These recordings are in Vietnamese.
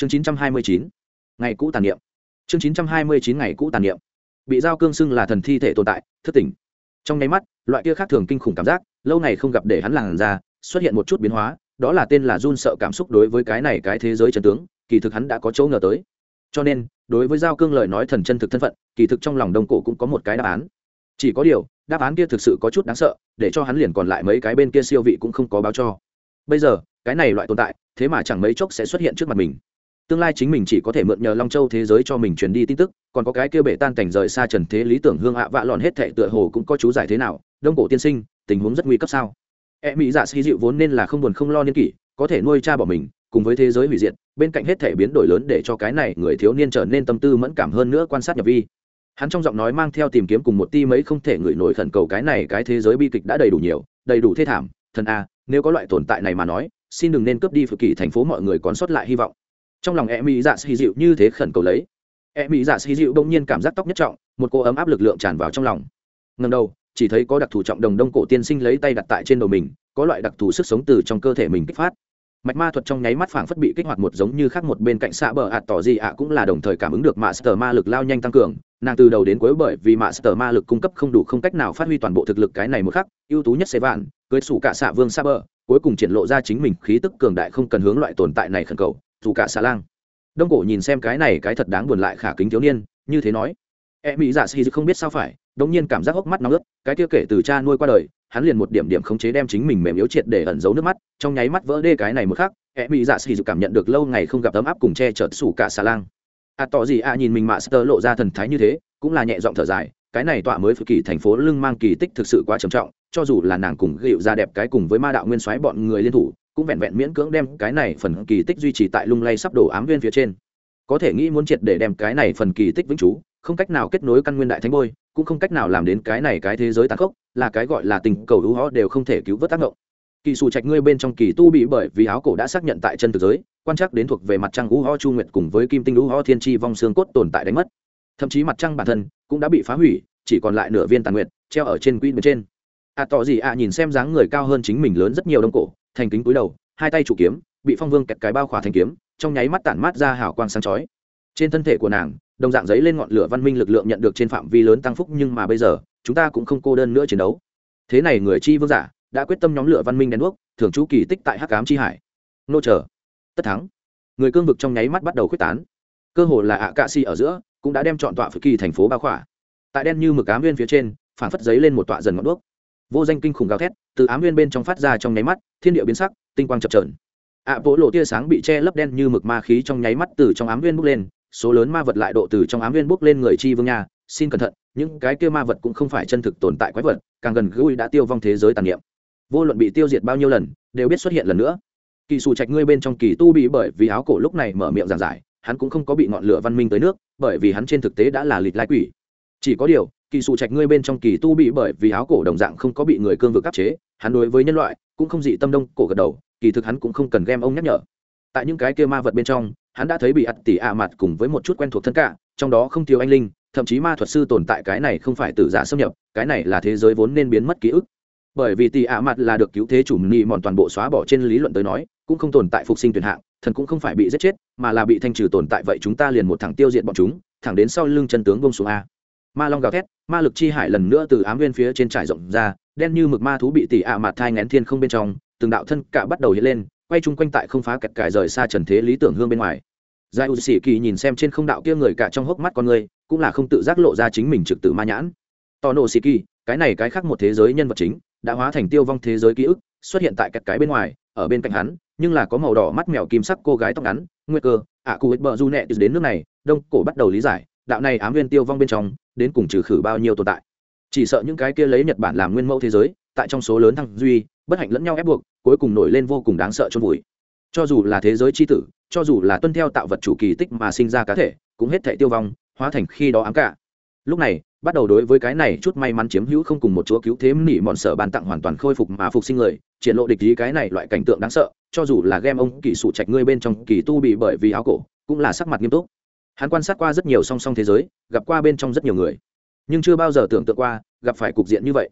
chương chín trăm hai mươi chín. Ngày cũ tàn niệm. Chương chín trăm hai mươi chín ngày cũ tàn niệm. Bị giao cương xưng là thần thi thể tồn tại thất tỉnh. Trong nháy mắt, loại kia khác thường kinh khủng cảm giác, lâu ngày không gặp để hắn làn ra, xuất hiện một chút biến hóa, đó là tên là run sợ cảm xúc đối với cái này cái thế giới chân tướng, kỳ thực hắn đã có chỗ ngờ tới. Cho nên, đối với giao cương lời nói thần chân thực thân phận, kỳ thực trong lòng đông cổ cũng có một cái đáp án. Chỉ có điều, đáp án kia thực sự có chút đáng sợ, để cho hắn liền còn lại mấy cái bên kia siêu vị cũng không có báo cho. Bây giờ, cái này loại tồn tại, thế mà chẳng mấy chốc sẽ xuất hiện trước mặt mình tương lai chính mình chỉ có thể mượn nhờ long châu thế giới cho mình truyền đi tin tức, còn có cái kia bể tan cảnh rời xa trần thế lý tưởng hương hạ vạ lòn hết thệ tựa hồ cũng có chú giải thế nào, đông cổ tiên sinh, tình huống rất nguy cấp sao? E mỹ dạ sĩ dịu vốn nên là không buồn không lo niên kỷ, có thể nuôi cha bỏ mình, cùng với thế giới hủy diệt, bên cạnh hết thể biến đổi lớn để cho cái này người thiếu niên trở nên tâm tư mẫn cảm hơn nữa quan sát nhập vi. Hắn trong giọng nói mang theo tìm kiếm cùng một ti mấy không thể ngửi nổi khẩn cầu cái này cái thế giới bi kịch đã đầy đủ nhiều, đầy đủ thê thảm, thần a, nếu có loại tồn tại này mà nói, xin đừng nên cướp đi phực kỳ thành phố mọi người còn sót lại hy vọng trong lòng e mỹ dạ xì dịu như thế khẩn cầu lấy. E mỹ dạ xì dịu đông nhiên cảm giác tóc nhất trọng, một cô ấm áp lực lượng tràn vào trong lòng. Ngần đầu, chỉ thấy có đặc thù trọng đồng đông cổ tiên sinh lấy tay đặt tại trên đầu mình, có loại đặc thù sức sống từ trong cơ thể mình kích phát. Mạch ma thuật trong nháy mắt phảng phất bị kích hoạt một giống như khác một bên cạnh xạ bờ ạt tỏ gì ạ cũng là đồng thời cảm ứng được mạ sờ ma lực lao nhanh tăng cường. Nàng từ đầu đến cuối bởi vì mạ sờ ma lực cung cấp không đủ không cách nào phát huy toàn bộ thực lực cái này một khắc, ưu tú nhất sẽ vạn, cưới sủ cả xạ vương xa bờ, cuối cùng triển lộ ra chính mình khí tức cường đại không cần hướng loại tồn tại này khẩn cầu dù cả xà lang. Đông cổ nhìn xem cái này cái thật đáng buồn lại khả kính thiếu niên, như thế nói. E mỹ dạ xì không biết sao phải, đống nhiên cảm giác hốc mắt nóng ướt, cái kia kể từ cha nuôi qua đời, hắn liền một điểm điểm khống chế đem chính mình mềm yếu triệt để ẩn giấu nước mắt, trong nháy mắt vỡ đê cái này một khắc e mỹ dạ xì cảm nhận được lâu ngày không gặp ấm áp cùng che chở xù cả xà lang. À tỏ gì à nhìn mình mạ sơ lộ ra thần thái như thế, cũng là nhẹ giọng thở dài, cái này tọa mới phật kỳ thành phố lưng mang kỳ tích thực sự quá trầm trọng, cho dù là nàng cùng gịu ra đẹp cái cùng với ma đạo nguyên soái bọn người liên thủ cũng vẹn vẹn miễn cưỡng đem cái này phần kỳ tích duy trì tại lung lay sắp đổ ám viên phía trên. Có thể nghĩ muốn triệt để đem cái này phần kỳ tích vĩnh trú không cách nào kết nối căn nguyên đại thánh bôi, cũng không cách nào làm đến cái này cái thế giới tàn khốc, là cái gọi là tình cầu hữu họ đều không thể cứu vớt tác động. Kỳ sù trạch ngươi bên trong kỳ tu bị bởi vì áo cổ đã xác nhận tại chân thực giới, quan trắc đến thuộc về mặt trăng u ho chu nguyệt cùng với kim tinh u ho thiên tri vong xương cốt tồn tại đánh mất. Thậm chí mặt trăng bản thân cũng đã bị phá hủy, chỉ còn lại nửa viên tàn nguyệt treo ở trên quỹ bên trên. À tỏ gì à nhìn xem dáng người cao hơn chính mình lớn rất nhiều đông cổ thành kính túi đầu, hai tay chủ kiếm, bị phong vương kẹt cái bao khỏa thành kiếm, trong nháy mắt tản mát ra hào quang sáng chói. Trên thân thể của nàng, đồng dạng giấy lên ngọn lửa văn minh lực lượng nhận được trên phạm vi lớn tăng phúc, nhưng mà bây giờ, chúng ta cũng không cô đơn nữa chiến đấu. Thế này người chi vương giả, đã quyết tâm nhóm lửa văn minh đen đuốc, thưởng chú kỳ tích tại hắc cám chi hải. Nô chờ, tất thắng. Người cương vực trong nháy mắt bắt đầu quyết tán. Cơ hồ là ạ cạ si ở giữa, cũng đã đem chọn tọa phật kỳ thành phố bao khỏa. Tại đen như mực ám viên phía trên phản phất giấy lên một tọa dần ngọn đuốc vô danh kinh khủng gào thét, từ ám nguyên bên trong phát ra trong nháy mắt, thiên địa biến sắc, tinh quang chập trờn ạ vỗ lộ tia sáng bị che lấp đen như mực ma khí trong nháy mắt từ trong ám nguyên bốc lên, số lớn ma vật lại độ từ trong ám nguyên bốc lên người chi vương nhà, xin cẩn thận, những cái kia ma vật cũng không phải chân thực tồn tại quái vật, càng gần gũi đã tiêu vong thế giới tàn niệm. Vô luận bị tiêu diệt bao nhiêu lần, đều biết xuất hiện lần nữa. Kỳ xù trạch ngươi bên trong kỳ tu bị bởi vì áo cổ lúc này mở miệng giảng giải, hắn cũng không có bị ngọn lửa văn minh tới nước, bởi vì hắn trên thực tế đã là lịch lai quỷ. Chỉ có điều kỳ sù trạch ngươi bên trong kỳ tu bị bởi vì áo cổ đồng dạng không có bị người cương vực áp chế, hắn đối với nhân loại cũng không dị tâm đông cổ gật đầu, kỳ thực hắn cũng không cần ghem ông nhắc nhở. Tại những cái kia ma vật bên trong, hắn đã thấy bị ắt tỉ ạ mặt cùng với một chút quen thuộc thân cả, trong đó không thiếu anh linh, thậm chí ma thuật sư tồn tại cái này không phải tử giả xâm nhập, cái này là thế giới vốn nên biến mất ký ức. Bởi vì tỉ ạ mặt là được cứu thế chủ nghị mòn toàn bộ xóa bỏ trên lý luận tới nói, cũng không tồn tại phục sinh tuyển hạng, thần cũng không phải bị giết chết, mà là bị thanh trừ tồn tại, vậy chúng ta liền một thẳng tiêu diệt bọn chúng, thẳng đến sau lưng chân tướng bông xuống a ma long gào thét, ma lực chi hải lần nữa từ ám viên phía trên trải rộng ra, đen như mực ma thú bị tỉ ạ mặt thai ngén thiên không bên trong, từng đạo thân cả bắt đầu hiện lên, quay chung quanh tại không phá kẹt cải rời xa trần thế lý tưởng hương bên ngoài. Giải u sĩ kỳ nhìn xem trên không đạo kia người cả trong hốc mắt con người, cũng là không tự giác lộ ra chính mình trực tự ma nhãn. Tò nổ sĩ kỳ, cái này cái khác một thế giới nhân vật chính, đã hóa thành tiêu vong thế giới ký ức, xuất hiện tại kẹt cái bên ngoài, ở bên cạnh hắn, nhưng là có màu đỏ mắt mèo kim sắc cô gái tóc ngắn nguy cơ, ạ cụ hết bờ du nẹ đến nước này, đông cổ bắt đầu lý giải, đạo này ám viên tiêu vong bên trong đến cùng trừ khử bao nhiêu tồn tại. Chỉ sợ những cái kia lấy nhật bản làm nguyên mẫu thế giới, tại trong số lớn thăng duy, bất hạnh lẫn nhau ép buộc, cuối cùng nổi lên vô cùng đáng sợ chôn vùi. Cho dù là thế giới c h i tử, cho dù là tuân theo tạo vật chủ kỳ tích mà sinh ra cá thể, cũng hết thể tiêu vong, hóa thành khi đó ám cả. Lúc này, bắt đầu đối với cái này chút may mắn chiếm hữu không cùng một chúa cứu thế nỉ mọn sở ban tặng hoàn toàn khôi phục mà phục sinh người, triển lộ địch ý cái này loại cảnh tượng đáng sợ, cho dù là game ông kỳ sụ trạch ngươi bên trong kỳ tu bị bởi vì áo cổ, cũng là sắc mặt nghiêm túc hắn quan sát qua rất nhiều song song thế giới, gặp qua bên trong rất nhiều người. Nhưng chưa bao giờ tưởng tượng qua, gặp phải cục diện như vậy.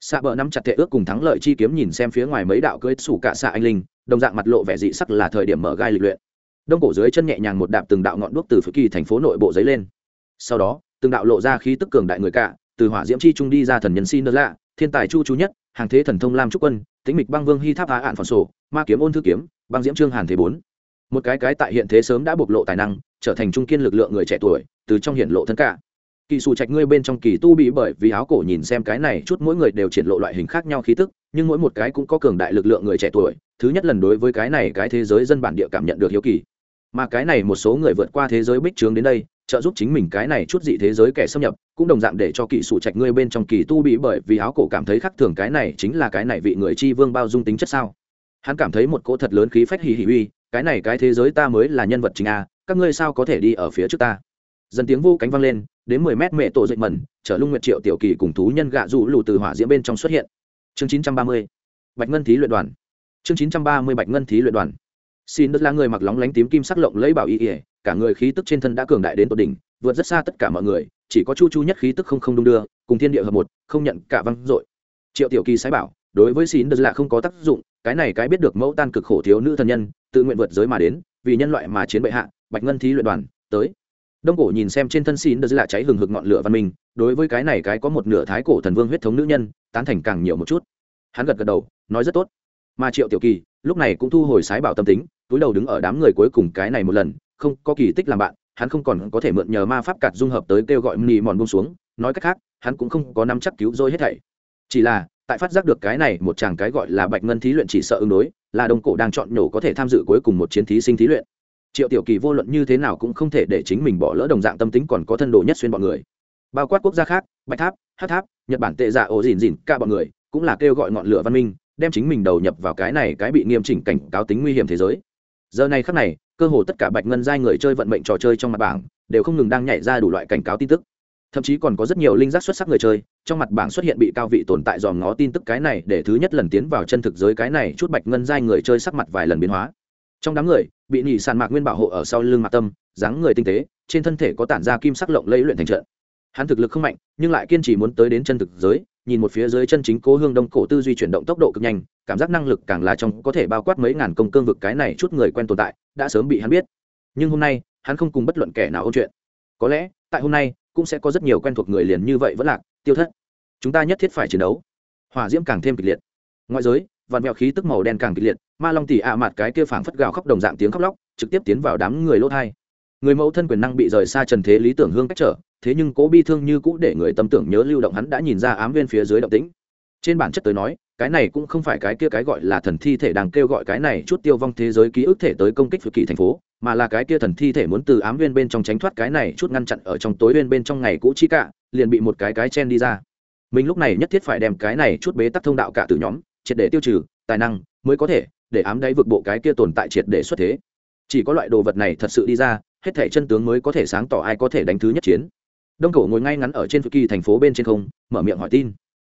Xạ bờ nắm chặt thệ ước cùng thắng lợi chi kiếm nhìn xem phía ngoài mấy đạo cưới sủ cả xạ anh linh, đồng dạng mặt lộ vẻ dị sắc là thời điểm mở gai lịch luyện. Đông cổ dưới chân nhẹ nhàng một đạp từng đạo ngọn đuốc từ phự kỳ thành phố nội bộ dấy lên. Sau đó, từng đạo lộ ra khí tức cường đại người cả, từ hỏa diễm chi trung đi ra thần nhân xin lạ thiên tài chu chú nhất, hàng thế thần thông lam trúc quân tính mịch băng vương hy tháp á ạn phòn sổ, ma kiếm ôn thư kiếm, băng diễm trương hàn thế bốn. Một cái cái tại hiện thế sớm đã bộc lộ tài năng trở thành trung kiên lực lượng người trẻ tuổi, từ trong hiển lộ thân cả. Kỳ xù trạch ngươi bên trong kỳ tu bị bởi vì áo cổ nhìn xem cái này chút mỗi người đều triển lộ loại hình khác nhau khí tức, nhưng mỗi một cái cũng có cường đại lực lượng người trẻ tuổi, thứ nhất lần đối với cái này cái thế giới dân bản địa cảm nhận được hiếu kỳ. Mà cái này một số người vượt qua thế giới bích trướng đến đây, trợ giúp chính mình cái này chút dị thế giới kẻ xâm nhập, cũng đồng dạng để cho kỳ sủ trạch ngươi bên trong kỳ tu bị bởi vì áo cổ cảm thấy khác thường cái này chính là cái này vị người chi vương bao dung tính chất sao? Hắn cảm thấy một cỗ thật lớn khí phách hì hì uy, cái này cái thế giới ta mới là nhân vật chính a các ngươi sao có thể đi ở phía trước ta? Dần tiếng vô cánh vang lên, đến mười mét mẹ tổ dậy mẩn, chở lung nguyệt triệu tiểu kỳ cùng thú nhân gạ rủ lù từ hỏa diễm bên trong xuất hiện. Chương chín trăm ba mươi, bạch ngân thí luyện đoàn. Chương chín trăm ba mươi, bạch ngân thí luyện đoàn. Xin đất là người mặc lóng lánh tím kim sắc lộng lấy bảo y ỉa cả người khí tức trên thân đã cường đại đến tột đỉnh, vượt rất xa tất cả mọi người, chỉ có chu chu nhất khí tức không không đung đưa, cùng thiên địa hợp một, không nhận cả văng dội. Triệu tiểu kỳ sái bảo, đối với xin đất là không có tác dụng, cái này cái biết được mẫu tan cực khổ thiếu nữ thân nhân, tự nguyện vượt giới mà đến, vì nhân loại mà chiến bệ hạ bạch ngân thí luyện đoàn, tới. Đông cổ nhìn xem trên thân xin đất là cháy hừng hực ngọn lửa văn minh, đối với cái này cái có một nửa thái cổ thần vương huyết thống nữ nhân, tán thành càng nhiều một chút. Hắn gật gật đầu, nói rất tốt. Mà triệu tiểu kỳ, lúc này cũng thu hồi sái bảo tâm tính, túi đầu đứng ở đám người cuối cùng cái này một lần, không có kỳ tích làm bạn, hắn không còn có thể mượn nhờ ma pháp cạt dung hợp tới kêu gọi mì mòn bông xuống, nói cách khác, hắn cũng không có nắm chắc cứu rỗi hết thảy. Chỉ là, tại phát giác được cái này một chàng cái gọi là bạch ngân thí luyện chỉ sợ ứng đối, là đông cổ đang chọn nhổ có thể tham dự cuối cùng một chiến thí sinh thí luyện triệu tiểu kỳ vô luận như thế nào cũng không thể để chính mình bỏ lỡ đồng dạng tâm tính còn có thân đồ nhất xuyên bọn người. Bao quát quốc gia khác, bạch tháp hát tháp, nhật bản tệ dạ ổ dìn dìn, cả bọn người cũng là kêu gọi ngọn lửa văn minh, đem chính mình đầu nhập vào cái này cái bị nghiêm chỉnh cảnh cáo tính nguy hiểm thế giới. Giờ này khắc này, cơ hồ tất cả bạch ngân giai người chơi vận mệnh trò chơi trong mặt bảng đều không ngừng đang nhảy ra đủ loại cảnh cáo tin tức. Thậm chí còn có rất nhiều linh giác xuất sắc người chơi, trong mặt bảng xuất hiện bị cao vị tồn tại dòm ngó tin tức cái này để thứ nhất lần tiến vào chân thực giới cái này chút bạch ngân giai người chơi sắc mặt vài lần biến hóa trong đám người, bị nhị sàn mạc nguyên bảo hộ ở sau lưng mạc tâm, dáng người tinh tế, trên thân thể có tản ra kim sắc lộng lẫy luyện thành trận. Hắn thực lực không mạnh, nhưng lại kiên trì muốn tới đến chân thực giới, nhìn một phía dưới chân chính cố hương đông cổ tư duy chuyển động tốc độ cực nhanh, cảm giác năng lực càng là trong có thể bao quát mấy ngàn công cương vực cái này chút người quen tồn tại, đã sớm bị hắn biết. Nhưng hôm nay, hắn không cùng bất luận kẻ nào ôn chuyện. Có lẽ, tại hôm nay, cũng sẽ có rất nhiều quen thuộc người liền như vậy vẫn lạc, tiêu thất. Chúng ta nhất thiết phải chiến đấu. Hỏa diễm càng thêm kịch liệt. Ngoại giới, vạn mẹo khí tức màu đen càng kịch liệt ma long tỷ ạ mặt cái kia phảng phất gào khóc đồng dạng tiếng khóc lóc, trực tiếp tiến vào đám người lỗ thai. Người mẫu thân quyền năng bị rời xa trần thế lý tưởng hương cách trở, thế nhưng cố bi thương như cũ để người tâm tưởng nhớ lưu động hắn đã nhìn ra ám viên phía dưới động tĩnh. Trên bản chất tới nói, cái này cũng không phải cái kia cái gọi là thần thi thể đang kêu gọi cái này chút tiêu vong thế giới ký ức thể tới công kích phật kỳ thành phố, mà là cái kia thần thi thể muốn từ ám viên bên trong tránh thoát cái này chút ngăn chặn ở trong tối viên bên trong ngày cũ chi cả, liền bị một cái cái chen đi ra. Mình lúc này nhất thiết phải đem cái này chút bế tắc thông đạo cả từ nhóm, triệt để tiêu trừ, tài năng mới có thể để ám đáy vực bộ cái kia tồn tại triệt để xuất thế. Chỉ có loại đồ vật này thật sự đi ra, hết thảy chân tướng mới có thể sáng tỏ ai có thể đánh thứ nhất chiến. Đông cổ ngồi ngay ngắn ở trên phật kỳ thành phố bên trên không, mở miệng hỏi tin.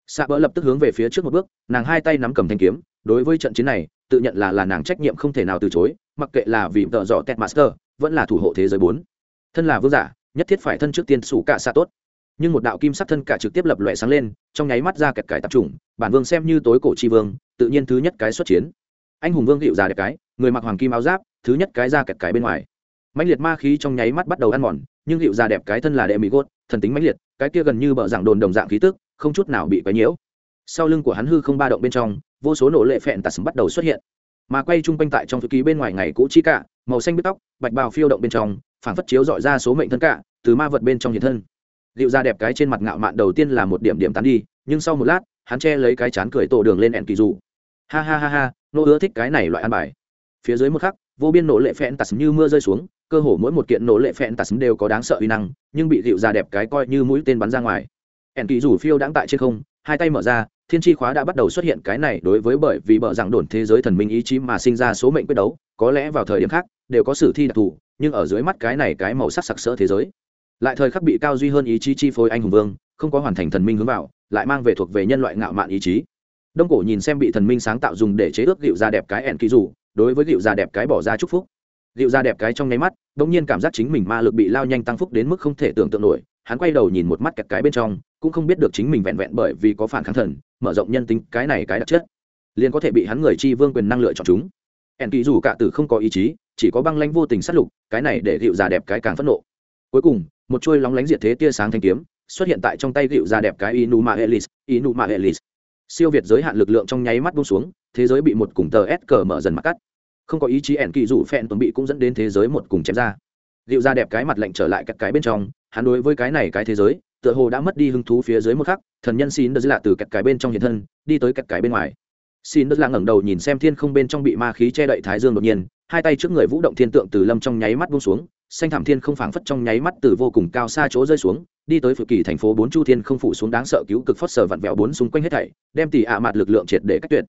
Xạ bỡ lập tức hướng về phía trước một bước, nàng hai tay nắm cầm thanh kiếm, đối với trận chiến này, tự nhận là là nàng trách nhiệm không thể nào từ chối, mặc kệ là vì tợ dọ ted master, vẫn là thủ hộ thế giới bốn. Thân là vương giả, nhất thiết phải thân trước tiên sủ cả xa tốt. Nhưng một đạo kim sắc thân cả trực tiếp lập loại sáng lên, trong nháy mắt ra kẹt cải tập trung bản vương xem như tối cổ chi vương, tự nhiên thứ nhất cái xuất chiến anh hùng vương hiệu già đẹp cái, người mặc hoàng kim áo giáp, thứ nhất cái ra kẹt cái bên ngoài. Mãnh liệt ma khí trong nháy mắt bắt đầu ăn mòn, nhưng hiệu già đẹp cái thân là đệ mỹ gốt, thần tính mãnh liệt, cái kia gần như bờ dạng đồn đồng dạng khí tức, không chút nào bị quấy nhiễu. Sau lưng của hắn hư không ba động bên trong, vô số nổ lệ phẹn tạt bắt đầu xuất hiện. Mà quay chung quanh tại trong thư ký bên ngoài ngày cũ chi cả, màu xanh bít tóc, bạch bào phiêu động bên trong, phảng phất chiếu dọi ra số mệnh thân cả, từ ma vật bên trong hiện thân. Liệu ra đẹp cái trên mặt ngạo mạn đầu tiên là một điểm điểm tán đi, nhưng sau một lát, hắn che lấy cái chán cười tổ đường lên ẹn kỳ dù ha ha ha ha, nô ưa thích cái này loại ăn bài. Phía dưới một khắc, vô biên nổ lệ phẹn tạt như mưa rơi xuống, cơ hồ mỗi một kiện nổ lệ phẹn tạt đều có đáng sợ uy năng, nhưng bị dịu ra đẹp cái coi như mũi tên bắn ra ngoài. Ẻn kỳ rủ phiêu đãng tại trên không, hai tay mở ra, thiên tri khóa đã bắt đầu xuất hiện cái này đối với bởi vì bờ rằng đồn thế giới thần minh ý chí mà sinh ra số mệnh quyết đấu, có lẽ vào thời điểm khác, đều có sử thi đặc thù, nhưng ở dưới mắt cái này cái màu sắc sặc sỡ thế giới. Lại thời khắc bị cao duy hơn ý chí chi phối anh hùng vương, không có hoàn thành thần minh hướng vào, lại mang về thuộc về nhân loại ngạo mạn ý chí đông cổ nhìn xem bị thần minh sáng tạo dùng để chế ước dịu da đẹp cái ẹn kỳ dù đối với dịu da đẹp cái bỏ ra chúc phúc. Dịu da đẹp cái trong nháy mắt đ ỗ n g nhiên cảm giác chính mình ma lực bị lao nhanh tăng phúc đến mức không thể tưởng tượng nổi. Hắn quay đầu nhìn một mắt kẹt cái bên trong, cũng không biết được chính mình vẹn vẹn bởi vì có phản kháng thần, mở rộng nhân tính, cái này cái đặc chất, liền có thể bị hắn người chi vương quyền năng lựa chọn chúng. Ẻn kỳ dù cạ tử không có ý chí, chỉ có băng lanh vô tình sát lục, cái này để dịu da đẹp cái càng phẫn nộ. Cuối cùng, một chuôi lóng lánh diệt thế tia sáng thanh kiếm, xuất hiện tại trong tay dịu da đẹp cái inuma elis inuma elis siêu việt giới hạn lực lượng trong nháy mắt buông xuống, thế giới bị một cùng tờ s cờ mở dần mặt cắt. Không có ý chí ẻn kỳ rủ phẹn tuần bị cũng dẫn đến thế giới một cùng chém ra. Liệu ra đẹp cái mặt lạnh trở lại các cái bên trong, hắn đối với cái này cái thế giới, tựa hồ đã mất đi hứng thú phía dưới một khắc, thần nhân xin đất lạ từ các cái bên trong hiện thân, đi tới các cái bên ngoài. Xin đất lạ ngẩng đầu nhìn xem thiên không bên trong bị ma khí che đậy thái dương đột nhiên, hai tay trước người vũ động thiên tượng từ lâm trong nháy mắt buông xuống xanh thảm thiên không phảng phất trong nháy mắt từ vô cùng cao xa chỗ rơi xuống, đi tới phụ kỳ thành phố bốn chu thiên không phủ xuống đáng sợ cứu cực phất sờ vặn vẹo bốn xung quanh hết thảy, đem tỷ ạ mặt lực lượng triệt để cách tuyệt.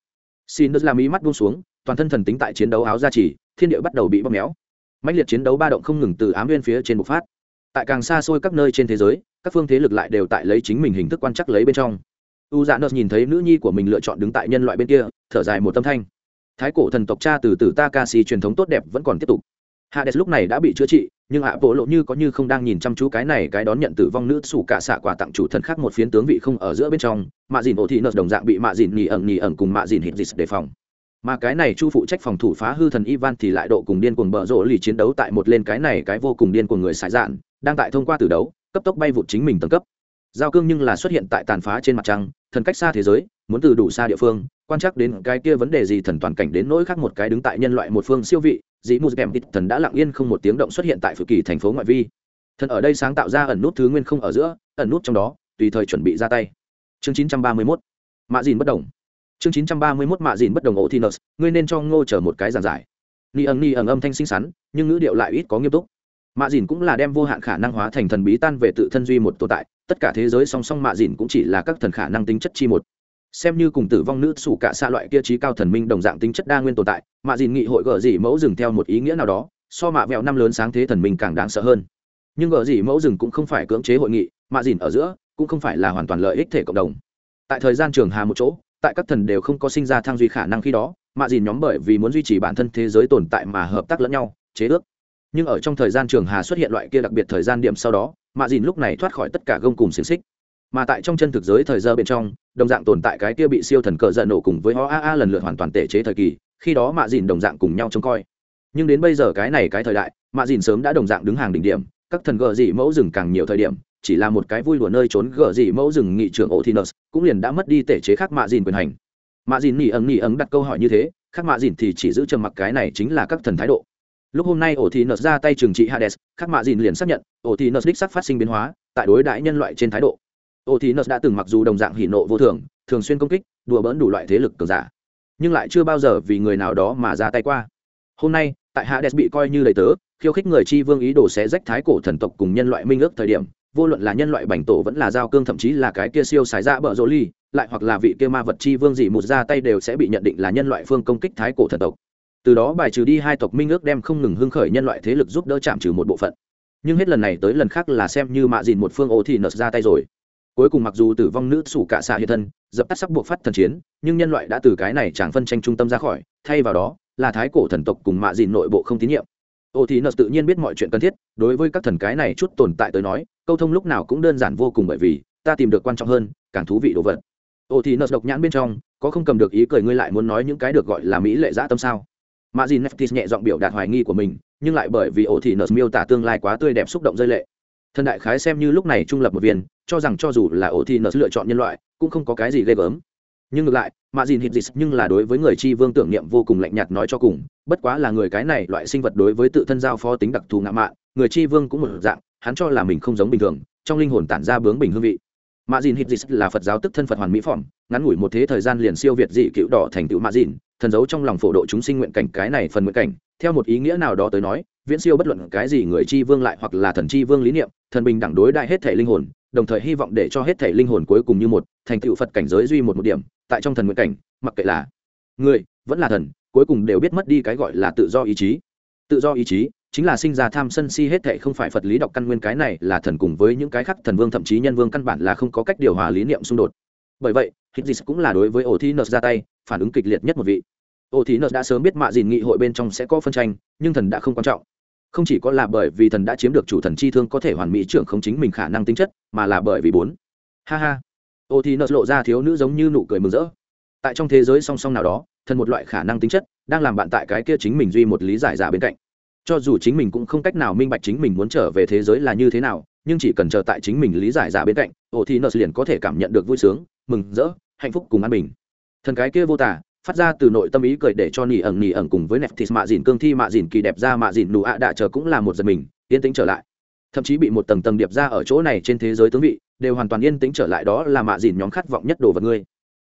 Xin đất làm ý mắt buông xuống, toàn thân thần tính tại chiến đấu áo ra chỉ, thiên địa bắt đầu bị bóp méo. Mãnh liệt chiến đấu ba động không ngừng từ ám nguyên phía trên bộc phát. Tại càng xa xôi các nơi trên thế giới, các phương thế lực lại đều tại lấy chính mình hình thức quan chắc lấy bên trong. U dạ nợt nhìn thấy nữ nhi của mình lựa chọn đứng tại nhân loại bên kia, thở dài một tâm thanh. Thái cổ thần tộc cha từ từ Takashi truyền thống tốt đẹp vẫn còn tiếp tục hades lúc này đã bị chữa trị, nhưng ạ bộ lộ như có như không đang nhìn chăm chú cái này cái đón nhận tử vong nữ sủ cả xạ quà tặng chủ thần khác một phiến tướng vị không ở giữa bên trong, mạ dìn ổ thị nợ đồng dạng bị mạ dìn nhì ẩn nhì ẩn cùng mạ dìn hiện dịch đề phòng. Mà cái này chu phụ trách phòng thủ phá hư thần ivan thì lại độ cùng điên cuồng bở rộ lì chiến đấu tại một lên cái này cái vô cùng điên cuồng người xài dạn, đang tại thông qua tử đấu, cấp tốc bay vụt chính mình tầng cấp giao cương nhưng là xuất hiện tại tàn phá trên mặt trăng, thần cách xa thế giới, muốn từ đủ xa địa phương, quan chắc đến cái kia vấn đề gì thần toàn cảnh đến nỗi khác một cái đứng tại nhân loại một phương siêu vị dĩ mù kèm tít thần đã lặng yên không một tiếng động xuất hiện tại phủ kỳ thành phố ngoại vi. Thần ở đây sáng tạo ra ẩn nút thứ nguyên không ở giữa, ẩn nút trong đó, tùy thời chuẩn bị ra tay. Chương 931 mạ dìn bất đồng. Chương 931 mạ dìn bất đồng ổ thinus ngươi nên cho ngô chờ một cái giàn giải. Ni ẩn ni ẩn âm thanh xinh xắn, nhưng ngữ điệu lại ít có nghiêm túc. Mạ dìn cũng là đem vô hạn khả năng hóa thành thần bí tan về tự thân duy một tồn tại tất cả thế giới song song mạ dìn cũng chỉ là các thần khả năng tính chất chi một. Xem như cùng tử vong nữ sủ cả xa loại kia trí cao thần minh đồng dạng tính chất đa nguyên tồn tại, mạ dìn nghị hội gở dị mẫu dừng theo một ý nghĩa nào đó, so mạ vẹo năm lớn sáng thế thần minh càng đáng sợ hơn. Nhưng gở dị mẫu dừng cũng không phải cưỡng chế hội nghị, mạ dìn ở giữa cũng không phải là hoàn toàn lợi ích thể cộng đồng. Tại thời gian trường hà một chỗ, tại các thần đều không có sinh ra thang duy khả năng khi đó, mạ dìn nhóm bởi vì muốn duy trì bản thân thế giới tồn tại mà hợp tác lẫn nhau, chế ước. Nhưng ở trong thời gian trường hà xuất hiện loại kia đặc biệt thời gian điểm sau đó mạ dìn lúc này thoát khỏi tất cả gông cùng xiềng xích. Mà tại trong chân thực giới thời giờ bên trong, đồng dạng tồn tại cái kia bị siêu thần cờ giận nổ cùng với ho a a lần lượt hoàn toàn tể chế thời kỳ, khi đó mạ dìn đồng dạng cùng nhau trông coi. Nhưng đến bây giờ cái này cái thời đại, mạ dìn sớm đã đồng dạng đứng hàng đỉnh điểm, các thần gờ dị mẫu rừng càng nhiều thời điểm, chỉ là một cái vui lùa nơi trốn gờ dị mẫu rừng nghị trưởng Othinus cũng liền đã mất đi tể chế khác mạ dìn quyền hành. Mạ dìn nỉ ẩn nỉ ẩn đặt câu hỏi như thế, khác mạ dìn thì chỉ giữ trầm mặc cái này chính là các thần thái độ lúc hôm nay Othinus ra tay trừng trị Hades, khắc mạ dìn liền xác nhận Othinus đích sắc phát sinh biến hóa, tại đối đại nhân loại trên thái độ. Ổ thì nợ đã từng mặc dù đồng dạng hỉ nộ vô thường thường xuyên công kích, đùa bỡn đủ loại thế lực cường giả, nhưng lại chưa bao giờ vì người nào đó mà ra tay qua. Hôm nay, tại hades bị coi như lầy tớ, khiêu khích người chi vương ý đồ sẽ rách thái cổ thần tộc cùng nhân loại minh ước thời điểm, vô luận là nhân loại bành tổ vẫn là giao cương thậm chí là cái kia siêu xài dạ ra bờ rỗ ly, lại hoặc là vị kia ma vật chi vương gì một ra tay đều sẽ bị nhận định là nhân loại phương công kích thái cổ thần tộc từ đó bài trừ đi hai tộc minh ước đem không ngừng hưng khởi nhân loại thế lực giúp đỡ chạm trừ một bộ phận. Nhưng hết lần này tới lần khác là xem như mạ dìn một phương ô thì nợt ra tay rồi. Cuối cùng mặc dù tử vong nữ sủ cả xạ hiện thân, dập tắt sắc buộc phát thần chiến, nhưng nhân loại đã từ cái này chẳng phân tranh trung tâm ra khỏi, thay vào đó là thái cổ thần tộc cùng mạ dìn nội bộ không tín nhiệm. Ô thì nợt tự nhiên biết mọi chuyện cần thiết, đối với các thần cái này chút tồn tại tới nói, câu thông lúc nào cũng đơn giản vô cùng bởi vì, ta tìm được quan trọng hơn, càng thú vị đồ vật. Ô thì nợt độc nhãn bên trong, có không cầm được ý cười ngươi lại muốn nói những cái được gọi là mỹ lệ dã tâm sao? Mạ dìn neftis nhẹ giọng biểu đạt hoài nghi của mình, nhưng lại bởi vì ổ thị nợ miêu tả tương lai quá tươi đẹp xúc động rơi lệ. Thần đại khái xem như lúc này trung lập một viên, cho rằng cho dù là ổ thị nợ lựa chọn nhân loại, cũng không có cái gì ghê gớm. Nhưng ngược lại mạ dìn hít nhưng là đối với người chi vương tưởng niệm vô cùng lạnh nhạt nói cho cùng, bất quá là người cái này loại sinh vật đối với tự thân giao phó tính đặc thù ngạo mạn, người chi vương cũng một dạng, hắn cho là mình không giống bình thường, trong linh hồn tản ra bướng bình hương vị. Mạ dìn hít dịch là phật giáo tức thân phật hoàn mỹ phỏng ngắn ngủi một thế thời gian liền siêu việt dị cựu đỏ thành tựu mạ dìn thần giấu trong lòng phổ độ chúng sinh nguyện cảnh cái này phần nguyện cảnh, theo một ý nghĩa nào đó tới nói, viễn siêu bất luận cái gì người chi vương lại hoặc là thần chi vương lý niệm, thần bình đẳng đối đại hết thể linh hồn, đồng thời hy vọng để cho hết thể linh hồn cuối cùng như một, thành tựu phật cảnh giới duy một một điểm, tại trong thần nguyện cảnh, mặc kệ là người, vẫn là thần, cuối cùng đều biết mất đi cái gọi là tự do ý chí. Tự do ý chí chính là sinh ra tham sân si hết thệ không phải phật lý đọc căn nguyên cái này là thần cùng với những cái khác thần vương thậm chí nhân vương căn bản là không có cách điều hòa lý niệm xung đột. Bởi vậy, hít dịch cũng là đối với ổ thi nợ ra tay phản ứng kịch liệt nhất một vị. Ô thí nợ đã sớm biết mạ dìn nghị hội bên trong sẽ có phân tranh, nhưng thần đã không quan trọng. Không chỉ có là bởi vì thần đã chiếm được chủ thần chi thương có thể hoàn mỹ trưởng không chính mình khả năng tính chất, mà là bởi vì bốn. Ha ha. Ô thí nợ lộ ra thiếu nữ giống như nụ cười mừng rỡ. Tại trong thế giới song song nào đó, thần một loại khả năng tính chất đang làm bạn tại cái kia chính mình duy một lý giải giả bên cạnh. Cho dù chính mình cũng không cách nào minh bạch chính mình muốn trở về thế giới là như thế nào, nhưng chỉ cần chờ tại chính mình lý giải giả bên cạnh ổ thì nợ liền có thể cảm nhận được vui sướng, mừng rỡ, hạnh phúc cùng an bình thần cái kia vô tả, phát ra từ nội tâm ý cười để cho nỉ ẩn nỉ ẩn cùng với neftis mạ dìn cương thi mạ dìn kỳ đẹp ra mạ dìn nụ ạ đạ chờ cũng là một giật mình, yên tĩnh trở lại. Thậm chí bị một tầng tầng điệp ra ở chỗ này trên thế giới tướng vị, đều hoàn toàn yên tĩnh trở lại đó là mạ dìn nhóm khát vọng nhất đồ vật ngươi.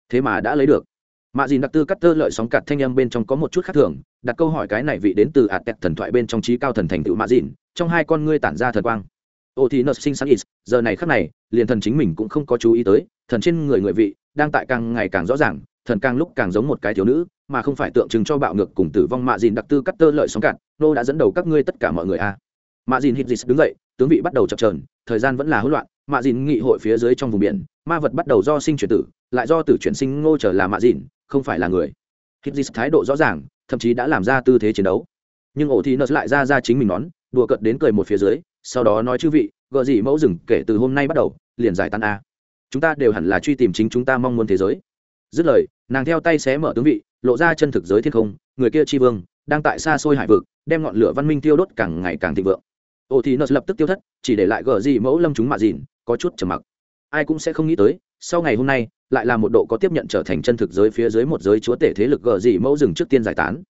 Thế mà đã lấy được. Mạ dìn đặc tư cắt tơ lợi sóng cạt thanh âm bên trong có một chút khác thường, đặt câu hỏi cái này vị đến từ ạt tẹt thần thoại bên trong trí cao thần thành tựu mạ dìn, trong hai con ngươi tản ra thần quang. Ô thì nợ sinh sáng ít, giờ này khắc này, liền thần chính mình cũng không có chú ý tới, thần trên người người vị, đang tại càng ngày càng rõ ràng thần càng lúc càng giống một cái thiếu nữ, mà không phải tượng trưng cho bạo ngược cùng tử vong mạ dìn đặc tư cắt tơ lợi sóng cạn, nô đã dẫn đầu các ngươi tất cả mọi người a. À. mạ dìn hít dịt đứng dậy, tướng vị bắt đầu chập trờn thời gian vẫn là hỗn loạn, mạ dìn nghị hội phía dưới trong vùng biển, ma vật bắt đầu do sinh chuyển tử, lại do tử chuyển sinh ngô trở là mạ dìn, không phải là người. Hít dịt thái độ rõ ràng, thậm chí đã làm ra tư thế chiến đấu. Nhưng ổ thì nợ lại ra ra chính mình nón, đùa cợt đến cười một phía dưới, sau đó nói chư vị, gợ gì mẫu rừng kể từ hôm nay bắt đầu, liền giải tan a. Chúng ta đều hẳn là truy tìm chính chúng ta mong muốn thế giới. Dứt lời nàng theo tay xé mở tướng vị, lộ ra chân thực giới thiên không, người kia tri vương, đang tại xa xôi hải vực, đem ngọn lửa văn minh tiêu đốt càng ngày càng thịnh vượng. Ô thì nợ lập tức tiêu thất, chỉ để lại gờ gì mẫu lâm chúng mạ dìn, có chút trầm mặc. Ai cũng sẽ không nghĩ tới, sau ngày hôm nay, lại là một độ có tiếp nhận trở thành chân thực giới phía dưới một giới chúa tể thế lực gờ gì mẫu rừng trước tiên giải tán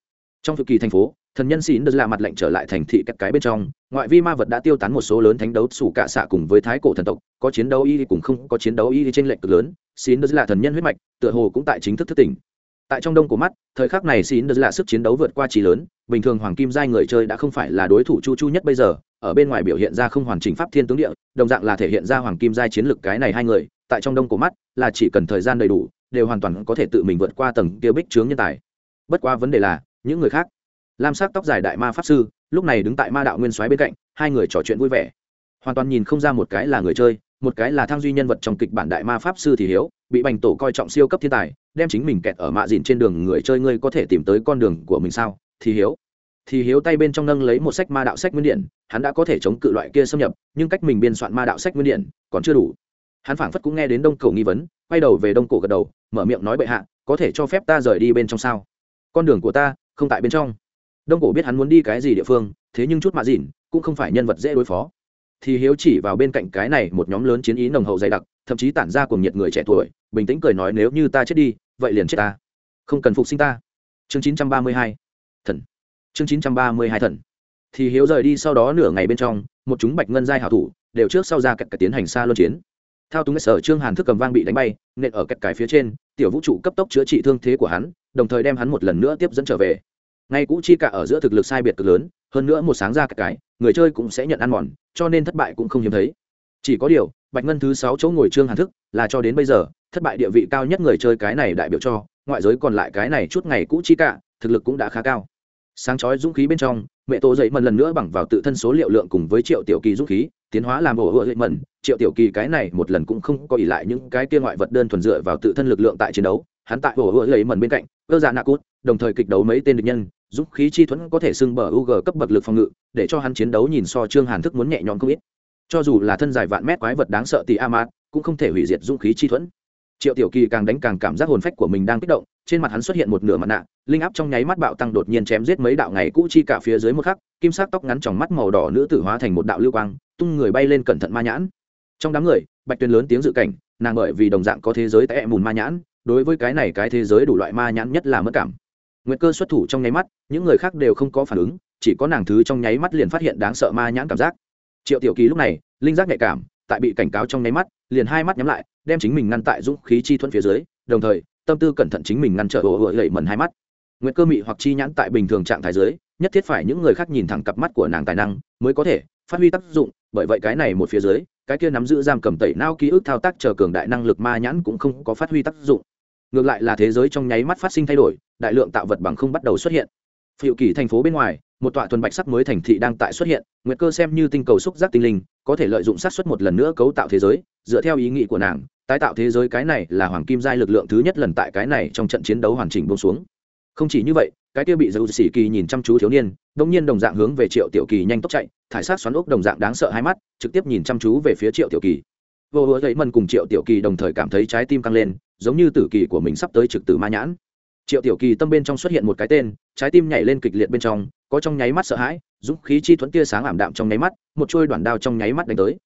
trong thời kỳ thành phố, thần nhân xỉn đất là mặt lệnh trở lại thành thị các cái bên trong, ngoại vi ma vật đã tiêu tán một số lớn thánh đấu sủ cạ xạ cùng với thái cổ thần tộc, có chiến đấu y cùng không có chiến đấu y trên lệnh cực lớn xỉn đất là thần nhân huyết mạch, tựa hồ cũng tại chính thức thức tỉnh. Tại trong đông của mắt, thời khắc này xỉn đất là sức chiến đấu vượt qua trí lớn, bình thường hoàng kim giai người chơi đã không phải là đối thủ chu chu nhất bây giờ, ở bên ngoài biểu hiện ra không hoàn chỉnh pháp thiên tướng địa, đồng dạng là thể hiện ra hoàng kim giai chiến lực cái này hai người, tại trong đông của mắt, là chỉ cần thời gian đầy đủ, đều hoàn toàn có thể tự mình vượt qua tầng kia bích chướng nhân tài. Bất qua vấn đề là những người khác. Lam sắc tóc dài đại ma pháp sư, lúc này đứng tại ma đạo nguyên soái bên cạnh, hai người trò chuyện vui vẻ. Hoàn toàn nhìn không ra một cái là người chơi, một cái là thang duy nhân vật trong kịch bản đại ma pháp sư thì hiếu, bị bành tổ coi trọng siêu cấp thiên tài, đem chính mình kẹt ở mạ dìn trên đường người chơi ngươi có thể tìm tới con đường của mình sao? Thì hiếu. Thì hiếu tay bên trong nâng lấy một sách ma đạo sách nguyên điện hắn đã có thể chống cự loại kia xâm nhập, nhưng cách mình biên soạn ma đạo sách nguyên điện còn chưa đủ. Hắn phảng phất cũng nghe đến đông cổ nghi vấn, quay đầu về đông cổ gật đầu, mở miệng nói bệ hạ, có thể cho phép ta rời đi bên trong sao? Con đường của ta không tại bên trong. Đông cổ biết hắn muốn đi cái gì địa phương, thế nhưng chút mạ dìn cũng không phải nhân vật dễ đối phó. Thì hiếu chỉ vào bên cạnh cái này một nhóm lớn chiến ý nồng hậu dày đặc, thậm chí tản ra cùng nhiệt người trẻ tuổi, bình tĩnh cười nói nếu như ta chết đi, vậy liền chết ta. Không cần phục sinh ta. Chương chín trăm ba mươi hai, thần. Chương chín trăm ba mươi hai, thần. Thì hiếu rời đi sau đó nửa ngày bên trong, một chúng bạch ngân giai hảo thủ đều trước sau ra cạnh cái tiến hành xa luân chiến. Thao túng sở trương hàn thức cầm vang bị đánh bay, nện ở kẹt cái phía trên, tiểu vũ trụ cấp tốc chữa trị thương thế của hắn đồng thời đem hắn một lần nữa tiếp dẫn trở về. Ngay cũ chi cả ở giữa thực lực sai biệt cực lớn, hơn nữa một sáng ra cái cái, người chơi cũng sẽ nhận ăn mòn, cho nên thất bại cũng không hiếm thấy. Chỉ có điều, bạch ngân thứ sáu chỗ ngồi trương hàn thức, là cho đến bây giờ, thất bại địa vị cao nhất người chơi cái này đại biểu cho, ngoại giới còn lại cái này chút ngày cũ chi cả, thực lực cũng đã khá cao. Sáng chói dũng khí bên trong, mẹ tổ dậy mần lần nữa bằng vào tự thân số liệu lượng cùng với triệu tiểu kỳ dũng khí, tiến hóa làm ổ ựa dậy mần. Triệu tiểu kỳ cái này một lần cũng không có ỉ lại những cái kia ngoại vật đơn thuần dựa vào tự thân lực lượng tại chiến đấu hắn tại hồ hứa lấy mần bên cạnh cơ dạ nạ cút đồng thời kịch đấu mấy tên địch nhân giúp khí chi thuẫn có thể xưng bờ UG cấp bậc lực phòng ngự, để cho hắn chiến đấu nhìn so Trương Hàn thức muốn nhẹ nhõm không ít. Cho dù là thân dài vạn mét quái vật đáng sợ tỷ mát cũng không thể hủy diệt dũng khí chi thuẫn. Triệu Tiểu Kỳ càng đánh càng cảm giác hồn phách của mình đang kích động, trên mặt hắn xuất hiện một nửa mặt nạ, linh áp trong nháy mắt bạo tăng đột nhiên chém giết mấy đạo ngày cũ chi cả phía dưới một khắc, kim sắc tóc ngắn tròng mắt màu đỏ nữ tử hóa thành một đạo lưu quang, tung người bay lên cẩn thận ma nhãn. Trong đám người, Bạch Tuyền lớn tiếng dự cảnh, nàng bởi vì đồng dạng có thế giới tại mùn ma nhãn, đối với cái này cái thế giới đủ loại ma nhãn nhất là mất cảm. Nguyệt cơ xuất thủ trong nháy mắt, những người khác đều không có phản ứng, chỉ có nàng thứ trong nháy mắt liền phát hiện đáng sợ ma nhãn cảm giác. Triệu tiểu kỳ lúc này, linh giác nhạy cảm, tại bị cảnh cáo trong nháy mắt, liền hai mắt nhắm lại, đem chính mình ngăn tại dũng khí chi thuẫn phía dưới, đồng thời, tâm tư cẩn thận chính mình ngăn trở ồ ồ lẩy mẩn hai mắt. Nguyệt cơ mị hoặc chi nhãn tại bình thường trạng thái dưới, nhất thiết phải những người khác nhìn thẳng cặp mắt của nàng tài năng mới có thể phát huy tác dụng, bởi vậy cái này một phía dưới, cái kia nắm giữ giam cầm tẩy nao ký ức thao tác chờ cường đại năng lực ma nhãn cũng không có phát huy tác dụng ngược lại là thế giới trong nháy mắt phát sinh thay đổi, đại lượng tạo vật bằng không bắt đầu xuất hiện. Phiệu kỳ thành phố bên ngoài, một tọa thuần bạch sắc mới thành thị đang tại xuất hiện, nguyệt cơ xem như tinh cầu xúc giác tinh linh, có thể lợi dụng sát xuất một lần nữa cấu tạo thế giới, dựa theo ý nghĩ của nàng, tái tạo thế giới cái này là hoàng kim giai lực lượng thứ nhất lần tại cái này trong trận chiến đấu hoàn chỉnh bông xuống. Không chỉ như vậy, cái kia bị dầu xỉ kỳ nhìn chăm chú thiếu niên đông nhiên đồng dạng hướng về triệu tiểu kỳ nhanh tốc chạy, thải sát xoắn ốc đồng dạng đáng sợ hai mắt, trực tiếp nhìn chăm chú về phía triệu tiểu kỳ. Vô hứa thấy mần cùng triệu tiểu kỳ đồng thời cảm thấy trái tim căng lên giống như tử kỳ của mình sắp tới trực tử ma nhãn. Triệu tiểu kỳ tâm bên trong xuất hiện một cái tên, trái tim nhảy lên kịch liệt bên trong, có trong nháy mắt sợ hãi, dũng khí chi thuẫn tia sáng ảm đạm trong nháy mắt, một chuôi đoạn đao trong nháy mắt đánh tới.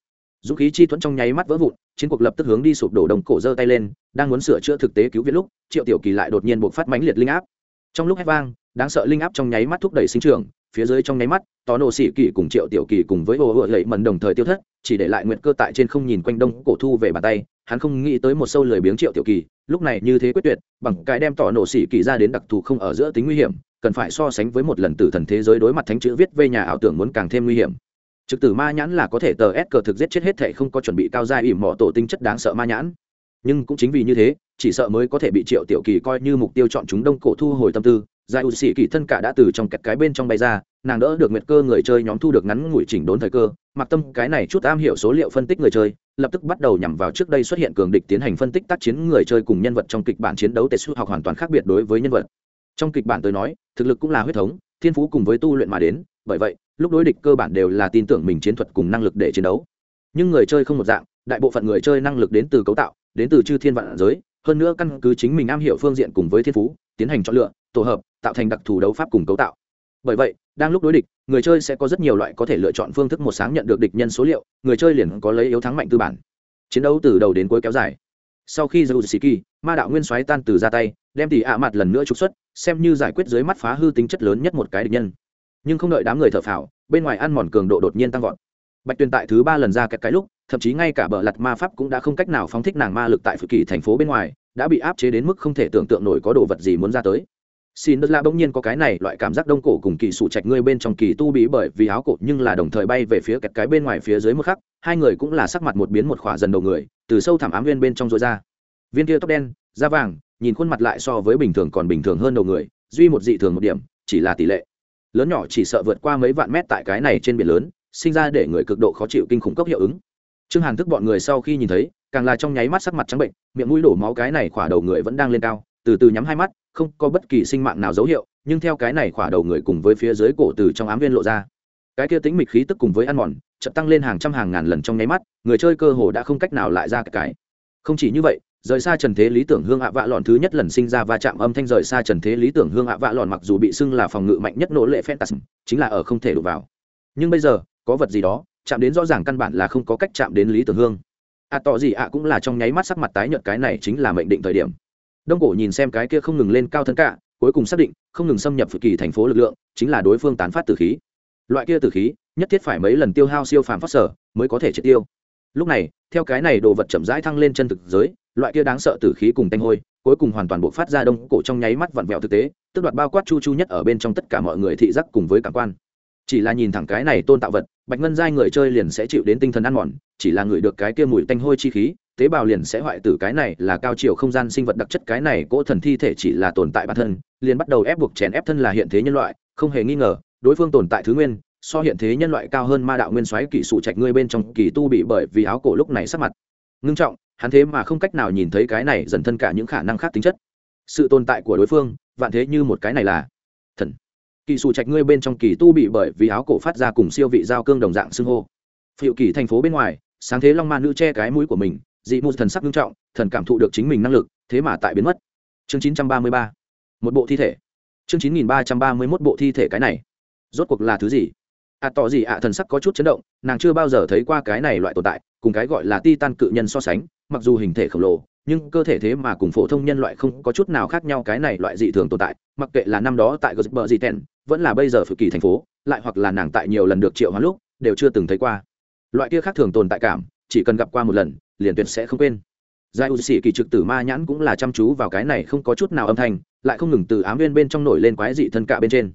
Dũng khí chi thuẫn trong nháy mắt vỡ vụn, chiến cuộc lập tức hướng đi sụp đổ đồng cổ giơ tay lên, đang muốn sửa chữa thực tế cứu viện lúc, triệu tiểu kỳ lại đột nhiên buộc phát mãnh liệt linh áp. Trong lúc hét vang, đáng sợ linh áp trong nháy mắt thúc đẩy sinh trưởng phía dưới trong nháy mắt, tò nổ xỉ kỳ cùng triệu tiểu kỳ cùng với ô hội lẫy mần đồng thời tiêu thất, chỉ để lại nguyện cơ tại trên không nhìn quanh đông cổ thu về bàn tay, hắn không nghĩ tới một sâu lười biếng triệu tiểu kỳ lúc này như thế quyết tuyệt, bằng cái đem tỏ nổ xỉ kỳ ra đến đặc thù không ở giữa tính nguy hiểm, cần phải so sánh với một lần tử thần thế giới đối mặt thánh chữ viết về nhà ảo tưởng muốn càng thêm nguy hiểm. Trực tử ma nhãn là có thể tờ ép cờ thực giết chết hết thể không có chuẩn bị cao gia ỉm mỏ tổ tinh chất đáng sợ ma nhãn. Nhưng cũng chính vì như thế, chỉ sợ mới có thể bị triệu tiểu kỳ coi như mục tiêu chọn chúng đông cổ thu hồi tâm tư giải ưu sĩ kỳ thân cả đã từ trong kẹt cái bên trong bay ra, nàng đỡ được nguyệt cơ người chơi nhóm thu được ngắn ngủi chỉnh đốn thời cơ, mặc tâm cái này chút am hiểu số liệu phân tích người chơi, lập tức bắt đầu nhằm vào trước đây xuất hiện cường địch tiến hành phân tích tác chiến người chơi cùng nhân vật trong kịch bản chiến đấu tệ su học hoàn toàn khác biệt đối với nhân vật. Trong kịch bản tôi nói, thực lực cũng là huyết thống, thiên phú cùng với tu luyện mà đến, bởi vậy, lúc đối địch cơ bản đều là tin tưởng mình chiến thuật cùng năng lực để chiến đấu. Nhưng người chơi không một dạng, đại bộ phận người chơi năng lực đến từ cấu tạo, đến từ chư thiên vạn giới, hơn nữa căn cứ chính mình am hiểu phương diện cùng với thiên phú, tiến hành chọn lựa tổ hợp tạo thành đặc thù đấu pháp cùng cấu tạo. Bởi vậy đang lúc đối địch người chơi sẽ có rất nhiều loại có thể lựa chọn phương thức một sáng nhận được địch nhân số liệu người chơi liền có lấy yếu thắng mạnh tư bản. Chiến đấu từ đầu đến cuối kéo dài. Sau khi Zeusiki, ma đạo nguyên soái tan từ ra tay đem tỷ ạ mặt lần nữa trục xuất xem như giải quyết dưới mắt phá hư tính chất lớn nhất một cái địch nhân. Nhưng không đợi đám người thở phào bên ngoài ăn mòn cường độ đột nhiên tăng vọt. Bạch tuyên tại thứ ba lần ra kẹt cái lúc thậm chí ngay cả bờ lặt ma pháp cũng đã không cách nào phóng thích nàng ma lực tại phự kỳ thành phố bên ngoài đã bị áp chế đến mức không thể tưởng tượng nổi có đồ vật gì muốn ra tới xin đất la bỗng nhiên có cái này loại cảm giác đông cổ cùng kỳ sụ trạch ngươi bên trong kỳ tu bí bởi vì áo cổ nhưng là đồng thời bay về phía kẹt cái bên ngoài phía dưới một khắc, hai người cũng là sắc mặt một biến một khỏa dần đầu người, từ sâu thẳm ám viên bên trong rối ra. Viên kia tóc đen, da vàng, nhìn khuôn mặt lại so với bình thường còn bình thường hơn đầu người, duy một dị thường một điểm, chỉ là tỷ lệ. Lớn nhỏ chỉ sợ vượt qua mấy vạn mét tại cái này trên biển lớn, sinh ra để người cực độ khó chịu kinh khủng cấp hiệu ứng. Trương hàn thức bọn người sau khi nhìn thấy, càng là trong nháy mắt sắc mặt trắng bệnh, miệng mũi đổ máu cái này khỏa đầu người vẫn đang lên cao, từ từ nhắm hai mắt không có bất kỳ sinh mạng nào dấu hiệu nhưng theo cái này khỏa đầu người cùng với phía dưới cổ từ trong ám viên lộ ra. Cái kia tính mịch khí tức cùng với ăn mòn chợt tăng lên hàng trăm hàng ngàn lần trong nháy mắt người chơi cơ hồ đã không cách nào lại ra cái, cái. không chỉ như vậy rời xa trần thế lý tưởng hương ạ vạ lòn thứ nhất lần sinh ra va chạm âm thanh rời xa trần thế lý tưởng hương ạ vạ lòn mặc dù bị xưng là phòng ngự mạnh nhất nỗ lệ phantasm chính là ở không thể đụng vào. Nhưng bây giờ có vật gì đó chạm đến rõ ràng căn bản là không có cách chạm đến lý tưởng hương. À tỏ gì ạ cũng là trong nháy mắt sắc mặt tái nhợt cái này chính là mệnh định thời điểm đông cổ nhìn xem cái kia không ngừng lên cao thân cả, cuối cùng xác định, không ngừng xâm nhập phực kỳ thành phố lực lượng, chính là đối phương tán phát từ khí. Loại kia từ khí, nhất thiết phải mấy lần tiêu hao siêu phàm phát sở mới có thể triệt tiêu. Lúc này, theo cái này đồ vật chậm rãi thăng lên chân thực giới, loại kia đáng sợ tử khí cùng tanh hôi, cuối cùng hoàn toàn bộ phát ra đông cổ trong nháy mắt vặn vẹo thực tế, tức đoạt bao quát chu chu nhất ở bên trong tất cả mọi người thị giác cùng với cảm quan. Chỉ là nhìn thẳng cái này tôn tạo vật, bạch ngân giai người chơi liền sẽ chịu đến tinh thần ăn mòn, chỉ là người được cái kia mùi tanh hôi chi khí tế bào liền sẽ hoại tử cái này là cao chiều không gian sinh vật đặc chất, cái này cỗ thần thi thể chỉ là tồn tại bản thân, liền bắt đầu ép buộc chèn ép thân là hiện thế nhân loại, không hề nghi ngờ, đối phương tồn tại thứ nguyên, so hiện thế nhân loại cao hơn ma đạo nguyên soái kỹ sụ trạch ngươi bên trong kỳ tu bị bởi vì áo cổ lúc này sắc mặt. Ngưng trọng, hắn thế mà không cách nào nhìn thấy cái này dần thân cả những khả năng khác tính chất. Sự tồn tại của đối phương, vạn thế như một cái này là thần. Kỳ sụ trạch ngươi bên trong kỳ tu bị bởi vì áo cổ phát ra cùng siêu vị giao cương đồng dạng xưng hô. Phiệu kỳ thành phố bên ngoài, sáng thế long ma nữ che cái mũi của mình dị mù thần sắc nghiêm trọng thần cảm thụ được chính mình năng lực thế mà tại biến mất. Chương chín trăm ba mươi ba một bộ thi thể. Chương chín nghìn ba trăm ba mươi mốt bộ thi thể cái này. Rốt cuộc là thứ gì? Ạ à, tỏ gì ạ? Thần sắc có chút chấn động nàng chưa bao giờ thấy qua cái này loại tồn tại cùng cái gọi là ti tan cự nhân so sánh mặc dù hình thể khổng lồ nhưng cơ thể thế mà cùng phổ thông nhân loại không có chút nào khác nhau cái này loại dị thường tồn tại mặc kệ là năm đó tại gờ bờ dị tèn vẫn là bây giờ phự kỳ thành phố lại hoặc là nàng tại nhiều lần được triệu hoán lúc đều chưa từng thấy qua. Loại kia khác thường tồn tại cảm chỉ cần gặp qua một lần liền tuyệt sẽ không quên. Giai u sĩ kỳ trực tử ma nhãn cũng là chăm chú vào cái này không có chút nào âm thanh, lại không ngừng từ ám viên bên trong nổi lên quái dị thân cạ bên trên.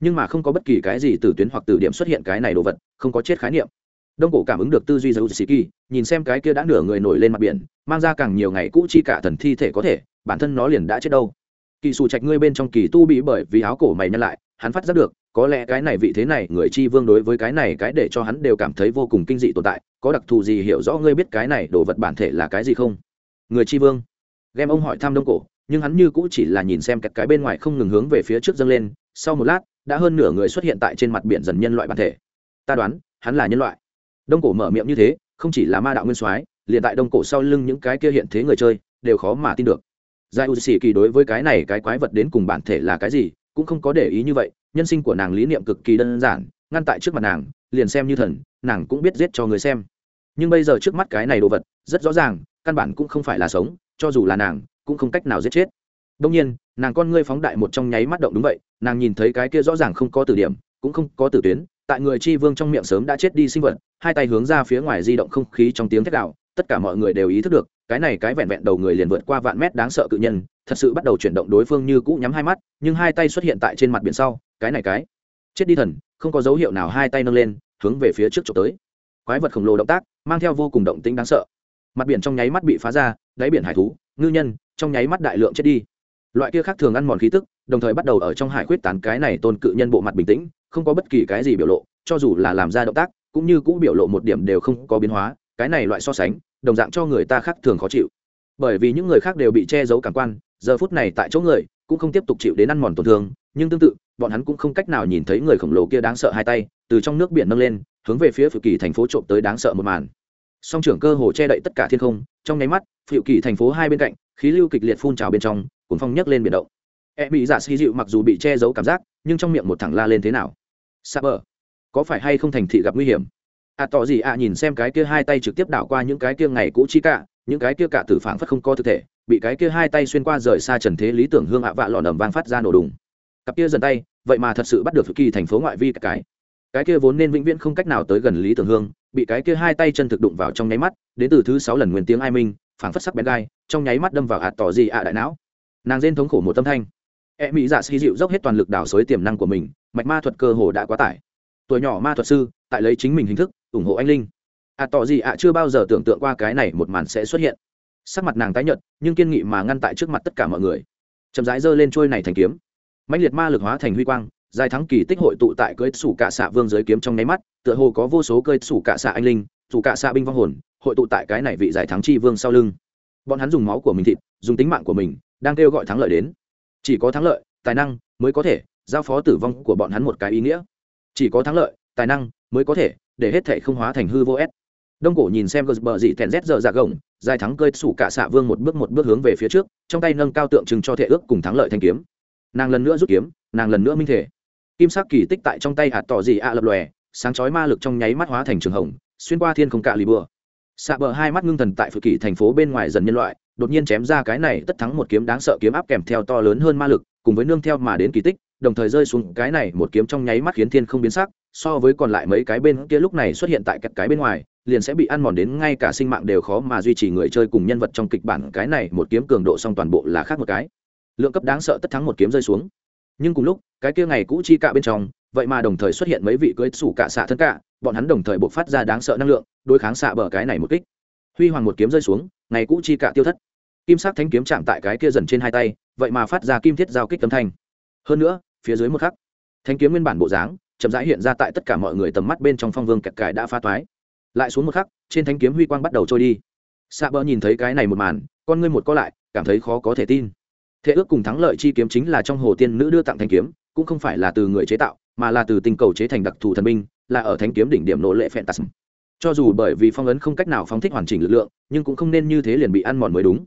Nhưng mà không có bất kỳ cái gì từ tuyến hoặc từ điểm xuất hiện cái này đồ vật, không có chết khái niệm. Đông cổ cảm ứng được tư duy dấu sĩ kỳ, nhìn xem cái kia đã nửa người nổi lên mặt biển, mang ra càng nhiều ngày cũ chi cả thần thi thể có thể, bản thân nó liền đã chết đâu. Kỳ sù trạch ngươi bên trong kỳ tu bị bởi vì áo cổ mày nhăn lại, hắn phát giác được có lẽ cái này vị thế này, người chi vương đối với cái này cái để cho hắn đều cảm thấy vô cùng kinh dị tồn tại, có đặc thù gì hiểu rõ ngươi biết cái này đồ vật bản thể là cái gì không? Người chi vương. Game ông hỏi thăm đông cổ, nhưng hắn như cũ chỉ là nhìn xem cái cái bên ngoài không ngừng hướng về phía trước dâng lên, sau một lát, đã hơn nửa người xuất hiện tại trên mặt biển dần nhân loại bản thể. Ta đoán, hắn là nhân loại. Đông cổ mở miệng như thế, không chỉ là ma đạo nguyên soái, liền tại đông cổ sau lưng những cái kia hiện thế người chơi, đều khó mà tin được. Giải u xì kỳ đối với cái này cái quái vật đến cùng bản thể là cái gì cũng không có để ý như vậy, nhân sinh của nàng lý niệm cực kỳ đơn giản, ngăn tại trước mặt nàng, liền xem như thần, nàng cũng biết giết cho người xem. Nhưng bây giờ trước mắt cái này đồ vật, rất rõ ràng, căn bản cũng không phải là sống, cho dù là nàng, cũng không cách nào giết chết. Đông nhiên, nàng con ngươi phóng đại một trong nháy mắt động đúng vậy, nàng nhìn thấy cái kia rõ ràng không có từ điểm, cũng không có từ tuyến, tại người chi vương trong miệng sớm đã chết đi sinh vật, hai tay hướng ra phía ngoài di động không khí trong tiếng thét đạo tất cả mọi người đều ý thức được cái này cái vẹn vẹn đầu người liền vượt qua vạn mét đáng sợ cự nhân, thật sự bắt đầu chuyển động đối phương như cũ nhắm hai mắt, nhưng hai tay xuất hiện tại trên mặt biển sau, cái này cái. Chết đi thần, không có dấu hiệu nào hai tay nâng lên, hướng về phía trước trộm tới. Quái vật khổng lồ động tác, mang theo vô cùng động tĩnh đáng sợ. Mặt biển trong nháy mắt bị phá ra, đáy biển hải thú, ngư nhân, trong nháy mắt đại lượng chết đi. Loại kia khác thường ăn mòn khí tức, đồng thời bắt đầu ở trong hải khuyết tán cái này tôn cự nhân bộ mặt bình tĩnh, không có bất kỳ cái gì biểu lộ, cho dù là làm ra động tác, cũng như cũng biểu lộ một điểm đều không có biến hóa, cái này loại so sánh đồng dạng cho người ta khác thường khó chịu. Bởi vì những người khác đều bị che giấu cảm quan, giờ phút này tại chỗ người cũng không tiếp tục chịu đến ăn mòn tổn thương, nhưng tương tự, bọn hắn cũng không cách nào nhìn thấy người khổng lồ kia đáng sợ hai tay, từ trong nước biển nâng lên, hướng về phía phự kỳ thành phố trộm tới đáng sợ một màn. Song trưởng cơ hồ che đậy tất cả thiên không, trong nháy mắt phự kỳ thành phố hai bên cạnh, khí lưu kịch liệt phun trào bên trong cuốn phong nhấc lên biển động. E bị giả xì dịu mặc dù bị che giấu cảm giác, nhưng trong miệng một thẳng la lên thế nào? Sa bờ, có phải hay không thành thị gặp nguy hiểm? À tỏ gì à nhìn xem cái kia hai tay trực tiếp đảo qua những cái kia ngày cũ chi cả, những cái kia cả tử phản phất không có thực thể, bị cái kia hai tay xuyên qua rời xa trần thế lý tưởng hương ạ vạ lọn ẩm vang phát ra nổ đùng. Cặp kia dần tay, vậy mà thật sự bắt được kỳ thành phố ngoại vi cái. Cái kia vốn nên vĩnh viễn không cách nào tới gần lý tưởng hương, bị cái kia hai tay chân thực đụng vào trong nháy mắt, đến từ thứ sáu lần nguyên tiếng ai minh, phảng phất sắc bén gai, trong nháy mắt đâm vào ạ tỏ gì ạ đại não. Nàng rên thống khổ một tâm thanh. E mỹ dạ xì dịu dốc hết toàn lực đảo xới tiềm năng của mình, mạch ma thuật cơ hồ đã quá tải. Tuổi nhỏ ma thuật sư, tại lấy chính mình hình thức ủng hộ anh linh. À tỏ gì ạ? Chưa bao giờ tưởng tượng qua cái này một màn sẽ xuất hiện. Sắc mặt nàng tái nhợt, nhưng kiên nghị mà ngăn tại trước mặt tất cả mọi người. Chậm rãi giơ lên trôi này thành kiếm. Mạnh liệt ma lực hóa thành huy quang, dài thắng kỳ tích hội tụ tại cưới sủ cạ xạ vương giới kiếm trong nháy mắt, tựa hồ có vô số cơi sủ cạ xạ anh linh, sủ cạ xạ binh vong hồn, hội tụ tại cái này vị giải thắng chi vương sau lưng. Bọn hắn dùng máu của mình thịt, dùng tính mạng của mình, đang kêu gọi thắng lợi đến. Chỉ có thắng lợi, tài năng mới có thể giao phó tử vong của bọn hắn một cái ý nghĩa. Chỉ có thắng lợi, tài năng mới có thể để hết thể không hóa thành hư vô ép đông cổ nhìn xem gờ bờ dị tèn rét giờ dạ gồng, dài thắng cơi sủ cả xạ vương một bước một bước hướng về phía trước, trong tay nâng cao tượng trưng cho thể ước cùng thắng lợi thanh kiếm. Nàng lần nữa rút kiếm, nàng lần nữa minh thể. Kim sắc kỳ tích tại trong tay hạt tỏ dị ạ lập lòe, sáng chói ma lực trong nháy mắt hóa thành trường hồng, xuyên qua thiên không cạ lì bừa. Xạ bờ hai mắt ngưng thần tại phụ kỳ thành phố bên ngoài dần nhân loại, đột nhiên chém ra cái này tất thắng một kiếm đáng sợ kiếm áp kèm theo to lớn hơn ma lực, cùng với nương theo mà đến kỳ tích, đồng thời rơi xuống cái này một kiếm trong nháy mắt khiến thiên không biến sắc so với còn lại mấy cái bên kia lúc này xuất hiện tại các cái bên ngoài, liền sẽ bị ăn mòn đến ngay cả sinh mạng đều khó mà duy trì người chơi cùng nhân vật trong kịch bản. Cái này một kiếm cường độ song toàn bộ là khác một cái. Lượng cấp đáng sợ tất thắng một kiếm rơi xuống. Nhưng cùng lúc, cái kia ngày cũ chi cạ bên trong, vậy mà đồng thời xuất hiện mấy vị cưới sủ cạ xạ thân cạ bọn hắn đồng thời buộc phát ra đáng sợ năng lượng, đối kháng xạ bờ cái này một kích. Huy hoàng một kiếm rơi xuống, ngày cũ chi cạ tiêu thất. Kim sắc thanh kiếm chạm tại cái kia dần trên hai tay, vậy mà phát ra kim thiết giao kích âm thanh. Hơn nữa, phía dưới một khắc thanh kiếm nguyên bản bộ dáng chậm rãi hiện ra tại tất cả mọi người tầm mắt bên trong phong vương kẹt cải đã pha toái. Lại xuống một khắc, trên thanh kiếm huy quang bắt đầu trôi đi. Xạ bờ nhìn thấy cái này một màn, con ngươi một co lại, cảm thấy khó có thể tin. Thế ước cùng thắng lợi chi kiếm chính là trong hồ tiên nữ đưa tặng thanh kiếm, cũng không phải là từ người chế tạo, mà là từ tình cầu chế thành đặc thù thần binh, là ở thanh kiếm đỉnh điểm nỗ lệ phẹn tasm cho dù bởi vì phong ấn không cách nào phóng thích hoàn chỉnh lực lượng, nhưng cũng không nên như thế liền bị ăn mòn mới đúng.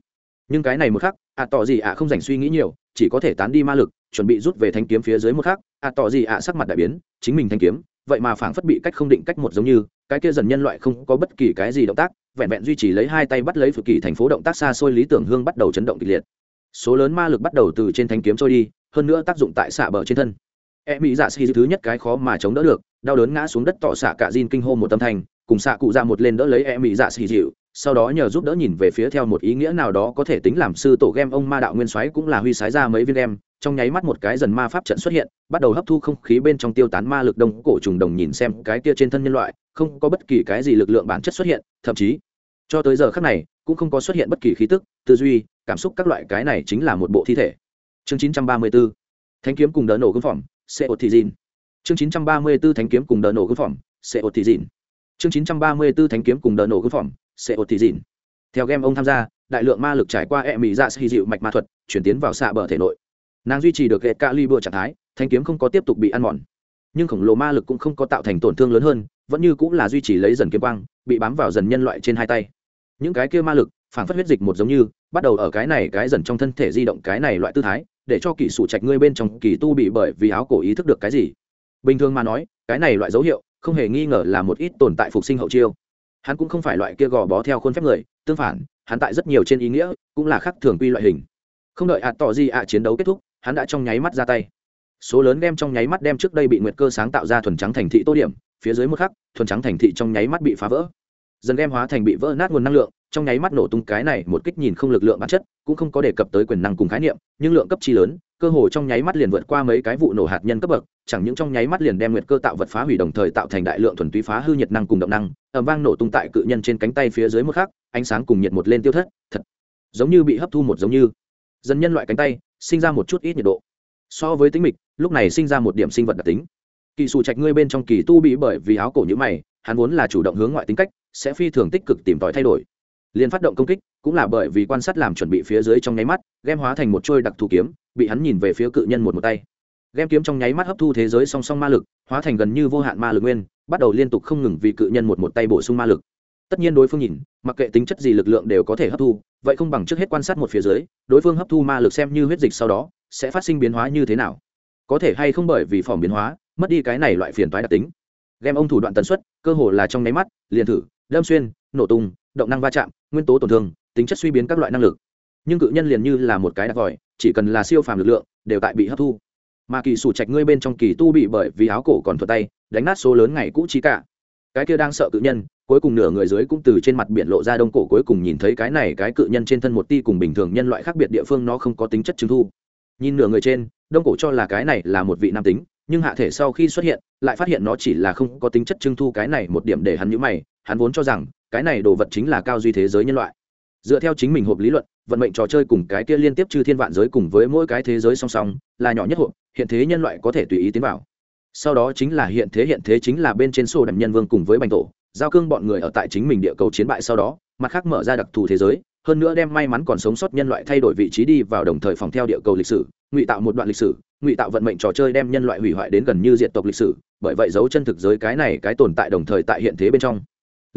Nhưng cái này một khắc, ạ à tỏ gì ạ không dành suy nghĩ nhiều chỉ có thể tán đi ma lực, chuẩn bị rút về thanh kiếm phía dưới một khắc, ạ à tỏ gì ạ, sắc mặt đại biến, chính mình thanh kiếm, vậy mà phảng phất bị cách không định cách một giống như, cái kia dần nhân loại không có bất kỳ cái gì động tác, vẹn vẹn duy trì lấy hai tay bắt lấy phực kỳ thành phố động tác xa xôi lý tưởng hương bắt đầu chấn động kịch liệt. Số lớn ma lực bắt đầu từ trên thanh kiếm trôi đi, hơn nữa tác dụng tại xạ bờ trên thân. E mỹ dạ xì thứ nhất cái khó mà chống đỡ được, đau đớn ngã xuống đất tỏ xạ cả Jin kinh hô một tâm thành cùng xạ cụ ra một lên đỡ lấy e mỹ dạ xì dịu sau đó nhờ giúp đỡ nhìn về phía theo một ý nghĩa nào đó có thể tính làm sư tổ game ông ma đạo nguyên soái cũng là huy sái ra mấy viên em trong nháy mắt một cái dần ma pháp trận xuất hiện, bắt đầu hấp thu không khí bên trong tiêu tán ma lực đông, cổ trùng đồng nhìn xem cái kia trên thân nhân loại, không có bất kỳ cái gì lực lượng bản chất xuất hiện, thậm chí, cho tới giờ khác này, cũng không có xuất hiện bất kỳ khí tức, tư duy, cảm xúc các loại cái này chính là một bộ thi thể. Chương 934 Thánh kiếm cùng đỡ nổ gương phỏng xe ột thị dìn chương 934 Thánh kiếm cùng đỡ nổ gương phỏng xe ột thị dìn chương 934 Thánh kiếm cùng đỡ nổ gương phỏng sẽ ột thị dìn theo game ông tham gia, đại lượng ma lực trải qua e mỹ dạ xì dịu mạch ma thuật, chuyển tiến vào xạ bờ thể nội. Nàng duy trì được hệ ca li bừa trạng thái, thanh kiếm không có tiếp tục bị ăn mòn. Nhưng khổng lồ ma lực cũng không có tạo thành tổn thương lớn hơn, vẫn như cũng là duy trì lấy dần kiếm quang, bị bám vào dần nhân loại trên hai tay. Những cái kia ma lực phảng phất huyết dịch một giống như, bắt đầu ở cái này, cái dần trong thân thể di động cái này loại tư thái, để cho kỳ sủ trạch ngươi bên trong kỳ tu bị bởi vì áo cổ ý thức được cái gì. Bình thường mà nói, cái này loại dấu hiệu, không hề nghi ngờ là một ít tồn tại phục sinh hậu chiêu hắn cũng không phải loại kia gò bó theo khuôn phép người, tương phản, hắn tại rất nhiều trên ý nghĩa cũng là khắc thường quy loại hình. Không đợi ạ tỏ gì ạ chiến đấu kết thúc, hắn đã trong nháy mắt ra tay. Số lớn đem trong nháy mắt đem trước đây bị nguyệt cơ sáng tạo ra thuần trắng thành thị tô điểm, phía dưới một khắc, thuần trắng thành thị trong nháy mắt bị phá vỡ. Dần đem hóa thành bị vỡ nát nguồn năng lượng trong nháy mắt nổ tung cái này một kích nhìn không lực lượng bản chất, cũng không có đề cập tới quyền năng cùng khái niệm, nhưng lượng cấp chi lớn, cơ hồ trong nháy mắt liền vượt qua mấy cái vụ nổ hạt nhân cấp bậc, chẳng những trong nháy mắt liền đem nguyệt cơ tạo vật phá hủy đồng thời tạo thành đại lượng thuần túy phá hư nhiệt năng cùng động năng ẩm vang nổ tung tại cự nhân trên cánh tay phía dưới một khắc, ánh sáng cùng nhiệt một lên tiêu thất, thật giống như bị hấp thu một giống như. Dân nhân loại cánh tay, sinh ra một chút ít nhiệt độ. So với tính mịch, lúc này sinh ra một điểm sinh vật đặc tính. Kỳ xù trạch ngươi bên trong kỳ tu bị bởi vì áo cổ như mày, hắn vốn là chủ động hướng ngoại tính cách, sẽ phi thường tích cực tìm tòi thay đổi liền phát động công kích, cũng là bởi vì quan sát làm chuẩn bị phía dưới trong nháy mắt game hóa thành một trôi đặc thù kiếm, bị hắn nhìn về phía cự nhân một một tay. Game kiếm trong nháy mắt hấp thu thế giới song song ma lực, hóa thành gần như vô hạn ma lực nguyên, bắt đầu liên tục không ngừng vì cự nhân một một tay bổ sung ma lực. Tất nhiên đối phương nhìn, mặc kệ tính chất gì lực lượng đều có thể hấp thu, vậy không bằng trước hết quan sát một phía dưới, đối phương hấp thu ma lực xem như huyết dịch sau đó, sẽ phát sinh biến hóa như thế nào. Có thể hay không bởi vì phòng biến hóa, mất đi cái này loại phiền toái đặc tính. Game ông thủ đoạn tần suất, cơ hồ là trong nháy mắt, liền thử, đâm xuyên, nổ tung động năng va chạm, nguyên tố tổn thương, tính chất suy biến các loại năng lực. Nhưng cự nhân liền như là một cái đặc vòi, chỉ cần là siêu phàm lực lượng, đều tại bị hấp thu. Mà kỳ sủ trạch ngươi bên trong kỳ tu bị bởi vì áo cổ còn thuật tay, đánh nát số lớn ngày cũ trí cả. Cái kia đang sợ cự nhân, cuối cùng nửa người dưới cũng từ trên mặt biển lộ ra đông cổ cuối cùng nhìn thấy cái này cái cự nhân trên thân một ti cùng bình thường nhân loại khác biệt địa phương nó không có tính chất chứng thu. Nhìn nửa người trên, đông cổ cho là cái này là một vị nam tính, nhưng hạ thể sau khi xuất hiện, lại phát hiện nó chỉ là không có tính chất trưng thu cái này một điểm để hắn nhữ mày, hắn vốn cho rằng cái này đồ vật chính là cao duy thế giới nhân loại. Dựa theo chính mình hộp lý luận, vận mệnh trò chơi cùng cái kia liên tiếp chư thiên vạn giới cùng với mỗi cái thế giới song song, là nhỏ nhất hộp, hiện thế nhân loại có thể tùy ý tiến vào. Sau đó chính là hiện thế hiện thế chính là bên trên sổ đầm nhân vương cùng với bành tổ, giao cương bọn người ở tại chính mình địa cầu chiến bại sau đó, mặt khác mở ra đặc thù thế giới, hơn nữa đem may mắn còn sống sót nhân loại thay đổi vị trí đi vào đồng thời phòng theo địa cầu lịch sử, ngụy tạo một đoạn lịch sử, ngụy tạo vận mệnh trò chơi đem nhân loại hủy hoại đến gần như diện tộc lịch sử, bởi vậy dấu chân thực giới cái này cái tồn tại đồng thời tại hiện thế bên trong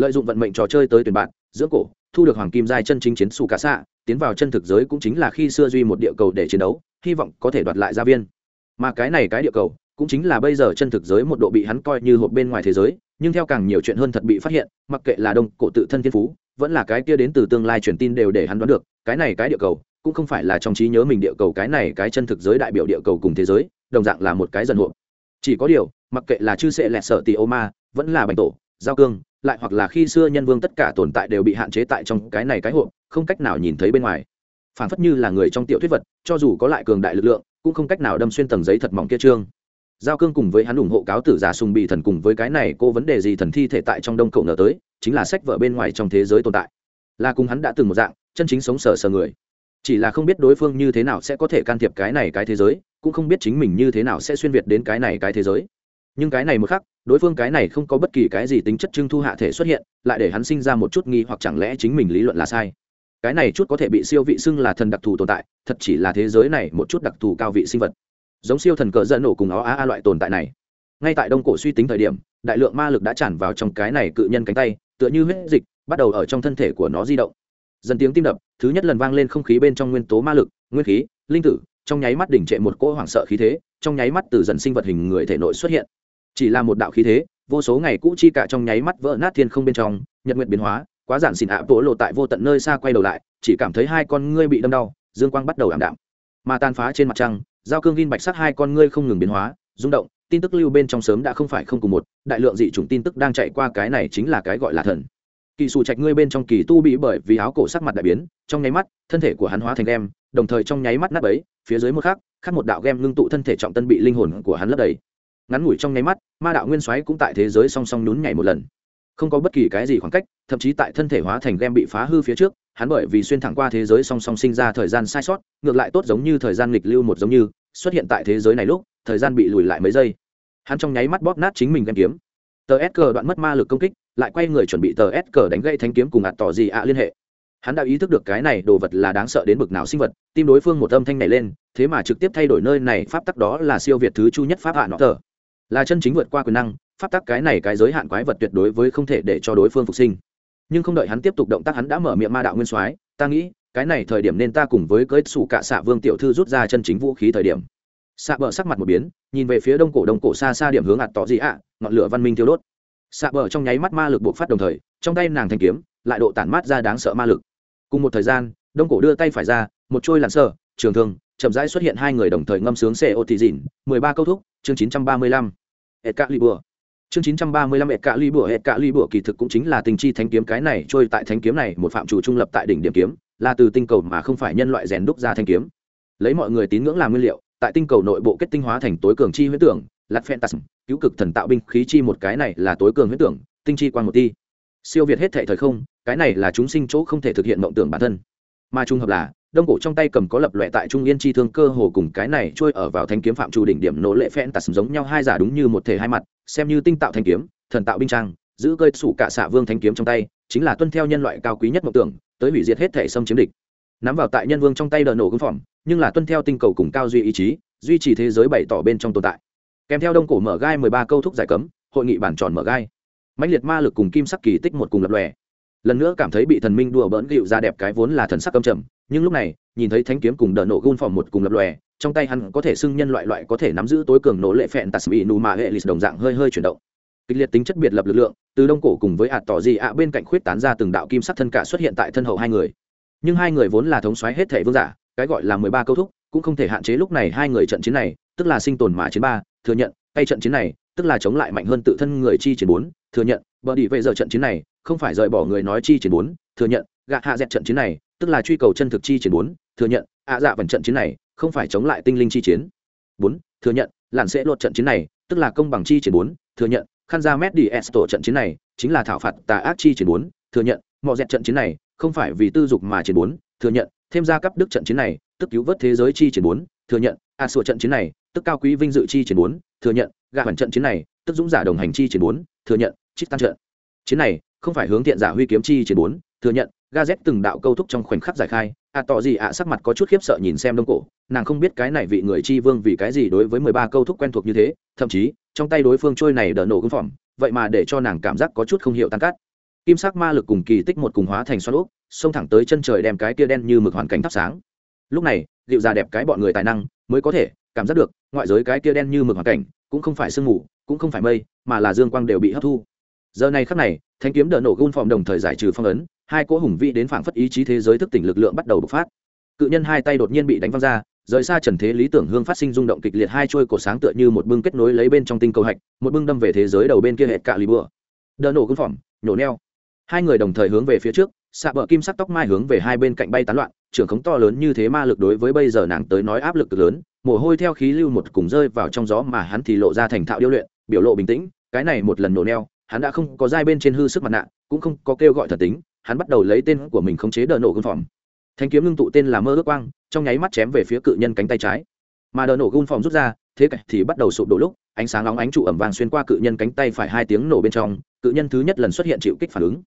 lợi dụng vận mệnh trò chơi tới tuyển bạn, dưỡng cổ, thu được hoàng kim giai chân chính chiến xù cả xạ, tiến vào chân thực giới cũng chính là khi xưa duy một địa cầu để chiến đấu, hy vọng có thể đoạt lại gia viên. Mà cái này cái địa cầu, cũng chính là bây giờ chân thực giới một độ bị hắn coi như hộp bên ngoài thế giới, nhưng theo càng nhiều chuyện hơn thật bị phát hiện, mặc kệ là đông cổ tự thân thiên phú, vẫn là cái kia đến từ tương lai truyền tin đều để hắn đoán được, cái này cái địa cầu, cũng không phải là trong trí nhớ mình địa cầu, cái này cái chân thực giới đại biểu địa cầu cùng thế giới, đồng dạng là một cái dần hộp. Chỉ có điều, mặc kệ là chư sệ lẹt sợ tì ô ma, vẫn là bành tổ giao cương, lại hoặc là khi xưa nhân vương tất cả tồn tại đều bị hạn chế tại trong cái này cái hộp, không cách nào nhìn thấy bên ngoài. Phản phất như là người trong tiểu thuyết vật, cho dù có lại cường đại lực lượng, cũng không cách nào đâm xuyên tầng giấy thật mỏng kia trương. Giao cương cùng với hắn ủng hộ cáo tử giả sùng bị thần cùng với cái này cô vấn đề gì thần thi thể tại trong đông cậu nở tới, chính là sách vở bên ngoài trong thế giới tồn tại. Là cùng hắn đã từng một dạng, chân chính sống sờ sờ người. Chỉ là không biết đối phương như thế nào sẽ có thể can thiệp cái này cái thế giới, cũng không biết chính mình như thế nào sẽ xuyên việt đến cái này cái thế giới. Nhưng cái này một khắc đối phương cái này không có bất kỳ cái gì tính chất trưng thu hạ thể xuất hiện, lại để hắn sinh ra một chút nghi hoặc chẳng lẽ chính mình lý luận là sai. Cái này chút có thể bị siêu vị xưng là thần đặc thù tồn tại, thật chỉ là thế giới này một chút đặc thù cao vị sinh vật. Giống siêu thần cỡ dẫn nổ cùng ó a a loại tồn tại này. Ngay tại đông cổ suy tính thời điểm, đại lượng ma lực đã tràn vào trong cái này cự nhân cánh tay, tựa như huyết dịch, bắt đầu ở trong thân thể của nó di động. Dần tiếng tim đập, thứ nhất lần vang lên không khí bên trong nguyên tố ma lực, nguyên khí, linh tử, trong nháy mắt đỉnh trệ một cỗ hoảng sợ khí thế, trong nháy mắt từ dần sinh vật hình người thể nội xuất hiện chỉ là một đạo khí thế, vô số ngày cũ chi cả trong nháy mắt vỡ nát thiên không bên trong, nhật nguyện biến hóa, quá giản xỉn ạ vỗ lộ tại vô tận nơi xa quay đầu lại, chỉ cảm thấy hai con ngươi bị đâm đau, dương quang bắt đầu ảm đạm. Mà tan phá trên mặt trăng, giao cương gin bạch sắc hai con ngươi không ngừng biến hóa, rung động, tin tức lưu bên trong sớm đã không phải không cùng một, đại lượng dị chủng tin tức đang chạy qua cái này chính là cái gọi là thần. Kỳ sù trạch ngươi bên trong kỳ tu bị bởi vì áo cổ sắc mặt đại biến, trong nháy mắt, thân thể của hắn hóa thành đem đồng thời trong nháy mắt nắp ấy phía dưới một khắc khắc một đạo gem ngưng tụ thân thể trọng tân bị linh hồn của hắn lấp đầy ngắn ngủi trong nháy mắt, ma đạo nguyên soái cũng tại thế giới song song nhún nhảy một lần. Không có bất kỳ cái gì khoảng cách, thậm chí tại thân thể hóa thành gem bị phá hư phía trước, hắn bởi vì xuyên thẳng qua thế giới song song sinh ra thời gian sai sót, ngược lại tốt giống như thời gian nghịch lưu một giống như, xuất hiện tại thế giới này lúc, thời gian bị lùi lại mấy giây. Hắn trong nháy mắt bóp nát chính mình gem kiếm. Tờ s cờ đoạn mất ma lực công kích, lại quay người chuẩn bị tờ s cờ đánh gây thanh kiếm cùng ạt tỏ gì ạ liên hệ. Hắn đã ý thức được cái này đồ vật là đáng sợ đến bực nào sinh vật, tim đối phương một âm thanh này lên, thế mà trực tiếp thay đổi nơi này, pháp tắc đó là siêu việt thứ chu nhất pháp hạ nọ tờ là chân chính vượt qua quyền năng, pháp tắc cái này cái giới hạn quái vật tuyệt đối với không thể để cho đối phương phục sinh. Nhưng không đợi hắn tiếp tục động tác hắn đã mở miệng ma đạo nguyên soái, ta nghĩ, cái này thời điểm nên ta cùng với cưới sủ cạ xạ vương tiểu thư rút ra chân chính vũ khí thời điểm. Xạ bờ sắc mặt một biến, nhìn về phía đông cổ đông cổ xa xa điểm hướng ạt tỏ gì ạ, ngọn lửa văn minh thiêu đốt. Xạ bờ trong nháy mắt ma lực buộc phát đồng thời, trong tay nàng thanh kiếm lại độ tản mát ra đáng sợ ma lực. Cùng một thời gian, đông cổ đưa tay phải ra, một trôi lặn sơ, trường thương, chậm rãi xuất hiện hai người đồng thời ngâm sướng xe ô thị dìn mười ba câu thúc, chương chín trăm ba mươi lăm et cạ li chương chín trăm ba mươi lăm cạ li cạ li kỳ thực cũng chính là tình chi thánh kiếm, cái này trôi tại thánh kiếm này, một phạm chủ trung lập tại đỉnh điểm kiếm, là từ tinh cầu mà không phải nhân loại rèn đúc ra thanh kiếm. Lấy mọi người tín ngưỡng làm nguyên liệu, tại tinh cầu nội bộ kết tinh hóa thành tối cường chi huyết tưởng lạt phantasm, cứu cực thần tạo binh khí chi một cái này là tối cường huyết tưởng, tinh chi quan một ti. Siêu việt hết thể thời không, cái này là chúng sinh chỗ không thể thực hiện mộng tưởng bản thân. Mà trung hợp là đông cổ trong tay cầm có lập loại tại trung yên chi thương cơ hồ cùng cái này trôi ở vào thanh kiếm phạm trù đỉnh điểm nỗ lệ phen tạt giống nhau hai giả đúng như một thể hai mặt, xem như tinh tạo thanh kiếm, thần tạo binh trang, giữ cơi sủ cả xạ vương thanh kiếm trong tay, chính là tuân theo nhân loại cao quý nhất mộng tưởng, tới hủy diệt hết thể xâm chiếm địch. Nắm vào tại nhân vương trong tay đờ nổ gương phỏng, nhưng là tuân theo tinh cầu cùng cao duy ý chí, duy trì thế giới bày tỏ bên trong tồn tại. Kèm theo đông cổ mở gai mười ba câu thúc giải cấm, hội nghị bản tròn mở gai. Mãnh liệt ma lực cùng kim sắc kỳ tích một cùng lập lòe. Lần nữa cảm thấy bị thần minh đùa bỡn gịu ra đẹp cái vốn là thần sắc âm trầm nhưng lúc này, nhìn thấy thánh kiếm cùng đờ nổ gun phòng một cùng lập lòe, trong tay hắn có thể xưng nhân loại loại có thể nắm giữ tối cường nổ lệ phẹn tạt bị nù mà hệ lịch đồng dạng hơi hơi chuyển động. Kịch liệt tính chất biệt lập lực lượng, từ đông cổ cùng với ạt tỏ gì ạ bên cạnh khuyết tán ra từng đạo kim sắc thân cả xuất hiện tại thân hậu hai người. Nhưng hai người vốn là thống xoáy hết thể vương giả, cái gọi là mười ba câu thúc, cũng không thể hạn chế lúc này hai người trận chiến này, tức là sinh tồn mà chiến ba, thừa nhận hay trận chiến này, tức là chống lại mạnh hơn tự thân người chi chiến bốn, thừa nhận bờ đi về giờ trận chiến này, không phải rời bỏ người nói chi chiến bốn, thừa nhận gạ hạ dẹt trận chiến này, tức là truy cầu chân thực chi chiến bốn, thừa nhận, ạ dạ vần trận chiến này, không phải chống lại tinh linh chi chiến. Bốn, thừa nhận làn sẽ lột trận chiến này, tức là công bằng chi chiến bốn, thừa nhận khăn ra mét đi s tổ trận chiến này, chính là thảo phạt tà ác chi chiến bốn, thừa nhận mọi dẹt trận chiến này, không phải vì tư dục mà chiến bốn, thừa nhận, thêm ra cấp đức trận chiến này, tức cứu vớt thế giới chi chiến bốn, thừa nhận, a sủa trận chiến này, tức cao quý vinh dự chi chiến bốn, thừa nhận, gạ hoàn trận chiến này, tức dũng giả đồng hành chi chiến bốn, thừa nhận chít tan trận. Chiến này, không phải hướng thiện giả huy kiếm chi chiến bốn, thừa nhận ga z từng đạo câu thúc trong khoảnh khắc giải khai ạ tỏ gì ạ? Sắc mặt có chút khiếp sợ nhìn xem đông cổ, nàng không biết cái này vị người chi vương vì cái gì đối với mười ba câu thúc quen thuộc như thế, thậm chí, trong tay đối phương trôi này đỡ nổ gương phỏng, vậy mà để cho nàng cảm giác có chút không hiểu tan cắt kim sắc ma lực cùng kỳ tích một cùng hóa thành xoan úp xông thẳng tới chân trời đem cái kia đen như mực hoàn cảnh thắp sáng. Lúc này liệu già đẹp cái bọn người tài năng mới có thể cảm giác được, ngoại giới cái kia đen như mực hoàn cảnh cũng không phải sương mù, cũng không phải mây, mà là dương quang đều bị hấp thu. Giờ này khắc này, thanh kiếm đỡ nổ gun phòm đồng thời giải trừ phong ấn hai cỗ hùng vị đến phảng phất ý chí thế giới thức tỉnh lực lượng bắt đầu bộc phát. Cự nhân hai tay đột nhiên bị đánh văng ra, rời xa trần thế lý tưởng hương phát sinh rung động kịch liệt hai trôi cổ sáng tựa như một bưng kết nối lấy bên trong tinh cầu hạch, một bưng đâm về thế giới đầu bên kia hệt cạ lì bừa đỡ nổ gun phỏng, nhổ neo. Hai người đồng thời hướng về phía trước, xạ bờ kim sắc tóc mai hướng về hai bên cạnh bay tán loạn, trưởng khống to lớn như thế ma lực đối với bây giờ nàng tới nói áp lực cực lớn, mồ hôi theo khí lưu một cùng rơi vào trong gió mà hắn thì lộ ra thành thạo điêu luyện, biểu lộ bình tĩnh, cái này một lần nổ neo, hắn đã không có giai bên trên hư sức mặt nạ, cũng không có kêu gọi thần tính hắn bắt đầu lấy tên của mình khống chế đờ nổ gôn phòng thanh kiếm ngưng tụ tên là mơ ước quang, trong nháy mắt chém về phía cự nhân cánh tay trái. Mà đờ nổ gôn phòng rút ra, thế cảnh thì bắt đầu sụp đổ lúc, ánh sáng nóng ánh trụ ẩm vàng xuyên qua cự nhân cánh tay phải hai tiếng nổ bên trong, cự nhân thứ nhất lần xuất hiện chịu kích phản ứng.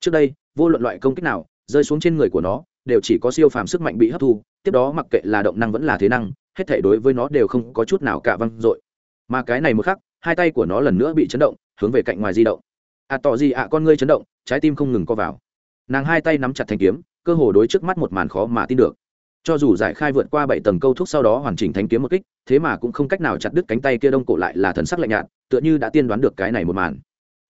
Trước đây, vô luận loại công kích nào, rơi xuống trên người của nó, đều chỉ có siêu phàm sức mạnh bị hấp thu, tiếp đó mặc kệ là động năng vẫn là thế năng, hết thể đối với nó đều không có chút nào cả văng dội. Mà cái này một khắc, hai tay của nó lần nữa bị chấn động, hướng về cạnh ngoài di động. À tỏ gì ạ, con ngươi chấn động, trái tim không ngừng co vào nàng hai tay nắm chặt thanh kiếm, cơ hồ đối trước mắt một màn khó mà tin được. Cho dù giải khai vượt qua bảy tầng câu thúc sau đó hoàn chỉnh thanh kiếm một kích, thế mà cũng không cách nào chặt đứt cánh tay kia đông cổ lại là thần sắc lạnh nhạt, tựa như đã tiên đoán được cái này một màn.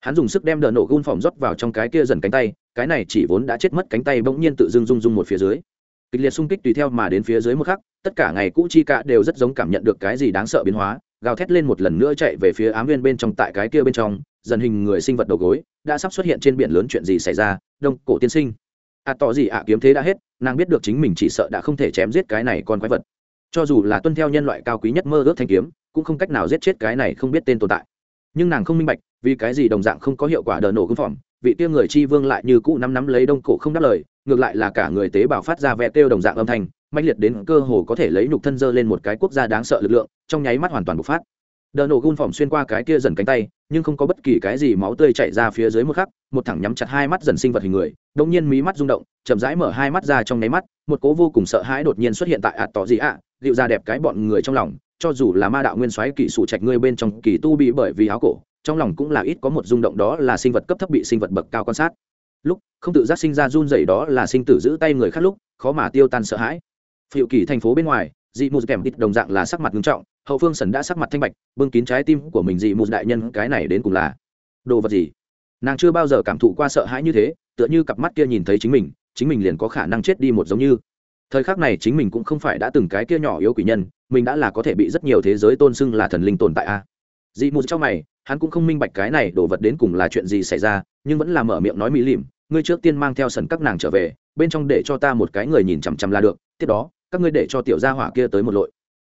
Hắn dùng sức đem đờ nổ gun phỏng rót vào trong cái kia dần cánh tay, cái này chỉ vốn đã chết mất cánh tay bỗng nhiên tự dưng rung rung một phía dưới. Kịch liệt xung kích tùy theo mà đến phía dưới một khắc, tất cả ngày cũ chi cả đều rất giống cảm nhận được cái gì đáng sợ biến hóa gào thét lên một lần nữa chạy về phía ám viên bên trong tại cái kia bên trong, dần hình người sinh vật đầu gối, đã sắp xuất hiện trên biển lớn chuyện gì xảy ra, đông, cổ tiên sinh. À tỏ gì ạ à, kiếm thế đã hết, nàng biết được chính mình chỉ sợ đã không thể chém giết cái này con quái vật. Cho dù là tuân theo nhân loại cao quý nhất mơ ước thanh kiếm, cũng không cách nào giết chết cái này không biết tên tồn tại. Nhưng nàng không minh bạch, vì cái gì đồng dạng không có hiệu quả đờ nổ cưng phỏng, vị tiêu người chi vương lại như cũ nắm nắm lấy đông cổ không đáp lời, ngược lại là cả người tế bào phát ra vẹt tiêu đồng dạng âm thanh mạnh liệt đến cơ hồ có thể lấy nhục thân dơ lên một cái quốc gia đáng sợ lực lượng trong nháy mắt hoàn toàn bộc phát. Đờ nổ gun phỏng xuyên qua cái kia dần cánh tay nhưng không có bất kỳ cái gì máu tươi chảy ra phía dưới một khắc một thẳng nhắm chặt hai mắt dần sinh vật hình người đông nhiên mí mắt rung động chậm rãi mở hai mắt ra trong nháy mắt một cố vô cùng sợ hãi đột nhiên xuất hiện tại ạt tỏ gì ạ à, ra đẹp cái bọn người trong lòng cho dù là ma đạo nguyên soái kỹ sủ trạch ngươi bên trong kỳ tu bị bởi vì áo cổ trong lòng cũng là ít có một rung động đó là sinh vật cấp thấp bị sinh vật bậc cao quan sát. Lúc không tự giác sinh ra run rẩy đó là sinh tử giữ tay người khác lúc khó mà tiêu tan sợ hãi phiệu kỳ thành phố bên ngoài, dị mù kèm tít đồng dạng là sắc mặt nghiêm trọng, hậu phương sần đã sắc mặt thanh bạch, bưng kín trái tim của mình dị mù đại nhân, cái này đến cùng là đồ vật gì? Nàng chưa bao giờ cảm thụ qua sợ hãi như thế, tựa như cặp mắt kia nhìn thấy chính mình chính mình liền có khả năng chết đi một giống như. Thời khắc này chính mình cũng không phải đã từng cái kia nhỏ yếu quỷ nhân, mình đã là có thể bị rất nhiều thế giới tôn xưng là thần linh tồn tại a. Dị mù trong mày, hắn cũng không minh bạch cái này đồ vật đến cùng là chuyện gì xảy ra, nhưng vẫn là mở miệng nói mỹ lìm ngươi trước tiên mang theo sần các nàng trở về, bên trong để cho ta một cái người nhìn chằm chằm là được, tiếp đó các ngươi để cho tiểu gia hỏa kia tới một lội.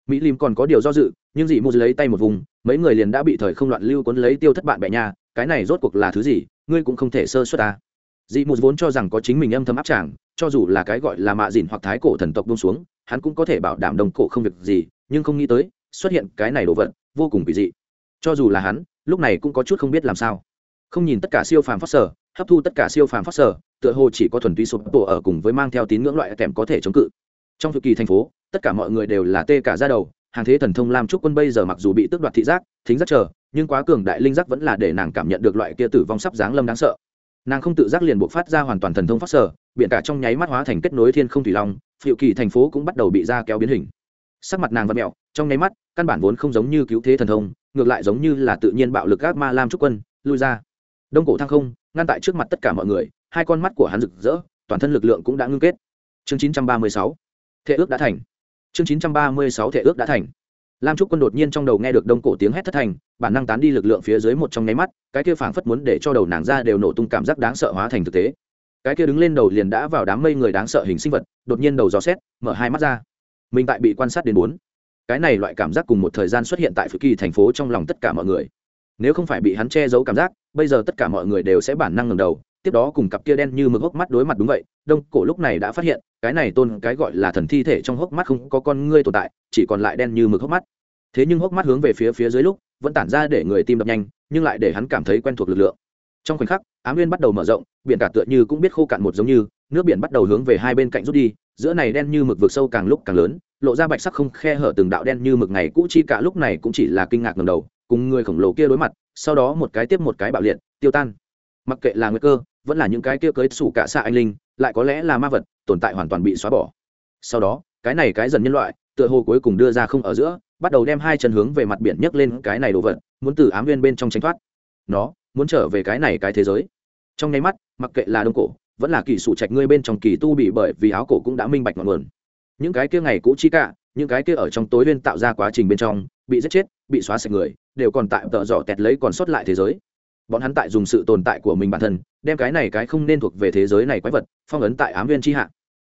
Mỹ lim còn có điều do dự, nhưng dị mù lấy tay một vùng, mấy người liền đã bị thời không loạn lưu cuốn lấy tiêu thất bạn bè nhà cái này rốt cuộc là thứ gì, ngươi cũng không thể sơ suất ta. Dị mù vốn cho rằng có chính mình âm thầm áp tràng, cho dù là cái gọi là mạ dìn hoặc thái cổ thần tộc bông xuống, hắn cũng có thể bảo đảm đồng cổ không việc gì, nhưng không nghĩ tới, xuất hiện cái này đồ vật, vô cùng kỳ dị. Cho dù là hắn, lúc này cũng có chút không biết làm sao. Không nhìn tất cả siêu phàm phát sở, hấp thu tất cả siêu phàm phát sở, tựa hồ chỉ có thuần túy sụp tổ ở cùng với mang theo tín ngưỡng loại kèm có thể chống cự trong thời kỳ thành phố, tất cả mọi người đều là tê cả ra đầu, hàng thế thần thông lam trúc quân bây giờ mặc dù bị tước đoạt thị giác, thính giác chờ, nhưng quá cường đại linh giác vẫn là để nàng cảm nhận được loại kia tử vong sắp giáng lâm đáng sợ. Nàng không tự giác liền buộc phát ra hoàn toàn thần thông phát sở biện cả trong nháy mắt hóa thành kết nối thiên không thủy long phiệu kỳ thành phố cũng bắt đầu bị ra kéo biến hình. Sắc mặt nàng và mẹo, trong nháy mắt, căn bản vốn không giống như cứu thế thần thông, ngược lại giống như là tự nhiên bạo lực ác ma lam trúc quân, lui ra. Đông cổ thăng không, ngăn tại trước mặt tất cả mọi người, hai con mắt của hắn rực rỡ, toàn thân lực lượng cũng đã ngưng kết. Chương 936 thệ ước đã thành. Chương 936 thệ ước đã thành. Lam trúc quân đột nhiên trong đầu nghe được đông cổ tiếng hét thất thành, bản năng tán đi lực lượng phía dưới một trong nháy mắt, cái kia phảng phất muốn để cho đầu nàng ra đều nổ tung cảm giác đáng sợ hóa thành thực tế. Cái kia đứng lên đầu liền đã vào đám mây người đáng sợ hình sinh vật, đột nhiên đầu gió xét, mở hai mắt ra. Mình tại bị quan sát đến bốn. Cái này loại cảm giác cùng một thời gian xuất hiện tại phự kỳ thành phố trong lòng tất cả mọi người. Nếu không phải bị hắn che giấu cảm giác, bây giờ tất cả mọi người đều sẽ bản năng ngầm đầu tiếp đó cùng cặp kia đen như mực hốc mắt đối mặt đúng vậy, đông cổ lúc này đã phát hiện, cái này tôn cái gọi là thần thi thể trong hốc mắt không có con ngươi tồn tại, chỉ còn lại đen như mực hốc mắt. Thế nhưng hốc mắt hướng về phía phía dưới lúc, vẫn tản ra để người tim đập nhanh, nhưng lại để hắn cảm thấy quen thuộc lực lượng. Trong khoảnh khắc á nguyên bắt đầu mở rộng, biển cả tựa như cũng biết khô cạn một giống như, nước biển bắt đầu hướng về hai bên cạnh rút đi, giữa này đen như mực vượt sâu càng lúc càng lớn, lộ ra bạch sắc không khe hở từng đạo đen như mực ngày cũ chi cả lúc này cũng chỉ là kinh ngạc ngầm đầu, cùng người khổng lồ kia đối mặt, sau đó một cái tiếp một cái bạo liệt, tiêu tan. Mặc kệ là nguy cơ vẫn là những cái kia cưới sủ cả xạ anh linh, lại có lẽ là ma vật, tồn tại hoàn toàn bị xóa bỏ. Sau đó, cái này cái dần nhân loại, tựa hồ cuối cùng đưa ra không ở giữa, bắt đầu đem hai chân hướng về mặt biển nhấc lên cái này đồ vật, muốn từ ám viên bên trong tránh thoát. Nó, muốn trở về cái này cái thế giới. Trong nháy mắt, mặc kệ là đông cổ, vẫn là kỳ sụ trạch ngươi bên trong kỳ tu bị bởi vì áo cổ cũng đã minh bạch ngọn nguồn. Những cái kia ngày cũ chi cả, những cái kia ở trong tối viên tạo ra quá trình bên trong, bị giết chết, bị xóa sạch người, đều còn tại tợ dò tẹt lấy còn sót lại thế giới bọn hắn tại dùng sự tồn tại của mình bản thân, đem cái này cái không nên thuộc về thế giới này quái vật, phong ấn tại ám viên chi hạ.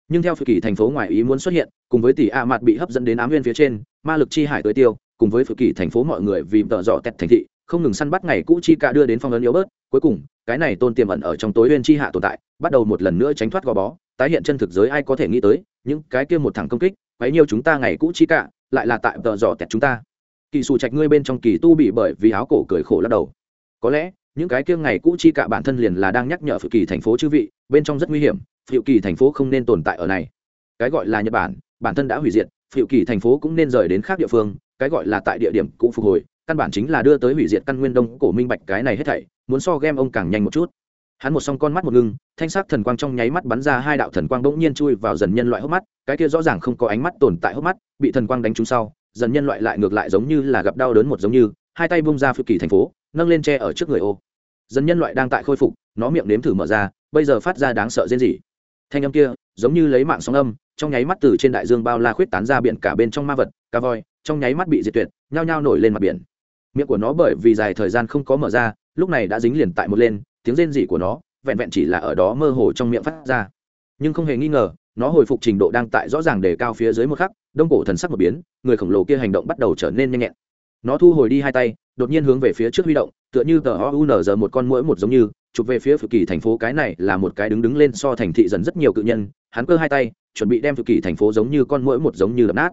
Nhưng theo phự kỳ thành phố ngoài ý muốn xuất hiện, cùng với tỷ a mặt bị hấp dẫn đến ám viên phía trên, ma lực chi hải tới tiêu, cùng với phự kỳ thành phố mọi người vì tợ dọ tẹt thành thị, không ngừng săn bắt ngày cũ chi cả đưa đến phong ấn yếu bớt. Cuối cùng, cái này tôn tiềm ẩn ở trong tối uyên chi hạ tồn tại, bắt đầu một lần nữa tránh thoát gò bó, tái hiện chân thực giới ai có thể nghĩ tới, những cái kia một thằng công kích bấy nhiêu chúng ta ngày cũ chi cả, lại là tại tợ dọ tẹt chúng ta. Kỳ sù trạch ngươi bên trong kỳ tu bị bởi vì áo cổ cười khổ lắc đầu. Có lẽ những cái kia ngày cũ chi cả bản thân liền là đang nhắc nhở phụ kỳ thành phố chư vị, bên trong rất nguy hiểm phụ kỳ thành phố không nên tồn tại ở này. Cái gọi là nhật bản bản thân đã hủy diệt phụ kỳ thành phố cũng nên rời đến khác địa phương, cái gọi là tại địa điểm cũng phục hồi, căn bản chính là đưa tới hủy diệt căn nguyên đông cổ minh bạch cái này hết thảy, muốn so game ông càng nhanh một chút. Hắn một song con mắt một ngưng, thanh sắc thần quang trong nháy mắt bắn ra hai đạo thần quang bỗng nhiên chui vào dần nhân loại hốc mắt, cái kia rõ ràng không có ánh mắt tồn tại hốc mắt, bị thần quang đánh trúng sau, dần nhân loại lại ngược lại giống như là gặp đau đớn một giống như, hai tay bung ra phụ kỳ thành phố nâng lên tre ở trước người ô. Dân nhân loại đang tại khôi phục, nó miệng nếm thử mở ra, bây giờ phát ra đáng sợ riêng gì thanh âm kia, giống như lấy mạng sóng âm, trong nháy mắt từ trên đại dương bao la khuyết tán ra biển cả bên trong ma vật, cá voi, trong nháy mắt bị diệt tuyệt, nhao nhao nổi lên mặt biển. Miệng của nó bởi vì dài thời gian không có mở ra, lúc này đã dính liền tại một lên, tiếng rên rỉ của nó vẹn vẹn chỉ là ở đó mơ hồ trong miệng phát ra. Nhưng không hề nghi ngờ, nó hồi phục trình độ đang tại rõ ràng đề cao phía dưới một khắc, đông cổ thần sắc một biến, người khổng lồ kia hành động bắt đầu trở nên nhanh nhẹn. Nó thu hồi đi hai tay đột nhiên hướng về phía trước huy động, tựa như tờ o giờ một con mũi một giống như, chụp về phía phự kỳ thành phố cái này là một cái đứng đứng lên so thành thị dần rất nhiều cự nhân, hắn cơ hai tay, chuẩn bị đem phự kỳ thành phố giống như con mũi một giống như đập nát.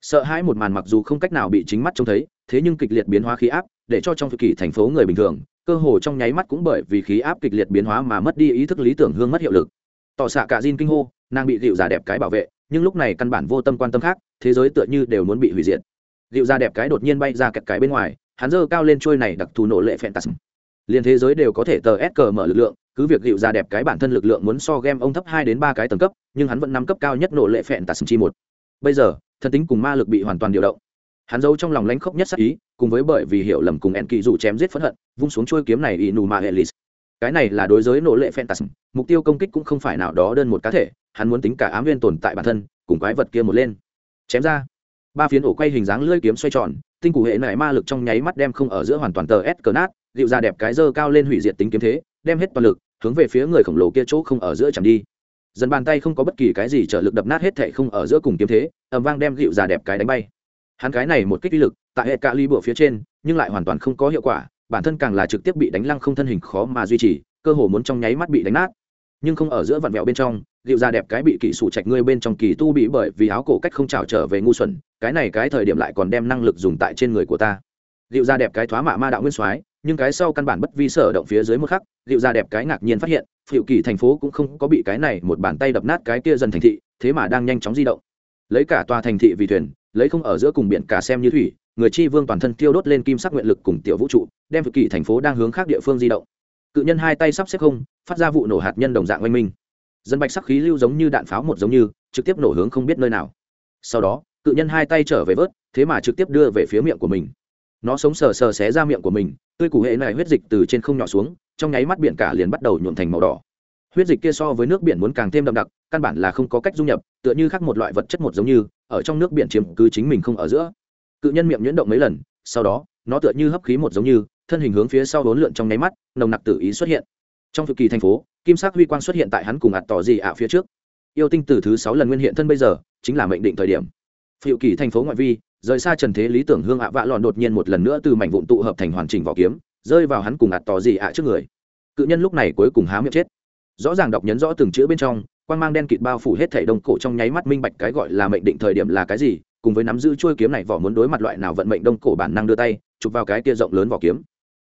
Sợ hãi một màn mặc dù không cách nào bị chính mắt trông thấy, thế nhưng kịch liệt biến hóa khí áp, để cho trong phự kỳ thành phố người bình thường, cơ hồ trong nháy mắt cũng bởi vì khí áp kịch liệt biến hóa mà mất đi ý thức lý tưởng hương mất hiệu lực. Tỏ xạ cả Jin kinh hô, nàng bị dịu già đẹp cái bảo vệ, nhưng lúc này căn bản vô tâm quan tâm khác, thế giới tựa như đều muốn bị hủy diệt. Dịu già đẹp cái đột nhiên bay ra kẹt cái bên ngoài hắn dơ cao lên trôi này đặc thù nổ lệ phèn tạt liền thế giới đều có thể tờ s cờ mở lực lượng, cứ việc dịu ra đẹp cái bản thân lực lượng muốn so game ông thấp hai đến ba cái tầng cấp, nhưng hắn vẫn nắm cấp cao nhất nộ lệ phẹn tạt chi một. Bây giờ, thần tính cùng ma lực bị hoàn toàn điều động. Hắn giấu trong lòng lãnh khốc nhất sắc ý, cùng với bởi vì hiểu lầm cùng ẹn kỳ dù chém giết phẫn hận, vung xuống chuôi kiếm này ỷ nù ma elis. cái này là đối giới nộ lệ phẹn tạt mục tiêu công kích cũng không phải nào đó đơn một cá thể, hắn muốn tính cả ám viên tồn tại bản thân, cùng quái vật kia một lên. Chém ra. Ba phiến ổ quay hình dáng lưỡi kiếm xoay tròn tinh cụ hệ này ma lực trong nháy mắt đem không ở giữa hoàn toàn tờ s cờ nát, dịu ra đẹp cái dơ cao lên hủy diệt tính kiếm thế, đem hết toàn lực, hướng về phía người khổng lồ kia chỗ không ở giữa chẳng đi. Dần bàn tay không có bất kỳ cái gì trợ lực đập nát hết thệ không ở giữa cùng kiếm thế ẩm vang đem dịu ra đẹp cái đánh bay. Hắn cái này một kích uy lực, tại hệ cạ ly bựa phía trên, nhưng lại hoàn toàn không có hiệu quả, bản thân càng là trực tiếp bị đánh lăng không thân hình khó mà duy trì, cơ hồ muốn trong nháy mắt bị đánh nát nhưng không ở giữa vặn vẹo bên trong liệu ra đẹp cái bị kỹ sủ trạch ngươi bên trong kỳ tu bị bởi vì áo cổ cách không trào trở về ngu xuẩn, cái này cái thời điểm lại còn đem năng lực dùng tại trên người của ta. Liệu ra đẹp cái thoá mạ ma đạo nguyên soái, nhưng cái sau căn bản bất vi sở động phía dưới một khắc liệu ra đẹp cái ngạc nhiên phát hiện phiệu kỳ thành phố cũng không có bị cái này một bàn tay đập nát cái kia dần thành thị, thế mà đang nhanh chóng di động. Lấy cả tòa thành thị vì thuyền, lấy không ở giữa cùng biển cả xem như thủy, người chi vương toàn thân tiêu đốt lên kim sắc nguyện lực cùng tiểu vũ trụ, đem phiệu kỳ thành phố đang hướng khác địa phương di động cự nhân hai tay sắp xếp không, phát ra vụ nổ hạt nhân đồng dạng oanh minh. Dân bạch sắc khí lưu giống như đạn pháo một giống như, trực tiếp nổ hướng không biết nơi nào. Sau đó, cự nhân hai tay trở về vớt, thế mà trực tiếp đưa về phía miệng của mình. Nó sống sờ sờ xé ra miệng của mình, tươi củ hệ này huyết dịch từ trên không nhỏ xuống, trong nháy mắt biển cả liền bắt đầu nhuộm thành màu đỏ. Huyết dịch kia so với nước biển muốn càng thêm đậm đặc, căn bản là không có cách dung nhập, tựa như khác một loại vật chất một giống như, ở trong nước biển chiếm cứ chính mình không ở giữa. Cự nhân miệng nhuyễn động mấy lần, sau đó, nó tựa như hấp khí một giống như thân hình hướng phía sau bốn lượn trong nháy mắt, nồng nặc tự ý xuất hiện. Trong thực kỳ thành phố, kim sắc huy quang xuất hiện tại hắn cùng ạt tỏ gì ạ phía trước. Yêu tinh từ thứ sáu lần nguyên hiện thân bây giờ, chính là mệnh định thời điểm. Phiệu kỳ thành phố ngoại vi, rời xa trần thế lý tưởng hương ạ vạ lọn đột nhiên một lần nữa từ mảnh vụn tụ hợp thành hoàn chỉnh vỏ kiếm, rơi vào hắn cùng ạt tỏ gì ạ trước người. Cự nhân lúc này cuối cùng há miệng chết. Rõ ràng đọc nhấn rõ từng chữ bên trong quan mang đen kịt bao phủ hết thảy đông cổ trong nháy mắt minh bạch cái gọi là mệnh định thời điểm là cái gì, cùng với nắm giữ chuôi kiếm này vỏ muốn đối mặt loại nào vận mệnh đông cổ bản năng đưa tay, chụp vào cái kia rộng lớn vỏ kiếm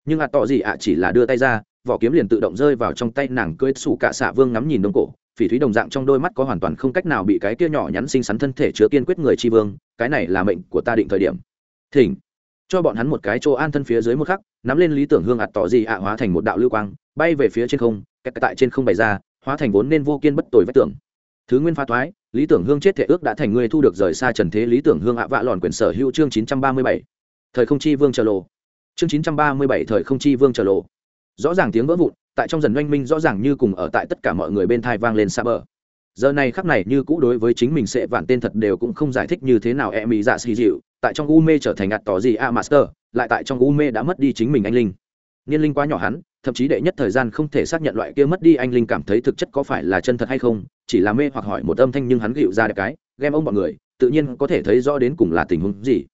nhưng ạt tỏ gì ạ chỉ là đưa tay ra, vỏ kiếm liền tự động rơi vào trong tay nàng cưới sủ cả xạ vương ngắm nhìn đông cổ. Phỉ thúy đồng dạng trong đôi mắt có hoàn toàn không cách nào bị cái kia nhỏ nhắn xinh xắn thân thể chứa kiên quyết người tri vương, cái này là mệnh của ta định thời điểm. Thỉnh. Cho bọn hắn một cái chỗ an thân phía dưới một khắc, nắm lên lý tưởng hương ạt tỏ gì ạ hóa thành một đạo lưu quang, bay về phía trên không, kẹt tại trên không bày ra, hóa thành vốn nên vô kiên bất tồi vách tưởng thứ nguyên pha thoái, lý tưởng hương chết thể ước đã thành người thu được rời xa trần thế lý tưởng hương ạ vạ lòn quyền sở hữu chương chín trăm ba mươi bảy. Thời không chi vương chờ lộ chương chín trăm ba mươi bảy thời không chi vương trở lộ. Rõ ràng tiếng vỡ vụn, tại trong dần oanh minh rõ ràng như cùng ở tại tất cả mọi người bên thai vang lên xa bờ. Giờ này khắc này như cũ đối với chính mình sẽ vạn tên thật đều cũng không giải thích như thế nào e mỹ dạ xì dịu, tại trong u mê trở thành ngạt tỏ gì a master, lại tại trong u mê đã mất đi chính mình anh linh. Niên linh quá nhỏ hắn, thậm chí đệ nhất thời gian không thể xác nhận loại kia mất đi anh linh cảm thấy thực chất có phải là chân thật hay không, chỉ là mê hoặc hỏi một âm thanh nhưng hắn gịu ra được cái Game ông bọn người, tự nhiên có thể thấy rõ đến cùng là tình huống gì.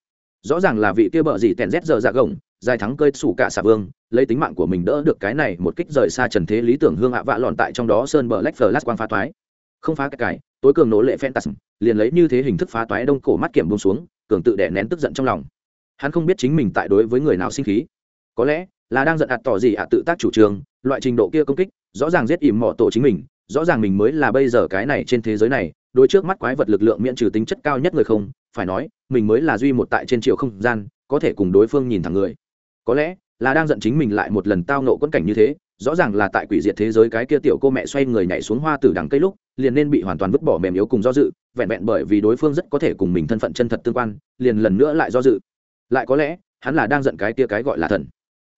Rõ ràng là vị kia bợ gì tèn rét giờ dạ gồng dài thắng cơi sủ cả xà vương, lấy tính mạng của mình đỡ được cái này một kích rời xa trần thế lý tưởng hương hạ vạ lọn tại trong đó sơn bờ lách phờ lát quang phá toái. Không phá cái cải, tối cường nỗ lệ phen tạt liền lấy như thế hình thức phá toái đông cổ mắt kiểm bông xuống, cường tự đè nén tức giận trong lòng. Hắn không biết chính mình tại đối với người nào sinh khí. Có lẽ là đang giận ạt tỏ gì ạ tự tác chủ trương, loại trình độ kia công kích, rõ ràng giết ỉm mỏ tổ chính mình, rõ ràng mình mới là bây giờ cái này trên thế giới này, đối trước mắt quái vật lực lượng miễn trừ tính chất cao nhất người không, phải nói, mình mới là duy một tại trên chiều không gian, có thể cùng đối phương nhìn thẳng người có lẽ là đang giận chính mình lại một lần tao nộ quẫn cảnh như thế, rõ ràng là tại quỷ diệt thế giới cái kia tiểu cô mẹ xoay người nhảy xuống hoa từ đằng cây lúc, liền nên bị hoàn toàn vứt bỏ mềm yếu cùng do dự, vẹn vẹn bởi vì đối phương rất có thể cùng mình thân phận chân thật tương quan, liền lần nữa lại do dự. Lại có lẽ, hắn là đang giận cái kia cái gọi là thần.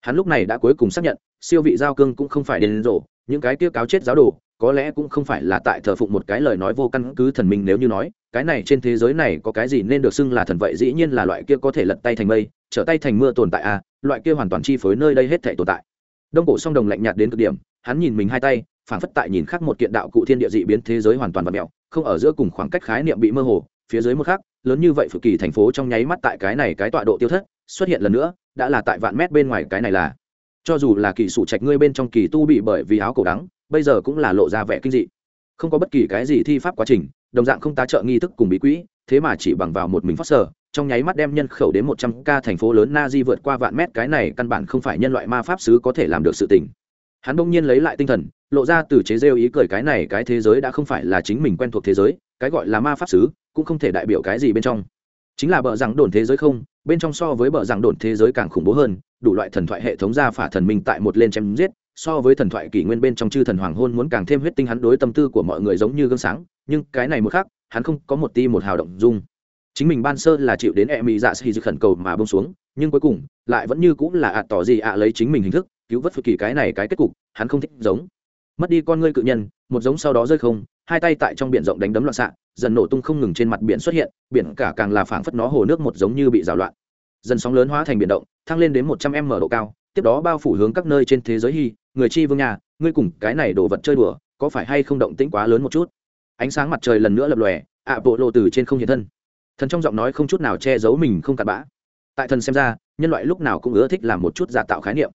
Hắn lúc này đã cuối cùng xác nhận, siêu vị giao cương cũng không phải đến rổ những cái kia cáo chết giáo đồ có lẽ cũng không phải là tại thờ phụng một cái lời nói vô căn cứ thần minh nếu như nói, cái này trên thế giới này có cái gì nên được xưng là thần vậy dĩ nhiên là loại kia có thể lật tay thành mây, trở tay thành mưa tồn tại à loại kia hoàn toàn chi phối nơi đây hết thể tồn tại. Đông cổ song đồng lạnh nhạt đến cực điểm, hắn nhìn mình hai tay phản phất tại nhìn khác một kiện đạo cụ thiên địa dị biến thế giới hoàn toàn và mèo, không ở giữa cùng khoảng cách khái niệm bị mơ hồ, phía dưới một khác lớn như vậy phự kỳ thành phố trong nháy mắt tại cái này cái tọa độ tiêu thất, xuất hiện lần nữa, đã là tại vạn mét bên ngoài cái này là. Cho dù là kỳ sủ trạch ngươi bên trong kỳ tu bị bởi vì áo cổ đắng bây giờ cũng là lộ ra vẻ kinh dị. Không có bất kỳ cái gì thi pháp quá trình, đồng dạng không tá trợ nghi thức cùng bí quỹ, thế mà chỉ bằng vào một mình phát sở, trong nháy mắt đem nhân khẩu đến một trăm ca thành phố lớn na di vượt qua vạn mét, cái này căn bản không phải nhân loại ma pháp sứ có thể làm được sự tình. Hắn bỗng nhiên lấy lại tinh thần, lộ ra từ chế rêu ý cười cái này, cái thế giới đã không phải là chính mình quen thuộc thế giới, cái gọi là ma pháp sứ, cũng không thể đại biểu cái gì bên trong. Chính là bờ rằng đồn thế giới không, bên trong so với bờ giảng đồn thế giới càng khủng bố hơn, đủ loại thần thoại hệ thống ra phả thần minh tại một lên chém giết so với thần thoại kỷ nguyên bên trong chư thần hoàng hôn muốn càng thêm huyết tinh hắn đối tâm tư của mọi người giống như gương sáng, nhưng cái này một khác hắn không có một ti một hào động dung. Chính mình ban sơ là chịu đến e mỹ dạ dự khẩn cầu mà bông xuống, nhưng cuối cùng, lại vẫn như cũng là ạ tỏ gì ạ lấy chính mình hình thức, cứu vớt phật kỳ cái này cái kết cục, hắn không thích giống. Mất đi con ngươi cự nhân, một giống sau đó rơi không, hai tay tại trong biển rộng đánh đấm loạn xạ, dần nổ tung không ngừng trên mặt biển xuất hiện, biển cả càng là phảng phất nó hồ nước một giống như bị rào loạn. Dần sóng lớn hóa thành biển động, thăng lên đến một trăm m độ cao tiếp đó bao phủ hướng các nơi trên thế giới hy, người chi vương nhà, ngươi cùng cái này đổ vật chơi đùa, có phải hay không động tĩnh quá lớn một chút? Ánh sáng mặt trời lần nữa lập lòe ạ bộ lộ từ trên không hiện thân. Thần trong giọng nói không chút nào che giấu mình không cặn bã. Tại thần xem ra, nhân loại lúc nào cũng ưa thích làm một chút giả tạo khái niệm.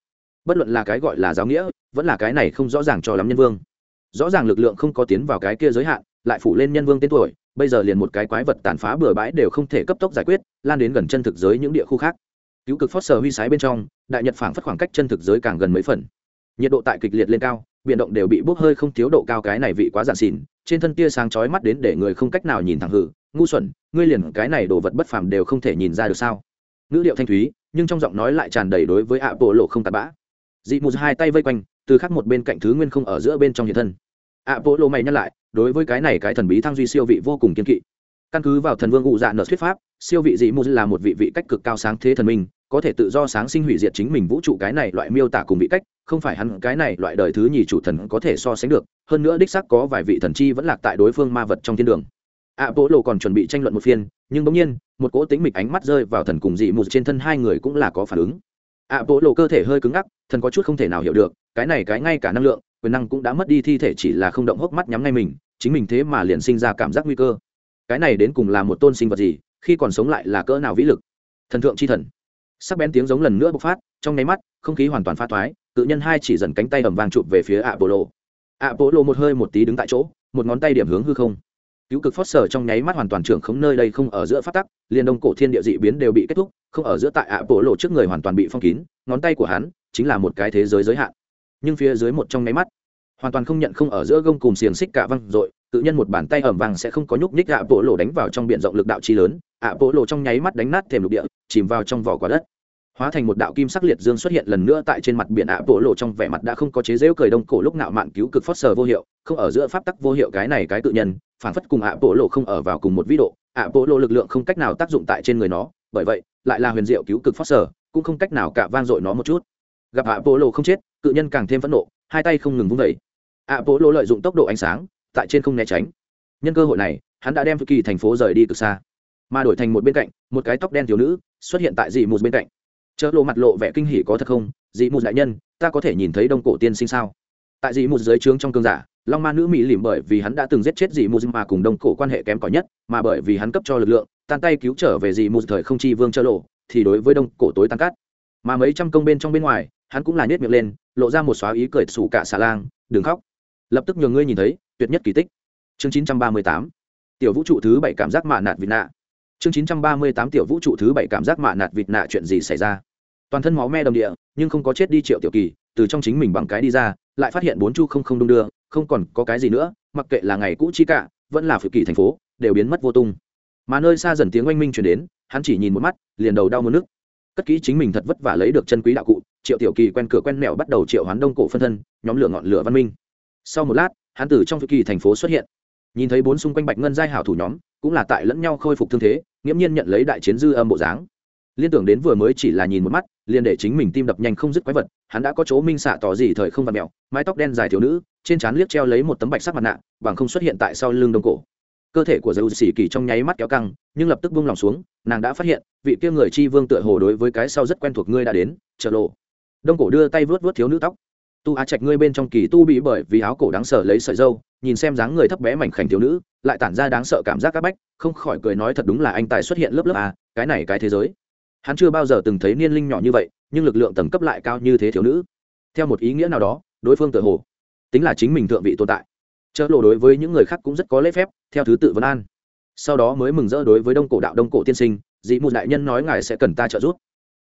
Bất luận là cái gọi là giáo nghĩa, vẫn là cái này không rõ ràng cho lắm nhân vương. Rõ ràng lực lượng không có tiến vào cái kia giới hạn, lại phủ lên nhân vương tên tuổi, bây giờ liền một cái quái vật tàn phá bừa bãi đều không thể cấp tốc giải quyết, lan đến gần chân thực giới những địa khu khác cứu cực phót sờ huy sái bên trong, đại nhật phảng phất khoảng cách chân thực giới càng gần mấy phần. Nhiệt độ tại kịch liệt lên cao, biển động đều bị bốc hơi không thiếu độ cao cái này vị quá giản xỉn trên thân tia sáng chói mắt đến để người không cách nào nhìn thẳng hử. Ngu xuẩn, ngươi liền cái này đồ vật bất phàm đều không thể nhìn ra được sao? Ngữ điệu thanh thúy, nhưng trong giọng nói lại tràn đầy đối với ạ bộ lộ không tạt bã. Dị mù hai tay vây quanh, từ khắc một bên cạnh thứ nguyên không ở giữa bên trong hiện thân. Ạ bộ lộ mày nhắc lại, đối với cái này cái thần bí thăng duy siêu vị vô cùng kiên kỵ. Căn cứ vào thần vương ngụ dạ nợ thuyết pháp, siêu vị dị mù là một vị vị cách cực cao sáng thế thần minh có thể tự do sáng sinh hủy diệt chính mình vũ trụ cái này loại miêu tả cùng vị cách, không phải hắn cái này loại đời thứ nhì chủ thần có thể so sánh được, hơn nữa đích xác có vài vị thần chi vẫn lạc tại đối phương ma vật trong thiên đường. Ạ bộ lộ còn chuẩn bị tranh luận một phiên, nhưng bỗng nhiên, một cỗ tính mịch ánh mắt rơi vào thần cùng dị mù trên thân hai người cũng là có phản ứng. Ạ bộ lộ cơ thể hơi cứng ngắc, thần có chút không thể nào hiểu được, cái này cái ngay cả năng lượng, quyền năng cũng đã mất đi thi thể chỉ là không động hốc mắt nhắm ngay mình, chính mình thế mà liền sinh ra cảm giác nguy cơ. Cái này đến cùng là một tôn sinh vật gì, khi còn sống lại là cỡ nào vĩ lực? Thần thượng c h i thần sắc bén tiếng giống lần nữa bộc phát, trong nháy mắt, không khí hoàn toàn pha thoái tự nhân hai chỉ dần cánh tay ẩm vàng chụp về phía ạ bộ lộ ạ bộ lộ một hơi một tí đứng tại chỗ, một ngón tay điểm hướng hư không. Cứu cực phót sở trong nháy mắt hoàn toàn trưởng không nơi đây không ở giữa phát tắc, liền đông cổ thiên địa dị biến đều bị kết thúc, không ở giữa tại ạ bộ lộ trước người hoàn toàn bị phong kín, ngón tay của hắn chính là một cái thế giới giới hạn. Nhưng phía dưới một trong nháy mắt, hoàn toàn không nhận không ở giữa gông cùng xiềng xích cả văng rồi tự nhân một bàn tay ẩm vàng sẽ không có nhúc nhích ạ bộ lộ đánh vào trong biển rộng lực đạo chi lớn ạ bộ lộ trong nháy mắt đánh nát thềm lục địa, chìm vào trong vỏ quả đất. Hóa thành một đạo kim sắc liệt dương xuất hiện lần nữa tại trên mặt biển ạ bộ lộ trong vẻ mặt đã không có chế rễu cười đông cổ lúc nạo mạn cứu cực phót sờ vô hiệu, không ở giữa pháp tắc vô hiệu cái này cái tự nhân phản phất cùng ạ bộ lộ không ở vào cùng một vĩ độ. ạ bộ lộ lực lượng không cách nào tác dụng tại trên người nó, bởi vậy, lại là huyền diệu cứu cực phót sờ, cũng không cách nào cả vang dội nó một chút. Gặp ạ bộ lộ không chết, cự nhân càng thêm phẫn nộ, hai tay không ngừng vung vẩy ạ bộ lộ lợi dụng tốc độ ánh sáng, tại trên không né tránh. Nhân cơ hội này, hắn đã đem kỳ thành phố rời đi từ xa mà đổi thành một bên cạnh, một cái tóc đen thiếu nữ xuất hiện tại dị mù bên cạnh. Chợ lộ mặt lộ vẻ kinh hỉ có thật không? Dị mù đại nhân, ta có thể nhìn thấy đông cổ tiên sinh sao? Tại dị mù dưới trướng trong cương giả, long ma nữ mỹ lìm bởi vì hắn đã từng giết chết dị mù mà cùng đông cổ quan hệ kém cỏi nhất, mà bởi vì hắn cấp cho lực lượng, tan tay cứu trở về dị mù thời không chi vương chợ lộ, thì đối với đông cổ tối tan cắt mà mấy trăm công bên trong bên ngoài, hắn cũng là nhét miệng lên, lộ ra một xóa ý cười xù cả xà lang, đừng khóc. Lập tức nhường ngươi nhìn thấy, tuyệt nhất kỳ tích. Chương 938 tiểu vũ trụ thứ bảy cảm giác mạ nạt vịt nạ chương 938 tiểu vũ trụ thứ bảy cảm giác mạ nạt vịt nạ chuyện gì xảy ra? Toàn thân máu me đồng địa, nhưng không có chết đi triệu tiểu kỳ, từ trong chính mình bằng cái đi ra, lại phát hiện bốn chu không không đung đưa, không còn có cái gì nữa, mặc kệ là ngày cũ chi cả, vẫn là phụ kỳ thành phố, đều biến mất vô tung. Mà nơi xa dần tiếng oanh minh chuyển đến, hắn chỉ nhìn một mắt, liền đầu đau mất nước cất kỹ chính mình thật vất vả lấy được chân quý đạo cụ, triệu tiểu kỳ quen cửa quen mẹo bắt đầu triệu hoán đông cổ phân thân, nhóm lửa ngọn lửa văn minh. Sau một lát, hắn từ trong phụ kỳ thành phố xuất hiện. Nhìn thấy bốn xung quanh bạch ngân giai hảo thủ nhóm cũng là tại lẫn nhau khôi phục thương thế, nghiễm nhiên nhận lấy đại chiến dư âm bộ dáng. Liên tưởng đến vừa mới chỉ là nhìn một mắt, liền để chính mình tim đập nhanh không dứt quái vật, hắn đã có chỗ minh xạ tỏ gì thời không vặt mẹo mái tóc đen dài thiếu nữ, trên trán liếc treo lấy một tấm bạch sắc mặt nạ, bằng không xuất hiện tại sau lưng đông cổ. Cơ thể của dầu xỉ kỳ trong nháy mắt kéo căng, nhưng lập tức buông lòng xuống, nàng đã phát hiện, vị kia người chi vương tựa hồ đối với cái sau rất quen thuộc ngươi đã đến chợ lộ. Đông cổ đưa tay vớt vớt thiếu nữ tóc. Tu á trạch ngươi bên trong kỳ tu bị bởi vì áo cổ đáng sợ lấy sợi dâu nhìn xem dáng người thấp bé mảnh khảnh thiếu nữ, lại tản ra đáng sợ cảm giác các bách, không khỏi cười nói thật đúng là anh tài xuất hiện lớp lớp à cái này cái thế giới. Hắn chưa bao giờ từng thấy niên linh nhỏ như vậy, nhưng lực lượng tầng cấp lại cao như thế thiếu nữ. Theo một ý nghĩa nào đó, đối phương tự hồ tính là chính mình thượng vị tồn tại. Chớ lộ đối với những người khác cũng rất có lễ phép, theo thứ tự vấn an. Sau đó mới mừng rỡ đối với đông cổ đạo đông cổ tiên sinh, dị mụ đại nhân nói ngài sẽ cần ta trợ giúp.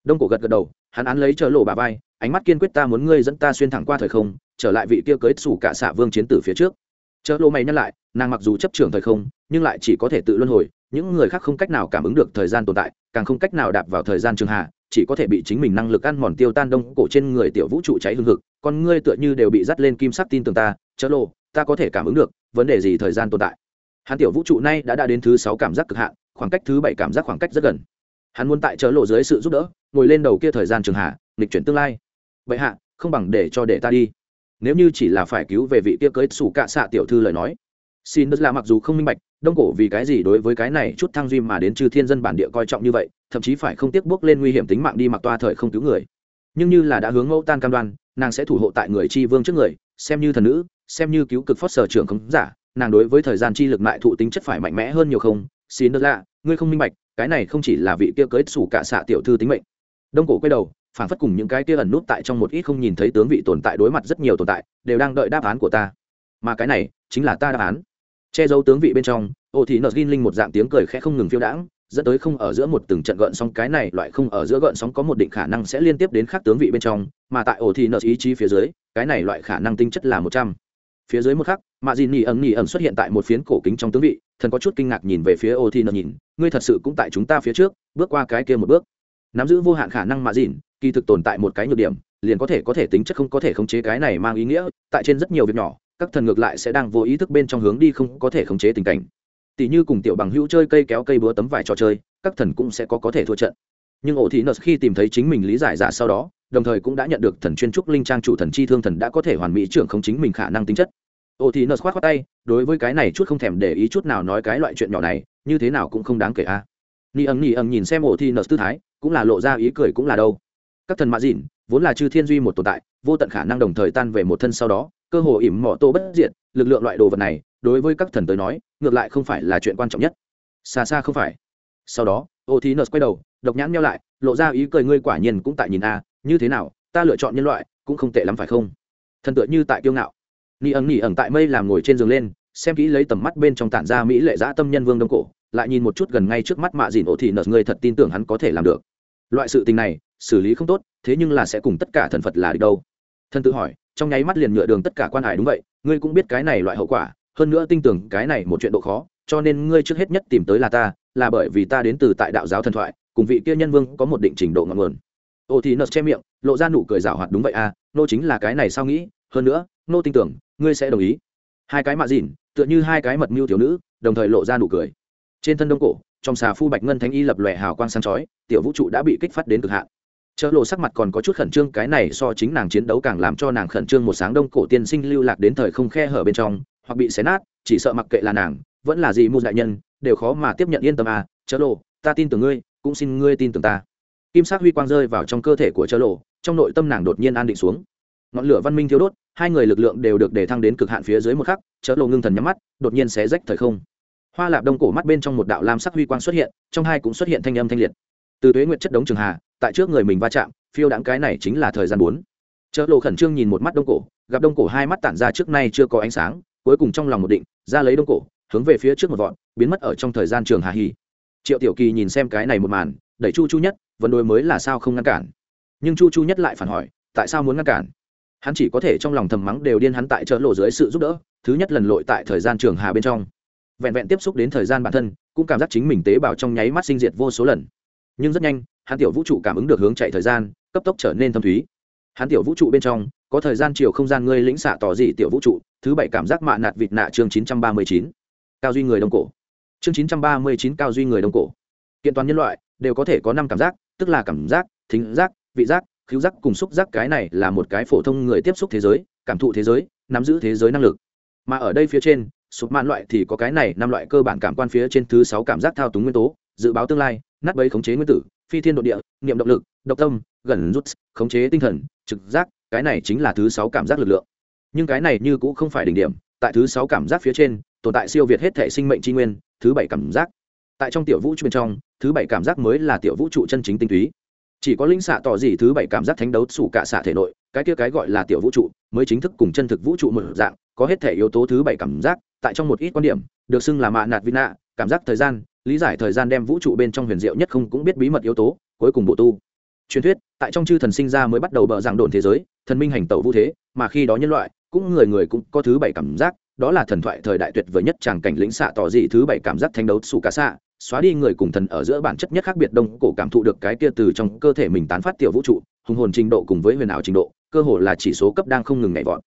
Đông cổ gật gật đầu, hắn án lấy chớ lộ bà vai, ánh mắt kiên quyết ta muốn ngươi dẫn ta xuyên thẳng qua thời không, trở lại vị kia cưới sủ cả xạ vương chiến tử phía trước chợ lộ mày nhắc lại, nàng mặc dù chấp trường thời không, nhưng lại chỉ có thể tự luân hồi, những người khác không cách nào cảm ứng được thời gian tồn tại, càng không cách nào đạp vào thời gian trường hạ, chỉ có thể bị chính mình năng lực ăn mòn tiêu tan đông cổ trên người tiểu vũ trụ cháy hương thực con ngươi tựa như đều bị dắt lên kim sắc tin tưởng ta, chớ lộ ta có thể cảm ứng được, vấn đề gì thời gian tồn tại. Hắn tiểu vũ trụ nay đã đã đến thứ sáu cảm giác cực hạn, khoảng cách thứ bảy cảm giác khoảng cách rất gần. Hắn muốn tại chớ lộ dưới sự giúp đỡ, ngồi lên đầu kia thời gian trường hạ, nghịch chuyển tương lai. Vậy hạ, không bằng để cho để ta đi nếu như chỉ là phải cứu về vị kia cưới sủ cạ xạ tiểu thư lời nói, xin đất là mặc dù không minh bạch, đông cổ vì cái gì đối với cái này chút thăng duy mà đến chư thiên dân bản địa coi trọng như vậy, thậm chí phải không tiếc bước lên nguy hiểm tính mạng đi mặc toa thời không cứu người. Nhưng như là đã hướng mẫu tan cam đoan, nàng sẽ thủ hộ tại người tri vương trước người, xem như thần nữ, xem như cứu cực phót sở trưởng không giả, nàng đối với thời gian chi lực mại thụ tính chất phải mạnh mẽ hơn nhiều không? Xin đất lạ ngươi không minh bạch, cái này không chỉ là vị kia cưới sủ cả xạ tiểu thư tính mệnh. Đông cổ quay đầu phản phất cùng những cái kia ẩn nút tại trong một ít không nhìn thấy tướng vị tồn tại đối mặt rất nhiều tồn tại, đều đang đợi đáp án của ta. Mà cái này, chính là ta đáp án. Che giấu tướng vị bên trong, ô thị nợ gin linh một dạng tiếng cười khẽ không ngừng phiêu đãng, dẫn tới không ở giữa một từng trận gợn sóng. Cái này loại không ở giữa gợn sóng có một định khả năng sẽ liên tiếp đến khác tướng vị bên trong, mà tại ổ thị nợ ý chí phía dưới, cái này loại khả năng tinh chất là một trăm. Phía dưới một khắc, mạ dìn nhì ẩn nhì ẩn xuất hiện tại một phiến cổ kính trong tướng vị, thần có chút kinh ngạc nhìn về phía ô thị nợ nhìn, ngươi thật sự cũng tại chúng ta phía trước, bước qua cái kia một bước nắm giữ vô hạn khả năng mạ dìn, kỳ thực tồn tại một cái nhược điểm, liền có thể có thể tính chất không có thể khống chế cái này mang ý nghĩa, tại trên rất nhiều việc nhỏ, các thần ngược lại sẽ đang vô ý thức bên trong hướng đi không có thể khống chế tình cảnh. Tỷ như cùng tiểu bằng hữu chơi cây kéo cây búa tấm vải trò chơi, các thần cũng sẽ có có thể thua trận. Nhưng ổ thị nợ khi tìm thấy chính mình lý giải giả sau đó, đồng thời cũng đã nhận được thần chuyên trúc linh trang chủ thần chi thương thần đã có thể hoàn mỹ trưởng không chính mình khả năng tính chất. Ổ thị nợ khoát khoát tay, đối với cái này chút không thèm để ý chút nào nói cái loại chuyện nhỏ này, như thế nào cũng không đáng kể a. À. ni âm ni âm nhìn xem ổ thị nợ tư thái cũng là lộ ra ý cười cũng là đâu. Các thần mã dìn vốn là chư thiên duy một tồn tại, vô tận khả năng đồng thời tan về một thân sau đó, cơ hồ ỉm mỏ tô bất diệt, lực lượng loại đồ vật này, đối với các thần tới nói, ngược lại không phải là chuyện quan trọng nhất. Xa xa không phải. Sau đó ô thí nợ quay đầu, độc nhãn nhau lại, lộ ra ý cười ngươi quả nhiên cũng tại nhìn a, như thế nào, ta lựa chọn nhân loại, cũng không tệ lắm phải không? Thần tựa như tại kiêu ngạo. Ni ẩn ni ẩn tại mây làm ngồi trên giường lên, xem kỹ lấy tầm mắt bên trong tản ra mỹ lệ dã tâm nhân vương đông cổ, lại nhìn một chút gần ngay trước mắt mạ dìn ô thị nợ người thật tin tưởng hắn có thể làm được loại sự tình này, xử lý không tốt, thế nhưng là sẽ cùng tất cả thần phật là đi đâu. Thân tự hỏi, trong nháy mắt liền nhựa đường tất cả quan hải đúng vậy, ngươi cũng biết cái này loại hậu quả, hơn nữa tin tưởng cái này một chuyện độ khó, cho nên ngươi trước hết nhất tìm tới là ta, là bởi vì ta đến từ tại đạo giáo thần thoại, cùng vị kia nhân vương có một định trình độ ngọn nguồn. Ô thì nợt che miệng, lộ ra nụ cười rào hoạt đúng vậy à nô chính là cái này sao nghĩ, hơn nữa, nô tin tưởng, ngươi sẽ đồng ý. Hai cái mạ dìn, tựa như hai cái mật mưu thiếu nữ, đồng thời lộ ra nụ cười. Trên thân đông cổ trong xà phu bạch ngân thánh y lập lòe hào quang sáng chói, tiểu vũ trụ đã bị kích phát đến cực hạn. Chợ lộ sắc mặt còn có chút khẩn trương, cái này so chính nàng chiến đấu càng làm cho nàng khẩn trương một sáng đông cổ tiên sinh lưu lạc đến thời không khe hở bên trong, hoặc bị xé nát, chỉ sợ mặc kệ là nàng, vẫn là gì mưu đại nhân, đều khó mà tiếp nhận yên tâm à chợ lộ, ta tin tưởng ngươi, cũng xin ngươi tin tưởng ta. Kim sắc huy quang rơi vào trong cơ thể của chợ lộ, trong nội tâm nàng đột nhiên an định xuống. Ngọn lửa văn minh thiếu đốt, hai người lực lượng đều được đề thăng đến cực hạn phía dưới một khắc chợ lộ ngưng thần nhắm mắt, đột nhiên xé rách thời không hoa lạp đông cổ mắt bên trong một đạo lam sắc huy quang xuất hiện, trong hai cũng xuất hiện thanh âm thanh liệt. Từ tuế nguyệt chất đống trường hà, tại trước người mình va chạm, phiêu đáng cái này chính là thời gian bốn. Chợ lộ khẩn trương nhìn một mắt đông cổ, gặp đông cổ hai mắt tản ra trước nay chưa có ánh sáng, cuối cùng trong lòng một định, ra lấy đông cổ, hướng về phía trước một vọn biến mất ở trong thời gian trường hà hì triệu tiểu kỳ nhìn xem cái này một màn, đẩy chu chu nhất, vấn đối mới là sao không ngăn cản. Nhưng chu chu nhất lại phản hỏi, tại sao muốn ngăn cản? Hắn chỉ có thể trong lòng thầm mắng đều điên hắn tại chợ lộ dưới sự giúp đỡ, thứ nhất lần lội tại thời gian trường hà bên trong vẹn vẹn tiếp xúc đến thời gian bản thân, cũng cảm giác chính mình tế bào trong nháy mắt sinh diệt vô số lần. Nhưng rất nhanh, hắn tiểu vũ trụ cảm ứng được hướng chạy thời gian, cấp tốc trở nên thâm thúy. Hắn tiểu vũ trụ bên trong, có thời gian chiều không gian ngươi lĩnh xạ tỏ dị tiểu vũ trụ, thứ bảy cảm giác mạ nạt vịt nạ chương chín trăm ba mươi chín. Cao duy người đông cổ. Chương chín trăm ba mươi chín cao duy người đông cổ. Kiện toàn nhân loại đều có thể có năm cảm giác, tức là cảm giác, thính giác, vị giác cứu giác cùng xúc giác, cái này là một cái phổ thông người tiếp xúc thế giới, cảm thụ thế giới, nắm giữ thế giới năng lực. Mà ở đây phía trên sụp mạn loại thì có cái này, năm loại cơ bản cảm quan phía trên thứ sáu cảm giác thao túng nguyên tố, dự báo tương lai, nát bấy khống chế nguyên tử, phi thiên đ ộ địa, niệm động lực, độc tâm, gần rút, khống chế tinh thần, trực giác, cái này chính là thứ sáu cảm giác lực lượng. Nhưng cái này như cũng không phải đỉnh điểm, tại thứ sáu cảm giác phía trên, tồn tại siêu việt hết thể sinh mệnh tri nguyên, thứ bảy cảm giác. Tại trong tiểu vũ trụ bên trong, thứ bảy cảm giác mới là tiểu vũ trụ chân chính tinh túy. Chỉ có linh xạ tỏ gì thứ bảy cảm giác thánh đấu sủ cả xạ thể nội, cái kia cái gọi là tiểu vũ trụ, mới chính thức cùng chân thực vũ trụ một dạng có hết thể yếu tố thứ bảy cảm giác, tại trong một ít quan điểm, được xưng là mạ nạt vina, cảm giác thời gian, lý giải thời gian đem vũ trụ bên trong huyền diệu nhất không cũng biết bí mật yếu tố, cuối cùng bộ tu. Truyền thuyết, tại trong chư thần sinh ra mới bắt đầu bờ giảng đồn thế giới, thần minh hành tẩu vũ thế, mà khi đó nhân loại, cũng người người cũng có thứ bảy cảm giác, đó là thần thoại thời đại tuyệt vời nhất chàng cảnh lĩnh xạ tỏ dị thứ bảy cảm giác thánh đấu xù cả xạ, xóa đi người cùng thần ở giữa bản chất nhất khác biệt đông cổ cảm thụ được cái kia từ trong cơ thể mình tán phát tiểu vũ trụ, hùng hồn trình độ cùng với huyền ảo trình độ, cơ hồ là chỉ số cấp đang không ngừng nhảy vọt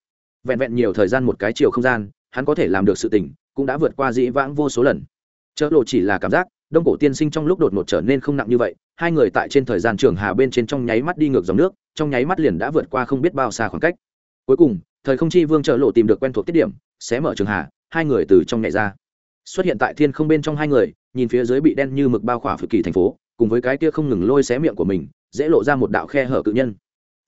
vẹn vẹn nhiều thời gian một cái chiều không gian, hắn có thể làm được sự tình, cũng đã vượt qua dĩ vãng vô số lần. Chợ lộ chỉ là cảm giác, đông cổ tiên sinh trong lúc đột ngột trở nên không nặng như vậy, hai người tại trên thời gian trường hà bên trên trong nháy mắt đi ngược dòng nước, trong nháy mắt liền đã vượt qua không biết bao xa khoảng cách. Cuối cùng, thời không chi vương chợ lộ tìm được quen thuộc tiết điểm, xé mở trường hà, hai người từ trong nhảy ra. Xuất hiện tại thiên không bên trong hai người, nhìn phía dưới bị đen như mực bao khỏa phực kỳ thành phố, cùng với cái kia không ngừng lôi xé miệng của mình, dễ lộ ra một đạo khe hở cự nhân.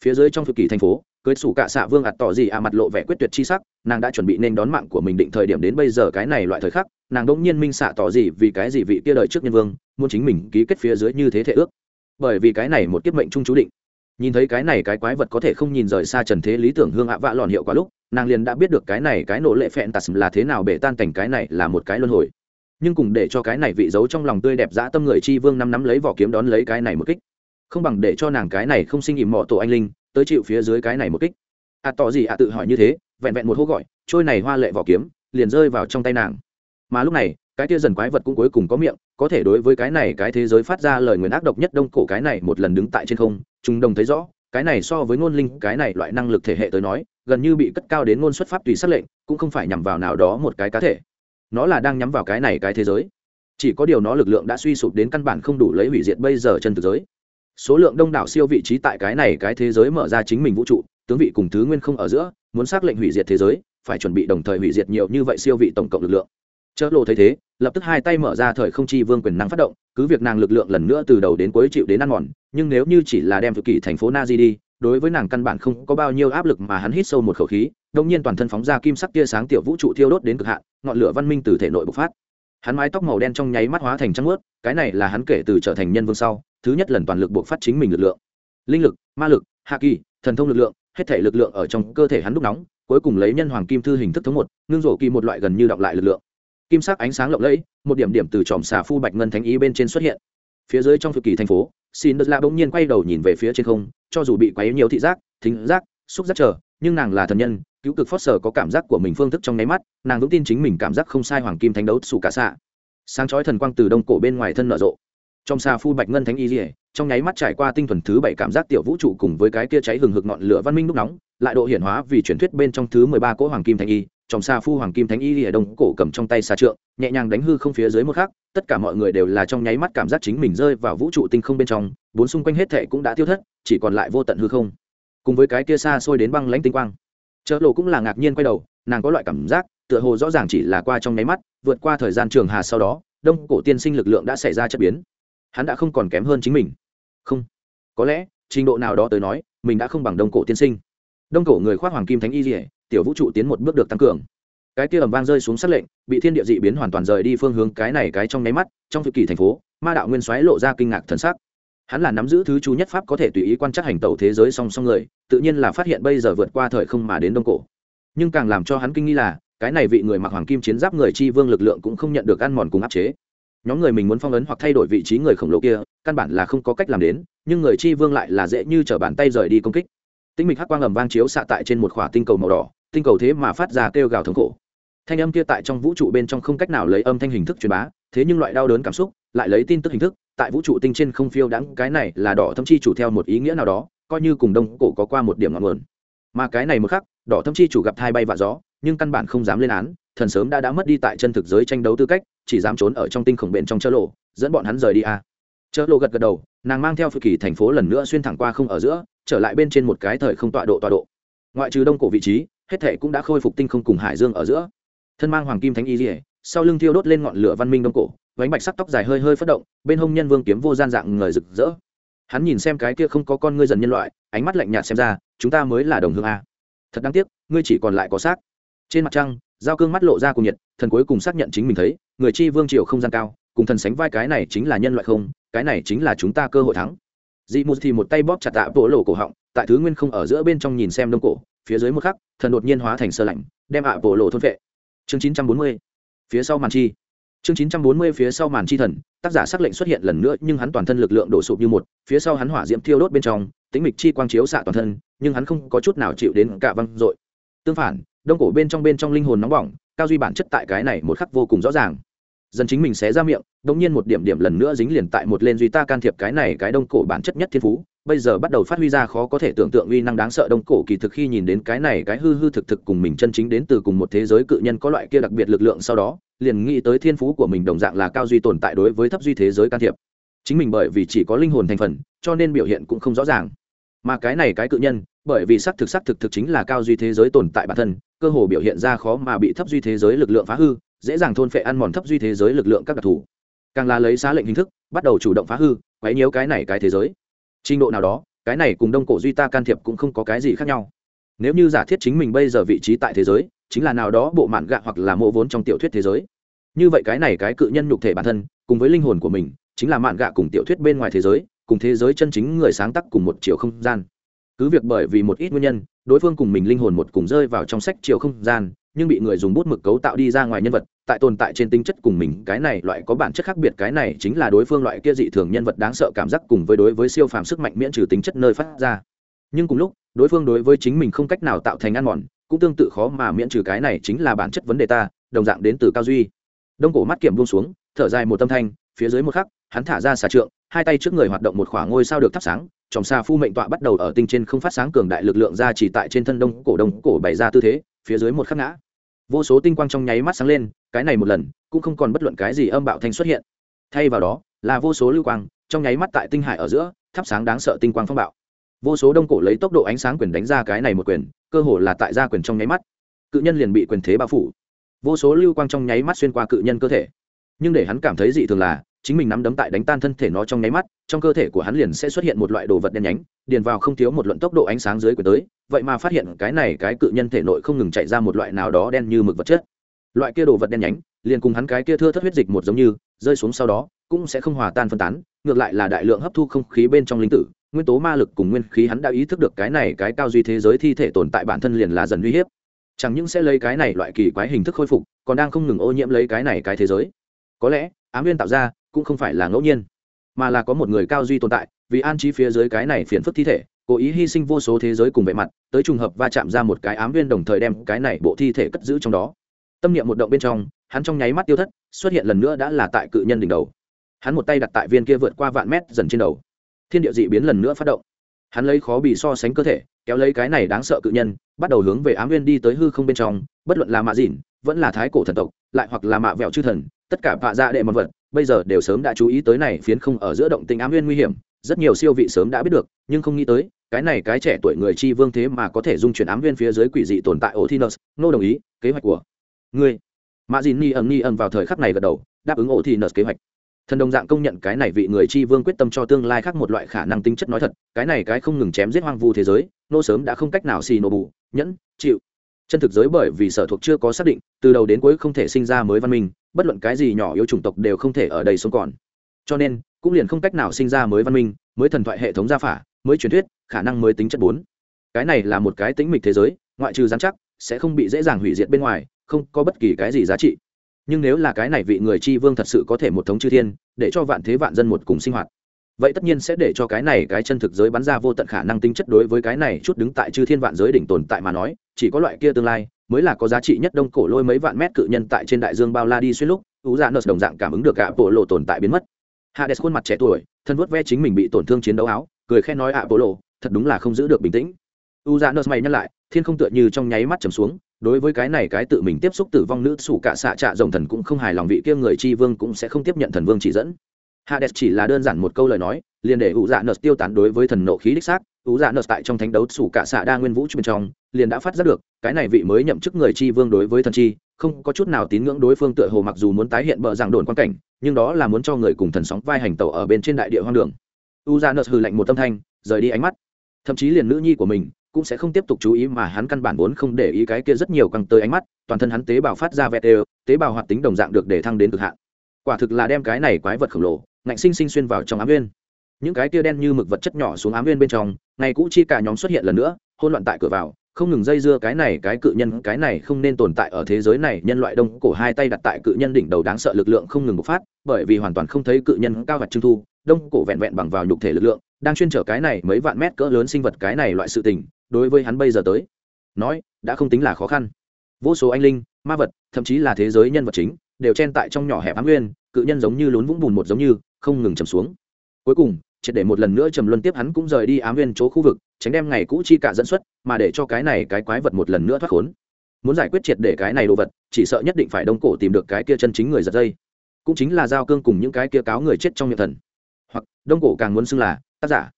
Phía dưới trong phực kỳ thành phố cưới sủ cạ xạ vương ạt tỏ gì à mặt lộ vẻ quyết tuyệt chi sắc, nàng đã chuẩn bị nên đón mạng của mình định thời điểm đến bây giờ cái này loại thời khắc, nàng đỗng nhiên minh xạ tỏ gì vì cái gì vị kia đời trước nhân vương, muốn chính mình ký kết phía dưới như thế thể ước. Bởi vì cái này một kiếp mệnh trung chú định. Nhìn thấy cái này cái quái vật có thể không nhìn rời xa trần thế lý tưởng hương ạ vạ lòn hiệu quả lúc, nàng liền đã biết được cái này cái nổ lệ phẹn tạt là thế nào bể tan cảnh cái này là một cái luân hồi. Nhưng cùng để cho cái này vị giấu trong lòng tươi đẹp dã tâm người chi vương năm nắm lấy vỏ kiếm đón lấy cái này một kích. Không bằng để cho nàng cái này không sinh ỉm mọ tổ anh linh tới chịu phía dưới cái này một kích. À tỏ gì à tự hỏi như thế, vẹn vẹn một hô gọi, trôi này hoa lệ vỏ kiếm, liền rơi vào trong tay nàng. Mà lúc này, cái tia dần quái vật cũng cuối cùng có miệng, có thể đối với cái này cái thế giới phát ra lời nguyền ác độc nhất đông cổ cái này một lần đứng tại trên không chúng đồng thấy rõ, cái này so với ngôn linh, cái này loại năng lực thể hệ tới nói, gần như bị cất cao đến ngôn xuất pháp tùy xác lệnh, cũng không phải nhằm vào nào đó một cái cá thể. Nó là đang nhắm vào cái này cái thế giới. Chỉ có điều nó lực lượng đã suy sụp đến căn bản không đủ lấy hủy diệt bây giờ chân thực giới số lượng đông đảo siêu vị trí tại cái này cái thế giới mở ra chính mình vũ trụ, tướng vị cùng thứ nguyên không ở giữa, muốn xác lệnh hủy diệt thế giới, phải chuẩn bị đồng thời hủy diệt nhiều như vậy siêu vị tổng cộng lực lượng. Chớ lộ thấy thế, lập tức hai tay mở ra thời không chi vương quyền năng phát động, cứ việc nàng lực lượng lần nữa từ đầu đến cuối chịu đến ăn mòn, nhưng nếu như chỉ là đem thực kỷ thành phố na di đi, đối với nàng căn bản không có bao nhiêu áp lực mà hắn hít sâu một khẩu khí đông nhiên toàn thân phóng ra kim sắc tia sáng tiểu vũ trụ thiêu đốt đến cực hạn, ngọn lửa văn minh từ thể nội bộc phát. Hắn mái tóc màu đen trong nháy mắt hóa thành trắng ướt cái này là hắn kể từ trở thành nhân vương sau thứ nhất lần toàn lực buộc phát chính mình lực lượng. Linh lực, ma lực, hạ kỳ, thần thông lực lượng, hết thể lực lượng ở trong cơ thể hắn đúc nóng, cuối cùng lấy nhân hoàng kim thư hình thức thống một, ngưng rổ kỳ một loại gần như đọng lại lực lượng. Kim sắc ánh sáng lộng lẫy, một điểm điểm từ tròm xà phu bạch ngân thánh ý bên trên xuất hiện. Phía dưới trong thực kỳ thành phố, xin đất la bỗng nhiên quay đầu nhìn về phía trên không, cho dù bị quấy nhiều thị giác, thính giác, xúc giác chờ, nhưng nàng là thần nhân, cứu cực phót sở có cảm giác của mình phương thức trong nháy mắt, nàng vững tin chính mình cảm giác không sai hoàng kim thánh đấu sủ cả xạ. Sáng chói thần quang từ đông cổ bên ngoài thân nở rộ trong xa phu bạch ngân thánh y dỉa trong nháy mắt trải qua tinh thuần thứ bảy cảm giác tiểu vũ trụ cùng với cái kia cháy hừng hực ngọn lửa văn minh đúc nóng, lại độ hiển hóa vì truyền thuyết bên trong thứ mười ba cỗ hoàng kim thánh y. Trong xa phu hoàng kim thánh y lìa đông cổ cầm trong tay xa trượng, nhẹ nhàng đánh hư không phía dưới một khắc, tất cả mọi người đều là trong nháy mắt cảm giác chính mình rơi vào vũ trụ tinh không bên trong, bốn xung quanh hết thệ cũng đã tiêu thất, chỉ còn lại vô tận hư không. Cùng với cái kia xa xôi đến băng lãnh tinh quang chợ lộ cũng là ngạc nhiên quay đầu, nàng có loại cảm giác, tựa hồ rõ ràng chỉ là qua trong nháy mắt, vượt qua thời gian trường hà sau đó, đông cổ tiên sinh lực lượng đã xảy ra chất biến hắn đã không còn kém hơn chính mình. Không. Có lẽ, trình độ nào đó tới nói, mình đã không bằng đông cổ tiên sinh. Đông cổ người khoác hoàng kim thánh y dỉa tiểu vũ trụ tiến một bước được tăng cường. Cái kia ầm vang rơi xuống sát lệnh, bị thiên địa dị biến hoàn toàn rời đi phương hướng cái này cái trong nháy mắt, trong thực kỷ thành phố, ma đạo nguyên soái lộ ra kinh ngạc thần sắc. Hắn là nắm giữ thứ chú nhất pháp có thể tùy ý quan trắc hành tẩu thế giới song song người, tự nhiên là phát hiện bây giờ vượt qua thời không mà đến đông cổ. Nhưng càng làm cho hắn kinh nghi là, cái này vị người mặc hoàng kim chiến giáp người chi vương lực lượng cũng không nhận được ăn mòn cùng áp chế nhóm người mình muốn phong ấn hoặc thay đổi vị trí người khổng lồ kia, căn bản là không có cách làm đến, nhưng người chi vương lại là dễ như t r ở bàn tay rời đi công kích. Tinh mịch hắc quang ầm vang chiếu xạ tại trên một khỏa tinh cầu màu đỏ, tinh cầu thế mà phát ra kêu gào thống khổ. Thanh âm kia tại trong vũ trụ bên trong không cách nào lấy âm thanh hình thức truyền bá, thế nhưng loại đau đớn cảm xúc, lại lấy tin tức hình thức, tại vũ trụ tinh trên không phiêu đãng, cái này là đỏ thâm chi chủ theo một ý nghĩa nào đó, coi như cùng đông cổ có qua một điểm ngọn nguồn. Mà cái này một khắc, đỏ thâm chi chủ gặp thai bay và gió, nhưng căn bản không dám lên án thần sớm đã đã mất đi tại chân thực giới tranh đấu tư cách, chỉ dám trốn ở trong tinh khổng bện trong chợ lộ, dẫn bọn hắn rời đi a à. chợ lộ gật gật đầu, nàng mang theo phự kỳ thành phố lần nữa xuyên thẳng qua không ở giữa, trở lại bên trên một cái thời không tọa độ tọa độ. Ngoại trừ đông cổ vị trí, hết thể cũng đã khôi phục tinh không cùng hải dương ở giữa. Thân mang hoàng kim thánh y dỉa sau lưng thiêu đốt lên ngọn lửa văn minh đông cổ, vánh bạch sắc tóc dài hơi hơi phất động, bên hông nhân vương kiếm vô gian dạng người rực rỡ. Hắn nhìn xem cái kia không có con ngươi dần nhân loại, ánh mắt lạnh nhạt xem ra, chúng ta mới là đồng hương a. Thật đáng tiếc, ngươi chỉ còn lại có xác. Trên mặt trăng giao cương mắt lộ ra cùng nhiệt, thần cuối cùng xác nhận chính mình thấy, người chi vương triều không gian cao, cùng thần sánh vai cái này chính là nhân loại không, cái này chính là chúng ta cơ hội thắng. Dị mù thì một tay bóp chặt tạ bộ lộ cổ họng, tại thứ nguyên không ở giữa bên trong nhìn xem đông cổ, phía dưới một khắc, thần đột nhiên hóa thành sơ lạnh, đem ạ bộ lộ thôn vệ. Chương chín trăm bốn mươi, phía sau màn chi. Chương chín trăm bốn mươi, phía sau màn chi thần, tác giả xác lệnh xuất hiện lần nữa, nhưng hắn toàn thân lực lượng đổ sụp như một, phía sau hắn hỏa diễm thiêu đốt bên trong, tính mịch chi quang chiếu xạ toàn thân, nhưng hắn không có chút nào chịu đến cả văng dội. Tương phản đông cổ bên trong bên trong linh hồn nóng bỏng, cao duy bản chất tại cái này một khắc vô cùng rõ ràng. Dần chính mình sẽ ra miệng đ ỗ n g nhiên một điểm điểm lần nữa dính liền tại một lên duy ta can thiệp cái này cái đông cổ bản chất nhất thiên phú, bây giờ bắt đầu phát huy ra khó có thể tưởng tượng uy năng đáng sợ đông cổ kỳ thực khi nhìn đến cái này cái hư hư thực thực cùng mình chân chính đến từ cùng một thế giới cự nhân có loại kia đặc biệt lực lượng sau đó, liền nghĩ tới thiên phú của mình đồng dạng là cao duy tồn tại đối với thấp duy thế giới can thiệp. Chính mình bởi vì chỉ có linh hồn thành phần, cho nên biểu hiện cũng không rõ ràng mà cái này cái cự nhân, bởi vì sắc thực sắc thực thực chính là cao duy thế giới tồn tại bản thân, cơ hồ biểu hiện ra khó mà bị thấp duy thế giới lực lượng phá hư, dễ dàng thôn phệ ăn mòn thấp duy thế giới lực lượng các đặc thù. Càng là lấy xá lệnh hình thức, bắt đầu chủ động phá hư, quấy nhiễu cái này cái thế giới. Trình độ nào đó, cái này cùng đông cổ duy ta can thiệp cũng không có cái gì khác nhau. Nếu như giả thiết chính mình bây giờ vị trí tại thế giới, chính là nào đó bộ mạn gạ hoặc là mộ vốn trong tiểu thuyết thế giới. Như vậy cái này cái cự nhân nhục thể bản thân, cùng với linh hồn của mình, chính là mạn gạ cùng tiểu thuyết bên ngoài thế giới cùng thế giới chân chính người sáng tác cùng một chiều không gian. Cứ việc bởi vì một ít nguyên nhân, đối phương cùng mình linh hồn một cùng rơi vào trong sách chiều không gian, nhưng bị người dùng bút mực cấu tạo đi ra ngoài nhân vật, tại tồn tại trên tính chất cùng mình, cái này loại có bản chất khác biệt, cái này chính là đối phương loại kia dị thường nhân vật đáng sợ cảm giác cùng với đối với siêu phàm sức mạnh miễn trừ tính chất nơi phát ra. Nhưng cùng lúc, đối phương đối với chính mình không cách nào tạo thành ăn mòn, cũng tương tự khó mà miễn trừ cái này chính là bản chất vấn đề ta, đồng dạng đến từ cao duy. Đông cổ mắt kiểm buông xuống, thở dài một tâm thanh, phía dưới một khắc, hắn thả ra xà trượng hai tay trước người hoạt động một khoảng ngôi sao được thắp sáng, chòm xa phu mệnh tọa bắt đầu ở tinh trên không phát sáng cường đại lực lượng ra chỉ tại trên thân đông cổ đông cổ bày ra tư thế, phía dưới một khắc ngã. Vô số tinh quang trong nháy mắt sáng lên, cái này một lần, cũng không còn bất luận cái gì âm bạo thanh xuất hiện. Thay vào đó, là vô số lưu quang, trong nháy mắt tại tinh hải ở giữa, thắp sáng đáng sợ tinh quang phong bạo. Vô số đông cổ lấy tốc độ ánh sáng quyền đánh ra cái này một quyền, cơ hồ là tại gia quyền trong nháy mắt. Cự nhân liền bị quyền thế bao phủ. Vô số lưu quang trong nháy mắt xuyên qua cự nhân cơ thể. Nhưng để hắn cảm thấy dị thường là chính mình nắm đấm tại đánh tan thân thể nó trong nháy mắt, trong cơ thể của hắn liền sẽ xuất hiện một loại đồ vật đen nhánh, điền vào không thiếu một luận tốc độ ánh sáng dưới quyền tới, vậy mà phát hiện cái này cái cự nhân thể nội không ngừng chạy ra một loại nào đó đen như mực vật chất. Loại kia đồ vật đen nhánh, liền cùng hắn cái kia thưa thất huyết dịch một giống như, rơi xuống sau đó, cũng sẽ không hòa tan phân tán, ngược lại là đại lượng hấp thu không khí bên trong linh tử, nguyên tố ma lực cùng nguyên khí hắn đã ý thức được cái này cái cao duy thế giới thi thể tồn tại bản thân liền là dần uy hiếp. Chẳng những sẽ lấy cái này loại kỳ quái hình thức khôi phục, còn đang không ngừng ô nhiễm lấy cái này cái thế giới. Có lẽ, ám viên tạo ra cũng không phải là ngẫu nhiên, mà là có một người cao duy tồn tại, vì an trí phía dưới cái này phiền phức thi thể, cố ý hy sinh vô số thế giới cùng vẻ mặt, tới trùng hợp va chạm ra một cái ám viên đồng thời đem cái này bộ thi thể cất giữ trong đó. Tâm niệm một động bên trong, hắn trong nháy mắt tiêu thất, xuất hiện lần nữa đã là tại cự nhân đỉnh đầu. Hắn một tay đặt tại viên kia vượt qua vạn mét dần trên đầu. Thiên địa dị biến lần nữa phát động. Hắn lấy khó bị so sánh cơ thể, kéo lấy cái này đáng sợ cự nhân, bắt đầu hướng về ám viên đi tới hư không bên trong, bất luận là mạ dịn, vẫn là thái cổ thần tộc, lại hoặc là mạ vẹo chư thần, tất cả vạ dạ đệ mật vật bây giờ đều sớm đã chú ý tới này phiến không ở giữa động tình ám nguyên nguy hiểm rất nhiều siêu vị sớm đã biết được nhưng không nghĩ tới cái này cái trẻ tuổi người chi vương thế mà có thể dung chuyển ám viên phía dưới quỷ dị tồn tại Othinus, nô đồng ý, kế hoạch của ngươi. Mã Dĩn Ni ẩn ni ẩn vào thời khắc này gật đầu, đáp ứng Othinus kế hoạch. Thần đồng dạng công nhận cái này vị người chi vương quyết tâm cho tương lai khác một loại khả năng tính chất nói thật, cái này cái không ngừng chém giết hoang vu thế giới, nô sớm đã không cách nào xì nô bù, nhẫn, chịu. Chân thực giới bởi vì sở thuộc chưa có xác định, từ đầu đến cuối không thể sinh ra mới văn minh, bất luận cái gì nhỏ yếu chủng tộc đều không thể ở đây sống còn. Cho nên, cũng liền không cách nào sinh ra mới văn minh, mới thần thoại hệ thống gia phả, mới truyền thuyết, khả năng mới tính chất bốn. Cái này là một cái tính mịch thế giới, ngoại trừ giám chắc, sẽ không bị dễ dàng hủy diệt bên ngoài, không có bất kỳ cái gì giá trị. Nhưng nếu là cái này vị người tri vương thật sự có thể một thống chư thiên, để cho vạn thế vạn dân một cùng sinh hoạt, vậy tất nhiên sẽ để cho cái này cái chân thực giới bắn ra vô tận khả năng tính chất đối với cái này chút đứng tại chư thiên vạn giới đỉnh tồn tại mà nói, chỉ có loại kia tương lai mới là có giá trị nhất đông cổ lôi mấy vạn mét cự nhân tại trên đại dương bao la đi xuyên lúc u dạ nợ đồng dạng cảm ứng được cả bộ lộ tồn tại biến mất. Hades khuôn mặt trẻ tuổi, thân vuốt ve chính mình bị tổn thương chiến đấu áo, cười khen nói ạ bộ lộ, thật đúng là không giữ được bình tĩnh. U dạ nợ mày nhắc lại, thiên không tựa như trong nháy mắt trầm xuống, đối với cái này cái tự mình tiếp xúc tử vong nữ sủ cả xạ trạ rồng thần cũng không hài lòng vị kia người chi vương cũng sẽ không tiếp nhận thần vương chỉ dẫn. Hades chỉ là đơn giản một câu lời nói liền để u dạ nợ tiêu tán đối với thần nộ khí đích xác. U dạ nợ tại trong thánh đấu sủ cả xạ đa nguyên vũ bên trong, liền đã phát giác được, cái này vị mới nhậm chức người chi vương đối với thần chi, không có chút nào tín ngưỡng đối phương tựa hồ mặc dù muốn tái hiện bờ giảng đồn quan cảnh, nhưng đó là muốn cho người cùng thần sóng vai hành tàu ở bên trên đại địa hoang đường. U ra nợ hừ lạnh một tâm thanh, rời đi ánh mắt. Thậm chí liền nữ nhi của mình cũng sẽ không tiếp tục chú ý mà hắn căn bản vốn không để ý cái kia rất nhiều căng tới ánh mắt, toàn thân hắn tế bào phát ra vẹt đều, tế bào hoạt tính đồng dạng được để thăng đến cực hạn. Quả thực là đem cái này quái vật khổng lồ, ngạnh sinh sinh xuyên vào trong ám viên những cái kia đen như mực vật chất nhỏ xuống ám viên bên trong, ngày cũ chi cả nhóm xuất hiện lần nữa hôn loạn tại cửa vào, không ngừng dây dưa cái này, cái cự nhân, cái này không nên tồn tại ở thế giới này, nhân loại đông cổ hai tay đặt tại cự nhân đỉnh đầu đáng sợ lực lượng không ngừng bộc phát, bởi vì hoàn toàn không thấy cự nhân cao vạch trưng thu, đông cổ vẹn vẹn bằng vào nhục thể lực lượng, đang chuyên trở cái này mấy vạn mét cỡ lớn sinh vật cái này loại sự tình, đối với hắn bây giờ tới nói, đã không tính là khó khăn. Vô số anh linh, ma vật, thậm chí là thế giới nhân vật chính, đều chen tại trong nhỏ hẹp ám nguyên cự nhân giống như lún vũng bùn một giống như, không ngừng chầm xuống. Cuối cùng triệt để một lần nữa trầm luân tiếp hắn cũng rời đi ám nguyên chỗ khu vực, tránh đem ngày cũ chi cả dẫn xuất, mà để cho cái này cái quái vật một lần nữa thoát khốn. Muốn giải quyết triệt để cái này đồ vật, chỉ sợ nhất định phải đông cổ tìm được cái kia chân chính người giật dây. Cũng chính là giao cương cùng những cái kia cáo người chết trong miệng thần. Hoặc, đông cổ càng muốn xưng là tác giả.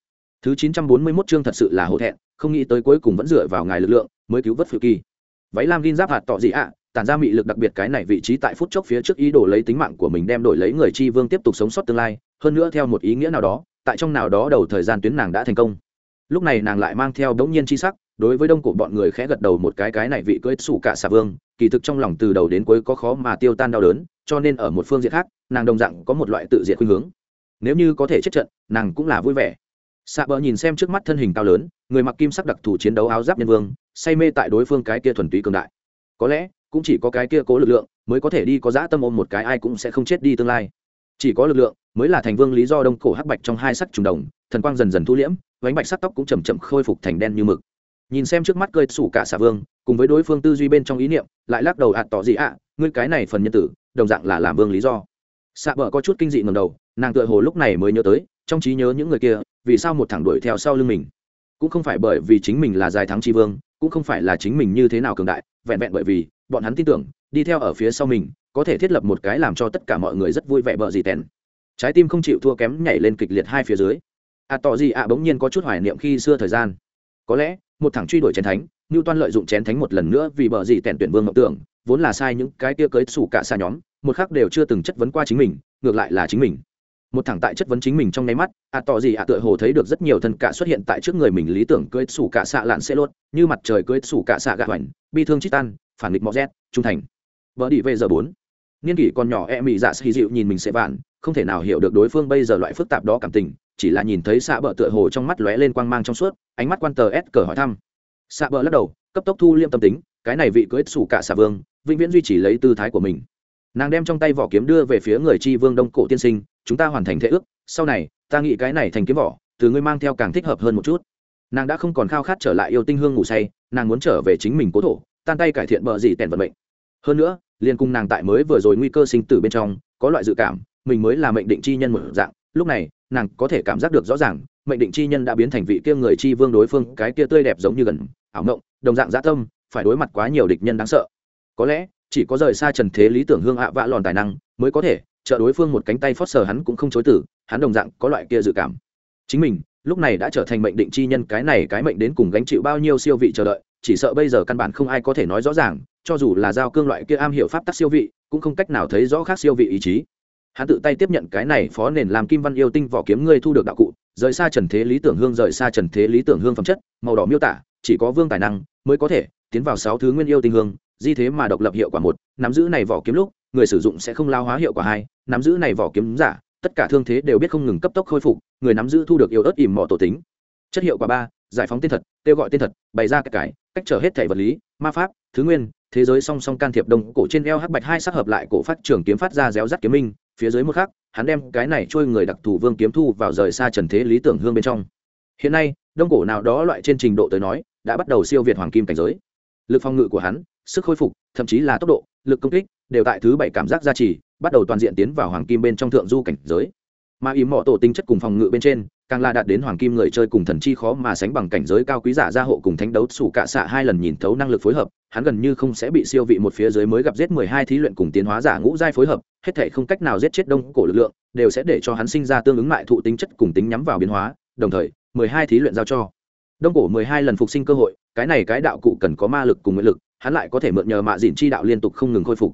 Thứ chín trăm bốn mươi 941 chương thật sự là hổ thẹn, không nghĩ tới cuối cùng vẫn dựa vào ngài lực lượng mới cứu vớt phiêu kỳ. Váy lam gin giáp hạt tỏ gì ạ, tản ra mị lực đặc biệt cái này vị trí tại phút chốc phía trước ý đồ lấy tính mạng của mình đem đổi lấy người chi vương tiếp tục sống sót tương lai, hơn nữa theo một ý nghĩa nào đó tại trong nào đó đầu thời gian tuyến nàng đã thành công. Lúc này nàng lại mang theo đống nhiên chi sắc, đối với đông cổ bọn người khẽ gật đầu một cái cái này vị cưỡi sủ cả xà vương, kỳ thực trong lòng từ đầu đến cuối có khó mà tiêu tan đau đớn, cho nên ở một phương diện khác, nàng đồng dạng có một loại tự diện khuynh hướng. Nếu như có thể chết trận, nàng cũng là vui vẻ. Xạ bờ nhìn xem trước mắt thân hình cao lớn, người mặc kim sắc đặc thù chiến đấu áo giáp nhân vương, say mê tại đối phương cái kia thuần túy cường đại. Có lẽ, cũng chỉ có cái kia cố lực lượng, mới có thể đi có dã tâm ôm một cái, ai cũng sẽ không chết đi tương lai. Chỉ có lực lượng mới là thành vương lý do đông cổ hắc bạch trong hai sắc trùng đồng, thần quang dần dần thu liễm, vánh bạch sắc tóc cũng chầm chậm khôi phục thành đen như mực. Nhìn xem trước mắt cơi sủ cả xà vương, cùng với đối phương tư duy bên trong ý niệm, lại lắc đầu ạt tỏ gì ạ, ngươi cái này phần nhân tử, đồng dạng là làm vương lý do. Xạ vợ có chút kinh dị ngầm đầu, nàng tựa hồ lúc này mới nhớ tới, trong trí nhớ những người kia, vì sao một thẳng đuổi theo sau lưng mình? Cũng không phải bởi vì chính mình là dài thắng tri vương, cũng không phải là chính mình như thế nào cường đại, vẹn vẹn bởi vì, bọn hắn tin tưởng, đi theo ở phía sau mình, có thể thiết lập một cái làm cho tất cả mọi người rất vui vẻ bợ gì tèn trái tim không chịu thua kém nhảy lên kịch liệt hai phía dưới. À tỏ gì ạ à, bỗng nhiên có chút hoài niệm khi xưa thời gian. Có lẽ, một thằng truy đuổi chén thánh như toan lợi dụng chén thánh một lần nữa vì bờ gì tèn tuyển vương mộng tưởng, vốn là sai những cái kia cưới xù cả xa nhóm, một khác đều chưa từng chất vấn qua chính mình, ngược lại là chính mình. Một thằng tại chất vấn chính mình trong nháy mắt ạ à tỏ gì ạ à, tựa hồ thấy được rất nhiều thân cả xuất hiện tại trước người mình lý tưởng cưới xù cả xạ lạn sẽ lốt như mặt trời cưới xù cả xạ gạ hoành, bi thương chít tan, phản nghịch mọ rét trung thành. Vợ đi về giờ bốn niên kỷ còn nhỏ e mị dạ xì dịu nhìn mình sẽ vạn, không thể nào hiểu được đối phương bây giờ loại phức tạp đó cảm tình, chỉ là nhìn thấy xạ bờ tựa hồ trong mắt lóe lên quang mang trong suốt, ánh mắt quan tờ s cờ hỏi thăm. Xạ bờ lắc đầu, cấp tốc thu liêm tâm tính, cái này vị cưới sủ cả xạ vương, vĩnh viễn duy trì lấy tư thái của mình. Nàng đem trong tay vỏ kiếm đưa về phía người tri vương đông cổ tiên sinh, chúng ta hoàn thành thế ước, sau này, ta nghĩ cái này thành kiếm vỏ, từ ngươi mang theo càng thích hợp hơn một chút. Nàng đã không còn khao khát trở lại yêu tinh hương ngủ say, nàng muốn trở về chính mình cố thổ, tan tay cải thiện bờ gì tèn vận mệnh. Hơn nữa liền cùng nàng tại mới vừa rồi nguy cơ sinh tử bên trong, có loại dự cảm, mình mới là mệnh định chi nhân một dạng. Lúc này, nàng có thể cảm giác được rõ ràng, mệnh định chi nhân đã biến thành vị kia người chi vương đối phương, cái kia tươi đẹp giống như gần, ảo ngộng đồng dạng dã tâm, phải đối mặt quá nhiều địch nhân đáng sợ. Có lẽ, chỉ có rời xa trần thế lý tưởng hương ạ vạ lòn tài năng, mới có thể trợ đối phương một cánh tay phót sờ hắn cũng không chối tử hắn đồng dạng có loại kia dự cảm. Chính mình, lúc này đã trở thành mệnh định chi nhân, cái này cái mệnh đến cùng gánh chịu bao nhiêu siêu vị chờ đợi, chỉ sợ bây giờ căn bản không ai có thể nói rõ ràng cho dù là giao cương loại kia am hiểu pháp tắc siêu vị, cũng không cách nào thấy rõ khác siêu vị ý chí. Hắn tự tay tiếp nhận cái này phó nền làm kim văn yêu tinh vỏ kiếm ngươi thu được đạo cụ, rời xa trần thế lý tưởng hương, rời xa trần thế lý tưởng hương phẩm chất, màu đỏ miêu tả, chỉ có vương tài năng mới có thể tiến vào sáu thứ nguyên yêu tinh hương, di thế mà độc lập hiệu quả một, nắm giữ này vỏ kiếm lúc, người sử dụng sẽ không lao hóa hiệu quả hai, nắm giữ này vỏ kiếm giả, tất cả thương thế đều biết không ngừng cấp tốc khôi phục, người nắm giữ thu được yêu ớt ìm mỏ tổ tính. Chất hiệu quả ba, giải phóng tên thật kêu gọi tên thật bày ra cái cải, cách trở hết thể vật lý, ma pháp, thứ nguyên thế giới song song can thiệp đông, cổ trên eo hắc bạch hai sắc hợp lại, cổ phát trường kiếm phát ra réo rắt kiếm minh, phía dưới một khắc, hắn đem cái này trôi người đặc thù vương kiếm thu vào rời xa trần thế lý tưởng hương bên trong. Hiện nay, đông cổ nào đó loại trên trình độ tới nói, đã bắt đầu siêu việt hoàng kim cảnh giới. Lực phòng ngự của hắn, sức khôi phục, thậm chí là tốc độ, lực công kích, đều tại thứ bảy cảm giác gia trì, bắt đầu toàn diện tiến vào hoàng kim bên trong thượng du cảnh giới mà ý mọ tổ tính chất cùng phòng ngự bên trên, càng là đạt đến hoàng kim người chơi cùng thần chi khó mà sánh bằng cảnh giới cao quý giả gia hộ cùng thánh đấu sủ cạ xạ hai lần nhìn thấu năng lực phối hợp, hắn gần như không sẽ bị siêu vị một phía dưới mới gặp giết mười hai thí luyện cùng tiến hóa giả ngũ giai phối hợp, hết thể không cách nào giết chết đông cổ lực lượng, đều sẽ để cho hắn sinh ra tương ứng lại thụ tính chất cùng tính nhắm vào biến hóa, đồng thời, mười hai thí luyện giao cho. Đông cổ mười hai lần phục sinh cơ hội, cái này cái đạo cụ cần có ma lực cùng nguyện lực, hắn lại có thể mượn nhờ mạ dịn chi đạo liên tục không ngừng khôi phục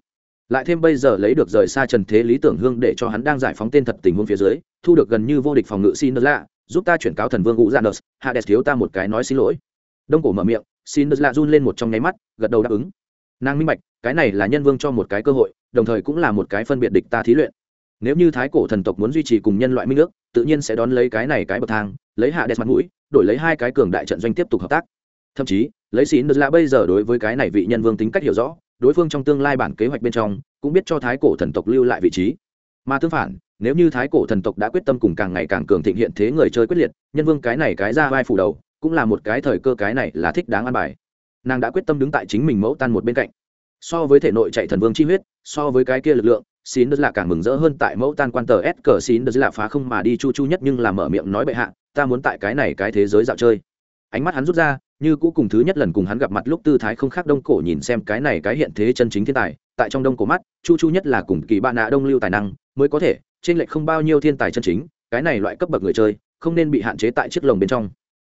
lại thêm bây giờ lấy được rời xa trần thế lý tưởng hương để cho hắn đang giải phóng tên thật tình huống phía dưới, thu được gần như vô địch phòng ngự xin lạ, giúp ta chuyển cáo thần vương ngũ janus hades thiếu ta một cái nói xin lỗi. Đông cổ mở miệng xin lạ run lên một trong nháy mắt, gật đầu đáp ứng. Nàng minh bạch, cái này là nhân vương cho một cái cơ hội, đồng thời cũng là một cái phân biệt địch ta thí luyện. Nếu như thái cổ thần tộc muốn duy trì cùng nhân loại minh ước, tự nhiên sẽ đón lấy cái này cái bậc thang, lấy hạ đẹp mặt mũi, đổi lấy hai cái cường đại trận doanh tiếp tục hợp tác. Thậm chí, lấy xin lạ bây giờ đối với cái này vị nhân vương tính cách hiểu rõ đối phương trong tương lai bản kế hoạch bên trong cũng biết cho thái cổ thần tộc lưu lại vị trí. Mà tương phản, nếu như thái cổ thần tộc đã quyết tâm cùng càng ngày càng cường thịnh hiện thế người chơi quyết liệt, nhân vương cái này cái ra vai phủ đầu, cũng là một cái thời cơ cái này là thích đáng an bài. Nàng đã quyết tâm đứng tại chính mình mẫu tan một bên cạnh. So với thể nội chạy thần vương chi huyết, so với cái kia lực lượng, xin đất là càng mừng rỡ hơn tại mẫu tan quan tờ s cờ xin đất là phá không mà đi chu chu nhất nhưng là mở miệng nói bệ hạ, ta muốn tại cái này cái thế giới dạo chơi. Ánh mắt hắn rút ra như cũ cùng thứ nhất lần cùng hắn gặp mặt lúc tư thái không khác đông cổ nhìn xem cái này cái hiện thế chân chính thiên tài, tại trong đông cổ mắt, chu chu nhất là cùng kỳ bạn nạ đông lưu tài năng, mới có thể, trên lệch không bao nhiêu thiên tài chân chính, cái này loại cấp bậc người chơi, không nên bị hạn chế tại chiếc lồng bên trong.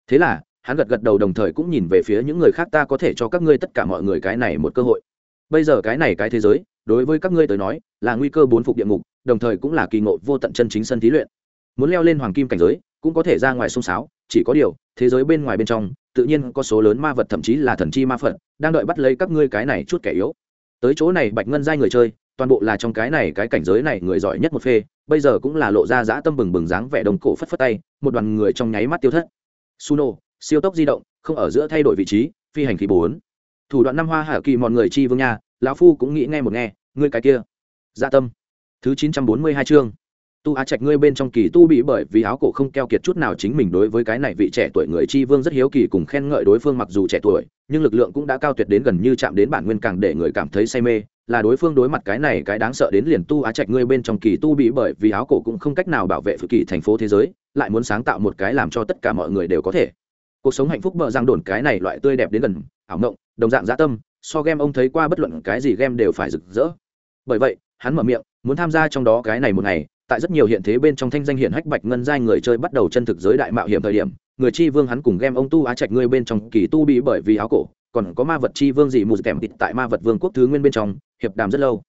Thế là, hắn gật gật đầu đồng thời cũng nhìn về phía những người khác, ta có thể cho các ngươi tất cả mọi người cái này một cơ hội. Bây giờ cái này cái thế giới, đối với các ngươi tới nói, là nguy cơ bốn phục địa ngục, đồng thời cũng là kỳ ngộ vô tận chân chính sân thí luyện. Muốn leo lên hoàng kim cảnh giới, cũng có thể ra ngoài sông sáo, chỉ có điều, thế giới bên ngoài bên trong tự nhiên có số lớn ma vật, thậm chí là thần chi ma phật, đang đợi bắt lấy các ngươi cái này chút kẻ yếu. Tới chỗ này bạch ngân giai người chơi, toàn bộ là trong cái này, cái cảnh giới này người giỏi nhất một phê, bây giờ cũng là lộ ra dã tâm bừng bừng dáng vẻ đồng cổ phất phất tay, một đoàn người trong nháy mắt tiêu thất. Suno, siêu tốc di động, không ở giữa thay đổi vị trí, phi hành khí bốn. Thủ đoạn năm hoa hạ kỳ mọi người chi vương nha, lão phu cũng nghĩ nghe một nghe, ngươi cái kia. Dạ tâm. Thứ chín trăm bốn mươi hai chương tu á trạch ngươi bên trong kỳ tu bị bởi vì áo cổ không keo kiệt chút nào chính mình đối với cái này vị trẻ tuổi người chi vương rất hiếu kỳ cùng khen ngợi đối phương mặc dù trẻ tuổi, nhưng lực lượng cũng đã cao tuyệt đến gần như chạm đến bản nguyên càng để người cảm thấy say mê, là đối phương đối mặt cái này cái đáng sợ đến liền tu á trạch ngươi bên trong kỳ tu bị bởi vì áo cổ cũng không cách nào bảo vệ phụ kỳ thành phố thế giới, lại muốn sáng tạo một cái làm cho tất cả mọi người đều có thể. Cuộc sống hạnh phúc bờ giang đồn cái này loại tươi đẹp đến gần, ảo ngộng đồng dạng dã tâm, so game ông thấy qua bất luận cái gì game đều phải rực rỡ. Bởi vậy, hắn mở miệng, muốn tham gia trong đó cái này một ngày tại rất nhiều hiện thế bên trong thanh danh hiện hách bạch ngân giai người chơi bắt đầu chân thực giới đại mạo hiểm thời điểm, người chi vương hắn cùng game ông tu á trạch ngươi bên trong kỳ tu bị bởi vì áo cổ, còn có ma vật chi vương gì mù kèm tịt tại ma vật vương quốc thứ nguyên bên trong, hiệp đàm rất lâu.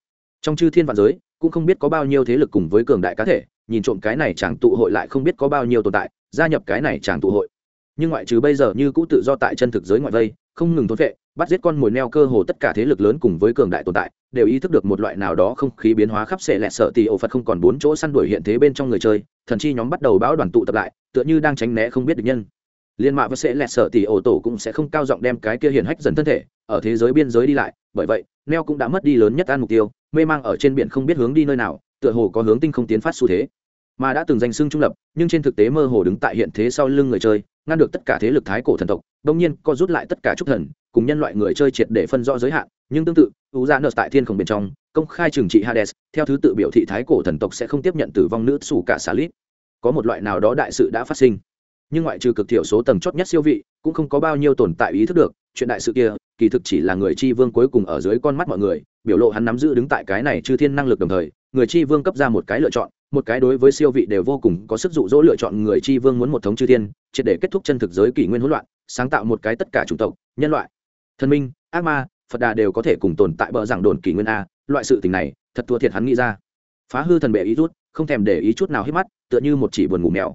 Trong chư thiên vạn giới, cũng không biết có bao nhiêu thế lực cùng với cường đại cá thể, nhìn trộm cái này chàng tụ hội lại không biết có bao nhiêu tồn tại, gia nhập cái này chàng tụ hội. Nhưng ngoại trừ bây giờ như cũ tự do tại chân thực giới ngoại vây, không ngừng thốn vệ bắt giết con mồi neo cơ hồ tất cả thế lực lớn cùng với cường đại tồn tại đều ý thức được một loại nào đó không khí biến hóa khắp sệ lẹt sợ thì ổ phật không còn bốn chỗ săn đuổi hiện thế bên trong người chơi, thần chi nhóm bắt đầu bão đoàn tụ tập lại, tựa như đang tránh né không biết được nhân. Liên mạ với sẽ lẹt sợ thì ổ tổ cũng sẽ không cao giọng đem cái kia hiển hách dần thân thể, ở thế giới biên giới đi lại, bởi vậy, neo cũng đã mất đi lớn nhất an mục tiêu, mê mang ở trên biển không biết hướng đi nơi nào, tựa hồ có hướng tinh không tiến phát xu thế. Mà đã từng danh xưng trung lập, nhưng trên thực tế mơ hồ đứng tại hiện thế sau lưng người chơi, ngăn được tất cả thế lực thái cổ thần tộc đông nhiên co rút lại tất cả trúc thần, cùng nhân loại người chơi triệt để phân rõ giới hạn nhưng tương tự u ra nợ tại thiên khổng bên trong, công khai trừng trị hades, theo thứ tự biểu thị thái cổ thần tộc sẽ không tiếp nhận tử vong nữ xù cả xà lít. Có một loại nào đó đại sự đã phát sinh. Nhưng ngoại trừ cực thiểu số tầng chót nhất siêu vị, cũng không có bao nhiêu tồn tại ý thức được, chuyện đại sự kia, kỳ thực chỉ là người chi vương cuối cùng ở dưới con mắt mọi người, biểu lộ hắn nắm giữ đứng tại cái này chư thiên năng lực đồng thời, người chi vương cấp ra một cái lựa chọn, một cái đối với siêu vị đều vô cùng có sức dụ dỗ lựa chọn người chi vương muốn một thống chư thiên, triệt để kết thúc chân thực giới kỷ nguyên hỗn loạn, sáng tạo một cái tất cả chủng tộc, nhân loại. Thần minh, ác ma phật đà đều có thể cùng tồn tại bờ giảng đồn kỷ nguyên a loại sự tình này thật thua thiệt hắn nghĩ ra phá hư thần bệ ý rút không thèm để ý chút nào hết mắt tựa như một chỉ buồn ngủ mèo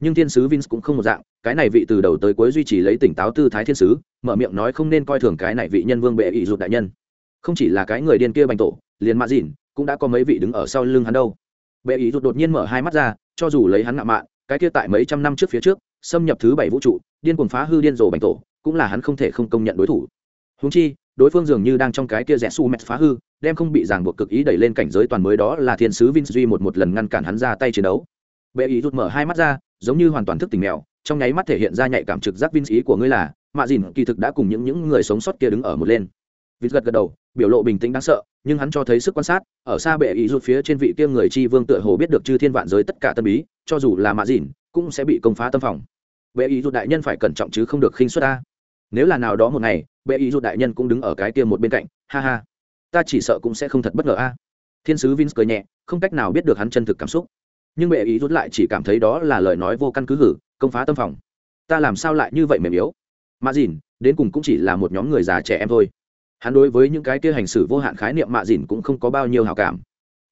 nhưng thiên sứ Vince cũng không một dạng, cái này vị từ đầu tới cuối duy trì lấy tỉnh táo tư thái thiên sứ, mở miệng nói không nên coi thường cái này vị nhân vương bệ ý rút đại nhân. Không chỉ là cái người điên kia bành tổ, liền mạ dìn cũng đã có mấy vị đứng ở sau lưng hắn đâu. Bệ ý rút đột nhiên mở hai mắt ra, cho dù lấy hắn ngạo mạn, cái kia tại mấy trăm năm trước phía trước, xâm nhập thứ bảy vũ trụ, điên cuồng phá hư điên rồ bành tổ, cũng là hắn không thể không công nhận đối thủ. Huống chi, đối phương dường như đang trong cái kia rẽ su mệt phá hư, đem không bị ràng buộc cực ý đẩy lên cảnh giới toàn mới đó là thiên sứ Vinh duy một một lần ngăn cản hắn ra tay chiến đấu. Bệ ý rút mở hai mắt ra, giống như hoàn toàn thức tỉnh mèo trong nháy mắt thể hiện ra nhạy cảm trực giác vinh ý của ngươi là mạ dìn kỳ thực đã cùng những những người sống sót kia đứng ở một lên. Vinh gật gật đầu biểu lộ bình tĩnh đáng sợ nhưng hắn cho thấy sức quan sát ở xa bệ ý rút phía trên vị kia người chi vương tựa hồ biết được chư thiên vạn giới tất cả tân bí cho dù là mạ dìn cũng sẽ bị công phá tâm phòng. Bệ ý rút đại nhân phải cẩn trọng chứ không được khinh xuất ta nếu là nào đó một ngày, bệ ý rụt đại nhân cũng đứng ở cái kia một bên cạnh, ha ha. Ta chỉ sợ cũng sẽ không thật bất ngờ a. Thiên sứ vinh cười nhẹ, không cách nào biết được hắn chân thực cảm xúc. Nhưng bệ ý rút lại chỉ cảm thấy đó là lời nói vô căn cứ gử công phá tâm phòng. Ta làm sao lại như vậy mềm yếu? Mạ dìn, đến cùng cũng chỉ là một nhóm người già trẻ em thôi. Hắn đối với những cái kia hành xử vô hạn khái niệm mạ dìn cũng không có bao nhiêu hào cảm.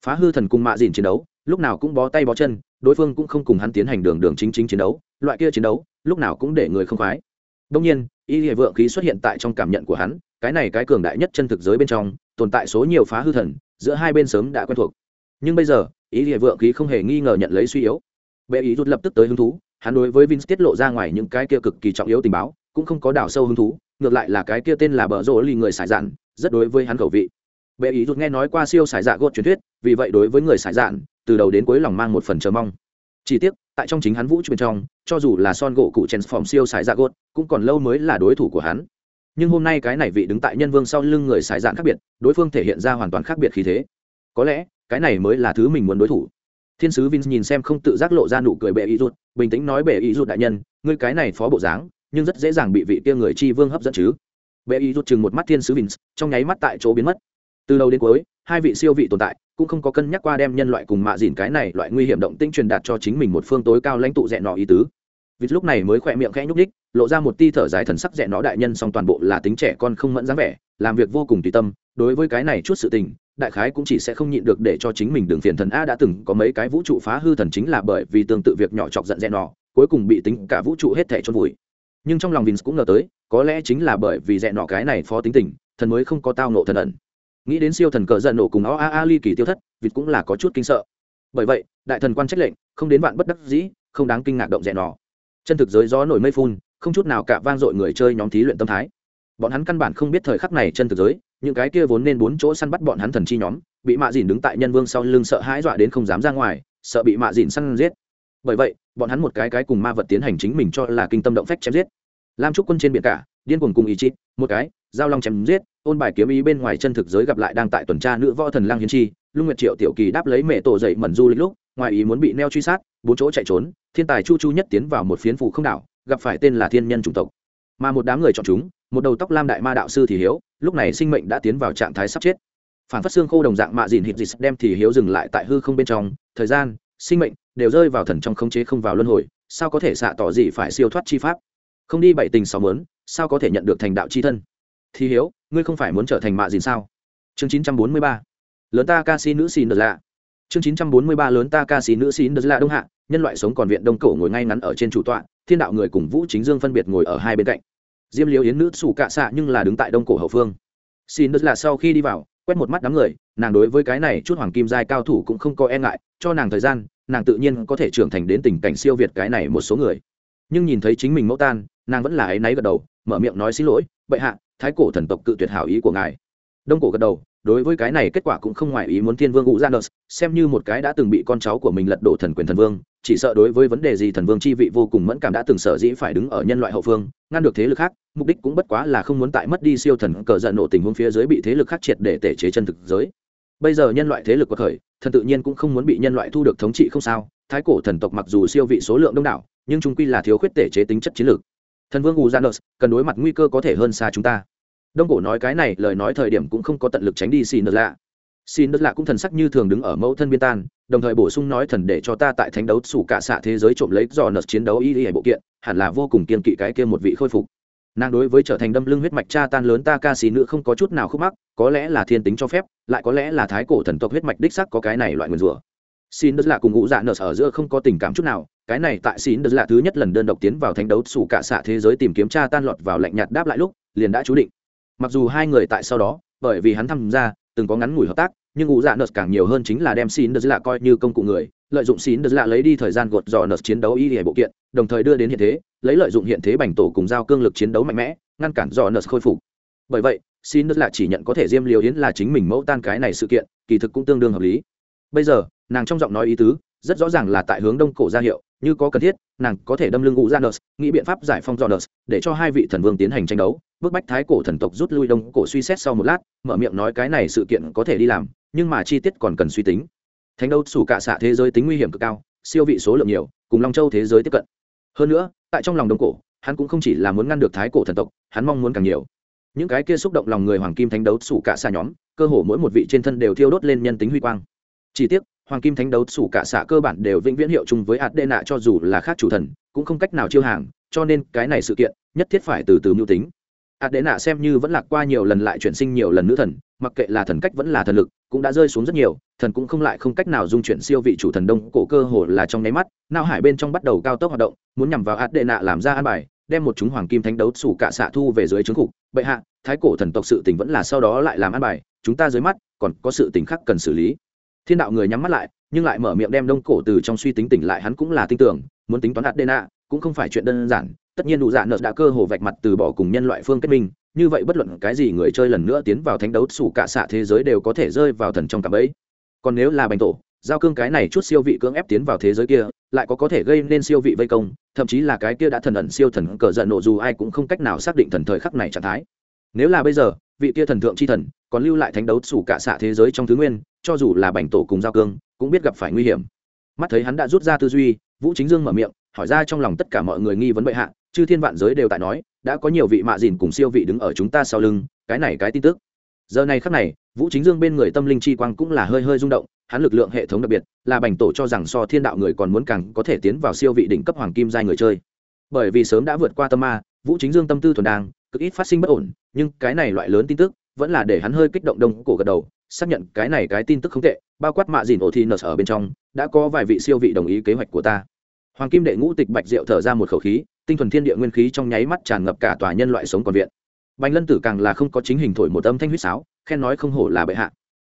Phá hư thần cùng mạ dìn chiến đấu, lúc nào cũng bó tay bó chân, đối phương cũng không cùng hắn tiến hành đường đường chính chính chiến đấu. Loại kia chiến đấu, lúc nào cũng để người không khoái đông nhiên, y hệ vượng khí xuất hiện tại trong cảm nhận của hắn, cái này cái cường đại nhất chân thực giới bên trong, tồn tại số nhiều phá hư thần, giữa hai bên sớm đã quen thuộc. Nhưng bây giờ ý hệ vượng khí không hề nghi ngờ nhận lấy suy yếu. Bệ ý rút lập tức tới hứng thú, hắn đối với vince tiết lộ ra ngoài những cái kia cực kỳ trọng yếu tình báo, cũng không có đào sâu hứng thú, ngược lại là cái kia tên là bờ rỗ lì người xài dạn, rất đối với hắn khẩu vị. Bệ ý rút nghe nói qua siêu xài dạ gột truyền thuyết, vì vậy đối với người xài dạn, từ đầu đến cuối lòng mang một phần chờ mong. Chỉ tiếc tại trong chính hắn vũ bên trong, cho dù là son gỗ cụ chen phòng siêu xài dạ gốt cũng còn lâu mới là đối thủ của hắn. Nhưng hôm nay cái này vị đứng tại nhân vương sau lưng người xài dạng khác biệt, đối phương thể hiện ra hoàn toàn khác biệt khí thế. Có lẽ, cái này mới là thứ mình muốn đối thủ. Thiên sứ vin nhìn xem không tự giác lộ ra nụ cười bệ ý rút bình tĩnh nói bệ ý rút đại nhân, ngươi cái này phó bộ dáng, nhưng rất dễ dàng bị vị kia người chi vương hấp dẫn chứ. Bệ ý rút chừng một mắt thiên sứ vin trong nháy mắt tại chỗ biến mất. Từ đầu đến cuối, hai vị siêu vị tồn tại cũng không có cân nhắc qua đem nhân loại cùng mạ dìn cái này loại nguy hiểm động tĩnh truyền đạt cho chính mình một phương tối cao lãnh tụ dẹn nọ ý tứ vịt lúc này mới khỏe miệng khẽ nhúc đích lộ ra một ti thở dài thần sắc dẹn nó đại nhân song toàn bộ là tính trẻ con không mẫn dáng vẻ làm việc vô cùng tùy tâm đối với cái này chút sự tình đại khái cũng chỉ sẽ không nhịn được để cho chính mình đường phiền thần a đã từng có mấy cái vũ trụ phá hư thần chính là bởi vì tương tự việc nhỏ chọc giận dẹn nọ cuối cùng bị tính cả vũ trụ hết thẻ chôn vùi nhưng trong lòng vins cũng ngờ tới, có lẽ chính là bởi vì dẹn nọ cái này phó tính tình, thần mới không có tao nộ thần ẩn. Nghĩ đến siêu thần cờ giận nổ cùng o a a ly kỳ tiêu thất, vịt cũng là có chút kinh sợ. Bởi vậy, đại thần quan trách lệnh, không đến vạn bất đắc dĩ, không đáng kinh ngạc động rẻ nọ. Chân thực giới gió nổi mây phun, không chút nào cả vang dội người chơi nhóm thí luyện tâm thái. Bọn hắn căn bản không biết thời khắc này chân thực giới, những cái kia vốn nên bốn chỗ săn bắt bọn hắn thần chi nhóm, bị mạ dìn đứng tại nhân vương sau lưng sợ hãi dọa đến không dám ra ngoài, sợ bị mạ dìn săn giết. Bởi vậy, bọn hắn một cái cái cùng ma vật tiến hành chính mình cho là kinh tâm động phách chém giết lam trúc quân trên biển cả điên cuồng cùng ý chí, một cái, giao long chém giết, ôn bài kiếm ý bên ngoài chân thực giới gặp lại đang tại tuần tra nữ võ thần lang hiến chi, lung nguyệt triệu tiểu kỳ đáp lấy mẹ tổ dậy mẩn du lịch lúc, ngoài ý muốn bị neo truy sát, bốn chỗ chạy trốn, thiên tài chu chu nhất tiến vào một phiến phủ không đảo, gặp phải tên là thiên nhân chủng tộc. Mà một đám người chọn chúng, một đầu tóc lam đại ma đạo sư thì hiếu, lúc này sinh mệnh đã tiến vào trạng thái sắp chết. Phản phát xương khô đồng dạng mạ dìn hít dịch đem thì hiếu dừng lại tại hư không bên trong, thời gian, sinh mệnh đều rơi vào thần trong khống chế không vào luân hồi, sao có thể xạ tỏ gì phải siêu thoát chi pháp? Không đi bảy tình sáu mớn sao có thể nhận được thành đạo c h i thân? Thì hiếu, ngươi không phải muốn trở thành mạ gì sao? Chương chín trăm bốn mươi ba. Lớn ta ca sĩ nữ xin đợt lạ. Chương chín trăm bốn mươi ba lớn ta ca sĩ nữ xin đợt lạ đông hạ, nhân loại sống còn viện đông cổ ngồi ngay ngắn ở trên chủ tọa, thiên đạo người cùng vũ chính dương phân biệt ngồi ở hai bên cạnh. Diêm liễu yến nữ xù cạ xạ nhưng là đứng tại đông cổ hậu phương. Xin đợt lạ sau khi đi vào, quét một mắt đám người, nàng đối với cái này chút hoàng kim giai cao thủ cũng không có e ngại, cho nàng thời gian, nàng tự nhiên có thể trưởng thành đến tình cảnh siêu việt cái này một số người. Nhưng nhìn thấy chính mình mẫu tan, nàng vẫn là áy náy gật đầu mở miệng nói xin lỗi, bệ hạ, thái cổ thần tộc cự tuyệt hảo ý của ngài. Đông cổ gật đầu, đối với cái này kết quả cũng không ngoài ý muốn thiên vương ngũ gia xem như một cái đã từng bị con cháu của mình lật đổ thần quyền thần vương, chỉ sợ đối với vấn đề gì thần vương chi vị vô cùng mẫn cảm đã từng sở dĩ phải đứng ở nhân loại hậu phương, ngăn được thế lực khác, mục đích cũng bất quá là không muốn tại mất đi siêu thần cờ giận nổ tình huống phía dưới bị thế lực khác triệt để tể chế chân thực giới. Bây giờ nhân loại thế lực quật khởi, thần tự nhiên cũng không muốn bị nhân loại thu được thống trị không sao, thái cổ thần tộc mặc dù siêu vị số lượng đông đảo, nhưng chúng quy là thiếu khuyết tể chế tính chất chiến lược thần vương uzanus cần đối mặt nguy cơ có thể hơn xa chúng ta. Đông cổ nói cái này, lời nói thời điểm cũng không có tận lực tránh đi xin đất lạ. Xin đất lạ cũng thần sắc như thường đứng ở mẫu thân biên tan, đồng thời bổ sung nói thần để cho ta tại thánh đấu xủ cả xạ thế giới trộm lấy do nợ chiến đấu y y bộ kiện, hẳn là vô cùng kiên kỵ cái kia một vị khôi phục. Nàng đối với trở thành đâm lưng huyết mạch cha tan lớn ta ca sĩ nữ không có chút nào khúc mắc, có lẽ là thiên tính cho phép, lại có lẽ là thái cổ thần tộc huyết mạch đích sắc có cái này loại nguyền rủa. Xin đất lạ cùng ngũ dạ nợ ở giữa không có tình cảm chút nào cái này tại xín đất lạ thứ nhất lần đơn độc tiến vào thánh đấu, sủ cả xạ thế giới tìm kiếm cha tan lọt vào lạnh nhạt đáp lại lúc, liền đã chú định. Mặc dù hai người tại sau đó, bởi vì hắn tham gia, từng có ngắn ngủi hợp tác, nhưng ngũ dạ nợt càng nhiều hơn chính là đem xín đất lạ coi như công cụ người, lợi dụng xín đất lạ lấy đi thời gian gột dò nợt chiến đấu y hệ bộ kiện, đồng thời đưa đến hiện thế, lấy lợi dụng hiện thế bành tổ cùng giao cương lực chiến đấu mạnh mẽ, ngăn cản dò nợt khôi phục. Bởi vậy xin đất lạ chỉ nhận có thể diêm liều yến là chính mình mẫu tan cái này sự kiện, kỳ thực cũng tương đương hợp lý. Bây giờ, nàng trong giọng nói ý tứ rất rõ ràng là tại hướng đông cổ ra hiệu, như có cần thiết, nàng có thể đâm lưng ngũ ra nợ, nghĩ biện pháp giải phong do nợ, để cho hai vị thần vương tiến hành tranh đấu. Bức bách thái cổ thần tộc rút lui đông cổ suy xét sau một lát, mở miệng nói cái này sự kiện có thể đi làm, nhưng mà chi tiết còn cần suy tính. Thánh đấu sủ cả xạ thế giới tính nguy hiểm cực cao, siêu vị số lượng nhiều, cùng long châu thế giới tiếp cận. Hơn nữa, tại trong lòng đông cổ, hắn cũng không chỉ là muốn ngăn được thái cổ thần tộc, hắn mong muốn càng nhiều. Những cái kia xúc động lòng người hoàng kim thánh đấu sủ cả xa nhóm, cơ hồ mỗi một vị trên thân đều thiêu đốt lên nhân tính huy quang. Chỉ tiếc hoàng kim thánh đấu sủ cả xạ cơ bản đều vĩnh viễn hiệu chung với adê nạ cho dù là khác chủ thần, cũng không cách nào chiêu hàng, cho nên cái này sự kiện nhất thiết phải từ từ mưu tính. Adê nạ xem như vẫn lạc qua nhiều lần lại chuyển sinh nhiều lần nữ thần, mặc kệ là thần cách vẫn là thần lực, cũng đã rơi xuống rất nhiều, thần cũng không lại không cách nào dung chuyển siêu vị chủ thần đông, cổ cơ hồ là trong nháy mắt, nao hải bên trong bắt đầu cao tốc hoạt động, muốn nhằm vào adê nạ làm ra an bài, đem một chúng hoàng kim thánh đấu sủ cả xạ thu về dưới trướng cục. Bệ hạ, thái cổ thần tộc sự tình vẫn là sau đó lại làm an bài, chúng ta dưới mắt còn có sự tình khác cần xử lý thiên đạo người nhắm mắt lại, nhưng lại mở miệng đem đông cổ từ trong suy tính tỉnh lại, hắn cũng là tin tưởng, muốn tính toán adena, cũng không phải chuyện đơn giản. Tất nhiên đủ dạ nợ đã cơ hồ vạch mặt từ bỏ cùng nhân loại phương kết minh, như vậy bất luận cái gì người chơi lần nữa tiến vào thánh đấu, sủ cả xạ thế giới đều có thể rơi vào thần trong cạm ấy còn nếu là bành tổ, giao cương cái này chút siêu vị cưỡng ép tiến vào thế giới kia, lại có có thể gây nên siêu vị vây công, thậm chí là cái kia đã thần ẩn siêu thần cờ giận nộ dù ai cũng không cách nào xác định thần thời khắc này trạng thái. Nếu là bây giờ, vị kia thần thượng c h i thần còn lưu lại thánh đấu, sủ cả xạ thế giới trong thứ nguyên cho dù là bành tổ cùng giao cương, cũng biết gặp phải nguy hiểm. Mắt thấy hắn đã rút ra tư duy, vũ chính dương mở miệng, hỏi ra trong lòng tất cả mọi người nghi vấn bệ hạ, chư thiên vạn giới đều tại nói, đã có nhiều vị mạ dìn cùng siêu vị đứng ở chúng ta sau lưng, cái này cái tin tức. Giờ này khắc này, vũ chính dương bên người tâm linh chi quang cũng là hơi hơi rung động, hắn lực lượng hệ thống đặc biệt, là bành tổ cho rằng so thiên đạo người còn muốn càng có thể tiến vào siêu vị đỉnh cấp hoàng kim giai người chơi. Bởi vì sớm đã vượt qua tâm ma, vũ chính dương tâm tư thuần đang, cực ít phát sinh bất ổn, nhưng cái này loại lớn tin tức, vẫn là để hắn hơi kích động đông cổ gật đầu xác nhận cái này cái tin tức không tệ, bao quát mạ dìn ổ thi nợ ở bên trong, đã có vài vị siêu vị đồng ý kế hoạch của ta. Hoàng kim đệ ngũ tịch bạch diệu thở ra một khẩu khí, tinh thuần thiên địa nguyên khí trong nháy mắt tràn ngập cả tòa nhân loại sống còn viện. Bành lân tử càng là không có chính hình thổi một âm thanh huýt sáo, khen nói không hổ là bệ hạ.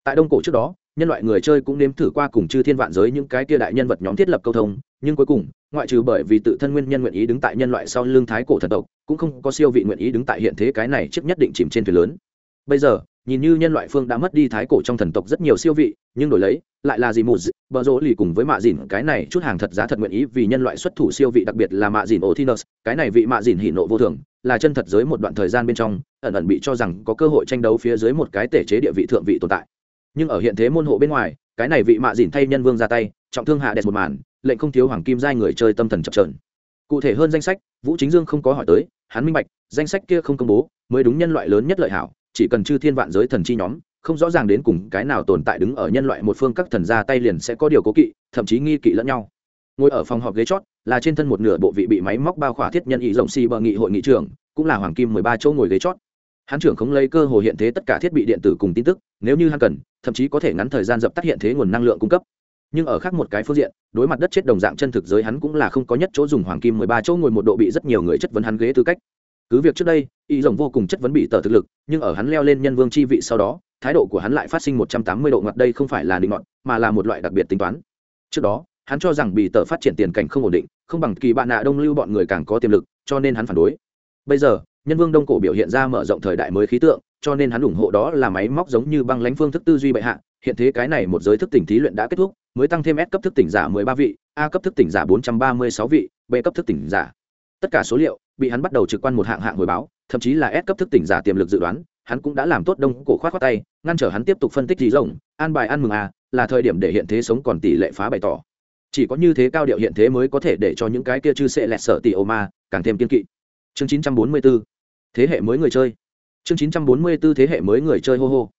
Tại đông cổ trước đó, nhân loại người chơi cũng nếm thử qua cùng chư thiên vạn giới những cái kia đại nhân vật nhóm thiết lập câu thông, nhưng cuối cùng, ngoại trừ bởi vì tự thân nguyên nhân nguyện ý đứng tại nhân loại sau lưng thái cổ thần tộc, cũng không có siêu vị nguyện ý đứng tại hiện thế cái này trước nhất định chìm trên thuyền lớn. Bây giờ nhìn như nhân loại phương đã mất đi thái cổ trong thần tộc rất nhiều siêu vị, nhưng đổi lấy, lại là gì một bờ rỗ lì cùng với mạ dìn, cái này chút hàng thật giá thật nguyện ý vì nhân loại xuất thủ siêu vị đặc biệt là mạ dìn othinus cái này vị mạ dìn hỉ nộ vô thường, là chân thật giới một đoạn thời gian bên trong, ẩn ẩn bị cho rằng có cơ hội tranh đấu phía dưới một cái tể chế địa vị thượng vị tồn tại. Nhưng ở hiện thế môn hộ bên ngoài, cái này vị mạ dìn thay nhân vương ra tay, trọng thương hạ đẹp một màn, lệnh không thiếu hoàng kim giai người chơi tâm thần chập trờn cụ thể hơn danh sách, vũ chính dương không có hỏi tới, hắn minh bạch, danh sách kia không công bố, mới đúng nhân loại lớn nhất lợi hảo chỉ cần chư thiên vạn giới thần chi nhóm, không rõ ràng đến cùng cái nào tồn tại đứng ở nhân loại một phương các thần ra tay liền sẽ có điều cố kỵ, thậm chí nghi kỵ lẫn nhau. Ngồi ở phòng họp ghế chót, là trên thân một nửa bộ vị bị máy móc bao khỏa thiết nhân ý rộng xì bờ nghị hội nghị trưởng, cũng là hoàng kim mười ba chỗ ngồi ghế chót. Hắn trưởng không lấy cơ hồ hiện thế tất cả thiết bị điện tử cùng tin tức, nếu như hắn cần, thậm chí có thể ngắn thời gian dập tắt hiện thế nguồn năng lượng cung cấp. Nhưng ở khác một cái phương diện, đối mặt đất chết đồng dạng chân thực giới hắn cũng là không có nhất chỗ dùng hoàng kim mười ba chỗ ngồi một độ bị rất nhiều người chất vấn hắn ghế tư cách cứ việc trước đây, y rồng vô cùng chất vấn bị tờ thực lực, nhưng ở hắn leo lên nhân vương chi vị sau đó, thái độ của hắn lại phát sinh một trăm tám mươi độ ngặt đây không phải là định ngọn mà là một loại đặc biệt tính toán. Trước đó, hắn cho rằng bị tờ phát triển tiền cảnh không ổn định, không bằng kỳ bạn nạ đông lưu bọn người càng có tiềm lực, cho nên hắn phản đối. Bây giờ, nhân vương đông cổ biểu hiện ra mở rộng thời đại mới khí tượng, cho nên hắn ủng hộ đó là máy móc giống như băng lãnh phương thức tư duy bệ hạ. Hiện thế cái này một giới thức tỉnh thí luyện đã kết thúc, mới tăng thêm S cấp thức tỉnh giả mười ba vị, a cấp thức tỉnh giả bốn trăm ba mươi sáu vị, b cấp thức tỉnh giả. Tất cả số liệu bị hắn bắt đầu trực quan một hạng hạng hồi báo, thậm chí là S cấp thức tỉnh giả tiềm lực dự đoán, hắn cũng đã làm tốt đông cổ khoát khoát tay, ngăn trở hắn tiếp tục phân tích gì rộng, an bài ăn mừng à là thời điểm để hiện thế sống còn tỷ lệ phá bày tỏ. Chỉ có như thế cao điệu hiện thế mới có thể để cho những cái kia chư sẽ lẹt sợ tỷ ô ma, càng thêm kiên kỵ. Chương 944 thế hệ mới người chơi. Chương 944 thế hệ mới người chơi hô hô.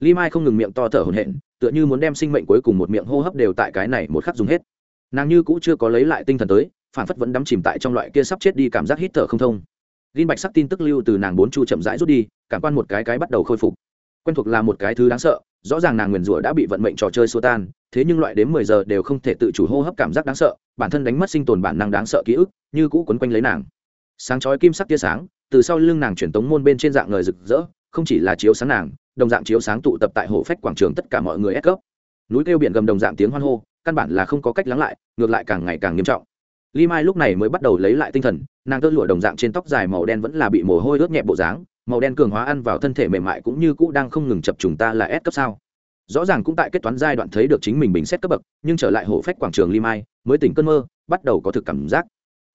Lý mai không ngừng miệng to thở hổn hển, tựa như muốn đem sinh mệnh cuối cùng một miệng hô hấp đều tại cái này một khắc dùng hết. Nàng như cũng chưa có lấy lại tinh thần tới phản phất vẫn đắm chìm tại trong loại kia sắp chết đi cảm giác hít thở không thông. Gin bạch sắc tin tức lưu từ nàng bốn chu chậm rãi rút đi, cảm quan một cái cái bắt đầu khôi phục. Quen thuộc là một cái thứ đáng sợ, rõ ràng nàng nguyền rủa đã bị vận mệnh trò chơi xua tan, thế nhưng loại đến mười giờ đều không thể tự chủ hô hấp cảm giác đáng sợ, bản thân đánh mất sinh tồn bản năng đáng sợ ký ức, như cũ quấn quanh lấy nàng. Sáng chói kim sắc tia sáng, từ sau lưng nàng chuyển tống môn bên trên dạng người rực rỡ, không chỉ là chiếu sáng nàng, đồng dạng chiếu sáng tụ tập tại hồ phách quảng trường tất cả mọi người ép cấp núi kêu biển gầm đồng dạng tiếng hoan hô, căn bản là không có cách lắng lại, ngược lại càng ngày càng nghiêm trọng. Lý mai lúc này mới bắt đầu lấy lại tinh thần, nàng tơ lụa đồng dạng trên tóc dài màu đen vẫn là bị mồ hôi ướt nhẹ bộ dáng, màu đen cường hóa ăn vào thân thể mềm mại cũng như cũ đang không ngừng chập trùng ta là S cấp sao. Rõ ràng cũng tại kết toán giai đoạn thấy được chính mình bình xét cấp bậc, nhưng trở lại hộ phách quảng trường Lý mai, mới tỉnh cơn mơ, bắt đầu có thực cảm giác.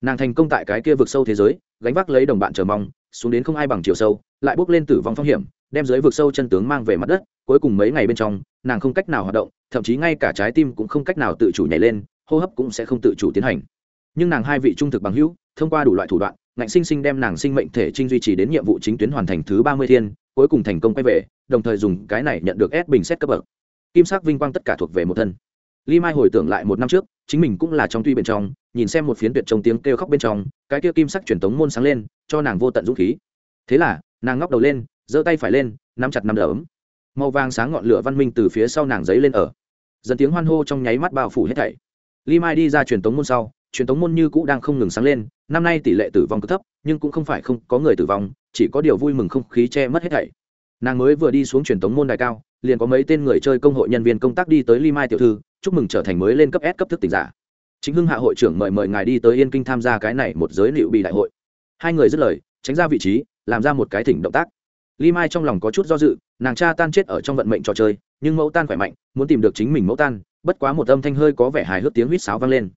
Nàng thành công tại cái kia vực sâu thế giới, gánh vác lấy đồng bạn chờ mong, xuống đến không ai bằng chiều sâu, lại bước lên tử vong phong hiểm, đem dưới vực sâu chân tướng mang về mặt đất, cuối cùng mấy ngày bên trong, nàng không cách nào hoạt động, thậm chí ngay cả trái tim cũng không cách nào tự chủ nhảy lên, hô hấp cũng sẽ không tự chủ tiến hành nhưng nàng hai vị trung thực bằng hữu, thông qua đủ loại thủ đoạn, ngạnh sinh sinh đem nàng sinh mệnh thể trinh duy trì đến nhiệm vụ chính tuyến hoàn thành thứ ba mươi thiên, cuối cùng thành công quay về, đồng thời dùng cái này nhận được S bình xét cấp bậc. Kim sắc vinh quang tất cả thuộc về một thân. Ly mai hồi tưởng lại một năm trước, chính mình cũng là trong tuy bên trong, nhìn xem một phiến tuyệt trong tiếng kêu khóc bên trong, cái kia kim sắc truyền tống môn sáng lên, cho nàng vô tận dũng khí. Thế là, nàng ngóc đầu lên, giơ tay phải lên, nắm chặt nắm đấm. Màu vàng sáng ngọn lửa văn minh từ phía sau nàng giấy lên ở. Dần tiếng hoan hô trong nháy mắt bao phủ hết thảy. Ly mai đi ra truyền tống môn sau truyền thống môn như cũ đang không ngừng sáng lên, năm nay tỷ lệ tử vong cực thấp, nhưng cũng không phải không có người tử vong, chỉ có điều vui mừng không khí che mất hết thảy. Nàng mới vừa đi xuống truyền thống môn đài cao, liền có mấy tên người chơi công hội nhân viên công tác đi tới ly mai tiểu thư, chúc mừng trở thành mới lên cấp s cấp thức tỉnh giả. Chính hưng hạ hội trưởng mời mời ngài đi tới yên kinh tham gia cái này một giới liệu bị đại hội. Hai người dứt lời, tránh ra vị trí, làm ra một cái thỉnh động tác. Ly mai trong lòng có chút do dự, nàng cha tan chết ở trong vận mệnh trò chơi, nhưng mẫu tan khỏe mạnh, muốn tìm được chính mình mẫu tan, bất quá một âm thanh hơi có vẻ hài hước tiếng huýt sáo vang lên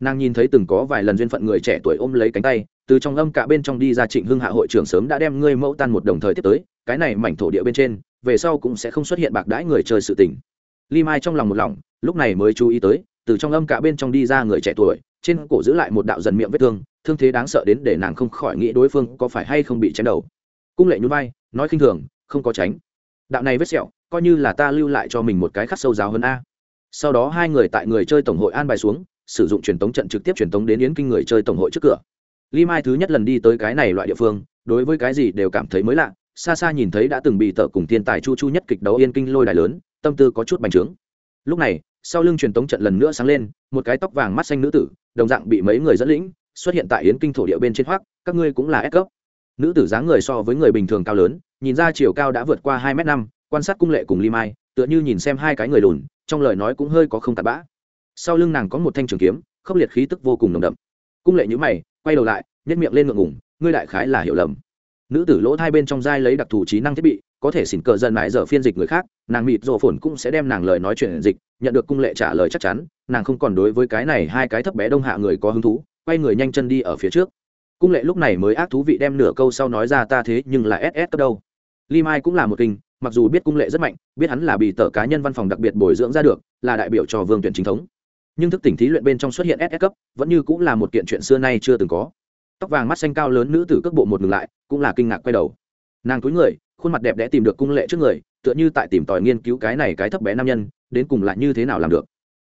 nàng nhìn thấy từng có vài lần duyên phận người trẻ tuổi ôm lấy cánh tay, từ trong âm cả bên trong đi ra trịnh hưng hạ hội trưởng sớm đã đem ngươi mẫu tan một đồng thời tiếp tới, cái này mảnh thổ địa bên trên, về sau cũng sẽ không xuất hiện bạc đãi người chơi sự tình. Li mai trong lòng một lòng, lúc này mới chú ý tới, từ trong âm cả bên trong đi ra người trẻ tuổi, trên cổ giữ lại một đạo dần miệng vết thương thương thế đáng sợ đến để nàng không khỏi nghĩ đối phương có phải hay không bị chém đầu. Cung lệ nhún vai, nói khinh thường, không có tránh. Đạo này vết sẹo, coi như là ta lưu lại cho mình một cái khắc sâu giáo hơn a. Sau đó hai người tại người chơi tổng hội an bài xuống sử dụng truyền tống trận trực tiếp truyền tống đến yến kinh người chơi tổng hội trước cửa. Lý mai thứ nhất lần đi tới cái này loại địa phương đối với cái gì đều cảm thấy mới lạ xa xa nhìn thấy đã từng bị tợ cùng thiên tài chu chu nhất kịch đấu yên kinh lôi đài lớn tâm tư có chút bành trướng. Lúc này sau lưng truyền tống trận lần nữa sáng lên một cái tóc vàng mắt xanh nữ tử đồng dạng bị mấy người dẫn lĩnh xuất hiện tại yến kinh thổ địa bên trên hoắc, các ngươi cũng là S cấp. Nữ tử dáng người so với người bình thường cao lớn nhìn ra chiều cao đã vượt qua hai m năm quan sát cung lệ cùng Lý mai tựa như nhìn xem hai cái người lùn trong lời nói cũng hơi có không tạt bã sau lưng nàng có một thanh trường kiếm, khốc liệt khí tức vô cùng nồng đậm. Cung lệ nhữ mày, quay đầu lại nhét miệng lên ngượng ngủng ngươi đại khái là hiểu lầm. Nữ tử lỗ hai bên trong dai lấy đặc thù trí năng thiết bị, có thể xỉn cờ dần mãi giờ phiên dịch người khác, nàng mịt rổ phồn cũng sẽ đem nàng lời nói chuyện dịch, nhận được cung lệ trả lời chắc chắn, nàng không còn đối với cái này hai cái thấp bé đông hạ người có hứng thú, quay người nhanh chân đi ở phía trước. Cung lệ lúc này mới ác thú vị đem nửa câu sau nói ra ta thế nhưng là ss cấp đâu. Li mai cũng là một kinh, mặc dù biết cung lệ rất mạnh, biết hắn là bị tờ cá nhân văn phòng đặc biệt bồi dưỡng ra được, là đại biểu cho vương tuyển chính thống nhưng thức tỉnh thí luyện bên trong xuất hiện ss cấp, vẫn như cũng là một kiện chuyện xưa nay chưa từng có. Tóc vàng mắt xanh cao lớn nữ tử cước bộ một ngừng lại, cũng là kinh ngạc quay đầu. Nàng túi người, khuôn mặt đẹp đẽ tìm được cung lệ trước người, tựa như tại tìm tòi nghiên cứu cái này cái thấp bé nam nhân, đến cùng lại như thế nào làm được.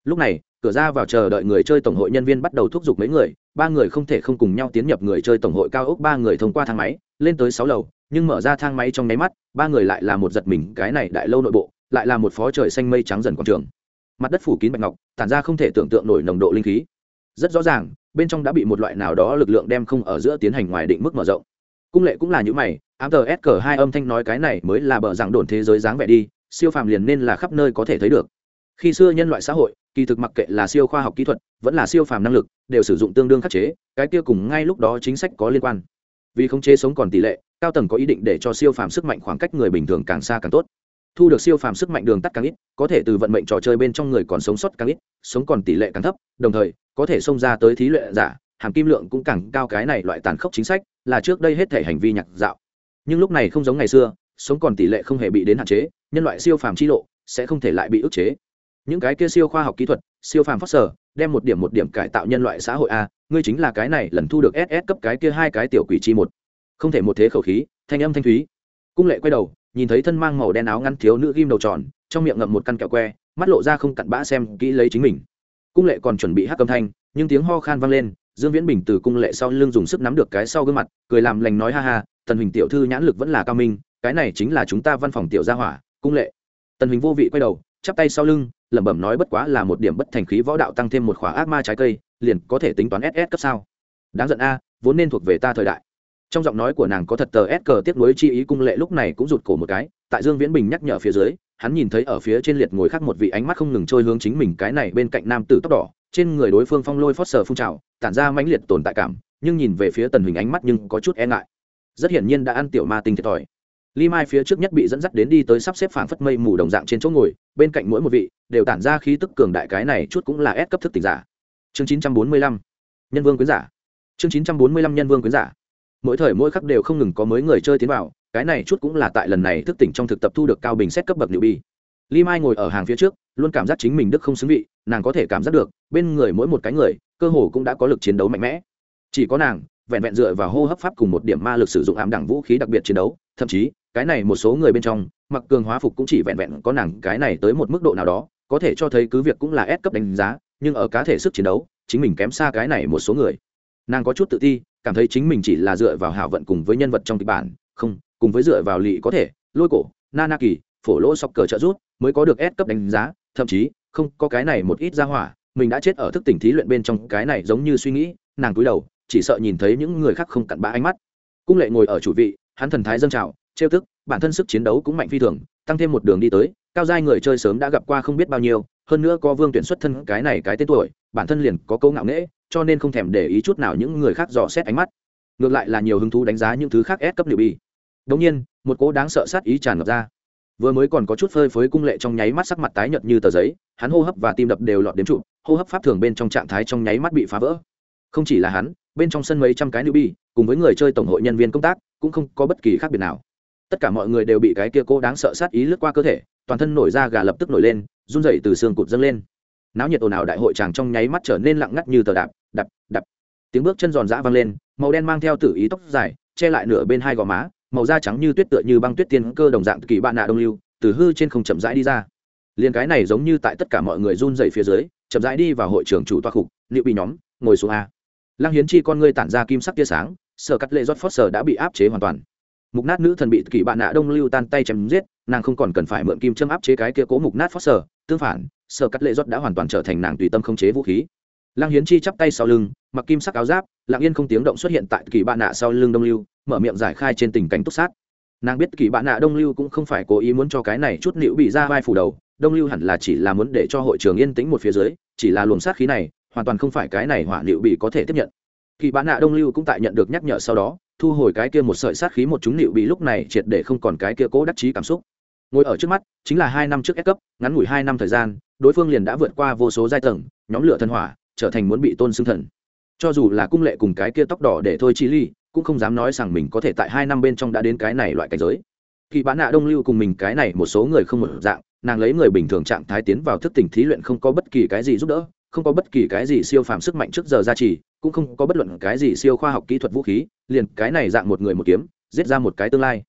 Lúc này, cửa ra vào chờ đợi người chơi tổng hội nhân viên bắt đầu thúc giục mấy người, ba người không thể không cùng nhau tiến nhập người chơi tổng hội cao ốc ba người thông qua thang máy, lên tới sáu lầu, nhưng mở ra thang máy trong nháy mắt, ba người lại là một giật mình, cái này đại lâu nội bộ, lại là một phó trời xanh mây trắng dần quảng trường mặt đất phủ kín bạch ngọc, tản ra không thể tưởng tượng nổi nồng độ linh khí. Rất rõ ràng, bên trong đã bị một loại nào đó lực lượng đem không ở giữa tiến hành ngoài định mức mở rộng. Cung lệ cũng là những mày, ám tờ s cờ hai âm thanh nói cái này mới là bờ rằng đồn thế giới dáng vẻ đi, siêu phàm liền nên là khắp nơi có thể thấy được. Khi xưa nhân loại xã hội, kỳ thực mặc kệ là siêu khoa học kỹ thuật, vẫn là siêu phàm năng lực, đều sử dụng tương đương khắc chế, cái kia cùng ngay lúc đó chính sách có liên quan. Vì khống chế sống còn tỷ lệ, cao tầng có ý định để cho siêu phàm sức mạnh khoảng cách người bình thường càng xa càng tốt thu được siêu phàm sức mạnh đường tắt càng ít, có thể từ vận mệnh trò chơi bên trong người còn sống sót càng ít, sống còn tỷ lệ càng thấp, đồng thời, có thể xông ra tới thí luyện giả, hàm kim lượng cũng càng cao. Cái này loại tàn khốc chính sách là trước đây hết thể hành vi nhạc dạo. Nhưng lúc này không giống ngày xưa, sống còn tỷ lệ không hề bị đến hạn chế, nhân loại siêu phàm chi lộ sẽ không thể lại bị ức chế. Những cái kia siêu khoa học kỹ thuật, siêu phàm phát sở đem một điểm một điểm cải tạo nhân loại xã hội a, ngươi chính là cái này lần thu được ss cấp cái kia hai cái tiểu quỷ chi một. Không thể một thế khẩu khí, thanh âm thanh thúy. Cung lệ quay đầu nhìn thấy thân mang màu đen áo ngăn thiếu nữ ghim đầu tròn, trong miệng ngậm một căn kẹo que, mắt lộ ra không cặn bã xem kỹ lấy chính mình. Cung lệ còn chuẩn bị hát âm thanh, nhưng tiếng ho khan vang lên, dương viễn bình từ cung lệ sau lưng dùng sức nắm được cái sau gương mặt, cười làm lành nói ha ha, tần huỳnh tiểu thư nhãn lực vẫn là cao minh, cái này chính là chúng ta văn phòng tiểu gia hỏa, cung lệ. Tần huỳnh vô vị quay đầu, chắp tay sau lưng, lẩm bẩm nói bất quá là một điểm bất thành khí võ đạo tăng thêm một khỏa ác ma trái cây, liền có thể tính toán ss cấp sao. Đáng giận a, vốn nên thuộc về ta thời đại trong giọng nói của nàng có thật tờ s cờ tiếp nối chi ý cung lệ lúc này cũng rụt cổ một cái, tại dương viễn bình nhắc nhở phía dưới, hắn nhìn thấy ở phía trên liệt ngồi khác một vị ánh mắt không ngừng trôi hướng chính mình cái này bên cạnh nam tử tóc đỏ, trên người đối phương phong lôi phót sờ phun trào, tản ra mãnh liệt tồn tại cảm, nhưng nhìn về phía tần huỳnh ánh mắt nhưng có chút e ngại. Rất hiển nhiên đã ăn tiểu ma tinh thiệt thòi. Ly mai phía trước nhất bị dẫn dắt đến đi tới sắp xếp phảng phất mây mù đồng dạng trên chỗ ngồi, bên cạnh mỗi một vị, đều tản ra khí tức cường đại cái này chút cũng là ép cấp thức tỉnh giả. Chương chín trăm bốn mươi lăm, nhân vương quyến giả. Chương chín trăm bốn mươi lăm, nhân vương quyến giả mỗi thời mỗi khắc đều không ngừng có mới người chơi tiến vào, cái này chút cũng là tại lần này thức tỉnh trong thực tập thu được cao bình xét cấp bậc liệu bi. Li mai ngồi ở hàng phía trước, luôn cảm giác chính mình đức không xứng vị, nàng có thể cảm giác được, bên người mỗi một cái người, cơ hồ cũng đã có lực chiến đấu mạnh mẽ. Chỉ có nàng, vẹn vẹn dựa vào hô hấp pháp cùng một điểm ma lực sử dụng ám đẳng vũ khí đặc biệt chiến đấu, thậm chí, cái này một số người bên trong, mặc cường hóa phục cũng chỉ vẹn vẹn có nàng cái này tới một mức độ nào đó, có thể cho thấy cứ việc cũng là ép cấp đánh giá, nhưng ở cá thể sức chiến đấu, chính mình kém xa cái này một số người. Nàng có chút tự ti cảm thấy chính mình chỉ là dựa vào hảo vận cùng với nhân vật trong kịch bản, không, cùng với dựa vào lị có thể, lôi cổ nana kỳ phổ lỗ sọc cờ trợ rút mới có được S cấp đánh giá, thậm chí, không, có cái này một ít ra hỏa, mình đã chết ở thức tỉnh thí luyện bên trong, cái này giống như suy nghĩ, nàng cúi đầu, chỉ sợ nhìn thấy những người khác không cặn bã ánh mắt. Cung lệ ngồi ở chủ vị, hắn thần thái dâng trào, trêu tức, bản thân sức chiến đấu cũng mạnh phi thường, tăng thêm một đường đi tới, cao giai người chơi sớm đã gặp qua không biết bao nhiêu, hơn nữa có vương tuyển xuất thân cái này cái tên tuổi, bản thân liền có câu ngạo nghễ cho nên không thèm để ý chút nào những người khác dò xét ánh mắt. Ngược lại là nhiều hứng thú đánh giá những thứ khác ép cấp liệu bi đống nhiên, một cố đáng sợ sát ý tràn ngập ra. Vừa mới còn có chút phơi phới cung lệ trong nháy mắt sắc mặt tái nhợt như tờ giấy, hắn hô hấp và tim đập đều lọt đến trụ, hô hấp pháp thường bên trong trạng thái trong nháy mắt bị phá vỡ. Không chỉ là hắn, bên trong sân mấy trăm cái nữ bi cùng với người chơi tổng hội nhân viên công tác, cũng không có bất kỳ khác biệt nào. Tất cả mọi người đều bị cái kia cô đáng sợ sát ý lướt qua cơ thể, toàn thân nổi ra gà lập tức nổi lên, run rẩy từ xương cụt dâng lên náo nhiệt ồn ào đại hội tràng trong nháy mắt trở nên lặng ngắt như tờ đạp đập đập tiếng bước chân giòn giã vang lên, màu đen mang theo tử ý tóc dài, che lại nửa bên hai gò má, màu da trắng như tuyết tựa như băng tuyết tiên cơ đồng dạng kỳ bạn nạ đông lưu, từ hư trên không chậm rãi đi ra. Liền cái này giống như tại tất cả mọi người run dậy phía dưới, chậm rãi đi vào hội trường chủ toa khục liệu bị nhóm, ngồi xuống a. Lăng hiến chi con ngươi tản ra kim sắc tia sáng, sở cắt lệ rót phót sở đã bị áp chế hoàn toàn. Mục nát nữ thần bị kỳ bạn nạ đông lưu tan tay chém giết, nàng không còn cần phải mượn kim châm áp chế cái kia cố mục nát phót sở, tương phản sở cắt lệ rót đã hoàn toàn trở thành nàng tùy tâm không chế vũ khí. Lăng hiến chi chắp tay sau lưng, mặc kim sắc áo giáp, lặng yên không tiếng động xuất hiện tại kỳ bạn nạ sau lưng đông lưu, mở miệng giải khai trên tình cảnh túc sát. Nàng biết kỳ bạn nạ đông lưu cũng không phải cố ý muốn cho cái này chút nịu bị ra vai phủ đầu, đông lưu hẳn là chỉ là muốn để cho hội trường yên tĩnh một phía dưới, chỉ là luồng sát khí này, hoàn toàn không phải cái này hỏa liệu bị có thể tiếp nhận. Kỳ bạn nạ đông lưu cũng tại nhận được nhắc nhở sau đó, thu hồi cái kia một sợi sát khí một chúng liệu bị lúc này triệt để không còn cái kia cố đắc chí cảm xúc. Ngồi ở trước mắt, chính là hai năm trước ép cấp, ngắn ngủi hai năm thời gian đối phương liền đã vượt qua vô số giai tầng, nhóm lửa thần hỏa, trở thành muốn bị tôn xưng thần. Cho dù là cung lệ cùng cái kia tóc đỏ để thôi chi ly, cũng không dám nói rằng mình có thể tại hai năm bên trong đã đến cái này loại cảnh giới. Kỳ bán nạ đông lưu cùng mình cái này một số người không một dạng, nàng lấy người bình thường trạng thái tiến vào thức tỉnh thí luyện không có bất kỳ cái gì giúp đỡ, không có bất kỳ cái gì siêu phàm sức mạnh trước giờ ra trì, cũng không có bất luận cái gì siêu khoa học kỹ thuật vũ khí, liền cái này dạng một người một kiếm, giết ra một cái tương lai.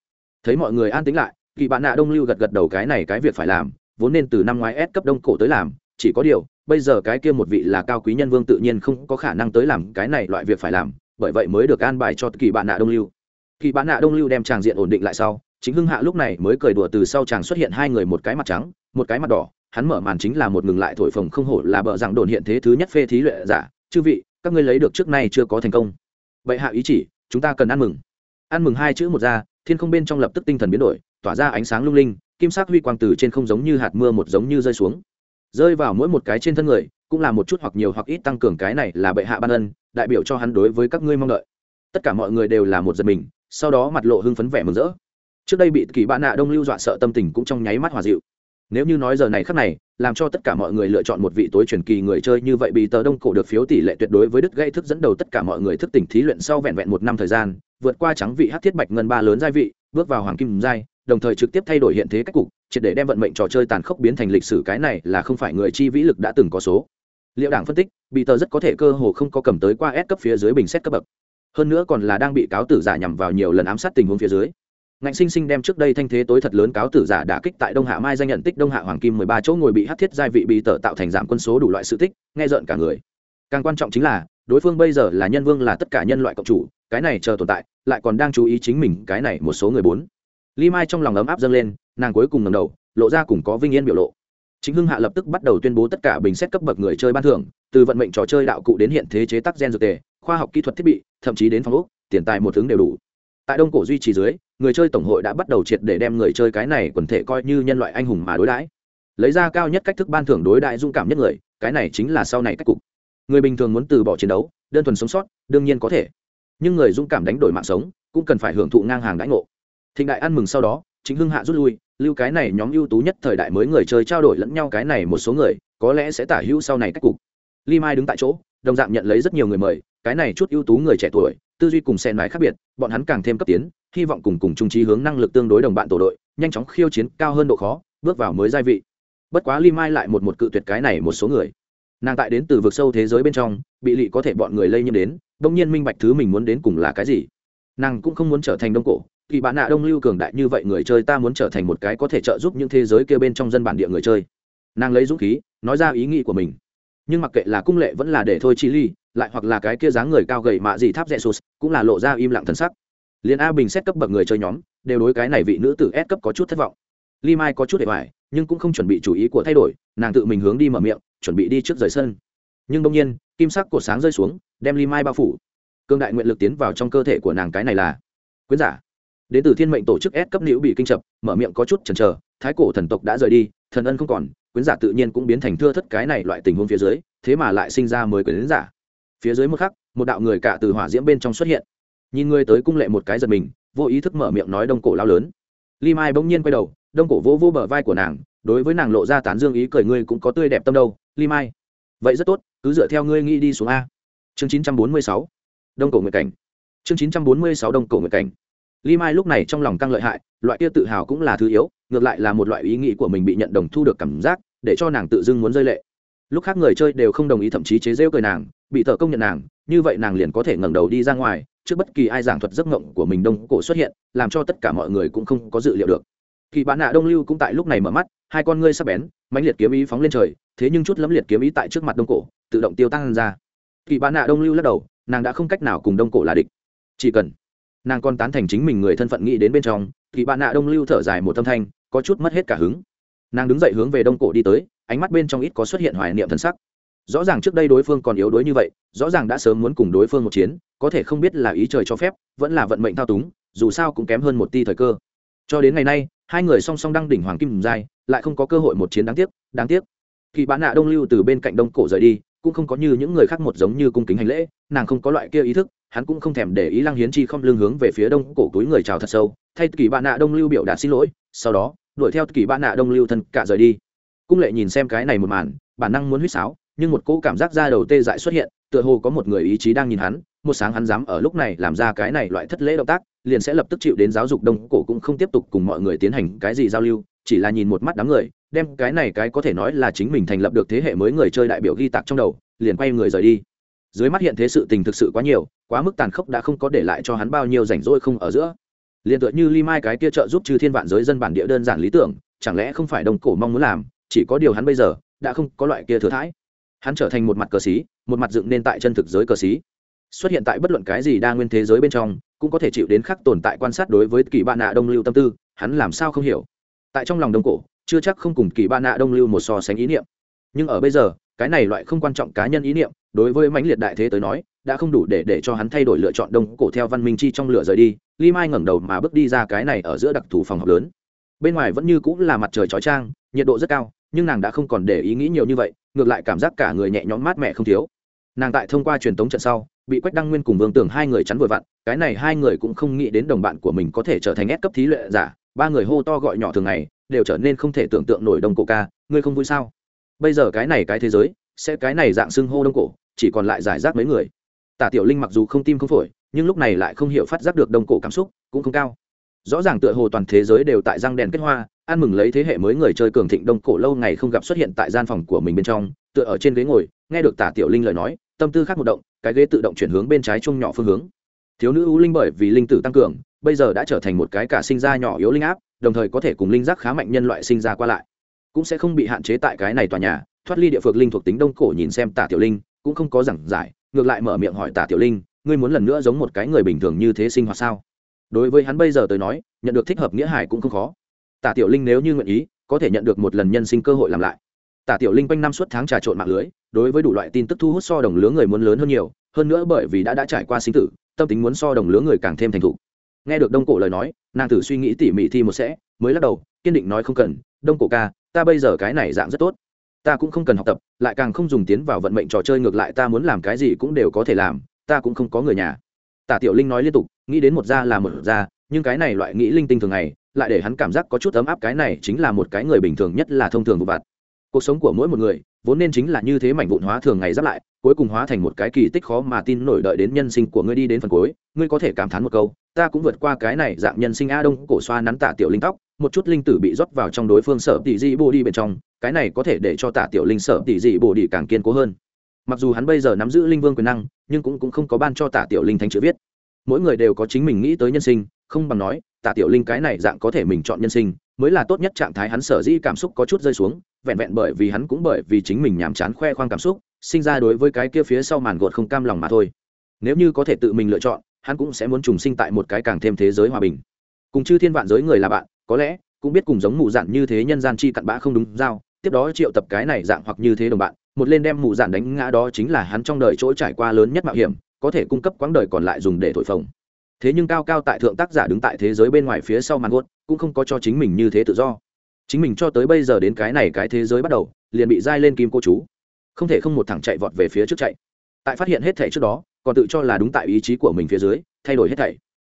Thấy mọi người an tính lại, kỳ bạn nạ đông lưu gật gật đầu cái này cái việc phải làm vốn nên từ năm ngoái S cấp đông cổ tới làm, chỉ có điều, bây giờ cái kia một vị là cao quý nhân vương tự nhiên không có khả năng tới làm cái này loại việc phải làm, bởi vậy mới được an bài cho kỳ bạn nạ đông lưu. Kỳ bạn nạ đông lưu đem tràng diện ổn định lại sau, chính hưng hạ lúc này mới cười đùa từ sau chàng xuất hiện hai người một cái mặt trắng, một cái mặt đỏ, hắn mở màn chính là một ngừng lại thổi phồng không hổ là bợ rằng đồn hiện thế thứ nhất phê thí luyện giả, chư vị, các ngươi lấy được trước nay chưa có thành công. Vậy hạ ý chỉ, chúng ta cần ăn mừng. Ăn mừng hai chữ một ra, thiên không bên trong lập tức tinh thần biến đổi tỏa ra ánh sáng lung linh, kim sắc huy quang từ trên không giống như hạt mưa một giống như rơi xuống. Rơi vào mỗi một cái trên thân người, cũng là một chút hoặc nhiều hoặc ít tăng cường cái này là bệ hạ ban ân, đại biểu cho hắn đối với các ngươi mong đợi. Tất cả mọi người đều là một giật mình, sau đó mặt lộ hưng phấn vẻ mừng rỡ. Trước đây bị kỳ bạn nạ đông lưu dọa sợ tâm tình cũng trong nháy mắt hòa dịu. Nếu như nói giờ này khắc này, làm cho tất cả mọi người lựa chọn một vị tối truyền kỳ người chơi như vậy bị tờ đông cổ được phiếu tỷ lệ tuyệt đối với đức gây thức dẫn đầu tất cả mọi người thức tỉnh thí luyện sau vẹn vẹn một năm thời gian, vượt qua trắng vị hát thiết bạch ngân ba lớn giai vị, bước vào hoàng kim giai đồng thời trực tiếp thay đổi hiện thế cách cục, triệt để đem vận mệnh trò chơi tàn khốc biến thành lịch sử cái này là không phải người chi vĩ lực đã từng có số. Liệu đảng phân tích, bị tờ rất có thể cơ hồ không có cầm tới qua S cấp phía dưới bình xét cấp bậc. Hơn nữa còn là đang bị cáo tử giả nhằm vào nhiều lần ám sát tình huống phía dưới. Ngạnh sinh sinh đem trước đây thanh thế tối thật lớn cáo tử giả đã kích tại đông hạ mai danh nhận tích đông hạ hoàng kim mười ba chỗ ngồi bị hát thiết giai vị bị tờ tạo thành giảm quân số đủ loại sự tích, nghe rợn cả người. Càng quan trọng chính là, đối phương bây giờ là nhân vương là tất cả nhân loại cộng chủ, cái này chờ tồn tại, lại còn đang chú ý chính mình, cái này một số người bốn. Lý mai trong lòng ấm áp dâng lên, nàng cuối cùng ngẩng đầu, lộ ra cùng có vinh yên biểu lộ. Chính hưng hạ lập tức bắt đầu tuyên bố tất cả bình xét cấp bậc người chơi ban thưởng, từ vận mệnh trò chơi đạo cụ đến hiện thế chế tác gen dược tề, khoa học kỹ thuật thiết bị, thậm chí đến phòng ốc, tiền tài một thứ đều đủ. Tại đông cổ duy trì dưới, người chơi tổng hội đã bắt đầu triệt để đem người chơi cái này quần thể coi như nhân loại anh hùng mà đối đãi. Lấy ra cao nhất cách thức ban thưởng đối đại dung cảm nhất người, cái này chính là sau này cách cục. Người bình thường muốn từ bỏ chiến đấu, đơn thuần sống sót, đương nhiên có thể. Nhưng người dũng cảm đánh đổi mạng sống, cũng cần phải hưởng thụ ngang hàng đãi ngộ thịnh đại ăn mừng sau đó, chính hưng hạ rút lui, lưu cái này nhóm ưu tú nhất thời đại mới người chơi trao đổi lẫn nhau cái này một số người, có lẽ sẽ tả hữu sau này cách cục. Li mai đứng tại chỗ, đồng dạng nhận lấy rất nhiều người mời, cái này chút ưu tú người trẻ tuổi, tư duy cùng sen mái khác biệt, bọn hắn càng thêm cấp tiến, hy vọng cùng cùng trung trí hướng năng lực tương đối đồng bạn tổ đội, nhanh chóng khiêu chiến cao hơn độ khó, bước vào mới gia vị. Bất quá Li mai lại một một cự tuyệt cái này một số người. Nàng tại đến từ vực sâu thế giới bên trong, bị lị có thể bọn người lây nhiễm đến, đông nhiên minh bạch thứ mình muốn đến cùng là cái gì. Nàng cũng không muốn trở thành đông cổ kỳ bạn nạ đông lưu cường đại như vậy người chơi ta muốn trở thành một cái có thể trợ giúp những thế giới kia bên trong dân bản địa người chơi. Nàng lấy dũng khí, nói ra ý nghĩ của mình. Nhưng mặc kệ là cung lệ vẫn là để thôi chi ly, lại hoặc là cái kia dáng người cao gầy mạ gì tháp rẽ sụt cũng là lộ ra im lặng thân sắc. Liền a bình xét cấp bậc người chơi nhóm, đều đối cái này vị nữ tử S cấp có chút thất vọng. Ly mai có chút để hoài, nhưng cũng không chuẩn bị chủ ý của thay đổi, nàng tự mình hướng đi mở miệng, chuẩn bị đi trước rời sân. Nhưng đông nhiên, kim sắc cột sáng rơi xuống, đem ly mai bao phủ. Cương đại nguyện lực tiến vào trong cơ thể của nàng cái này là. Quyến giả đến từ thiên mệnh tổ chức S cấp nữ bị kinh chập, mở miệng có chút chần chờ, thái cổ thần tộc đã rời đi, thần ân không còn, quyến giả tự nhiên cũng biến thành thưa thất cái này loại tình huống phía dưới, thế mà lại sinh ra mới quyến giả. Phía dưới một khắc, một đạo người cả từ hỏa diễm bên trong xuất hiện. Nhìn người tới cung lệ một cái giật mình, vô ý thức mở miệng nói đông cổ lao lớn. Li mai bỗng nhiên quay đầu, đông cổ vỗ vỗ bờ vai của nàng, đối với nàng lộ ra tán dương ý cười ngươi cũng có tươi đẹp tâm đâu, li mai. Vậy rất tốt, cứ dựa theo ngươi nghĩ đi xuống a. Chương 946 đông cổ nguyệt cảnh. Chương 946 đông cổ nguyệt cảnh. Lý mai lúc này trong lòng căng lợi hại, loại kia tự hào cũng là thứ yếu, ngược lại là một loại ý nghĩ của mình bị nhận đồng thu được cảm giác, để cho nàng tự dưng muốn rơi lệ. Lúc khác người chơi đều không đồng ý thậm chí chế giễu cười nàng, bị tờ công nhận nàng, như vậy nàng liền có thể ngẩng đầu đi ra ngoài, trước bất kỳ ai giảng thuật giấc mộng của mình đông cổ xuất hiện, làm cho tất cả mọi người cũng không có dự liệu được. Kỳ bạn nạ đông lưu cũng tại lúc này mở mắt, hai con ngươi sắc bén, mãnh liệt kiếm ý phóng lên trời, thế nhưng chút lấm liệt kiếm ý tại trước mặt đông cổ, tự động tiêu tăng ra. Kỳ bạn nạ đông lưu lắc đầu, nàng đã không cách nào cùng đông cổ là địch. Chỉ cần nàng còn tán thành chính mình người thân phận nghĩ đến bên trong kỳ bạn nạ đông lưu thở dài một tâm thanh, có chút mất hết cả hứng. Nàng đứng dậy hướng về đông cổ đi tới, ánh mắt bên trong ít có xuất hiện hoài niệm thân sắc. Rõ ràng trước đây đối phương còn yếu đuối như vậy, rõ ràng đã sớm muốn cùng đối phương một chiến, có thể không biết là ý trời cho phép, vẫn là vận mệnh thao túng, dù sao cũng kém hơn một ti thời cơ. Cho đến ngày nay, hai người song song đăng đỉnh hoàng kim giai lại không có cơ hội một chiến đáng tiếc đáng tiếc. Kỳ bán nạ đông lưu từ bên cạnh đông cổ rời đi, cũng không có như những người khác một giống như cung kính hành lễ, nàng không có loại kia ý thức hắn cũng không thèm để ý lăng hiến chi không lương hướng về phía đông cổ túi người chào thật sâu, thay kỳ bạn nạ đông lưu biểu đạt xin lỗi, sau đó, đuổi theo kỳ bạn nạ đông lưu thân cả rời đi. Cung lệ nhìn xem cái này một màn, bản năng muốn huýt sáo, nhưng một cỗ cảm giác ra đầu tê dại xuất hiện, tựa hồ có một người ý chí đang nhìn hắn, một sáng hắn dám ở lúc này làm ra cái này loại thất lễ động tác, liền sẽ lập tức chịu đến giáo dục đông cổ cũng không tiếp tục cùng mọi người tiến hành cái gì giao lưu, chỉ là nhìn một mắt đám người, đem cái này cái có thể nói là chính mình thành lập được thế hệ mới người chơi đại biểu ghi tạc trong đầu, liền quay người rời đi dưới mắt hiện thế sự tình thực sự quá nhiều, quá mức tàn khốc đã không có để lại cho hắn bao nhiêu rảnh rỗi không ở giữa. Liền tựa như ly mai cái kia trợ giúp trừ thiên vạn giới dân bản địa đơn giản lý tưởng, chẳng lẽ không phải đông cổ mong muốn làm, chỉ có điều hắn bây giờ đã không có loại kia thừa thãi. Hắn trở thành một mặt cờ xí, một mặt dựng nên tại chân thực giới cờ xí. Xuất hiện tại bất luận cái gì đa nguyên thế giới bên trong, cũng có thể chịu đến khắc tồn tại quan sát đối với kỳ bạn nạ đông lưu tâm tư, hắn làm sao không hiểu. Tại trong lòng đông cổ, chưa chắc không cùng kỳ bạn nạ đông lưu một so sánh ý niệm. Nhưng ở bây giờ, cái này loại không quan trọng cá nhân ý niệm đối với mãnh liệt đại thế tới nói, đã không đủ để để cho hắn thay đổi lựa chọn đông cổ theo văn minh chi trong lửa rời đi ly mai ngẩng đầu mà bước đi ra cái này ở giữa đặc thù phòng học lớn. Bên ngoài vẫn như cũng là mặt trời chói trang nhiệt độ rất cao, nhưng nàng đã không còn để ý nghĩ nhiều như vậy, ngược lại cảm giác cả người nhẹ nhõm mát mẻ không thiếu. Nàng tại thông qua truyền tống trận sau, bị quách đăng nguyên cùng vương tưởng hai người chắn vội vặn, cái này hai người cũng không nghĩ đến đồng bạn của mình có thể trở thành ép cấp thí lệ giả, ba người hô to gọi nhỏ thường ngày, đều trở nên không thể tưởng tượng nổi đông cổ ca, ngươi không vui sao? Bây giờ cái này cái thế giới sẽ cái này dạng xưng hô đông cổ, chỉ còn lại giải rác mấy người. Tả tiểu linh mặc dù không tim không phổi, nhưng lúc này lại không hiểu phát giác được đông cổ cảm xúc, cũng không cao. Rõ ràng tựa hồ toàn thế giới đều tại răng đèn kết hoa, ăn mừng lấy thế hệ mới người chơi cường thịnh đông cổ lâu ngày không gặp xuất hiện tại gian phòng của mình bên trong, tựa ở trên ghế ngồi, nghe được tả tiểu linh lời nói, tâm tư khác một động, cái ghế tự động chuyển hướng bên trái chung nhỏ phương hướng. Thiếu nữ ưu linh bởi vì linh tử tăng cường, bây giờ đã trở thành một cái cả sinh ra nhỏ yếu linh áp, đồng thời có thể cùng linh giác khá mạnh nhân loại sinh ra qua lại. Cũng sẽ không bị hạn chế tại cái này tòa nhà thoát ly địa phược linh thuộc tính đông cổ nhìn xem tả tiểu linh, cũng không có giảng giải, ngược lại mở miệng hỏi tả tiểu linh, ngươi muốn lần nữa giống một cái người bình thường như thế sinh hoạt sao? Đối với hắn bây giờ tới nói, nhận được thích hợp nghĩa hải cũng không khó. Tả tiểu linh nếu như nguyện ý, có thể nhận được một lần nhân sinh cơ hội làm lại. Tả tiểu linh quanh năm suốt tháng trà trộn mạng lưới, đối với đủ loại tin tức thu hút so đồng lứa người muốn lớn hơn nhiều, hơn nữa bởi vì đã đã trải qua sinh tử, tâm tính muốn so đồng lứa người càng thêm thành thục. Nghe được đông cổ lời nói, nàng thử suy nghĩ tỉ mỉ thi một sẽ, mới lắc đầu, kiên định nói không cần, đông cổ ca, ta bây giờ cái này dạng rất tốt ta cũng không cần học tập, lại càng không dùng tiến vào vận mệnh trò chơi ngược lại ta muốn làm cái gì cũng đều có thể làm, ta cũng không có người nhà. Tả tiểu linh nói liên tục, nghĩ đến một gia là một gia nhưng cái này loại nghĩ linh tinh thường ngày, lại để hắn cảm giác có chút ấm áp, cái này chính là một cái người bình thường nhất là thông thường vụ vặt. Cuộc sống của mỗi một người, vốn nên chính là như thế mảnh vụn hóa thường ngày giáp lại, cuối cùng hóa thành một cái kỳ tích khó mà tin nổi đợi đến nhân sinh của ngươi đi đến phần cuối, ngươi có thể cảm thán một câu, ta cũng vượt qua cái này dạng nhân sinh a đông, cổ xoa nắn tả tiểu linh tóc một chút linh tử bị rót vào trong đối phương sở tỷ dị bồ đi bên trong cái này có thể để cho tạ tiểu linh sở tỷ dị bồ đi càng kiên cố hơn. Mặc dù hắn bây giờ nắm giữ linh vương quyền năng nhưng cũng, cũng không có ban cho tạ tiểu linh thánh chữ viết. Mỗi người đều có chính mình nghĩ tới nhân sinh không bằng nói tạ tiểu linh cái này dạng có thể mình chọn nhân sinh mới là tốt nhất trạng thái hắn sở dĩ cảm xúc có chút rơi xuống vẹn vẹn bởi vì hắn cũng bởi vì chính mình nhàm chán khoe khoang cảm xúc sinh ra đối với cái kia phía sau màn gột không cam lòng mà thôi. Nếu như có thể tự mình lựa chọn hắn cũng sẽ muốn trùng sinh tại một cái càng thêm thế giới hòa bình. Cùng chư thiên vạn giới người là bạn có lẽ, cũng biết cùng giống mụ dạn như thế nhân gian chi cặn bã không đúng giao, tiếp đó triệu tập cái này dạng hoặc như thế đồng bạn, một lên đem mụ dạn đánh ngã đó chính là hắn trong đời chỗ trải qua lớn nhất mạo hiểm, có thể cung cấp quãng đời còn lại dùng để thổi phồng. Thế nhưng cao cao tại thượng tác giả đứng tại thế giới bên ngoài phía sau màn gốt cũng không có cho chính mình như thế tự do. Chính mình cho tới bây giờ đến cái này cái thế giới bắt đầu, liền bị dai lên kim cô chú. Không thể không một thẳng chạy vọt về phía trước chạy. Tại phát hiện hết thảy trước đó, còn tự cho là đúng tại ý chí của mình phía dưới, thay đổi hết thảy.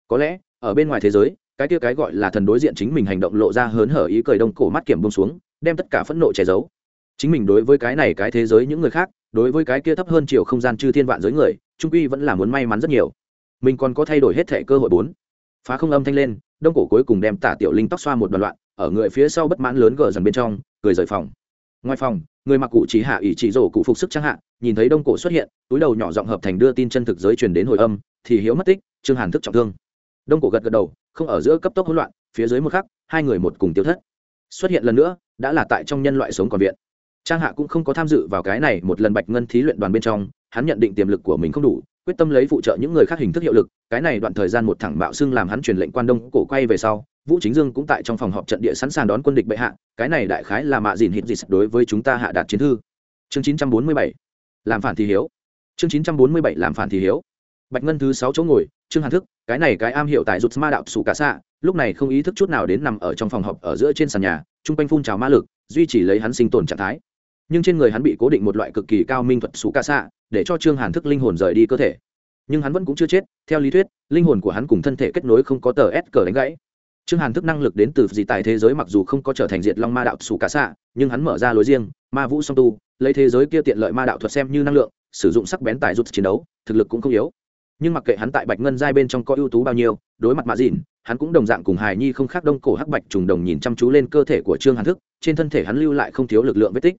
Có lẽ, ở bên ngoài thế giới cái kia cái gọi là thần đối diện chính mình hành động lộ ra hớn hở ý cười đông cổ mắt kiểm bông xuống, đem tất cả phẫn nộ che giấu. Chính mình đối với cái này cái thế giới những người khác, đối với cái kia thấp hơn chiều không gian chư thiên vạn giới người, trung quy vẫn là muốn may mắn rất nhiều. Mình còn có thay đổi hết thể cơ hội bốn. Phá không âm thanh lên, đông cổ cuối cùng đem tả tiểu linh tóc xoa một đoạn loạn, ở người phía sau bất mãn lớn gờ dần bên trong, cười rời phòng. Ngoài phòng, người mặc cụ chỉ hạ ỷ chỉ rổ cụ phục sức trang hạ, nhìn thấy đông cổ xuất hiện, túi đầu nhỏ giọng hợp thành đưa tin chân thực giới truyền đến hồi âm, thì hiếu mất tích, trương hàn thức trọng thương. Đông cổ gật gật đầu không ở giữa cấp tốc hỗn loạn, phía dưới một khắc, hai người một cùng tiêu thất. Xuất hiện lần nữa, đã là tại trong nhân loại sống còn viện. Trang hạ cũng không có tham dự vào cái này một lần bạch ngân thí luyện đoàn bên trong, hắn nhận định tiềm lực của mình không đủ, quyết tâm lấy phụ trợ những người khác hình thức hiệu lực, cái này đoạn thời gian một thẳng bạo xưng làm hắn truyền lệnh quan đông cổ quay về sau, vũ chính dương cũng tại trong phòng họp trận địa sẵn sàng đón quân địch bệ hạ, cái này đại khái là mạ dìn hít dịch đối với chúng ta hạ đạt chiến thư. Chương 947 làm phản thì hiếu. Chương 947 làm phản thì hiếu bạch ngân thứ sáu chỗ ngồi, trương hàn thức, cái này cái am hiểu tại rụt ma đạo sủ cả xạ, lúc này không ý thức chút nào đến nằm ở trong phòng họp ở giữa trên sàn nhà trung quanh phun trào ma lực, duy trì lấy hắn sinh tồn trạng thái. Nhưng trên người hắn bị cố định một loại cực kỳ cao minh thuật sủ cả xạ, để cho trương hàn thức linh hồn rời đi cơ thể. Nhưng hắn vẫn cũng chưa chết, theo lý thuyết, linh hồn của hắn cùng thân thể kết nối không có tờ s cờ đánh gãy. Trương hàn thức năng lực đến từ dị tại thế giới mặc dù không có trở thành diệt long ma đạo sủ cả xạ, nhưng hắn mở ra lối riêng, ma vũ song tu, lấy thế giới kia tiện lợi ma đạo thuật xem như năng lượng, sử dụng sắc bén tại rút chiến đấu, thực lực cũng không yếu nhưng mặc kệ hắn tại bạch ngân giai bên trong có ưu tú bao nhiêu, đối mặt mạ dìn, hắn cũng đồng dạng cùng hài nhi không khác đông cổ hắc bạch trùng đồng nhìn chăm chú lên cơ thể của trương hàn thức, trên thân thể hắn lưu lại không thiếu lực lượng vết tích.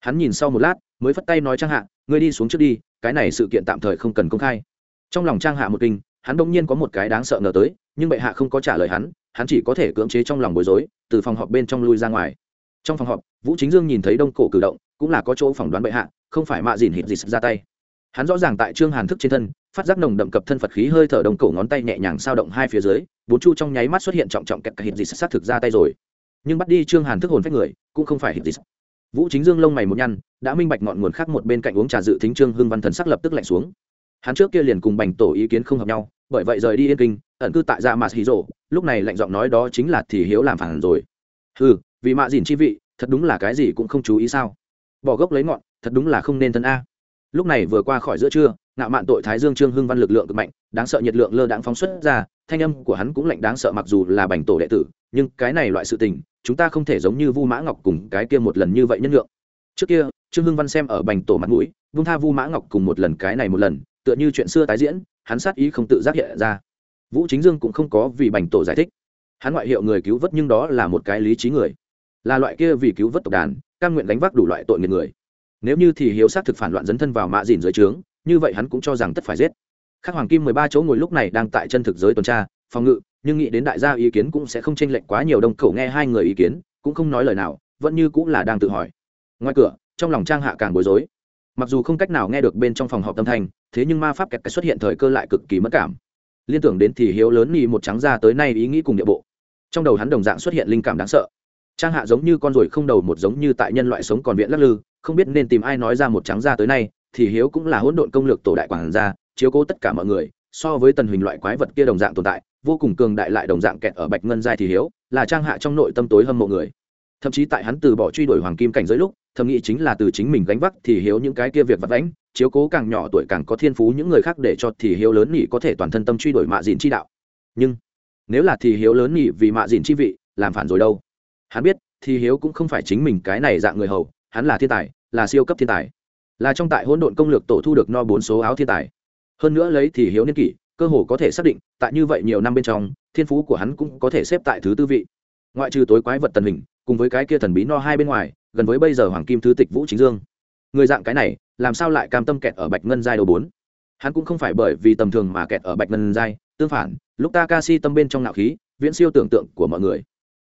Hắn nhìn sau một lát, mới phất tay nói trang hạ, ngươi đi xuống trước đi, cái này sự kiện tạm thời không cần công khai. Trong lòng trang hạ một kinh, hắn đông nhiên có một cái đáng sợ ngờ tới, nhưng bệ hạ không có trả lời hắn hắn chỉ có thể cưỡng chế trong lòng bối rối, từ phòng họp bên trong lui ra ngoài. Trong phòng họp, vũ chính dương nhìn thấy đông cổ cử động, cũng là có chỗ phỏng đoán bệ hạ, không phải mạ dìn hiệp dịt ra tay hắn rõ ràng tại trương hàn thức trên thân, phát giác nồng đậm cập thân phật khí hơi thở đồng cổ ngón tay nhẹ nhàng sao động hai phía dưới, bốn chu trong nháy mắt xuất hiện trọng trọng kẹt cả hít dịt sát thực ra tay rồi. Nhưng bắt đi trương hàn thức hồn phách người, cũng không phải hít gì. vũ chính dương lông mày một nhăn, đã minh bạch ngọn nguồn khác một bên cạnh uống trà dự thính trương hưng văn thần sắc lập tức lạnh xuống. Hắn trước kia liền cùng bành tổ ý kiến không hợp nhau, bởi vậy rời đi yên kinh, ẩn cư tại dạ gia mà hí rộ lúc này lạnh giọng nói đó chính là thì hiếu làm phản rồi. Ừ vì mạ dìn chi vị, thật đúng là cái gì cũng không chú ý sao? Bỏ gốc lấy ngọn, thật đúng là không nên thân a lúc này vừa qua khỏi giữa trưa, ngạo mạn tội thái dương trương hưng văn lực lượng cực mạnh, đáng sợ nhiệt lượng lơ đãng phóng xuất ra, thanh âm của hắn cũng lạnh đáng sợ mặc dù là bành tổ đệ tử, nhưng cái này loại sự tình, chúng ta không thể giống như vu mã ngọc cùng cái kia một lần như vậy nhân lượng trước kia, trương hưng văn xem ở bành tổ mặt mũi, vung tha vu mã ngọc cùng một lần cái này một lần, tựa như chuyện xưa tái diễn, hắn sát ý không tự giác hiện ra. Vũ chính dương cũng không có vì bành tổ giải thích. Hắn ngoại hiệu người cứu vớt nhưng đó là một cái lý trí người. Là loại kia vì cứu vớt tộc đàn căn nguyện đánh vác đủ loại tội nghiệp người nếu như thì hiếu xác thực phản loạn dấn thân vào mạ dìn dưới trướng, như vậy hắn cũng cho rằng tất phải giết. Khắc hoàng kim mười ba chỗ ngồi lúc này đang tại chân thực giới tuần tra, phòng ngự, nhưng nghĩ đến đại gia ý kiến cũng sẽ không tranh lệch quá nhiều đông khẩu nghe hai người ý kiến, cũng không nói lời nào, vẫn như cũng là đang tự hỏi. Ngoài cửa, trong lòng trang hạ càng bối rối. Mặc dù không cách nào nghe được bên trong phòng họp tâm thanh, thế nhưng ma pháp kẹt cái xuất hiện thời cơ lại cực kỳ mất cảm. Liên tưởng đến thì hiếu lớn nhì một trắng ra tới nay ý nghĩ cùng địa bộ. Trong đầu hắn đồng dạng xuất hiện linh cảm đáng sợ trang hạ giống như con ruồi không đầu một giống như tại nhân loại sống còn viện lắc lư, không biết nên tìm ai nói ra một trắng ra tới nay, thì hiếu cũng là hỗn độn công lược tổ đại quản gia, chiếu cố tất cả mọi người, so với tần hình loại quái vật kia đồng dạng tồn tại, vô cùng cường đại lại đồng dạng kẹt ở bạch ngân giai thì hiếu là trang hạ trong nội tâm tối hâm mộ người. Thậm chí tại hắn từ bỏ truy đuổi hoàng kim cảnh giới lúc, thầm nghĩ chính là từ chính mình gánh vác thì hiếu những cái kia việc vật đánh chiếu cố càng nhỏ tuổi càng có thiên phú những người khác để cho thì hiếu lớn nhị có thể toàn thân tâm truy đuổi mạ dìn chi đạo. Nhưng, nếu là thì hiếu lớn nhị vì mạ dìn chi vị, làm phản rồi đâu? Hắn biết, thì hiếu cũng không phải chính mình cái này dạng người hầu, hắn là thiên tài, là siêu cấp thiên tài. Là trong tại hỗn độn công lược tổ thu được no bốn số áo thiên tài. Hơn nữa lấy thì hiếu niên kỷ, cơ hồ có thể xác định, tại như vậy nhiều năm bên trong, thiên phú của hắn cũng có thể xếp tại thứ tư vị. Ngoại trừ tối quái vật tần hình, cùng với cái kia thần bí no hai bên ngoài, gần với bây giờ hoàng kim thứ tịch vũ chính dương. Người dạng cái này, làm sao lại cam tâm kẹt ở bạch ngân giai đầu bốn? Hắn cũng không phải bởi vì tầm thường mà kẹt ở bạch ngân giai, tương phản, lúc ta ca si tâm bên trong nạo khí, viễn siêu tưởng tượng của mọi người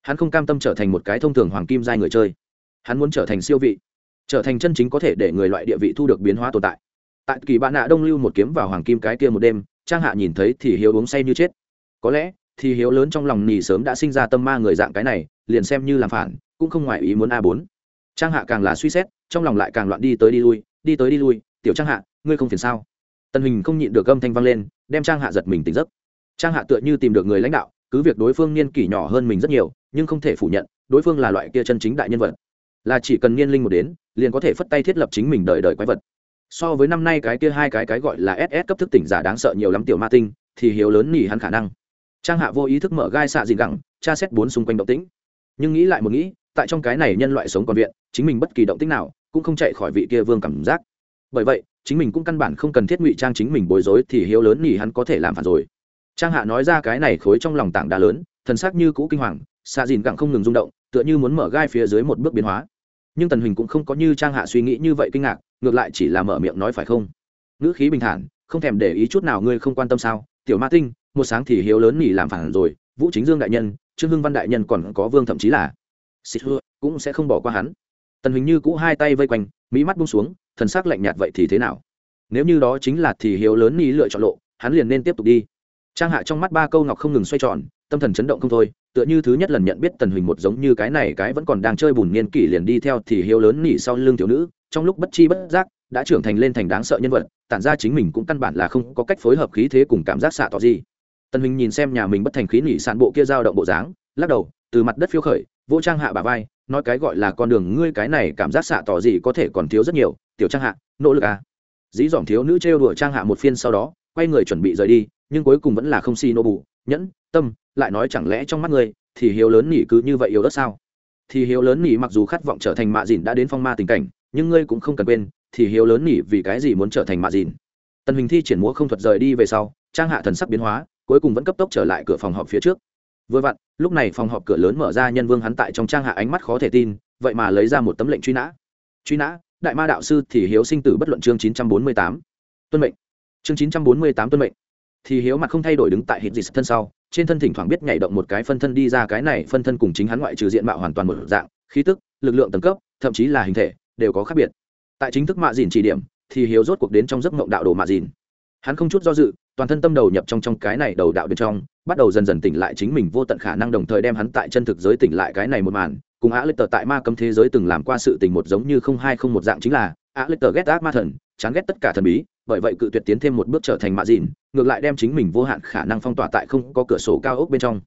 hắn không cam tâm trở thành một cái thông thường hoàng kim giai người chơi. Hắn muốn trở thành siêu vị, trở thành chân chính có thể để người loại địa vị thu được biến hóa tồn tại. Tại kỳ bạn nạ đông lưu một kiếm vào hoàng kim cái kia một đêm, trang hạ nhìn thấy thì hiếu uống say như chết. Có lẽ, thì hiếu lớn trong lòng nì sớm đã sinh ra tâm ma người dạng cái này, liền xem như làm phản, cũng không ngoài ý muốn a bốn. Trang hạ càng là suy xét, trong lòng lại càng loạn đi tới đi lui, đi tới đi lui, tiểu trang hạ, ngươi không phiền sao? Tần hình không nhịn được âm thanh vang lên, đem trang hạ giật mình tỉnh giấc. Trang hạ tựa như tìm được người lãnh đạo cứ việc đối phương niên kỷ nhỏ hơn mình rất nhiều, nhưng không thể phủ nhận, đối phương là loại kia chân chính đại nhân vật. Là chỉ cần niên linh một đến, liền có thể phất tay thiết lập chính mình đợi đợi quái vật. So với năm nay cái kia hai cái cái gọi là ss cấp thức tỉnh giả đáng sợ nhiều lắm tiểu ma tinh, thì hiếu lớn nỉ hắn khả năng. Trang hạ vô ý thức mở gai xạ gì gẳng, tra xét bốn xung quanh động tĩnh. Nhưng nghĩ lại một nghĩ, tại trong cái này nhân loại sống còn viện, chính mình bất kỳ động tĩnh nào cũng không chạy khỏi vị kia vương cảm giác. Bởi vậy, chính mình cũng căn bản không cần thiết ngụy trang chính mình bối rối thì hiếu lớn nhỉ hắn có thể làm phản rồi trang hạ nói ra cái này khối trong lòng tảng đá lớn, thần sắc như cũ kinh hoàng xạ dìn càng không ngừng rung động, tựa như muốn mở gai phía dưới một bước biến hóa. Nhưng tần huỳnh cũng không có như trang hạ suy nghĩ như vậy kinh ngạc, ngược lại chỉ là mở miệng nói phải không? Ngữ khí bình thản, không thèm để ý chút nào ngươi không quan tâm sao? Tiểu ma tinh, một sáng thì hiếu lớn nỉ làm phản rồi, vũ chính dương đại nhân, trương hưng văn đại nhân còn có vương thậm chí là xịt hưa cũng sẽ không bỏ qua hắn. Tần huỳnh như cũ hai tay vây quanh, mỹ mắt bung xuống, thần sắc lạnh nhạt vậy thì thế nào? Nếu như đó chính là thì hiếu lớn nỉ lựa chọn lộ, hắn liền nên tiếp tục đi trang hạ trong mắt ba câu ngọc không ngừng xoay tròn, tâm thần chấn động không thôi, tựa như thứ nhất lần nhận biết tần huỳnh một giống như cái này cái vẫn còn đang chơi bùn niên kỷ liền đi theo thì hiếu lớn nỉ sau lưng thiếu nữ, trong lúc bất chi bất giác, đã trưởng thành lên thành đáng sợ nhân vật, tản ra chính mình cũng căn bản là không có cách phối hợp khí thế cùng cảm giác xạ tỏ gì. Tần huỳnh nhìn xem nhà mình bất thành khí nỉ sàn bộ kia dao động bộ dáng, lắc đầu, từ mặt đất phiêu khởi, vô trang hạ bà vai, nói cái gọi là con đường ngươi cái này cảm giác xạ tỏ gì có thể còn thiếu rất nhiều, tiểu trang hạ, nỗ lực à. Dĩ dỏm thiếu nữ trêu đùa trang hạ một phiên sau đó, quay người chuẩn bị rời đi nhưng cuối cùng vẫn là không si nô bù nhẫn, tâm, lại nói chẳng lẽ trong mắt ngươi, thì hiếu lớn nỉ cứ như vậy yếu đất sao? Thì hiếu lớn nỉ mặc dù khát vọng trở thành mạ dìn đã đến phong ma tình cảnh, nhưng ngươi cũng không cần quên, thì hiếu lớn nỉ vì cái gì muốn trở thành mạ dìn? Tần hình thi triển múa không thuật rời đi về sau, trang hạ thần sắc biến hóa, cuối cùng vẫn cấp tốc trở lại cửa phòng họp phía trước. Vừa vặn, lúc này phòng họp cửa lớn mở ra nhân vương hắn tại trong trang hạ ánh mắt khó thể tin, vậy mà lấy ra một tấm lệnh truy nã. Truy nã, đại ma đạo sư thì hiếu sinh tử bất luận chương chín trăm bốn mươi tám. Tuân mệnh. Chương chín trăm bốn mươi tám tuân mệnh thì hiếu mặt không thay đổi đứng tại hiện dịch thân sau, trên thân thỉnh thoảng biết nhảy động một cái phân thân đi ra cái này phân thân cùng chính hắn ngoại trừ diện mạo hoàn toàn một dạng, khí tức, lực lượng tầng cấp, thậm chí là hình thể, đều có khác biệt. Tại chính thức mạ dìn chỉ điểm, thì hiếu rốt cuộc đến trong giấc mộng đạo đồ mạ dìn. Hắn không chút do dự, toàn thân tâm đầu nhập trong trong cái này đầu đạo bên trong, bắt đầu dần dần tỉnh lại chính mình vô tận khả năng đồng thời đem hắn tại chân thực giới tỉnh lại cái này một màn, cùng á lịch tờ tại ma cấm thế giới từng làm qua sự tình một giống như không hai không một dạng chính là á lịch tờ ghét ác ma thần chán ghét tất cả thần bí, bởi vậy cự tuyệt tiến thêm một bước trở thành mạ dìn ngược lại đem chính mình vô hạn khả năng phong tỏa tại không có cửa sổ cao ốc bên trong.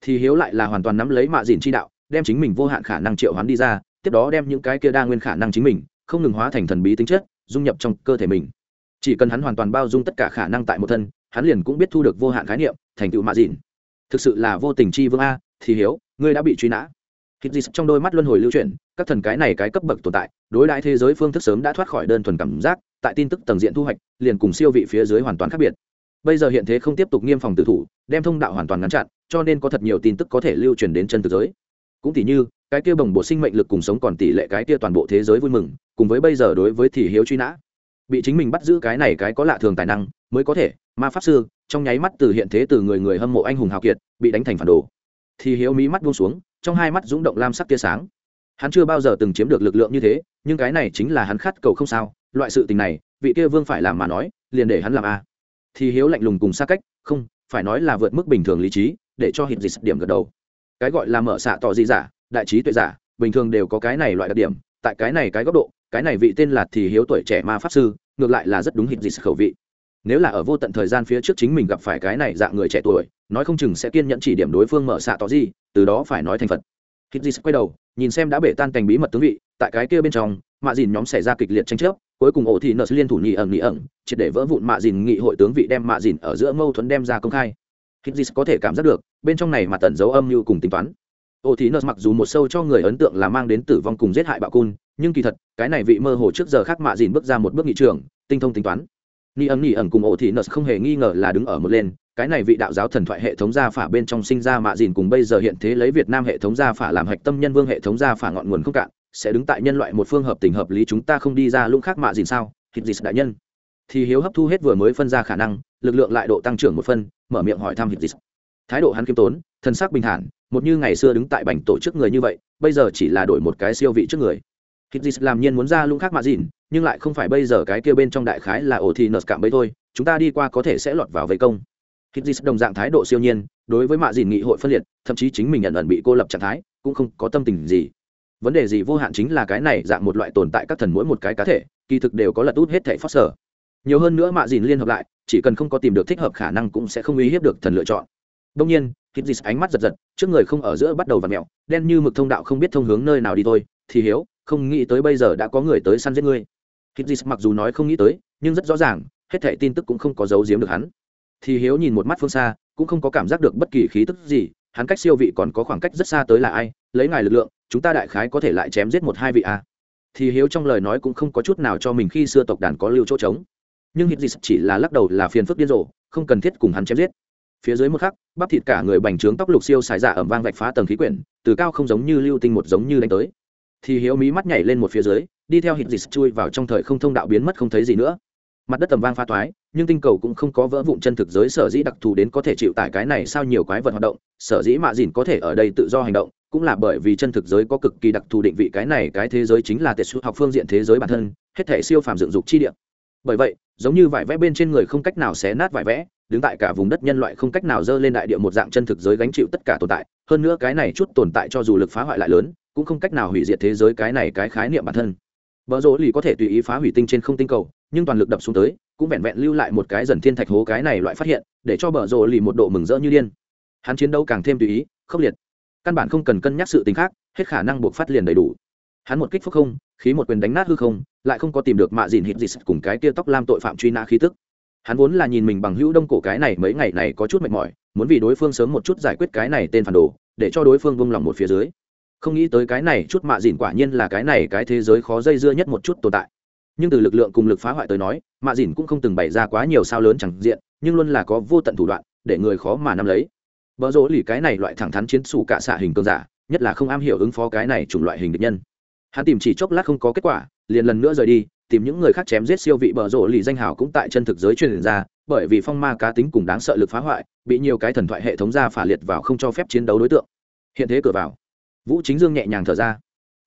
Thì hiếu lại là hoàn toàn nắm lấy mạ dìn chi đạo, đem chính mình vô hạn khả năng triệu hoán đi ra, tiếp đó đem những cái kia đa nguyên khả năng chính mình, không ngừng hóa thành thần bí tính chất, dung nhập trong cơ thể mình. Chỉ cần hắn hoàn toàn bao dung tất cả khả năng tại một thân, hắn liền cũng biết thu được vô hạn khái niệm, thành tựu mạ dìn thực sự là vô tình chi vương a, thì hiếu, ngươi đã bị truy nã. Hít gì trong đôi mắt luân hồi lưu chuyển, các thần cái này cái cấp bậc tồn tại đối đại thế giới phương thức sớm đã thoát khỏi đơn thuần cảm giác, tại tin tức tầng diện thu hoạch, liền cùng siêu vị phía dưới hoàn toàn khác biệt. Bây giờ hiện thế không tiếp tục nghiêm phòng tử thủ, đem thông đạo hoàn toàn ngăn chặn, cho nên có thật nhiều tin tức có thể lưu truyền đến chân thực giới. Cũng tỷ như, cái kia bồng bộ sinh mệnh lực cùng sống còn tỷ lệ cái kia toàn bộ thế giới vui mừng, cùng với bây giờ đối với thì hiếu truy nã. Bị chính mình bắt giữ cái này cái có lạ thường tài năng, mới có thể, ma pháp sư, trong nháy mắt từ hiện thế từ người người hâm mộ anh hùng hào kiệt, bị đánh thành phản đồ. Thì hiếu mí mắt buông xuống, trong hai mắt rúng động lam sắc tia sáng hắn chưa bao giờ từng chiếm được lực lượng như thế, nhưng cái này chính là hắn khát cầu không sao, loại sự tình này, vị kia vương phải làm mà nói, liền để hắn làm a. Thì hiếu lạnh lùng cùng xa cách, không, phải nói là vượt mức bình thường lý trí, để cho hiện dịch điểm gật đầu. Cái gọi là mở xạ tỏ gì giả, đại trí tuệ giả, bình thường đều có cái này loại đặc điểm, tại cái này cái góc độ, cái này vị tên là thì hiếu tuổi trẻ ma pháp sư, ngược lại là rất đúng hiện dịch khẩu vị. Nếu là ở vô tận thời gian phía trước chính mình gặp phải cái này dạng người trẻ tuổi, nói không chừng sẽ kiên nhẫn chỉ điểm đối phương mở xạ tỏ gì từ đó phải nói thành phật. Hít gì quay đầu nhìn xem đã bể tan cành bí mật tướng vị, tại cái kia bên trong, mạ dìn nhóm xảy ra kịch liệt tranh chấp, cuối cùng ổ thị nợ liên thủ nhị ẩn nhị ẩn, triệt để vỡ vụn mạ dìn nghị hội tướng vị đem mạ dìn ở giữa mâu thuẫn đem ra công khai. Hitzis có thể cảm giác được, bên trong này mà tẩn dấu âm như cùng tính toán. Ổ thị nợ mặc dù một sâu cho người ấn tượng là mang đến tử vong cùng giết hại bạo cun nhưng kỳ thật, cái này vị mơ hồ trước giờ khác mạ dìn bước ra một bước nghị trường, tinh thông tính toán. Ni ẩn ni ẩn cùng ổ thị nợ không hề nghi ngờ là đứng ở một lên cái này vị đạo giáo thần thoại hệ thống gia phả bên trong sinh ra mạ dìn cùng bây giờ hiện thế lấy việt nam hệ thống gia phả làm hạch tâm nhân vương hệ thống gia phả ngọn nguồn không cạn, sẽ đứng tại nhân loại một phương hợp tình hợp lý chúng ta không đi ra lũng khác mạ dìn sao? Hít dịt đại nhân. Thì hiếu hấp thu hết vừa mới phân ra khả năng, lực lượng lại độ tăng trưởng một phân, mở miệng hỏi thăm hít dịt. Thái độ hắn kiêm tốn, thân sắc bình thản, một như ngày xưa đứng tại bành tổ chức người như vậy, bây giờ chỉ là đổi một cái siêu vị trước người. Hít dịt làm nhiên muốn ra lũng khác mạ dìn, nhưng lại không phải bây giờ cái kia bên trong đại khái là ổ thì nợt cạm bấy thôi, chúng ta đi qua có thể sẽ lọt vào vây công. Hizis đồng dạng thái độ siêu nhiên, đối với mạ dìn nghị hội phân liệt, thậm chí chính mình nhận ẩn bị cô lập trạng thái, cũng không có tâm tình gì. Vấn đề gì vô hạn chính là cái này dạng một loại tồn tại các thần mỗi một cái cá thể, kỳ thực đều có lật út hết thể phát sở. Nhiều hơn nữa mạ dìn liên hợp lại, chỉ cần không có tìm được thích hợp khả năng cũng sẽ không uy hiếp được thần lựa chọn. Đương nhiên, Hizis ánh mắt giật giật, trước người không ở giữa bắt đầu vặn mèo, đen như mực thông đạo không biết thông hướng nơi nào đi thôi, thì hiếu, không nghĩ tới bây giờ đã có người tới săn giết ngươi. Hizis mặc dù nói không nghĩ tới, nhưng rất rõ ràng, hết thảy tin tức cũng không có giấu giếm được hắn thì hiếu nhìn một mắt phương xa, cũng không có cảm giác được bất kỳ khí tức gì, hắn cách siêu vị còn có khoảng cách rất xa tới là ai, lấy ngài lực lượng, chúng ta đại khái có thể lại chém giết một hai vị a à. thì hiếu trong lời nói cũng không có chút nào cho mình khi xưa tộc đàn có lưu chỗ trống. Nhưng hít gì chỉ là lắc đầu là phiền phức điên rồ, không cần thiết cùng hắn chém giết. Phía dưới một khắc, bắp thịt cả người bành trướng tóc lục siêu xài dạ ẩm vang vạch phá tầng khí quyển, từ cao không giống như lưu tinh một giống như đánh tới. Thì hiếu mí mắt nhảy lên một phía dưới, đi theo hít dịch chui vào trong thời không thông đạo biến mất không thấy gì nữa mặt đất tầm vang pha toái nhưng tinh cầu cũng không có vỡ vụn chân thực giới sở dĩ đặc thù đến có thể chịu tải cái này sao nhiều quái vật hoạt động, sở dĩ mạ dìn có thể ở đây tự do hành động, cũng là bởi vì chân thực giới có cực kỳ đặc thù định vị cái này, cái thế giới chính là tệ xuất học phương diện thế giới bản thân, hết thể siêu phàm dựng dục chi địa. Bởi vậy, giống như vải vẽ bên trên người không cách nào xé nát vải vẽ, đứng tại cả vùng đất nhân loại không cách nào dơ lên đại địa một dạng chân thực giới gánh chịu tất cả tồn tại, hơn nữa cái này chút tồn tại cho dù lực phá hoại lại lớn, cũng không cách nào hủy diệt thế giới cái này cái khái niệm bản thân. Vợ rỗ lì có thể tùy ý phá hủy tinh trên không tinh cầu nhưng toàn lực đập xuống tới, cũng vẹn vẹn lưu lại một cái dần thiên thạch hố cái này loại phát hiện, để cho bờ rồ lì một độ mừng rỡ như điên. Hắn chiến đấu càng thêm tùy ý, khốc liệt. Căn bản không cần cân nhắc sự tính khác, hết khả năng buộc phát liền đầy đủ. Hắn một kích phúc không, khí một quyền đánh nát hư không, lại không có tìm được mạ dìn hít dịt cùng cái kia tóc lam tội phạm truy nã khí tức. Hắn vốn là nhìn mình bằng hữu đông cổ cái này mấy ngày này có chút mệt mỏi, muốn vì đối phương sớm một chút giải quyết cái này tên phản đồ, để cho đối phương vung lòng một phía dưới. Không nghĩ tới cái này chút mạ dìn quả nhiên là cái này cái thế giới khó dây dưa nhất một chút tồn tại nhưng từ lực lượng cùng lực phá hoại tới nói, mạ dìn cũng không từng bày ra quá nhiều sao lớn chẳng diện, nhưng luôn là có vô tận thủ đoạn, để người khó mà nắm lấy. Vợ rỗ lì cái này loại thẳng thắn chiến xù cả xạ hình cơn giả, nhất là không am hiểu ứng phó cái này chủng loại hình địch nhân. Hắn tìm chỉ chốc lát không có kết quả, liền lần nữa rời đi, tìm những người khác chém giết siêu vị bờ rộ lì danh hào cũng tại chân thực giới truyền ra, bởi vì phong ma cá tính cùng đáng sợ lực phá hoại, bị nhiều cái thần thoại hệ thống ra phả liệt vào không cho phép chiến đấu đối tượng. Hiện thế cửa vào. Vũ chính dương nhẹ nhàng thở ra.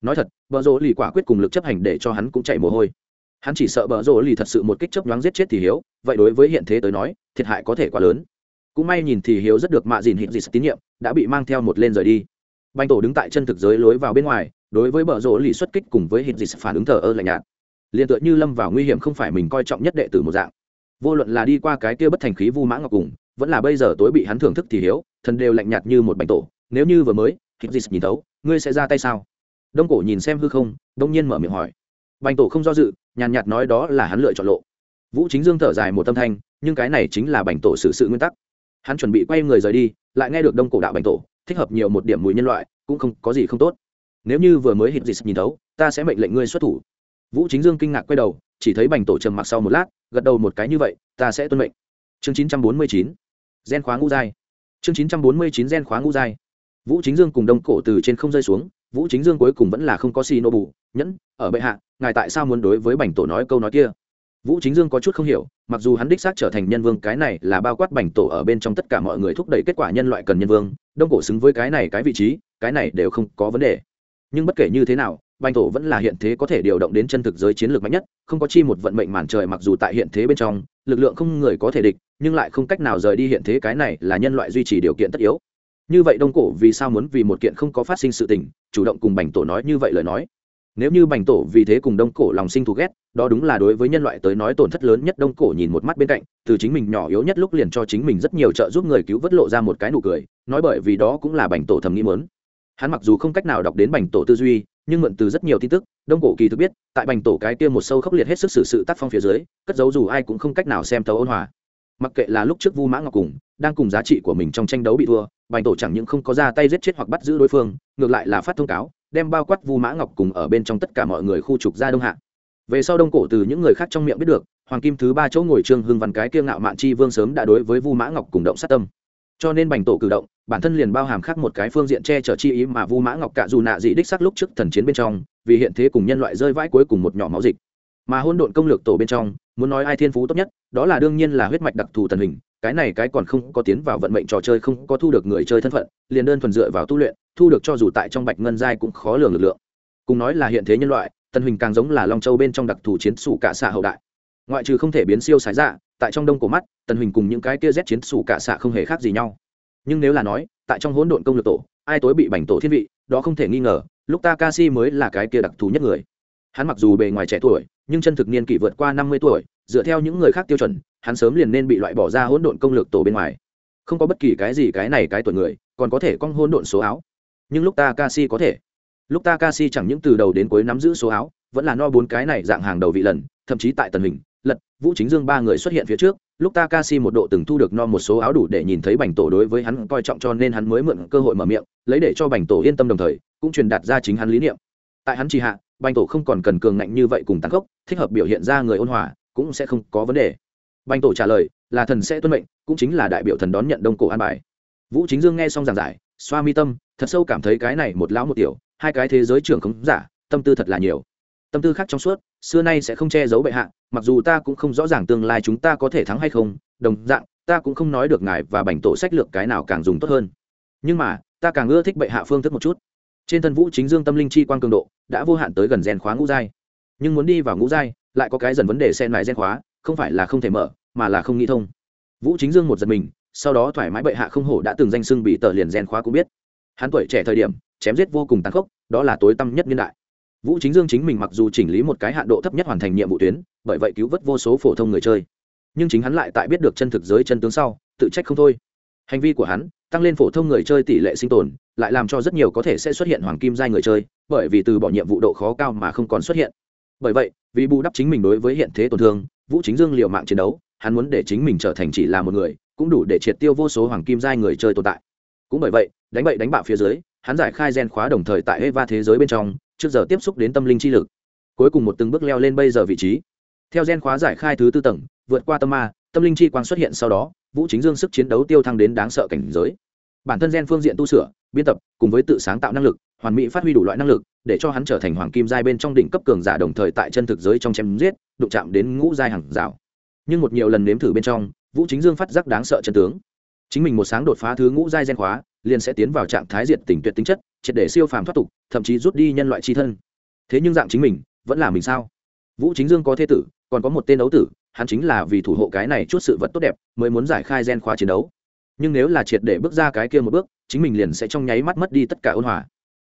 Nói thật, bờ rộ lì quả quyết cùng lực chấp hành để cho hắn cũng chạy mồ hôi hắn chỉ sợ bờ rồ lì thật sự một kích chớp nhoáng giết chết thì hiếu, vậy đối với hiện thế tới nói, thiệt hại có thể quá lớn. Cũng may nhìn thì hiếu rất được mạ dìn hiện dịt tín nhiệm, đã bị mang theo một lên rời đi. Banh tổ đứng tại chân thực giới lối vào bên ngoài, đối với bờ rồ lì xuất kích cùng với hiện dịt phản ứng thờ ơ lạnh nhạt. Liền tựa như lâm vào nguy hiểm không phải mình coi trọng nhất đệ tử một dạng. Vô luận là đi qua cái kia bất thành khí vu mã ngọc cùng, vẫn là bây giờ tối bị hắn thưởng thức thì hiếu, thần đều lạnh nhạt như một bánh tổ. Nếu như vừa mới hít dịt nhìn thấu, ngươi sẽ ra tay sao? Đông cổ nhìn xem hư không, đông nhiên mở miệng hỏi. Bánh tổ không do dự nhàn nhạt nói đó là hắn lựa chọn lộ. Vũ chính dương thở dài một tâm thanh, nhưng cái này chính là Bành tổ xử sự nguyên tắc. Hắn chuẩn bị quay người rời đi, lại nghe được đông cổ đạo Bành tổ, thích hợp nhiều một điểm mùi nhân loại, cũng không có gì không tốt. Nếu như vừa mới hít dịt nhìn thấu, ta sẽ mệnh lệnh ngươi xuất thủ. Vũ chính dương kinh ngạc quay đầu, chỉ thấy bành tổ trầm mặc sau một lát, gật đầu một cái như vậy, ta sẽ tuân mệnh. Chương chín trăm bốn mươi chín, gen khóa ngũ giai. Chương chín trăm bốn mươi chín gen khóa ngũ giai. Vũ chính dương cùng đông cổ từ trên không rơi xuống vũ chính dương cuối cùng vẫn là không có xì nô bù nhẫn, ở bệ hạ, ngài tại sao muốn đối với bành tổ nói câu nói kia? Vũ chính dương có chút không hiểu, mặc dù hắn đích xác trở thành nhân vương, cái này là bao quát bành tổ ở bên trong tất cả mọi người thúc đẩy kết quả nhân loại cần nhân vương, đông cổ xứng với cái này cái vị trí, cái này đều không có vấn đề. Nhưng bất kể như thế nào, bành tổ vẫn là hiện thế có thể điều động đến chân thực giới chiến lược mạnh nhất, không có chi một vận mệnh màn trời mặc dù tại hiện thế bên trong, lực lượng không người có thể địch, nhưng lại không cách nào rời đi hiện thế, cái này là nhân loại duy trì điều kiện tất yếu như vậy đông cổ vì sao muốn vì một kiện không có phát sinh sự tình, chủ động cùng bành tổ nói như vậy lời nói? Nếu như bành tổ vì thế cùng đông cổ lòng sinh thù ghét, đó đúng là đối với nhân loại tới nói tổn thất lớn nhất đông cổ nhìn một mắt bên cạnh, từ chính mình nhỏ yếu nhất lúc liền cho chính mình rất nhiều trợ giúp người cứu vớt lộ ra một cái nụ cười, nói bởi vì đó cũng là bành tổ thầm nghĩ mớn hắn mặc dù không cách nào đọc đến bành tổ tư duy, nhưng mượn từ rất nhiều tin tức, đông cổ kỳ thực biết, tại bành tổ cái kia một sâu khốc liệt hết sức xử sự tác phong phía dưới, cất giấu dù ai cũng không cách nào xem tấu ôn hòa. Mặc kệ là lúc trước vu mã ngọc cùng, đang cùng giá trị của mình trong tranh đấu bị thua bành tổ chẳng những không có ra tay giết chết hoặc bắt giữ đối phương, ngược lại là phát thông cáo, đem bao quát vu mã ngọc cùng ở bên trong tất cả mọi người khu trục ra đông hạ. Về sau đông cổ từ những người khác trong miệng biết được, hoàng kim thứ ba chỗ ngồi trương hưng văn cái kiêng ngạo mạn chi vương sớm đã đối với vu mã ngọc cùng động sát tâm. Cho nên bành tổ cử động, bản thân liền bao hàm khác một cái phương diện che chở chi ý mà vu mã ngọc cạ dù nạ dị đích sắc lúc trước thần chiến bên trong, vì hiện thế cùng nhân loại rơi vãi cuối cùng một nhỏ máu dịch. Mà hôn độn công lược tổ bên trong, muốn nói ai thiên phú tốt nhất, đó là đương nhiên là huyết mạch đặc thù tần hình cái này cái còn không có tiến vào vận mệnh trò chơi, không có thu được người chơi thân phận, liền đơn thuần dựa vào tu luyện, thu được cho dù tại trong bạch ngân giai cũng khó lường lực lượng. Cùng nói là hiện thế nhân loại, tân huỳnh càng giống là long châu bên trong đặc thù chiến sủ cả xạ hậu đại. Ngoại trừ không thể biến siêu sái dạ tại trong đông cổ mắt, tân huỳnh cùng những cái kia rét chiến sủ cả xạ không hề khác gì nhau. Nhưng nếu là nói, tại trong hỗn độn công lược tổ, ai tối bị bành tổ thiên vị, đó không thể nghi ngờ, lúc ta ca si mới là cái kia đặc thù nhất người. Hắn mặc dù bề ngoài trẻ tuổi, nhưng chân thực niên kỷ vượt qua năm mươi tuổi, dựa theo những người khác tiêu chuẩn hắn sớm liền nên bị loại bỏ ra hỗn độn công lực tổ bên ngoài. Không có bất kỳ cái gì cái này cái tuổi người còn có thể con hỗn độn số áo. Nhưng lúc ta ca si có thể. Lúc ta ca si chẳng những từ đầu đến cuối nắm giữ số áo vẫn là no bốn cái này dạng hàng đầu vị lần thậm chí tại tần hình lật vũ chính dương ba người xuất hiện phía trước lúc ta ca si một độ từng thu được no một số áo đủ để nhìn thấy bành tổ đối với hắn coi trọng cho nên hắn mới mượn cơ hội mở miệng lấy để cho bành tổ yên tâm đồng thời cũng truyền đạt ra chính hắn lý niệm. Tại hắn chỉ hạ bành tổ không còn cần cường ngạnh như vậy cùng tăng gốc, thích hợp biểu hiện ra người ôn hòa cũng sẽ không có vấn đề bành tổ trả lời, là thần sẽ tuân mệnh, cũng chính là đại biểu thần đón nhận đông cổ an bài. Vũ chính dương nghe xong giảng giải, xoa mi tâm, thật sâu cảm thấy cái này một lão một tiểu, hai cái thế giới trưởng khống giả, tâm tư thật là nhiều. Tâm tư khác trong suốt, xưa nay sẽ không che giấu bệ hạ, mặc dù ta cũng không rõ ràng tương lai chúng ta có thể thắng hay không, đồng dạng, ta cũng không nói được ngài và bành tổ sách lược cái nào càng dùng tốt hơn. Nhưng mà, ta càng ưa thích bệ hạ phương thức một chút. Trên thân vũ chính dương tâm linh chi quan cường độ, đã vô hạn tới gần rèn khóa ngũ giai. Nhưng muốn đi vào ngũ giai, lại có cái dần vấn đề xen lại rèn khóa, không phải là không thể mở mà là không nghĩ thông. Vũ chính dương một giật mình, sau đó thoải mái bệ hạ không hổ đã từng danh xưng bị tờ liền rèn khóa cũng biết. Hắn tuổi trẻ thời điểm, chém giết vô cùng tàn khốc, đó là tối tăm nhất niên đại. Vũ chính dương chính mình mặc dù chỉnh lý một cái hạn độ thấp nhất hoàn thành nhiệm vụ tuyến, bởi vậy cứu vớt vô số phổ thông người chơi. Nhưng chính hắn lại tại biết được chân thực giới chân tướng sau, tự trách không thôi. Hành vi của hắn, tăng lên phổ thông người chơi tỷ lệ sinh tồn, lại làm cho rất nhiều có thể sẽ xuất hiện hoàng kim giai người chơi, bởi vì từ bỏ nhiệm vụ độ khó cao mà không còn xuất hiện. Bởi vậy, vì bù đắp chính mình đối với hiện thế tổn thương, vũ chính dương liều mạng chiến đấu hắn muốn để chính mình trở thành chỉ là một người, cũng đủ để triệt tiêu vô số hoàng kim giai người chơi tồn tại. Cũng bởi vậy, đánh bậy đánh bạo phía dưới, hắn giải khai gen khóa đồng thời tại eva thế giới bên trong, trước giờ tiếp xúc đến tâm linh chi lực. Cuối cùng một từng bước leo lên bây giờ vị trí. Theo gen khóa giải khai thứ tư tầng, vượt qua tâm ma, tâm linh chi quang xuất hiện sau đó, vũ chính dương sức chiến đấu tiêu thăng đến đáng sợ cảnh giới. Bản thân gen phương diện tu sửa, biên tập, cùng với tự sáng tạo năng lực, hoàn mỹ phát huy đủ loại năng lực, để cho hắn trở thành hoàng kim giai bên trong đỉnh cấp cường giả đồng thời tại chân thực giới trong chém giết, đụng chạm đến ngũ giai hàng rào nhưng một nhiều lần nếm thử bên trong, vũ chính dương phát giác đáng sợ chân tướng. Chính mình một sáng đột phá thứ ngũ giai gen khóa liền sẽ tiến vào trạng thái diệt tình tuyệt tính chất, triệt để siêu phàm thoát tục, thậm chí rút đi nhân loại tri thân. Thế nhưng dạng chính mình, vẫn là mình sao? Vũ chính dương có thế tử, còn có một tên đấu tử, hắn chính là vì thủ hộ cái này chút sự vật tốt đẹp, mới muốn giải khai gen khóa chiến đấu. Nhưng nếu là triệt để bước ra cái kia một bước, chính mình liền sẽ trong nháy mắt mất đi tất cả ôn hòa.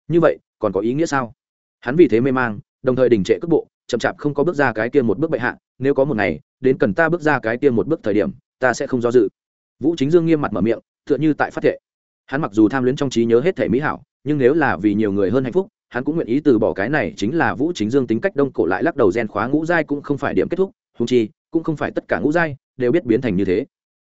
Như vậy, còn có ý nghĩa sao? Hắn vì thế mê mang, đồng thời đình trệ cước bộ chậm chạp không có bước ra cái kia một bước bệ hạ, nếu có một ngày, đến cần ta bước ra cái kia một bước thời điểm, ta sẽ không do dự. Vũ chính dương nghiêm mặt mở miệng, tựa như tại phát thệ. Hắn mặc dù tham luyến trong trí nhớ hết thể mỹ hảo, nhưng nếu là vì nhiều người hơn hạnh phúc, hắn cũng nguyện ý từ bỏ cái này chính là vũ chính dương tính cách đông cổ lại lắc đầu gen khóa ngũ giai cũng không phải điểm kết thúc húng chi, cũng không phải tất cả ngũ giai đều biết biến thành như thế.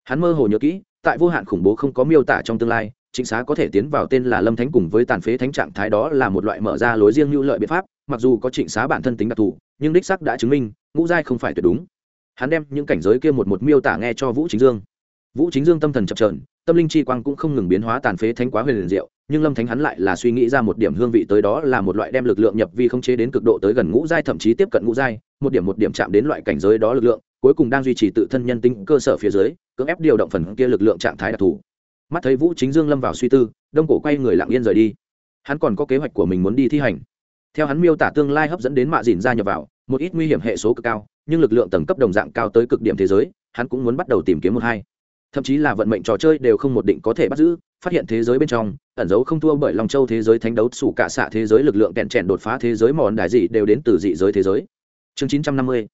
Hắn mơ hồ nhớ kỹ, tại vô hạn khủng bố không có miêu tả trong tương lai, chính xá có thể tiến vào tên là lâm thánh cùng với tàn phế thánh trạng thái đó là một loại mở ra lối riêng hữu lợi biện pháp mặc dù có trịnh xá bản thân tính đặc thù, nhưng đích sắc đã chứng minh, ngũ giai không phải tuyệt đúng. Hắn đem những cảnh giới kia một một miêu tả nghe cho vũ chính dương. Vũ chính dương tâm thần chập trờn tâm linh chi quang cũng không ngừng biến hóa tàn phế thánh quá huyền liền diệu, nhưng lâm thánh hắn lại là suy nghĩ ra một điểm hương vị tới đó là một loại đem lực lượng nhập vi không chế đến cực độ tới gần ngũ giai, thậm chí tiếp cận ngũ giai, một điểm một điểm chạm đến loại cảnh giới đó lực lượng, cuối cùng đang duy trì tự thân nhân tính cơ sở phía dưới, cưỡng ép điều động phần kia lực lượng trạng thái đặc thù. Mắt thấy vũ chính dương lâm vào suy tư, đông cổ quay người lặng yên rời đi. Hắn còn có kế hoạch của mình muốn đi thi hành theo hắn miêu tả tương lai hấp dẫn đến mạ dìn ra nhập vào, một ít nguy hiểm hệ số cực cao, nhưng lực lượng tầng cấp đồng dạng cao tới cực điểm thế giới, hắn cũng muốn bắt đầu tìm kiếm một hai. Thậm chí là vận mệnh trò chơi đều không một định có thể bắt giữ, phát hiện thế giới bên trong, ẩn dấu không thua bởi lòng châu thế giới thánh đấu, sủ cả xạ thế giới lực lượng kẹn trẻn đột phá thế giới mòn đại dị đều đến từ dị giới thế giới. Chương 950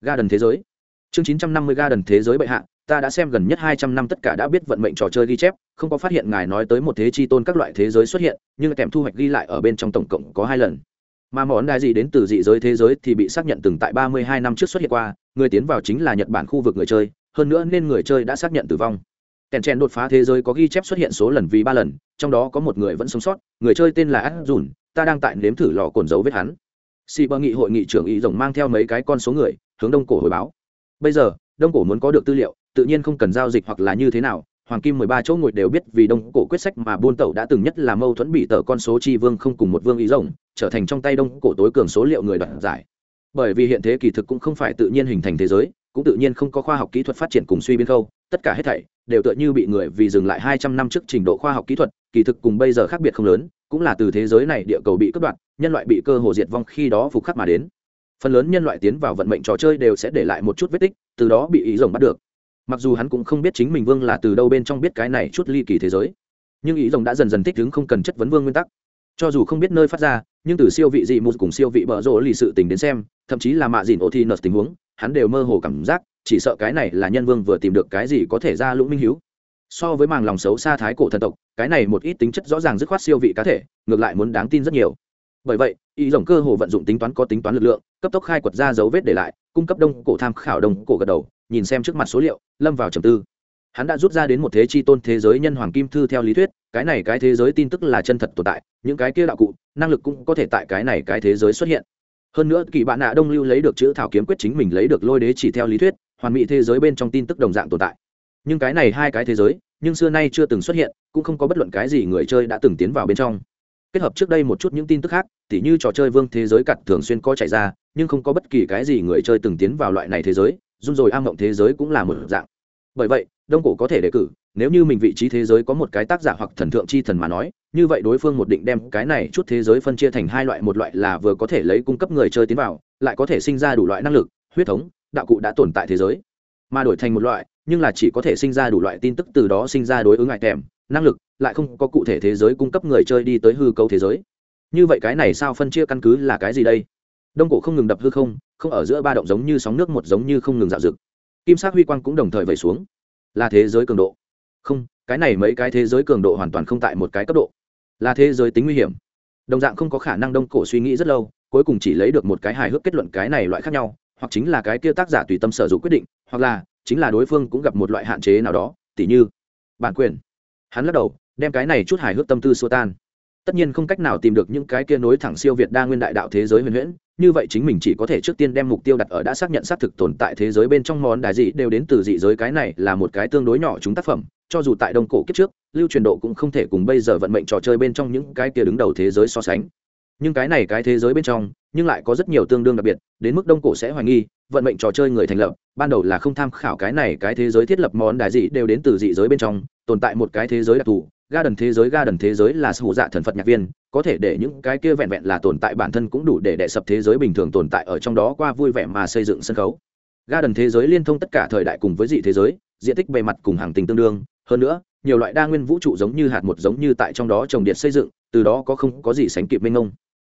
ga đần thế giới. Chương 950 ga đần thế giới bệ hạ, ta đã xem gần nhất hai trăm năm tất cả đã biết vận mệnh trò chơi ghi chép, không có phát hiện ngài nói tới một thế chi tôn các loại thế giới xuất hiện, nhưng kèm thu hoạch ghi lại ở bên trong tổng cộng có hai lần mà món đại gì đến từ dị giới thế giới thì bị xác nhận từng tại ba mươi hai năm trước xuất hiện qua, người tiến vào chính là nhật bản khu vực người chơi, hơn nữa nên người chơi đã xác nhận tử vong. Kèn chen đột phá thế giới có ghi chép xuất hiện số lần vì ba lần, trong đó có một người vẫn sống sót, người chơi tên là át dùn, ta đang tại nếm thử lò cồn dấu vết hắn. Xì ba nghị hội nghị trưởng ý rồng mang theo mấy cái con số người, hướng đông cổ hồi báo. Bây giờ, đông cổ muốn có được tư liệu, tự nhiên không cần giao dịch hoặc là như thế nào, hoàng kim mười ba chỗ ngồi đều biết vì đông cổ quyết sách mà buôn tẩu đã từng nhất là mâu thuẫn bị tờ con số chi vương không cùng một vương ý rồng trở thành trong tay đông cổ tối cường số liệu người đoạt giải. Bởi vì hiện thế kỳ thực cũng không phải tự nhiên hình thành thế giới, cũng tự nhiên không có khoa học kỹ thuật phát triển cùng suy biến khâu, tất cả hết thảy đều tựa như bị người vì dừng lại hai trăm năm trước trình độ khoa học kỹ thuật, kỳ thực cùng bây giờ khác biệt không lớn, cũng là từ thế giới này địa cầu bị cướp đoạt, nhân loại bị cơ hồ diệt vong khi đó phục khắc mà đến. Phần lớn nhân loại tiến vào vận mệnh trò chơi đều sẽ để lại một chút vết tích, từ đó bị ý rồng bắt được. Mặc dù hắn cũng không biết chính mình vương là từ đâu bên trong biết cái này chút ly kỳ thế giới, nhưng ý rồng đã dần dần thích ứng không cần chất vấn vương nguyên tắc cho dù không biết nơi phát ra, nhưng từ siêu vị dị một cùng siêu vị bở rộ lì sự tình đến xem, thậm chí là mạ dìn ô thi nợt tình huống, hắn đều mơ hồ cảm giác, chỉ sợ cái này là nhân vương vừa tìm được cái gì có thể ra lũng minh hiếu. So với màng lòng xấu xa thái cổ thần tộc, cái này một ít tính chất rõ ràng dứt khoát siêu vị cá thể, ngược lại muốn đáng tin rất nhiều. Bởi vậy ý rồng cơ hồ vận dụng tính toán có tính toán lực lượng, cấp tốc khai quật ra dấu vết để lại, cung cấp đông cổ tham khảo đông cổ gật đầu, nhìn xem trước mặt số liệu, lâm vào trầm tư hắn đã rút ra đến một thế chi tôn thế giới nhân hoàng kim thư theo lý thuyết, cái này cái thế giới tin tức là chân thật tồn tại, những cái kia đạo cụ, năng lực cũng có thể tại cái này cái thế giới xuất hiện. Hơn nữa, kỳ bạn nạ đông lưu lấy được chữ thảo kiếm quyết chính mình lấy được lôi đế chỉ theo lý thuyết, hoàn mỹ thế giới bên trong tin tức đồng dạng tồn tại. Nhưng cái này hai cái thế giới, nhưng xưa nay chưa từng xuất hiện, cũng không có bất luận cái gì người chơi đã từng tiến vào bên trong. Kết hợp trước đây một chút những tin tức khác, tỉ như trò chơi vương thế giới cặt thường xuyên có chạy ra, nhưng không có bất kỳ cái gì người chơi từng tiến vào loại này thế giới, run rồi am mộng thế giới cũng là một dạng bởi vậy, đông cổ có thể đề cử, nếu như mình vị trí thế giới có một cái tác giả hoặc thần thượng chi thần mà nói, như vậy đối phương một định đem cái này chút thế giới phân chia thành hai loại, một loại là vừa có thể lấy cung cấp người chơi tiến vào, lại có thể sinh ra đủ loại năng lực, huyết thống, đạo cụ đã tồn tại thế giới. Mà đổi thành một loại, nhưng là chỉ có thể sinh ra đủ loại tin tức từ đó sinh ra đối ứng ngại kèm năng lực, lại không có cụ thể thế giới cung cấp người chơi đi tới hư cấu thế giới. Như vậy cái này sao phân chia căn cứ là cái gì đây? Đông cổ không ngừng đập hư không không ở giữa ba động giống như sóng nước, một giống như không ngừng dạo rực kim sắc huy quang cũng đồng thời vẩy xuống. Là thế giới cường độ. Không, cái này mấy cái thế giới cường độ hoàn toàn không tại một cái cấp độ. Là thế giới tính nguy hiểm. Đồng dạng không có khả năng đông cổ suy nghĩ rất lâu, cuối cùng chỉ lấy được một cái hài hước kết luận cái này loại khác nhau, hoặc chính là cái kia tác giả tùy tâm sở dụng quyết định, hoặc là chính là đối phương cũng gặp một loại hạn chế nào đó, tỉ như, bản quyền. Hắn lắc đầu, đem cái này chút hài hước tâm tư xua tan tất nhiên không cách nào tìm được những cái kia nối thẳng siêu việt đa nguyên đại đạo thế giới huyền huyễn, như vậy chính mình chỉ có thể trước tiên đem mục tiêu đặt ở đã xác nhận xác thực tồn tại thế giới bên trong món đài dị đều đến từ dị giới cái này là một cái tương đối nhỏ chúng tác phẩm, cho dù tại đông cổ kiếp trước, lưu truyền độ cũng không thể cùng bây giờ vận mệnh trò chơi bên trong những cái kia đứng đầu thế giới so sánh. Nhưng cái này cái thế giới bên trong, nhưng lại có rất nhiều tương đương đặc biệt, đến mức đông cổ sẽ hoài nghi, vận mệnh trò chơi người thành lập, ban đầu là không tham khảo cái này cái thế giới thiết lập món đài dị đều đến từ dị giới bên trong, tồn tại một cái thế giới đặc thù ga đần thế giới ga đần thế giới là sự dạ thần phật nhạc viên, có thể để những cái kia vẹn vẹn là tồn tại bản thân cũng đủ để đệ sập thế giới bình thường tồn tại ở trong đó qua vui vẻ mà xây dựng sân khấu ga đần thế giới liên thông tất cả thời đại cùng với dị thế giới, diện tích bề mặt cùng hàng tình tương đương hơn nữa, nhiều loại đa nguyên vũ trụ giống như hạt một giống như tại trong đó trồng điện xây dựng, từ đó có không có gì sánh kịp mênh ngông.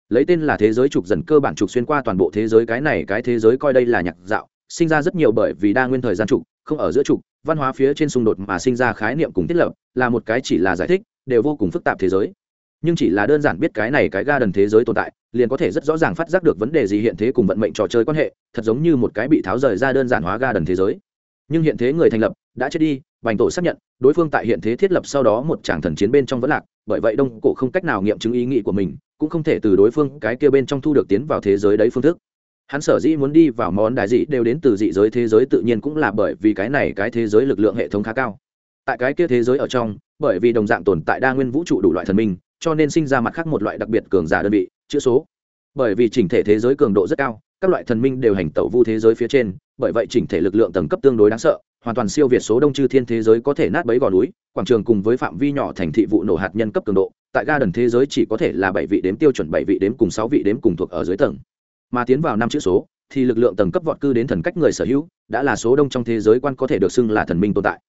lấy tên là thế giới trục dần cơ bản trục xuyên qua toàn bộ thế giới, cái này, cái thế giới coi đây là nhạc dạo, sinh ra rất nhiều bởi vì đa nguyên thời gian trục, không ở giữa trục văn hóa phía trên xung đột mà sinh ra khái niệm cùng thiết lập là một cái chỉ là giải thích, đều vô cùng phức tạp thế giới. Nhưng chỉ là đơn giản biết cái này cái ga đần thế giới tồn tại, liền có thể rất rõ ràng phát giác được vấn đề gì hiện thế cùng vận mệnh trò chơi quan hệ, thật giống như một cái bị tháo rời ra đơn giản hóa ga đần thế giới. Nhưng hiện thế người thành lập đã chết đi, bành tổ xác nhận, đối phương tại hiện thế thiết lập sau đó một tràng thần chiến bên trong vẫn lạc, bởi vậy đông cổ không cách nào nghiệm chứng ý nghĩ của mình, cũng không thể từ đối phương cái kia bên trong thu được tiến vào thế giới đấy phương thức hắn sở dĩ muốn đi vào món đại dị đều đến từ dị giới thế giới tự nhiên cũng là bởi vì cái này cái thế giới lực lượng hệ thống khá cao. Tại cái kia thế giới ở trong, bởi vì đồng dạng tồn tại đa nguyên vũ trụ đủ loại thần minh, cho nên sinh ra mặt khác một loại đặc biệt cường giả đơn vị, chữ số. Bởi vì chỉnh thể thế giới cường độ rất cao, các loại thần minh đều hành tẩu vu thế giới phía trên, bởi vậy chỉnh thể lực lượng tầng cấp tương đối đáng sợ, hoàn toàn siêu việt số đông chư thiên thế giới có thể nát bấy gò núi, quảng trường cùng với phạm vi nhỏ thành thị vụ nổ hạt nhân cấp cường độ, tại ga đần thế giới chỉ có thể là bảy vị đếm tiêu chuẩn bảy vị đếm cùng sáu vị đếm cùng thuộc ở dưới tầng mà tiến vào năm chữ số, thì lực lượng tầng cấp vọt cư đến thần cách người sở hữu, đã là số đông trong thế giới quan có thể được xưng là thần minh tồn tại.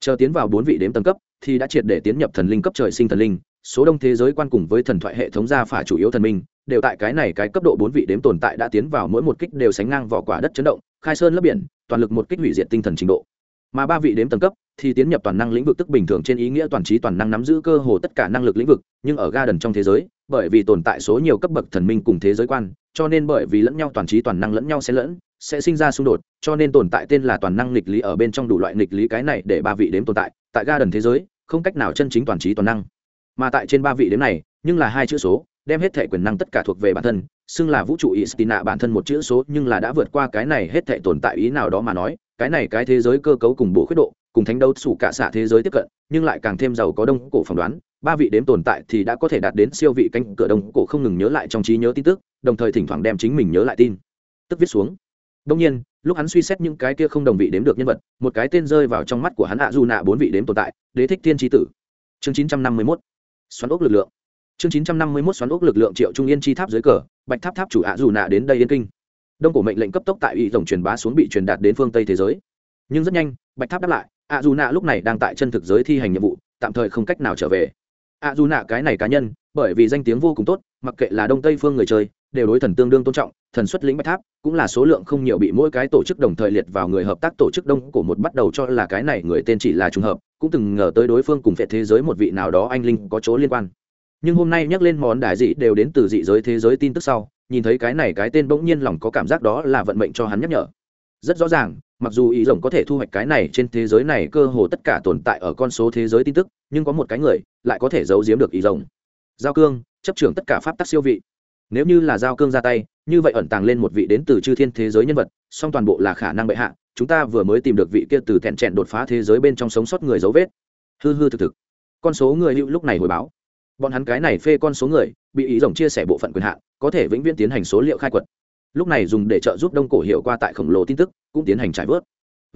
Chờ tiến vào bốn vị đếm tầng cấp, thì đã triệt để tiến nhập thần linh cấp trời sinh thần linh, số đông thế giới quan cùng với thần thoại hệ thống gia phả chủ yếu thần minh, đều tại cái này cái cấp độ bốn vị đếm tồn tại đã tiến vào mỗi một kích đều sánh ngang vỏ quả đất chấn động, khai sơn lấp biển, toàn lực một kích hủy diệt tinh thần trình độ. Mà ba vị đếm tầng cấp thì tiến nhập toàn năng lĩnh vực tức bình thường trên ý nghĩa toàn trí toàn năng nắm giữ cơ hồ tất cả năng lực lĩnh vực, nhưng ở ga đần trong thế giới, bởi vì tồn tại số nhiều cấp bậc thần minh cùng thế giới quan, cho nên bởi vì lẫn nhau toàn trí toàn năng lẫn nhau sẽ lẫn, sẽ sinh ra xung đột, cho nên tồn tại tên là toàn năng nghịch lý ở bên trong đủ loại nghịch lý cái này để ba vị đếm tồn tại tại ga đần thế giới, không cách nào chân chính toàn trí toàn năng. Mà tại trên ba vị đếm này, nhưng là hai chữ số, đem hết thể quyền năng tất cả thuộc về bản thân, xưng là vũ trụ istina bản thân một chữ số, nhưng là đã vượt qua cái này hết thể tồn tại ý nào đó mà nói, cái này cái thế giới cơ cấu cùng bộ khuyết độ cùng thánh đấu sủ cả xạ thế giới tiếp cận, nhưng lại càng thêm giàu có đông cổ phỏng đoán, ba vị đếm tồn tại thì đã có thể đạt đến siêu vị canh cửa đông cổ không ngừng nhớ lại trong trí nhớ tin tức, đồng thời thỉnh thoảng đem chính mình nhớ lại tin. Tức viết xuống. Đông nhiên, lúc hắn suy xét những cái kia không đồng vị đếm được nhân vật, một cái tên rơi vào trong mắt của hắn ạ dù nạ bốn vị đếm tồn tại, đế thích tiên trí tử. Chương chín trăm năm mươi mốt. Xoắn ốc lực lượng. Chương chín trăm năm mươi mốt xoắn ốc lực lượng triệu trung yên chi tháp dưới cờ, bạch tháp tháp chủ ạ dù nạ đến đây yên kinh. Đông cổ mệnh lệnh cấp tốc tại ủy tổng truyền bá xuống bị truyền đạt đến phương tây thế giới. Nhưng rất nhanh, bạch tháp đáp lại a dù nạ lúc này đang tại chân thực giới thi hành nhiệm vụ, tạm thời không cách nào trở về. a dù nạ cái này cá nhân, bởi vì danh tiếng vô cùng tốt, mặc kệ là đông tây phương người chơi, đều đối thần tương đương tôn trọng, thần xuất lĩnh bạch tháp, cũng là số lượng không nhiều bị mỗi cái tổ chức đồng thời liệt vào người hợp tác tổ chức đông của một bắt đầu cho là cái này người tên chỉ là trùng hợp, cũng từng ngờ tới đối phương cùng phệ thế giới một vị nào đó anh linh có chỗ liên quan. Nhưng hôm nay nhắc lên món đại dị đều đến từ dị giới thế giới tin tức sau, nhìn thấy cái này cái tên bỗng nhiên lòng có cảm giác đó là vận mệnh cho hắn nhắc nhở. Rất rõ ràng mặc dù ý rồng có thể thu hoạch cái này trên thế giới này cơ hồ tất cả tồn tại ở con số thế giới tin tức, nhưng có một cái người lại có thể giấu giếm được ý rồng. Giao cương, chấp trưởng tất cả pháp tắc siêu vị. Nếu như là giao cương ra tay, như vậy ẩn tàng lên một vị đến từ chư thiên thế giới nhân vật, song toàn bộ là khả năng bệ hạ, chúng ta vừa mới tìm được vị kia từ thẹn trẹn đột phá thế giới bên trong sống sót người dấu vết. Hư hư thực thực. Con số người hữu lúc này hồi báo. Bọn hắn cái này phê con số người, bị ý rồng chia sẻ bộ phận quyền hạn, có thể vĩnh viễn tiến hành số liệu khai quật lúc này dùng để trợ giúp đông cổ hiệu qua tại khổng lồ tin tức, cũng tiến hành trải vớt.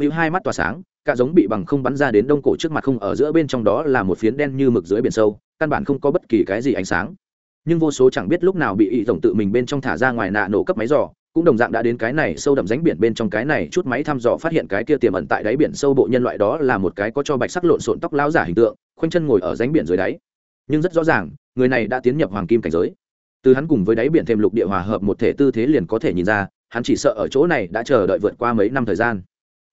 Hữu hai mắt tỏa sáng, cả giống bị bằng không bắn ra đến đông cổ trước mặt không ở giữa bên trong đó là một phiến đen như mực dưới biển sâu, căn bản không có bất kỳ cái gì ánh sáng. Nhưng vô số chẳng biết lúc nào bị ý tổng tự mình bên trong thả ra ngoài nạ nổ cấp máy dò, cũng đồng dạng đã đến cái này sâu đậm ránh biển bên trong cái này chút máy thăm dò phát hiện cái kia tiềm ẩn tại đáy biển sâu bộ nhân loại đó là một cái có cho bạch sắc lộn xộn tóc lao giả hình tượng, khoanh chân ngồi ở ránh biển dưới đáy. Nhưng rất rõ ràng, người này đã tiến nhập hoàng kim cảnh giới từ hắn cùng với đáy biển thêm lục địa hòa hợp một thể tư thế liền có thể nhìn ra, hắn chỉ sợ ở chỗ này đã chờ đợi vượt qua mấy năm thời gian.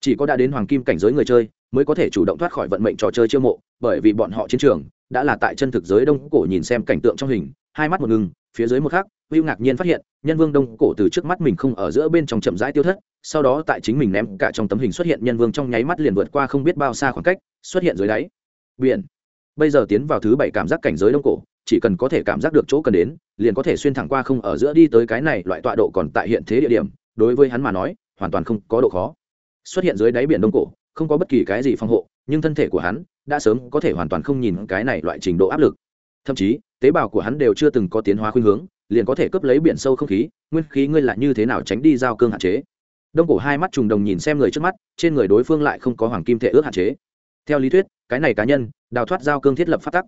Chỉ có đã đến hoàng kim cảnh giới người chơi, mới có thể chủ động thoát khỏi vận mệnh trò chơi chiêu mộ, bởi vì bọn họ chiến trường đã là tại chân thực giới đông cổ nhìn xem cảnh tượng trong hình, hai mắt một ngừng, phía dưới một khắc hữu ngạc nhiên phát hiện, nhân vương đông cổ từ trước mắt mình không ở giữa bên trong chậm rãi tiêu thất, sau đó tại chính mình ném cả trong tấm hình xuất hiện nhân vương trong nháy mắt liền vượt qua không biết bao xa khoảng cách, xuất hiện dưới đáy biển. Bây giờ tiến vào thứ bảy cảm giác cảnh giới đông cổ chỉ cần có thể cảm giác được chỗ cần đến, liền có thể xuyên thẳng qua không ở giữa đi tới cái này loại tọa độ còn tại hiện thế địa điểm, đối với hắn mà nói, hoàn toàn không có độ khó. Xuất hiện dưới đáy biển đông cổ, không có bất kỳ cái gì phòng hộ, nhưng thân thể của hắn đã sớm có thể hoàn toàn không nhìn cái này loại trình độ áp lực. Thậm chí, tế bào của hắn đều chưa từng có tiến hóa khuynh hướng, liền có thể cướp lấy biển sâu không khí, nguyên khí ngươi lại như thế nào tránh đi giao cương hạn chế. Đông cổ hai mắt trùng đồng nhìn xem người trước mắt, trên người đối phương lại không có hoàng kim thể ước hạn chế. Theo lý thuyết, cái này cá nhân, đào thoát giao cương thiết lập phát tắc.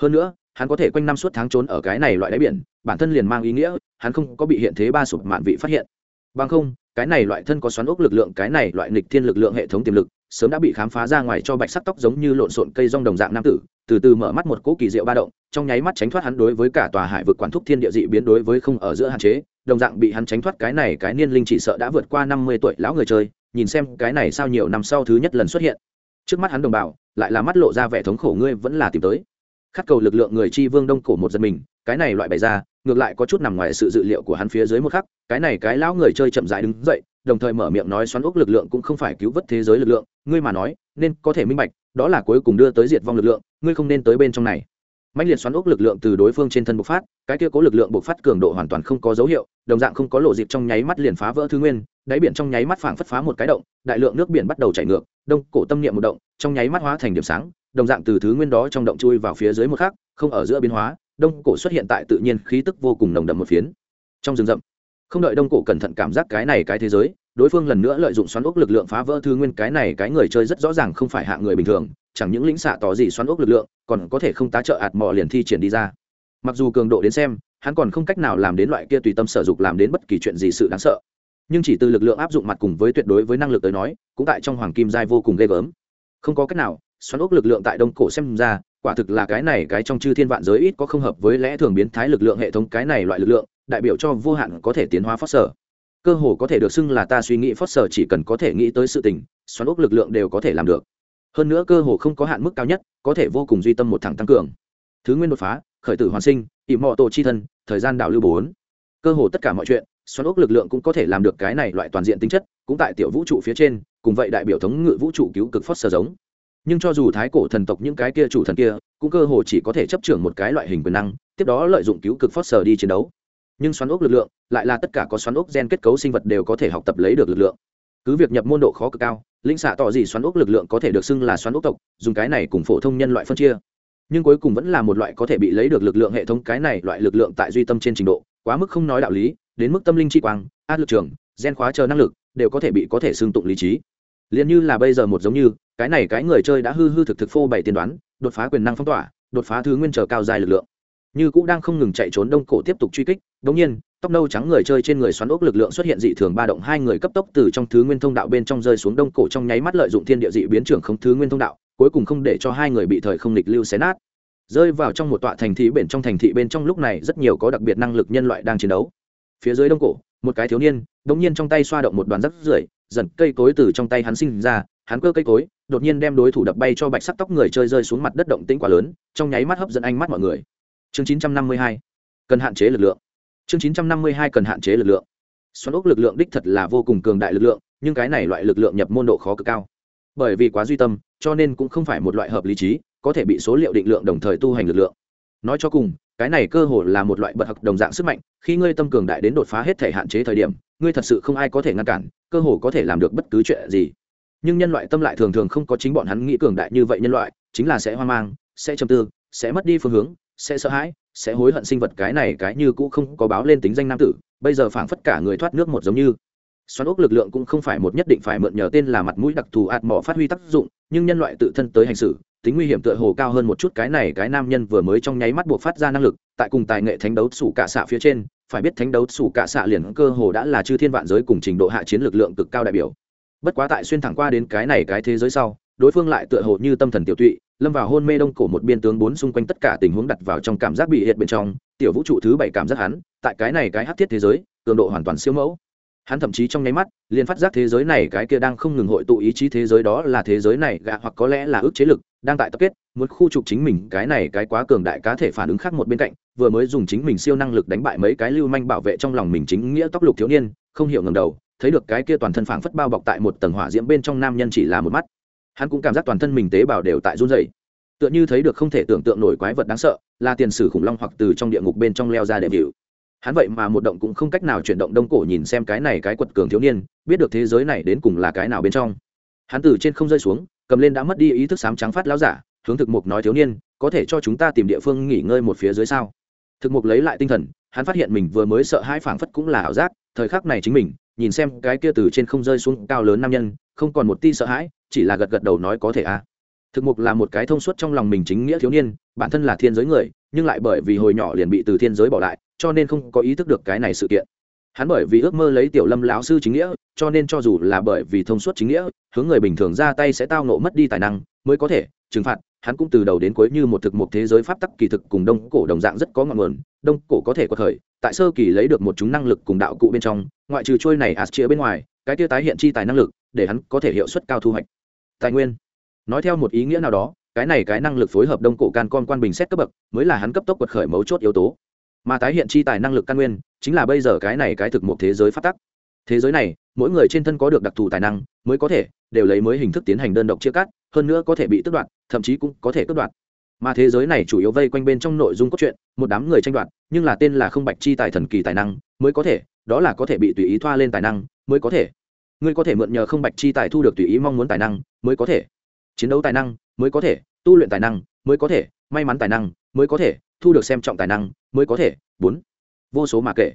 Hơn nữa hắn có thể quanh năm suốt tháng trốn ở cái này loại đáy biển, bản thân liền mang ý nghĩa, hắn không có bị hiện thế ba sụp mạn vị phát hiện. Bằng không, cái này loại thân có xoắn ốc lực lượng, cái này loại nịch thiên lực lượng hệ thống tiềm lực, sớm đã bị khám phá ra ngoài cho bạch sắc tóc giống như lộn xộn cây rong đồng dạng nam tử, từ từ mở mắt một cỗ kỳ diệu ba động, trong nháy mắt tránh thoát hắn đối với cả tòa hải vực quản thúc thiên địa dị biến đối với không ở giữa hạn chế, đồng dạng bị hắn tránh thoát cái này cái niên linh chỉ sợ đã vượt qua năm mươi tuổi lão người chơi, nhìn xem cái này sao nhiều năm sau thứ nhất lần xuất hiện. Trước mắt hắn đồng bào, lại là mắt lộ ra vẻ thống khổ, ngươi vẫn là tìm tới khát cầu lực lượng người chi vương đông cổ một dân mình, cái này loại bày ra, ngược lại có chút nằm ngoài sự dự liệu của hắn phía dưới một khắc, cái này cái lão người chơi chậm rãi đứng dậy, đồng thời mở miệng nói xoắn ốc lực lượng cũng không phải cứu vớt thế giới lực lượng, ngươi mà nói, nên có thể minh bạch, đó là cuối cùng đưa tới diệt vong lực lượng, ngươi không nên tới bên trong này. Mạnh liệt xoắn ốc lực lượng từ đối phương trên thân bộc phát, cái kia cố lực lượng bộc phát cường độ hoàn toàn không có dấu hiệu, đồng dạng không có lộ dịp trong nháy mắt liền phá vỡ thứ nguyên, đáy biển trong nháy mắt phảng phất phá một cái động, đại lượng nước biển bắt đầu chảy ngược, đông cổ tâm niệm một động, trong nháy mắt hóa thành điểm sáng đồng dạng từ thứ nguyên đó trong động chui vào phía dưới một khắc, không ở giữa biến hóa, đông cổ xuất hiện tại tự nhiên khí tức vô cùng nồng đậm một phiến. Trong rừng rậm, không đợi đông cổ cẩn thận cảm giác cái này cái thế giới, đối phương lần nữa lợi dụng xoắn ốc lực lượng phá vỡ thư nguyên cái này cái người chơi rất rõ ràng không phải hạ người bình thường, chẳng những lĩnh xạ tỏ gì xoắn ốc lực lượng, còn có thể không tá trợ ạt mò liền thi triển đi ra. Mặc dù cường độ đến xem, hắn còn không cách nào làm đến loại kia tùy tâm sở dục làm đến bất kỳ chuyện gì sự đáng sợ. Nhưng chỉ từ lực lượng áp dụng mặt cùng với tuyệt đối với năng lực tới nói, cũng tại trong hoàng kim giai vô cùng ghê gớm. Không có cách nào xoắn ốc lực lượng tại đông cổ xem ra, quả thực là cái này cái trong chư thiên vạn giới ít có không hợp với lẽ thường biến thái lực lượng hệ thống cái này loại lực lượng, đại biểu cho vô hạn có thể tiến hóa phát sở. Cơ hồ có thể được xưng là ta suy nghĩ phát sở chỉ cần có thể nghĩ tới sự tình, xoắn ốc lực lượng đều có thể làm được. Hơn nữa cơ hồ không có hạn mức cao nhất, có thể vô cùng duy tâm một thẳng tăng cường. Thứ nguyên đột phá, khởi tử hoàn sinh ỉ mọ tổ chi thân, thời gian đảo lưu bốn. Cơ hồ tất cả mọi chuyện, xoắn ốc lực lượng cũng có thể làm được cái này loại toàn diện tính chất, cũng tại tiểu vũ trụ phía trên, cùng vậy đại biểu thống ngự vũ trụ cứu cực phót sở giống nhưng cho dù thái cổ thần tộc những cái kia chủ thần kia, cũng cơ hồ chỉ có thể chấp trưởng một cái loại hình quyền năng, tiếp đó lợi dụng cứu cực phót sở đi chiến đấu. Nhưng xoắn ốc lực lượng, lại là tất cả có xoắn ốc gen kết cấu sinh vật đều có thể học tập lấy được lực lượng. Cứ việc nhập môn độ khó cực cao linh xạ tỏ gì xoắn ốc lực lượng có thể được xưng là xoắn ốc tộc, dùng cái này cùng phổ thông nhân loại phân chia. Nhưng cuối cùng vẫn là một loại có thể bị lấy được lực lượng hệ thống, cái này loại lực lượng tại duy tâm trên trình độ, quá mức không nói đạo lý, đến mức tâm linh chi quang, át lực trường, gen khóa chờ năng lực, đều có thể bị có thể xưng tụng lý trí liền như là bây giờ một giống như, cái này cái người chơi đã hư hư thực thực phô bày tiên đoán, đột phá quyền năng phong tỏa, đột phá thứ nguyên trở cao dài lực lượng. Như cũng đang không ngừng chạy trốn đông cổ tiếp tục truy kích, đống nhiên, tóc nâu trắng người chơi trên người xoắn ốc lực lượng xuất hiện dị thường ba động, hai người cấp tốc từ trong thứ nguyên thông đạo bên trong rơi xuống đông cổ trong nháy mắt lợi dụng thiên địa dị biến trưởng không thứ nguyên thông đạo, cuối cùng không để cho hai người bị thời không lịch lưu xé nát. Rơi vào trong một tọa thành thị bên trong thành thị bên trong lúc này rất nhiều có đặc biệt năng lực nhân loại đang chiến đấu. Phía dưới đông cổ, một cái thiếu niên, đống nhiên trong tay xoa động một đoàn rắc rưởi dần cây cối từ trong tay hắn sinh ra, hắn cơ cây cối, đột nhiên đem đối thủ đập bay cho bạch sắc tóc người chơi rơi xuống mặt đất động tĩnh quá lớn, trong nháy mắt hấp dẫn ánh mắt mọi người. Chương 952 cần hạn chế lực lượng. Chương 952 cần hạn chế lực lượng. Xoắn ốc lực lượng đích thật là vô cùng cường đại lực lượng, nhưng cái này loại lực lượng nhập môn độ khó cực cao. Bởi vì quá duy tâm, cho nên cũng không phải một loại hợp lý trí, có thể bị số liệu định lượng đồng thời tu hành lực lượng. Nói cho cùng, cái này cơ hồ là một loại bật học đồng dạng sức mạnh, khi ngươi tâm cường đại đến đột phá hết thể hạn chế thời điểm ngươi thật sự không ai có thể ngăn cản, cơ hồ có thể làm được bất cứ chuyện gì. Nhưng nhân loại tâm lại thường thường không có chính bọn hắn nghĩ cường đại như vậy nhân loại, chính là sẽ hoang mang, sẽ trầm tư, sẽ mất đi phương hướng, sẽ sợ hãi, sẽ hối hận sinh vật cái này cái như cũ không có báo lên tính danh nam tử, bây giờ phảng phất cả người thoát nước một giống như. Xoắn ốc lực lượng cũng không phải một nhất định phải mượn nhờ tên là mặt mũi đặc thù ạt mỏ phát huy tác dụng, nhưng nhân loại tự thân tới hành xử tính nguy hiểm tựa hồ cao hơn một chút cái này cái nam nhân vừa mới trong nháy mắt buộc phát ra năng lực, tại cùng tài nghệ thánh đấu sủ cả xạ phía trên, phải biết thánh đấu sủ cả xạ liền cơ hồ đã là chư thiên vạn giới cùng trình độ hạ chiến lực lượng cực cao đại biểu. Bất quá tại xuyên thẳng qua đến cái này cái thế giới sau, đối phương lại tựa hồ như tâm thần tiểu tụy, lâm vào hôn mê đông cổ một biên tướng bốn xung quanh tất cả tình huống đặt vào trong cảm giác bị hiện bên trong, tiểu vũ trụ thứ bảy cảm giác hắn, tại cái này cái hắc thiết thế giới, cường độ hoàn toàn siêu mẫu hắn thậm chí trong nháy mắt, liền phát giác thế giới này cái kia đang không ngừng hội tụ ý chí thế giới đó là thế giới này gạ hoặc có lẽ là ước chế lực, đang tại tập kết, muốn khu trục chính mình cái này cái quá cường đại cá thể phản ứng khác một bên cạnh, vừa mới dùng chính mình siêu năng lực đánh bại mấy cái lưu manh bảo vệ trong lòng mình chính nghĩa tóc lục thiếu niên, không hiểu ngầm đầu, thấy được cái kia toàn thân phảng phất bao bọc tại một tầng hỏa diễm bên trong nam nhân chỉ là một mắt. Hắn cũng cảm giác toàn thân mình tế bào đều tại run rẩy. Tựa như thấy được không thể tưởng tượng nổi quái vật đáng sợ, là tiền sử khủng long hoặc từ trong địa ngục bên trong leo ra để biểu hắn vậy mà một động cũng không cách nào chuyển động đông cổ nhìn xem cái này cái quật cường thiếu niên, biết được thế giới này đến cùng là cái nào bên trong hắn từ trên không rơi xuống, cầm lên đã mất đi ý thức sám trắng phát láo giả, hướng thực mục nói, thiếu niên, có thể cho chúng ta tìm địa phương nghỉ ngơi một phía dưới sao thực mục lấy lại tinh thần, hắn phát hiện mình vừa mới sợ hai phảng phất cũng là ảo giác, thời khắc này chính mình, nhìn xem cái kia từ trên không rơi xuống cao lớn nam nhân, không còn một ti sợ hãi, chỉ là gật gật đầu nói, có thể a à. thực mục là một cái thông suốt trong lòng mình chính nghĩa thiếu niên, bản thân là thiên giới người, nhưng lại bởi vì hồi nhỏ liền bị từ thiên giới bỏ lại cho nên không có ý thức được cái này sự kiện. Hắn bởi vì ước mơ lấy tiểu lâm lão sư chính nghĩa, cho nên cho dù là bởi vì thông suốt chính nghĩa, hướng người bình thường ra tay sẽ tao nộ mất đi tài năng, mới có thể trừng phạt. Hắn cũng từ đầu đến cuối như một thực một thế giới pháp tắc kỳ thực cùng đông cổ đồng dạng rất có ngọn nguồn. Đông cổ có thể có thời tại sơ kỳ lấy được một chúng năng lực cùng đạo cụ bên trong, ngoại trừ trôi này ạt chĩa bên ngoài, cái tiêu tái hiện chi tài năng lực, để hắn có thể hiệu suất cao thu hoạch. Tài nguyên. Nói theo một ý nghĩa nào đó, cái này cái năng lực phối hợp đông cổ can con quan bình xét cấp bậc, mới là hắn cấp tốc quật khởi mấu chốt yếu tố mà tái hiện chi tài năng lực căn nguyên chính là bây giờ cái này cái thực một thế giới phát tắc. Thế giới này, mỗi người trên thân có được đặc thù tài năng mới có thể đều lấy mới hình thức tiến hành đơn độc chia cắt, hơn nữa có thể bị tước đoạt, thậm chí cũng có thể tước đoạt. Mà thế giới này chủ yếu vây quanh bên trong nội dung cốt truyện, một đám người tranh đoạt, nhưng là tên là không bạch chi tài thần kỳ tài năng mới có thể, đó là có thể bị tùy ý thoa lên tài năng mới có thể. Ngươi có thể mượn nhờ không bạch chi tài thu được tùy ý mong muốn tài năng mới có thể. Chiến đấu tài năng mới có thể, tu luyện tài năng mới có thể, may mắn tài năng mới có thể, thu được xem trọng tài năng mới có thể, bốn. Vô số mà kể.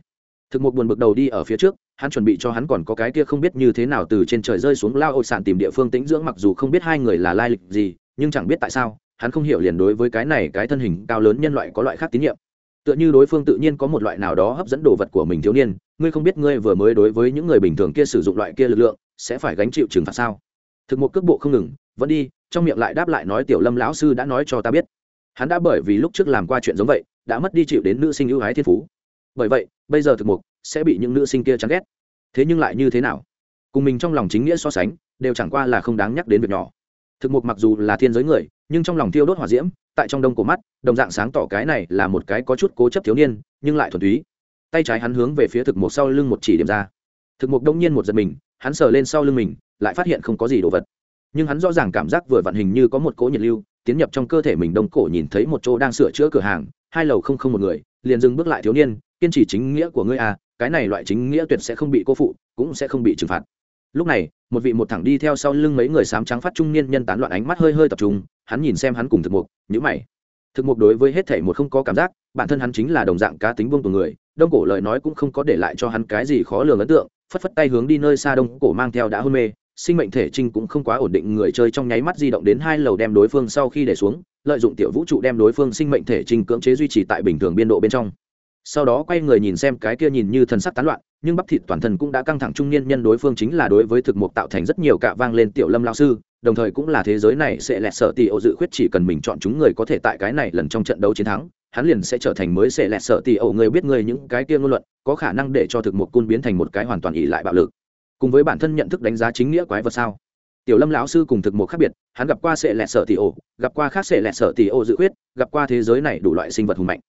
Thực một buồn bực đầu đi ở phía trước, hắn chuẩn bị cho hắn còn có cái kia không biết như thế nào từ trên trời rơi xuống lao ôi sản tìm địa phương tĩnh dưỡng mặc dù không biết hai người là lai lịch gì, nhưng chẳng biết tại sao, hắn không hiểu liền đối với cái này cái thân hình cao lớn nhân loại có loại khác tín nhiệm. Tựa như đối phương tự nhiên có một loại nào đó hấp dẫn đồ vật của mình thiếu niên, ngươi không biết ngươi vừa mới đối với những người bình thường kia sử dụng loại kia lực lượng, sẽ phải gánh chịu trừng phạt sao? Thực một cước bộ không ngừng, vẫn đi, trong miệng lại đáp lại nói tiểu lâm lão sư đã nói cho ta biết. Hắn đã bởi vì lúc trước làm qua chuyện giống vậy đã mất đi chịu đến nữ sinh ưu ái thiên phú. Bởi vậy, bây giờ thực mục sẽ bị những nữ sinh kia chán ghét. Thế nhưng lại như thế nào? Cùng mình trong lòng chính nghĩa so sánh, đều chẳng qua là không đáng nhắc đến việc nhỏ. Thực mục mặc dù là thiên giới người, nhưng trong lòng thiêu đốt hỏa diễm, tại trong đông cổ mắt, đồng dạng sáng tỏ cái này là một cái có chút cố chấp thiếu niên, nhưng lại thuần túy. Tay trái hắn hướng về phía thực mục sau lưng một chỉ điểm ra. Thực mục đông nhiên một giật mình, hắn sờ lên sau lưng mình, lại phát hiện không có gì đồ vật. Nhưng hắn rõ ràng cảm giác vừa vặn hình như có một cỗ nhiệt lưu, tiến nhập trong cơ thể mình đông cổ nhìn thấy một chỗ đang sửa chữa cửa hàng hai lầu không không một người, liền dừng bước lại thiếu niên, kiên trì chính nghĩa của ngươi à cái này loại chính nghĩa tuyệt sẽ không bị cô phụ, cũng sẽ không bị trừng phạt. Lúc này, một vị một thẳng đi theo sau lưng mấy người sám trắng phát trung niên nhân tán loạn ánh mắt hơi hơi tập trung, hắn nhìn xem hắn cùng thực mục nhữ mày. Thực mục đối với hết thể một không có cảm giác, bản thân hắn chính là đồng dạng cá tính buông của người, đông cổ lời nói cũng không có để lại cho hắn cái gì khó lường ấn tượng, phất phất tay hướng đi nơi xa đông cổ mang theo đã hôn mê sinh mệnh thể trinh cũng không quá ổn định, người chơi trong nháy mắt di động đến hai lầu đem đối phương sau khi để xuống, lợi dụng tiểu vũ trụ đem đối phương sinh mệnh thể trinh cưỡng chế duy trì tại bình thường biên độ bên trong. Sau đó quay người nhìn xem cái kia nhìn như thần sắc tán loạn, nhưng bắp thịt toàn thân cũng đã căng thẳng trung niên nhân đối phương chính là đối với thực mục tạo thành rất nhiều cạ vang lên tiểu lâm lao sư, đồng thời cũng là thế giới này sẽ lẹt sợ tỷ ô dự khuyết chỉ cần mình chọn chúng người có thể tại cái này lần trong trận đấu chiến thắng, hắn liền sẽ trở thành mới sẽ lẹt sợ tỷ ô người biết người những cái kia ngôn luận, có khả năng để cho thực mục cun biến thành một cái hoàn toàn ỉ lại bạo lực cùng với bản thân nhận thức đánh giá chính nghĩa quái vật sao? Tiểu lâm lão sư cùng thực một khác biệt, hắn gặp qua sệ lẹ sở tỷ ổ, gặp qua khác sệ lẹ sở tỷ ổ dự khuyết, gặp qua thế giới này đủ loại sinh vật hùng mạnh.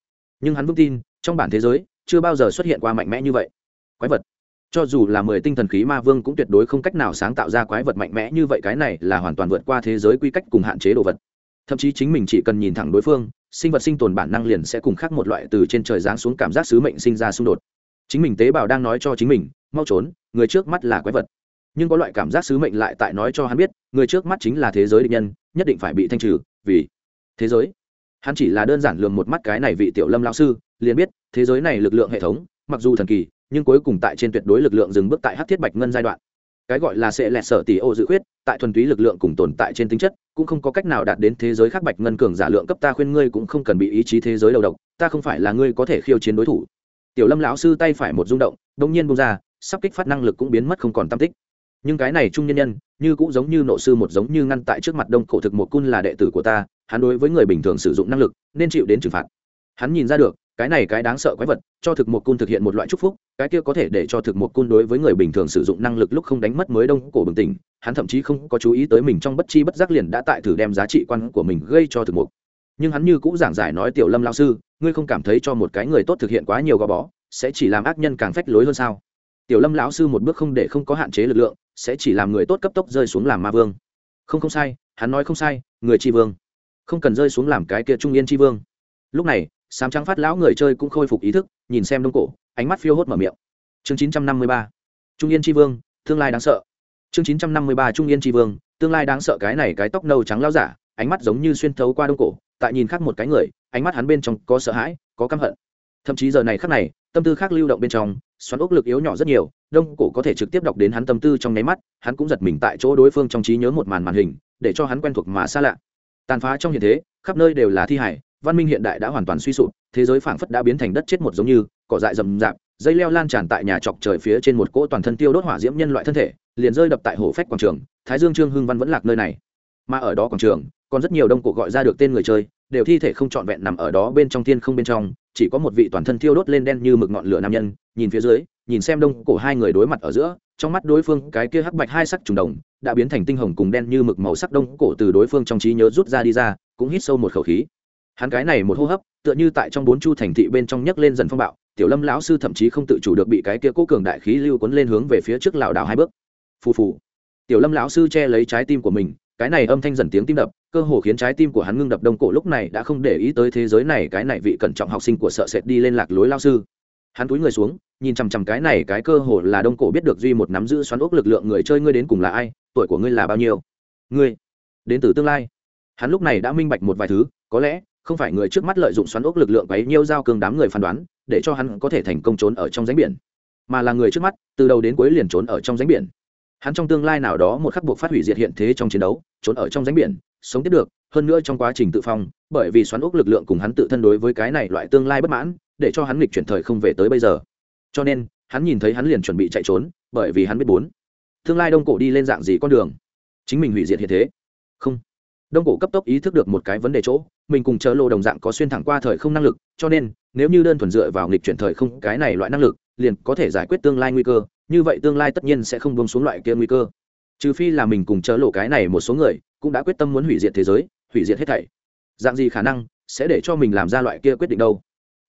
Nhưng hắn vững tin, trong bản thế giới, chưa bao giờ xuất hiện qua mạnh mẽ như vậy. Quái vật. Cho dù là mười tinh thần khí ma vương cũng tuyệt đối không cách nào sáng tạo ra quái vật mạnh mẽ như vậy, cái này là hoàn toàn vượt qua thế giới quy cách cùng hạn chế đồ vật. Thậm chí chính mình chỉ cần nhìn thẳng đối phương, sinh vật sinh tồn bản năng liền sẽ cùng khác một loại từ trên trời giáng xuống cảm giác sứ mệnh sinh ra xung đột. Chính mình tế bào đang nói cho chính mình mau trốn, người trước mắt là quái vật. Nhưng có loại cảm giác sứ mệnh lại tại nói cho hắn biết, người trước mắt chính là thế giới định nhân, nhất định phải bị thanh trừ, vì thế giới. Hắn chỉ là đơn giản lường một mắt cái này vị tiểu lâm lao sư, liền biết, thế giới này lực lượng hệ thống, mặc dù thần kỳ, nhưng cuối cùng tại trên tuyệt đối lực lượng dừng bước tại hát thiết bạch ngân giai đoạn. Cái gọi là sẽ lẹt sở tỷ ô dự khuyết, tại thuần túy lực lượng cùng tồn tại trên tính chất, cũng không có cách nào đạt đến thế giới khác bạch ngân cường giả lượng cấp ta khuyên ngươi cũng không cần bị ý chí thế giới đầu độc, ta không phải là ngươi có thể khiêu chiến đối thủ. Tiểu lâm lão sư tay phải một rung động đông nhiên bung ra sắp kích phát năng lực cũng biến mất không còn tam tích. Nhưng cái này trung nhân nhân, như cũng giống như nộ sư một giống như ngăn tại trước mặt đông cổ thực một cun là đệ tử của ta, hắn đối với người bình thường sử dụng năng lực, nên chịu đến trừng phạt. Hắn nhìn ra được, cái này cái đáng sợ quái vật, cho thực một cun thực hiện một loại chúc phúc, cái kia có thể để cho thực một cun đối với người bình thường sử dụng năng lực lúc không đánh mất mới đông cổ bừng tỉnh, hắn thậm chí không có chú ý tới mình trong bất chi bất giác liền đã tại thử đem giá trị quan của mình gây cho thực một. Nhưng hắn như cũng giảng giải nói tiểu lâm lao sư, ngươi không cảm thấy cho một cái người tốt thực hiện quá nhiều gò bó, sẽ chỉ làm ác nhân càng phách lối hơn sao? Tiểu lâm lão sư một bước không để không có hạn chế lực lượng, sẽ chỉ làm người tốt cấp tốc rơi xuống làm ma vương. Không không sai, hắn nói không sai, người tri vương. Không cần rơi xuống làm cái kia trung yên tri vương. Lúc này, sám trắng phát lão người chơi cũng khôi phục ý thức, nhìn xem đông cổ, ánh mắt phiêu hốt mở miệng. Chương chín trăm năm mươi ba, trung yên tri vương, tương lai đáng sợ. Chương chín trăm năm mươi ba, trung yên tri vương, tương lai đáng sợ cái này cái tóc nâu trắng lao giả, ánh mắt giống như xuyên thấu qua đông cổ, tại nhìn khác một cái người, ánh mắt hắn bên trong có sợ hãi, có căm hận. Thậm chí giờ này khác này tâm tư khác lưu động bên trong, xoắn ốc lực yếu nhỏ rất nhiều, đông cổ có thể trực tiếp đọc đến hắn tâm tư trong nháy mắt, hắn cũng giật mình tại chỗ đối phương trong trí nhớ một màn màn hình, để cho hắn quen thuộc mà xa lạ. Tàn phá trong hiện thế, khắp nơi đều là thi hải văn minh hiện đại đã hoàn toàn suy sụp, thế giới phảng phất đã biến thành đất chết một giống như, cỏ dại rầm rạp, dây leo lan tràn tại nhà chọc trời phía trên một cỗ toàn thân tiêu đốt hỏa diễm nhân loại thân thể, liền rơi đập tại hồ phách quảng trường, thái dương trương hưng văn vẫn lạc nơi này. Mà ở đó quảng trường, còn rất nhiều đông cổ gọi ra được tên người chơi đều thi thể không trọn vẹn nằm ở đó bên trong thiên không bên trong, chỉ có một vị toàn thân thiêu đốt lên đen như mực ngọn lửa nam nhân, nhìn phía dưới, nhìn xem đông cổ hai người đối mặt ở giữa, trong mắt đối phương cái kia hắc bạch hai sắc trùng đồng, đã biến thành tinh hồng cùng đen như mực màu sắc đông cổ từ đối phương trong trí nhớ rút ra đi ra, cũng hít sâu một khẩu khí. Hắn cái này một hô hấp, tựa như tại trong bốn chu thành thị bên trong nhấc lên dần phong bạo, tiểu lâm lão sư thậm chí không tự chủ được bị cái kia cố cường đại khí lưu cuốn lên hướng về phía trước lảo đảo hai bước. Phù phù. Tiểu lâm lão sư che lấy trái tim của mình, cái này âm thanh dần tiếng tim đập cơ hồ khiến trái tim của hắn ngưng đập đông cổ lúc này đã không để ý tới thế giới này, cái này vị cẩn trọng học sinh của sợ sệt đi lên lạc lối lao sư. Hắn túi người xuống, nhìn chằm chằm cái này, cái cơ hồ là đông cổ biết được duy một nắm giữ xoắn ốc lực lượng người chơi ngươi đến cùng là ai, tuổi của ngươi là bao nhiêu? Ngươi, đến từ tương lai. Hắn lúc này đã minh bạch một vài thứ, có lẽ, không phải người trước mắt lợi dụng xoắn ốc lực lượng bấy nhiêu giao cường đám người phán đoán, để cho hắn có thể thành công trốn ở trong ránh biển, mà là người trước mắt, từ đầu đến cuối liền trốn ở trong ránh biển. Hắn trong tương lai nào đó một khắc buộc phát hủy diệt hiện thế trong chiến đấu, trốn ở trong ránh biển sống tiếp được, hơn nữa trong quá trình tự phong, bởi vì xoắn ốc lực lượng cùng hắn tự thân đối với cái này loại tương lai bất mãn, để cho hắn nghịch chuyển thời không về tới bây giờ. Cho nên, hắn nhìn thấy hắn liền chuẩn bị chạy trốn, bởi vì hắn biết bốn. Tương lai đông cổ đi lên dạng gì con đường? Chính mình hủy diệt hiện thế. Không. Đông cổ cấp tốc ý thức được một cái vấn đề chỗ, mình cùng chớ lô đồng dạng có xuyên thẳng qua thời không năng lực, cho nên, nếu như đơn thuần dựa vào nghịch chuyển thời không, cái này loại năng lực, liền có thể giải quyết tương lai nguy cơ, như vậy tương lai tất nhiên sẽ không bông xuống loại kia nguy cơ. Trừ phi là mình cùng chớ lộ cái này một số người cũng đã quyết tâm muốn hủy diệt thế giới, hủy diệt hết thảy. Dạng gì khả năng sẽ để cho mình làm ra loại kia quyết định đâu?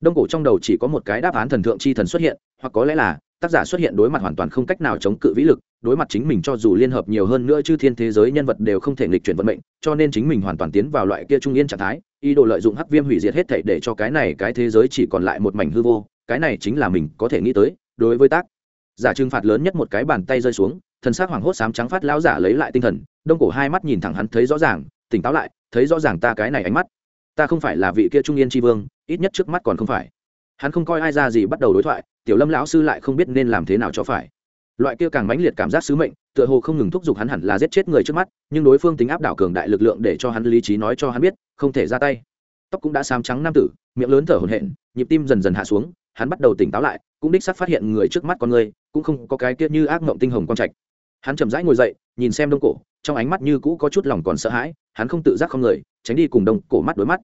Đông cổ trong đầu chỉ có một cái đáp án thần thượng chi thần xuất hiện, hoặc có lẽ là tác giả xuất hiện đối mặt hoàn toàn không cách nào chống cự vĩ lực, đối mặt chính mình cho dù liên hợp nhiều hơn nữa chứ thiên thế giới nhân vật đều không thể nghịch chuyển vận mệnh, cho nên chính mình hoàn toàn tiến vào loại kia trung yên trạng thái, ý đồ lợi dụng hắc viêm hủy diệt hết thảy để cho cái này cái thế giới chỉ còn lại một mảnh hư vô, cái này chính là mình có thể nghĩ tới đối với tác giả trừng phạt lớn nhất một cái bàn tay rơi xuống thần sắc hoảng hốt sám trắng phát lão giả lấy lại tinh thần, đông cổ hai mắt nhìn thẳng hắn thấy rõ ràng, tỉnh táo lại, thấy rõ ràng ta cái này ánh mắt. Ta không phải là vị kia trung yên tri vương, ít nhất trước mắt còn không phải. Hắn không coi ai ra gì bắt đầu đối thoại, tiểu lâm lão sư lại không biết nên làm thế nào cho phải. Loại kia càng mãnh liệt cảm giác sứ mệnh, tựa hồ không ngừng thúc giục hắn hẳn là giết chết người trước mắt, nhưng đối phương tính áp đảo cường đại lực lượng để cho hắn lý trí nói cho hắn biết, không thể ra tay. Tóc cũng đã xám trắng nam tử, miệng lớn thở hổn hển, nhịp tim dần dần hạ xuống, hắn bắt đầu tỉnh táo lại, cũng đích xác phát hiện người trước mắt con người, cũng không có cái kia như ác mộng tinh hồng quang trạch hắn chậm rãi ngồi dậy, nhìn xem đông cổ, trong ánh mắt như cũ có chút lòng còn sợ hãi, hắn không tự giác không người, tránh đi cùng đông cổ mắt đối mắt.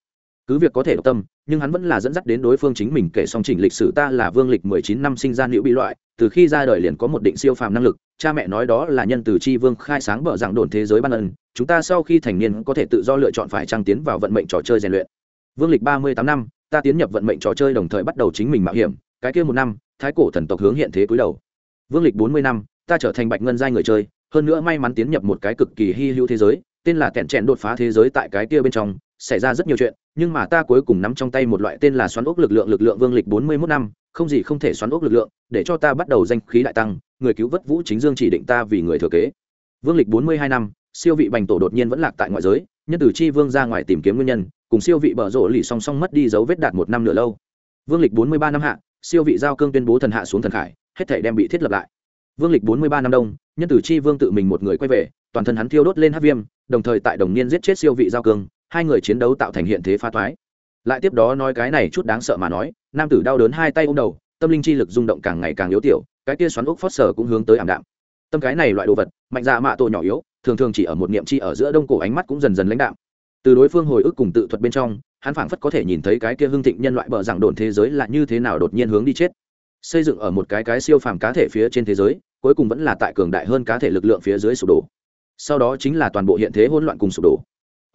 Cứ việc có thể độc tâm, nhưng hắn vẫn là dẫn dắt đến đối phương chính mình kể song trình lịch sử ta là vương lịch mười chín năm sinh ra nữ bị loại, từ khi ra đời liền có một định siêu phàm năng lực, cha mẹ nói đó là nhân từ chi vương khai sáng bở dạng đồn thế giới ban ân, chúng ta sau khi thành niên có thể tự do lựa chọn phải trang tiến vào vận mệnh trò chơi rèn luyện. Vương lịch ba mươi tám năm, ta tiến nhập vận mệnh trò chơi đồng thời bắt đầu chính mình mạo hiểm, cái kia một năm, thái cổ thần tộc hướng hiện thế cúi đầu. Vương lịch bốn mươi năm ta trở thành bạch ngân giai người chơi, hơn nữa may mắn tiến nhập một cái cực kỳ hy hữu thế giới, tên là kẹn trẹn đột phá thế giới tại cái kia bên trong, xảy ra rất nhiều chuyện, nhưng mà ta cuối cùng nắm trong tay một loại tên là xoắn ốc lực lượng lực lượng vương lịch bốn mươi mốt năm, không gì không thể xoắn ốc lực lượng, để cho ta bắt đầu danh khí đại tăng, người cứu vớt vũ chính dương chỉ định ta vì người thừa kế. Vương lịch bốn mươi hai năm, siêu vị bành tổ đột nhiên vẫn lạc tại ngoại giới, nhân tử chi vương ra ngoài tìm kiếm nguyên nhân, cùng siêu vị bở rộ lì song song mất đi dấu vết đạt một năm nửa lâu. Vương lịch bốn mươi ba năm hạ, siêu vị giao cương tuyên bố thần hạ xuống thần khải, hết thể đem bị thiết lập lại vương lịch bốn mươi ba năm đông, nhân tử chi vương tự mình một người quay về, toàn thân hắn thiêu đốt lên hát viêm, đồng thời tại đồng niên giết chết siêu vị giao cương, hai người chiến đấu tạo thành hiện thế pha thoái. Lại tiếp đó nói cái này chút đáng sợ mà nói, nam tử đau đớn hai tay ôm đầu, tâm linh chi lực rung động càng ngày càng yếu tiểu, cái kia xoắn ốc phót sở cũng hướng tới ảm đạm. Tâm cái này loại đồ vật, mạnh dạ mạ tổ nhỏ yếu, thường thường chỉ ở một niệm chi ở giữa đông cổ ánh mắt cũng dần dần lãnh đạm. Từ đối phương hồi ức cùng tự thuật bên trong, hắn phảng phất có thể nhìn thấy cái kia hưng thịnh nhân loại bờ rằng đồn thế giới là như thế nào đột nhiên hướng đi chết xây dựng ở một cái cái siêu phàm cá thể phía trên thế giới, cuối cùng vẫn là tại cường đại hơn cá thể lực lượng phía dưới sụp đổ. Sau đó chính là toàn bộ hiện thế hỗn loạn cùng sụp đổ.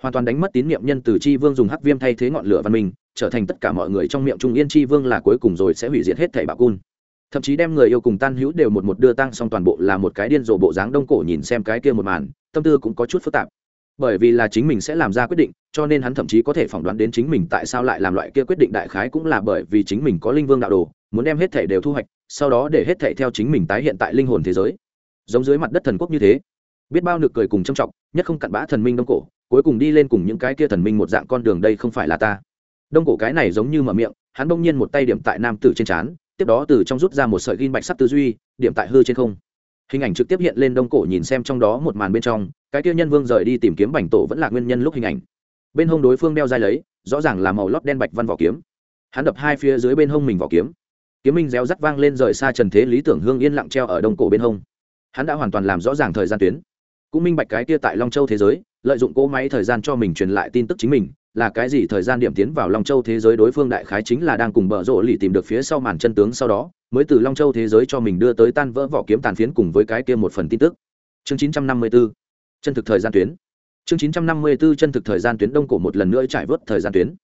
Hoàn toàn đánh mất tín nhiệm nhân từ chi vương dùng hắc viêm thay thế ngọn lửa văn minh, trở thành tất cả mọi người trong miệng trung yên chi vương là cuối cùng rồi sẽ hủy diệt hết thảy bạo cun thậm chí đem người yêu cùng tan hữu đều một một đưa tăng xong toàn bộ là một cái điên rồ bộ dáng đông cổ nhìn xem cái kia một màn, tâm tư cũng có chút phức tạp bởi vì là chính mình sẽ làm ra quyết định, cho nên hắn thậm chí có thể phỏng đoán đến chính mình tại sao lại làm loại kia quyết định đại khái cũng là bởi vì chính mình có linh vương đạo đồ, muốn đem hết thể đều thu hoạch, sau đó để hết thể theo chính mình tái hiện tại linh hồn thế giới. Giống dưới mặt đất thần quốc như thế, biết bao nực cười cùng trâm trọng, nhất không cặn bã thần minh đông cổ, cuối cùng đi lên cùng những cái kia thần minh một dạng con đường đây không phải là ta. Đông cổ cái này giống như mở miệng, hắn bỗng nhiên một tay điểm tại nam tử trên trán, tiếp đó từ trong rút ra một sợi ghim bạch sắc tư duy, điểm tại hư trên không hình ảnh trực tiếp hiện lên đông cổ nhìn xem trong đó một màn bên trong, cái kia nhân vương rời đi tìm kiếm bành tổ vẫn là nguyên nhân lúc hình ảnh. Bên hông đối phương đeo dai lấy, rõ ràng là màu lót đen bạch văn vỏ kiếm. Hắn đập hai phía dưới bên hông mình vỏ kiếm. Kiếm minh réo rắt vang lên rời xa trần thế lý tưởng hương yên lặng treo ở đông cổ bên hông. Hắn đã hoàn toàn làm rõ ràng thời gian tuyến. Cũng minh bạch cái kia tại long châu thế giới, lợi dụng cỗ máy thời gian cho mình truyền lại tin tức chính mình là cái gì thời gian điểm tiến vào long châu thế giới đối phương đại khái chính là đang cùng bờ rộ lì tìm được phía sau màn chân tướng sau đó, mới từ long châu thế giới cho mình đưa tới tan vỡ vỏ kiếm tàn phiến cùng với cái kia một phần tin tức. Chương 954 chân thực thời gian tuyến. Chương 954 chân thực thời gian tuyến đông cổ một lần nữa trải vớt thời gian tuyến.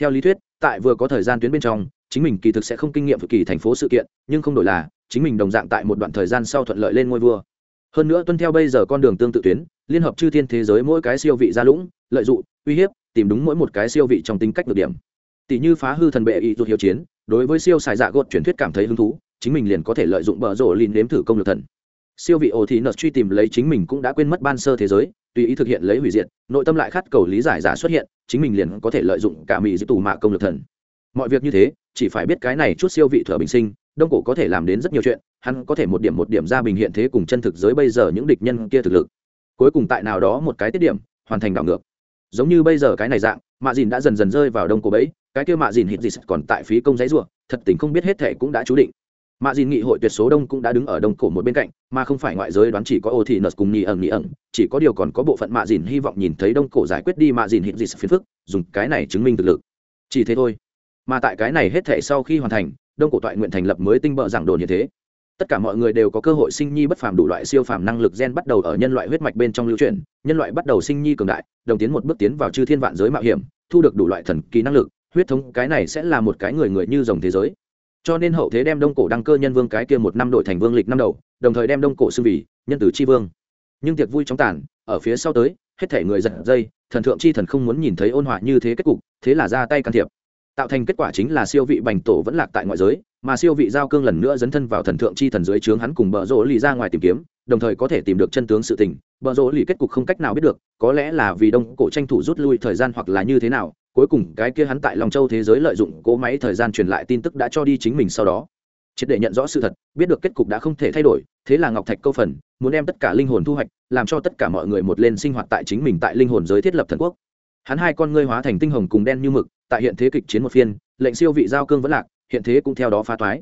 Theo lý thuyết, tại vừa có thời gian tuyến bên trong, chính mình kỳ thực sẽ không kinh nghiệm cực kỳ thành phố sự kiện, nhưng không đổi là, chính mình đồng dạng tại một đoạn thời gian sau thuận lợi lên ngôi vua. Hơn nữa tuân theo bây giờ con đường tương tự tuyến, liên hợp chư thiên thế giới mỗi cái siêu vị ra lũng, lợi dụng, uy hiếp tìm đúng mỗi một cái siêu vị trong tính cách được điểm. Tỷ như phá hư thần bệ y rụt hiếu chiến, đối với siêu xài dạ gột truyền thuyết cảm thấy hứng thú, chính mình liền có thể lợi dụng bờ rổ lìn nếm thử công lực thần. Siêu vị ổ thì nợ truy tìm lấy chính mình cũng đã quên mất ban sơ thế giới, tùy ý thực hiện lấy hủy diệt, nội tâm lại khát cầu lý giải giả xuất hiện, chính mình liền có thể lợi dụng cả mỹ giữ tù mạ công lực thần. Mọi việc như thế, chỉ phải biết cái này chút siêu vị thừa bình sinh, đông cổ có thể làm đến rất nhiều chuyện, hắn có thể một điểm một điểm ra bình hiện thế cùng chân thực giới bây giờ những địch nhân kia thực lực. Cuối cùng tại nào đó một cái tiết điểm, hoàn thành đảo ngược giống như bây giờ cái này dạng, mạ dìn đã dần dần rơi vào đông cổ bẫy, cái kia mạ dìn hít dịt còn tại phí công giấy ruộng thật tình không biết hết thể cũng đã chú định. Mạ dìn nghị hội tuyệt số đông cũng đã đứng ở đông cổ một bên cạnh, mà không phải ngoại giới đoán chỉ có ô thị nợt cùng nhị ẩn nhị ẩn, chỉ có điều còn có bộ phận mạ dìn hy vọng nhìn thấy đông cổ giải quyết đi mạ dìn hít dịt phiền phức, dùng cái này chứng minh thực lực. Chỉ thế thôi. Mà tại cái này hết thể sau khi hoàn thành, đông cổ toại nguyện thành lập mới tinh bợ giảng đồn như thế tất cả mọi người đều có cơ hội sinh nhi bất phàm đủ loại siêu phàm năng lực gen bắt đầu ở nhân loại huyết mạch bên trong lưu truyền nhân loại bắt đầu sinh nhi cường đại, đồng tiến một bước tiến vào chư thiên vạn giới mạo hiểm, thu được đủ loại thần kỳ năng lực, huyết thống, cái này sẽ là một cái người người như dòng thế giới. Cho nên hậu thế đem đông cổ đăng cơ nhân vương cái kia một năm đội thành vương lịch năm đầu, đồng thời đem đông cổ xưng vì nhân tử tri vương. Nhưng tiệc vui chóng tàn, ở phía sau tới, hết thể người giật dây, thần thượng chi thần không muốn nhìn thấy ôn hòa như thế kết cục, thế là ra tay can thiệp tạo thành kết quả chính là siêu vị bành tổ vẫn lạc tại ngoại giới, mà siêu vị giao cương lần nữa dấn thân vào thần thượng chi thần dưới trướng hắn cùng bờ rỗ lì ra ngoài tìm kiếm, đồng thời có thể tìm được chân tướng sự tình. Bờ rỗ lì kết cục không cách nào biết được, có lẽ là vì đông cổ tranh thủ rút lui thời gian hoặc là như thế nào, cuối cùng cái kia hắn tại lòng châu thế giới lợi dụng cỗ máy thời gian truyền lại tin tức đã cho đi chính mình sau đó. Triệt để nhận rõ sự thật, biết được kết cục đã không thể thay đổi, thế là ngọc thạch câu phần, muốn đem tất cả linh hồn thu hoạch, làm cho tất cả mọi người một lên sinh hoạt tại chính mình tại linh hồn giới thiết lập thần quốc. Hắn hai con ngươi hóa thành tinh hồng cùng đen như mực tại hiện thế kịch chiến một phiên, lệnh siêu vị giao cương vẫn lạc, hiện thế cũng theo đó phá toái.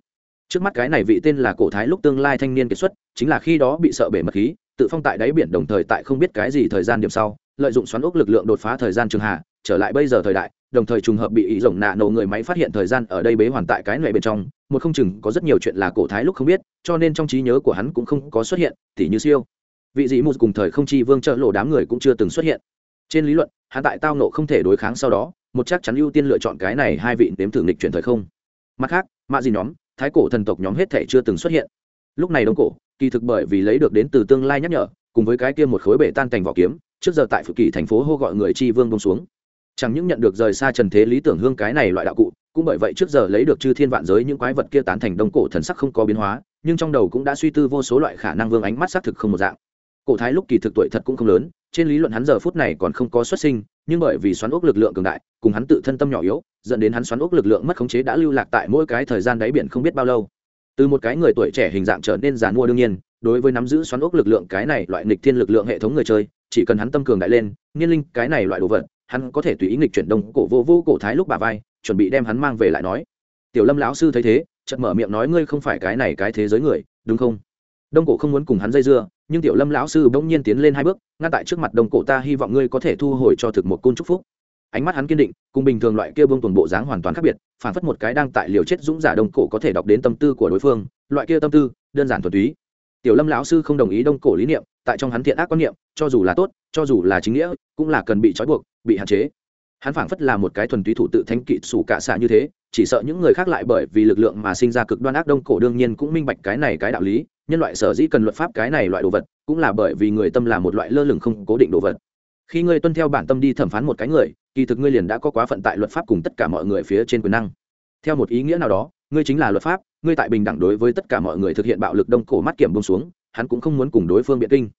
Trước mắt cái này vị tên là cổ thái lúc tương lai thanh niên kiệt xuất, chính là khi đó bị sợ bể mật khí, tự phong tại đáy biển đồng thời tại không biết cái gì thời gian điểm sau, lợi dụng xoắn ốc lực lượng đột phá thời gian trường hạ, trở lại bây giờ thời đại, đồng thời trùng hợp bị ý rồng nạ nổ người máy phát hiện thời gian ở đây bế hoàn tại cái này bên trong, một không chừng có rất nhiều chuyện là cổ thái lúc không biết, cho nên trong trí nhớ của hắn cũng không có xuất hiện, tỉ như siêu. Vị dị một cùng thời không chi vương trợ lộ đám người cũng chưa từng xuất hiện. Trên lý luận, hắn tại tao nộ không thể đối kháng sau đó một chắc chắn ưu tiên lựa chọn cái này hai vị nếm thử nghịch chuyển thời không. Mặt khác, mạ gì nhóm, thái cổ thần tộc nhóm hết thể chưa từng xuất hiện. Lúc này đông cổ, kỳ thực bởi vì lấy được đến từ tương lai nhắc nhở, cùng với cái kia một khối bể tan thành vỏ kiếm, trước giờ tại phự kỳ thành phố hô gọi người chi vương bông xuống. Chẳng những nhận được rời xa trần thế lý tưởng hương cái này loại đạo cụ, cũng bởi vậy trước giờ lấy được chư thiên vạn giới những quái vật kia tán thành đông cổ thần sắc không có biến hóa, nhưng trong đầu cũng đã suy tư vô số loại khả năng vương ánh mắt xác thực không một dạng. Cổ thái lúc kỳ thực tuổi thật cũng không lớn, trên lý luận hắn giờ phút này còn không có xuất sinh, nhưng bởi vì xoắn ốc lực lượng cường đại cùng hắn tự thân tâm nhỏ yếu, dẫn đến hắn xoắn ốc lực lượng mất khống chế đã lưu lạc tại mỗi cái thời gian đáy biển không biết bao lâu. Từ một cái người tuổi trẻ hình dạng trở nên giàn mua đương nhiên, đối với nắm giữ xoắn ốc lực lượng cái này loại nghịch thiên lực lượng hệ thống người chơi, chỉ cần hắn tâm cường đại lên, nghiên linh cái này loại đồ vật, hắn có thể tùy ý nghịch chuyển đông cổ vô vô cổ thái lúc bà vai, chuẩn bị đem hắn mang về lại nói. Tiểu lâm lão sư thấy thế, chợt mở miệng nói, ngươi không phải cái này cái thế giới người, đúng không? Đông cổ không muốn cùng hắn dây dưa, nhưng tiểu lâm lão sư bỗng nhiên tiến lên hai bước, ngăn tại trước mặt đông cổ ta, hy vọng ngươi có thể thu hồi cho thực một côn chúc phúc ánh mắt hắn kiên định, cùng bình thường loại kia bông tuần bộ dáng hoàn toàn khác biệt, phản phất một cái đang tại liều chết dũng giả đông cổ có thể đọc đến tâm tư của đối phương, loại kia tâm tư, đơn giản thuần túy. Tiểu lâm lão sư không đồng ý đông cổ lý niệm, tại trong hắn thiện ác quan niệm, cho dù là tốt, cho dù là chính nghĩa, cũng là cần bị trói buộc, bị hạn chế. Hắn phảng phất là một cái thuần túy thủ tự thánh kỵ sủ cạ xạ như thế, chỉ sợ những người khác lại bởi vì lực lượng mà sinh ra cực đoan ác đông cổ đương nhiên cũng minh bạch cái này cái đạo lý, nhân loại sở dĩ cần luật pháp cái này loại đồ vật, cũng là bởi vì người tâm là một loại lơ lửng không cố định đồ vật khi ngươi tuân theo bản tâm đi thẩm phán một cái người, kỳ thực ngươi liền đã có quá phận tại luật pháp cùng tất cả mọi người phía trên quyền năng. Theo một ý nghĩa nào đó, ngươi chính là luật pháp, ngươi tại bình đẳng đối với tất cả mọi người thực hiện bạo lực đông cổ mắt kiểm bông xuống, hắn cũng không muốn cùng đối phương biện kinh.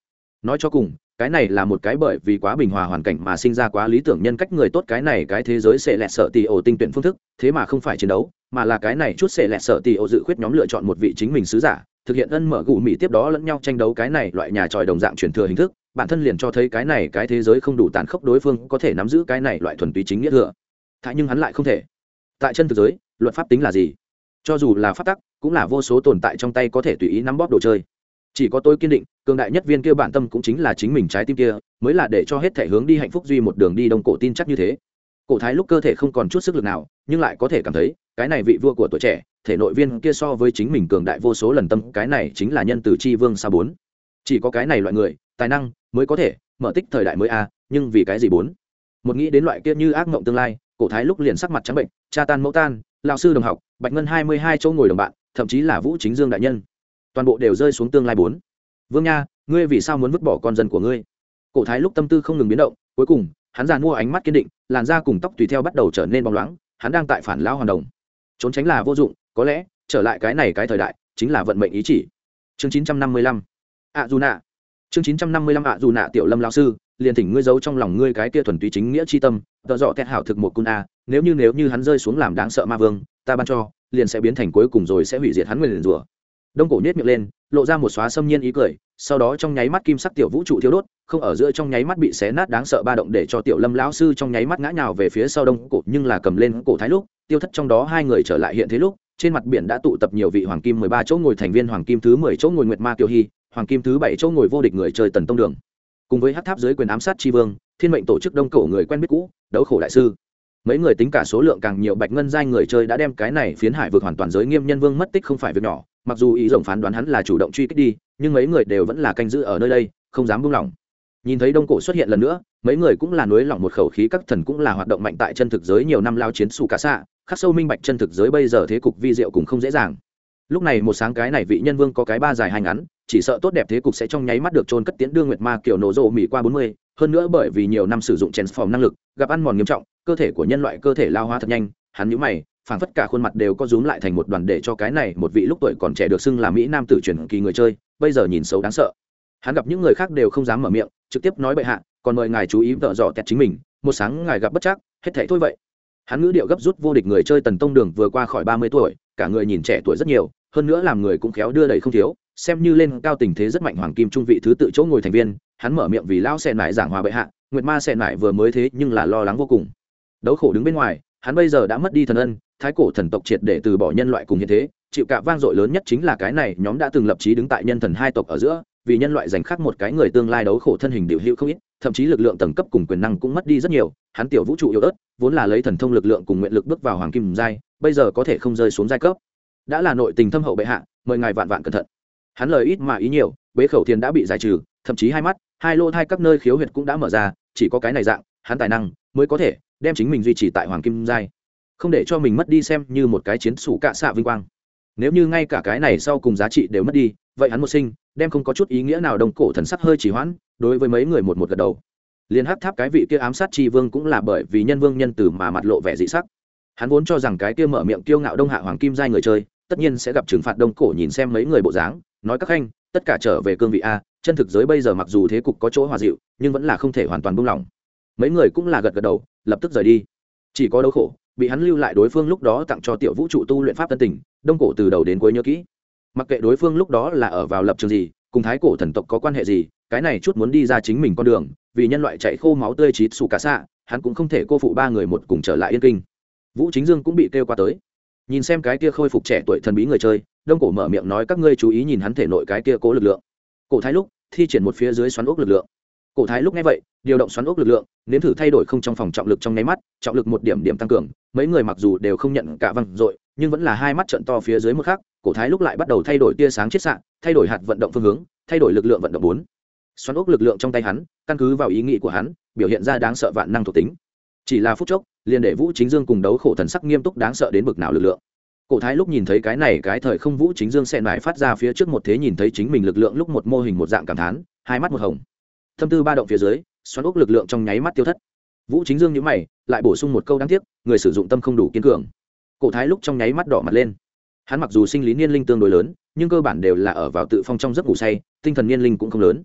Nói cho cùng, cái này là một cái bởi vì quá bình hòa hoàn cảnh mà sinh ra quá lý tưởng nhân cách người tốt cái này cái thế giới sẽ lẹt sợ tì ổ tinh tuyển phương thức, thế mà không phải chiến đấu, mà là cái này chút sẽ lẹt sợ tì ổ dự khuyết nhóm lựa chọn một vị chính mình sứ giả, thực hiện ân mở gù mỹ tiếp đó lẫn nhau tranh đấu cái này loại nhà tròi đồng dạng truyền thừa hình thức bản thân liền cho thấy cái này cái thế giới không đủ tàn khốc, đối phương có thể nắm giữ cái này loại thuần túy chính nghĩa thừa. Thà nhưng hắn lại không thể. Tại chân thực giới, luật pháp tính là gì? Cho dù là pháp tắc, cũng là vô số tồn tại trong tay có thể tùy ý nắm bóp đồ chơi. Chỉ có tôi kiên định, cường đại nhất viên kia bản tâm cũng chính là chính mình trái tim kia, mới là để cho hết thể hướng đi hạnh phúc duy một đường đi đông cổ tin chắc như thế. Cổ thái lúc cơ thể không còn chút sức lực nào, nhưng lại có thể cảm thấy, cái này vị vua của tuổi trẻ, thể nội viên kia so với chính mình cường đại vô số lần tâm, cái này chính là nhân từ c h i vương sa bốn. Chỉ có cái này loại người, tài năng mới có thể, mở tích thời đại mới a, nhưng vì cái gì bốn? Một nghĩ đến loại kia như ác mộng tương lai, cổ thái lúc liền sắc mặt trắng bệnh, cha tan mẫu tan lao sư đồng học, bạch ngân hai mươi hai chỗ ngồi đồng bạn, thậm chí là vũ chính dương đại nhân. Toàn bộ đều rơi xuống tương lai bốn. Vương nha, ngươi vì sao muốn vứt bỏ con dân của ngươi? Cổ thái lúc tâm tư không ngừng biến động, cuối cùng, hắn giàn mua ánh mắt kiên định, làn da cùng tóc tùy theo bắt đầu trở nên bóng loáng, hắn đang tại phản lao hoàn đồng. Trốn tránh là vô dụng, có lẽ, trở lại cái này cái thời đại, chính là vận mệnh ý chỉ. Chương chín trăm năm mươi lăm. Ạ dù nạ chương chín trăm năm mươi lăm ạ, dù nạ tiểu lâm lao sư, liền thỉnh ngươi giấu trong lòng ngươi cái kia thuần túy chính nghĩa c h i tâm, tợ dọ tét hảo thực một cun a, nếu như nếu như hắn rơi xuống làm đáng sợ ma vương, ta ban cho, liền sẽ biến thành cuối cùng rồi sẽ hủy diệt hắn nguyền rủa. Đông cổ nhét miệng lên, lộ ra một xóa xâm nhiên ý cười, sau đó trong nháy mắt kim sắc tiểu vũ trụ thiếu đốt, không ở giữa trong nháy mắt bị xé nát đáng sợ ba động để cho tiểu lâm lão sư trong nháy mắt ngã nhào về phía sau đông cổ, nhưng là cầm lên cổ thái lúc, tiêu thất trong đó hai người trở lại hiện thế lúc, trên mặt biển đã tụ tập nhiều vị hoàng kim mười ba chỗ ngồi thành viên hoàng kim thứ mười chỗ ngồi nguyệt ma kiều hy hoàng kim thứ bảy chỗ ngồi vô địch người chơi tần tông đường. Cùng với hát tháp dưới quyền ám sát tri vương, thiên mệnh tổ chức đông cổ người quen biết cũ, đấu khổ đại sư. Mấy người tính cả số lượng càng nhiều bạch ngân giai người chơi đã đem cái này phiến hải vượt hoàn toàn giới nghiêm nhân vương mất tích không phải việc nhỏ, mặc dù ý rồng phán đoán hắn là chủ động truy kích đi, nhưng mấy người đều vẫn là canh giữ ở nơi đây, không dám buông lỏng. Nhìn thấy đông cổ xuất hiện lần nữa, mấy người cũng là nối lỏng một khẩu khí, các thần cũng là hoạt động mạnh tại chân thực giới nhiều năm lao chiến xù cả xạ, khắc sâu minh bạch chân thực giới bây giờ thế cục vi diệu cũng không dễ dàng lúc này một sáng cái này vị nhân vương có cái ba dài hai ngắn, chỉ sợ tốt đẹp thế cục sẽ trong nháy mắt được trôn cất tiến đương nguyệt ma kiểu nổ rộ mỹ qua bốn mươi, hơn nữa bởi vì nhiều năm sử dụng transform năng lực, gặp ăn mòn nghiêm trọng, cơ thể của nhân loại cơ thể lao hóa thật nhanh, hắn nhũ mày, phảng phất cả khuôn mặt đều có rúm lại thành một đoàn để cho cái này một vị lúc tuổi còn trẻ được xưng là mỹ nam tử truyền kỳ người chơi, bây giờ nhìn xấu đáng sợ. Hắn gặp những người khác đều không dám mở miệng, trực tiếp nói bệ hạ, còn mời ngài chú ý vợ dò tẹt chính mình, một sáng ngài gặp bất chắc, hết thảy thôi vậy. Hắn ngữ điệu gấp rút vô địch người chơi tần tông đường vừa qua khỏi ba mươi tuổi, cả người nhìn trẻ tuổi rất nhiều hơn nữa làm người cũng khéo đưa đầy không thiếu, xem như lên cao tình thế rất mạnh hoàng kim trung vị thứ tự chỗ ngồi thành viên, hắn mở miệng vì lão xen lại giảng hòa bệ hạ, nguyệt ma xen lại vừa mới thế nhưng là lo lắng vô cùng. Đấu khổ đứng bên ngoài, hắn bây giờ đã mất đi thần ân, thái cổ thần tộc triệt để từ bỏ nhân loại cùng hiện thế, chịu cả vang dội lớn nhất chính là cái này, nhóm đã từng lập trí đứng tại nhân thần hai tộc ở giữa, vì nhân loại giành khắc một cái người tương lai đấu khổ thân hình điều hữu không ít, thậm chí lực lượng tầng cấp cùng quyền năng cũng mất đi rất nhiều, hắn tiểu vũ trụ yếu ớt, vốn là lấy thần thông lực lượng cùng nguyện lực bước vào hoàng kim giai, bây giờ có thể không rơi xuống giai cấp đã là nội tình thâm hậu bệ hạ, mời ngài vạn vạn cẩn thận. Hắn lời ít mà ý nhiều, bế khẩu thiền đã bị giải trừ, thậm chí hai mắt, hai lô thai các nơi khiếu huyệt cũng đã mở ra, chỉ có cái này dạng, hắn tài năng mới có thể đem chính mình duy trì tại hoàng kim giai, không để cho mình mất đi xem như một cái chiến sủ cạ xạ vinh quang. Nếu như ngay cả cái này sau cùng giá trị đều mất đi, vậy hắn một sinh, đem không có chút ý nghĩa nào đồng cổ thần sắc hơi chỉ hoãn, đối với mấy người một một gật đầu. Liền hắc tháp cái vị kia ám sát tri vương cũng là bởi vì nhân vương nhân từ mà mặt lộ vẻ dị sắc. Hắn vốn cho rằng cái kia mở miệng kiêu ngạo đông hạ hoàng kim giai người chơi tất nhiên sẽ gặp trừng phạt đông cổ nhìn xem mấy người bộ dáng, nói các khanh, tất cả trở về cương vị a, chân thực giới bây giờ mặc dù thế cục có chỗ hòa dịu, nhưng vẫn là không thể hoàn toàn buông lỏng. Mấy người cũng là gật gật đầu, lập tức rời đi. Chỉ có đấu khổ, bị hắn lưu lại đối phương lúc đó tặng cho tiểu vũ trụ tu luyện pháp tân tình, đông cổ từ đầu đến cuối nhớ kỹ. Mặc kệ đối phương lúc đó là ở vào lập trường gì, cùng thái cổ thần tộc có quan hệ gì, cái này chút muốn đi ra chính mình con đường, vì nhân loại chạy khô máu tươi chít xù cả xạ, hắn cũng không thể cô phụ ba người một cùng trở lại yên kinh. Vũ chính dương cũng bị kêu qua tới nhìn xem cái kia khôi phục trẻ tuổi thần bí người chơi, đông cổ mở miệng nói các ngươi chú ý nhìn hắn thể nội cái kia cố lực lượng. Cổ thái lúc, thi triển một phía dưới xoắn ốc lực lượng. Cổ thái lúc nghe vậy, điều động xoắn ốc lực lượng, nếm thử thay đổi không trong phòng trọng lực trong nháy mắt, trọng lực một điểm điểm tăng cường, mấy người mặc dù đều không nhận cả văng dội, nhưng vẫn là hai mắt trận to phía dưới một khác cổ thái lúc lại bắt đầu thay đổi tia sáng chiết xạ, thay đổi hạt vận động phương hướng, thay đổi lực lượng vận động bốn. Xoắn ốc lực lượng trong tay hắn, căn cứ vào ý nghĩ của hắn, biểu hiện ra đáng sợ vạn năng thuộc tính. Chỉ là phút chốc liền để vũ chính dương cùng đấu khổ thần sắc nghiêm túc đáng sợ đến bực nào lực lượng. Cổ thái lúc nhìn thấy cái này, cái thời không vũ chính dương xẹn mải phát ra phía trước một thế nhìn thấy chính mình lực lượng lúc một mô hình một dạng cảm thán, hai mắt một hồng. Thâm tư ba động phía dưới, xoắn ốc lực lượng trong nháy mắt tiêu thất. Vũ chính dương nhữ mày, lại bổ sung một câu đáng tiếc, người sử dụng tâm không đủ kiên cường. Cổ thái lúc trong nháy mắt đỏ mặt lên. Hắn mặc dù sinh lý niên linh tương đối lớn, nhưng cơ bản đều là ở vào tự phong trong giấc ngủ say, tinh thần niên linh cũng không lớn.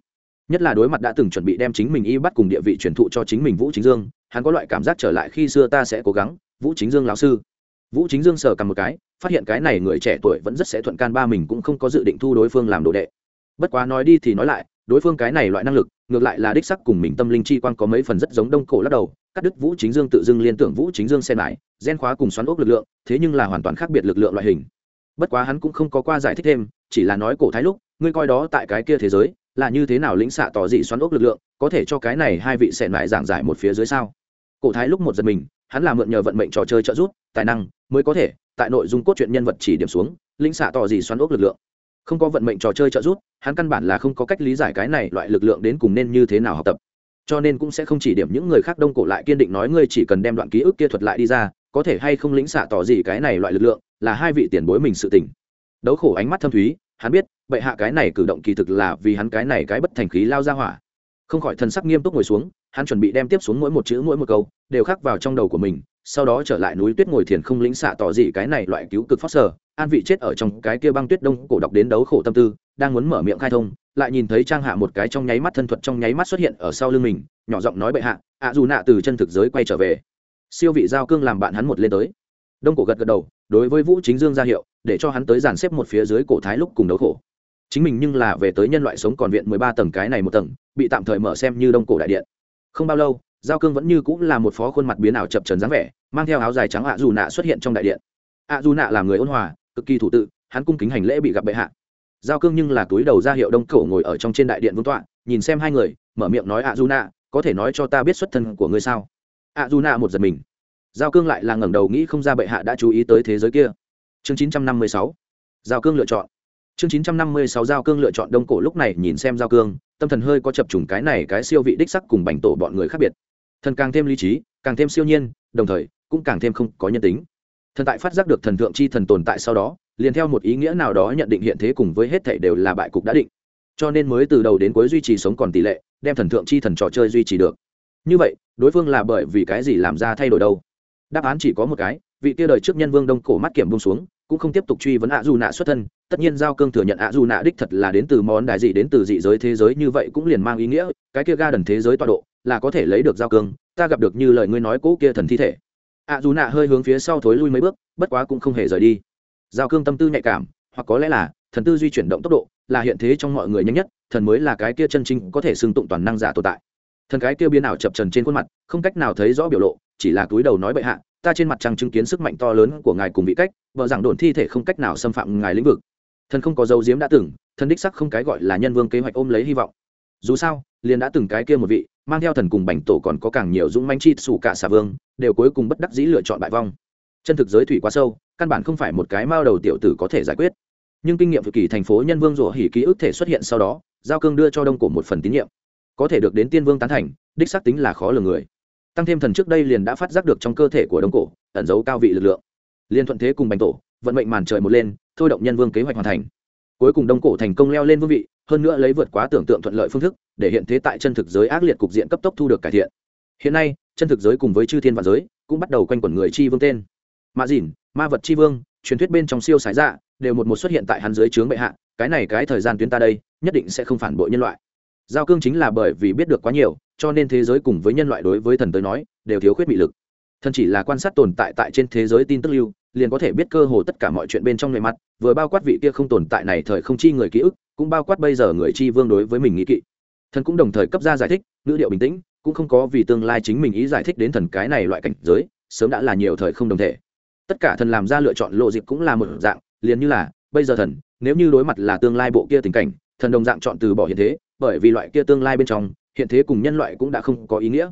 Nhất là đối mặt đã từng chuẩn bị đem chính mình y bắt cùng địa vị truyền thụ cho chính mình vũ chính dương hắn có loại cảm giác trở lại khi xưa ta sẽ cố gắng, vũ chính dương lão sư. Vũ chính dương sờ cầm một cái, phát hiện cái này người trẻ tuổi vẫn rất sẽ thuận can ba mình cũng không có dự định thu đối phương làm đồ đệ. Bất quá nói đi thì nói lại, đối phương cái này loại năng lực, ngược lại là đích sắc cùng mình tâm linh chi quan có mấy phần rất giống đông cổ lắc đầu, cắt đứt vũ chính dương tự dưng liên tưởng vũ chính dương xen lại, gen khóa cùng xoắn ốc lực lượng, thế nhưng là hoàn toàn khác biệt lực lượng loại hình. Bất quá hắn cũng không có qua giải thích thêm, chỉ là nói cổ thái lúc, ngươi coi đó tại cái kia thế giới, là như thế nào lĩnh xạ tỏ dị xoắn ốc lực lượng có thể cho cái này hai vị sẽ lại giảng giải một phía dưới sao? Cổ thái lúc một giật mình, hắn là mượn nhờ vận mệnh trò chơi trợ giúp, tài năng mới có thể, tại nội dung cốt truyện nhân vật chỉ điểm xuống lĩnh xạ tỏ gì xoắn ốc lực lượng. Không có vận mệnh trò chơi trợ giúp, hắn căn bản là không có cách lý giải cái này loại lực lượng đến cùng nên như thế nào học tập. Cho nên cũng sẽ không chỉ điểm những người khác đông cổ lại kiên định nói ngươi chỉ cần đem đoạn ký ức kia thuật lại đi ra, có thể hay không lĩnh xạ tỏ gì cái này loại lực lượng, là hai vị tiền bối mình sự tình. Đấu khổ ánh mắt thâm thúy, hắn biết, bệ hạ cái này cử động kỳ thực là vì hắn cái này cái bất thành khí lao ra hỏa không khỏi thần sắc nghiêm túc ngồi xuống, hắn chuẩn bị đem tiếp xuống mỗi một chữ, mỗi một câu, đều khắc vào trong đầu của mình, sau đó trở lại núi tuyết ngồi thiền không lĩnh xạ tỏ gì cái này loại cứu cực phát sở an vị chết ở trong cái kia băng tuyết đông cổ đọc đến đấu khổ tâm tư, đang muốn mở miệng khai thông, lại nhìn thấy trang hạ một cái trong nháy mắt thân thuật trong nháy mắt xuất hiện ở sau lưng mình, nhỏ giọng nói bệ hạ, ạ dù nạ từ chân thực giới quay trở về. Siêu vị giao cương làm bạn hắn một lên tới. Đông cổ gật gật đầu, đối với vũ chính dương ra hiệu, để cho hắn tới dàn xếp một phía dưới cổ thái lúc cùng đấu khổ chính mình nhưng là về tới nhân loại sống còn viện mười ba tầng cái này một tầng, bị tạm thời mở xem như đông cổ đại điện. Không bao lâu, giao cương vẫn như cũng là một phó khuôn mặt biến ảo chập trần dáng vẻ, mang theo áo dài trắng ạ dù nạ xuất hiện trong đại điện. ạ dù nạ là người ôn hòa, cực kỳ thủ tự, hắn cung kính hành lễ bị gặp bệ hạ. Giao cương nhưng là túi đầu ra hiệu đông cổ ngồi ở trong trên đại điện vương tọa, nhìn xem hai người, mở miệng nói ạ dù nạ, có thể nói cho ta biết xuất thân của ngươi sao? ạ dù nạ một giật mình. Giao cương lại là ngẩng đầu nghĩ không ra bệ hạ đã chú ý tới thế giới kia. Chương chín trăm năm mươi sáu. Giao cương lựa chọn chương chín trăm năm mươi sáu giao cương lựa chọn đông cổ lúc này nhìn xem giao cương, tâm thần hơi có chập trùng cái này cái siêu vị đích sắc cùng bành tổ bọn người khác biệt. Thần càng thêm lý trí, càng thêm siêu nhiên, đồng thời cũng càng thêm không có nhân tính. Thần tại phát giác được thần thượng chi thần tồn tại sau đó, liền theo một ý nghĩa nào đó nhận định hiện thế cùng với hết thảy đều là bại cục đã định. Cho nên mới từ đầu đến cuối duy trì sống còn tỷ lệ, đem thần thượng chi thần trò chơi duy trì được. Như vậy, đối phương là bởi vì cái gì làm ra thay đổi đâu? Đáp án chỉ có một cái, vị kia đời trước nhân vương đông cổ mắt kiểm bông xuống, cũng không tiếp tục truy vấn ạ dù nạ xuất thân tất nhiên giao cương thừa nhận ạ dù nạ đích thật là đến từ món đại gì đến từ dị giới thế giới như vậy cũng liền mang ý nghĩa, cái kia ga đần thế giới tọa độ là có thể lấy được giao cương, ta gặp được như lời ngươi nói cũ kia thần thi thể. Ạ dù nạ hơi hướng phía sau thối lui mấy bước, bất quá cũng không hề rời đi. Giao cương tâm tư nhạy cảm, hoặc có lẽ là thần tư duy chuyển động tốc độ là hiện thế trong mọi người nhanh nhất, thần mới là cái kia chân chính có thể xưng tụng toàn năng giả tồn tại. Thần cái kia biến ảo chập trần trên khuôn mặt, không cách nào thấy rõ biểu lộ, chỉ là túi đầu nói bệ hạ, ta trên mặt trăng chứng kiến sức mạnh to lớn của ngài cùng vị cách, vợ rằng đồn thi thể không cách nào xâm phạm ngài lĩnh vực thần không có dấu diếm đã từng, thần đích sắc không cái gọi là nhân vương kế hoạch ôm lấy hy vọng. Dù sao, liền đã từng cái kia một vị, mang theo thần cùng bành tổ còn có càng nhiều dũng manh chi xù cả xà vương, đều cuối cùng bất đắc dĩ lựa chọn bại vong. Chân thực giới thủy quá sâu, căn bản không phải một cái mao đầu tiểu tử có thể giải quyết. Nhưng kinh nghiệm cực kỳ thành phố nhân vương rủa hỉ ký ức thể xuất hiện sau đó, giao cương đưa cho đông cổ một phần tín nhiệm. Có thể được đến tiên vương tán thành, đích xác tính là khó lường người. Tăng thêm thần trước đây liền đã phát giác được trong cơ thể của đông cổ, ẩn giấu cao vị lực lượng. Liên thuận thế cùng bành tổ, vận mệnh màn trời một lên thôi động nhân vương kế hoạch hoàn thành. Cuối cùng đông cổ thành công leo lên vương vị, hơn nữa lấy vượt quá tưởng tượng thuận lợi phương thức, để hiện thế tại chân thực giới ác liệt cục diện cấp tốc thu được cải thiện. Hiện nay, chân thực giới cùng với chư thiên và giới, cũng bắt đầu quanh quẩn người chi vương tên. Mạ dìn ma vật chi vương, truyền thuyết bên trong siêu sái dạ đều một một xuất hiện tại hắn dưới trướng bệ hạ, cái này cái thời gian tuyến ta đây, nhất định sẽ không phản bội nhân loại. Giao cương chính là bởi vì biết được quá nhiều, cho nên thế giới cùng với nhân loại đối với thần tới nói, đều thiếu khuyết bị lực thần chỉ là quan sát tồn tại tại trên thế giới tin tức lưu, liền có thể biết cơ hồ tất cả mọi chuyện bên trong nội mặt, vừa bao quát vị kia không tồn tại này thời không chi người ký ức, cũng bao quát bây giờ người chi vương đối với mình nghĩ kỵ. Thần cũng đồng thời cấp ra giải thích, ngữ điệu bình tĩnh, cũng không có vì tương lai chính mình ý giải thích đến thần cái này loại cảnh giới, sớm đã là nhiều thời không đồng thể. Tất cả thần làm ra lựa chọn lộ dịp cũng là một dạng, liền như là, bây giờ thần, nếu như đối mặt là tương lai bộ kia tình cảnh, thần đồng dạng chọn từ bỏ hiện thế, bởi vì loại kia tương lai bên trong, hiện thế cùng nhân loại cũng đã không có ý nghĩa.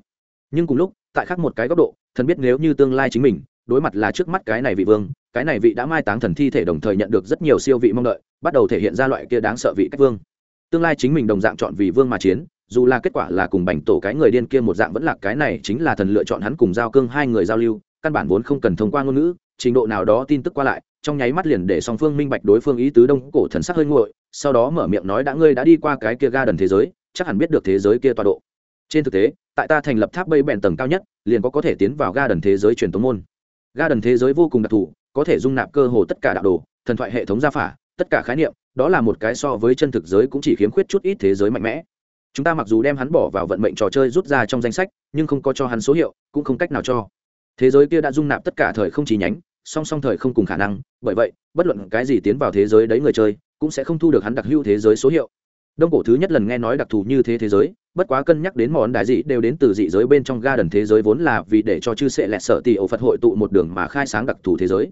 Nhưng cùng lúc tại khác một cái góc độ, thần biết nếu như tương lai chính mình, đối mặt là trước mắt cái này vị vương, cái này vị đã mai táng thần thi thể đồng thời nhận được rất nhiều siêu vị mong đợi, bắt đầu thể hiện ra loại kia đáng sợ vị cách vương. Tương lai chính mình đồng dạng chọn vì vương mà chiến, dù là kết quả là cùng bành tổ cái người điên kia một dạng vẫn là cái này chính là thần lựa chọn hắn cùng giao cương hai người giao lưu, căn bản vốn không cần thông qua ngôn ngữ, trình độ nào đó tin tức qua lại, trong nháy mắt liền để song phương minh bạch đối phương ý tứ đông cổ thần sắc hơi nguội, sau đó mở miệng nói đã ngươi đã đi qua cái kia ga đần thế giới, chắc hẳn biết được thế giới kia tọa độ trên thực tế, tại ta thành lập tháp bay bèn tầng cao nhất, liền có có thể tiến vào ga đần thế giới truyền tống môn. Ga đần thế giới vô cùng đặc thù, có thể dung nạp cơ hồ tất cả đạo đồ, thần thoại hệ thống gia phả, tất cả khái niệm, đó là một cái so với chân thực giới cũng chỉ khiếm khuyết chút ít thế giới mạnh mẽ. Chúng ta mặc dù đem hắn bỏ vào vận mệnh trò chơi rút ra trong danh sách, nhưng không có cho hắn số hiệu, cũng không cách nào cho. Thế giới kia đã dung nạp tất cả thời không chỉ nhánh, song song thời không cùng khả năng, bởi vậy, bất luận cái gì tiến vào thế giới đấy người chơi, cũng sẽ không thu được hắn đặc hữu thế giới số hiệu. Đông cổ thứ nhất lần nghe nói đặc thù như thế thế giới bất quá cân nhắc đến món đại dị đều đến từ dị giới bên trong ga đần thế giới vốn là vì để cho chư sệ lẹt sợ tỷ ổ phật hội tụ một đường mà khai sáng đặc thù thế giới.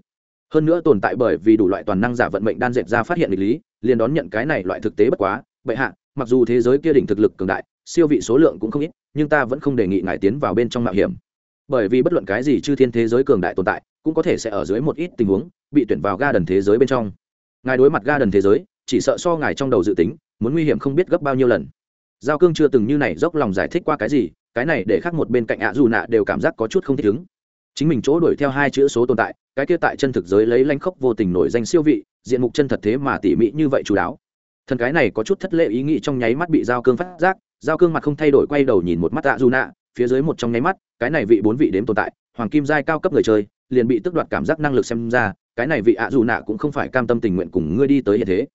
Hơn nữa tồn tại bởi vì đủ loại toàn năng giả vận mệnh đan dệt ra phát hiện nghịch lý, liền đón nhận cái này loại thực tế bất quá, bệ hạ, mặc dù thế giới kia đỉnh thực lực cường đại, siêu vị số lượng cũng không ít, nhưng ta vẫn không đề nghị ngài tiến vào bên trong mạo hiểm. Bởi vì bất luận cái gì chư thiên thế giới cường đại tồn tại, cũng có thể sẽ ở dưới một ít tình huống, bị tuyển vào ga đần thế giới bên trong. Ngài đối mặt ga đần thế giới, chỉ sợ so ngài trong đầu dự tính, muốn nguy hiểm không biết gấp bao nhiêu lần giao cương chưa từng như này dốc lòng giải thích qua cái gì, cái này để khác một bên cạnh ạ dù nạ đều cảm giác có chút không thích ứng. Chính mình chỗ đuổi theo hai chữ số tồn tại, cái kia tại chân thực giới lấy lanh khốc vô tình nổi danh siêu vị, diện mục chân thật thế mà tỉ mỉ như vậy chú đáo. Thần cái này có chút thất lệ ý nghĩ trong nháy mắt bị giao cương phát giác, giao cương mặt không thay đổi quay đầu nhìn một mắt ạ dù nạ, phía dưới một trong nháy mắt, cái này vị bốn vị đếm tồn tại, hoàng kim giai cao cấp người chơi, liền bị tước đoạt cảm giác năng lực xem ra, cái này vị ạ dù nạ cũng không phải cam tâm tình nguyện cùng ngươi đi tới hiện thế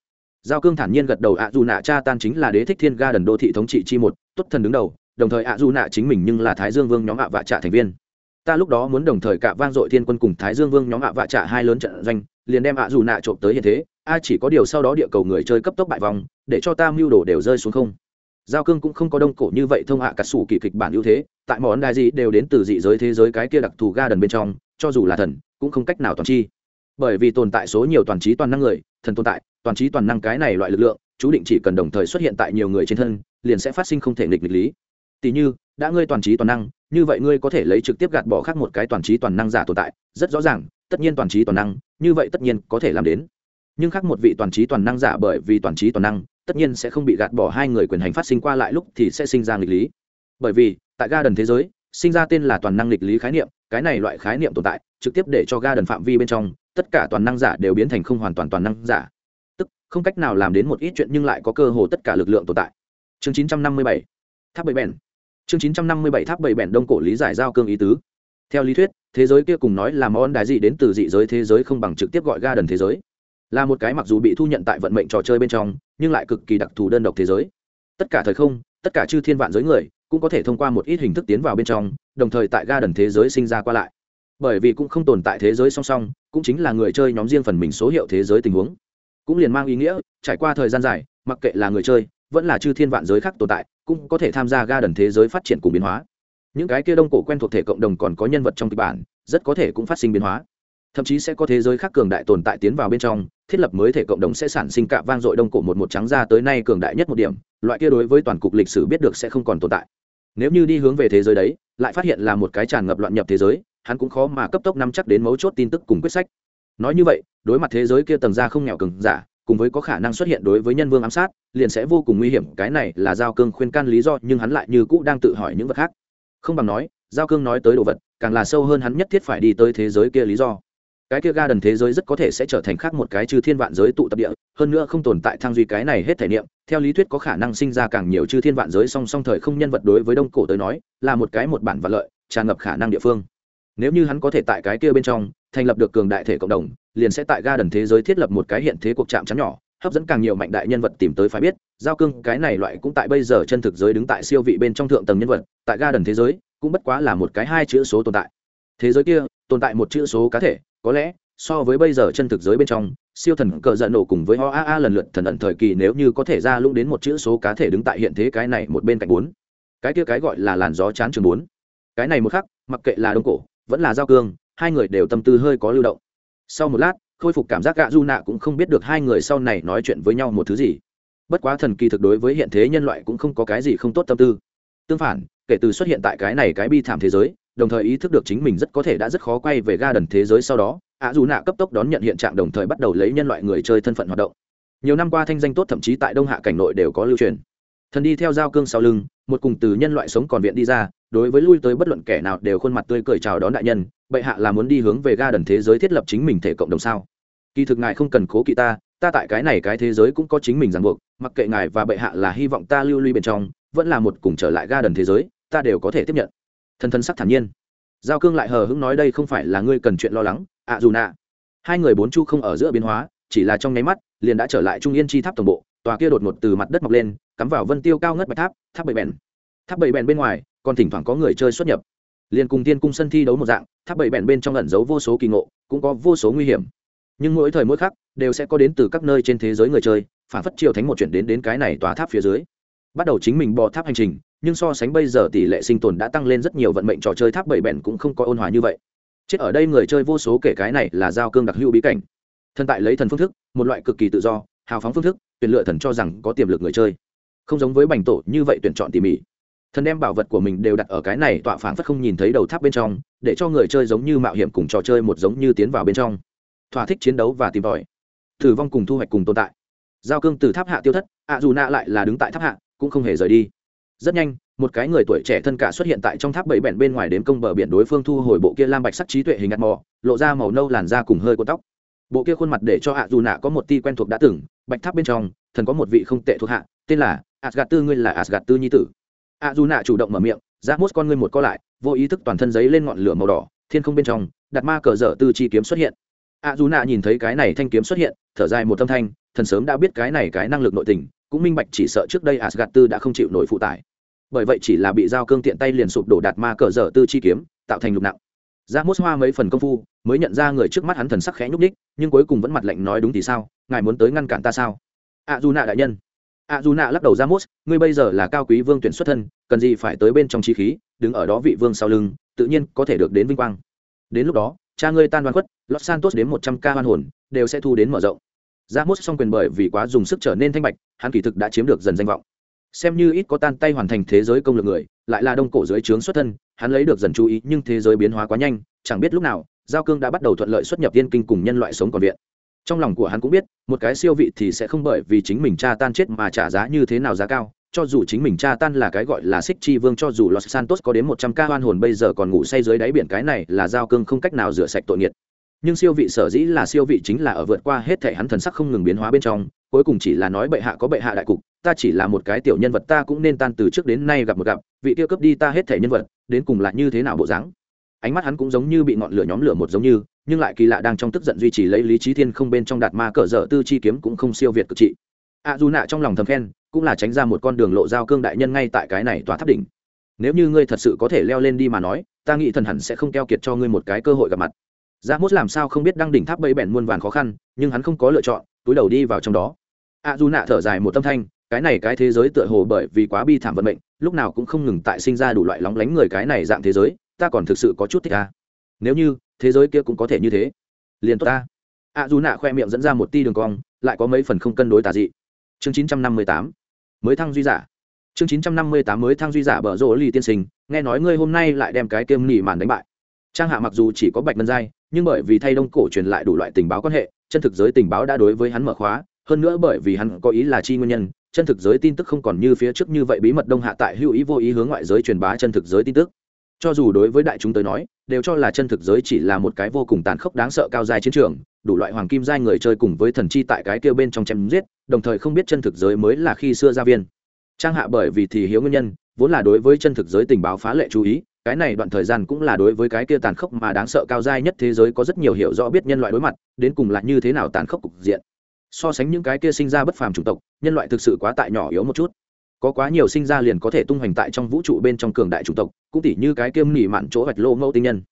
giao cương thản nhiên gật đầu ạ dù nạ cha tan chính là đế thích thiên ga đần đô thị thống trị chi một, tốt thần đứng đầu, đồng thời ạ dù nạ chính mình nhưng là thái dương vương nhóm ạ vạ trạ thành viên. Ta lúc đó muốn đồng thời cả vang dội thiên quân cùng thái dương vương nhóm ạ vạ trạ hai lớn trận doanh, liền đem ạ dù nạ trộm tới hiện thế, a chỉ có điều sau đó địa cầu người chơi cấp tốc bại vòng, để cho ta mưu đồ đều rơi xuống không. Giao cương cũng không có đông cổ như vậy thông hạ cả xù kỳ kịch bản ưu thế, tại món đài gì đều đến từ dị giới thế giới cái kia đặc thù ga đần bên trong, cho dù là thần, cũng không cách nào toàn chi. Bởi vì tồn tại số nhiều toàn trí toàn năng người, thần tồn tại toàn trí toàn năng cái này loại lực lượng, chú định chỉ cần đồng thời xuất hiện tại nhiều người trên thân, liền sẽ phát sinh không thể nghịch nghịch lý. Tỷ như, đã ngươi toàn trí toàn năng, như vậy ngươi có thể lấy trực tiếp gạt bỏ khác một cái toàn trí toàn năng giả tồn tại, rất rõ ràng, tất nhiên toàn trí toàn năng, như vậy tất nhiên có thể làm đến. Nhưng khác một vị toàn trí toàn năng giả bởi vì toàn trí toàn năng, tất nhiên sẽ không bị gạt bỏ hai người quyền hành phát sinh qua lại lúc thì sẽ sinh ra nghịch lý. Bởi vì, tại ga đần thế giới, sinh ra tên là toàn năng nghịch lý khái niệm, cái này loại khái niệm tồn tại, trực tiếp để cho ga đần phạm vi bên trong, tất cả toàn năng giả đều biến thành không hoàn toàn toàn năng giả không cách nào làm đến một ít chuyện nhưng lại có cơ hồ tất cả lực lượng tồn tại. Chương 957 tháp bảy bèn. Chương 957 tháp bảy bèn đông cổ lý giải giao cương ý tứ. Theo lý thuyết, thế giới kia cùng nói là món đài gì đến từ dị giới thế giới không bằng trực tiếp gọi ga đần thế giới. Là một cái mặc dù bị thu nhận tại vận mệnh trò chơi bên trong, nhưng lại cực kỳ đặc thù đơn độc thế giới. Tất cả thời không, tất cả chư thiên vạn giới người, cũng có thể thông qua một ít hình thức tiến vào bên trong, đồng thời tại ga đần thế giới sinh ra qua lại. Bởi vì cũng không tồn tại thế giới song song, cũng chính là người chơi nhóm riêng phần mình số hiệu thế giới tình huống cũng liền mang ý nghĩa, trải qua thời gian dài, mặc kệ là người chơi, vẫn là chư thiên vạn giới khác tồn tại, cũng có thể tham gia ga đần thế giới phát triển cùng biến hóa. Những cái kia đông cổ quen thuộc thể cộng đồng còn có nhân vật trong kịch bản, rất có thể cũng phát sinh biến hóa. Thậm chí sẽ có thế giới khác cường đại tồn tại tiến vào bên trong, thiết lập mới thể cộng đồng sẽ sản sinh cạ vang dội đông cổ một một trắng ra tới nay cường đại nhất một điểm, loại kia đối với toàn cục lịch sử biết được sẽ không còn tồn tại. Nếu như đi hướng về thế giới đấy, lại phát hiện là một cái tràn ngập loạn nhập thế giới, hắn cũng khó mà cấp tốc nắm chắc đến mấu chốt tin tức cùng quyết sách. Nói như vậy đối mặt thế giới kia tầng ra không nghèo cứng giả, cùng với có khả năng xuất hiện đối với nhân vương ám sát, liền sẽ vô cùng nguy hiểm. Cái này là giao cương khuyên can lý do, nhưng hắn lại như cũ đang tự hỏi những vật khác. Không bằng nói, giao cương nói tới đồ vật, càng là sâu hơn hắn nhất thiết phải đi tới thế giới kia lý do. Cái kia ga đần thế giới rất có thể sẽ trở thành khác một cái chư thiên vạn giới tụ tập địa, hơn nữa không tồn tại thang duy cái này hết thể niệm. Theo lý thuyết có khả năng sinh ra càng nhiều chư thiên vạn giới, song song thời không nhân vật đối với đông cổ tới nói, là một cái một bản và lợi, tràn ngập khả năng địa phương. Nếu như hắn có thể tại cái kia bên trong, thành lập được cường đại thể cộng đồng liền sẽ tại ga đần thế giới thiết lập một cái hiện thế cuộc chạm chắn nhỏ, hấp dẫn càng nhiều mạnh đại nhân vật tìm tới phải biết, giao cương cái này loại cũng tại bây giờ chân thực giới đứng tại siêu vị bên trong thượng tầng nhân vật, tại ga đần thế giới, cũng bất quá là một cái hai chữ số tồn tại. Thế giới kia, tồn tại một chữ số cá thể, có lẽ, so với bây giờ chân thực giới bên trong, siêu thần cờ giận nổ cùng với ho a a lần lượt thần ẩn thời kỳ nếu như có thể ra lung đến một chữ số cá thể đứng tại hiện thế cái này một bên cạnh bốn. Cái kia cái gọi là làn gió chán trường bốn. Cái này một khắc, mặc kệ là đông cổ, vẫn là giao cương, hai người đều tâm tư hơi có lưu động sau một lát, khôi phục cảm giác gạ du nạ cũng không biết được hai người sau này nói chuyện với nhau một thứ gì. Bất quá thần kỳ thực đối với hiện thế nhân loại cũng không có cái gì không tốt tâm tư. Tương phản, kể từ xuất hiện tại cái này cái bi thảm thế giới, đồng thời ý thức được chính mình rất có thể đã rất khó quay về ga đần thế giới sau đó, ạ dù nạ cấp tốc đón nhận hiện trạng đồng thời bắt đầu lấy nhân loại người chơi thân phận hoạt động. Nhiều năm qua thanh danh tốt thậm chí tại đông hạ cảnh nội đều có lưu truyền. Thần đi theo giao cương sau lưng, một cùng từ nhân loại sống còn viện đi ra đối với lui tới bất luận kẻ nào đều khuôn mặt tươi cười chào đón đại nhân, bệ hạ là muốn đi hướng về ga đần thế giới thiết lập chính mình thể cộng đồng sao? Kỳ thực ngài không cần cố kỵ ta ta tại cái này cái thế giới cũng có chính mình ràng buộc, mặc kệ ngài và bệ hạ là hy vọng ta lưu ly bên trong, vẫn là một cùng trở lại ga đần thế giới, ta đều có thể tiếp nhận. Thân thân sắc thản nhiên. Giao cương lại hờ hững nói đây không phải là ngươi cần chuyện lo lắng, ạ dù nạ. Hai người bốn chu không ở giữa biến hóa, chỉ là trong nháy mắt, liền đã trở lại trung yên chi tháp tổng bộ, tòa kia đột ngột từ mặt đất mọc lên, cắm vào vân tiêu cao ngất bạch tháp tháp bảy bèn tháp bảy bèn bên ngoài, còn thỉnh thoảng có người chơi xuất nhập. Liền cùng tiên cung sân thi đấu một dạng, tháp bảy bèn bên trong ẩn giấu vô số kỳ ngộ, cũng có vô số nguy hiểm. Nhưng mỗi thời mỗi khắc, đều sẽ có đến từ các nơi trên thế giới người chơi, phản phất triều thánh một chuyển đến đến cái này tòa tháp phía dưới. Bắt đầu chính mình bò tháp hành trình, nhưng so sánh bây giờ tỷ lệ sinh tồn đã tăng lên rất nhiều vận mệnh trò chơi tháp bảy bèn cũng không có ôn hòa như vậy. Chết ở đây người chơi vô số kể cái này là giao cương đặc hữu bí cảnh. Thân tại lấy thần phương thức, một loại cực kỳ tự do, hào phóng phương thức, tuyển lựa thần cho rằng có tiềm lực người chơi. Không giống với bành tổ như vậy tuyển chọn tỉ mỉ thần đem bảo vật của mình đều đặt ở cái này, tọa phản phất không nhìn thấy đầu tháp bên trong, để cho người chơi giống như mạo hiểm cùng trò chơi một giống như tiến vào bên trong. Thỏa thích chiến đấu và tìm tòi. Thử vong cùng thu hoạch cùng tồn tại. Giao cương từ tháp hạ tiêu thất, ạ dù nạ lại là đứng tại tháp hạ, cũng không hề rời đi. Rất nhanh, một cái người tuổi trẻ thân cả xuất hiện tại trong tháp bảy bẹn bên ngoài đến công bờ biển đối phương thu hồi bộ kia lam bạch sắc trí tuệ hình ngặt mò, lộ ra màu nâu làn da cùng hơi của tóc. Bộ kia khuôn mặt để cho ạ dù nạ có một ti quen thuộc đã từng, bạch tháp bên trong, thần có một vị không tệ thuộc hạ, tên là asgad tư, ngươi là asgad tư nhi tử a dù nạ chủ động mở miệng ra mốt con ngươi một co lại, vô ý thức toàn thân giấy lên ngọn lửa màu đỏ, thiên không bên trong, đặt ma cờ dở tư chi kiếm xuất hiện. A dù nạ nhìn thấy cái này thanh kiếm xuất hiện, thở dài một tâm thanh, thần sớm đã biết cái này cái năng lực nội tình, cũng minh bạch chỉ sợ trước đây asgad tư đã không chịu nổi phụ tải. Bởi vậy chỉ là bị giao cương tiện tay liền sụp đổ đạt ma cờ dở tư chi kiếm, tạo thành lục nặng. Ra mốt hoa mấy phần công phu, mới nhận ra người trước mắt hắn thần sắc khẽ nhúc đích nhưng cuối cùng vẫn mặt lạnh nói, đúng thì sao? Ngài muốn tới ngăn cản ta sao? A dù nạ đại nhân a dù nạ lắc đầu ra mốt, ngươi bây giờ là cao quý vương tuyển xuất thân, cần gì phải tới bên trong chi khí, đứng ở đó vị vương sau lưng, tự nhiên có thể được đến vinh quang. Đến lúc đó, cha ngươi tan đoan khuất, los santos đến một trăm ca hoan hồn, đều sẽ thu đến mở rộng. Ra mốt xong quyền bởi vì quá dùng sức trở nên thanh bạch, hắn kỳ thực đã chiếm được dần danh vọng. Xem như ít có tan tay hoàn thành thế giới công lực người, lại là đông cổ dưới trướng xuất thân, hắn lấy được dần chú ý, nhưng thế giới biến hóa quá nhanh, chẳng biết lúc nào, giao cương đã bắt đầu thuận lợi xuất nhập tiên kinh cùng nhân loại sống còn viện trong lòng của hắn cũng biết, một cái siêu vị thì sẽ không bởi vì chính mình cha tan chết mà trả giá như thế nào giá cao. Cho dù chính mình cha tan là cái gọi là xích chi vương, cho dù los santos có đến một trăm ca hoan hồn, bây giờ còn ngủ say dưới đáy biển, cái này là giao cương không cách nào rửa sạch tội nghiệt. Nhưng siêu vị sở dĩ là siêu vị chính là ở vượt qua hết thể hắn thần sắc không ngừng biến hóa bên trong, cuối cùng chỉ là nói bệ hạ có bệ hạ đại cục, ta chỉ là một cái tiểu nhân vật, ta cũng nên tan từ trước đến nay gặp một gặp, vị tiêu cấp đi ta hết thể nhân vật, đến cùng là như thế nào bộ dáng ánh mắt hắn cũng giống như bị ngọn lửa nhóm lửa một giống như, nhưng lại kỳ lạ đang trong tức giận duy trì lấy lý trí thiên không bên trong đạt ma cờ dở tư chi kiếm cũng không siêu việt cực trị. A dù nạ trong lòng thầm khen, cũng là tránh ra một con đường lộ giao cương đại nhân ngay tại cái này tòa tháp đỉnh. Nếu như ngươi thật sự có thể leo lên đi mà nói, ta nghĩ thần hẳn sẽ không keo kiệt cho ngươi một cái cơ hội gặp mặt. Ra mốt làm sao không biết đăng đỉnh tháp bẫy bẹn muôn vàn khó khăn, nhưng hắn không có lựa chọn, túi đầu đi vào trong đó. A dù nạ thở dài một tâm thanh, cái này cái thế giới tựa hồ bởi vì quá bi thảm vận mệnh, lúc nào cũng không ngừng tại sinh ra đủ loại lóng lánh người cái này dạng thế giới ta còn thực sự có chút thích ta. Nếu như thế giới kia cũng có thể như thế, liền tốt ta. A dù nạ khoe miệng dẫn ra một ti đường cong, lại có mấy phần không cân đối tà dị. Chương chín trăm năm mươi tám, mới thăng duy giả. Chương chín trăm năm mươi tám, mới thăng duy giả bở rộ lì tiên sinh, nghe nói ngươi hôm nay lại đem cái kiêm nỉ màn đánh bại. Trang hạ mặc dù chỉ có bạch ngân giai, nhưng bởi vì thay đông cổ truyền lại đủ loại tình báo quan hệ, chân thực giới tình báo đã đối với hắn mở khóa. Hơn nữa bởi vì hắn có ý là chi nguyên nhân, chân thực giới tin tức không còn như phía trước như vậy bí mật đông hạ tại hữu ý vô ý hướng ngoại giới truyền bá chân thực giới tin tức cho dù đối với đại chúng tới nói, đều cho là chân thực giới chỉ là một cái vô cùng tàn khốc đáng sợ cao dài chiến trường, đủ loại hoàng kim giai người chơi cùng với thần chi tại cái kêu bên trong chém giết, đồng thời không biết chân thực giới mới là khi xưa gia viên. Trang hạ bởi vì thì hiếu nguyên nhân, vốn là đối với chân thực giới tình báo phá lệ chú ý, cái này đoạn thời gian cũng là đối với cái kia tàn khốc mà đáng sợ cao giai nhất thế giới có rất nhiều hiểu rõ biết nhân loại đối mặt, đến cùng là như thế nào tàn khốc cục diện. So sánh những cái kia sinh ra bất phàm chủng tộc, nhân loại thực sự quá tại nhỏ yếu một chút có quá nhiều sinh ra liền có thể tung hoành tại trong vũ trụ bên trong cường đại chủng tộc, cũng tỉ như cái kiêm nỉ mạn chỗ hoạch lô mẫu tinh nhân.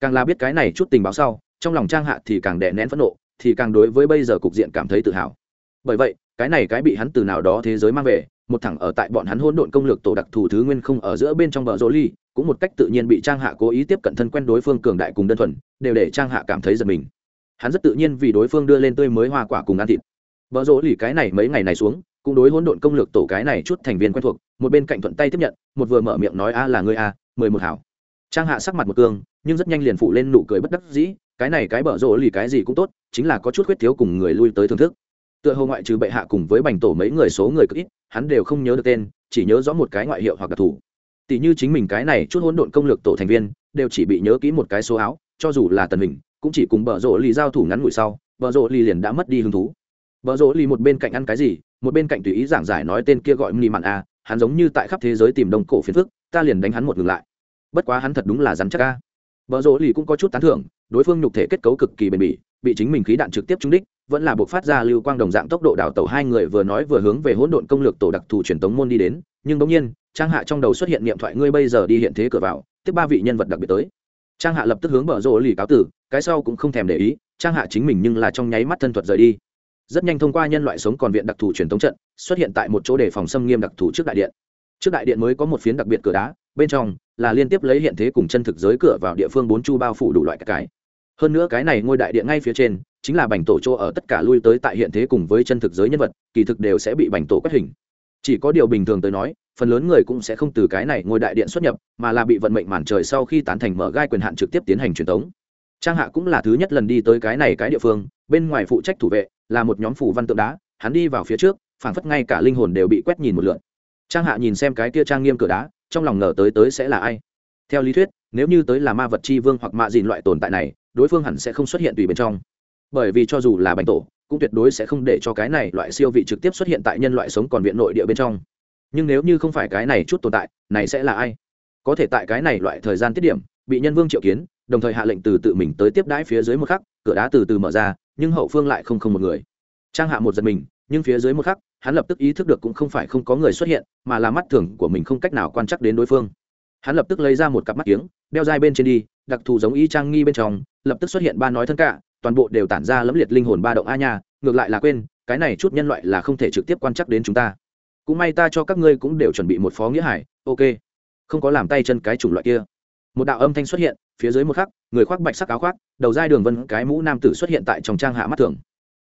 Càng là biết cái này chút tình báo sau, trong lòng trang hạ thì càng đè nén phẫn nộ, thì càng đối với bây giờ cục diện cảm thấy tự hào. Bởi vậy, cái này cái bị hắn từ nào đó thế giới mang về, một thẳng ở tại bọn hắn hỗn độn công lược tổ đặc thù thứ nguyên không ở giữa bên trong bờ rỗ ly, cũng một cách tự nhiên bị trang hạ cố ý tiếp cận thân quen đối phương cường đại cùng đơn thuần, đều để trang hạ cảm thấy giật mình. Hắn rất tự nhiên vì đối phương đưa lên tươi mới hoa quả cùng ăn thịt. Bờ rỗ ly cái này mấy ngày này xuống cũng đối hỗn độn công lược tổ cái này chút thành viên quen thuộc, một bên cạnh thuận tay tiếp nhận, một vừa mở miệng nói, a là ngươi a, mười một hảo. Trang hạ sắc mặt một cương nhưng rất nhanh liền phụ lên nụ cười bất đắc dĩ, cái này cái bở rộ lì cái gì cũng tốt, chính là có chút khuyết thiếu cùng người lui tới thưởng thức. Tựa hồ ngoại trừ bệ hạ cùng với bành tổ mấy người số người cực ít, hắn đều không nhớ được tên, chỉ nhớ rõ một cái ngoại hiệu hoặc đặc thù. Tỷ như chính mình cái này chút hỗn độn công lược tổ thành viên, đều chỉ bị nhớ kỹ một cái số áo, cho dù là tần hình, cũng chỉ cùng bờ rộ lì giao thủ ngắn ngủi sau bờ rộ lì liền đã mất đi hứng thú bờ rỗ lì một bên cạnh ăn cái gì, một bên cạnh tùy ý giảng giải nói tên kia gọi mni mạn a, hắn giống như tại khắp thế giới tìm đông cổ phiền phức, ta liền đánh hắn một ngừng lại. Bất quá hắn thật đúng là rắn chắc a. Bờ rỗ lì cũng có chút tán thưởng, đối phương nhục thể kết cấu cực kỳ bền bỉ, bị chính mình khí đạn trực tiếp trúng đích, vẫn là buộc phát ra lưu quang đồng dạng tốc độ đảo tàu hai người vừa nói vừa hướng về hỗn độn công lược tổ đặc thù truyền tống môn đi đến, nhưng đột nhiên, trang hạ trong đầu xuất hiện niệm thoại, ngươi bây giờ đi hiện thế cửa vào, tiếp ba vị nhân vật đặc biệt tới. Trang hạ lập tức hướng bờ rỗ lì cáo tử, cái sau cũng không thèm để ý, trang hạ chính mình nhưng là trong nháy mắt thân thuật rời đi rất nhanh thông qua nhân loại sống còn viện đặc thù truyền thống trận, xuất hiện tại một chỗ để phòng xâm nghiêm đặc thù trước đại điện. Trước đại điện mới có một phiến đặc biệt cửa đá, bên trong là liên tiếp lấy hiện thế cùng chân thực giới cửa vào địa phương bốn chu bao phủ đủ loại các cái. Hơn nữa cái này ngôi đại điện ngay phía trên chính là bành tổ chỗ ở tất cả lui tới tại hiện thế cùng với chân thực giới nhân vật, kỳ thực đều sẽ bị bành tổ quét hình. Chỉ có điều bình thường tới nói, phần lớn người cũng sẽ không từ cái này ngôi đại điện xuất nhập, mà là bị vận mệnh màn trời sau khi tán thành mở gai quyền hạn trực tiếp tiến hành truyền thống. Trang hạ cũng là thứ nhất lần đi tới cái này cái địa phương, bên ngoài phụ trách thủ vệ là một nhóm phủ văn tượng đá, hắn đi vào phía trước, phảng phất ngay cả linh hồn đều bị quét nhìn một lượn. Trang hạ nhìn xem cái kia trang nghiêm cửa đá, trong lòng ngờ tới tới sẽ là ai. Theo lý thuyết, nếu như tới là ma vật chi vương hoặc mạ dìn loại tồn tại này, đối phương hẳn sẽ không xuất hiện tùy bên trong. Bởi vì cho dù là bánh tổ, cũng tuyệt đối sẽ không để cho cái này loại siêu vị trực tiếp xuất hiện tại nhân loại sống còn viện nội địa bên trong. Nhưng nếu như không phải cái này chút tồn tại, này sẽ là ai? Có thể tại cái này loại thời gian tiết điểm, bị nhân vương triệu kiến, đồng thời hạ lệnh từ tự mình tới tiếp đãi phía dưới một khắc, cửa đá từ từ mở ra nhưng hậu phương lại không không một người. Trang hạ một giật mình, nhưng phía dưới một khắc, hắn lập tức ý thức được cũng không phải không có người xuất hiện, mà là mắt thường của mình không cách nào quan trắc đến đối phương. Hắn lập tức lấy ra một cặp mắt kiếng, đeo dai bên trên đi, đặc thù giống y trang nghi bên trong, lập tức xuất hiện ba nói thân cả toàn bộ đều tản ra lẫm liệt linh hồn ba động a nha, ngược lại là quên, cái này chút nhân loại là không thể trực tiếp quan trắc đến chúng ta. Cũng may ta cho các ngươi cũng đều chuẩn bị một phó nghĩa hải, ok. Không có làm tay chân cái chủng loại kia. Một đạo âm thanh xuất hiện phía dưới một khắc, người khoác bạch sắc áo khoác, đầu dai đường vân, cái mũ nam tử xuất hiện tại trong trang hạ mắt thường.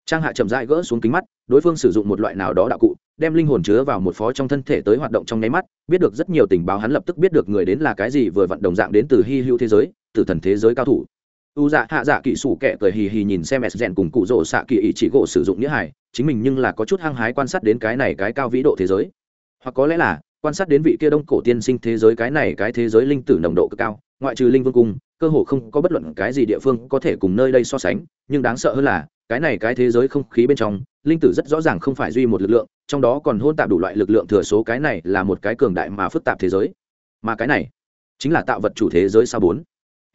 Trang hạ chậm dại gỡ xuống kính mắt, đối phương sử dụng một loại nào đó đạo cụ, đem linh hồn chứa vào một phó trong thân thể tới hoạt động trong nháy mắt, biết được rất nhiều tình báo hắn lập tức biết được người đến là cái gì vừa vận động dạng đến từ hy hữu thế giới, từ thần thế giới cao thủ. U dạ hạ dạ kỹ sủ kẻ cười hì hì nhìn xem s rèn cùng cụ rỗ xạ kỳ ý chỉ gỗ sử dụng nghĩa hải chính mình nhưng là có chút hăng hái quan sát đến cái này cái cao vĩ độ thế giới. Hoặc có lẽ là quan sát đến vị kia đông cổ tiên sinh thế giới cái này cái thế giới linh tử nồng độ cực cao, ngoại trừ linh vương cung, cơ hồ không có bất luận cái gì địa phương có thể cùng nơi đây so sánh, nhưng đáng sợ hơn là, cái này cái thế giới không khí bên trong, linh tử rất rõ ràng không phải duy một lực lượng, trong đó còn hôn tạp đủ loại lực lượng thừa số cái này là một cái cường đại mà phức tạp thế giới. Mà cái này chính là tạo vật chủ thế giới sao bốn.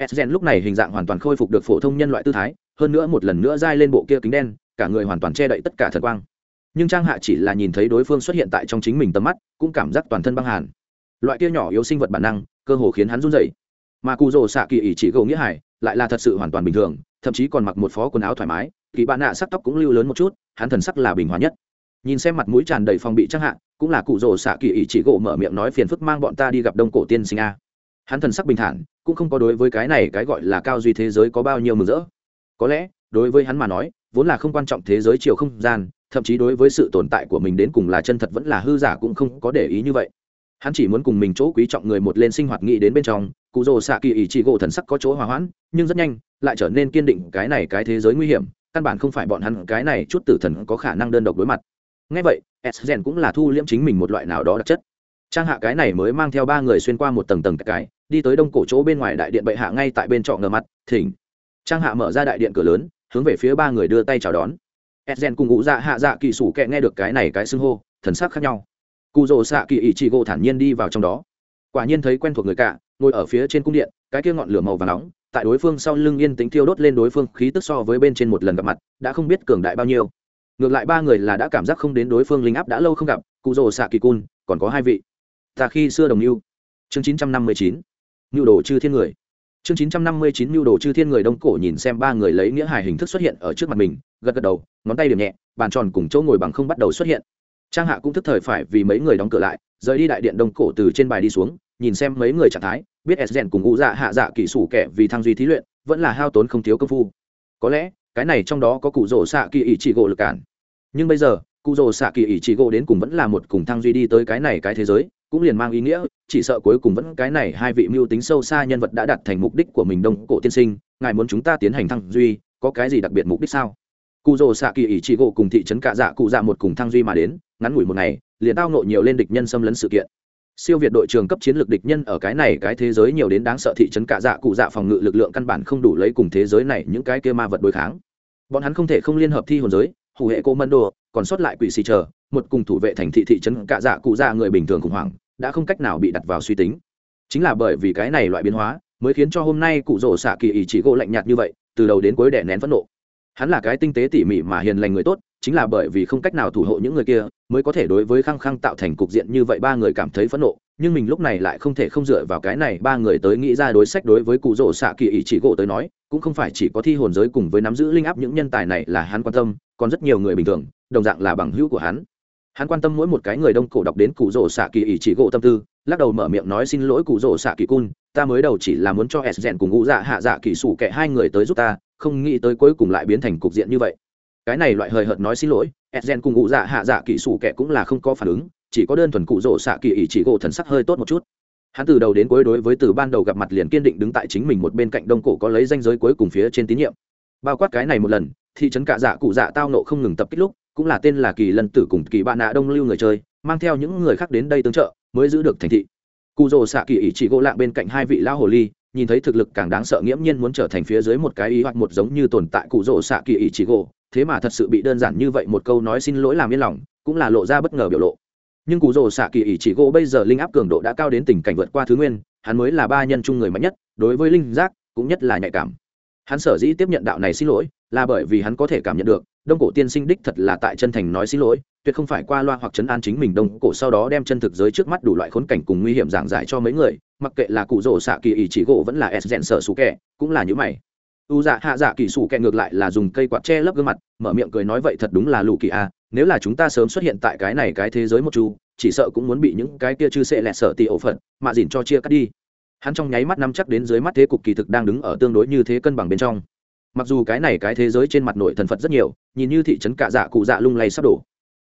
Sgen lúc này hình dạng hoàn toàn khôi phục được phổ thông nhân loại tư thái, hơn nữa một lần nữa dai lên bộ kia kính đen, cả người hoàn toàn che đậy tất cả thần quang nhưng trang hạ chỉ là nhìn thấy đối phương xuất hiện tại trong chính mình tầm mắt, cũng cảm giác toàn thân băng hàn. Loại kia nhỏ yếu sinh vật bản năng, cơ hồ khiến hắn run rẩy. Mà cụ rồ xạ kỳ ỉ chỉ gầu nghĩa hải, lại là thật sự hoàn toàn bình thường, thậm chí còn mặc một phó quần áo thoải mái, kỳ bạn nạ sắc tóc cũng lưu lớn một chút, hắn thần sắc là bình hòa nhất. Nhìn xem mặt mũi tràn đầy phòng bị trang hạ, cũng là cụ rồ xạ kỳ ỉ chỉ gỗ mở miệng nói phiền phức mang bọn ta đi gặp đông cổ tiên sinh a. Hắn thần sắc bình thản, cũng không có đối với cái này cái gọi là cao duy thế giới có bao nhiêu mừng rỡ. Có lẽ, đối với hắn mà nói, vốn là không quan trọng thế giới chiều không gian thậm chí đối với sự tồn tại của mình đến cùng là chân thật vẫn là hư giả cũng không có để ý như vậy. Hắn chỉ muốn cùng mình chỗ quý trọng người một lên sinh hoạt nghĩ đến bên trong, cụ rồ xạ kỳ ý chỉ gỗ thần sắc có chỗ hòa hoãn, nhưng rất nhanh, lại trở nên kiên định, cái này cái thế giới nguy hiểm, căn bản không phải bọn hắn, cái này chút tử thần có khả năng đơn độc đối mặt. Ngay vậy s cũng là thu liễm chính mình một loại nào đó đặc chất. Trang hạ cái này mới mang theo ba người xuyên qua một tầng tầng cái đi tới đông cổ chỗ bên ngoài đại điện bệ hạ ngay tại bên trọ ngờ mặt, thỉnh. Trang hạ mở ra đại điện cửa lớn, hướng về phía ba người đưa tay chào đón edgen cùng ngụ dạ hạ dạ kỳ sủ kẹ nghe được cái này cái xưng hô, thần sắc khác nhau. Cụ rồ xạ kỳ ỷ chị gỗ thản nhiên đi vào trong đó. Quả nhiên thấy quen thuộc người cả, ngồi ở phía trên cung điện, cái kia ngọn lửa màu và nóng, tại đối phương sau lưng yên tĩnh thiêu đốt lên đối phương khí tức so với bên trên một lần gặp mặt, đã không biết cường đại bao nhiêu. Ngược lại ba người là đã cảm giác không đến đối phương linh áp đã lâu không gặp, cụ rồ xạ kỳ cun, còn có hai vị. Ta khi xưa đồng mưu chương chín trăm năm mươi chín. Mưu đồ chư thiên người chương chín trăm năm mươi chín mưu đồ chư thiên người đông cổ nhìn xem ba người lấy nghĩa hài hình thức xuất hiện ở trước mặt mình, gật gật đầu, ngón tay điểm nhẹ, bàn tròn cùng chỗ ngồi bằng không bắt đầu xuất hiện. Trang hạ cũng thức thời phải vì mấy người đóng cửa lại, rời đi đại điện đông cổ từ trên bài đi xuống, nhìn xem mấy người trạng thái, biết s rèn cùng ngũ dạ hạ dạ kỹ sủ kẻ vì thăng duy thí luyện, vẫn là hao tốn không thiếu công phu. Có lẽ, cái này trong đó có cụ rổ xạ kỳ ý chỉ gỗ lực cản. Nhưng bây giờ, cụ rổ xạ kỳ ý chỉ gỗ đến cùng vẫn là một cùng thăng duy đi tới cái này cái thế giới cũng liền mang ý nghĩa, chỉ sợ cuối cùng vẫn cái này hai vị mưu tính sâu xa nhân vật đã đạt thành mục đích của mình đông cổ tiên sinh, ngài muốn chúng ta tiến hành thăng duy, có cái gì đặc biệt mục đích sao? Cụ rồ xạ kỳ ỷ chỉ gỗ cùng thị trấn cạ dạ cụ dạ một cùng thăng duy mà đến, ngắn ngủi một ngày, liền tao nộ nhiều lên địch nhân xâm lấn sự kiện. Siêu việt đội trường cấp chiến lược địch nhân ở cái này cái thế giới nhiều đến đáng sợ thị trấn cạ dạ cụ dạ phòng ngự lực lượng căn bản không đủ lấy cùng thế giới này những cái kia ma vật đối kháng. Bọn hắn không thể không liên hợp thi hồn giới, hủ hệ cô mân đồ còn sót lại quỷ xì chờ, một cùng thủ vệ thành thị thị trấn cạ dạ cụ dạ người bình thường khủng hoảng đã không cách nào bị đặt vào suy tính. Chính là bởi vì cái này loại biến hóa, mới khiến cho hôm nay cụ rổ xạ kỳ ý chỉ gỗ lạnh nhạt như vậy, từ đầu đến cuối đẻ nén phẫn nộ. Hắn là cái tinh tế tỉ mỉ mà hiền lành người tốt, chính là bởi vì không cách nào thủ hộ những người kia, mới có thể đối với khăng khăng tạo thành cục diện như vậy ba người cảm thấy phẫn nộ. Nhưng mình lúc này lại không thể không dựa vào cái này ba người tới nghĩ ra đối sách đối với cụ rỗ xạ kỳ ý chỉ gỗ tới nói, cũng không phải chỉ có thi hồn giới cùng với nắm giữ linh áp những nhân tài này là hắn quan tâm, còn rất nhiều người bình thường, đồng dạng là bằng hữu của hắn hắn quan tâm mỗi một cái người đông cổ đọc đến cụ rỗ xạ kỳ ý chỉ gỗ tâm tư, lắc đầu mở miệng nói xin lỗi cụ rỗ xạ kỳ cun, ta mới đầu chỉ là muốn cho s rèn cùng ngũ dạ hạ dạ kỳ sủ kẻ hai người tới giúp ta, không nghĩ tới cuối cùng lại biến thành cục diện như vậy. Cái này loại hời hợt nói xin lỗi edgen cùng ngụ dạ hạ dạ kỳ sủ kẻ cũng là không có phản ứng, chỉ có đơn thuần cụ rỗ xạ kỳ ý chỉ gỗ thần sắc hơi tốt một chút. Hắn từ đầu đến cuối đối với từ ban đầu gặp mặt liền kiên định đứng tại chính mình một bên cạnh đông cổ có lấy danh giới cuối cùng phía trên tín nhiệm. Bao quát cái này một lần, thị trấn cạ dạ cụ dạ tao nộ không ngừng tập kích lúc cũng là tên là kỳ lân tử cùng kỳ bạn nạ đông lưu người chơi, mang theo những người khác đến đây tương trợ, mới giữ được thành thị. Cụ rồ xạ kỳ ý chỉ gỗ lạng bên cạnh hai vị lão hồ ly, nhìn thấy thực lực càng đáng sợ nghiễm nhiên muốn trở thành phía dưới một cái ý hoặc một giống như tồn tại cụ rồ xạ kỳ ý chỉ gỗ, thế mà thật sự bị đơn giản như vậy một câu nói xin lỗi làm yên lòng, cũng là lộ ra bất ngờ biểu lộ. Nhưng cụ rồ xạ kỳ ý chỉ gỗ bây giờ linh áp cường độ đã cao đến tình cảnh vượt qua thứ nguyên, hắn mới là ba nhân chung người mạnh nhất, đối với linh giác, cũng nhất là nhạy cảm. Hắn sở dĩ tiếp nhận đạo này xin lỗi, là bởi vì hắn có thể cảm nhận được đông cổ tiên sinh đích thật là tại chân thành nói xin lỗi, tuyệt không phải qua loa hoặc chấn an chính mình. Đông cổ sau đó đem chân thực giới trước mắt đủ loại khốn cảnh cùng nguy hiểm giảng giải cho mấy người, mặc kệ là cụ rỗ xạ kỳ ý chỉ gỗ vẫn là s rèn sợ sủ kẹ cũng là những mày. U dạ hạ dạ kỳ sủ kẹ ngược lại là dùng cây quạt che lấp gương mặt, mở miệng cười nói vậy thật đúng là lù kỳ a nếu là chúng ta sớm xuất hiện tại cái này cái thế giới một chu, chỉ sợ cũng muốn bị những cái kia chư sệ lẹt sợ tì ổ phận mà dìn cho chia cắt đi. Hắn trong nháy mắt nắm chắc đến dưới mắt thế cục kỳ thực đang đứng ở tương đối như thế cân bằng bên trong mặc dù cái này cái thế giới trên mặt nội thần phật rất nhiều, nhìn như thị trấn cạ dạ cụ dạ lung lay sắp đổ.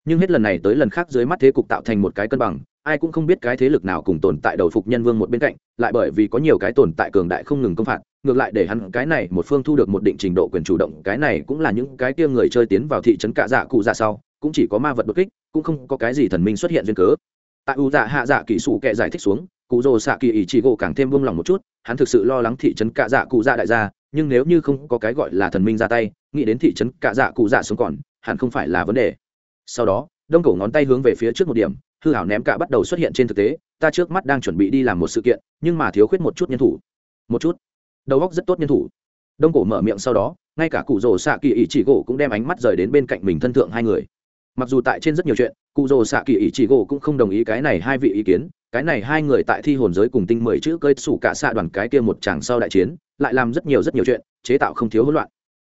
Nhưng hết lần này tới lần khác dưới mắt thế cục tạo thành một cái cân bằng, ai cũng không biết cái thế lực nào cùng tồn tại đầu phục nhân vương một bên cạnh, lại bởi vì có nhiều cái tồn tại cường đại không ngừng công phạt, ngược lại để hắn cái này một phương thu được một định trình độ quyền chủ động, cái này cũng là những cái kia người chơi tiến vào thị trấn cạ dạ cụ dạ sau, cũng chỉ có ma vật đột kích, cũng không có cái gì thần minh xuất hiện duyên cớ. Tại u dạ hạ dạ kỹ sủ kệ giải thích xuống, cụ rồ xạ kỳ ý chỉ gỗ càng thêm buông lòng một chút, hắn thực sự lo lắng thị trấn cạ dạ cụ dạ đại gia nhưng nếu như không có cái gọi là thần minh ra tay, nghĩ đến thị trấn cạ dạ cụ dạ xuống còn, hẳn không phải là vấn đề. Sau đó, đông cổ ngón tay hướng về phía trước một điểm, hư hảo ném cạ bắt đầu xuất hiện trên thực tế, ta trước mắt đang chuẩn bị đi làm một sự kiện, nhưng mà thiếu khuyết một chút nhân thủ. Một chút. Đầu góc rất tốt nhân thủ. Đông cổ mở miệng sau đó, ngay cả cụ rồ xạ kỳ ý chỉ gỗ cũng đem ánh mắt rời đến bên cạnh mình thân thượng hai người. Mặc dù tại trên rất nhiều chuyện, cụ rồ xạ kỳ ý chỉ gỗ cũng không đồng ý cái này hai vị ý kiến cái này hai người tại thi hồn giới cùng tinh mười chữ cơi sủ cả xạ đoàn cái kia một chàng sau đại chiến, lại làm rất nhiều rất nhiều chuyện, chế tạo không thiếu hỗn loạn.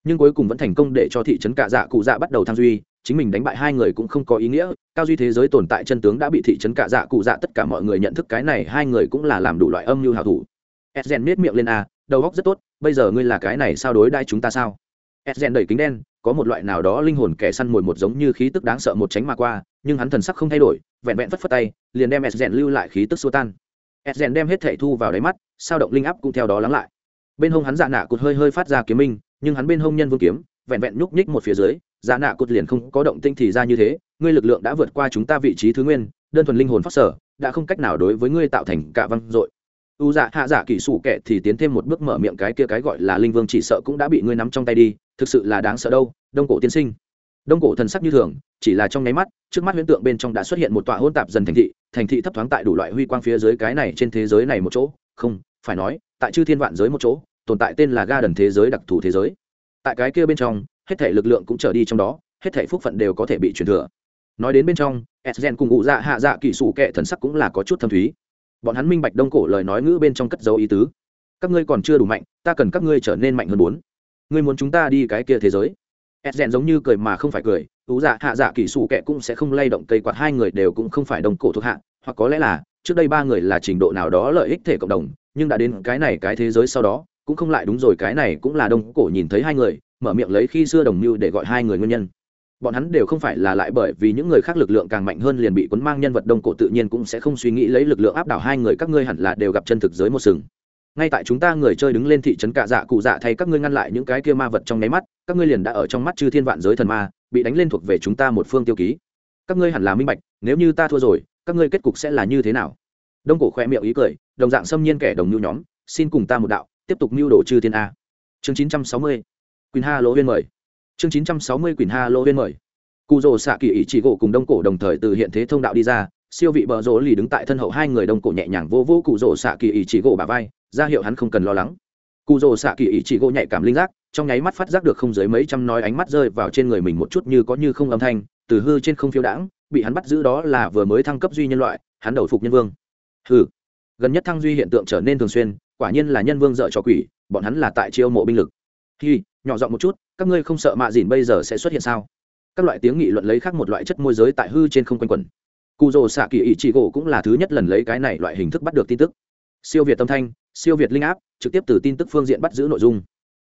Nhưng cuối cùng vẫn thành công để cho thị trấn cạ dạ cụ dạ bắt đầu tham duy, chính mình đánh bại hai người cũng không có ý nghĩa, cao duy thế giới tồn tại chân tướng đã bị thị trấn cạ dạ cụ dạ tất cả mọi người nhận thức cái này hai người cũng là làm đủ loại âm mưu hào thủ. Edgen miết miệng lên a đầu góc rất tốt, bây giờ ngươi là cái này sao đối đai chúng ta sao? Edgen đẩy kính đen, có một loại nào đó linh hồn kẻ săn mồi một giống như khí tức đáng sợ một tránh mà qua, nhưng hắn thần sắc không thay đổi vẹn vẹn phất phất tay, liền đem edgen lưu lại khí tức xua tan. Edgen đem hết thể thu vào đáy mắt, sao động linh áp cũng theo đó lắng lại. Bên hông hắn dạ nạ cụt hơi hơi phát ra kiếm minh, nhưng hắn bên hông nhân vương kiếm, vẹn vẹn nhúc nhích một phía dưới dạ nạ cụt liền không có động tinh thì ra như thế, ngươi lực lượng đã vượt qua chúng ta vị trí thứ nguyên, đơn thuần linh hồn phát sở, đã không cách nào đối với ngươi tạo thành cả văn dội. U dạ hạ dạ kỹ sủ kệ thì tiến thêm một bước mở miệng cái kia cái gọi là linh vương chỉ sợ cũng đã bị ngươi nắm trong tay đi, thực sự là đáng sợ đâu, đông cổ tiên sinh đông cổ thần sắc như thường, chỉ là trong nháy mắt, trước mắt huyễn tượng bên trong đã xuất hiện một tọa hôn tạp dần thành thị thành thị thấp thoáng tại đủ loại huy quang phía dưới cái này trên thế giới này một chỗ. Không, phải nói, tại chư thiên vạn giới một chỗ, tồn tại tên là ga đần thế giới đặc thù thế giới. Tại cái kia bên trong, hết thể lực lượng cũng trở đi trong đó, hết thể phúc phận đều có thể bị truyền thừa. Nói đến bên trong sgen cùng ngụ dạ hạ dạ kỹ sủ kệ thần sắc cũng là có chút thâm thúy. Bọn hắn minh bạch đông cổ lời nói ngữ bên trong cất dấu ý tứ. Các ngươi còn chưa đủ mạnh, ta cần các ngươi trở nên mạnh hơn bốn. Ngươi muốn chúng ta đi cái kia thế giới sgen giống như cười mà không phải cười ú dạ hạ dạ kỹ sủ kệ cũng sẽ không lay động cây quạt, hai người đều cũng không phải đồng cổ thuộc hạ, hoặc có lẽ là, trước đây ba người là trình độ nào đó lợi ích thể cộng đồng, nhưng đã đến cái này cái thế giới sau đó, cũng không lại đúng rồi, cái này cũng là đông cổ nhìn thấy hai người, mở miệng lấy khi xưa đồng mưu để gọi hai người nguyên nhân. Bọn hắn đều không phải là lại bởi vì những người khác lực lượng càng mạnh hơn liền bị cuốn mang nhân vật đông cổ tự nhiên cũng sẽ không suy nghĩ lấy lực lượng áp đảo hai người, các ngươi hẳn là đều gặp chân thực giới một sừng ngay tại chúng ta người chơi đứng lên thị trấn cạ dạ cụ dạ thay các ngươi ngăn lại những cái kia ma vật trong nháy mắt, các ngươi liền đã ở trong mắt chư thiên vạn giới thần ma, bị đánh lên thuộc về chúng ta một phương tiêu ký. Các ngươi hẳn là minh bạch, nếu như ta thua rồi, các ngươi kết cục sẽ là như thế nào? Đông cổ khoe miệng ý cười, đồng dạng xâm nhiên kẻ đồng nhu nhóm, xin cùng ta một đạo, tiếp tục mưu đồ chư thiên a. Chương chín trăm sáu mươi quyền ha lỗ huyên mời. Chương chín trăm sáu mươi quyền ha lỗ huyên mời. Cụ rồ xạ kỳ ý chỉ gỗ cùng đông cổ đồng thời từ hiện thế thông đạo đi ra, siêu vị bờ rỗ lì đứng tại thân hậu hai người đông cổ nhẹ nhàng vô vô cụ rồ xạ kỳ ý chỉ gỗ bà vai ra hiệu hắn không cần lo lắng. Cụ rồ xạ kỳ ý chỉ gỗ nhạy cảm linh giác, trong nháy mắt phát giác được không dưới mấy trăm nói ánh mắt rơi vào trên người mình một chút như có như không âm thanh, từ hư trên không phiêu đãng, bị hắn bắt giữ đó là vừa mới thăng cấp duy nhân loại, hắn đầu phục nhân vương. Hư gần nhất thăng duy hiện tượng trở nên thường xuyên, quả nhiên là nhân vương dợ cho quỷ, bọn hắn là tại chiêu mộ binh lực. Hi, nhỏ giọng một chút, các ngươi không sợ mạ dìn bây giờ sẽ xuất hiện sao? Các loại tiếng nghị luận lấy khác một loại chất môi giới tại hư trên không quanh quẩn. Cụ rồ xạ kỳ ý chị gỗ cũng là thứ nhất lần lấy cái này loại hình thức bắt được tin tức siêu việt tâm thanh, siêu việt linh áp, trực tiếp từ tin tức phương diện bắt giữ nội dung.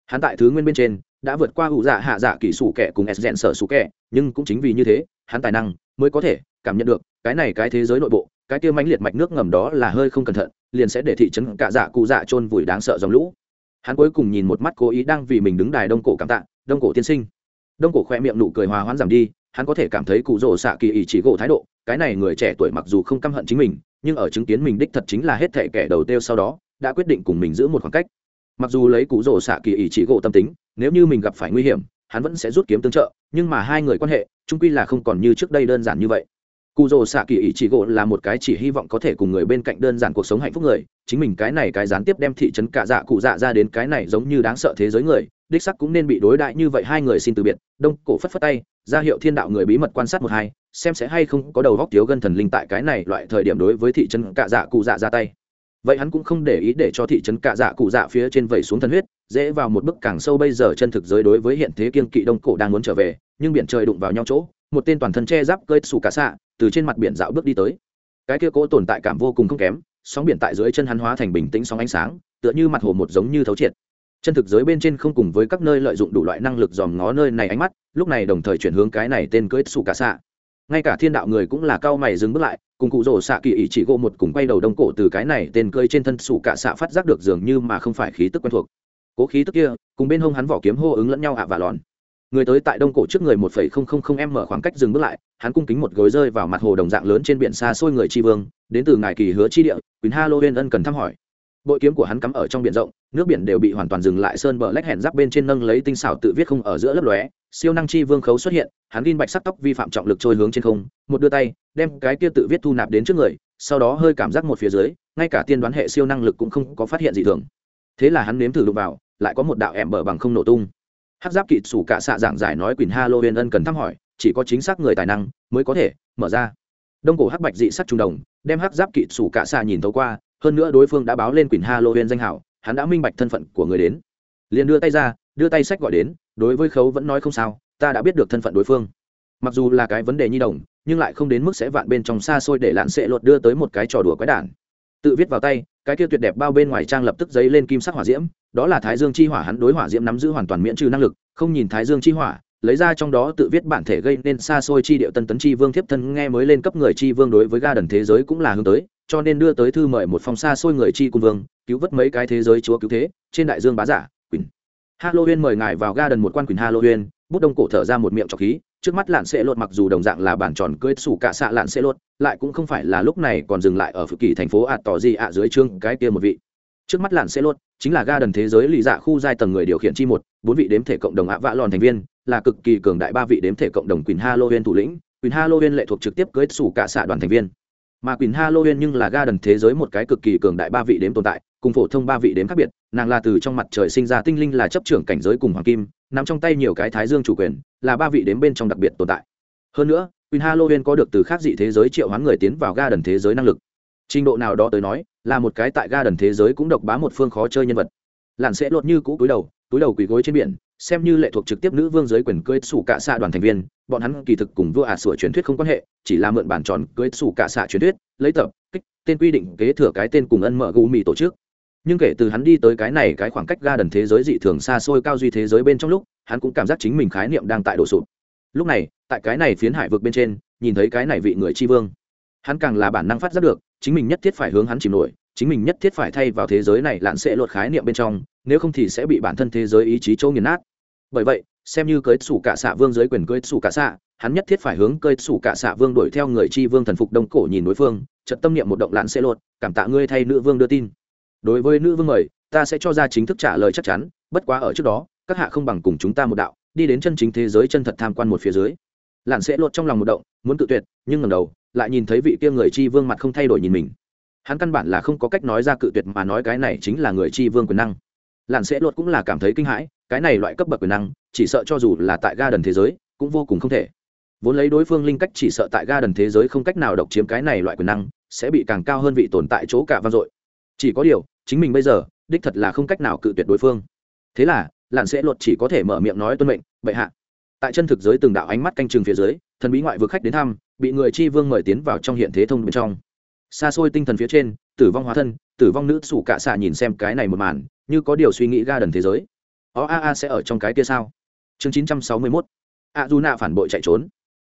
Hắn tại thứ nguyên bên trên, đã vượt qua hụ dạ hạ dạ kỹ sủ kẻ cùng s rèn sở sủ kẻ, nhưng cũng chính vì như thế, hắn tài năng mới có thể cảm nhận được, cái này cái thế giới nội bộ, cái kia mãnh liệt mạch nước ngầm đó là hơi không cẩn thận, liền sẽ để thị trấn cạ dạ cụ dạ chôn vùi đáng sợ dòng lũ. Hắn cuối cùng nhìn một mắt cố ý đang vì mình đứng đài đông cổ cảm tạ, đông cổ tiên sinh. Đông cổ khoe miệng nụ cười hòa hoãn giảm đi, hắn có thể cảm thấy cụ rỗ xạ kỳ ý chỉ gỗ thái độ cái này người trẻ tuổi mặc dù không căm hận chính mình, nhưng ở chứng kiến mình đích thật chính là hết thệ kẻ đầu tiêu sau đó, đã quyết định cùng mình giữ một khoảng cách. Mặc dù lấy cụ rổ xạ kỳ ý chỉ gỗ tâm tính, nếu như mình gặp phải nguy hiểm, hắn vẫn sẽ rút kiếm tương trợ, nhưng mà hai người quan hệ trung quy là không còn như trước đây đơn giản như vậy cụ rồ xạ kỳ ý chỉ gỗ là một cái chỉ hy vọng có thể cùng người bên cạnh đơn giản cuộc sống hạnh phúc người. Chính mình cái này cái gián tiếp đem thị trấn cạ dạ cụ dạ ra đến cái này giống như đáng sợ thế giới người. Đích sắc cũng nên bị đối đại như vậy hai người xin từ biệt. Đông cổ phất phất tay, ra hiệu thiên đạo người bí mật quan sát một hai, xem sẽ hay không có đầu góc thiếu gân thần linh tại cái này loại thời điểm đối với thị trấn cạ dạ cụ dạ ra tay. Vậy hắn cũng không để ý để cho thị trấn cạ dạ cụ dạ phía trên vẩy xuống thần huyết, dễ vào một bức càng sâu bây giờ chân thực giới đối với hiện thế kiên kỵ đông cổ đang muốn trở về, nhưng biển trời đụng vào nhau chỗ, một tên toàn thân che giáp cơi xù cả xạ từ trên mặt biển dạo bước đi tới. Cái kia cố tồn tại cảm vô cùng không kém, sóng biển tại dưới chân hắn hóa thành bình tĩnh sóng ánh sáng, tựa như mặt hồ một giống như thấu triệt. Chân thực giới bên trên không cùng với các nơi lợi dụng đủ loại năng lực dòm ngó nơi này ánh mắt, lúc này đồng thời chuyển hướng cái này tên cưới xù cả xạ. Ngay cả thiên đạo người cũng là cao mày dừng bước lại, cùng cụ rổ xạ kỳ ý chỉ gỗ một cùng quay đầu đông cổ từ cái này tên cưới trên thân xù cả xạ phát giác được dường như mà không phải khí tức quen thuộc. Cố khí tức kia, cùng bên hông hắn vỏ kiếm hô ứng lẫn nhau ạ và lòn người tới tại đông cổ trước người một phẩy không không không em mở khoảng cách dừng bước lại, hắn cung kính một gối rơi vào mặt hồ đồng dạng lớn trên biển xa xôi người tri vương, đến từ ngài kỳ hứa Tri địa quyền halloween ân cần thăm hỏi. Bội kiếm của hắn cắm ở trong biển rộng, nước biển đều bị hoàn toàn dừng lại sơn bờ lách hẹn giáp bên trên nâng lấy tinh xảo tự viết không ở giữa lớp lóe, siêu năng chi vương khấu xuất hiện, hắn ghin bạch sắc tóc vi phạm trọng lực trôi hướng trên không, một đưa tay, đem cái kia tự viết thu nạp đến trước người, sau đó hơi cảm giác một phía dưới, ngay cả tiên đoán hệ siêu năng lực cũng không có phát hiện gì thường. Thế là hắn nếm thử đụng vào, lại có một đạo ẻm bờ bằng không nổ tung hát giáp kỵ sủ cả xạ giảng giải nói quyền halloween ân cần thăm hỏi, chỉ có chính xác người tài năng mới có thể mở ra. Đông cổ hắc bạch dị sắc trung đồng, đem hắc giáp kỵ sủ cả xạ nhìn thấu qua, hơn nữa đối phương đã báo lên quyền halloween danh hảo, hắn đã minh bạch thân phận của người đến. Liền đưa tay ra, đưa tay sách gọi đến, đối với khấu vẫn nói không sao, ta đã biết được thân phận đối phương. Mặc dù là cái vấn đề nhi đồng, nhưng lại không đến mức sẽ vạn bên trong xa xôi để lạn sệ luật đưa tới một cái trò đùa quái đản. Tự viết vào tay, cái kia tuyệt đẹp bao bên ngoài trang lập tức giấy lên kim sắc hỏa diễm đó là thái dương chi hỏa hắn đối hỏa diễm nắm giữ hoàn toàn miễn trừ năng lực, không nhìn thái dương chi hỏa, lấy ra trong đó tự viết bản thể gây nên xa xôi chi điệu tân tấn chi vương thiếp thân nghe mới lên cấp người chi vương đối với ga đần thế giới cũng là hướng tới, cho nên đưa tới thư mời một phong xa xôi người chi cung vương, cứu vớt mấy cái thế giới chúa cứu thế, trên đại dương bá giả, quỳnh. Halloween mời ngài vào ga đần một quan quỳnh halloween, bút đông cổ thở ra một miệng trọc khí, trước mắt lạn sẽ lột mặc dù đồng dạng là bản tròn cưới sủ cả xạ lạn sẽ lột, lại cũng không phải là lúc này còn dừng lại ở phực kỳ thành phố ạt tỏ gì ạ dưới trương cái kia một vị trước mắt lạn sẽ lốt chính là ga đần thế giới lì dạ khu giai tầng người điều khiển chi một, bốn vị đếm thể cộng đồng ạ vạ lòn thành viên, là cực kỳ cường đại ba vị đếm thể cộng đồng quyền halloween thủ lĩnh quyền halloween lệ thuộc trực tiếp cưới sủ cả xạ đoàn thành viên. Mà quyền halloween nhưng là ga đần thế giới một cái cực kỳ cường đại ba vị đếm tồn tại, cùng phổ thông ba vị đếm khác biệt, nàng là từ trong mặt trời sinh ra tinh linh là chấp trưởng cảnh giới cùng hoàng kim nằm trong tay nhiều cái thái dương chủ quyền, là ba vị đếm bên trong đặc biệt tồn tại. Hơn nữa quyền halloween có được từ khác dị thế giới triệu hoán người tiến vào ga đần thế giới năng lực trình độ nào đó tới nói, là một cái tại ga đần thế giới cũng độc bá một phương khó chơi nhân vật. Lặn sẽ lột như cũ cúi đầu, túi đầu quỳ gối trên biển, xem như lệ thuộc trực tiếp nữ vương giới quyền cưới sủ cạ xạ đoàn thành viên, bọn hắn kỳ thực cùng vua ả à truyền thuyết không quan hệ, chỉ là mượn bản tròn cưới sủ cạ xạ truyền thuyết, lấy tập, kích, tên quy định kế thừa cái tên cùng ân mở gù mì tổ chức. Nhưng kể từ hắn đi tới cái này cái khoảng cách ga đần thế giới dị thường xa xôi cao duy thế giới bên trong lúc, hắn cũng cảm giác chính mình khái niệm đang tại đổ sụp. Lúc này, tại cái này phiến hải vực bên trên, nhìn thấy cái này vị người tri vương. Hắn càng là bản năng phát giác được chính mình nhất thiết phải hướng hắn chìm nổi, chính mình nhất thiết phải thay vào thế giới này lạn sẽ luật khái niệm bên trong, nếu không thì sẽ bị bản thân thế giới ý chí chỗ nghiền nát. Bởi vậy, xem như cưới sủ cả xạ vương dưới quyền cưới sủ cả xạ, hắn nhất thiết phải hướng cưới sủ cả xạ vương đuổi theo người chi vương thần phục đông cổ nhìn đối phương trận tâm niệm một động lạn sẽ luật, cảm tạ ngươi thay nữ vương đưa tin. Đối với nữ vương mời, ta sẽ cho ra chính thức trả lời chắc chắn, bất quá ở trước đó, các hạ không bằng cùng chúng ta một đạo, đi đến chân chính thế giới chân thật tham quan một phía dưới. Lạn sẽ lột trong lòng một động, muốn tự tuyệt, nhưng ngầm đầu lại nhìn thấy vị kia người chi vương mặt không thay đổi nhìn mình. Hắn căn bản là không có cách nói ra cự tuyệt mà nói cái này chính là người chi vương quyền năng. Lạn sẽ luật cũng là cảm thấy kinh hãi, cái này loại cấp bậc quyền năng, chỉ sợ cho dù là tại ga đần thế giới, cũng vô cùng không thể. Vốn lấy đối phương linh cách chỉ sợ tại ga đần thế giới không cách nào độc chiếm cái này loại quyền năng, sẽ bị càng cao hơn vị tồn tại chỗ cả vang dội. Chỉ có điều, chính mình bây giờ, đích thật là không cách nào cự tuyệt đối phương. Thế là, lạn sẽ luật chỉ có thể mở miệng nói tuân mệnh, bệ hạ. Tại chân thực giới từng đạo ánh mắt canh chừng phía dưới, thần bí ngoại vực khách đến thăm bị người chi vương mời tiến vào trong hiện thế thông bên trong. Xa xôi tinh thần phía trên, tử vong hóa thân, tử vong nữ sủ cạ xạ nhìn xem cái này một màn, như có điều suy nghĩ ga đần thế giới. O a a sẽ ở trong cái kia sao? Chương chín trăm sáu mươi mốt. A du nạ phản bội chạy trốn.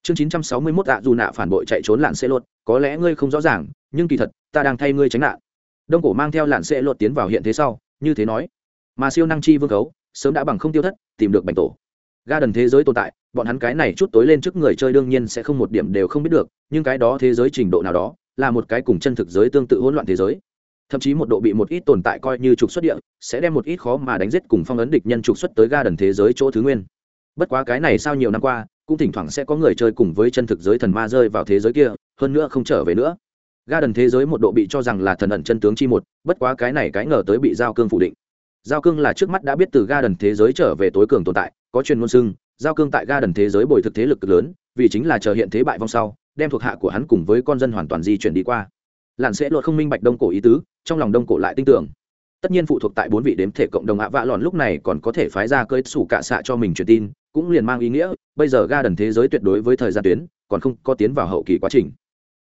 Chương chín trăm sáu mươi mốt, a du nạ phản bội chạy trốn lạn xe lột. Có lẽ ngươi không rõ ràng, nhưng kỳ thật, ta đang thay ngươi tránh nạn. Đông cổ mang theo lạn xe lột tiến vào hiện thế sau, như thế nói. Mà siêu năng chi vương cấu sớm đã bằng không tiêu thất, tìm được bành tổ ga đần thế giới tồn tại, bọn hắn cái này chút tối lên trước người chơi đương nhiên sẽ không một điểm đều không biết được, nhưng cái đó thế giới trình độ nào đó, là một cái cùng chân thực giới tương tự hỗn loạn thế giới. Thậm chí một độ bị một ít tồn tại coi như trục xuất địa, sẽ đem một ít khó mà đánh giết cùng phong ấn địch nhân trục xuất tới ga đần thế giới chỗ thứ nguyên. Bất quá cái này sau nhiều năm qua, cũng thỉnh thoảng sẽ có người chơi cùng với chân thực giới thần ma rơi vào thế giới kia, hơn nữa không trở về nữa. Ga đần thế giới một độ bị cho rằng là thần ẩn chân tướng chi một, bất quá cái này cái ngờ tới bị giao cương phủ định. Giao cương là trước mắt đã biết từ ga đần thế giới trở về tối cường tồn tại có truyền ngôn xưng, giao cương tại ga đần thế giới bồi thực thế lực lớn, vì chính là chờ hiện thế bại vong sau, đem thuộc hạ của hắn cùng với con dân hoàn toàn di chuyển đi qua. Lặn sẽ luật không minh bạch đông cổ ý tứ, trong lòng đông cổ lại tin tưởng. Tất nhiên phụ thuộc tại bốn vị đếm thể cộng đồng ạ vạ lòn lúc này còn có thể phái ra cơi sủ cạ xạ cho mình truyền tin, cũng liền mang ý nghĩa, bây giờ ga đần thế giới tuyệt đối với thời gian tuyến, còn không có tiến vào hậu kỳ quá trình.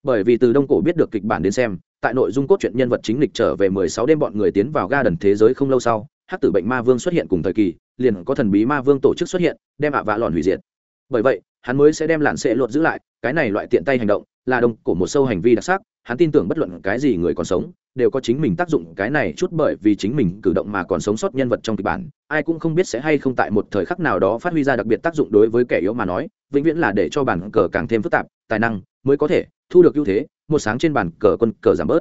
Bởi vì từ đông cổ biết được kịch bản đến xem, tại nội dung cốt truyện nhân vật chính lịch trở về mười sáu đêm bọn người tiến vào ga đần thế giới không lâu sau hắc tử bệnh ma vương xuất hiện cùng thời kỳ, liền có thần bí ma vương tổ chức xuất hiện, đem ạ vạ lòn hủy diệt. Bởi vậy, hắn mới sẽ đem làn sệ luật giữ lại, cái này loại tiện tay hành động, là đồng cổ một sâu hành vi đặc sắc, hắn tin tưởng bất luận cái gì người còn sống, đều có chính mình tác dụng, cái này chút bởi vì chính mình cử động mà còn sống sót nhân vật trong kịch bản, ai cũng không biết sẽ hay không tại một thời khắc nào đó phát huy ra đặc biệt tác dụng đối với kẻ yếu mà nói, vĩnh viễn là để cho bản cờ càng thêm phức tạp, tài năng mới có thể thu được ưu thế, một sáng trên bản cờ quân cờ giảm bớt.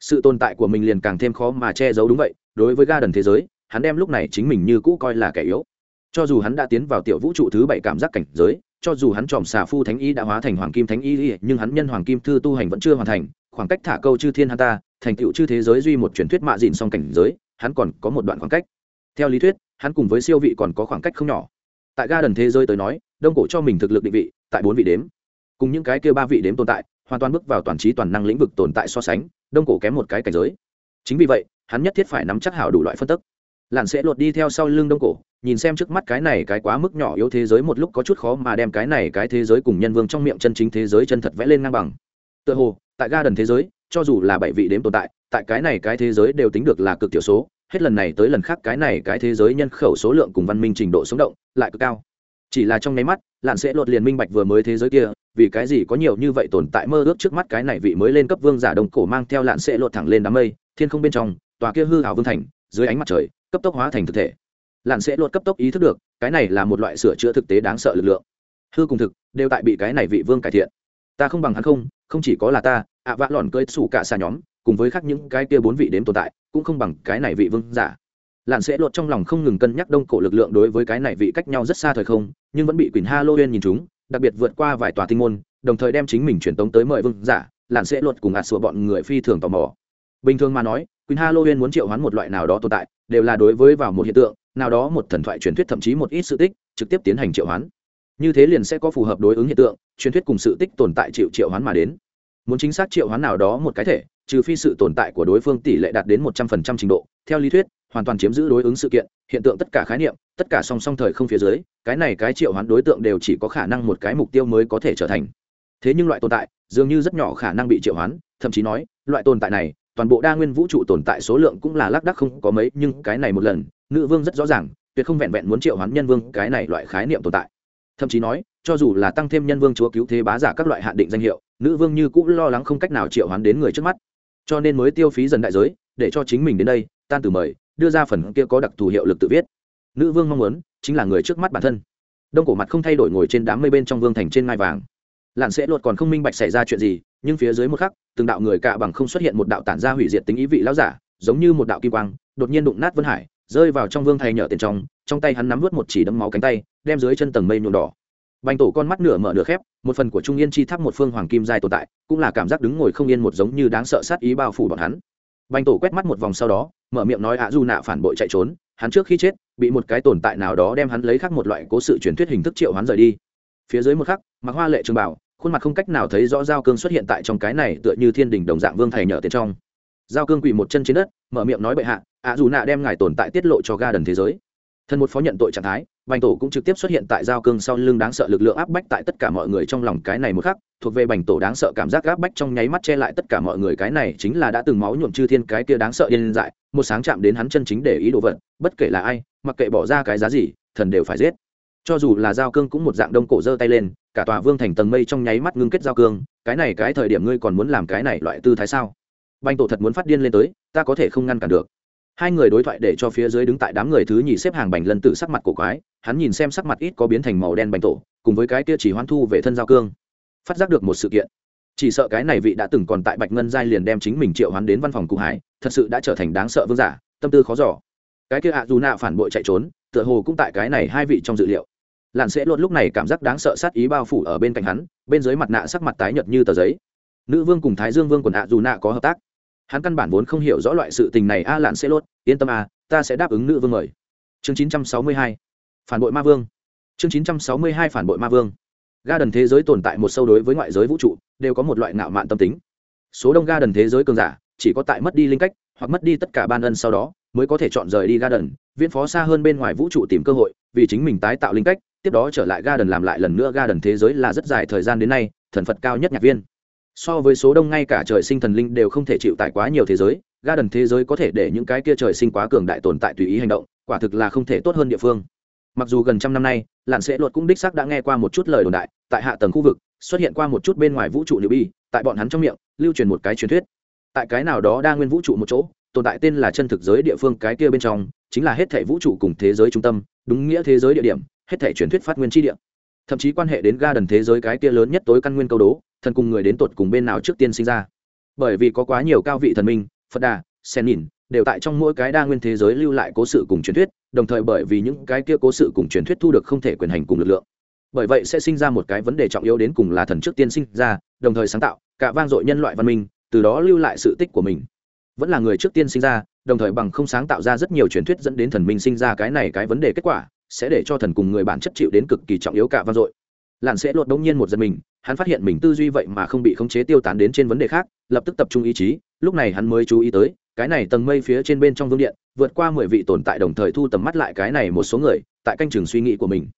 Sự tồn tại của mình liền càng thêm khó mà che giấu đúng vậy, đối với ga đần thế giới hắn đem lúc này chính mình như cũ coi là kẻ yếu. Cho dù hắn đã tiến vào tiểu vũ trụ thứ bảy cảm giác cảnh giới, cho dù hắn tròm xà phu thánh y đã hóa thành hoàng kim thánh y, nhưng hắn nhân hoàng kim thư tu hành vẫn chưa hoàn thành, khoảng cách thả câu chư thiên hắn ta, thành tựu chư thế giới duy một truyền thuyết mạ dịn song cảnh giới, hắn còn có một đoạn khoảng cách. Theo lý thuyết, hắn cùng với siêu vị còn có khoảng cách không nhỏ. Tại ga đần thế giới tới nói, đông cổ cho mình thực lực định vị, tại bốn vị đếm. Cùng những cái kia ba vị đếm tồn tại, hoàn toàn bước vào toàn trí toàn năng lĩnh vực tồn tại so sánh, đông cổ kém một cái cảnh giới. Chính vì vậy, hắn nhất thiết phải nắm chắc hảo đủ loại phân tức lặn sẽ lột đi theo sau lưng đông cổ, nhìn xem trước mắt cái này cái quá mức nhỏ yếu thế giới một lúc có chút khó mà đem cái này cái thế giới cùng nhân vương trong miệng chân chính thế giới chân thật vẽ lên ngang bằng. Tựa hồ, tại ga đần thế giới, cho dù là bảy vị đếm tồn tại tại cái này cái thế giới đều tính được là cực tiểu số, hết lần này tới lần khác cái này cái thế giới nhân khẩu số lượng cùng văn minh trình độ sống động lại cực cao. Chỉ là trong nháy mắt, lặn sẽ lột liền minh bạch vừa mới thế giới kia, vì cái gì có nhiều như vậy tồn tại mơ ước trước mắt cái này vị mới lên cấp vương giả đồng cổ mang theo lạn sẽ lột thẳng lên đám mây, thiên không bên trong, tòa kia hư hảo vương thành, dưới ánh mặt trời cấp tốc hóa thành thực thể. Lạn sẽ luật cấp tốc ý thức được, cái này là một loại sửa chữa thực tế đáng sợ lực lượng. Hư cùng thực, đều tại bị cái này vị vương cải thiện. Ta không bằng hắn không không chỉ có là ta, ạ vã lòn cơi xù cả xa nhóm, cùng với khác những cái kia bốn vị đếm tồn tại, cũng không bằng cái này vị vương giả. Lạn sẽ lột trong lòng không ngừng cân nhắc đông cổ lực lượng đối với cái này vị cách nhau rất xa thời không, nhưng vẫn bị quỳnh uyên nhìn chúng, đặc biệt vượt qua vài tòa tinh môn, đồng thời đem chính mình truyền tống tới mời vương giả, lạn sẽ lột cùng ạt sủa bọn người phi thường tò mò. Bình thường mà nói, quỳnh uyên muốn triệu hoán một loại nào đó tồn tại đều là đối với vào một hiện tượng, nào đó một thần thoại truyền thuyết thậm chí một ít sự tích, trực tiếp tiến hành triệu hoán. Như thế liền sẽ có phù hợp đối ứng hiện tượng, truyền thuyết cùng sự tích tồn tại chịu triệu hoán mà đến. Muốn chính xác triệu hoán nào đó một cái thể, trừ phi sự tồn tại của đối phương tỷ lệ đạt đến một trăm phần trăm trình độ, theo lý thuyết, hoàn toàn chiếm giữ đối ứng sự kiện, hiện tượng tất cả khái niệm, tất cả song song thời không phía dưới, cái này cái triệu hoán đối tượng đều chỉ có khả năng một cái mục tiêu mới có thể trở thành. Thế nhưng loại tồn tại, dường như rất nhỏ khả năng bị triệu hoán, thậm chí nói, loại tồn tại này toàn bộ đa nguyên vũ trụ tồn tại số lượng cũng là lác đắc không có mấy, nhưng cái này một lần, nữ vương rất rõ ràng, tuyệt không vẹn vẹn muốn triệu hoán nhân vương, cái này loại khái niệm tồn tại. Thậm chí nói, cho dù là tăng thêm nhân vương chúa cứu thế bá giả các loại hạn định danh hiệu, nữ vương như cũng lo lắng không cách nào triệu hoán đến người trước mắt. Cho nên mới tiêu phí dần đại giới, để cho chính mình đến đây, tan từ mời, đưa ra phần kia có đặc thù hiệu lực tự viết. Nữ vương mong muốn, chính là người trước mắt bản thân. Đông cổ mặt không thay đổi ngồi trên đám mây bên trong vương thành trên ngai vàng. Lặn sẽ luật còn không minh bạch xảy ra chuyện gì nhưng phía dưới một khắc, từng đạo người cạ bằng không xuất hiện một đạo tản ra hủy diệt tính ý vị lão giả, giống như một đạo kim quang, đột nhiên đụng nát vân hải, rơi vào trong vương thầy nhở tiền trong trong tay hắn nắm vớt một chỉ đấm máu cánh tay, đem dưới chân tầng mây nhuộm đỏ. Bành tổ con mắt nửa mở nửa khép, một phần của trung yên chi tháp một phương hoàng kim dài tồn tại, cũng là cảm giác đứng ngồi không yên một giống như đáng sợ sát ý bao phủ bọn hắn. Bành tổ quét mắt một vòng sau đó, mở miệng nói ạ du nạ phản bội chạy trốn, hắn trước khi chết, bị một cái tồn tại nào đó đem hắn lấy khác một loại cố sự truyền thuyết hình thức triệu hắn rời đi. Phía dưới một khắc, mặc hoa lệ trường bảo khuôn mặt không cách nào thấy rõ giao cương xuất hiện tại trong cái này tựa như thiên đình đồng dạng vương thầy nhở tiền trong. Giao cương quỳ một chân trên đất, mở miệng nói bệ hạ, ạ dù nạ đem ngài tồn tại tiết lộ cho ga đần thế giới. Thân một phó nhận tội trạng thái, bành tổ cũng trực tiếp xuất hiện tại giao cương sau lưng đáng sợ lực lượng áp bách tại tất cả mọi người trong lòng cái này một khắc, thuộc về bành tổ đáng sợ cảm giác áp bách trong nháy mắt che lại tất cả mọi người, cái này chính là đã từng máu nhuộm chư thiên cái kia đáng sợ điên dại, một sáng chạm đến hắn chân chính để ý đồ vật, bất kể là ai, mặc kệ bỏ ra cái giá gì, thần đều phải giết. Cho dù là giao cương cũng một dạng đông cổ giơ tay lên cả tòa vương thành tầng mây trong nháy mắt ngưng kết giao cương, cái này cái thời điểm ngươi còn muốn làm cái này loại tư thái sao? Banh tổ thật muốn phát điên lên tới, ta có thể không ngăn cản được. Hai người đối thoại để cho phía dưới đứng tại đám người thứ nhì xếp hàng bành lân tự sắc mặt cổ quái, hắn nhìn xem sắc mặt ít có biến thành màu đen bành tổ, cùng với cái kia chỉ hoan thu về thân giao cương. Phát giác được một sự kiện. Chỉ sợ cái này vị đã từng còn tại bạch ngân giai liền đem chính mình triệu hoán đến văn phòng cụ hải, thật sự đã trở thành đáng sợ vương giả, tâm tư khó giỏ cái kia ạ dù nạ phản bội chạy trốn, tựa hồ cũng tại cái này hai vị trong dự liệu lặn sẽ Luôn lúc này cảm giác đáng sợ sát ý bao phủ ở bên cạnh hắn bên dưới mặt nạ sắc mặt tái nhợt như tờ giấy. Nữ vương cùng thái dương vương quần ạ dù nạ có hợp tác. Hắn căn bản vốn không hiểu rõ loại sự tình này a à, sẽ lốt yên tâm a ta sẽ đáp ứng nữ vương mời. Chương 962 phản bội ma vương. Chương 962 phản bội ma vương. Ga đần thế giới tồn tại một sâu đối với ngoại giới vũ trụ đều có một loại ngạo mạn tâm tính. Số đông ga đần thế giới cường giả chỉ có tại mất đi linh cách hoặc mất đi tất cả ban ân sau đó mới có thể chọn rời đi ga đần viễn phó xa hơn bên ngoài vũ trụ tìm cơ hội vì chính mình tái tạo linh cách tiếp đó trở lại ga đần làm lại lần nữa ga đần thế giới là rất dài thời gian đến nay, thần phật cao nhất nhạc viên. So với số đông ngay cả trời sinh thần linh đều không thể chịu tải quá nhiều thế giới ga đần thế giới có thể để những cái kia trời sinh quá cường đại tồn tại tùy ý hành động, quả thực là không thể tốt hơn địa phương. Mặc dù gần trăm năm nay, lạn sẽ luật cũng đích xác đã nghe qua một chút lời đồn đại, tại hạ tầng khu vực, xuất hiện qua một chút bên ngoài vũ trụ nữ bi tại bọn hắn trong miệng, lưu truyền một cái truyền thuyết. Tại cái nào đó đa nguyên vũ trụ một chỗ, tồn tại tên là chân thực giới địa phương cái kia bên trong, chính là hết thể vũ trụ cùng thế giới trung tâm, đúng nghĩa thế giới địa điểm hết thể truyền thuyết phát nguyên tri địa. Thậm chí quan hệ đến ga đần thế giới cái kia lớn nhất tối căn nguyên câu đố, thần cùng người đến tột cùng bên nào trước tiên sinh ra. Bởi vì có quá nhiều cao vị thần minh, phật đà, sen nhìn, đều tại trong mỗi cái đa nguyên thế giới lưu lại cố sự cùng truyền thuyết, đồng thời bởi vì những cái kia cố sự cùng truyền thuyết thu được không thể quyền hành cùng lực lượng. Bởi vậy sẽ sinh ra một cái vấn đề trọng yếu đến cùng là thần trước tiên sinh ra, đồng thời sáng tạo, cả vang dội nhân loại văn minh, từ đó lưu lại sự tích của mình. Vẫn là người trước tiên sinh ra, đồng thời bằng không sáng tạo ra rất nhiều truyền thuyết dẫn đến thần minh sinh ra cái này cái vấn đề kết quả sẽ để cho thần cùng người bản chất chịu đến cực kỳ trọng yếu cả vang dội. Lặn sẽ lột đống nhiên một giật mình, hắn phát hiện mình tư duy vậy mà không bị khống chế tiêu tán đến trên vấn đề khác, lập tức tập trung ý chí, lúc này hắn mới chú ý tới, cái này tầng mây phía trên bên trong vương điện, vượt qua mười vị tồn tại đồng thời thu tầm mắt lại cái này một số người, tại canh chừng suy nghĩ của mình.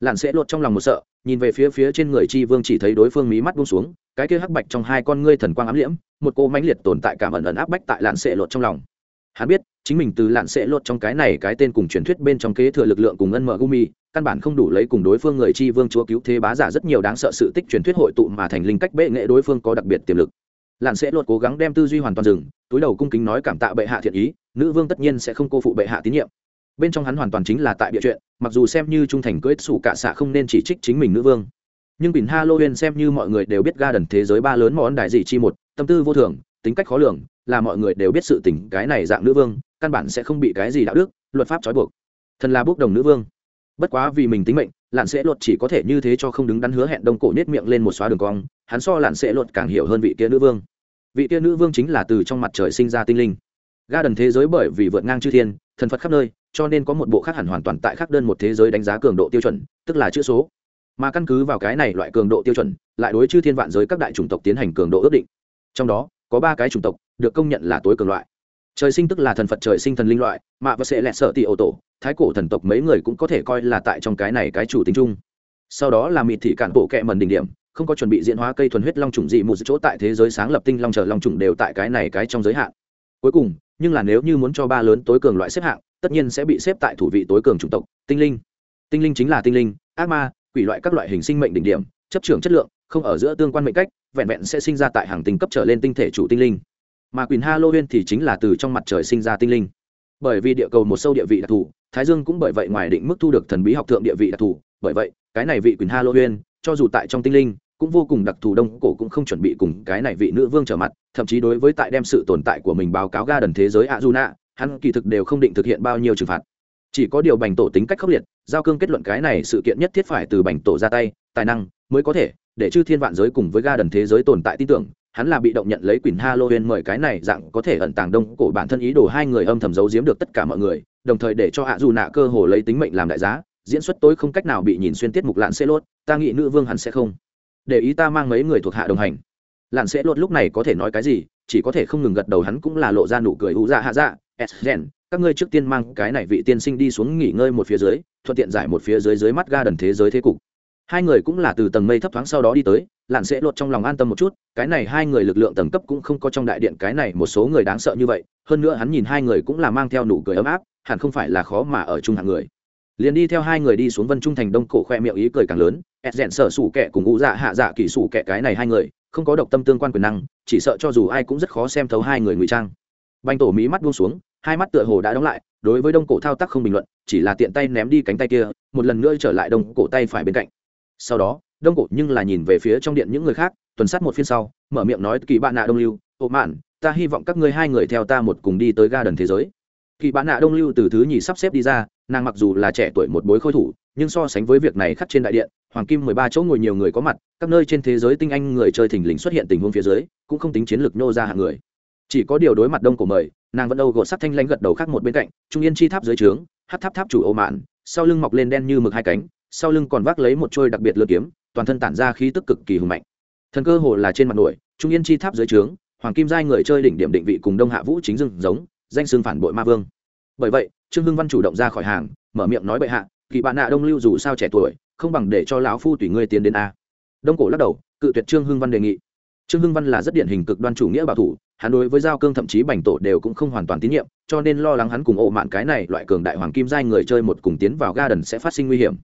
Lặn sẽ lột trong lòng một sợ, nhìn về phía phía trên người chi vương chỉ thấy đối phương mí mắt buông xuống, cái kia hắc bạch trong hai con ngươi thần quang ám liễm, một cô mãnh liệt tồn tại cảm ẩn ẩn áp bách tại lặn sẽ lột trong lòng. Hắn biết chính mình từ lặn sẽ lột trong cái này cái tên cùng truyền thuyết bên trong kế thừa lực lượng cùng ân mở gumi, căn bản không đủ lấy cùng đối phương người chi vương chúa cứu thế bá giả rất nhiều đáng sợ sự tích truyền thuyết hội tụ mà thành linh cách bệ nghệ đối phương có đặc biệt tiềm lực. Lặn sẽ lột cố gắng đem tư duy hoàn toàn dừng, túi đầu cung kính nói cảm tạ bệ hạ thiện ý, nữ vương tất nhiên sẽ không cô phụ bệ hạ tín nhiệm. Bên trong hắn hoàn toàn chính là tại địa chuyện, mặc dù xem như trung thành cưỡi sủ cả xạ không nên chỉ trích chính mình nữ vương. Nhưng bình halloween xem như mọi người đều biết ga đần thế giới ba lớn món đại dị chi một, tâm tư vô thường, tính cách khó lường, là mọi người đều biết sự tình cái này dạng nữ vương căn bản sẽ không bị cái gì đạo đức, luật pháp trói buộc. Thần là bốc đồng nữ vương. Bất quá vì mình tính mệnh, lạn sẽ luật chỉ có thể như thế cho không đứng đắn hứa hẹn đông cổ nết miệng lên một xóa đường cong, hắn so lạn sẽ luật càng hiểu hơn vị kia nữ vương. Vị kia nữ vương chính là từ trong mặt trời sinh ra tinh linh. Ga đần thế giới bởi vì vượt ngang chư thiên, thần phật khắp nơi, cho nên có một bộ khác hẳn hoàn toàn tại khác đơn một thế giới đánh giá cường độ tiêu chuẩn, tức là chữ số. Mà căn cứ vào cái này loại cường độ tiêu chuẩn, lại đối chư thiên vạn giới các đại chủng tộc tiến hành cường độ ước định. Trong đó, có ba cái chủng tộc, được công nhận là tối cường loại trời sinh tức là thần phật, trời sinh thần linh loại mạ và sẽ lẹt sợ tị ô tổ, thái cổ thần tộc mấy người cũng có thể coi là tại trong cái này cái chủ tính chung. Sau đó là mịt thị cản bộ kẹ mần đỉnh điểm, không có chuẩn bị diễn hóa cây thuần huyết long trùng dị một chỗ tại thế giới sáng lập tinh long chờ long trùng đều tại cái này cái trong giới hạn. Cuối cùng, nhưng là nếu như muốn cho ba lớn tối cường loại xếp hạng, tất nhiên sẽ bị xếp tại thủ vị tối cường chủng tộc, tinh linh. Tinh linh chính là tinh linh, ác ma, quỷ loại các loại hình sinh mệnh đỉnh điểm, chấp trưởng chất lượng, không ở giữa tương quan mệnh cách, vẹn vẹn sẽ sinh ra tại hàng tinh cấp trở lên tinh thể chủ tinh linh mà quyền halloween thì chính là từ trong mặt trời sinh ra tinh linh. Bởi vì địa cầu một sâu địa vị đặc thù thái dương cũng bởi vậy ngoài định mức thu được thần bí học thượng địa vị đặc thù. Bởi vậy cái này vị quyền halloween cho dù tại trong tinh linh cũng vô cùng đặc thù đông cổ cũng không chuẩn bị cùng cái này vị nữ vương trở mặt. Thậm chí đối với tại đem sự tồn tại của mình báo cáo ga đần thế giới a Juna, hắn kỳ thực đều không định thực hiện bao nhiêu trừng phạt. Chỉ có điều bành tổ tính cách khốc liệt giao cương kết luận cái này sự kiện nhất thiết phải từ bành tổ ra tay tài năng mới có thể để chư thiên vạn giới cùng với ga đần thế giới tồn tại tin tưởng hắn là bị động nhận lấy quyền halloween mời cái này dạng có thể ẩn tàng đông cổ bản thân ý đồ hai người âm thầm giấu giếm được tất cả mọi người đồng thời để cho hạ dù nạ cơ hồ lấy tính mệnh làm đại giá diễn xuất tối không cách nào bị nhìn xuyên tiết mục lạn sẽ lốt ta nghĩ nữ vương hắn sẽ không. Để ý ta mang mấy người thuộc hạ đồng hành. Lạn sẽ lốt lúc này có thể nói cái gì chỉ có thể không ngừng gật đầu hắn cũng là lộ ra nụ cười hữu dạ hạ dạ Esgen, các ngươi trước tiên mang cái này vị tiên sinh đi xuống nghỉ ngơi một phía dưới thuận tiện giải một phía dưới dưới mắt ga đần thế giới thế cục hai người cũng là từ tầng mây thấp thoáng sau đó đi tới lặn sẽ lột trong lòng an tâm một chút, cái này hai người lực lượng tầng cấp cũng không có trong đại điện cái này một số người đáng sợ như vậy, hơn nữa hắn nhìn hai người cũng là mang theo nụ cười ấm áp, hẳn không phải là khó mà ở chung hạng người. Liền đi theo hai người đi xuống vân trung thành đông cổ khoe miệng ý cười càng lớn ed rẽn sở sủ kẻ cùng ngũ dạ hạ dạ kỹ sủ kẻ cái này hai người, không có độc tâm tương quan quyền năng, chỉ sợ cho dù ai cũng rất khó xem thấu hai người ngụy trang. Banh tổ mỹ mắt buông xuống, hai mắt tựa hồ đã đóng lại, đối với đông cổ thao tác không bình luận, chỉ là tiện tay ném đi cánh tay kia, một lần nữa trở lại đông cổ tay phải bên cạnh sau đó, đông cổ nhưng là nhìn về phía trong điện những người khác, tuần sát một phiên sau, mở miệng nói, kỳ bạn nạ đông lưu ô mạn, ta hy vọng các ngươi hai người theo ta một cùng đi tới ga đần thế giới. Kỳ bạn nạ đông lưu từ thứ nhì sắp xếp đi ra, nàng mặc dù là trẻ tuổi một bối khôi thủ, nhưng so sánh với việc này khắc trên đại điện, hoàng kim mười ba chỗ ngồi nhiều người có mặt, các nơi trên thế giới tinh anh người chơi thình lình xuất hiện tình huống phía dưới, cũng không tính chiến lược nhô ra hạng người. Chỉ có điều đối mặt đông cổ mời, nàng vẫn đâu gột sắc thanh lãnh gật đầu khác một bên cạnh, trung yên chi tháp dưới trướng, hát tháp tháp chủ ô mạn, sau lưng mọc lên đen như mực hai cánh sau lưng còn vác lấy một trôi đặc biệt lưỡi kiếm, toàn thân tản ra khí tức cực kỳ hùng mạnh. Thần cơ hồ là trên mặt nổi, trung yên chi tháp dưới trướng, hoàng kim giai người chơi đỉnh điểm định vị cùng đông hạ vũ chính dương giống, danh xương phản bội ma vương. Bởi vậy, trương hưng văn chủ động ra khỏi hàng, mở miệng nói bệ hạ, kỳ bạn nạ đông lưu dù sao trẻ tuổi, không bằng để cho lão phu tùy ngươi tiến đến a. Đông cổ lắc đầu, cự tuyệt trương hưng văn đề nghị. Trương hưng văn là rất điển hình cực đoan chủ nghĩa bảo thủ, hắn đối với giao cương thậm chí bành tổ đều cũng không hoàn toàn tín nhiệm, cho nên lo lắng hắn cùng ộ mạn cái này loại cường đại hoàng kim giai người chơi một cùng tiến vào ga đần sẽ phát sinh nguy hiểm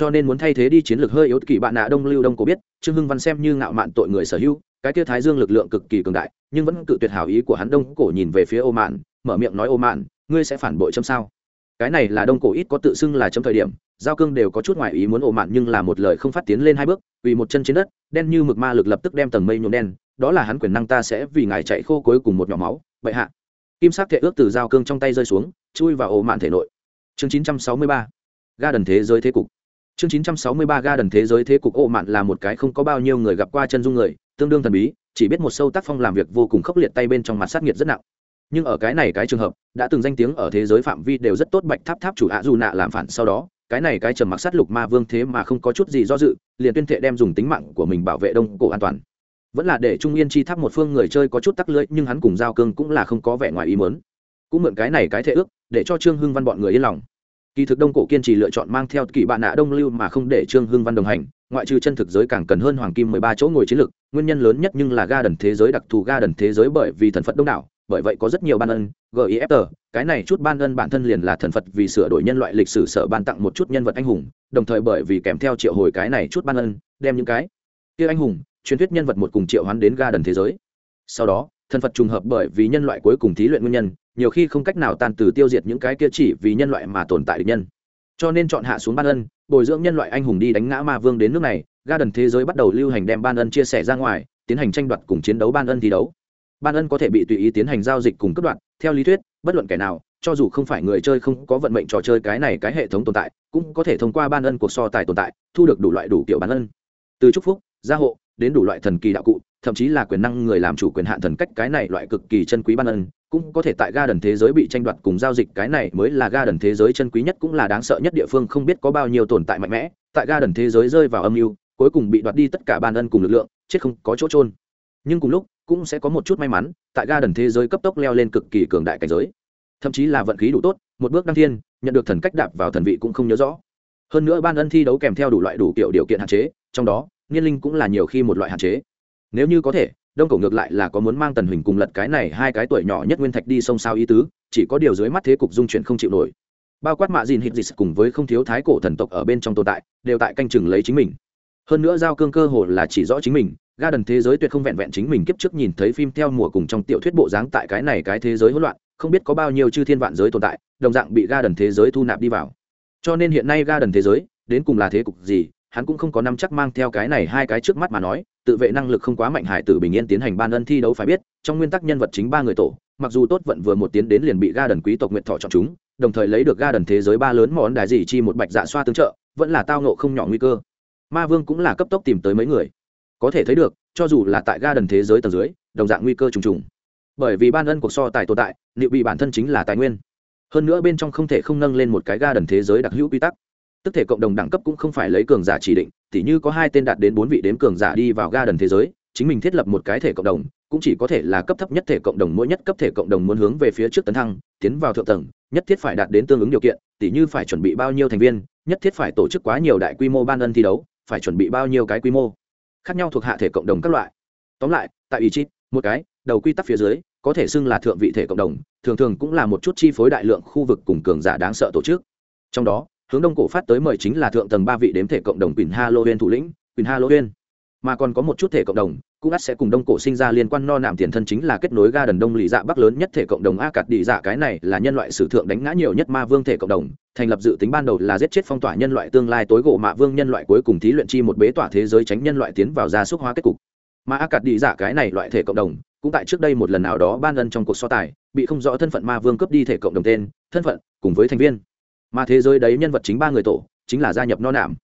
cho nên muốn thay thế đi chiến lược hơi yếu kỳ bạn nạ đông lưu đông cổ biết, trương hưng văn xem như ngạo mạn tội người sở hữu, cái kia thái dương lực lượng cực kỳ cường đại, nhưng vẫn cự tuyệt hảo ý của hắn đông cổ nhìn về phía ô mạn, mở miệng nói, ô mạn, ngươi sẽ phản bội châm sao? Cái này là đông cổ ít có tự xưng là trong thời điểm, giao cương đều có chút ngoại ý muốn ô mạn nhưng là một lời không phát tiến lên hai bước vì một chân trên đất, đen như mực ma lực lập tức đem tầng mây nhuộm đen, đó là hắn quyền năng ta sẽ vì ngài chạy khô cuối cùng một nhỏ máu vậy hạ. Kim sắc thệ ước từ giao cương trong tay rơi xuống, chui vào ổ mạn thể nội. Chương 963 ga đần thế giới thế cục chương 963 ga đần thế giới thế cục ổ mạn là một cái không có bao nhiêu người gặp qua chân dung người, tương đương thần bí, chỉ biết một sâu tác phong làm việc vô cùng khốc liệt tay bên trong mặt sát nghiệt rất nặng. Nhưng ở cái này cái trường hợp, đã từng danh tiếng ở thế giới phạm vi đều rất tốt bạch tháp tháp chủ hạ dù nạ làm phản sau đó, cái này cái trầm mặc sát lục ma vương thế mà không có chút gì do dự, liền tuyên thệ đem dùng tính mạng của mình bảo vệ đông cổ an toàn. Vẫn là để trung yên chi tháp một phương người chơi có chút tắc lưỡi, nhưng hắn cùng giao cương cũng là không có vẻ ngoài ý mớn cũng mượn cái này cái thệ ước, để cho trương hưng văn bọn người yên lòng kỳ thực đông cổ kiên trì lựa chọn mang theo kỳ bạn nạ đông lưu mà không để trương hưng văn đồng hành, ngoại trừ chân thực giới càng cần hơn hoàng kim mười ba chỗ ngồi chiến lược, nguyên nhân lớn nhất nhưng là ga đần thế giới đặc thù ga đần thế giới bởi vì thần phật đông đảo, bởi vậy có rất nhiều ban ân gif cái này chút ban ân bản thân liền là thần phật vì sửa đổi nhân loại lịch sử sở ban tặng một chút nhân vật anh hùng, đồng thời bởi vì kèm theo triệu hồi cái này chút ban ân, đem những cái kia anh hùng, truyền thuyết nhân vật một cùng triệu hoán đến ga đần thế giới. Sau đó, thần phật trùng hợp bởi vì nhân loại cuối cùng thí luyện nguyên nhân nhiều khi không cách nào tan từ tiêu diệt những cái kia chỉ vì nhân loại mà tồn tại địch nhân. Cho nên chọn hạ xuống ban ân, bồi dưỡng nhân loại anh hùng đi đánh ngã ma vương đến nước này ga đần thế giới bắt đầu lưu hành đem ban ân chia sẻ ra ngoài, tiến hành tranh đoạt cùng chiến đấu ban ân thi đấu. Ban ân có thể bị tùy ý tiến hành giao dịch cùng cấp đoạn theo lý thuyết, bất luận kẻ nào, cho dù không phải người chơi không có vận mệnh trò chơi cái này cái hệ thống tồn tại, cũng có thể thông qua ban ân cuộc so tài tồn tại, thu được đủ loại đủ kiểu ban ân. Từ chúc phúc, gia hộ, đến đủ loại thần kỳ đạo cụ thậm chí là quyền năng người làm chủ quyền hạn thần cách cái này loại cực kỳ chân quý ban ân, cũng có thể tại ga đần thế giới bị tranh đoạt cùng giao dịch, cái này mới là ga đần thế giới chân quý nhất cũng là đáng sợ nhất địa phương, không biết có bao nhiêu tồn tại mạnh mẽ. Tại ga đần thế giới rơi vào âm mưu, cuối cùng bị đoạt đi tất cả ban ân cùng lực lượng, chết không có chỗ trôn nhưng cùng lúc, cũng sẽ có một chút may mắn, tại ga đần thế giới cấp tốc leo lên cực kỳ cường đại cảnh giới. Thậm chí là vận khí đủ tốt, một bước đăng thiên, nhận được thần cách đạp vào thần vị cũng không nhớ rõ. Hơn nữa ban ân thi đấu kèm theo đủ loại đủ kiểu điều kiện hạn chế, trong đó, niên linh cũng là nhiều khi một loại hạn chế nếu như có thể, đông cổ ngược lại là có muốn mang tần huỳnh cùng lật cái này hai cái tuổi nhỏ nhất nguyên thạch đi sông sao ý tứ, chỉ có điều dưới mắt thế cục dung chuyển không chịu nổi. Bao quát mạ dìn hít dịch cùng với không thiếu thái cổ thần tộc ở bên trong tồn tại, đều tại canh chừng lấy chính mình. Hơn nữa giao cương cơ hồ là chỉ rõ chính mình, ga đần thế giới tuyệt không vẹn vẹn chính mình kiếp trước nhìn thấy phim theo mùa cùng trong tiểu thuyết bộ dáng tại cái này cái thế giới hỗn loạn, không biết có bao nhiêu chư thiên vạn giới tồn tại, đồng dạng bị ga đần thế giới thu nạp đi vào. Cho nên hiện nay ga đần thế giới, đến cùng là thế cục gì hắn cũng không có năm chắc mang theo cái này hai cái trước mắt mà nói, tự vệ năng lực không quá mạnh hải tử bình yên tiến hành ban ân thi đấu phải biết, trong nguyên tắc nhân vật chính ba người tổ, mặc dù tốt vận vừa một tiến đến liền bị ga đần quý tộc nguyện thọ chọn chúng, đồng thời lấy được ga đần thế giới ba lớn món đài gì chi một bạch dạ xoa tương trợ, vẫn là tao nộ không nhỏ nguy cơ. Ma vương cũng là cấp tốc tìm tới mấy người. Có thể thấy được, cho dù là tại ga đần thế giới tầng dưới, đồng dạng nguy cơ trùng trùng. Bởi vì ban ân cuộc so tài tồn tại, liệu bị bản thân chính là tài nguyên. Hơn nữa bên trong không thể không nâng lên một cái ga đần thế giới đặc hữu quy tắc tức thể cộng đồng đẳng cấp cũng không phải lấy cường giả chỉ định, tỉ như có hai tên đạt đến bốn vị đếm cường giả đi vào ga đần thế giới, chính mình thiết lập một cái thể cộng đồng, cũng chỉ có thể là cấp thấp nhất thể cộng đồng, mỗi nhất cấp thể cộng đồng muốn hướng về phía trước tấn thăng, tiến vào thượng tầng, nhất thiết phải đạt đến tương ứng điều kiện, tỉ như phải chuẩn bị bao nhiêu thành viên, nhất thiết phải tổ chức quá nhiều đại quy mô ban ân thi đấu, phải chuẩn bị bao nhiêu cái quy mô. Khác nhau thuộc hạ thể cộng đồng các loại. Tóm lại, tại ý chí, một cái, đầu quy tắc phía dưới, có thể xưng là thượng vị thể cộng đồng, thường thường cũng là một chút chi phối đại lượng khu vực cùng cường giả đáng sợ tổ chức. Trong đó hướng đông cổ phát tới mời chính là thượng tầng ba vị đếm thể cộng đồng quỳnh halloween thủ lĩnh, quỳnh halloween mà còn có một chút thể cộng đồng, cũng ắt sẽ cùng đông cổ sinh ra liên quan no nạm tiền thân chính là kết nối ga đần đông lì dạ bắc lớn nhất thể cộng đồng a cạt đi dạ cái này là nhân loại sử thượng đánh ngã nhiều nhất ma vương thể cộng đồng, thành lập dự tính ban đầu là giết chết phong tỏa nhân loại tương lai tối gộ mạ vương nhân loại cuối cùng thí luyện chi một bế tỏa thế giới tránh nhân loại tiến vào gia súc hóa kết cục. Mà a cạt đi dạ cái này loại thể cộng đồng, cũng tại trước đây một lần nào đó ban ân trong cuộc so tài, bị không rõ thân phận ma vương cướp đi thể cộng đồng tên, thân phận, cùng với thành viên mà thế giới đấy nhân vật chính ba người tổ chính là gia nhập no nạm.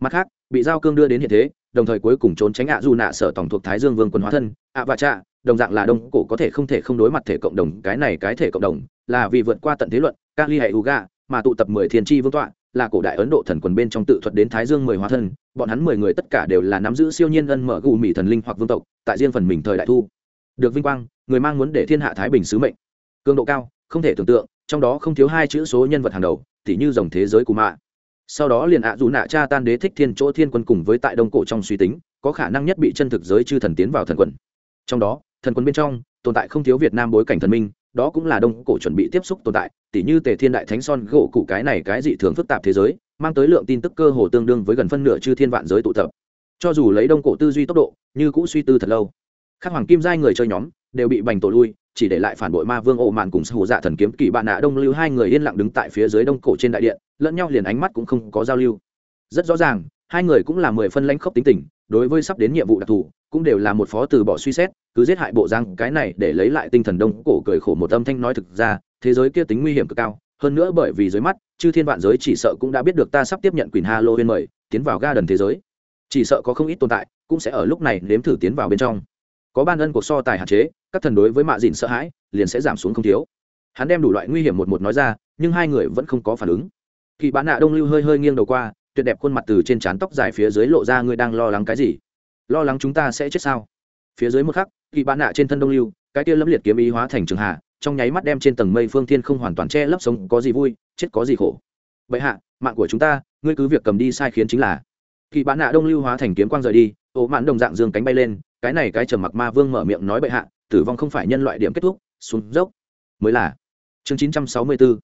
Mặt khác, bị giao cương đưa đến hiện thế, đồng thời cuối cùng trốn tránh ạ dù nạ sở tổng thuộc thái dương vương quân hóa thân, ạ và cha đồng dạng là đông cổ có thể không thể không đối mặt thể cộng đồng, cái này cái thể cộng đồng là vì vượt qua tận thế luận các ly hệ uga, mà tụ tập mười thiên tri vương tọa, là cổ đại ấn độ thần quần bên trong tự thuật đến thái dương mười hóa thân, bọn hắn mười người tất cả đều là nắm giữ siêu nhiên ân mở gù mỹ thần linh hoặc vương tộc, tại riêng phần mình thời đại thu. Được vinh quang, người mang muốn để thiên hạ thái bình sứ mệnh. Cường độ cao, không thể tưởng tượng, trong đó không thiếu hai chữ số nhân vật hàng đầu tỉ như dòng thế giới cù mạ. Sau đó liền ạ dù nạ cha tan đế thích thiên chỗ thiên quân cùng với tại đông cổ trong suy tính, có khả năng nhất bị chân thực giới chư thần tiến vào thần quân trong đó, thần quân bên trong, tồn tại không thiếu việt nam bối cảnh thần minh, đó cũng là đông cổ chuẩn bị tiếp xúc tồn tại, tỉ như tề thiên đại thánh son gỗ cụ cái này cái dị thường phức tạp thế giới, mang tới lượng tin tức cơ hồ tương đương với gần phân nửa chư thiên vạn giới tụ tập. Cho dù lấy đông cổ tư duy tốc độ, như cũ suy tư thật lâu. Các hoàng kim giai người chơi nhóm, đều bị bành tổ lui chỉ để lại phản bội ma vương ô mạn cùng hù dạ thần kiếm, kỳ bạn nạ đông lưu hai người yên lặng đứng tại phía dưới đông cổ trên đại điện, lẫn nhau liền ánh mắt cũng không có giao lưu. Rất rõ ràng, hai người cũng là mười phân lãnh khốc tính tình, đối với sắp đến nhiệm vụ đặc thù, cũng đều là một phó từ bỏ suy xét, cứ giết hại bộ răng, cái này để lấy lại tinh thần đông cổ cười khổ một âm thanh nói thực ra, thế giới kia tính nguy hiểm cực cao, hơn nữa bởi vì dưới mắt, chư thiên vạn giới chỉ sợ cũng đã biết được ta sắp tiếp nhận quyền halloween mời, tiến vào ga đần thế giới. Chỉ sợ có không ít tồn tại, cũng sẽ ở lúc này nếm thử tiến vào bên trong có ban ân cuộc so tài hạn chế, các thần đối với mạ dìn sợ hãi, liền sẽ giảm xuống không thiếu. Hắn đem đủ loại nguy hiểm một một nói ra, nhưng hai người vẫn không có phản ứng. Kỳ bán nạ đông lưu hơi hơi nghiêng đầu qua, tuyệt đẹp khuôn mặt từ trên trán tóc dài phía dưới lộ ra ngươi đang lo lắng cái gì? Lo lắng chúng ta sẽ chết sao? Phía dưới một khắc kỳ bán nạ trên thân đông lưu, cái kia lâm liệt kiếm ý hóa thành trường hạ, trong nháy mắt đem trên tầng mây phương thiên không hoàn toàn che lấp sống, có gì vui, chết có gì khổ. Vậy hạ, mạng của chúng ta, ngươi cứ việc cầm đi sai khiến chính là. Kỳ bán nạ đông lưu hóa thành kiếm quang rời đi, ổ mạn đồng dạng dương cánh bay lên cái này cái trầm mặc ma vương mở miệng nói bệ hạ, tử vong không phải nhân loại điểm kết thúc, xuống dốc, mới là. Chương 964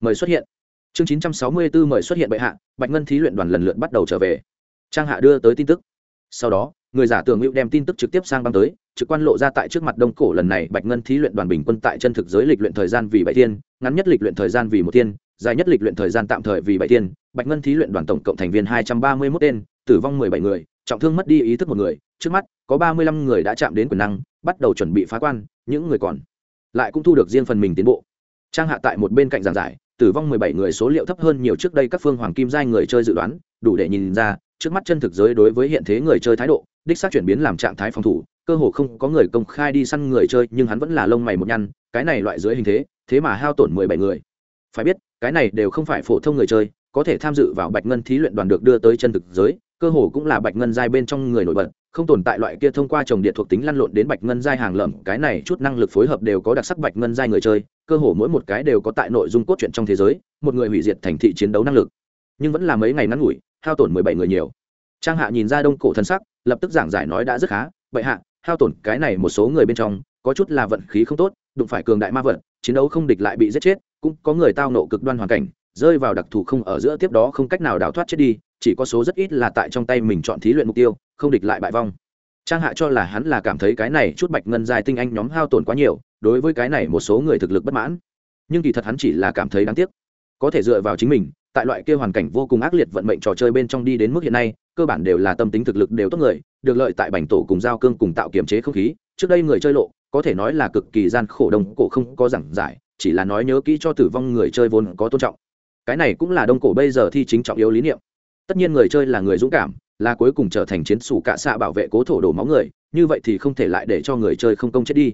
mời xuất hiện. Chương 964 mời xuất hiện bệ hạ, bạch ngân thí luyện đoàn lần lượt bắt đầu trở về. Trang hạ đưa tới tin tức. Sau đó, người giả tưởng hữu đem tin tức trực tiếp sang băng tới, trực quan lộ ra tại trước mặt đông cổ lần này bạch ngân thí luyện đoàn bình quân tại chân thực giới lịch luyện thời gian vì bảy thiên, ngắn nhất lịch luyện thời gian vì một thiên, dài nhất lịch luyện thời gian tạm thời vì bảy thiên. Bạch ngân thí luyện đoàn tổng cộng thành viên hai trăm ba mươi 231 tên, tử vong mười bảy người trọng thương mất đi ý thức một người, trước mắt, có ba mươi lăm người đã chạm đến quyền năng, bắt đầu chuẩn bị phá quan, những người còn lại cũng thu được riêng phần mình tiến bộ. Trang hạ tại một bên cạnh giảng giải, tử vong mười bảy người số liệu thấp hơn nhiều trước đây các phương hoàng kim giai người chơi dự đoán, đủ để nhìn ra, trước mắt chân thực giới đối với hiện thế người chơi thái độ, đích xác chuyển biến làm trạng thái phòng thủ, cơ hồ không có người công khai đi săn người chơi, nhưng hắn vẫn là lông mày một nhăn, cái này loại dưới hình thế thế mà hao tổn mười bảy người. Phải biết, cái này đều không phải phổ thông người chơi, có thể tham dự vào bạch ngân thí luyện đoàn được đưa tới chân thực giới cơ hồ cũng là bạch ngân giai bên trong người nổi bật, không tồn tại loại kia thông qua trồng điện thuộc tính lăn lộn đến bạch ngân giai hàng lầm cái này chút năng lực phối hợp đều có đặc sắc bạch ngân giai người chơi, cơ hồ mỗi một cái đều có tại nội dung cốt truyện trong thế giới, một người hủy diệt thành thị chiến đấu năng lực. Nhưng vẫn là mấy ngày ngắn ngủi, hao tổn mười bảy người nhiều. Trang hạ nhìn ra đông cổ thân sắc, lập tức giảng giải nói đã rất khá vậy hạ, hao tổn cái này một số người bên trong, có chút là vận khí không tốt, đụng phải cường đại ma vận, chiến đấu không địch lại bị giết chết, cũng có người tao nộ cực đoan hoàn cảnh, rơi vào đặc thù không ở giữa tiếp đó không cách nào đào thoát chết đi chỉ có số rất ít là tại trong tay mình chọn thí luyện mục tiêu, không địch lại bại vong. Trang hạ cho là hắn là cảm thấy cái này chút bạch ngân dài tinh anh nhóm hao tổn quá nhiều, đối với cái này một số người thực lực bất mãn. Nhưng kỳ thật hắn chỉ là cảm thấy đáng tiếc. Có thể dựa vào chính mình, tại loại kia hoàn cảnh vô cùng ác liệt vận mệnh trò chơi bên trong đi đến mức hiện nay, cơ bản đều là tâm tính thực lực đều tốt người, được lợi tại bành tổ cùng giao cương cùng tạo kiềm chế không khí, trước đây người chơi lộ, có thể nói là cực kỳ gian khổ đông cổ không có giảng giải, chỉ là nói nhớ kỹ cho tử vong người chơi vốn có tôn trọng. Cái này cũng là đông cổ bây giờ thi chính trọng yếu lý niệm tất nhiên người chơi là người dũng cảm, là cuối cùng trở thành chiến sủ cạ xạ bảo vệ cố thổ đổ máu người, như vậy thì không thể lại để cho người chơi không công chết đi.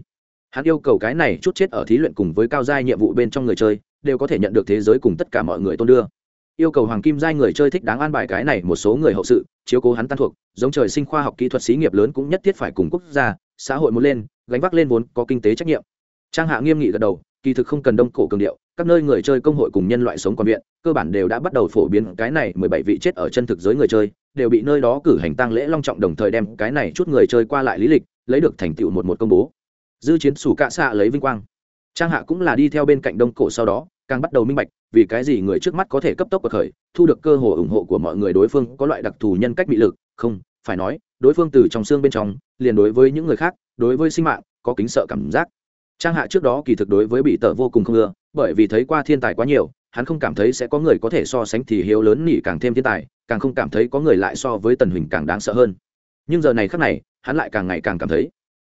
Hắn yêu cầu cái này chút chết ở thí luyện cùng với cao giai nhiệm vụ bên trong người chơi, đều có thể nhận được thế giới cùng tất cả mọi người tôn đưa. Yêu cầu hoàng kim giai người chơi thích đáng an bài cái này một số người hậu sự, chiếu cố hắn tan thuộc, giống trời sinh khoa học kỹ thuật xí nghiệp lớn cũng nhất thiết phải cùng quốc gia, xã hội muốn lên, gánh vác lên vốn có kinh tế trách nhiệm. Trang hạ nghiêm nghị gật đầu, kỳ thực không cần đông cổ cường điệu các nơi người chơi công hội cùng nhân loại sống còn viện, cơ bản đều đã bắt đầu phổ biến cái này mười bảy vị chết ở chân thực giới người chơi, đều bị nơi đó cử hành tăng lễ long trọng đồng thời đem cái này chút người chơi qua lại lý lịch, lấy được thành tựu một một công bố. Dư chiến sủ cạ xạ lấy vinh quang. Trang hạ cũng là đi theo bên cạnh đông cổ sau đó, càng bắt đầu minh bạch, vì cái gì người trước mắt có thể cấp tốc bậc khởi, thu được cơ hội ủng hộ của mọi người đối phương có loại đặc thù nhân cách bị lực. Không, phải nói, đối phương từ trong xương bên trong, liền đối với những người khác, đối với sinh mạng, có kính sợ cảm giác. Trang hạ trước đó kỳ thực đối với bị tở vô cùng không ưa bởi vì thấy qua thiên tài quá nhiều, hắn không cảm thấy sẽ có người có thể so sánh thì hiếu lớn nỉ càng thêm thiên tài, càng không cảm thấy có người lại so với tần huỳnh càng đáng sợ hơn. Nhưng giờ này khác này, hắn lại càng ngày càng cảm thấy,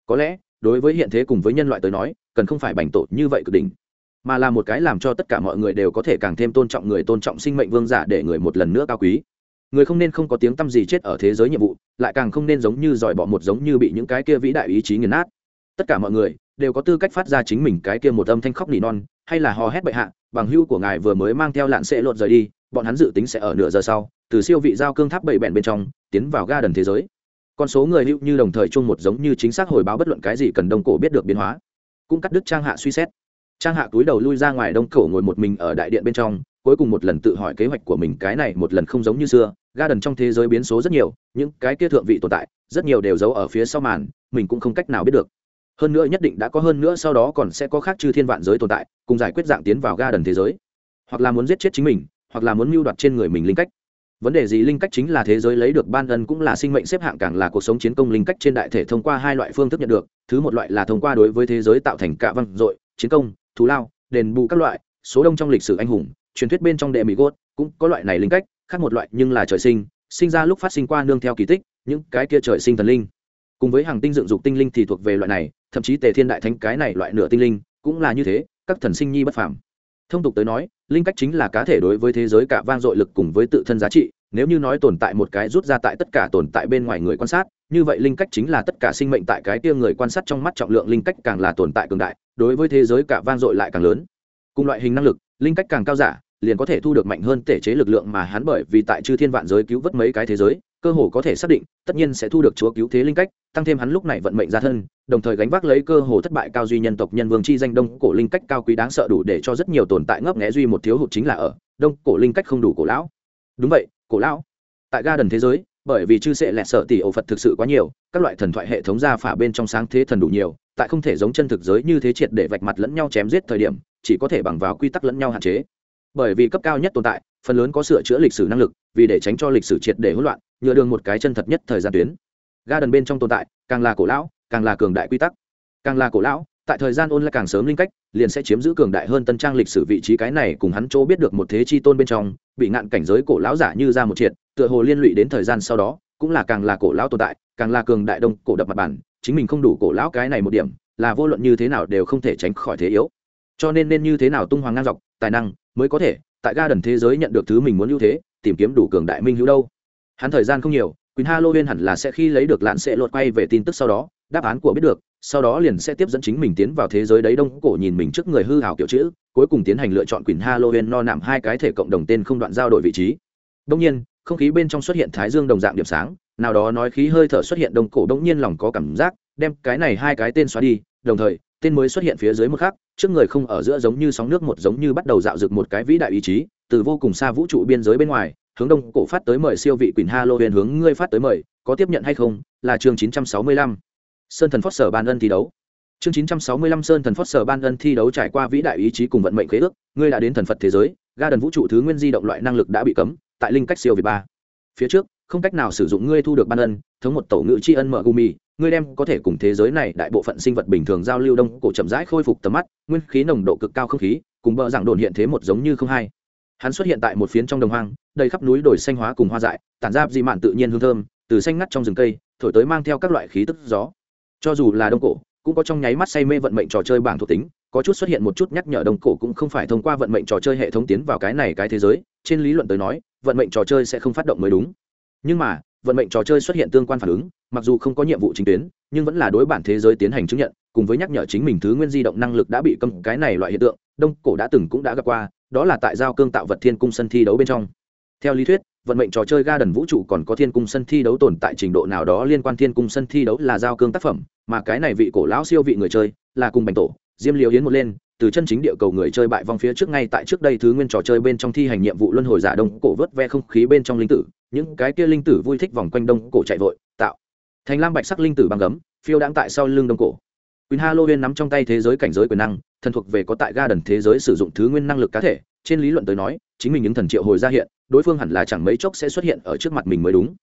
có lẽ, đối với hiện thế cùng với nhân loại tới nói, cần không phải bành tổ như vậy cực đỉnh, mà là một cái làm cho tất cả mọi người đều có thể càng thêm tôn trọng người tôn trọng sinh mệnh vương giả để người một lần nữa cao quý. Người không nên không có tiếng tăm gì chết ở thế giới nhiệm vụ, lại càng không nên giống như giỏi bỏ một giống như bị những cái kia vĩ đại ý chí nghiền nát. Tất cả mọi người đều có tư cách phát ra chính mình cái kia một âm thanh khóc nỉ non hay là hò hét bệ hạ, bằng hưu của ngài vừa mới mang theo lạn sẽ lột rời đi, bọn hắn dự tính sẽ ở nửa giờ sau, từ siêu vị giao cương tháp bảy bẹn bên trong, tiến vào ga đần thế giới. Con số người hữu như đồng thời chung một giống như chính xác hồi báo bất luận cái gì cần đông cổ biết được biến hóa. Cũng cắt đứt trang hạ suy xét. Trang hạ túi đầu lui ra ngoài đông cổ ngồi một mình ở đại điện bên trong, cuối cùng một lần tự hỏi kế hoạch của mình cái này một lần không giống như xưa. Ga đần trong thế giới biến số rất nhiều, những cái kia thượng vị tồn tại, rất nhiều đều giấu ở phía sau màn, mình cũng không cách nào biết được hơn nữa nhất định đã có hơn nữa sau đó còn sẽ có khác chư thiên vạn giới tồn tại, cùng giải quyết dạng tiến vào ga đần thế giới. Hoặc là muốn giết chết chính mình, hoặc là muốn mưu đoạt trên người mình linh cách. Vấn đề gì linh cách chính là thế giới lấy được ban ân cũng là sinh mệnh xếp hạng càng là cuộc sống chiến công linh cách trên đại thể thông qua hai loại phương thức nhận được. Thứ một loại là thông qua đối với thế giới tạo thành cả văn dội, chiến công thú lao, đền bù các loại, số đông trong lịch sử anh hùng, truyền thuyết bên trong đệ mỹ gốt cũng có loại này linh cách, khác một loại nhưng là trời sinh sinh ra lúc phát sinh qua nương theo kỳ tích, những cái kia trời sinh thần linh cùng với hàng tinh dựng dục tinh linh thì thuộc về loại này, thậm chí tề thiên đại thánh cái này loại nửa tinh linh, cũng là như thế, các thần sinh nhi bất phàm. Thông tục tới nói, linh cách chính là cá thể đối với thế giới cả vang dội lực cùng với tự thân giá trị, nếu như nói tồn tại một cái rút ra tại tất cả tồn tại bên ngoài người quan sát, như vậy linh cách chính là tất cả sinh mệnh tại cái kia người quan sát trong mắt trọng lượng linh cách càng là tồn tại cường đại, đối với thế giới cả vang dội lại càng lớn. Cùng loại hình năng lực, linh cách càng cao giả, liền có thể thu được mạnh hơn thể chế lực lượng mà hắn bởi vì tại chư thiên vạn giới cứu vớt mấy cái thế giới cơ hồ có thể xác định, tất nhiên sẽ thu được chúa cứu thế linh cách, tăng thêm hắn lúc này vận mệnh ra thân, đồng thời gánh vác lấy cơ hồ thất bại cao duy nhân tộc nhân vương chi danh đông cổ linh cách cao quý đáng sợ đủ để cho rất nhiều tồn tại ngấp nghé duy một thiếu hụt chính là ở đông cổ linh cách không đủ cổ lão. Đúng vậy, cổ lão. Tại ga đần thế giới, bởi vì chư sệ lẹt sợ tỷ ổ phật thực sự quá nhiều, các loại thần thoại hệ thống gia phả bên trong sáng thế thần đủ nhiều, tại không thể giống chân thực giới như thế triệt để vạch mặt lẫn nhau chém giết thời điểm, chỉ có thể bằng vào quy tắc lẫn nhau hạn chế. Bởi vì cấp cao nhất tồn tại phần lớn có sửa chữa lịch sử năng lực, vì để tránh cho lịch sử triệt để hỗn loạn, nhựa đường một cái chân thật nhất thời gian tuyến. Ga đần bên trong tồn tại, càng là cổ lão, càng là cường đại quy tắc. Càng là cổ lão, tại thời gian ôn lại càng sớm linh cách, liền sẽ chiếm giữ cường đại hơn tân trang lịch sử vị trí cái này cùng hắn chỗ biết được một thế chi tôn bên trong, bị ngạn cảnh giới cổ lão giả như ra một triệt, tựa hồ liên lụy đến thời gian sau đó, cũng là càng là cổ lão tồn tại, càng là cường đại đông cổ đập mặt bản, chính mình không đủ cổ lão cái này một điểm, là vô luận như thế nào đều không thể tránh khỏi thế yếu. Cho nên nên như thế nào tung hoàng ngang dọc, tài năng mới có thể tại ga đần thế giới nhận được thứ mình muốn ưu thế tìm kiếm đủ cường đại minh hữu đâu hắn thời gian không nhiều Quỳnh Halloween hẳn là sẽ khi lấy được lạn sẽ lột quay về tin tức sau đó, đáp án của biết được, sau đó liền sẽ tiếp dẫn chính mình tiến vào thế giới đấy đông cổ nhìn mình trước người hư hào kiểu chữ, cuối cùng tiến hành lựa chọn quyền Halloween no nạm hai cái thể cộng đồng tên không đoạn giao đổi vị trí. Đông nhiên, không khí bên trong xuất hiện thái dương đồng dạng điểm sáng, nào đó nói khí hơi thở xuất hiện đông cổ đông nhiên lòng có cảm giác, đem cái này hai cái tên xóa đi, đồng thời, tên mới xuất hiện phía dưới một khắc, trước người không ở giữa giống như sóng nước một giống như bắt đầu dạo dực một cái vĩ đại ý chí, từ vô cùng xa vũ trụ biên giới bên ngoài, hướng đông cổ phát tới mời siêu vị quỳnh halloween hướng ngươi phát tới mời có tiếp nhận hay không? Là chương 965. sơn thần phót sở ban ân thi đấu. Chương 965 sơn thần phót sở ban ân thi đấu trải qua vĩ đại ý chí cùng vận mệnh khế ước ngươi đã đến thần phật thế giới ga đần vũ trụ thứ nguyên di động loại năng lực đã bị cấm tại linh cách siêu việt ba. Phía trước không cách nào sử dụng ngươi thu được ban ân thống một tổ ngự tri ân mở gumi ngươi đem có thể cùng thế giới này đại bộ phận sinh vật bình thường giao lưu đông cổ chậm rãi khôi phục tầm mắt, nguyên khí nồng độ cực cao không khí, cùng bờ giảng đồn hiện thế một giống như không hai. Hắn xuất hiện tại một phiến trong đồng hoang, đầy khắp núi đồi xanh hóa cùng hoa dại, tản ra dị mạn tự nhiên hương thơm, từ xanh ngắt trong rừng cây, thổi tới mang theo các loại khí tức gió. Cho dù là đông cổ, cũng có trong nháy mắt say mê vận mệnh trò chơi bảng thuộc tính, có chút xuất hiện một chút nhắc nhở đông cổ cũng không phải thông qua vận mệnh trò chơi hệ thống tiến vào cái này cái thế giới, trên lý luận tới nói, vận mệnh trò chơi sẽ không phát động mới đúng. Nhưng mà vận mệnh trò chơi xuất hiện tương quan phản ứng, mặc dù không có nhiệm vụ chính tuyến, nhưng vẫn là đối bản thế giới tiến hành chứng nhận, cùng với nhắc nhở chính mình thứ nguyên di động năng lực đã bị cầm cái này loại hiện tượng, đông cổ đã từng cũng đã gặp qua, đó là tại giao cương tạo vật thiên cung sân thi đấu bên trong. Theo lý thuyết, vận mệnh trò chơi ga đần vũ trụ còn có thiên cung sân thi đấu tồn tại trình độ nào đó liên quan thiên cung sân thi đấu là giao cương tác phẩm, mà cái này vị cổ lão siêu vị người chơi là cùng bành tổ, diêm liều hiến một lên, từ chân chính địa cầu người chơi bại vong phía trước ngay tại trước đây thứ nguyên trò chơi bên trong thi hành nhiệm vụ luân hồi giả đông cổ vớt ve không khí bên trong linh tử những cái kia linh tử vui thích vòng quanh đông cổ chạy vội tạo thành lam bạch sắc linh tử băng gấm phiêu đãng tại sau lưng đông cổ Quỳnh Halloween nắm trong tay thế giới cảnh giới quyền năng, thần thuộc về có tại ga đần thế giới sử dụng thứ nguyên năng lực cá thể, trên lý luận tới nói, chính mình những thần triệu hồi ra hiện, đối phương hẳn là chẳng mấy chốc sẽ xuất hiện ở trước mặt mình mới đúng.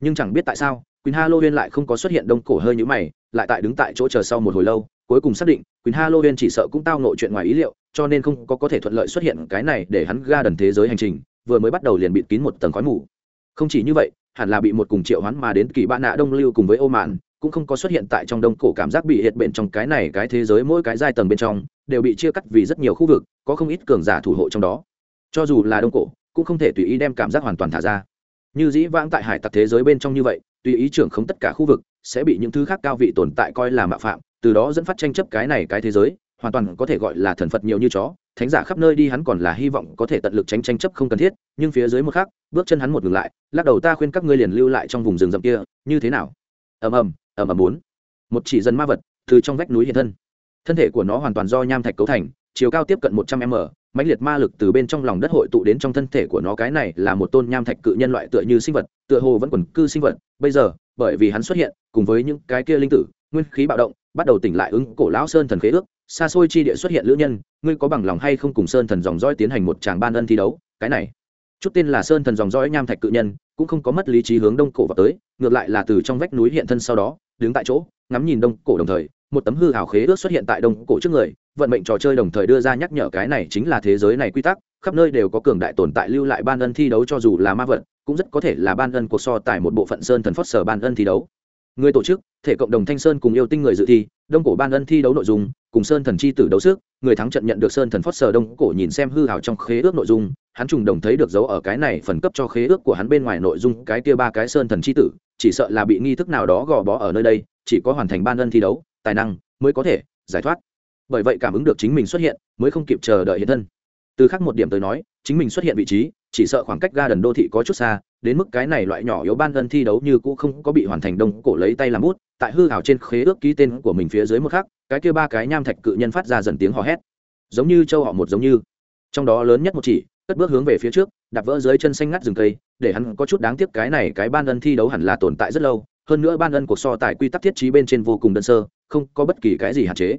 Nhưng chẳng biết tại sao, Quỳnh Halloween lại không có xuất hiện đông cổ hơi như mày, lại tại đứng tại chỗ chờ sau một hồi lâu, cuối cùng xác định, Quỳnh Halloween chỉ sợ cũng tao nội chuyện ngoài ý liệu, cho nên không có có thể thuận lợi xuất hiện cái này để hắn ga đần thế giới hành trình, vừa mới bắt đầu liền bịt kín một tầng khói mù. Không chỉ như vậy, hẳn là bị một cùng triệu hoán mà đến kỳ bạn nạ đông lưu cùng với ô mạn cũng không có xuất hiện tại trong đông cổ cảm giác bị hiện bệnh trong cái này cái thế giới mỗi cái giai tầng bên trong đều bị chia cắt vì rất nhiều khu vực có không ít cường giả thủ hộ trong đó. Cho dù là đông cổ cũng không thể tùy ý đem cảm giác hoàn toàn thả ra. Như dĩ vãng tại hải tặc thế giới bên trong như vậy tùy ý trưởng không tất cả khu vực sẽ bị những thứ khác cao vị tồn tại coi là mạo phạm từ đó dẫn phát tranh chấp cái này cái thế giới hoàn toàn có thể gọi là thần phật nhiều như chó thánh giả khắp nơi đi hắn còn là hy vọng có thể tận lực tránh tranh chấp không cần thiết, nhưng phía dưới một khác bước chân hắn một ngừng lại, lắc đầu ta khuyên các ngươi liền lưu lại trong vùng rừng rậm kia, như thế nào? Ầm ầm ầm ầm bốn. Một chỉ dân ma vật từ trong vách núi hiện thân. Thân thể của nó hoàn toàn do nham thạch cấu thành, chiều cao tiếp cận một trăm m, mãnh liệt ma lực từ bên trong lòng đất hội tụ đến trong thân thể của nó, cái này là một tôn nham thạch cự nhân loại tựa như sinh vật, tựa hồ vẫn quần cư sinh vật. Bây giờ, bởi vì hắn xuất hiện, cùng với những cái kia linh tử, nguyên khí bạo động, bắt đầu tỉnh lại ứng cổ lão sơn thần khế ước xa xôi chi địa xuất hiện lữ nhân, ngươi có bằng lòng hay không cùng sơn thần dòng dõi tiến hành một tràng ban ân thi đấu? Cái này, chút tên là sơn thần dòng dõi nham thạch cự nhân, cũng không có mất lý trí hướng đông cổ vào tới, ngược lại là từ trong vách núi hiện thân sau đó, đứng tại chỗ, ngắm nhìn đông cổ đồng thời, một tấm hư hào khế ước xuất hiện tại đông cổ trước người, vận mệnh trò chơi đồng thời đưa ra nhắc nhở cái này chính là thế giới này quy tắc, khắp nơi đều có cường đại tồn tại lưu lại ban ân thi đấu cho dù là ma vật, cũng rất có thể là ban ân cuộc so tại một bộ phận sơn thần phót sở ban ân thi đấu. Người tổ chức, thể cộng đồng thanh sơn cùng yêu tinh người dự thi, đông cổ ban ân thi đấu nội dung cùng sơn thần chi tử đấu sức, người thắng trận nhận được sơn thần phót sờ đông cổ nhìn xem hư hào trong khế ước nội dung, hắn trùng đồng thấy được dấu ở cái này phần cấp cho khế ước của hắn bên ngoài nội dung cái kia ba cái sơn thần chi tử, chỉ sợ là bị nghi thức nào đó gò bó ở nơi đây, chỉ có hoàn thành ban ân thi đấu, tài năng mới có thể giải thoát. Bởi vậy cảm ứng được chính mình xuất hiện, mới không kịp chờ đợi hiện thân. Từ khác một điểm tới nói, chính mình xuất hiện vị trí, chỉ sợ khoảng cách ga đần đô thị có chút xa đến mức cái này loại nhỏ yếu ban ân thi đấu như cũ không có bị hoàn thành đông cổ lấy tay làm bút, tại hư hảo trên khế ước ký tên của mình phía dưới một khắc, cái kia ba cái nham thạch cự nhân phát ra dần tiếng hò hét. Giống như châu họ một giống như. Trong đó lớn nhất một chỉ, cất bước hướng về phía trước, đạp vỡ dưới chân xanh ngắt rừng cây, để hắn có chút đáng tiếc cái này cái ban ân thi đấu hẳn là tồn tại rất lâu, hơn nữa ban ân cuộc so tài quy tắc thiết trí bên trên vô cùng đơn sơ, không có bất kỳ cái gì hạn chế.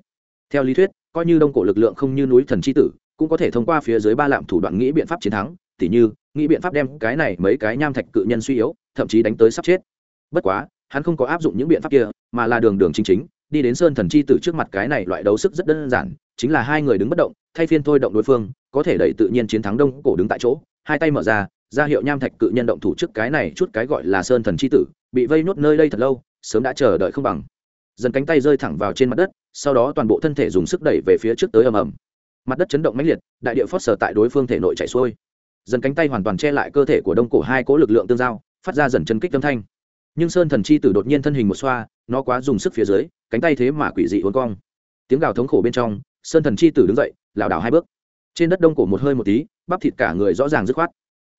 Theo lý thuyết, coi như đông cổ lực lượng không như núi thần c h i tử, cũng có thể thông qua phía dưới ba lạm thủ đoạn nghĩ biện pháp chiến thắng tỉ như, nghĩ biện pháp đem cái này mấy cái nham thạch cự nhân suy yếu, thậm chí đánh tới sắp chết. Bất quá, hắn không có áp dụng những biện pháp kia, mà là đường đường chính chính, đi đến sơn thần chi tử trước mặt cái này loại đấu sức rất đơn giản, chính là hai người đứng bất động, thay phiên thôi động đối phương, có thể đẩy tự nhiên chiến thắng đông cổ đứng tại chỗ, hai tay mở ra ra hiệu nham thạch cự nhân động thủ trước cái này chút cái gọi là sơn thần chi tử, bị vây nốt nơi đây thật lâu, sớm đã chờ đợi không bằng. Dần cánh tay rơi thẳng vào trên mặt đất, sau đó toàn bộ thân thể dùng sức đẩy về phía trước tới ầm ầm. Mặt đất chấn động mãnh liệt, đại địa phót sở tại đối phương thể nội chảy xuôi dần cánh tay hoàn toàn che lại cơ thể của đông cổ hai cỗ lực lượng tương giao, phát ra dần chân kích âm thanh. Nhưng sơn thần chi tử đột nhiên thân hình một xoa, nó quá dùng sức phía dưới, cánh tay thế mà quỷ dị uốn cong. Tiếng gào thống khổ bên trong, sơn thần chi tử đứng dậy, lảo đảo hai bước. Trên đất đông cổ một hơi một tí, bắp thịt cả người rõ ràng dứt khoát.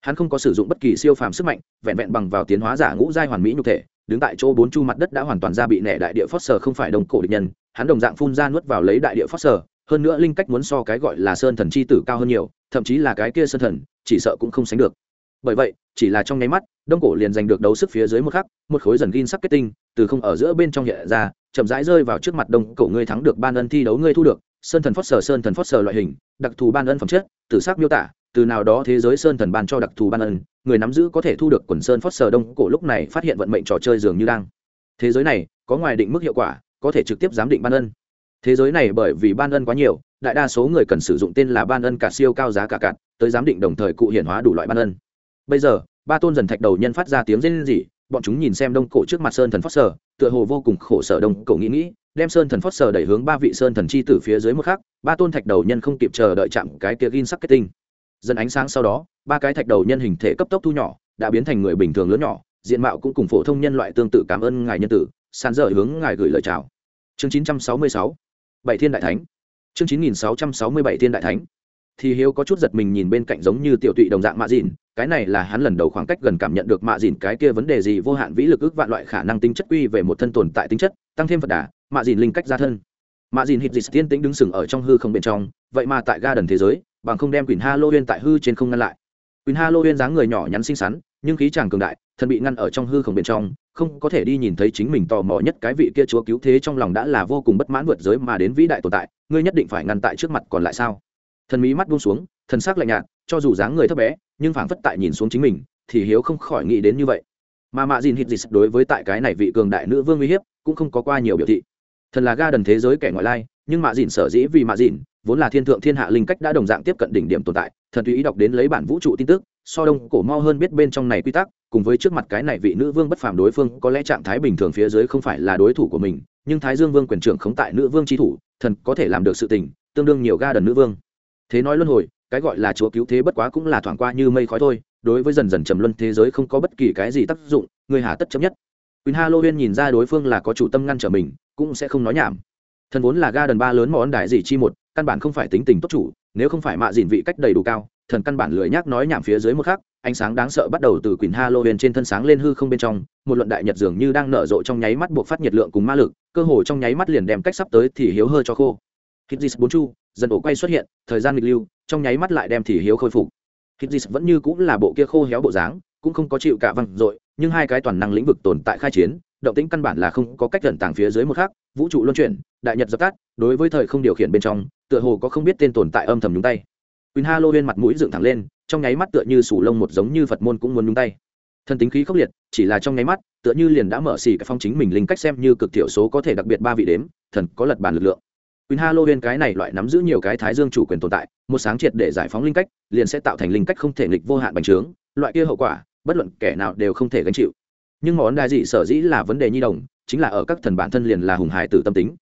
Hắn không có sử dụng bất kỳ siêu phàm sức mạnh, vẹn vẹn bằng vào tiến hóa giả ngũ giai hoàn mỹ nhục thể, đứng tại chỗ bốn chu mặt đất đã hoàn toàn ra bị nẻ đại địa phót sở không phải đông cổ địch nhân, hắn đồng dạng phun ra nuốt vào lấy đại địa phót sở hơn nữa linh cách muốn so cái gọi là sơn thần chi tử cao hơn nhiều, thậm chí là cái kia sơn thần, chỉ sợ cũng không sánh được. Bởi vậy, chỉ là trong nháy mắt, đông cổ liền giành được đấu sức phía dưới một khắc, một khối dần gin sắc kết tinh, từ không ở giữa bên trong hiện ra, chậm rãi rơi vào trước mặt đông cổ ngươi thắng được ban ân thi đấu ngươi thu được, sơn thần phót sở, sơn thần phót sở loại hình, đặc thù ban ân phẩm chất, tử sắc miêu tả, từ nào đó thế giới sơn thần ban cho đặc thù ban ân, người nắm giữ có thể thu được quần sơn phót sở đông cổ lúc này phát hiện vận mệnh trò chơi dường như đang. Thế giới này, có ngoài định mức hiệu quả, có thể trực tiếp giám định ban ân thế giới này bởi vì ban ân quá nhiều, đại đa số người cần sử dụng tên là ban ân cả siêu cao giá cả cạn, tới giám định đồng thời cụ hiển hóa đủ loại ban ân. Bây giờ, ba tôn dần thạch đầu nhân phát ra tiếng rên rỉ, bọn chúng nhìn xem đông cổ trước mặt sơn thần phót sở, tựa hồ vô cùng khổ sở đông cổ nghĩ nghĩ, đem sơn thần phót sở đẩy hướng ba vị sơn thần chi từ phía dưới một khắc, ba tôn thạch đầu nhân không kịp chờ đợi chạm cái kia gin sắc kết tinh. Dần ánh sáng sau đó, ba cái thạch đầu nhân hình thể cấp tốc thu nhỏ, đã biến thành người bình thường lớn nhỏ, diện mạo cũng cùng phổ thông nhân loại tương tự cảm ơn ngài nhân tử, sàn dở hướng ngài gửi lời chào. Chương 966 bảy thiên đại thánh. Chương 9667 thiên đại thánh. Thì hiếu có chút giật mình nhìn bên cạnh giống như tiểu tụy đồng dạng mạ dìn, cái này là hắn lần đầu khoảng cách gần cảm nhận được mạ dìn cái kia vấn đề gì vô hạn vĩ lực ước vạn loại khả năng tính chất quy về một thân tồn tại tính chất, tăng thêm phật đà, mạ dìn linh cách ra thân. Mạ dìn hít dịch tiên tĩnh đứng sừng ở trong hư không bên trong, vậy mà tại ga đần thế giới, bằng không đem quyền huyên tại hư trên không ngăn lại. Quyền huyên dáng người nhỏ nhắn xinh xắn, nhưng khí chàng cường đại thần bị ngăn ở trong hư không bên trong, không có thể đi nhìn thấy chính mình tò mò nhất cái vị kia chúa cứu thế trong lòng đã là vô cùng bất mãn vượt giới mà đến vĩ đại tồn tại, ngươi nhất định phải ngăn tại trước mặt còn lại sao? Thần mỹ mắt buông xuống, thần sắc lạnh nhạt, cho dù dáng người thấp bé, nhưng phảng phất tại nhìn xuống chính mình, thì hiếu không khỏi nghĩ đến như vậy. Mà mạ dìn hít dịt đối với tại cái này vị cường đại nữ vương uy hiếp, cũng không có qua nhiều biểu thị. Thần là ga đần thế giới kẻ ngoại lai, nhưng mạ dìn sở dĩ vì mạ dìn, vốn là thiên thượng thiên hạ linh cách đã đồng dạng tiếp cận đỉnh điểm tồn tại, thần tùy ý đọc đến lấy bản vũ trụ tin tức, so đông cổ mo hơn biết bên trong này quy tắc cùng với trước mặt cái này vị nữ vương bất phàm đối phương có lẽ trạng thái bình thường phía dưới không phải là đối thủ của mình nhưng thái dương vương quyền trưởng khống tại nữ vương tri thủ thần có thể làm được sự tình tương đương nhiều ga đần nữ vương. Thế nói luân hồi cái gọi là chúa cứu thế bất quá cũng là thoảng qua như mây khói thôi đối với dần dần trầm luân thế giới không có bất kỳ cái gì tác dụng người hà tất chấp nhất. Quỳnh huyên nhìn ra đối phương là có chủ tâm ngăn trở mình, cũng sẽ không nói nhảm. Thần vốn là ga đần ba lớn món đại gì chi một, căn bản không phải tính tình tốt chủ, nếu không phải mạ dìn vị cách đầy đủ cao, thần căn bản lười nhác nói nhảm phía dưới một khắc, ánh sáng đáng sợ bắt đầu từ Quỳnh Halloween trên thân sáng lên hư không bên trong, một luận đại nhật dường như đang nở rộ trong nháy mắt buộc phát nhiệt lượng cùng ma lực, cơ hồ trong nháy mắt liền đem cách sắp tới thì hiếu hơi cho khô. Hít bốn chu, dần ổ quay xuất hiện, thời gian nghịch lưu, trong nháy mắt lại đem thì hiếu khôi phục. Hít vẫn như cũng là bộ kia khô héo bộ dáng, cũng không có chịu cả văng rồi, nhưng hai cái toàn năng lĩnh vực tồn tại khai chiến, động tĩnh căn bản là không có cách gần tàng phía dưới một khắc, vũ trụ luân chuyển, đại nhật dập tắt, đối với thời không điều khiển bên trong, tựa hồ có không biết tên tồn tại âm thầm nhúng tay. Quỳnh Halloween mặt mũi dựng thẳng lên, trong nháy mắt tựa như sủ lông một giống như Phật môn cũng muốn nhúng tay. Thân tính khí khốc liệt, chỉ là trong nháy mắt, tựa như liền đã mở xỉ cái phong chính mình linh cách xem như cực thiểu số có thể đặc biệt ba vị đếm, thần có lật bàn lực lượng. Quỳnh Halloween cái này loại nắm giữ nhiều cái thái dương chủ quyền tồn tại, một sáng triệt để giải phóng linh cách, liền sẽ tạo thành linh cách không thể nghịch vô hạn bành trướng, loại kia hậu quả, bất luận kẻ nào đều không thể gánh chịu nhưng món đại dị sở dĩ là vấn đề nhi đồng chính là ở các thần bản thân liền là hùng hải tử tâm tính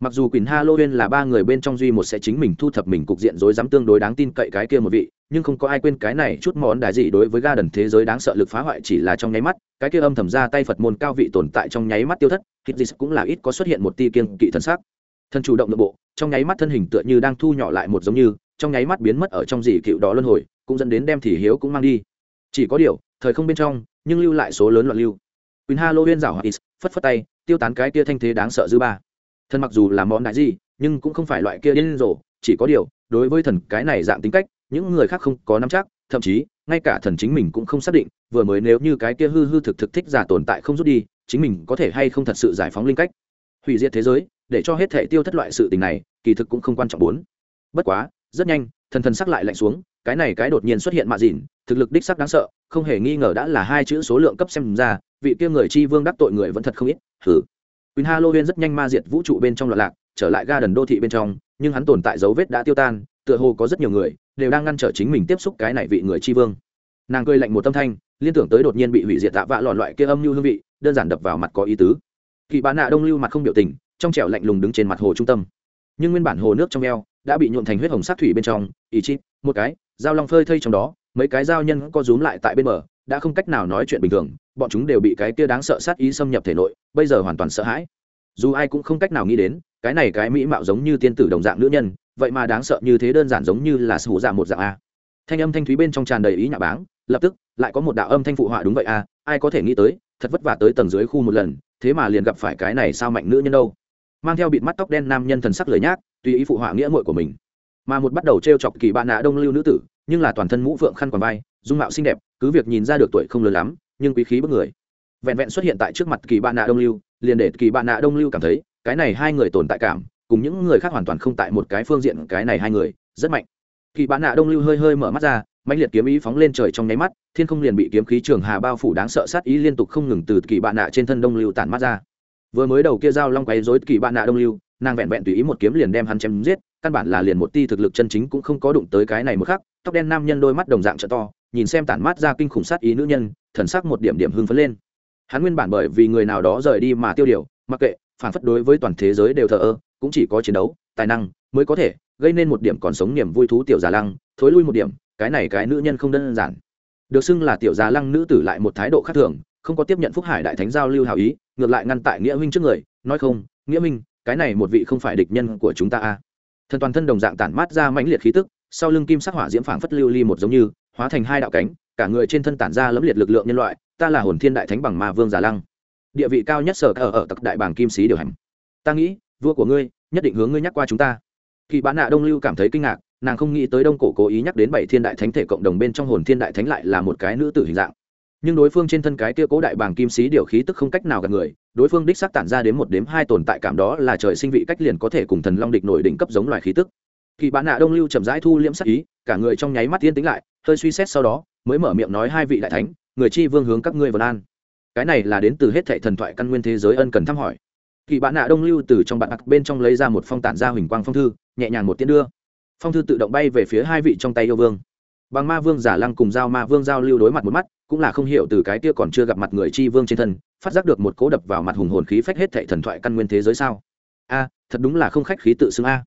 mặc dù quỳnh halloween là ba người bên trong duy một sẽ chính mình thu thập mình cục diện rối rắm tương đối đáng tin cậy cái kia một vị nhưng không có ai quên cái này chút món đại dị đối với ga đần thế giới đáng sợ lực phá hoại chỉ là trong nháy mắt cái kia âm thầm ra tay phật môn cao vị tồn tại trong nháy mắt tiêu thất hít dịch cũng là ít có xuất hiện một tia kiên kỵ thân xác thân chủ động nội bộ trong nháy mắt thân hình tựa như đang thu nhỏ lại một giống như trong nháy mắt biến mất ở trong dị cựu đó luân hồi cũng dẫn đến đem thì hiếu cũng mang đi. Chỉ có điều thời không bên trong nhưng lưu lại số lớn loạn lưu. Quỳnh Halloween rảo hoạt is, phất phất tay, tiêu tán cái kia thanh thế đáng sợ dư ba. Thần mặc dù là món đại gì, nhưng cũng không phải loại kia điên rồ, chỉ có điều, đối với thần cái này dạng tính cách, những người khác không có nắm chắc, thậm chí, ngay cả thần chính mình cũng không xác định, vừa mới nếu như cái kia hư hư thực thực thích giả tồn tại không rút đi, chính mình có thể hay không thật sự giải phóng linh cách, hủy diệt thế giới, để cho hết thể tiêu thất loại sự tình này, kỳ thực cũng không quan trọng bốn. Bất quá, rất nhanh, thần thần sắc lại lạnh xuống, cái này cái đột nhiên xuất hiện mạ dìn, thực lực đích sắc đáng sợ, không hề nghi ngờ đã là hai chữ số lượng cấp xem ra, vị kia người chi vương đắc tội người vẫn thật không ít thử Queen Halloween rất nhanh ma diệt vũ trụ bên trong loạn lạc, trở lại ga đần đô thị bên trong, nhưng hắn tồn tại dấu vết đã tiêu tan, tựa hồ có rất nhiều người đều đang ngăn trở chính mình tiếp xúc cái này vị người chi vương. Nàng cười lạnh một tâm thanh, liên tưởng tới đột nhiên bị hủy diệt tạ vạ lọn loại kia âm như hương vị, đơn giản đập vào mặt có ý tứ. kỳ bán nạ đông lưu mặt không biểu tình trong trẻo lạnh lùng đứng trên mặt hồ trung tâm nhưng nguyên bản hồ nước trong eo đã bị nhuộn thành huyết hồng sát thủy bên trong ý chí một cái dao long phơi thây trong đó mấy cái dao nhân co rúm lại tại bên bờ đã không cách nào nói chuyện bình thường bọn chúng đều bị cái kia đáng sợ sát ý xâm nhập thể nội bây giờ hoàn toàn sợ hãi dù ai cũng không cách nào nghĩ đến cái này cái mỹ mạo giống như tiên tử đồng dạng nữ nhân vậy mà đáng sợ như thế đơn giản giống như là sủ dạ một dạng a. Thanh âm thanh thúy bên trong tràn đầy ý nhà báng, lập tức, lại có một đạo âm thanh phụ họa đúng vậy a, ai có thể nghĩ tới, thật vất vả tới tầng dưới khu một lần, thế mà liền gặp phải cái này sao mạnh nữ nhân đâu. Mang theo bịt mắt tóc đen nam nhân thần sắc lời nhác, tùy ý phụ họa nghĩa muội của mình. Mà một bắt đầu t r e o chọc kỳ bạn nạ đông lưu nữ tử, nhưng là toàn thân mũ phượng khăn quàng vai, dung mạo xinh đẹp, cứ việc nhìn ra được tuổi không lớn lắm, nhưng quý khí bức người. Vẹn vẹn xuất hiện tại trước mặt kỳ bạn nạ đông lưu, liền để kỳ bạn nạ đông lưu cảm thấy, cái này hai người tồn tại cảm cùng những người khác hoàn toàn không tại một cái phương diện, cái này hai người, rất mạnh. Kỳ bán nạ đông lưu hơi hơi mở mắt ra mạnh liệt kiếm ý phóng lên trời trong nháy mắt, thiên không liền bị kiếm khí trường hà bao phủ đáng sợ sát ý liên tục không ngừng từ kỳ bạn nạ trên thân đông lưu tản mắt ra. Vừa mới đầu kia dao long quấy dối kỳ bạn nạ đông lưu, nàng vẹn vẹn tùy ý một kiếm liền đem hắn chém giết, căn bản là liền một ti thực lực chân chính cũng không có đụng tới cái này một khắc, tóc đen nam nhân đôi mắt đồng dạng trợ to, nhìn xem tản mát ra kinh khủng sát ý nữ nhân, thần sắc một điểm điểm hưng phấn lên. Hắn nguyên bản bởi vì người nào đó rời đi mà tiêu điều, mặc kệ, phản phất đối với toàn thế giới đều thờ ơ cũng chỉ có chiến đấu, tài năng mới có thể gây nên một điểm còn sống niềm vui thú tiểu già lăng, thối lui một điểm, cái này cái nữ nhân không đơn giản. Được xưng là tiểu già lăng nữ tử lại một thái độ khác thường, không có tiếp nhận phúc hải đại thánh giao lưu hào ý, ngược lại ngăn tại nghĩa huynh trước người, nói không, nghĩa huynh, cái này một vị không phải địch nhân của chúng ta a. Thần toàn thân đồng dạng tản mát ra mãnh liệt khí tức, sau lưng kim sắc hỏa diễm phảng phất lưu ly một giống như, hóa thành hai đạo cánh, cả người trên thân tản ra lẫm liệt lực lượng nhân loại, ta là hồn thiên đại thánh bằng ma vương giả lăng. Địa vị cao nhất sở ở ở tặc đại bảng kim sĩ điều hành. Ta nghĩ vua của ngươi, nhất định hướng ngươi nhắc qua chúng ta. Kỳ bán nạ đông lưu cảm thấy kinh ngạc, nàng không nghĩ tới đông cổ cố ý nhắc đến bảy thiên đại thánh thể cộng đồng bên trong hồn thiên đại thánh lại là một cái nữ tử hình dạng. Nhưng đối phương trên thân cái kia cố đại bàng kim sĩ điều khí tức không cách nào gặp người, đối phương đích xác tản ra đến một đếm hai tồn tại cảm đó là trời sinh vị cách liền có thể cùng thần long địch nổi đỉnh cấp giống loài khí tức. Kỳ bán nạ đông lưu chậm rãi thu liễm sắc ý, cả người trong nháy mắt tiên tính lại, hơi suy xét sau đó, mới mở miệng nói hai vị đại thánh, người chi vương hướng các ngươi vân an. Cái này là đến từ hết thệ thần thoại căn nguyên thế giới ân cần thăm hỏi kỳ bạn nạ đông lưu từ trong bạn ặc bên trong lấy ra một phong tản ra huỳnh quang phong thư, nhẹ nhàng một tiếng đưa. Phong thư tự động bay về phía hai vị trong tay yêu vương. Bằng ma vương giả lăng cùng giao ma vương giao lưu đối mặt một mắt, cũng là không hiểu từ cái kia còn chưa gặp mặt người chi vương trên thân, phát giác được một cố đập vào mặt hùng hồn khí phách hết thệ thần thoại căn nguyên thế giới sao? A, thật đúng là không khách khí tự xưng a.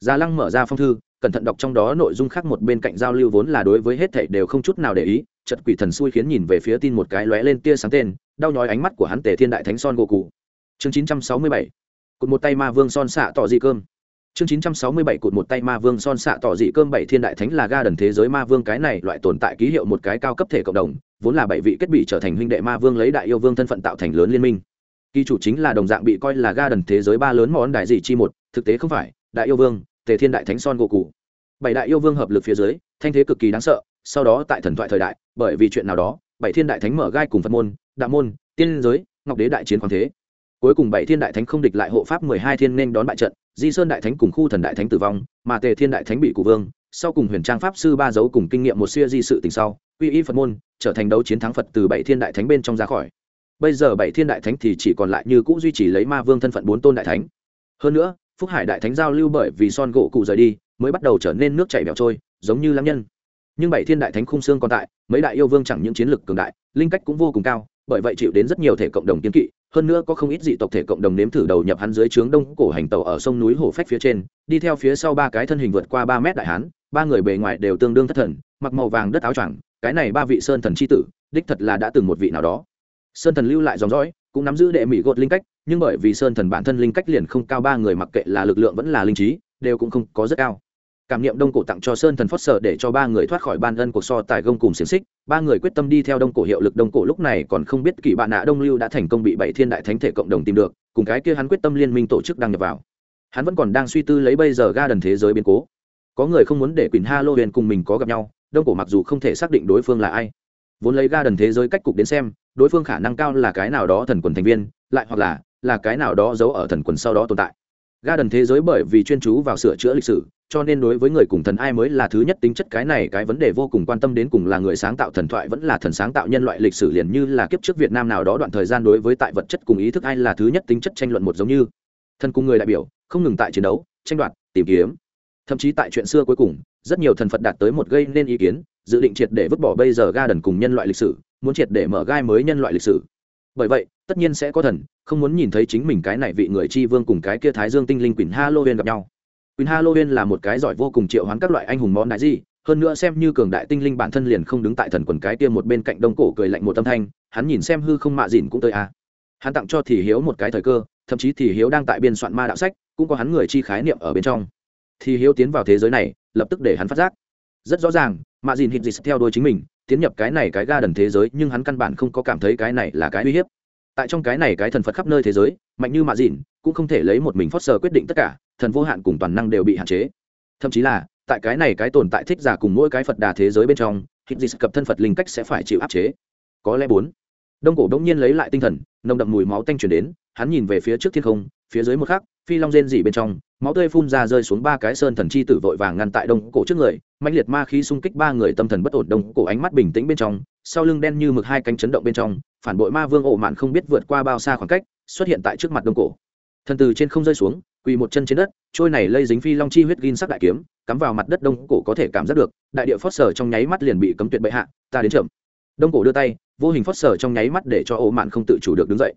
Giả lăng mở ra phong thư, cẩn thận đọc trong đó nội dung khác một bên cạnh giao lưu vốn là đối với hết thệ đều không chút nào để ý chật quỷ thần xui khiến nhìn về phía tin một cái lóe lên tia sáng tên, đau nhói ánh mắt của hắn tề thiên đại thánh son gỗ cụ chương chín trăm sáu mươi bảy cụt một tay ma vương son xạ tỏ dị cơm. Chương chín trăm sáu mươi bảy cụt một tay ma vương son xạ tỏ dị cơm bảy thiên đại thánh là ga đần thế giới ma vương. Cái này loại tồn tại ký hiệu một cái cao cấp thể cộng đồng, vốn là bảy vị kết bị trở thành huynh đệ ma vương lấy đại yêu vương thân phận tạo thành lớn liên minh. Kỳ chủ chính là đồng dạng bị coi là ga đần thế giới ba lớn món đại dị chi một, thực tế không phải, đại yêu vương, tề thiên đại thánh son gỗ cụ. Bảy đại yêu vương hợp lực phía dưới, thanh thế cực kỳ đáng sợ, sau đó tại thần thoại thời đại, bởi vì chuyện nào đó, bảy thiên đại thánh mở gai cùng phật môn, đạo môn, tiên giới, ngọc đế đại chiến khoáng thế cuối cùng bảy thiên đại thánh không địch lại hộ pháp mười hai thiên nên đón bại trận, di sơn đại thánh cùng khu thần đại thánh tử vong, mà tề thiên đại thánh bị cụ vương, sau cùng huyền trang pháp sư ba dấu cùng kinh nghiệm một siêu di sự tình sau uy y phật môn, trở thành đấu chiến thắng phật từ bảy thiên đại thánh bên trong ra khỏi. Bây giờ bảy thiên đại thánh thì chỉ còn lại như cũ duy trì lấy ma vương thân phận bốn tôn đại thánh. Hơn nữa, phúc hải đại thánh giao lưu bởi vì son gỗ cụ rời đi, mới bắt đầu trở nên nước chảy bẹo trôi, giống như lãng nhân. Nhưng bảy thiên đại thánh khung xương còn tại, mấy đại yêu vương chẳng những chiến lực cường đại, linh cách cũng vô cùng cao bởi vậy chịu đến rất nhiều thể cộng đồng kiến kỵ, hơn nữa có không ít dị tộc thể cộng đồng nếm thử đầu nhập hắn dưới trướng đông cổ hành tàu ở sông núi hồ phách phía trên, đi theo phía sau ba cái thân hình vượt qua ba mét đại hán, ba người bề ngoài đều tương đương thất thần, mặc màu vàng đất áo choàng, cái này ba vị sơn thần c h i tử, đích thật là đã từng một vị nào đó. Sơn thần lưu lại dòng dõi, cũng nắm giữ đệ mỹ gột linh cách, nhưng bởi vì sơn thần bản thân linh cách liền không cao, ba người mặc kệ là lực lượng vẫn là linh trí, đều cũng không có rất cao cảm niệm đông cổ tặng cho sơn thần phất sở để cho ba người thoát khỏi ban ân cuộc so tài gông cùng xiềng xích. Ba người quyết tâm đi theo đông cổ hiệu lực. Đông cổ lúc này còn không biết kỳ bạn nạ đông lưu đã thành công bị bảy thiên đại thánh thể cộng đồng tìm được. Cùng cái kia hắn quyết tâm liên minh tổ chức đăng nhập vào. Hắn vẫn còn đang suy tư lấy bây giờ ga đần thế giới biến cố. Có người không muốn để quỳnh ha lô huyền cùng mình có gặp nhau. Đông cổ mặc dù không thể xác định đối phương là ai, vốn lấy ga đần thế giới cách cục đến xem, đối phương khả năng cao là cái nào đó thần quần thành viên, lại hoặc là là cái nào đó giấu ở thần quần sau đó tồn tại ga đần thế giới bởi vì chuyên chú vào sửa chữa lịch sử, cho nên đối với người cùng thần ai mới là thứ nhất tính chất cái này cái vấn đề vô cùng quan tâm đến cùng là người sáng tạo thần thoại vẫn là thần sáng tạo nhân loại lịch sử liền như là kiếp trước việt nam nào đó đoạn thời gian đối với tại vật chất cùng ý thức ai là thứ nhất tính chất tranh luận một giống như. Thần cùng người đại biểu, không ngừng tại chiến đấu, tranh đoạt, tìm kiếm. Thậm chí tại chuyện xưa cuối cùng, rất nhiều thần phật đạt tới một gây nên ý kiến, dự định triệt để vứt bỏ bây giờ ga đần cùng nhân loại lịch sử, muốn triệt để mở gai mới nhân loại lịch sử bởi vậy, tất nhiên sẽ có thần, không muốn nhìn thấy chính mình cái này vị người chi vương cùng cái kia thái dương tinh linh quỳnh huyên gặp nhau. Quỳnh huyên là một cái giỏi vô cùng triệu hoán các loại anh hùng món đại gì hơn nữa xem như cường đại tinh linh bản thân liền không đứng tại thần quần cái kia một bên cạnh đông cổ cười lạnh một tâm thanh, hắn nhìn xem hư không mạ dìn cũng tới a. À. hắn tặng cho thì hiếu một cái thời cơ, thậm chí thì hiếu đang tại biên soạn ma đạo sách, cũng có hắn người chi khái niệm ở bên trong. Thì hiếu tiến vào thế giới này, lập tức để hắn phát giác. Rất rõ ràng, mạ dìn hít dịt theo đuôi chính mình tiến nhập cái này cái ga đần thế giới, nhưng hắn căn bản không có cảm thấy cái này là cái uy hiếp. Tại trong cái này cái thần phật khắp nơi thế giới, mạnh như mạ dìn, cũng không thể lấy một mình phót sờ quyết định tất cả, thần vô hạn cùng toàn năng đều bị hạn chế. Thậm chí là, tại cái này cái tồn tại thích giả cùng mỗi cái phật đà thế giới bên trong hít dịch cập thân phật linh cách sẽ phải chịu áp chế. Có lẽ bốn, đông cổ đông nhiên lấy lại tinh thần, nồng đậm mùi máu tanh chuyển đến, hắn nhìn về phía trước thiên không, phía dưới một khắc phi long rên dỉ bên trong, máu tươi phun ra rơi xuống ba cái sơn thần chi tử vội vàng ngăn tại đông cổ trước người mạnh liệt ma khí xung kích ba người tâm thần bất ổn đông cổ ánh mắt bình tĩnh bên trong, sau lưng đen như mực hai cánh chấn động bên trong, phản bội ma vương ổ mạn không biết vượt qua bao xa khoảng cách, xuất hiện tại trước mặt đông cổ. Thần từ trên không rơi xuống, quỳ một chân trên đất, trôi này lây dính phi long chi huyết gin sắc đại kiếm, cắm vào mặt đất đông cổ có thể cảm giác được, đại địa phót sở trong nháy mắt liền bị cấm tuyệt bệ hạ, ta đến chậm. Đông cổ đưa tay, vô hình phót sở trong nháy mắt để cho ổ mạn không tự chủ được đứng dậy.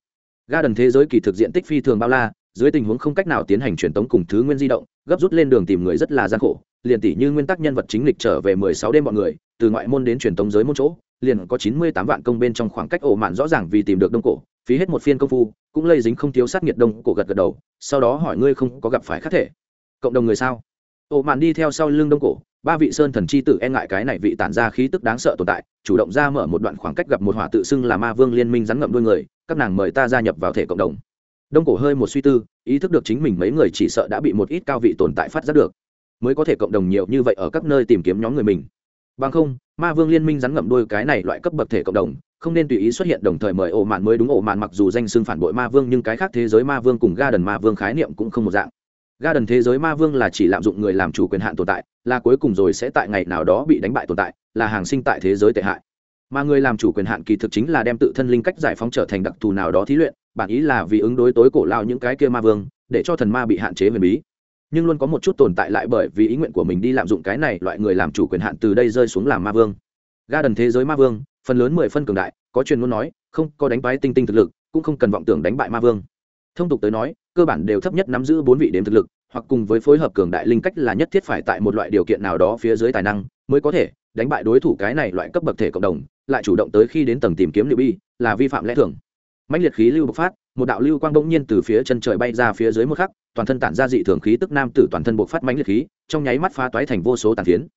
Ga đần thế giới kỳ thực diện tích phi thường bao la dưới tình huống không cách nào tiến hành truyền tống cùng thứ nguyên di động, gấp rút lên đường tìm người rất là gian khổ, liền tỷ như nguyên tắc nhân vật chính lịch trở về mười sáu đêm bọn người, từ ngoại môn đến truyền tống giới môn chỗ, liền có chín mươi tám vạn công bên trong khoảng cách ổ mạn rõ ràng vì tìm được đông cổ, phí hết một phiên công phu, cũng lây dính không thiếu sát nhiệt đông cổ gật gật đầu, sau đó hỏi ngươi không có gặp phải khắc thể. Cộng đồng người sao? Ổ mạn đi theo sau lưng đông cổ, ba vị sơn thần chi tử e ngại cái này vị tản ra khí tức đáng sợ tồn tại, chủ động ra mở một đoạn khoảng cách gặp một hỏa tự xưng là ma vương liên minh rắn ngậm đuôi người, các nàng mời ta gia nhập vào thể cộng đồng đông cổ hơi một suy tư, ý thức được chính mình mấy người chỉ sợ đã bị một ít cao vị tồn tại phát giác được, mới có thể cộng đồng nhiều như vậy ở các nơi tìm kiếm nhóm người mình. Bằng không, ma vương liên minh rắn ngậm đôi cái này loại cấp bậc thể cộng đồng, không nên tùy ý xuất hiện đồng thời mời ổ mạn mới đúng ổ mạn mặc dù danh xưng phản bội ma vương nhưng cái khác thế giới ma vương cùng ga đần ma vương khái niệm cũng không một dạng. Ga đần thế giới ma vương là chỉ lạm dụng người làm chủ quyền hạn tồn tại, là cuối cùng rồi sẽ tại ngày nào đó bị đánh bại tồn tại, là hàng sinh tại thế giới tệ hại. Mà người làm chủ quyền hạn kỳ thực chính là đem tự thân linh cách giải phóng trở thành đặc thù nào đó thí luyện bản ý là vì ứng đối tối cổ lao những cái kia ma vương, để cho thần ma bị hạn chế huyền bí. Nhưng luôn có một chút tồn tại lại bởi vì ý nguyện của mình đi lạm dụng cái này loại người làm chủ quyền hạn từ đây rơi xuống làm ma vương. Ga đần thế giới ma vương, phần lớn mười phân cường đại, có truyền muốn nói, không có đánh bái tinh tinh thực lực, cũng không cần vọng tưởng đánh bại ma vương. Thông tục tới nói, cơ bản đều thấp nhất nắm giữ bốn vị đếm thực lực, hoặc cùng với phối hợp cường đại linh cách là nhất thiết phải tại một loại điều kiện nào đó phía dưới tài năng, mới có thể đánh bại đối thủ cái này loại cấp bậc thể cộng đồng, lại chủ động tới khi đến tầng tìm kiếm liệu bi, là vi phạm lẽ thường mãnh liệt khí lưu bộc phát, một đạo lưu quang bỗng nhiên từ phía chân trời bay ra phía dưới một khắc, toàn thân tản ra dị thường khí tức nam tử toàn thân bộc phát mãnh liệt khí, trong nháy mắt phá toái thành vô số tàn phiến.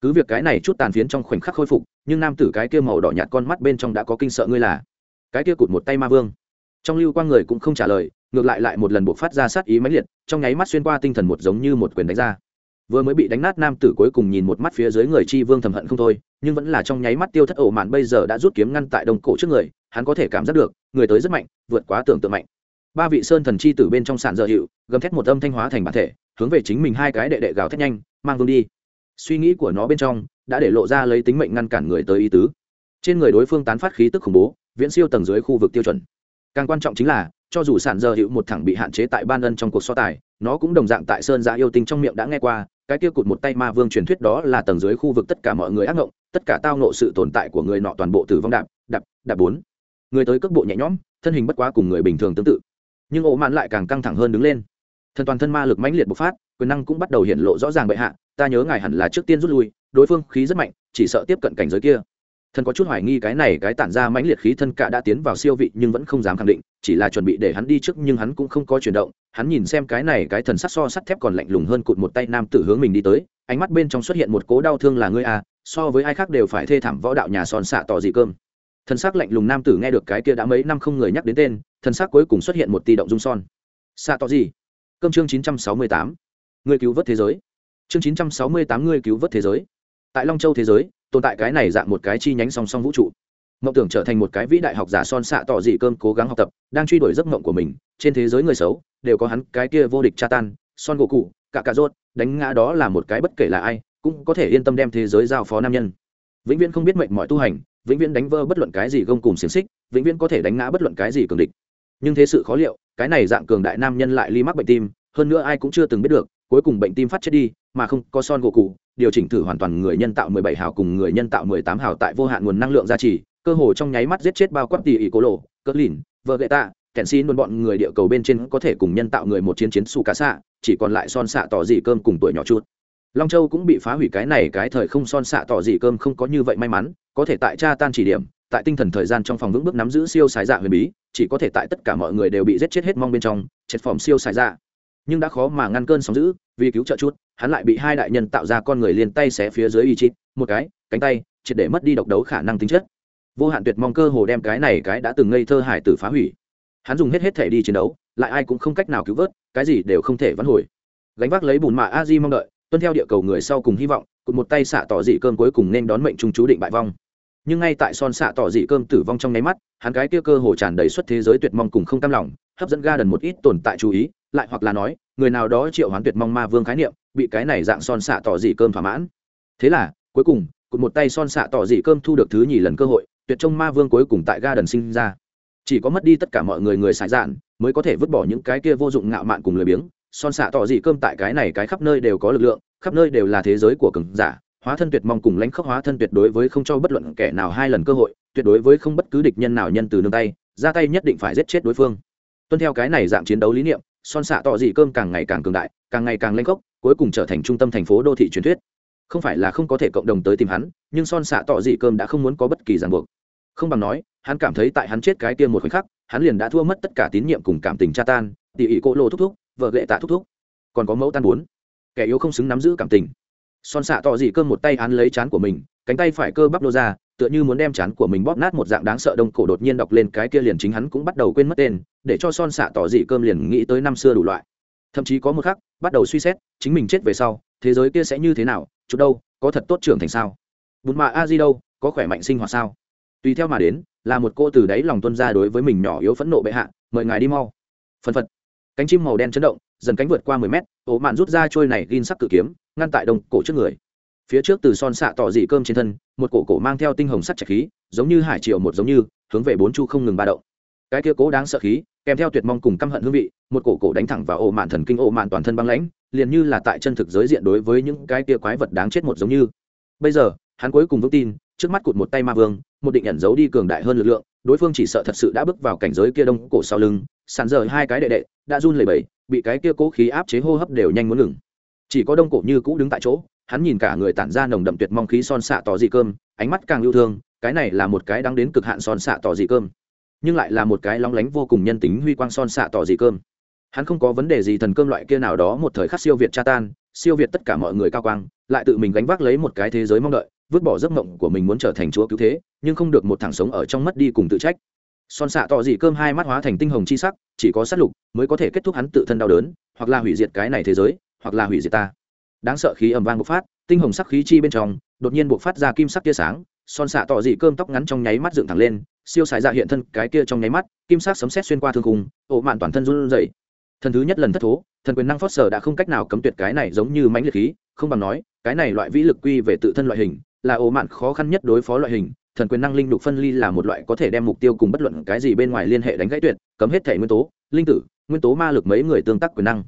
Cứ việc cái này chút tàn phiến trong khoảnh khắc khôi phục, nhưng nam tử cái kia màu đỏ nhạt con mắt bên trong đã có kinh sợ ngươi là. Cái kia cụt một tay ma vương. Trong lưu quang người cũng không trả lời, ngược lại lại một lần bộc phát ra sát ý mãnh liệt, trong nháy mắt xuyên qua tinh thần một giống như một quyền đánh ra vừa mới bị đánh nát nam tử cuối cùng nhìn một mắt phía dưới người chi vương thầm hận không thôi, nhưng vẫn là trong nháy mắt tiêu thất ổ mạn bây giờ đã rút kiếm ngăn tại đồng cổ trước người, hắn có thể cảm giác được, người tới rất mạnh, vượt quá tưởng tượng mạnh. Ba vị sơn thần chi tử bên trong sàn dợ hiệu, gầm thét một âm thanh hóa thành bản thể, hướng về chính mình hai cái đệ đệ gào thét nhanh, mang vương đi. Suy nghĩ của nó bên trong, đã để lộ ra lấy tính mệnh ngăn cản người tới ý tứ. Trên người đối phương tán phát khí tức khủng bố, viễn siêu tầng dưới khu vực tiêu chuẩn. Càng quan trọng chính là, cho dù sản dơ hữu một thẳng bị hạn chế tại ban ân trong cuộc so tài, nó cũng đồng dạng tại sơn giã yêu tinh trong miệng đã nghe qua cái kia cụt một tay ma vương truyền thuyết đó là tầng dưới khu vực tất cả mọi người ác ngộng, tất cả tao nộ sự tồn tại của người nọ toàn bộ tử vong đạp đạp đạp bốn. Người tới cước bộ nhẹ nhõm, thân hình bất quá cùng người bình thường tương tự. Nhưng ổ mạn lại càng căng thẳng hơn đứng lên. Thần toàn thân ma lực mãnh liệt bộc phát, quyền năng cũng bắt đầu hiện lộ rõ ràng bệ hạ, ta nhớ ngài hẳn là trước tiên rút lui, đối phương khí rất mạnh, chỉ sợ tiếp cận cảnh giới kia thần có chút hoài nghi cái này cái tản ra mãnh liệt khí thân cả đã tiến vào siêu vị nhưng vẫn không dám khẳng định, chỉ là chuẩn bị để hắn đi trước nhưng hắn cũng không có chuyển động. Hắn nhìn xem cái này cái thần sắt so sắt thép còn lạnh lùng hơn cụt một tay nam tử hướng mình đi tới, ánh mắt bên trong xuất hiện một cố đau thương là ngươi à so với ai khác đều phải thê thảm võ đạo nhà son xạ tỏ gì cơm. Thần sắc lạnh lùng nam tử nghe được cái kia đã mấy năm không người nhắc đến tên, thần sắc cuối cùng xuất hiện một tỷ động dung son. Xạ tỏ gì? Cơm chương chín trăm sáu mươi tám. Người cứu vớt thế giới. Chương chín trăm sáu mươi tám người cứu vớt thế giới. Tại long châu thế giới tồn tại cái này dạng một cái chi nhánh song song vũ trụ. Mộng tưởng trở thành một cái vĩ đại học giả son xạ tỏ dị cơm cố gắng học tập, đang truy đuổi giấc mộng của mình, trên thế giới người xấu, đều có hắn cái kia vô địch cha tan, son gỗ cụ, cả cà rốt, đánh ngã đó là một cái bất kể là ai, cũng có thể yên tâm đem thế giới giao phó nam nhân. Vĩnh viễn không biết mệnh mọi tu hành, vĩnh viễn đánh vỡ bất luận cái gì gông cùng xiềng xích, vĩnh viễn có thể đánh ngã bất luận cái gì cường địch. Nhưng thế sự khó liệu, cái này dạng cường đại nam nhân lại ly mắc bệnh tim, hơn nữa ai cũng chưa từng biết được, cuối cùng bệnh tim phát chết đi mà không có son gỗ cụ, điều chỉnh thử hoàn toàn người nhân tạo 17 hào cùng người nhân tạo 18 hào tại vô hạn nguồn năng lượng gia trì, cơ hồ trong nháy mắt giết chết bao quát tỷ ỷ cố lộ cỡ lìn, vợ gậy tạ kèn xin luôn bọn người địa cầu bên trên có thể cùng nhân tạo người một chiến chiến xù cá xạ, chỉ còn lại son xạ tỏ dị cơm cùng tuổi nhỏ chút. Long châu cũng bị phá hủy cái này cái thời không son xạ tỏ dị cơm không có như vậy may mắn, có thể tại cha tan chỉ điểm, tại tinh thần thời gian trong phòng vững bước nắm giữ siêu sái dạ huyền bí, chỉ có thể tại tất cả mọi người đều bị giết chết hết mong bên trong, chết phòng siêu sái dạ nhưng đã khó mà ngăn cơn sóng giữ vì cứu trợ chút, hắn lại bị hai đại nhân tạo ra con người liền tay xé phía dưới y chít, một cái, cánh tay, triệt để mất đi độc đấu khả năng tính chất. Vô hạn tuyệt mong cơ hồ đem cái này cái đã từng ngây thơ hải tử phá hủy. Hắn dùng hết hết thể đi chiến đấu, lại ai cũng không cách nào cứu vớt, cái gì đều không thể vãn hồi. Gánh vác lấy bùn mạ a di mong đợi, tuân theo địa cầu người sau cùng hy vọng cụt một tay xạ tỏ dị cơm cuối cùng nên đón mệnh trung chú định bại vong. Nhưng ngay tại son xạ tỏ dị cơm tử vong trong nháy mắt, hắn cái kia cơ hồ tràn đầy suất thế giới tuyệt mong cùng không tam lòng, hấp dẫn ga đần một ít tồn tại chú ý lại hoặc là nói, người nào đó triệu hoán tuyệt mong ma vương khái niệm, bị cái này dạng son xạ tỏ dị cơm thỏa mãn. Thế là, cuối cùng, cụt một tay son xạ tỏ dị cơm thu được thứ nhì lần cơ hội, tuyệt trông ma vương cuối cùng tại ga đần sinh ra. Chỉ có mất đi tất cả mọi người người xài dạn, mới có thể vứt bỏ những cái kia vô dụng ngạo mạn cùng lười biếng. Son xạ tỏ dị cơm tại cái này cái khắp nơi đều có lực lượng, khắp nơi đều là thế giới của cường giả. Hóa thân tuyệt mong cùng lãnh khốc hóa thân tuyệt đối với không cho bất luận kẻ nào hai lần cơ hội, tuyệt đối với không bất cứ địch nhân nào nhân từ nương tay, ra tay nhất định phải giết chết đối phương. Tuân theo cái này dạng chiến đấu lý niệm son xạ tỏ dị cơm càng ngày càng cường đại càng ngày càng lên gốc, cuối cùng trở thành trung tâm thành phố đô thị truyền thuyết. Không phải là không có thể cộng đồng tới tìm hắn nhưng son xạ tỏ dị cơm đã không muốn có bất kỳ ràng buộc. Không bằng nói hắn cảm thấy tại hắn chết cái kia một khoảnh khắc hắn liền đã thua mất tất cả tín nhiệm cùng cảm tình cha tan tỉ ỉ cỗ lộ thúc thúc vợ lệ tạ thúc thúc. Còn có mẫu tan bốn. Kẻ yếu không xứng nắm giữ cảm tình. Son xạ tỏ dị cơm một tay án lấy chán của mình cánh tay phải cơ bắp nô ra tựa như muốn đem chán của mình bóp nát một dạng đáng sợ đông cổ đột nhiên đọc lên cái kia liền chính hắn cũng bắt đầu quên mất tên, để cho son xạ tỏ dị cơm liền nghĩ tới năm xưa đủ loại. Thậm chí có một khắc, bắt đầu suy xét, chính mình chết về sau, thế giới kia sẽ như thế nào, chút đâu, có thật tốt trưởng thành sao? Bùn mạ a di đâu, có khỏe mạnh sinh hoạt sao? Tùy theo mà đến, là một cô từ đáy lòng tuân ra đối với mình nhỏ yếu phẫn nộ bệ hạ, mời ngài đi mau. Phân phật. Cánh chim màu đen chấn động, dần cánh vượt qua mười mét ổ mạn rút ra trôi này gin sắc cự kiếm, ngăn tại đồng cổ trước người phía trước từ son xạ tỏ dị cơm trên thân, một cổ cổ mang theo tinh hồng sắt chạch khí, giống như hải triệu một giống như, hướng về bốn chu không ngừng ba động. Cái kia cố đáng sợ khí, kèm theo tuyệt mong cùng căm hận hương vị, một cổ cổ đánh thẳng vào ổ mạn thần kinh ổ mạn toàn thân băng lãnh, liền như là tại chân thực giới diện đối với những cái kia quái vật đáng chết một giống như. Bây giờ, hắn cuối cùng vững tin, trước mắt cụt một tay ma vương, một định nhận giấu đi cường đại hơn lực lượng, đối phương chỉ sợ thật sự đã bước vào cảnh giới kia đông cổ sau lưng, sàn rời hai cái đệ đệ, đã run lẩy bẩy, bị cái kia cố khí áp chế hô hấp đều nhanh muốn ngừng. Chỉ có đông cổ như cũ đứng tại chỗ hắn nhìn cả người tản ra nồng đậm tuyệt mong khí son xạ tỏ dị cơm, ánh mắt càng yêu thương, cái này là một cái đang đến cực hạn son xạ tỏ dị cơm, nhưng lại là một cái long lánh vô cùng nhân tính huy quang son xạ tỏ dị cơm. Hắn không có vấn đề gì thần cơm loại kia nào đó một thời khắc siêu việt cha tan, siêu việt tất cả mọi người cao quang, lại tự mình gánh vác lấy một cái thế giới mong đợi, vứt bỏ giấc mộng của mình muốn trở thành chúa cứu thế, nhưng không được một thằng sống ở trong mất đi cùng tự trách. Son xạ tỏ dị cơm hai mắt hóa thành tinh hồng chi sắc, chỉ có sát lục mới có thể kết thúc hắn tự thân đau đớn, hoặc là hủy diệt cái này thế giới, hoặc là hủy diệt ta đáng sợ khí ầm vang bộc phát, tinh hồng sắc khí chi bên trong, đột nhiên bộc phát ra kim sắc tia sáng, son xạ tỏ dị cơm tóc ngắn trong nháy mắt dựng thẳng lên, siêu xài dạ hiện thân cái kia trong nháy mắt, kim sắc sấm sét xuyên qua thương khung, ổ mạn toàn thân run rẩy. Thần thứ nhất lần thất thố, thần quyền năng phót sở đã không cách nào cấm tuyệt cái này giống như mãnh liệt khí, không bằng nói, cái này loại vĩ lực quy về tự thân loại hình, là ổ mạn khó khăn nhất đối phó loại hình, thần quyền năng linh đục phân ly là một loại có thể đem mục tiêu cùng bất luận cái gì bên ngoài liên hệ đánh gãy tuyệt, cấm hết thể nguyên tố, linh tử, nguyên tố ma lực mấy người tương tác quyền năng.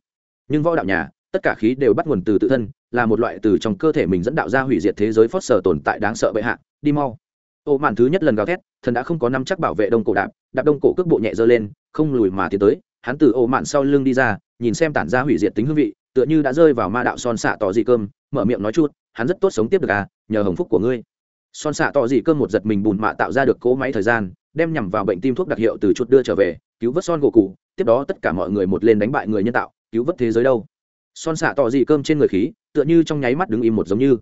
Nhưng võ đạo nhà tất cả khí đều bắt nguồn từ tự thân, là một loại từ trong cơ thể mình dẫn đạo ra hủy diệt thế giới phót sở tồn tại đáng sợ bệ hạ, đi mau. Ô mạn thứ nhất lần gào thét, thần đã không có năm chắc bảo vệ đông cổ đạp đạp đông cổ cước bộ nhẹ dơ lên, không lùi mà tiến tới, hắn từ ô mạn sau lưng đi ra, nhìn xem tản ra hủy diệt tính hương vị, tựa như đã rơi vào ma đạo son xạ tỏ dị cơm, mở miệng nói chút, hắn rất tốt sống tiếp được à nhờ hồng phúc của ngươi. Son xạ tỏ dị cơm một giật mình bùn mạ tạo ra được cỗ máy thời gian, đem nhằm vào bệnh tim thuốc đặc hiệu từ chuột đưa trở về, cứu vớt son gỗ cụ tiếp đó tất cả mọi người một lên đánh bại người nhân tạo, cứu vớt thế giới đâu son xạ tỏ dị cơm trên người khí, tựa như trong nháy mắt đứng im một giống như.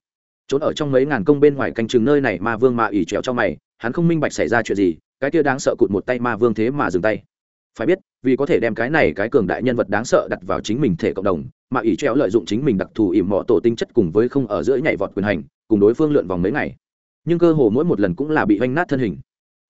Trốn ở trong mấy ngàn công bên ngoài canh chừng nơi này mà vương mà ỉ trèo cho mày, hắn không minh bạch xảy ra chuyện gì, cái kia đáng sợ cụt một tay ma vương thế mà dừng tay. Phải biết, vì có thể đem cái này, cái cường đại nhân vật đáng sợ đặt vào chính mình thể cộng đồng mà ỉ trèo lợi dụng chính mình đặc thù ỉm mọ tổ tinh chất cùng với không ở giữa nhảy vọt quyền hành, cùng đối phương lượn vòng mấy ngày. Nhưng cơ hồ mỗi một lần cũng là bị oanh nát thân hình.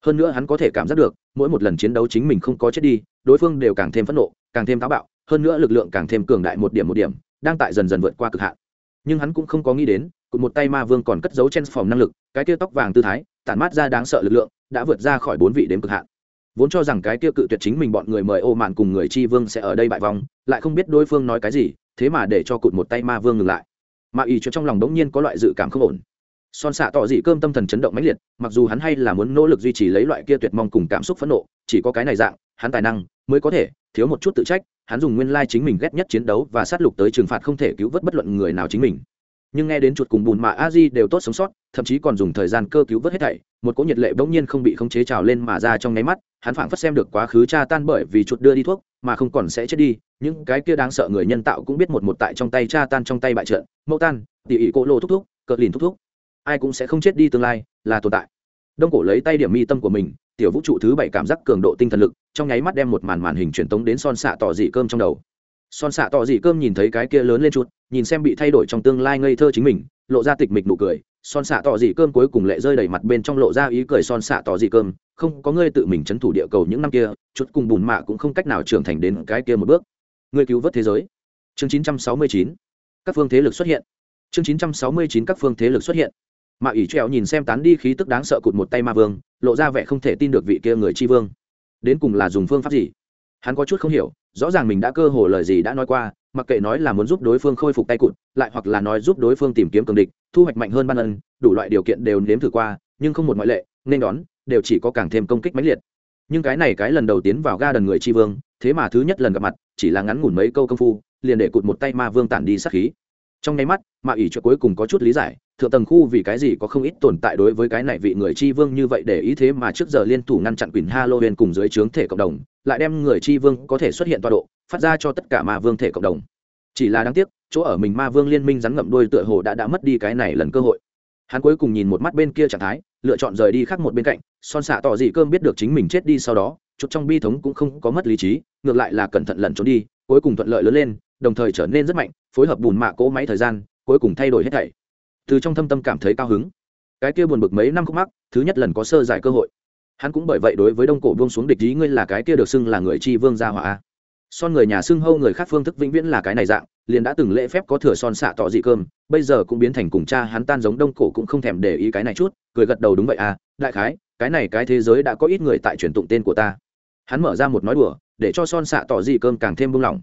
Hơn nữa hắn có thể cảm giác được, mỗi một lần chiến đấu chính mình không có chết đi, đối phương đều càng thêm phẫn nộ, càng thêm táo bạo hơn nữa lực lượng càng thêm cường đại một điểm một điểm, đang tại dần dần vượt qua cực hạn. Nhưng hắn cũng không có nghĩ đến cụt một tay ma vương còn cất giấu trên phòng năng lực, cái kia tóc vàng tư thái, tản mát ra đáng sợ lực lượng, đã vượt ra khỏi bốn vị đến cực hạn. Vốn cho rằng cái kia cự tuyệt chính mình bọn người mời ô mạn cùng người chi vương sẽ ở đây bại vong, lại không biết đối phương nói cái gì, thế mà để cho cụt một tay ma vương ngừng lại. Mà ý cho trong lòng đống nhiên có loại dự cảm không ổn son xạ tỏ dị cơm tâm thần chấn động mãnh liệt, mặc dù hắn hay là muốn nỗ lực duy trì lấy loại kia tuyệt mong cùng cảm xúc phẫn nộ, chỉ có cái này dạng, hắn tài năng mới có thể thiếu một chút tự trách, hắn dùng nguyên lai chính mình ghét nhất chiến đấu và sát lục tới trừng phạt không thể cứu vớt bất luận người nào chính mình. Nhưng nghe đến chuột cùng bùn mà a di đều tốt sống sót, thậm chí còn dùng thời gian cơ cứu vớt hết thảy, một cỗ nhiệt lệ bỗng nhiên không bị khống chế trào lên mà ra trong nháy mắt, hắn phảng phất xem được quá khứ cha tan bởi vì chuột đưa đi thuốc, mà không còn sẽ chết đi, những cái kia đáng sợ người nhân tạo cũng biết một một tại trong tay cha tan trong tay bại trận, mẫu tan, tỉ ỉ cỗ lô thúc thúc cợt lìn thúc thúc ai cũng sẽ không chết đi tương lai, là tồn tại. Đông cổ lấy tay điểm mi tâm của mình, tiểu vũ trụ thứ bảy cảm giác cường độ tinh thần lực, trong nháy mắt đem một màn màn hình truyền tống đến son xạ tỏ dị cơm trong đầu. Son xạ tỏ dị cơm nhìn thấy cái kia lớn lên chút, nhìn xem bị thay đổi trong tương lai ngây thơ chính mình, lộ ra tịch mịch nụ cười, son xạ tỏ dị cơm cuối cùng lệ rơi đầy mặt bên trong lộ ra ý cười son xạ tỏ dị cơm, không có ngươi tự mình chấn thủ địa cầu những năm kia, chút cùng bùn mạ cũng không cách nào trưởng thành đến cái kia một bước. Ngươi cứu vớt thế giới. Chương 969 các phương thế lực xuất hiện. Chương 969 các phương thế lực xuất hiện mà ỷ trèo nhìn xem tán đi khí tức đáng sợ cụt một tay ma vương, lộ ra vẻ không thể tin được vị kia người tri vương. Đến cùng là dùng phương pháp gì? Hắn có chút không hiểu, rõ ràng mình đã cơ hồ lời gì đã nói qua, mặc kệ nói là muốn giúp đối phương khôi phục tay cụt, lại hoặc là nói giúp đối phương tìm kiếm cường địch, thu hoạch mạnh hơn ban ân, đủ loại điều kiện đều nếm thử qua, nhưng không một ngoại lệ, nên đón, đều chỉ có càng thêm công kích mãnh liệt. Nhưng cái này cái lần đầu tiến vào ga đần người tri vương, thế mà thứ nhất lần gặp mặt, chỉ là ngắn ngủn mấy câu công phu, liền để cụt một tay ma vương tản đi sát khí trong nháy mắt mạ ỷ chuột cuối cùng có chút lý giải, thượng tầng khu vì cái gì có không ít tồn tại đối với cái này vị người chi vương như vậy để ý thế mà trước giờ liên thủ ngăn chặn quỳnh halloween cùng dưới trướng thể cộng đồng, lại đem người chi vương có thể xuất hiện tọa độ, phát ra cho tất cả ma vương thể cộng đồng. Chỉ là đáng tiếc, chỗ ở mình ma vương liên minh rắn ngậm đôi tựa hồ đã đã mất đi cái này lần cơ hội. Hắn cuối cùng nhìn một mắt bên kia trạng thái, lựa chọn rời đi khác một bên cạnh, son xạ tỏ dị cơm biết được chính mình chết đi sau đó, chút trong bi thống cũng không có mất lý trí, ngược lại là cẩn thận lẩn trốn đi, cuối cùng thuận lợi lớn lên đồng thời trở nên rất mạnh, phối hợp bùn mạ cỗ máy thời gian, cuối cùng thay đổi hết thảy. Từ trong thâm tâm cảm thấy cao hứng. Cái kia buồn bực mấy năm khúc mắc, thứ nhất lần có sơ giải cơ hội. Hắn cũng bởi vậy đối với đông cổ buông xuống địch ý ngươi là cái kia được xưng là người chi vương gia hỏa son người nhà xưng hâu người khác phương thức vĩnh viễn là cái này dạng, liền đã từng lễ phép có thừa son xạ tỏ dị cơm, bây giờ cũng biến thành cùng cha hắn tan giống đông cổ cũng không thèm để ý cái này chút, cười gật đầu đúng vậy à đại khái, cái này cái thế giới đã có ít người tại truyền tụng tên của ta. Hắn mở ra một nói đùa, để cho son xạ tỏ dị cơm càng thêm buông lỏng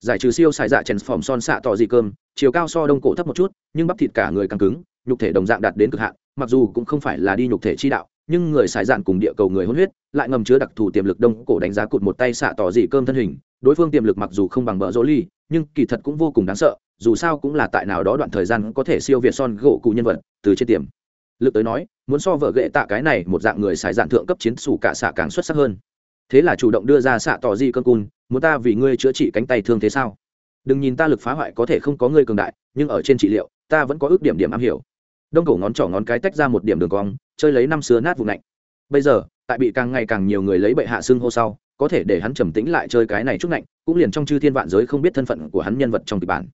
giải trừ siêu xài dạ chèn phỏng son xạ tỏ dị cơm, chiều cao so đông cổ thấp một chút, nhưng bắp thịt cả người càng cứng, nhục thể đồng dạng đạt đến cực hạn, mặc dù cũng không phải là đi nhục thể chi đạo, nhưng người xài dạn cùng địa cầu người hôn huyết, lại ngầm chứa đặc thù tiềm lực đông cổ đánh giá cụt một tay xạ tỏ dị cơm thân hình, đối phương tiềm lực mặc dù không bằng bờ rỗ ly, nhưng kỳ thật cũng vô cùng đáng sợ, dù sao cũng là tại nào đó đoạn thời gian có thể siêu việt son gỗ cụ nhân vật, từ trên tiềm lực tới nói, muốn so vợ ghệ tạ cái này một dạng người xài dạn thượng cấp chiến sủ cả xạ càng xuất sắc hơn thế là chủ động đưa ra xạ tỏ di cơn cun, muốn ta vì ngươi chữa trị cánh tay thương thế sao? Đừng nhìn ta lực phá hoại có thể không có ngươi cường đại, nhưng ở trên trị liệu, ta vẫn có ước điểm điểm am hiểu. Đông cổ ngón trỏ ngón cái tách ra một điểm đường cong, chơi lấy năm xưa nát vụ lạnh. Bây giờ, tại bị càng ngày càng nhiều người lấy bệ hạ xưng hô sau, có thể để hắn trầm tĩnh lại chơi cái này chút lạnh, cũng liền trong chư thiên vạn giới không biết thân phận của hắn nhân vật trong kịch bản.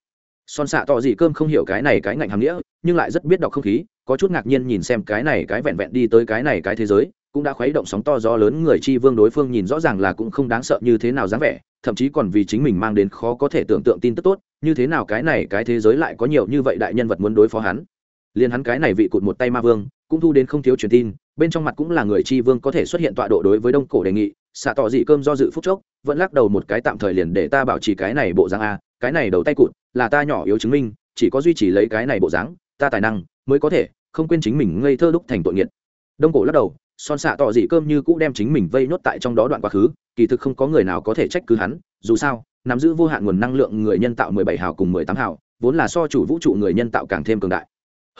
Son xạ tỏ gì cơm không hiểu cái này cái ngạnh hàm nghĩa, nhưng lại rất biết đọc không khí, có chút ngạc nhiên nhìn xem cái này cái vẹn vẹn đi tới cái này cái thế giới cũng đã khuấy động sóng to gió lớn, người chi vương đối phương nhìn rõ ràng là cũng không đáng sợ như thế nào dáng vẻ, thậm chí còn vì chính mình mang đến khó có thể tưởng tượng tin tức tốt, như thế nào cái này cái thế giới lại có nhiều như vậy đại nhân vật muốn đối phó hắn. Liền hắn cái này vị cụt một tay ma vương, cũng thu đến không thiếu truyền tin, bên trong mặt cũng là người chi vương có thể xuất hiện tọa độ đối với đông cổ đề nghị, xạ tỏ dị cơm do dự phúc chốc, vẫn lắc đầu một cái tạm thời liền để ta bảo trì cái này bộ dáng a, cái này đầu tay cụt, là ta nhỏ yếu chứng minh, chỉ có duy trì lấy cái này bộ dáng, ta tài năng mới có thể không quên chính mình ngây thơ đúc thành tội nghiệt. Đông cổ lắc đầu son xạ tỏ dị cơm như cũ đem chính mình vây nhốt tại trong đó đoạn quá khứ, kỳ thực không có người nào có thể trách cứ hắn, dù sao, nắm giữ vô hạn nguồn năng lượng người nhân tạo mười bảy hào cùng mười tám hào, vốn là so chủ vũ trụ người nhân tạo càng thêm cường đại.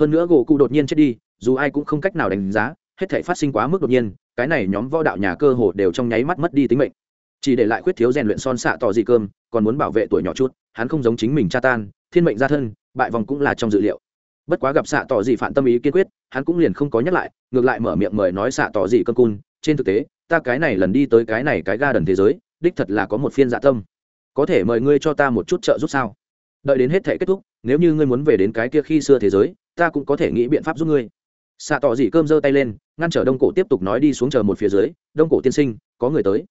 Hơn nữa gỗ cụ đột nhiên chết đi, dù ai cũng không cách nào đánh giá, hết thể phát sinh quá mức đột nhiên, cái này nhóm võ đạo nhà cơ hồ đều trong nháy mắt mất đi tính mệnh. Chỉ để lại khuyết thiếu rèn luyện son xạ tỏ dị cơm, còn muốn bảo vệ tuổi nhỏ chút, hắn không giống chính mình cha tan, thiên mệnh gia thân, bại vòng cũng là trong dự liệu bất quá gặp xạ tỏ dị phản tâm ý kiên quyết, hắn cũng liền không có nhắc lại, ngược lại mở miệng mời nói xạ tỏ dị cơ cun. Trên thực tế, ta cái này lần đi tới cái này cái ga đần thế giới, đích thật là có một phiên dạ tâm. Có thể mời ngươi cho ta một chút trợ giúp sao? Đợi đến hết thể kết thúc, nếu như ngươi muốn về đến cái kia khi xưa thế giới, ta cũng có thể nghĩ biện pháp giúp ngươi. Xạ tỏ dị cơm giơ tay lên, ngăn trở đông cổ tiếp tục nói đi xuống chờ một phía dưới. Đông cổ tiên sinh, có người tới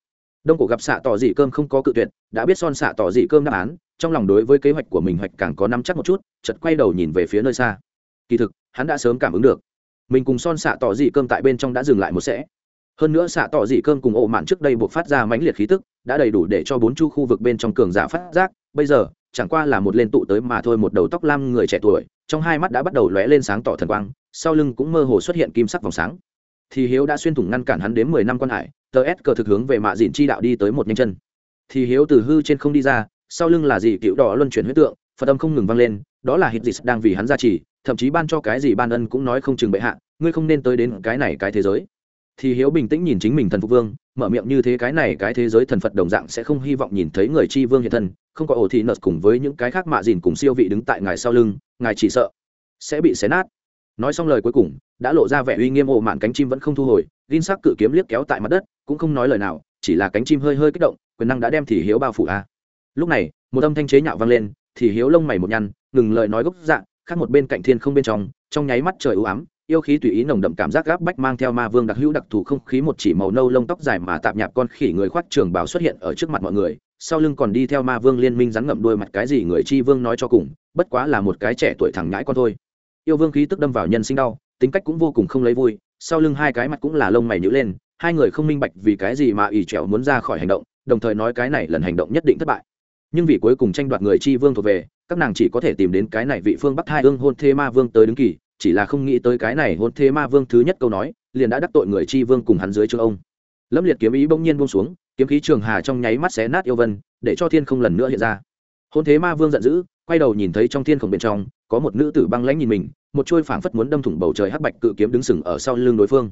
đông cổ gặp xạ tỏ dị cơm không có cự tuyệt, đã biết son xạ tỏ dị cơm đáp án, trong lòng đối với kế hoạch của mình hoạch càng có nắm chắc một chút chật quay đầu nhìn về phía nơi xa. Kỳ thực, hắn đã sớm cảm ứng được, mình cùng son xạ tỏ dị cơm tại bên trong đã dừng lại một sẽ. Hơn nữa xạ tỏ dị cơm cùng ổ mạn trước đây buộc phát ra mãnh liệt khí tức, đã đầy đủ để cho bốn chu khu vực bên trong cường giả phát giác, bây giờ, chẳng qua là một lên tụ tới mà thôi một đầu tóc lam người trẻ tuổi, trong hai mắt đã bắt đầu lóe lên sáng tỏ thần quang, sau lưng cũng mơ hồ xuất hiện kim sắc vòng sáng thì hiếu đã xuyên thủng ngăn cản hắn đến mười năm quan hải tờ s cờ thực hướng về mạ dìn chi đạo đi tới một nhanh chân. Thì hiếu từ hư trên không đi ra sau lưng là gì cựu đỏ luân chuyển huyết tượng phật âm không ngừng vang lên đó là hít dịt đang vì hắn ra chỉ, thậm chí ban cho cái gì ban ân cũng nói không chừng bệ hạ ngươi không nên tới đến cái này cái thế giới. Thì hiếu bình tĩnh nhìn chính mình thần phục vương mở miệng như thế cái này cái thế giới thần phật đồng dạng sẽ không hy vọng nhìn thấy người chi vương hiện thân không có ổ thị nợt cùng với những cái khác mạ dìn cùng siêu vị đứng tại ngài sau lưng ngài chỉ sợ sẽ bị xé nát nói xong lời cuối cùng, đã lộ ra vẻ uy nghiêm ồ mạn cánh chim vẫn không thu hồi, gin sắc cự kiếm liếc kéo tại mặt đất, cũng không nói lời nào, chỉ là cánh chim hơi hơi kích động, quyền năng đã đem thì hiếu bao phủ a. Lúc này, một âm thanh chế nhạo vang lên, thì hiếu lông mày một nhăn, ngừng lời nói gốc dạng khác một bên cạnh thiên không bên trong trong nháy mắt trời ưu ám, yêu khí tùy ý nồng đậm cảm giác gáp bách mang theo ma vương đặc hữu đặc thù không khí một chỉ màu nâu lông tóc dài mà tạm nhạp con khỉ người khoác trường bào xuất hiện ở trước mặt mọi người, sau lưng còn đi theo ma vương liên minh rắn ngậm đuôi mặt cái gì người chi vương nói cho cùng, bất quá là một cái trẻ tuổi thẳng nhãi con thôi yêu vương khí tức đâm vào nhân sinh đau, tính cách cũng vô cùng không lấy vui, sau lưng hai cái mặt cũng là lông mày nhữ lên, hai người không minh bạch vì cái gì mà ỷ trẻo muốn ra khỏi hành động, đồng thời nói cái này lần hành động nhất định thất bại. Nhưng vì cuối cùng tranh đoạt người chi vương thuộc về, các nàng chỉ có thể tìm đến cái này vị phương bắc hai ương hôn thê ma vương tới đứng kỳ, chỉ là không nghĩ tới cái này hôn thê ma vương thứ nhất câu nói, liền đã đắc tội người chi vương cùng hắn dưới chương ông. Lâm liệt kiếm ý bỗng nhiên buông xuống, kiếm khí trường hà trong nháy mắt xé nát yêu vân, để cho thiên không lần nữa hiện ra. Hôn thế ma vương giận dữ quay đầu nhìn thấy trong thiên khổng bên trong, có một nữ tử băng lãnh nhìn mình, một chuôi phảng phất muốn đâm thủng bầu trời hắc bạch cự kiếm đứng sừng ở sau lưng đối phương.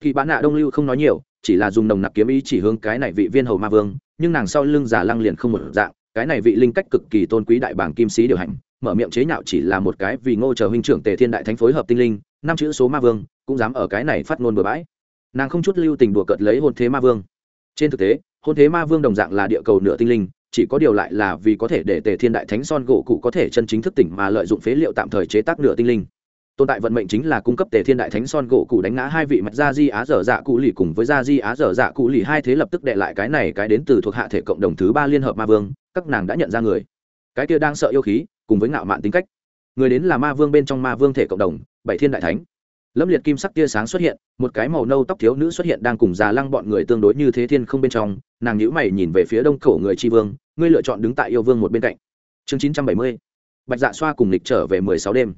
Kỳ bán nạ đông lưu không nói nhiều, chỉ là dùng nồng nặc kiếm ý chỉ hướng cái này vị viên hầu ma vương, nhưng nàng sau lưng giả lăng liền không một dạng, cái này vị linh cách cực kỳ tôn quý đại bảng kim sĩ điều hành, mở miệng chế nhạo chỉ là một cái vì ngô chờ huynh trưởng tề thiên đại thánh phối hợp tinh linh, năm chữ số ma vương, cũng dám ở cái này phát ngôn bừa bãi. Nàng không chút lưu tình đùa cợt lấy hôn thế ma vương. Trên thực tế, hôn thế ma vương đồng dạng là địa cầu nửa tinh linh chỉ có điều lại là vì có thể để tề thiên đại thánh son gỗ cụ có thể chân chính thức tỉnh mà lợi dụng phế liệu tạm thời chế tác nửa tinh linh. Tồn tại vận mệnh chính là cung cấp tề thiên đại thánh son gỗ cụ đánh ngã hai vị mạch gia di á dở dạ cụ lì cùng với gia di á dở dạ cụ lì hai thế lập tức đệ lại cái này cái đến từ thuộc hạ thể cộng đồng thứ ba liên hợp ma vương, các nàng đã nhận ra người. Cái kia đang sợ yêu khí, cùng với ngạo mạn tính cách. Người đến là ma vương bên trong ma vương thể cộng đồng, bảy thiên đại thánh lâm liệt kim sắc tia sáng xuất hiện, một cái màu nâu tóc thiếu nữ xuất hiện đang cùng già lăng bọn người tương đối như thế thiên không bên trong. Nàng nhữ mày nhìn về phía đông cổ người tri vương, ngươi lựa chọn đứng tại yêu vương một bên cạnh. Chương chín trăm bảy mươi, bạch dạ xoa cùng lịch trở về mười sáu đêm.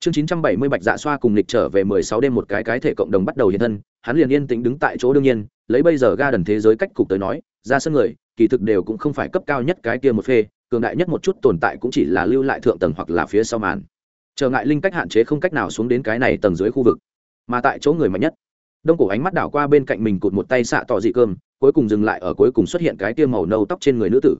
Chương chín trăm bảy mươi, bạch dạ xoa cùng lịch trở về mười sáu đêm một cái cái thể cộng đồng bắt đầu hiện thân, hắn liền yên tĩnh đứng tại chỗ đương nhiên, lấy bây giờ ga đần thế giới cách cục tới nói, ra sân người, kỳ thực đều cũng không phải cấp cao nhất cái kia một phê, cường đại nhất một chút tồn tại cũng chỉ là lưu lại thượng tầng hoặc là phía sau màn trở ngại linh cách hạn chế không cách nào xuống đến cái này tầng dưới khu vực, mà tại chỗ người mạnh nhất. Đông cổ ánh mắt đảo qua bên cạnh mình cụt một tay xạ tỏ dị cơm, cuối cùng dừng lại ở cuối cùng xuất hiện cái tia màu nâu tóc trên người nữ tử.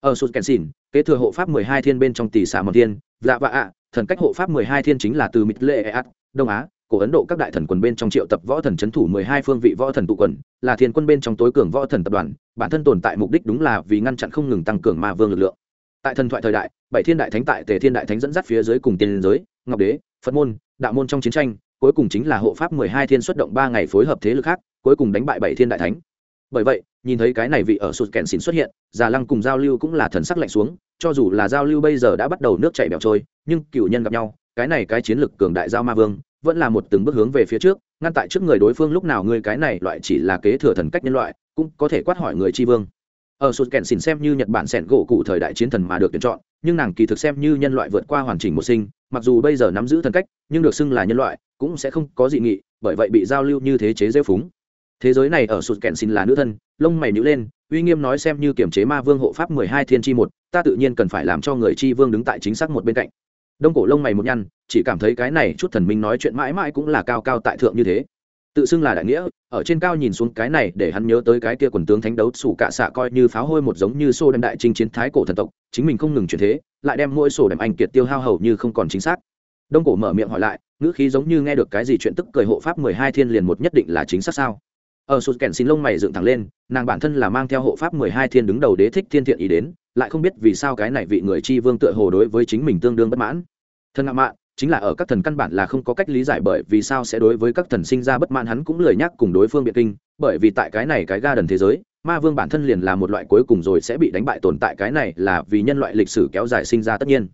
Ở sụt kèn xỉn, kế thừa hộ pháp mười hai thiên bên trong tỷ xạ mầm thiên dạ vạ ạ, thần cách hộ pháp mười hai thiên chính là từ mịt lệ ạt đông á, cổ ấn độ các đại thần quần bên trong triệu tập võ thần c h ấ n thủ mười hai phương vị võ thần tụ quần, là thiên quân bên trong tối cường võ thần tập đoàn, bản thân tồn tại mục đích đúng là vì ngăn chặn không ngừng tăng cường ma vương lực lượng tại thần thoại thời đại, bảy thiên đại thánh tại tề thiên đại thánh dẫn dắt phía dưới cùng tiên giới, ngọc đế, phật môn, đạo môn trong chiến tranh, cuối cùng chính là hộ pháp mười hai thiên xuất động ba ngày phối hợp thế lực khác, cuối cùng đánh bại bảy thiên đại thánh. Bởi vậy, nhìn thấy cái này vị ở sụt kèn xỉn xuất hiện, già lăng cùng giao lưu cũng là thần sắc lạnh xuống, cho dù là giao lưu bây giờ đã bắt đầu nước chảy bẹo trôi, nhưng cựu nhân gặp nhau, cái này cái chiến lực cường đại giao ma vương, vẫn là một từng bước hướng về phía trước, ngăn tại trước người đối phương lúc nào ngươi cái này, loại chỉ là kế thừa thần cách nhân loại, cũng có thể quát hỏi người tri vương ở sụt kèn xỉn xem như nhật bản sẻn gỗ cụ thời đại chiến thần mà được tuyển chọn, nhưng nàng kỳ thực xem như nhân loại vượt qua hoàn chỉnh một sinh, mặc dù bây giờ nắm giữ thần cách, nhưng được xưng là nhân loại, cũng sẽ không có dị nghị, bởi vậy bị giao lưu như thế chế rêu phúng. Thế giới này ở sụt kèn xin là nữ thân, lông mày nhữ lên, uy nghiêm nói xem như kiểm chế ma vương hộ pháp mười hai thiên tri một, ta tự nhiên cần phải làm cho người tri vương đứng tại chính xác một bên cạnh. Đông cổ lông mày một nhăn, chỉ cảm thấy cái này chút thần minh nói chuyện mãi mãi cũng là cao cao tại thượng như thế tự xưng là đại nghĩa, ở trên cao nhìn xuống cái này để hắn nhớ tới cái kia quần tướng thánh đấu sủ cạ xạ coi như pháo hôi một giống như xô đem đại trinh chiến thái cổ thần tộc, chính mình không ngừng chuyển thế, lại đem mỗi sổ đem anh kiệt tiêu hao hầu như không còn chính xác. Đông cổ mở miệng hỏi lại, ngữ khí giống như nghe được cái gì chuyện tức cười hộ pháp mười hai thiên liền một nhất định là chính xác sao? Ở sụt kèn xin lông mày dựng thẳng lên, nàng bản thân là mang theo hộ pháp mười hai thiên đứng đầu đế thích thiên thiện ý đến, lại không biết vì sao cái này vị người chi vương tựa hồ đối với chính mình tương đương bất mãn. Thân ngạo mạn chính là ở các thần căn bản là không có cách lý giải bởi vì sao sẽ đối với các thần sinh ra bất mãn, hắn cũng lười nhắc cùng đối phương biện kinh, bởi vì tại cái này cái ga đần thế giới, ma vương bản thân liền là một loại cuối cùng rồi sẽ bị đánh bại tồn tại, cái này là vì nhân loại lịch sử kéo dài sinh ra tất nhiên.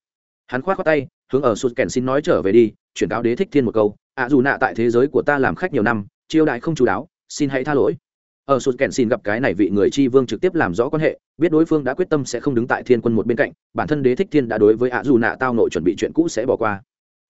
Hắn khoát khoát tay, hướng ở sụt kèn xin nói trở về đi, chuyển cáo đế thích thiên một câu, ạ dù nạ tại thế giới của ta làm khách nhiều năm chiêu đại không chú đáo, xin hãy tha lỗi. Ở sụt kèn xin gặp cái này vị người chi vương trực tiếp làm rõ quan hệ, biết đối phương đã quyết tâm sẽ không đứng tại thiên quân một bên cạnh, bản thân đế thích thiên đã đối với ạ dù nạ tao nội chuẩn bị chuyện cũ sẽ bỏ qua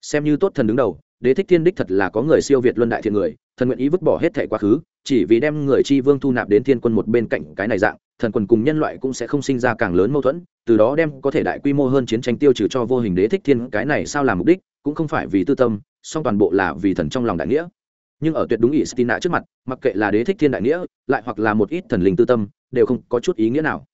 xem như tốt thần đứng đầu, đế thích thiên đích thật là có người siêu việt luân đại thiện người, thần nguyện ý vứt bỏ hết thẻ quá khứ, chỉ vì đem người chi vương thu nạp đến thiên quân một bên cạnh cái này dạng, thần quần cùng nhân loại cũng sẽ không sinh ra càng lớn mâu thuẫn, từ đó đem có thể đại quy mô hơn chiến tranh tiêu trừ cho vô hình đế thích thiên, cái này sao làm mục đích, cũng không phải vì tư tâm, song toàn bộ là vì thần trong lòng đại nghĩa. Nhưng ở tuyệt đúng ý stina trước mặt, mặc kệ là đế thích thiên đại nghĩa, lại hoặc là một ít thần linh tư tâm, đều không có chút ý nghĩa nào.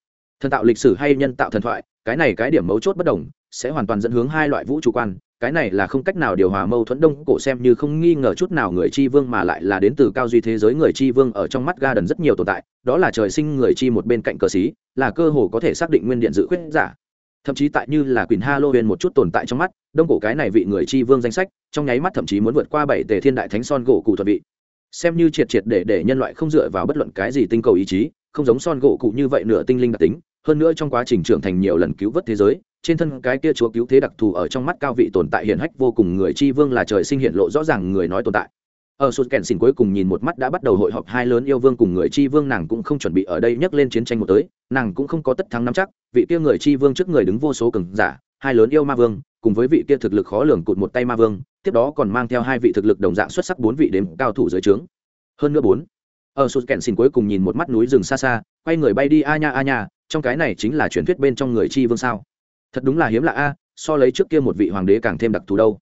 Thần tạo lịch sử hay nhân tạo thần thoại, cái này cái điểm mấu chốt bất đồng, sẽ hoàn toàn dẫn hướng hai loại vũ trụ quan cái này là không cách nào điều hòa mâu thuẫn đông cổ xem như không nghi ngờ chút nào người chi vương mà lại là đến từ cao duy thế giới người chi vương ở trong mắt ga đần rất nhiều tồn tại, đó là trời sinh người chi một bên cạnh cờ xí là cơ hồ có thể xác định nguyên điện dự khuyết giả. Thậm chí tại như là quyền halloween một chút tồn tại trong mắt, đông cổ cái này vị người chi vương danh sách, trong nháy mắt thậm chí muốn vượt qua bảy tề thiên đại thánh son gỗ cụ thuật vị. Xem như triệt triệt để để nhân loại không dựa vào bất luận cái gì tinh cầu ý chí, không giống son gỗ cụ như vậy nửa tinh linh đặc tính, hơn nữa trong quá trình trưởng thành nhiều lần cứu vớt thế giới trên thân cái kia chúa cứu thế đặc thù ở trong mắt cao vị tồn tại hiển hách vô cùng người chi vương là trời sinh hiện lộ rõ ràng người nói tồn tại. Ở sụt kèn xỉn cuối cùng nhìn một mắt đã bắt đầu hội họp hai lớn yêu vương cùng người chi vương nàng cũng không chuẩn bị ở đây nhắc lên chiến tranh một tới, nàng cũng không có tất thắng nắm chắc, vị kia người chi vương trước người đứng vô số cường giả, hai lớn yêu ma vương, cùng với vị kia thực lực khó lường cụt một tay ma vương, tiếp đó còn mang theo hai vị thực lực đồng dạng xuất sắc bốn vị đếm cao thủ dưới trướng. Hơn nữa bốn, ở sụt kèn xỉn cuối cùng nhìn một mắt núi rừng xa xa, quay người bay đi a nha a nha, trong cái này chính là truyền thuyết bên trong người chi vương sao? Thật đúng là hiếm lạ a à, so lấy trước kia một vị hoàng đế càng thêm đặc thù đâu.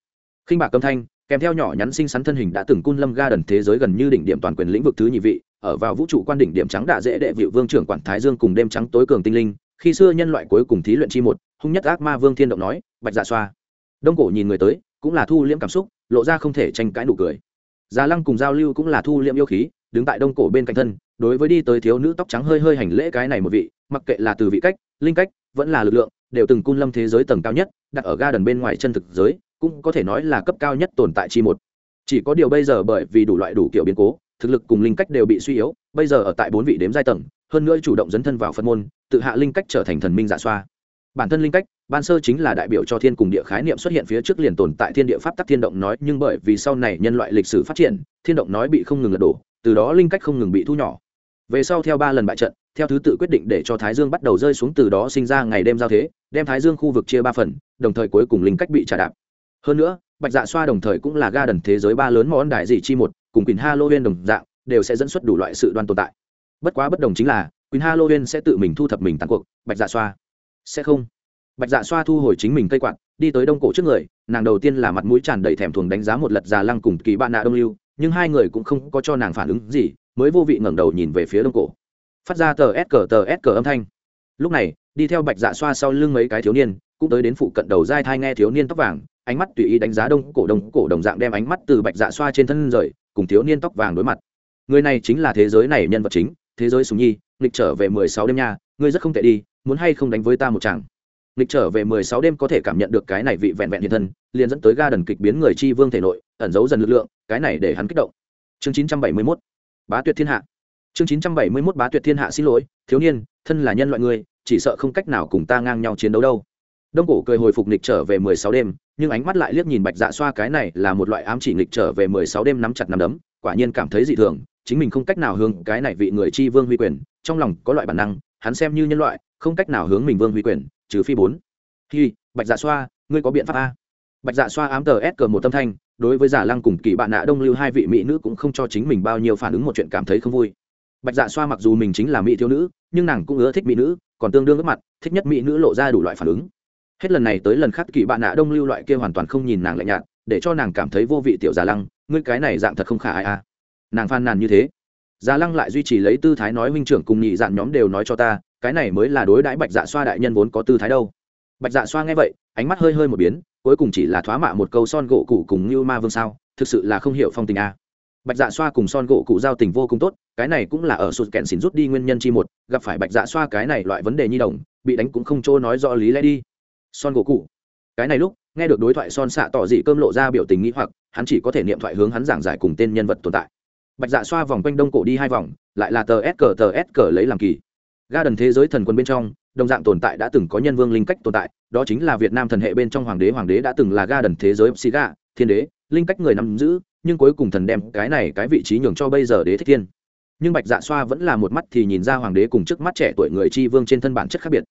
Khinh bạc âm thanh, kèm theo nhỏ nhắn xinh xắn thân hình đã từng cun lâm ga đần thế giới gần như đỉnh điểm toàn quyền lĩnh vực thứ nhị vị, ở vào vũ trụ quan đỉnh điểm trắng đạ dễ đệ vị vương trưởng quản thái dương cùng đêm trắng tối cường tinh linh, khi xưa nhân loại cuối cùng thí luyện chi một, hung nhất ác ma vương thiên động nói, bạch dạ xoa. Đông cổ nhìn người tới, cũng là thu liễm cảm xúc, lộ ra không thể tranh cãi nụ cười. Gia lăng cùng giao lưu cũng là thu liễm yêu khí, đứng tại đông cổ bên cạnh thân, đối với đi tới thiếu nữ tóc trắng hơi hơi hành lễ cái này một vị, mặc kệ là từ vị cách, linh cách, vẫn là lực lượng đều từng cung lâm thế giới tầng cao nhất, đặt ở ga đần bên ngoài chân thực giới, cũng có thể nói là cấp cao nhất tồn tại chi một. Chỉ có điều bây giờ bởi vì đủ loại đủ kiểu biến cố, thực lực cùng linh cách đều bị suy yếu, bây giờ ở tại bốn vị đếm giai tầng, hơn nữa chủ động dấn thân vào phân môn, tự hạ linh cách trở thành thần minh giả xoa. Bản thân linh cách, ban sơ chính là đại biểu cho thiên cùng địa khái niệm xuất hiện phía trước liền tồn tại thiên địa pháp tắc thiên động nói, nhưng bởi vì sau này nhân loại lịch sử phát triển, thiên động nói bị không ngừng lật đổ, từ đó linh cách không ngừng bị thu nhỏ. Về sau theo ba lần bại trận theo thứ tự quyết định để cho thái dương bắt đầu rơi xuống từ đó sinh ra ngày đêm giao thế, đem thái dương khu vực chia ba phần, đồng thời cuối cùng linh cách bị trả đạp. Hơn nữa, bạch dạ xoa đồng thời cũng là ga đần thế giới ba lớn món đại dị chi một, cùng quyền halloween đồng dạng, đều sẽ dẫn xuất đủ loại sự đoan tồn tại. Bất quá bất đồng chính là quyền halloween sẽ tự mình thu thập mình tàn cuộc, bạch dạ xoa sẽ không. Bạch dạ xoa thu hồi chính mình cây quạt, đi tới đông cổ trước người, nàng đầu tiên là mặt mũi tràn đầy thèm thuồng đánh giá một lật già lăng cùng kỳ bạn nạ đông lưu, nhưng hai người cũng không có cho nàng phản ứng gì, mới vô vị ngẩng đầu nhìn về phía đông cổ phát ra tờ s cờ tờ s cờ âm thanh. Lúc này, đi theo bạch dạ xoa sau lưng mấy cái thiếu niên, cũng tới đến phụ cận đầu dai thai nghe thiếu niên tóc vàng, ánh mắt tùy ý đánh giá đông cổ đông cổ đồng dạng đem ánh mắt từ bạch dạ xoa trên thân rời, cùng thiếu niên tóc vàng đối mặt. Người này chính là thế giới này nhân vật chính, thế giới sùng nhi, nghịch trở về mười sáu đêm nha, ngươi rất không tệ đi, muốn hay không đánh với ta một chàng? Nghịch trở về mười sáu đêm có thể cảm nhận được cái này vị vẹn vẹn hiện thân, liền dẫn tới ga đần kịch biến người chi vương thể nội, ẩn giấu dần lực lượng, cái này để hắn kích động. Chương chín trăm bảy mươi mốt, bá tuyệt thiên hạ chương chín trăm bảy mươi 971 bá tuyệt thiên hạ xin lỗi, thiếu niên, thân là nhân loại ngươi, chỉ sợ không cách nào cùng ta ngang nhau chiến đấu đâu. Đông cổ cười hồi phục nghịch trở về mười sáu đêm, nhưng ánh mắt lại liếc nhìn bạch dạ xoa cái này là một loại ám chỉ nghịch trở về mười sáu đêm nắm chặt nắm đấm, quả nhiên cảm thấy dị thường, chính mình không cách nào hướng cái này vị người chi vương huy quyền, trong lòng có loại bản năng, hắn xem như nhân loại, không cách nào hướng mình vương huy quyền, trừ phi bốn. Hi, bạch dạ xoa, ngươi có biện pháp a? Bạch dạ xoa ám tờ s cờ một tâm thanh, đối với giả lăng cùng kỳ bạn nạ đông lưu hai vị mỹ nữ cũng không cho chính mình bao nhiêu phản ứng một chuyện cảm thấy không vui bạch dạ xoa mặc dù mình chính là mỹ thiếu nữ, nhưng nàng cũng ưa thích mỹ nữ, còn tương đương ước mặt, thích nhất mỹ nữ lộ ra đủ loại phản ứng. Hết lần này tới lần khác kỳ bạn nạ đông lưu loại kia hoàn toàn không nhìn nàng lạnh nhạt, để cho nàng cảm thấy vô vị tiểu giả lăng, ngươi cái này dạng thật không khả ai a à. nàng phan nàn như thế. Giả lăng lại duy trì lấy tư thái nói huynh trưởng cùng nhị dạn nhóm đều nói cho ta, cái này mới là đối đãi bạch dạ xoa đại nhân vốn có tư thái đâu. Bạch dạ xoa nghe vậy, ánh mắt hơi hơi một biến, cuối cùng chỉ là thoá mạ một câu son gỗ cụ cùng như ma vương sao, thực sự là không hiểu phong tình a bạch dạ xoa cùng son gỗ cụ giao tình vô cùng tốt, cái này cũng là ở sụt kẹn xỉn rút đi nguyên nhân chi một, gặp phải bạch dạ xoa cái này loại vấn đề nhi đồng, bị đánh cũng không chỗ nói rõ lý lẽ đi. Son gỗ cụ, cái này lúc, nghe được đối thoại son xạ tỏ dị cơm lộ ra biểu tình nghĩ hoặc, hắn chỉ có thể niệm thoại hướng hắn giảng giải cùng tên nhân vật tồn tại. Bạch dạ xoa vòng quanh đông cổ đi hai vòng, lại là tờ s cờ tờ s cờ lấy làm kỳ. Ga đần thế giới thần quân bên trong, đồng dạng tồn tại đã từng có nhân vương linh cách tồn tại, đó chính là việt nam thần hệ bên trong hoàng đế hoàng đế đã từng là ga đần thế giới psiga thiên đế linh cách người nắm giữ, nhưng cuối cùng thần đem cái này cái vị trí nhường cho bây giờ đế thích thiên. Nhưng bạch dạ xoa vẫn là một mắt thì nhìn ra hoàng đế cùng trước mắt trẻ tuổi người chi vương trên thân bản chất khác biệt.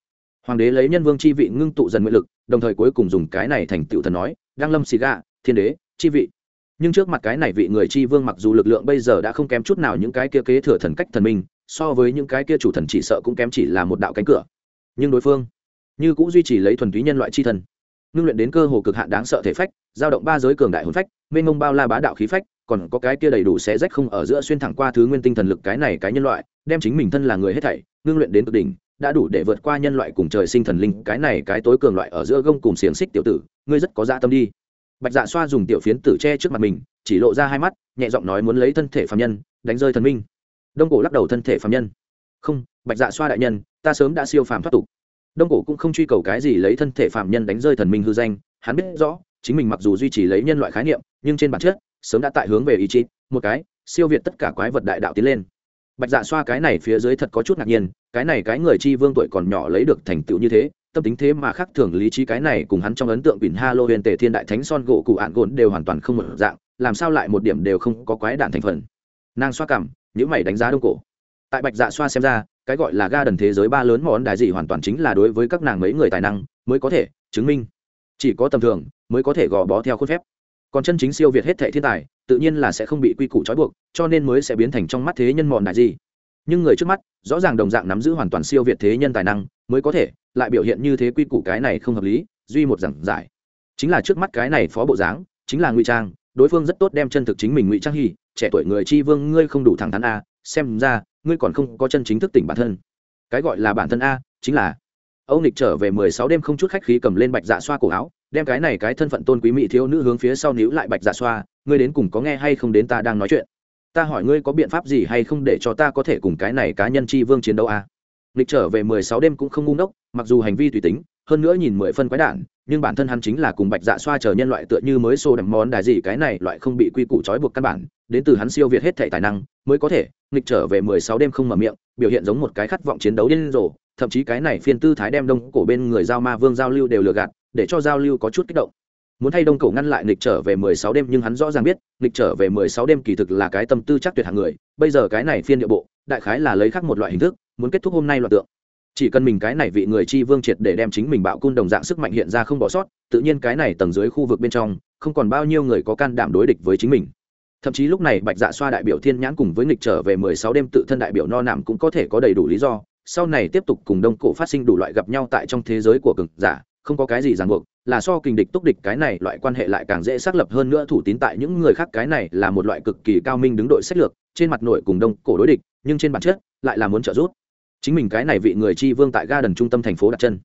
Hoàng đế lấy nhân vương chi vị ngưng tụ dần nguyện lực, đồng thời cuối cùng dùng cái này thành tựu thần nói đang lâm xì gà, thiên đế, chi vị. Nhưng trước mặt cái này vị người chi vương mặc dù lực lượng bây giờ đã không kém chút nào những cái kia kế thừa thần cách thần minh, so với những cái kia chủ thần chỉ sợ cũng kém chỉ là một đạo cánh cửa. Nhưng đối phương như cũng duy trì lấy thuần túy nhân loại chi thần ngưng luyện đến cơ hồ cực hạn đáng sợ thể phách, giao động ba giới cường đại hồn phách, mênh mông bao la bá đạo khí phách, còn có cái kia đầy đủ xé rách không ở giữa xuyên thẳng qua thứ nguyên tinh thần lực cái này cái nhân loại, đem chính mình thân là người hết thảy, ngưng luyện đến cực đỉnh, đã đủ để vượt qua nhân loại cùng trời sinh thần linh, cái này cái tối cường loại ở giữa gông cùng xiềng xích tiểu tử, ngươi rất có dạ tâm đi. Bạch dạ xoa dùng tiểu phiến tử che trước mặt mình, chỉ lộ ra hai mắt, nhẹ giọng nói muốn lấy thân thể phạm nhân, đánh rơi thần minh. Đông cổ lắc đầu thân thể phạm nhân. Không, bạch dạ xoa đại nhân, ta sớm đã siêu phàm thoát tục đông cổ cũng không truy cầu cái gì lấy thân thể phạm nhân đánh rơi thần minh hư danh, hắn biết rõ, chính mình mặc dù duy trì lấy nhân loại khái niệm, nhưng trên bản chất, sớm đã tại hướng về ý chí, một cái, siêu việt tất cả quái vật đại đạo tiến lên. Bạch dạ xoa cái này phía dưới thật có chút ngạc nhiên, cái này cái người chi vương tuổi còn nhỏ lấy được thành tựu như thế, tâm tính thế mà khác thường lý trí cái này cùng hắn trong ấn tượng bỉn ha lô huyền tề thiên đại thánh son gỗ cụ ạn gồn đều hoàn toàn không một dạng, làm sao lại một điểm đều không có quái đạn thành phần. Nàng xoa cảm những mày đánh giá đông cổ. Tại bạch dạ xoa xem ra cái gọi là ga đần thế giới ba lớn món đại gì hoàn toàn chính là đối với các nàng mấy người tài năng mới có thể chứng minh. Chỉ có tầm thường mới có thể gò bó theo khuôn phép. Còn chân chính siêu việt hết thệ thiên tài, tự nhiên là sẽ không bị quy củ trói buộc, cho nên mới sẽ biến thành trong mắt thế nhân mòn đại gì nhưng người trước mắt, rõ ràng đồng dạng nắm giữ hoàn toàn siêu việt thế nhân tài năng mới có thể, lại biểu hiện như thế quy củ cái này không hợp lý, duy một giảng giải. Chính là trước mắt cái này phó bộ dáng, chính là ngụy trang, đối phương rất tốt đem chân thực chính mình ngụy trang hy trẻ tuổi người chi vương, ngươi không đủ thẳng thắn a xem ra ngươi còn không có chân chính thức tỉnh bản thân. Cái gọi là bản thân a, chính là, âu nịch trở về mười sáu đêm không chút khách khí cầm lên bạch dạ xoa cổ áo, đem cái này cái thân phận tôn quý mỹ thiếu nữ hướng phía sau níu lại bạch dạ xoa, ngươi đến cùng có nghe hay không đến ta đang nói chuyện? Ta hỏi ngươi có biện pháp gì hay không để cho ta có thể cùng cái này cá nhân chi vương chiến đấu a? Lịch trở về mười sáu đêm cũng không ngu ngốc, mặc dù hành vi tùy tính, hơn nữa nhìn mười phân quái đản nhưng bản thân hắn chính là cùng bạch dạ xoa chờ nhân loại tựa như mới xô đầm món đài gì cái này loại không bị quy củ trói buộc căn bản, đến từ hắn siêu việt hết thể tài năng, mới có thể nghịch trở về mười sáu đêm không mở miệng, biểu hiện giống một cái khát vọng chiến đấu điên rồ, thậm chí cái này phiên tư thái đem đông cổ bên người giao ma vương giao lưu đều lừa gạt, để cho giao lưu có chút kích động. Muốn thay đông cổ ngăn lại nghịch trở về mười sáu đêm nhưng hắn rõ ràng biết, nghịch trở về mười sáu đêm kỳ thực là cái tâm tư chắc tuyệt hạng người, bây giờ cái này phiên địa bộ, đại khái là lấy khác một loại hình thức, muốn kết thúc hôm nay loạt tượng chỉ cần mình cái này vị người chi vương triệt để đem chính mình bạo cun đồng dạng sức mạnh hiện ra không bỏ sót, tự nhiên cái này tầng dưới khu vực bên trong, không còn bao nhiêu người có can đảm đối địch với chính mình. Thậm chí lúc này bạch dạ xoa đại biểu thiên nhãn cùng với nghịch trở về mười sáu đêm tự thân đại biểu no nạm cũng có thể có đầy đủ lý do, sau này tiếp tục cùng đông cổ phát sinh đủ loại gặp nhau tại trong thế giới của cực giả, không có cái gì ràng buộc, là so kình địch túc địch cái này loại quan hệ lại càng dễ xác lập hơn nữa thủ tín tại những người khác cái này là một loại cực kỳ cao minh đứng đội sách lược, trên mặt nội cùng đông cổ đối địch, nhưng trên bản chất lại là muốn trợ giúp chính mình cái này vị người chi vương tại ga đần trung tâm thành phố đặt chân.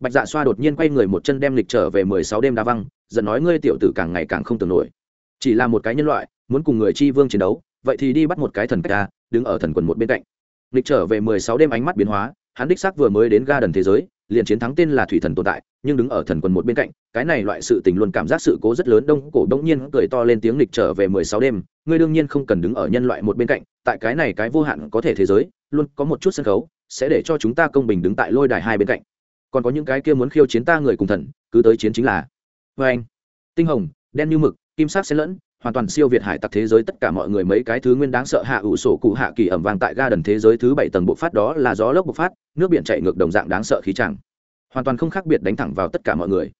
Bạch dạ xoa đột nhiên quay người một chân đem lịch trở về mười sáu đêm đa văng, giận nói ngươi tiểu tử càng ngày càng không tưởng nổi. Chỉ là một cái nhân loại, muốn cùng người chi vương chiến đấu, vậy thì đi bắt một cái thần cách ta đứng ở thần quần một bên cạnh. Lịch trở về mười sáu đêm ánh mắt biến hóa, hắn đích xác vừa mới đến ga đần thế giới, liền chiến thắng tên là thủy thần tồn tại, nhưng đứng ở thần quần một bên cạnh, cái này loại sự tình luôn cảm giác sự cố rất lớn, đông cổ đông nhiên cười to lên tiếng lịch trở về mười sáu đêm, ngươi đương nhiên không cần đứng ở nhân loại một bên cạnh, tại cái này cái vô hạn có thể thế giới, luôn có một chút sân khấu sẽ để cho chúng ta công bình đứng tại lôi đài hai bên cạnh. Còn có những cái kia muốn khiêu chiến ta người cùng thần cứ tới chiến chính là. Vê anh tinh hồng đen như mực kim sắc xen lẫn hoàn toàn siêu việt hải tặc thế giới tất cả mọi người mấy cái thứ nguyên đáng sợ hạ ủ sổ cụ hạ kỳ ẩm vàng tại ga đần thế giới thứ bảy tầng bộ phát đó là gió lốc bộ phát nước biển chạy ngược đồng dạng đáng sợ khí chẳng hoàn toàn không khác biệt đánh thẳng vào tất cả mọi người.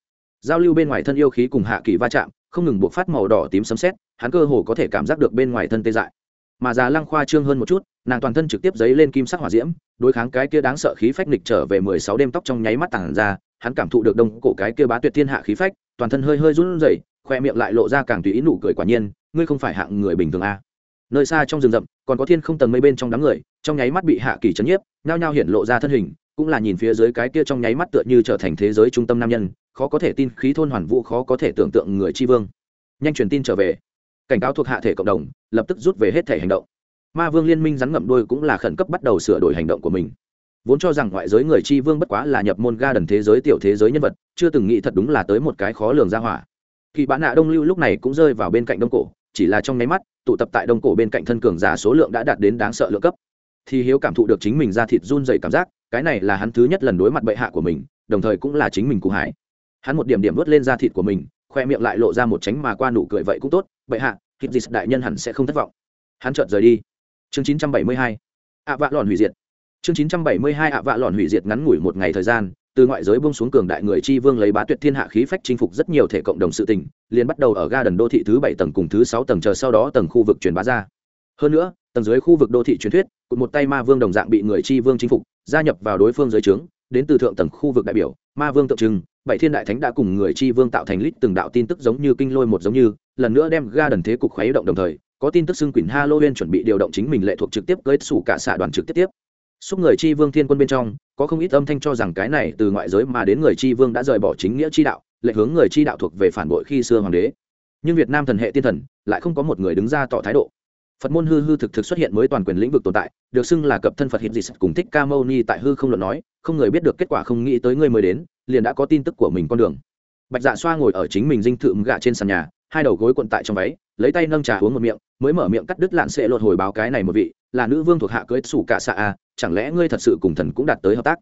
Giao lưu bên ngoài thân yêu khí cùng hạ kỳ va chạm không ngừng bộc phát màu đỏ tím sấm xét, hắn cơ hồ có thể cảm giác được bên ngoài thân tê dại mà già lăng khoa trương hơn một chút, nàng toàn thân trực tiếp giấy lên kim sắc hỏa diễm, đối kháng cái kia đáng sợ khí phách nịch trở về mười sáu đêm tóc trong nháy mắt tản ra, hắn cảm thụ được đông cổ cái kia bá tuyệt thiên hạ khí phách, toàn thân hơi hơi run rẩy, khoe miệng lại lộ ra càng tùy ý nụ cười quả nhiên, ngươi không phải hạng người bình thường a à. nơi xa trong rừng rậm, còn có thiên không tầng mây bên trong đám người, trong nháy mắt bị hạ kỳ chấn nhiếp, nhao nhao hiện lộ ra thân hình, cũng là nhìn phía dưới cái kia trong nháy mắt tựa như trở thành thế giới trung tâm nam nhân, khó có thể tin khí thôn hoàn vũ, khó có thể tưởng tượng người tri vương nhanh truyền tin trở về cảnh cáo thuộc hạ thể cộng đồng, lập tức rút về hết thể hành động. Ma vương liên minh rắn ngậm đôi cũng là khẩn cấp bắt đầu sửa đổi hành động của mình. Vốn cho rằng ngoại giới người chi vương bất quá là nhập môn ga đần thế giới, tiểu thế giới nhân vật, chưa từng nghĩ thật đúng là tới một cái khó lường ra hỏa. Kỳ bán nạ đông lưu lúc này cũng rơi vào bên cạnh đông cổ, chỉ là trong nháy mắt, tụ tập tại đông cổ bên cạnh thân cường giả số lượng đã đạt đến đáng sợ lượng cấp. Thì hiếu cảm thụ được chính mình ra thịt run dày cảm giác, cái này là hắn thứ nhất lần đối mặt bệ hạ của mình, đồng thời cũng là chính mình cụ hải hắn một điểm điểm vớt lên da thịt của mình khoe miệng lại lộ ra một tránh mà qua nụ cười vậy cũng tốt, bệ hạ hít dịch đại nhân hẳn sẽ không thất vọng. Hắn chợt rời đi. Chương 972 ạ vạ lòn hủy diệt. Chương 972 ạ vạ lòn hủy diệt ngắn ngủi một ngày thời gian, từ ngoại giới bông xuống cường đại người chi vương lấy bá tuyệt thiên hạ khí phách chinh phục rất nhiều thể cộng đồng sự tình, liền bắt đầu ở ga đần đô thị thứ bảy tầng cùng thứ sáu tầng chờ sau đó tầng khu vực truyền bá ra. Hơn nữa, tầng dưới khu vực đô thị truyền thuyết cụt một tay ma vương đồng dạng bị người chi vương chinh phục, gia nhập vào đối phương dưới trướng, đến từ thượng tầng khu vực đại biểu, ma vương tượng trưng bảy thiên đại thánh đã cùng người chi vương tạo thành lít từng đạo tin tức giống như kinh lôi một giống như, lần nữa đem ga đần thế cục khuấy động đồng thời, có tin tức xưng quỳnh halloween chuẩn bị điều động chính mình lệ thuộc trực tiếp cưới sủ cả xạ đoàn trực tiếp tiếp. Xúc người chi vương thiên quân bên trong, có không ít âm thanh cho rằng cái này từ ngoại giới mà đến người chi vương đã rời bỏ chính nghĩa chi đạo, lệ hướng người chi đạo thuộc về phản bội khi xưa hoàng đế. Nhưng việt nam thần hệ tiên thần, lại không có một người đứng ra tỏ thái độ phật môn hư hư thực thực xuất hiện mới toàn quyền lĩnh vực tồn tại, được xưng là cập thân phật hiện dị cùng thích ca mâu ni tại hư không luận nói, không người biết được kết quả không nghĩ tới người mới đến, liền đã có tin tức của mình con đường. Bạch dạ xoa ngồi ở chính mình dinh thự gạ trên sàn nhà, hai đầu gối quận tại trong váy, lấy tay nâng trà uống một miệng, mới mở miệng cắt đứt lạn sệ lột hồi báo cái này một vị, là nữ vương thuộc hạ cưới sủ cả xạ a, chẳng lẽ ngươi thật sự cùng thần cũng đạt tới hợp tác?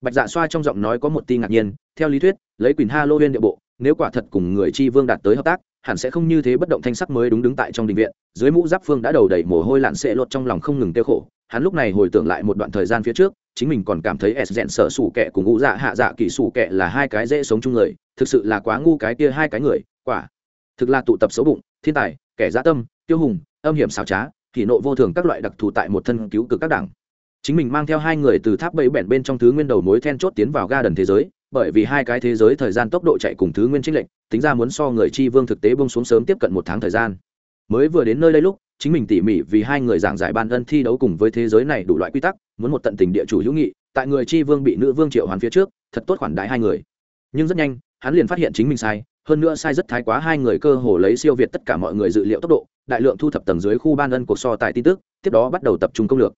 Bạch dạ xoa trong giọng nói có một tin ngạc nhiên, theo lý thuyết, lấy quyền ha lô huyên địa bộ, nếu quả thật cùng người chi vương đạt tới hợp tác hẳn sẽ không như thế bất động thanh sắc mới đúng đứng tại trong đình viện, dưới mũ giáp phương đã đầu đầy mồ hôi lạn sẽ lột trong lòng không ngừng tiêu khổ. Hắn lúc này hồi tưởng lại một đoạn thời gian phía trước, chính mình còn cảm thấy s dẹn sợ sủ kẹ cùng ngũ dạ hạ dạ kỳ sủ kẹ là hai cái dễ sống chung người, thực sự là quá ngu cái kia hai cái người, quả. Thực là tụ tập xấu bụng, thiên tài, kẻ dã tâm tiêu hùng, âm hiểm xảo trá thì nộ vô thường các loại đặc thù tại một thân cứu cực các đảng. Chính mình mang theo hai người từ tháp bẫy bẻn bên trong thứ nguyên đầu mối then chốt tiến vào ga đần thế giới bởi vì hai cái thế giới thời gian tốc độ chạy cùng thứ nguyên trích lệnh tính ra muốn so người chi vương thực tế bông xuống sớm tiếp cận một tháng thời gian. Mới vừa đến nơi đây lúc, chính mình tỉ mỉ vì hai người giảng giải ban ân thi đấu cùng với thế giới này đủ loại quy tắc, muốn một tận tình địa chủ hữu nghị, tại người chi vương bị nữ vương triệu hoàn phía trước, thật tốt khoản đại hai người. Nhưng rất nhanh, hắn liền phát hiện chính mình sai, hơn nữa sai rất thái quá hai người cơ hồ lấy siêu việt tất cả mọi người dự liệu tốc độ, đại lượng thu thập tầng dưới khu ban ân cuộc so tài tin tức, tiếp đó bắt đầu tập trung công lược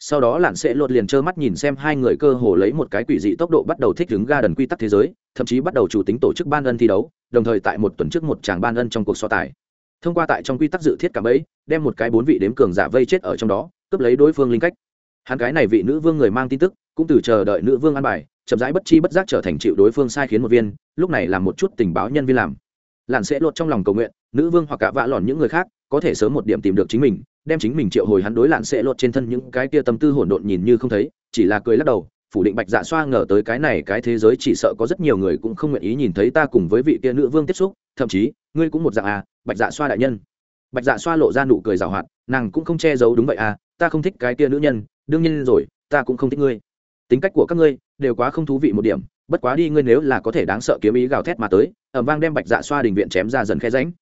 sau đó lặn sẽ lột liền trơ mắt nhìn xem hai người cơ hồ lấy một cái quỷ dị tốc độ bắt đầu thích ứng ga đần quy tắc thế giới, thậm chí bắt đầu chủ tính tổ chức ban ân thi đấu, đồng thời tại một tuần trước một tràng ban ân trong cuộc so tài. Thông qua tại trong quy tắc dự thiết cả bấy đem một cái bốn vị đếm cường giả vây chết ở trong đó, cướp lấy đối phương linh cách. Hắn cái này vị nữ vương người mang tin tức, cũng từ chờ đợi nữ vương an bài, chậm rãi bất chi bất giác trở thành chịu đối phương sai khiến một viên, lúc này là một chút tình báo nhân viên làm. Lặn sẽ lột trong lòng cầu nguyện, nữ vương hoặc cả vạ lòn những người khác, có thể sớm một điểm tìm được chính mình đem chính mình triệu hồi hắn đối lạn sẽ lột trên thân những cái tia tâm tư hỗn độn nhìn như không thấy, chỉ là cười lắc đầu, phủ định bạch dạ xoa ngờ tới cái này cái thế giới chỉ sợ có rất nhiều người cũng không nguyện ý nhìn thấy ta cùng với vị kia nữ vương tiếp xúc, thậm chí, ngươi cũng một dạng à bạch dạ xoa đại nhân. Bạch dạ xoa lộ ra nụ cười rào hoạt, nàng cũng không che giấu đúng vậy à ta không thích cái kia nữ nhân, đương nhiên rồi, ta cũng không thích ngươi. Tính cách của các ngươi đều quá không thú vị một điểm, bất quá đi ngươi nếu là có thể đáng sợ kiếm ý gào thét mà tới ẩm vang đem bạch dạ xoa đình viện chém ra dần khe ránh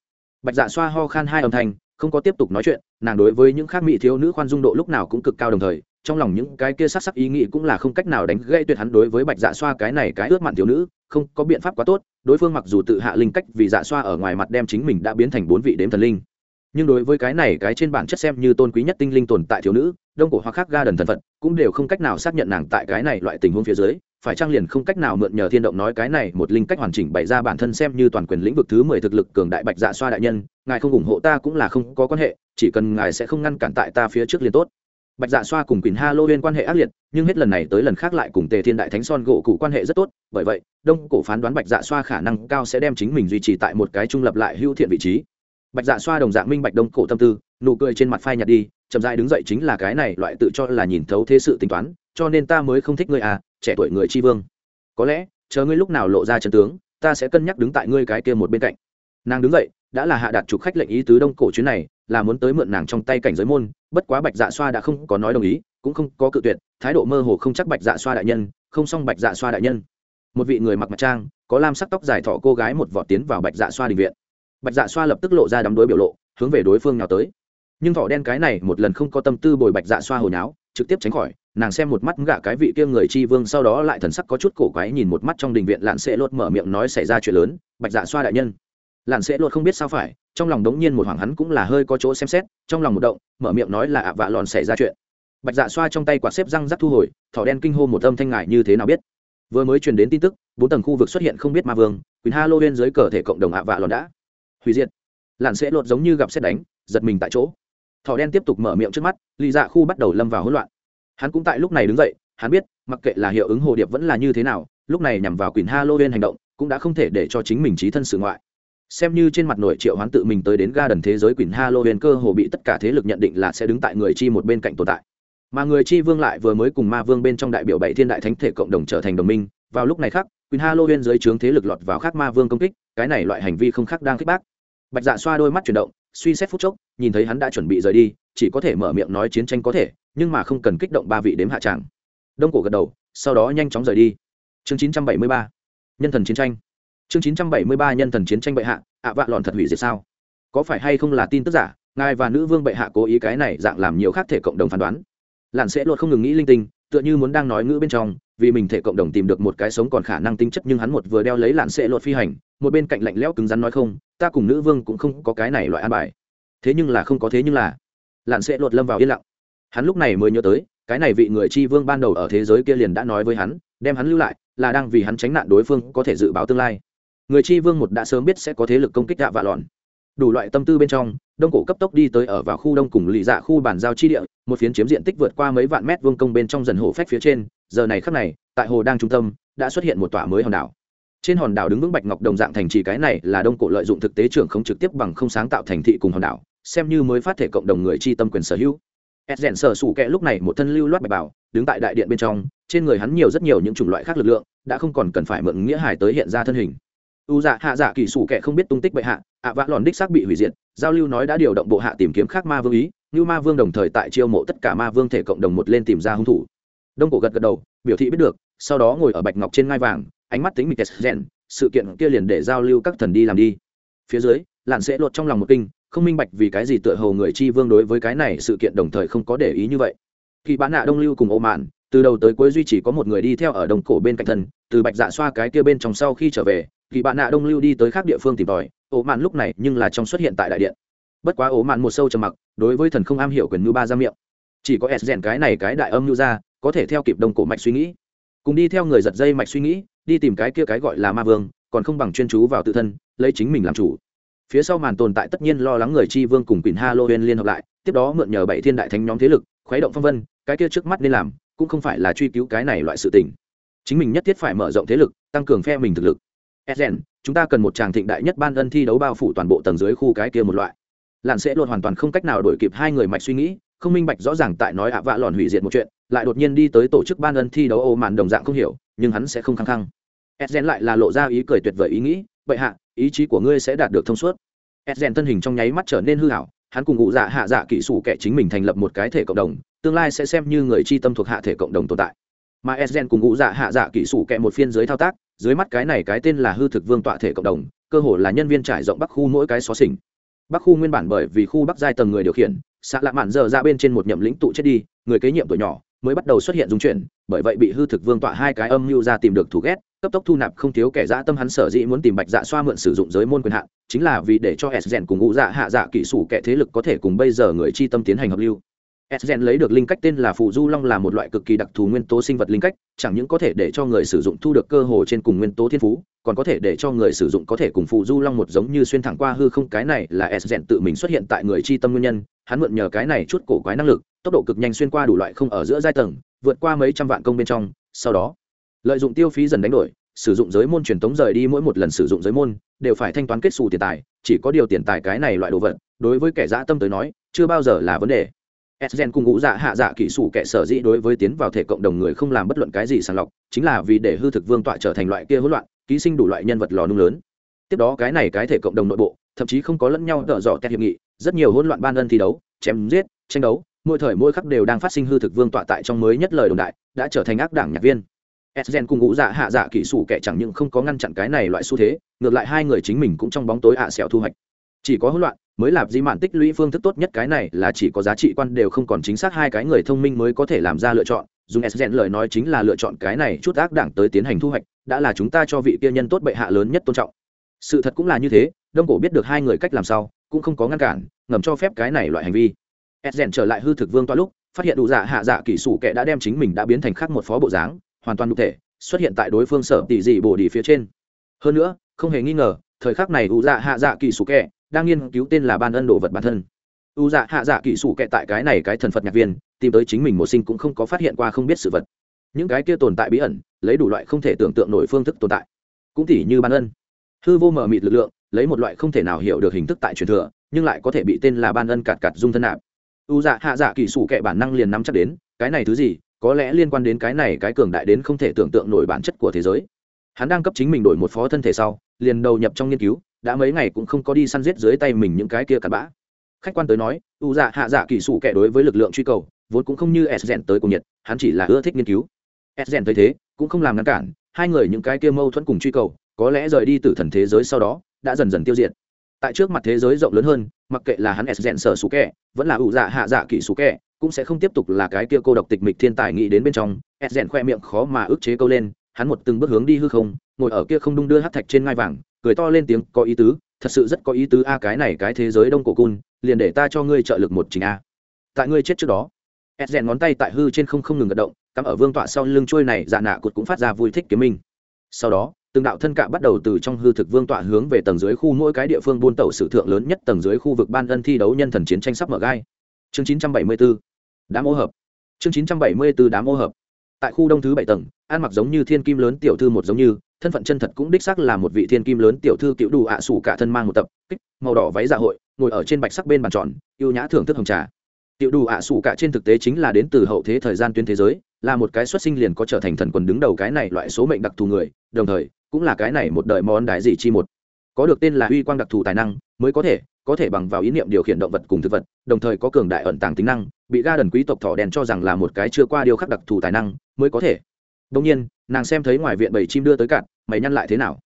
bạch dạ xoa ho khan hai âm thanh không có tiếp tục nói chuyện, nàng đối với những khác mỹ thiếu nữ khoan dung độ lúc nào cũng cực cao đồng thời, trong lòng những cái kia sắc sắc ý nghĩ cũng là không cách nào đánh gây tuyệt hắn đối với bạch dạ xoa cái này cái ướt mặn thiếu nữ, không có biện pháp quá tốt, đối phương mặc dù tự hạ linh cách vì dạ xoa ở ngoài mặt đem chính mình đã biến thành bốn vị đếm thần linh. Nhưng đối với cái này cái trên bản chất xem như tôn quý nhất tinh linh tồn tại thiếu nữ, đông cổ hoặc khác ga đần thần phật cũng đều không cách nào xác nhận nàng tại cái này loại tình huống phía dưới phải trang liền không cách nào mượn nhờ thiên động nói cái này một linh cách hoàn chỉnh bày ra bản thân xem như toàn quyền lĩnh vực thứ mười thực lực cường đại bạch dạ xoa đại nhân, ngài không ủng hộ ta cũng là không có quan hệ, chỉ cần ngài sẽ không ngăn cản tại ta phía trước liền tốt. Bạch dạ xoa cùng quỳnh halloween quan hệ ác liệt, nhưng hết lần này tới lần khác lại cùng tề thiên đại thánh son gỗ cụ quan hệ rất tốt, bởi vậy, đông cổ phán đoán bạch dạ xoa khả năng cao sẽ đem chính mình duy trì tại một cái trung lập lại hữu thiện vị trí. Bạch dạ xoa đồng dạng minh bạch đông cổ tâm tư, nụ cười trên mặt phai nhạt đi, chậm dại đứng dậy chính là cái này, loại tự cho là nhìn thấu thế sự tính toán, cho nên ta mới không thích ngươi à trẻ tuổi người tri vương. Có lẽ, chờ ngươi lúc nào lộ ra chân tướng, ta sẽ cân nhắc đứng tại ngươi cái kia một bên cạnh. Nàng đứng dậy, đã là hạ đạt trục khách lệnh ý tứ đông cổ chuyến này, là muốn tới mượn nàng trong tay cảnh giới môn, bất quá bạch dạ xoa đã không có nói đồng ý, cũng không có cự tuyệt, thái độ mơ hồ không chắc bạch dạ xoa đại nhân, không xong bạch dạ xoa đại nhân. Một vị người mặc mặt trang, có lam sắc tóc dài thọ cô gái một vọt tiến vào bạch dạ xoa đình viện. Bạch dạ xoa lập tức lộ ra đắm đối biểu lộ, hướng về đối phương nào tới. Nhưng thọ đen cái này một lần không có tâm tư bồi bạch dạ xoa hồi náo, trực tiếp tránh khỏi nàng xem một mắt gạ cái vị kia người chi vương sau đó lại thần sắc có chút cổ quái nhìn một mắt trong đình viện lạn sẽ lột mở miệng nói xảy ra chuyện lớn, bạch dạ xoa đại nhân. Lạn sẽ lột không biết sao phải, trong lòng đống nhiên một hoàng hắn cũng là hơi có chỗ xem xét, trong lòng một động, mở miệng nói là ạ vạ lòn xảy ra chuyện. Bạch dạ xoa trong tay quạt xếp răng rắc thu hồi, thỏ đen kinh hô một âm thanh ngại như thế nào biết? Vừa mới truyền đến tin tức, bốn tầng khu vực xuất hiện không biết ma vương quyền bên dưới cờ thể cộng đồng ạ vạ lòn đã hủy diệt. Lạn sẽ lột giống như gặp xét đánh, giật mình tại chỗ. Thỏ đen tiếp tục mở miệng trước mắt lì dạ khu bắt đầu lâm vào hỗn loạn hắn cũng tại lúc này đứng dậy, hắn biết, mặc kệ là hiệu ứng hồ điệp vẫn là như thế nào, lúc này nhằm vào quyền halloween hành động, cũng đã không thể để cho chính mình trí thân sự ngoại. Xem như trên mặt nội triệu hoán tự mình tới đến ga đần thế giới quyền halloween cơ hồ bị tất cả thế lực nhận định là sẽ đứng tại người chi một bên cạnh tồn tại. Mà người chi vương lại vừa mới cùng ma vương bên trong đại biểu bảy thiên đại thánh thể cộng đồng trở thành đồng minh, vào lúc này khác, quyền halloween dưới trướng thế lực lọt vào khác ma vương công kích, cái này loại hành vi không khác đang kích bác. Bạch dạ xoa đôi mắt chuyển động, suy xét phút chốc, nhìn thấy hắn đã chuẩn bị rời đi chỉ có thể mở miệng nói chiến tranh có thể, nhưng mà không cần kích động ba vị đếm hạ tràng. Đông cổ gật đầu, sau đó nhanh chóng rời đi. Chương 973 nhân thần chiến tranh. Chương 973 nhân thần chiến tranh bệ hạ, ạ vạ lòn thật hủy diệt sao? Có phải hay không là tin tức giả, ngài và nữ vương bệ hạ cố ý cái này dạng làm nhiều khác thể cộng đồng phán đoán? Lặn sẽ luật không ngừng nghĩ linh tinh, tựa như muốn đang nói ngữ bên trong, vì mình thể cộng đồng tìm được một cái sống còn khả năng tính chất nhưng hắn một vừa đeo lấy lặn sẽ luật phi hành, một bên cạnh lạnh lẽo cứng rắn nói không, ta cùng nữ vương cũng không có cái này loại an bài. Thế nhưng là không có thế nhưng là lặn sẽ lột lâm vào yên lặng. Hắn lúc này mới nhớ tới, cái này vị người chi vương ban đầu ở thế giới kia liền đã nói với hắn, đem hắn lưu lại, là đang vì hắn tránh nạn đối phương có thể dự báo tương lai. Người chi vương một đã sớm biết sẽ có thế lực công kích đạ vạ lòn đủ loại tâm tư bên trong, đông cổ cấp tốc đi tới ở vào khu đông cùng lì dạ khu bản giao chi địa, một phiến chiếm diện tích vượt qua mấy vạn mét vuông công bên trong dần hồ phách phía trên, giờ này khắc này, tại hồ đang trung tâm, đã xuất hiện một tòa mới hòn đảo. Trên hòn đảo đứng vững bạch ngọc đồng dạng thành trì cái này là đông cổ lợi dụng thực tế trưởng không trực tiếp bằng không sáng tạo thành thị cùng hòn đảo xem như mới phát thể cộng đồng người chi tâm quyền sở hữu. Ed rèn sở sủ kẹ lúc này một thân lưu loát bạch bảo, đứng tại đại điện bên trong, trên người hắn nhiều rất nhiều những chủng loại khác lực lượng, đã không còn cần phải mượn nghĩa hải tới hiện ra thân hình. U dạ hạ dạ kỳ sủ kẹ không biết tung tích bệ hạ, ạ vã lòn đích xác bị hủy diệt, giao lưu nói đã điều động bộ hạ tìm kiếm khác ma vương ý, như ma vương đồng thời tại chiêu mộ tất cả ma vương thể cộng đồng một lên tìm ra hung thủ. Đông cổ gật gật đầu, biểu thị biết được, sau đó ngồi ở bạch ngọc trên ngai vàng, ánh mắt tính mịt rèn, sự kiện kia liền để giao lưu các thần đi làm đi. Phía dưới lặn sẽ lột trong lòng một kinh, không minh bạch vì cái gì tựa hồ người chi vương đối với cái này sự kiện đồng thời không có để ý như vậy. Kỳ bán nạ đông lưu cùng ô mạn, từ đầu tới cuối duy chỉ có một người đi theo ở đồng cổ bên cạnh thân, từ bạch dạ xoa cái kia bên trong sau khi trở về kỳ bạn nạ đông lưu đi tới khác địa phương tìm tòi ổ mạn lúc này nhưng là trong xuất hiện tại đại điện. Bất quá ổ mạn một sâu trầm mặc, đối với thần không am hiểu quyền ngư ba ra miệng. Chỉ có s rèn cái này cái đại âm ngư ra, có thể theo kịp đồng cổ mạch suy nghĩ. Cùng đi theo người giật dây mạch suy nghĩ, đi tìm cái kia cái gọi là ma vương, còn không bằng chuyên chú vào tự thân, lấy chính mình làm chủ phía sau màn tồn tại tất nhiên lo lắng người chi vương cùng quỳnh halloween liên hợp lại tiếp đó mượn nhờ bảy thiên đại thánh nhóm thế lực khuấy động phong vân cái kia trước mắt nên làm cũng không phải là truy cứu cái này loại sự tình. Chính mình nhất thiết phải mở rộng thế lực tăng cường phe mình thực lực. Ezen, chúng ta cần một tràng thịnh đại nhất ban ân thi đấu bao phủ toàn bộ tầng dưới khu cái kia một loại. Lặn sẽ luôn hoàn toàn không cách nào đổi kịp hai người mạch suy nghĩ không minh bạch rõ ràng tại nói ạ vạ lòn hủy diệt một chuyện lại đột nhiên đi tới tổ chức ban ân thi đấu ô màn đồng dạng không hiểu nhưng hắn sẽ không khăng khăng. Ezen lại là lộ ra ý cười tuyệt vời ý nghĩ vậy hạ ý chí của ngươi sẽ đạt được thông suốt. Ezen thân hình trong nháy mắt trở nên hư hảo, hắn cùng ngụ dạ hạ dạ kỹ sủ kẻ chính mình thành lập một cái thể cộng đồng, tương lai sẽ xem như người chi tâm thuộc hạ thể cộng đồng tồn tại. Mà Ezen cùng ngụ dạ hạ dạ kỹ sủ kẻ một phiên dưới thao tác, dưới mắt cái này cái tên là hư thực vương tọa thể cộng đồng, cơ hồ là nhân viên trải rộng bắc khu mỗi cái xó xỉnh. Bắc khu nguyên bản bởi vì khu bắc giai tầng người điều khiển xạ lạ mạn giờ ra bên trên một nhậm lĩnh tụ chết đi, người kế nhiệm tuổi nhỏ mới bắt đầu xuất hiện dung chuyển, bởi vậy bị hư thực vương tọa hai cái âm mưu ra tìm được thủ ghét, cấp tốc thu nạp không thiếu kẻ dã tâm hắn sở dĩ muốn tìm bạch dạ xoa mượn sử dụng giới môn quyền hạn, chính là vì để cho s rèn cùng ngũ dạ hạ dạ kỹ sủ kẻ thế lực có thể cùng bây giờ người chi tâm tiến hành hợp lưu. Esgen lấy được linh cách tên là phù du long là một loại cực kỳ đặc thù nguyên tố sinh vật linh cách, chẳng những có thể để cho người sử dụng thu được cơ hồ trên cùng nguyên tố thiên phú, còn có thể để cho người sử dụng có thể cùng phù du long một giống như xuyên thẳng qua hư không. Cái này là Esgen tự mình xuất hiện tại người chi tâm nguyên nhân, hắn mượn nhờ cái này chút cổ quái năng lực, tốc độ cực nhanh xuyên qua đủ loại không ở giữa giai tầng, vượt qua mấy trăm vạn công bên trong, sau đó lợi dụng tiêu phí dần đánh đổi, sử dụng giới môn truyền tống rời đi mỗi một lần sử dụng giới môn, đều phải thanh toán kết xù tiền tài, chỉ có điều tiền tài cái này loại đồ vật, đối với kẻ dã tâm tới nói, chưa bao giờ là vấn đề. Esgen cùng ngũ dạ hạ dạ kỹ sủ kẻ sở dĩ đối với tiến vào thể cộng đồng người không làm bất luận cái gì sàng lọc, chính là vì để hư thực vương tọa trở thành loại kia hỗn loạn, ký sinh đủ loại nhân vật lò nung lớn. Tiếp đó cái này cái thể cộng đồng nội bộ, thậm chí không có lẫn nhau tợ dọ kẹt hiệp nghị, rất nhiều hỗn loạn ban ân thi đấu, chém giết, tranh đấu, mỗi thời mỗi khắc đều đang phát sinh hư thực vương tọa tại trong mới nhất lời đồng đại, đã trở thành ác đảng nhạc viên. Esgen cùng ngũ dạ hạ dạ kỹ sủ kẻ chẳng những không có ngăn chặn cái này loại xu thế, ngược lại hai người chính mình cũng trong bóng tối ạ à thu hoạch. Chỉ có hỗn loạn, mới lạp di mạn tích lũy phương thức tốt nhất cái này là chỉ có giá trị quan đều không còn chính xác hai cái người thông minh mới có thể làm ra lựa chọn. Dùng s lời nói chính là lựa chọn cái này chút ác đảng tới tiến hành thu hoạch, đã là chúng ta cho vị kia nhân tốt bệ hạ lớn nhất tôn trọng. Sự thật cũng là như thế, đông cổ biết được hai người cách làm sao, cũng không có ngăn cản, ngầm cho phép cái này loại hành vi. S trở lại hư thực vương toa lúc, phát hiện đủ dạ hạ dạ kỹ sủ kệ đã đem chính mình đã biến thành khác một phó bộ dáng, hoàn toàn đục thể, xuất hiện tại đối phương sở tỷ dị bổ đi phía trên. Hơn nữa, không hề nghi ngờ, thời khắc này đủ dạ hạ dạ kỳ sủ kệ đang nghiên cứu tên là ban ân đồ vật bản thân. U dạ hạ dạ kỹ sủ kệ tại cái này cái thần phật nhạc viên, tìm tới chính mình một sinh cũng không có phát hiện qua không biết sự vật. Những cái kia tồn tại bí ẩn, lấy đủ loại không thể tưởng tượng nổi phương thức tồn tại. Cũng tỉ như ban ân. Hư vô mờ mịt lực lượng, lấy một loại không thể nào hiểu được hình thức tại truyền thừa, nhưng lại có thể bị tên là ban ân cạt cạt dung thân nạp. U dạ hạ dạ kỹ sủ kệ bản năng liền nắm chắc đến, cái này thứ gì, có lẽ liên quan đến cái này cái cường đại đến không thể tưởng tượng nổi bản chất của thế giới. Hắn đang cấp chính mình đổi một phó thân thể sau, liền đầu nhập trong nghiên cứu đã mấy ngày cũng không có đi săn giết dưới tay mình những cái kia cặn bã. Khách quan tới nói, u dạ hạ dạ kỳ sủ kẻ đối với lực lượng truy cầu, vốn cũng không như s rèn tới cùng nhiệt hắn chỉ là ưa thích nghiên cứu. S rèn thấy thế, cũng không làm ngăn cản, hai người những cái kia mâu thuẫn cùng truy cầu, có lẽ rời đi từ thần thế giới sau đó, đã dần dần tiêu diệt. Tại trước mặt thế giới rộng lớn hơn, mặc kệ là hắn s rèn sở sủ kẻ, vẫn là u dạ hạ dạ kỳ sủ kẻ, cũng sẽ không tiếp tục là cái kia cô độc tịch mịch thiên tài nghĩ đến bên trong. S rèn khoe miệng khó mà ức chế câu lên hắn một từng bước hướng đi hư không, ngồi ở kia không đung đưa hát thạch trên ngai vàng, cười to lên tiếng, có ý tứ, thật sự rất có ý tứ a, cái này cái thế giới đông cổ cun liền để ta cho ngươi trợ lực một chính a. Tại ngươi chết trước đó ed rèn ngón tay tại hư trên không không ngừng gật động, cắm ở vương tọa sau lưng trôi này dạ nạ cụt cũng phát ra vui thích kiếm minh. Sau đó, từng đạo thân cạ bắt đầu từ trong hư thực vương tọa hướng về tầng dưới khu mỗi cái địa phương buôn tẩu sử thượng lớn nhất tầng dưới khu vực ban ân thi đấu nhân thần chiến tranh sắp mở gai. Chương 974 đám ô hợp. Chương 974 đám ô hợp tại khu đông thứ bảy tầng, ăn mặc giống như thiên kim lớn tiểu thư một giống như, thân phận chân thật cũng đích xác là một vị thiên kim lớn tiểu thư cựu đủ ạ à sủ cả thân mang một tập, kích, màu đỏ váy dạ hội, ngồi ở trên bạch sắc bên bàn tròn, yêu nhã thưởng thức hồng trà. Tiểu đủ ạ à sủ cả trên thực tế chính là đến từ hậu thế thời gian tuyến thế giới, là một cái xuất sinh liền có trở thành thần quần đứng đầu cái này loại số mệnh đặc thù người, đồng thời, cũng là cái này một đời món đại dị chi một. Có được tên là uy quang đặc thù tài năng, mới có thể có thể bằng vào ý niệm điều khiển động vật cùng thực vật, đồng thời có cường đại ẩn tàng tính năng, bị ga đần quý tộc thỏ đen cho rằng là một cái chưa qua điều khắc đặc thù tài năng mới có thể. Đông nhiên, nàng xem thấy ngoài viện bảy chim đưa tới cạn, mày nhăn lại thế nào?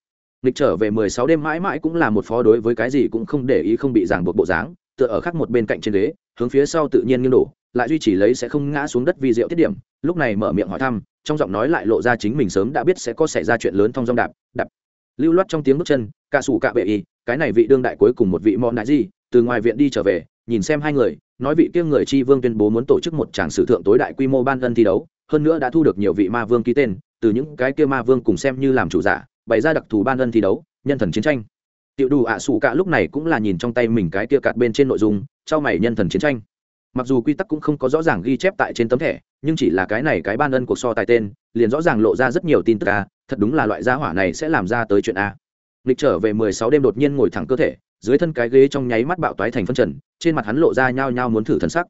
Lịch trở về mười sáu đêm mãi mãi cũng là một phó đối với cái gì cũng không để ý không bị ràng buộc bộ dáng, tựa ở khắc một bên cạnh trên ghế, hướng phía sau tự nhiên nghiêng đổ, lại duy trì lấy sẽ không ngã xuống đất vì rượu tiết điểm, lúc này mở miệng hỏi thăm, trong giọng nói lại lộ ra chính mình sớm đã biết sẽ có xảy ra chuyện lớn thông dòng đạp đạp. Lưu loát trong tiếng bước chân, cạ sủ cạ bệ y, cái này vị đương đại cuối cùng một vị mọn đại gì từ ngoài viện đi trở về, nhìn xem hai người, nói vị kia người chi vương tuyên bố muốn tổ chức một tràng sử thượng tối đại quy mô ban dân thi đấu hơn nữa đã thu được nhiều vị ma vương ký tên, từ những cái kia ma vương cùng xem như làm chủ giả, bày ra đặc thù ban ân thi đấu, nhân thần chiến tranh. Tiểu đủ ạ à sủ cả lúc này cũng là nhìn trong tay mình cái kia cạt bên trên nội dung, trao mày nhân thần chiến tranh. Mặc dù quy tắc cũng không có rõ ràng ghi chép tại trên tấm thẻ, nhưng chỉ là cái này cái ban ân cuộc so tài tên, liền rõ ràng lộ ra rất nhiều tin tức a, thật đúng là loại gia hỏa này sẽ làm ra tới chuyện a. Lịch trở về mười sáu đêm đột nhiên ngồi thẳng cơ thể, dưới thân cái ghế trong nháy mắt bạo toái thành phân trần, trên mặt hắn lộ ra nhao nhao muốn thử thân sắc.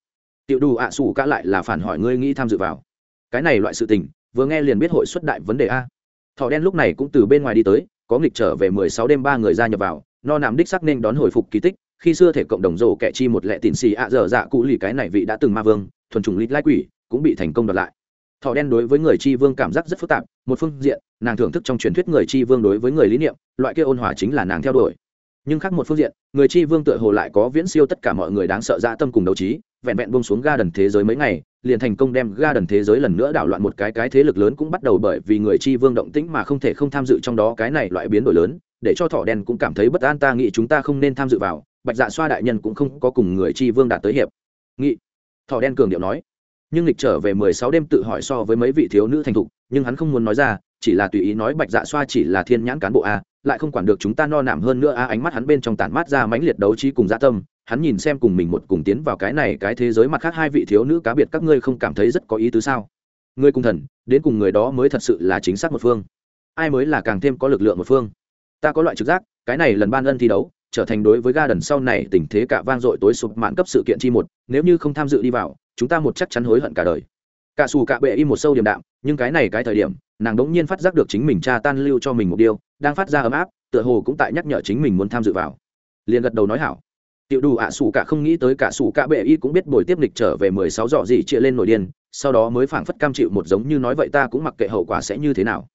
Tiểu đủ ạ à sủ cả lại là phản hỏi ngươi nghĩ tham dự vào cái này loại sự tình, vừa nghe liền biết hội xuất đại vấn đề a. Thọ đen lúc này cũng từ bên ngoài đi tới, có nghịch trở về mười sáu đêm ba người gia nhập vào, no nằm đích sắc nên đón hồi phục kỳ tích, khi xưa thể cộng đồng rổ kẻ chi một lệ tịn xì ạ dở dạ cụ lì cái này vị đã từng ma vương, thuần trùng lít lai quỷ, cũng bị thành công đoạt lại. Thọ đen đối với người chi vương cảm giác rất phức tạp, một phương diện, nàng thưởng thức trong truyền thuyết người chi vương đối với người lý niệm, loại kia ôn hòa chính là nàng theo đuổi. Nhưng khác một phương diện, người chi vương tựa hồ lại có viễn siêu tất cả mọi người đáng sợ dã tâm cùng đấu trí, vẹn vẹn bông xuống ga đần thế giới mấy ngày liền thành công đem ga đần thế giới lần nữa đảo loạn một cái cái thế lực lớn cũng bắt đầu bởi vì người chi vương động tĩnh mà không thể không tham dự trong đó. Cái này loại biến đổi lớn, để cho thỏ đen cũng cảm thấy bất an. Ta nghĩ chúng ta không nên tham dự vào. Bạch dạ xoa đại nhân cũng không có cùng người chi vương đạt tới hiệp nghị. Thỏ đen cường điệu nói. Nhưng lịch trở về mười sáu đêm tự hỏi so với mấy vị thiếu nữ thành thục, nhưng hắn không muốn nói ra, chỉ là tùy ý nói bạch dạ xoa chỉ là thiên nhãn cán bộ a, lại không quản được chúng ta no nảm hơn nữa a. Ánh mắt hắn bên trong tản mát ra mãnh liệt đấu trí cùng dạ tâm hắn nhìn xem cùng mình một cùng tiến vào cái này, cái thế giới mặt khác hai vị thiếu nữ cá biệt, các ngươi không cảm thấy rất có ý tứ sao? Ngươi cùng thần, đến cùng người đó mới thật sự là chính xác một phương. Ai mới là càng thêm có lực lượng một phương? Ta có loại trực giác, cái này lần ban ân thi đấu, trở thành đối với ga đần sau này tình thế cả vang dội tối sụp mạn cấp sự kiện chi một, nếu như không tham dự đi vào, chúng ta một chắc chắn hối hận cả đời. Cả xù cả bệ im một sâu điểm đạm, nhưng cái này cái thời điểm, nàng đống nhiên phát giác được chính mình cha tan lưu cho mình một điều, đang phát ra ấm áp, tựa hồ cũng tại nhắc nhở chính mình muốn tham dự vào. Liền gật đầu nói hảo tiểu đủ ạ à sủ cả không nghĩ tới cả sủ cả bệ y cũng biết buổi tiếp lịch trở về mười sáu dọ gì chia lên nổi điên, sau đó mới phảng phất cam chịu một giống như nói vậy ta cũng mặc kệ hậu quả sẽ như thế nào.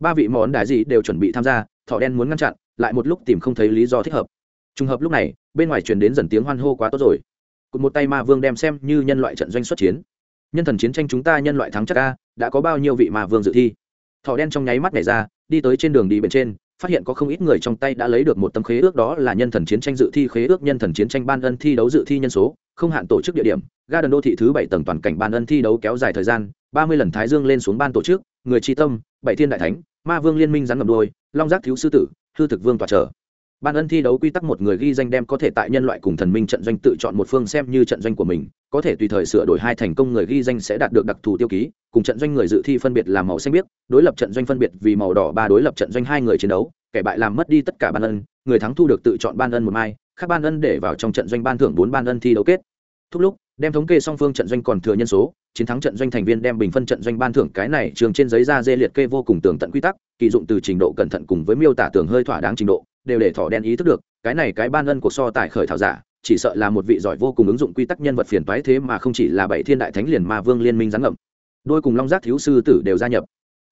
Ba vị món đại gì đều chuẩn bị tham gia, thọ đen muốn ngăn chặn, lại một lúc tìm không thấy lý do thích hợp. Trùng hợp lúc này, bên ngoài truyền đến dần tiếng hoan hô quá tốt rồi. Cụt một tay ma vương đem xem như nhân loại trận doanh xuất chiến. Nhân thần chiến tranh chúng ta nhân loại thắng chắc ca đã có bao nhiêu vị ma vương dự thi? Thọ đen trong nháy mắt nhảy ra, đi tới trên đường đi bên trên phát hiện có không ít người trong tay đã lấy được một tấm khế ước đó là nhân thần chiến tranh dự thi khế ước nhân thần chiến tranh ban ân thi đấu dự thi nhân số, không hạn tổ chức địa điểm ga đần đô thị thứ bảy tầng toàn cảnh ban ân thi đấu kéo dài thời gian, ba mươi lần thái dương lên xuống ban tổ chức, người tri tâm, bảy thiên đại thánh, ma vương liên minh rắn ngầm đôi long giác thiếu sư tử, hư thực vương tòa trở ban ân thi đấu quy tắc một người ghi danh đem có thể tại nhân loại cùng thần minh trận doanh tự chọn một phương xem như trận doanh của mình, có thể tùy thời sửa đổi hai thành công người ghi danh sẽ đạt được đặc thù tiêu ký, cùng trận doanh người dự thi phân biệt là màu xanh biếc, đối lập trận doanh phân biệt vì màu đỏ ba đối lập trận doanh hai người chiến đấu, kẻ bại làm mất đi tất cả ban ân, người thắng thu được tự chọn ban ân một mai các ban ân để vào trong trận doanh ban thưởng bốn ban ân thi đấu kết. Thúc lúc, đem thống kê song phương trận doanh còn thừa nhân số, chiến thắng trận doanh thành viên đem bình phân trận doanh ban thưởng cái này trường trên giấy ra dê liệt kê vô cùng tường tận quy tắc, kỳ dụng từ trình độ cẩn thận cùng với miêu tả tường hơi thỏa đáng trình độ đều để thỏ đen ý thức được, cái này cái ban ân của so tài khởi thảo giả, chỉ sợ là một vị giỏi vô cùng ứng dụng quy tắc nhân vật phiền toái thế mà không chỉ là bảy thiên đại thánh liền mà vương liên minh giáng ngậm. Đôi cùng long giác thiếu sư tử đều gia nhập.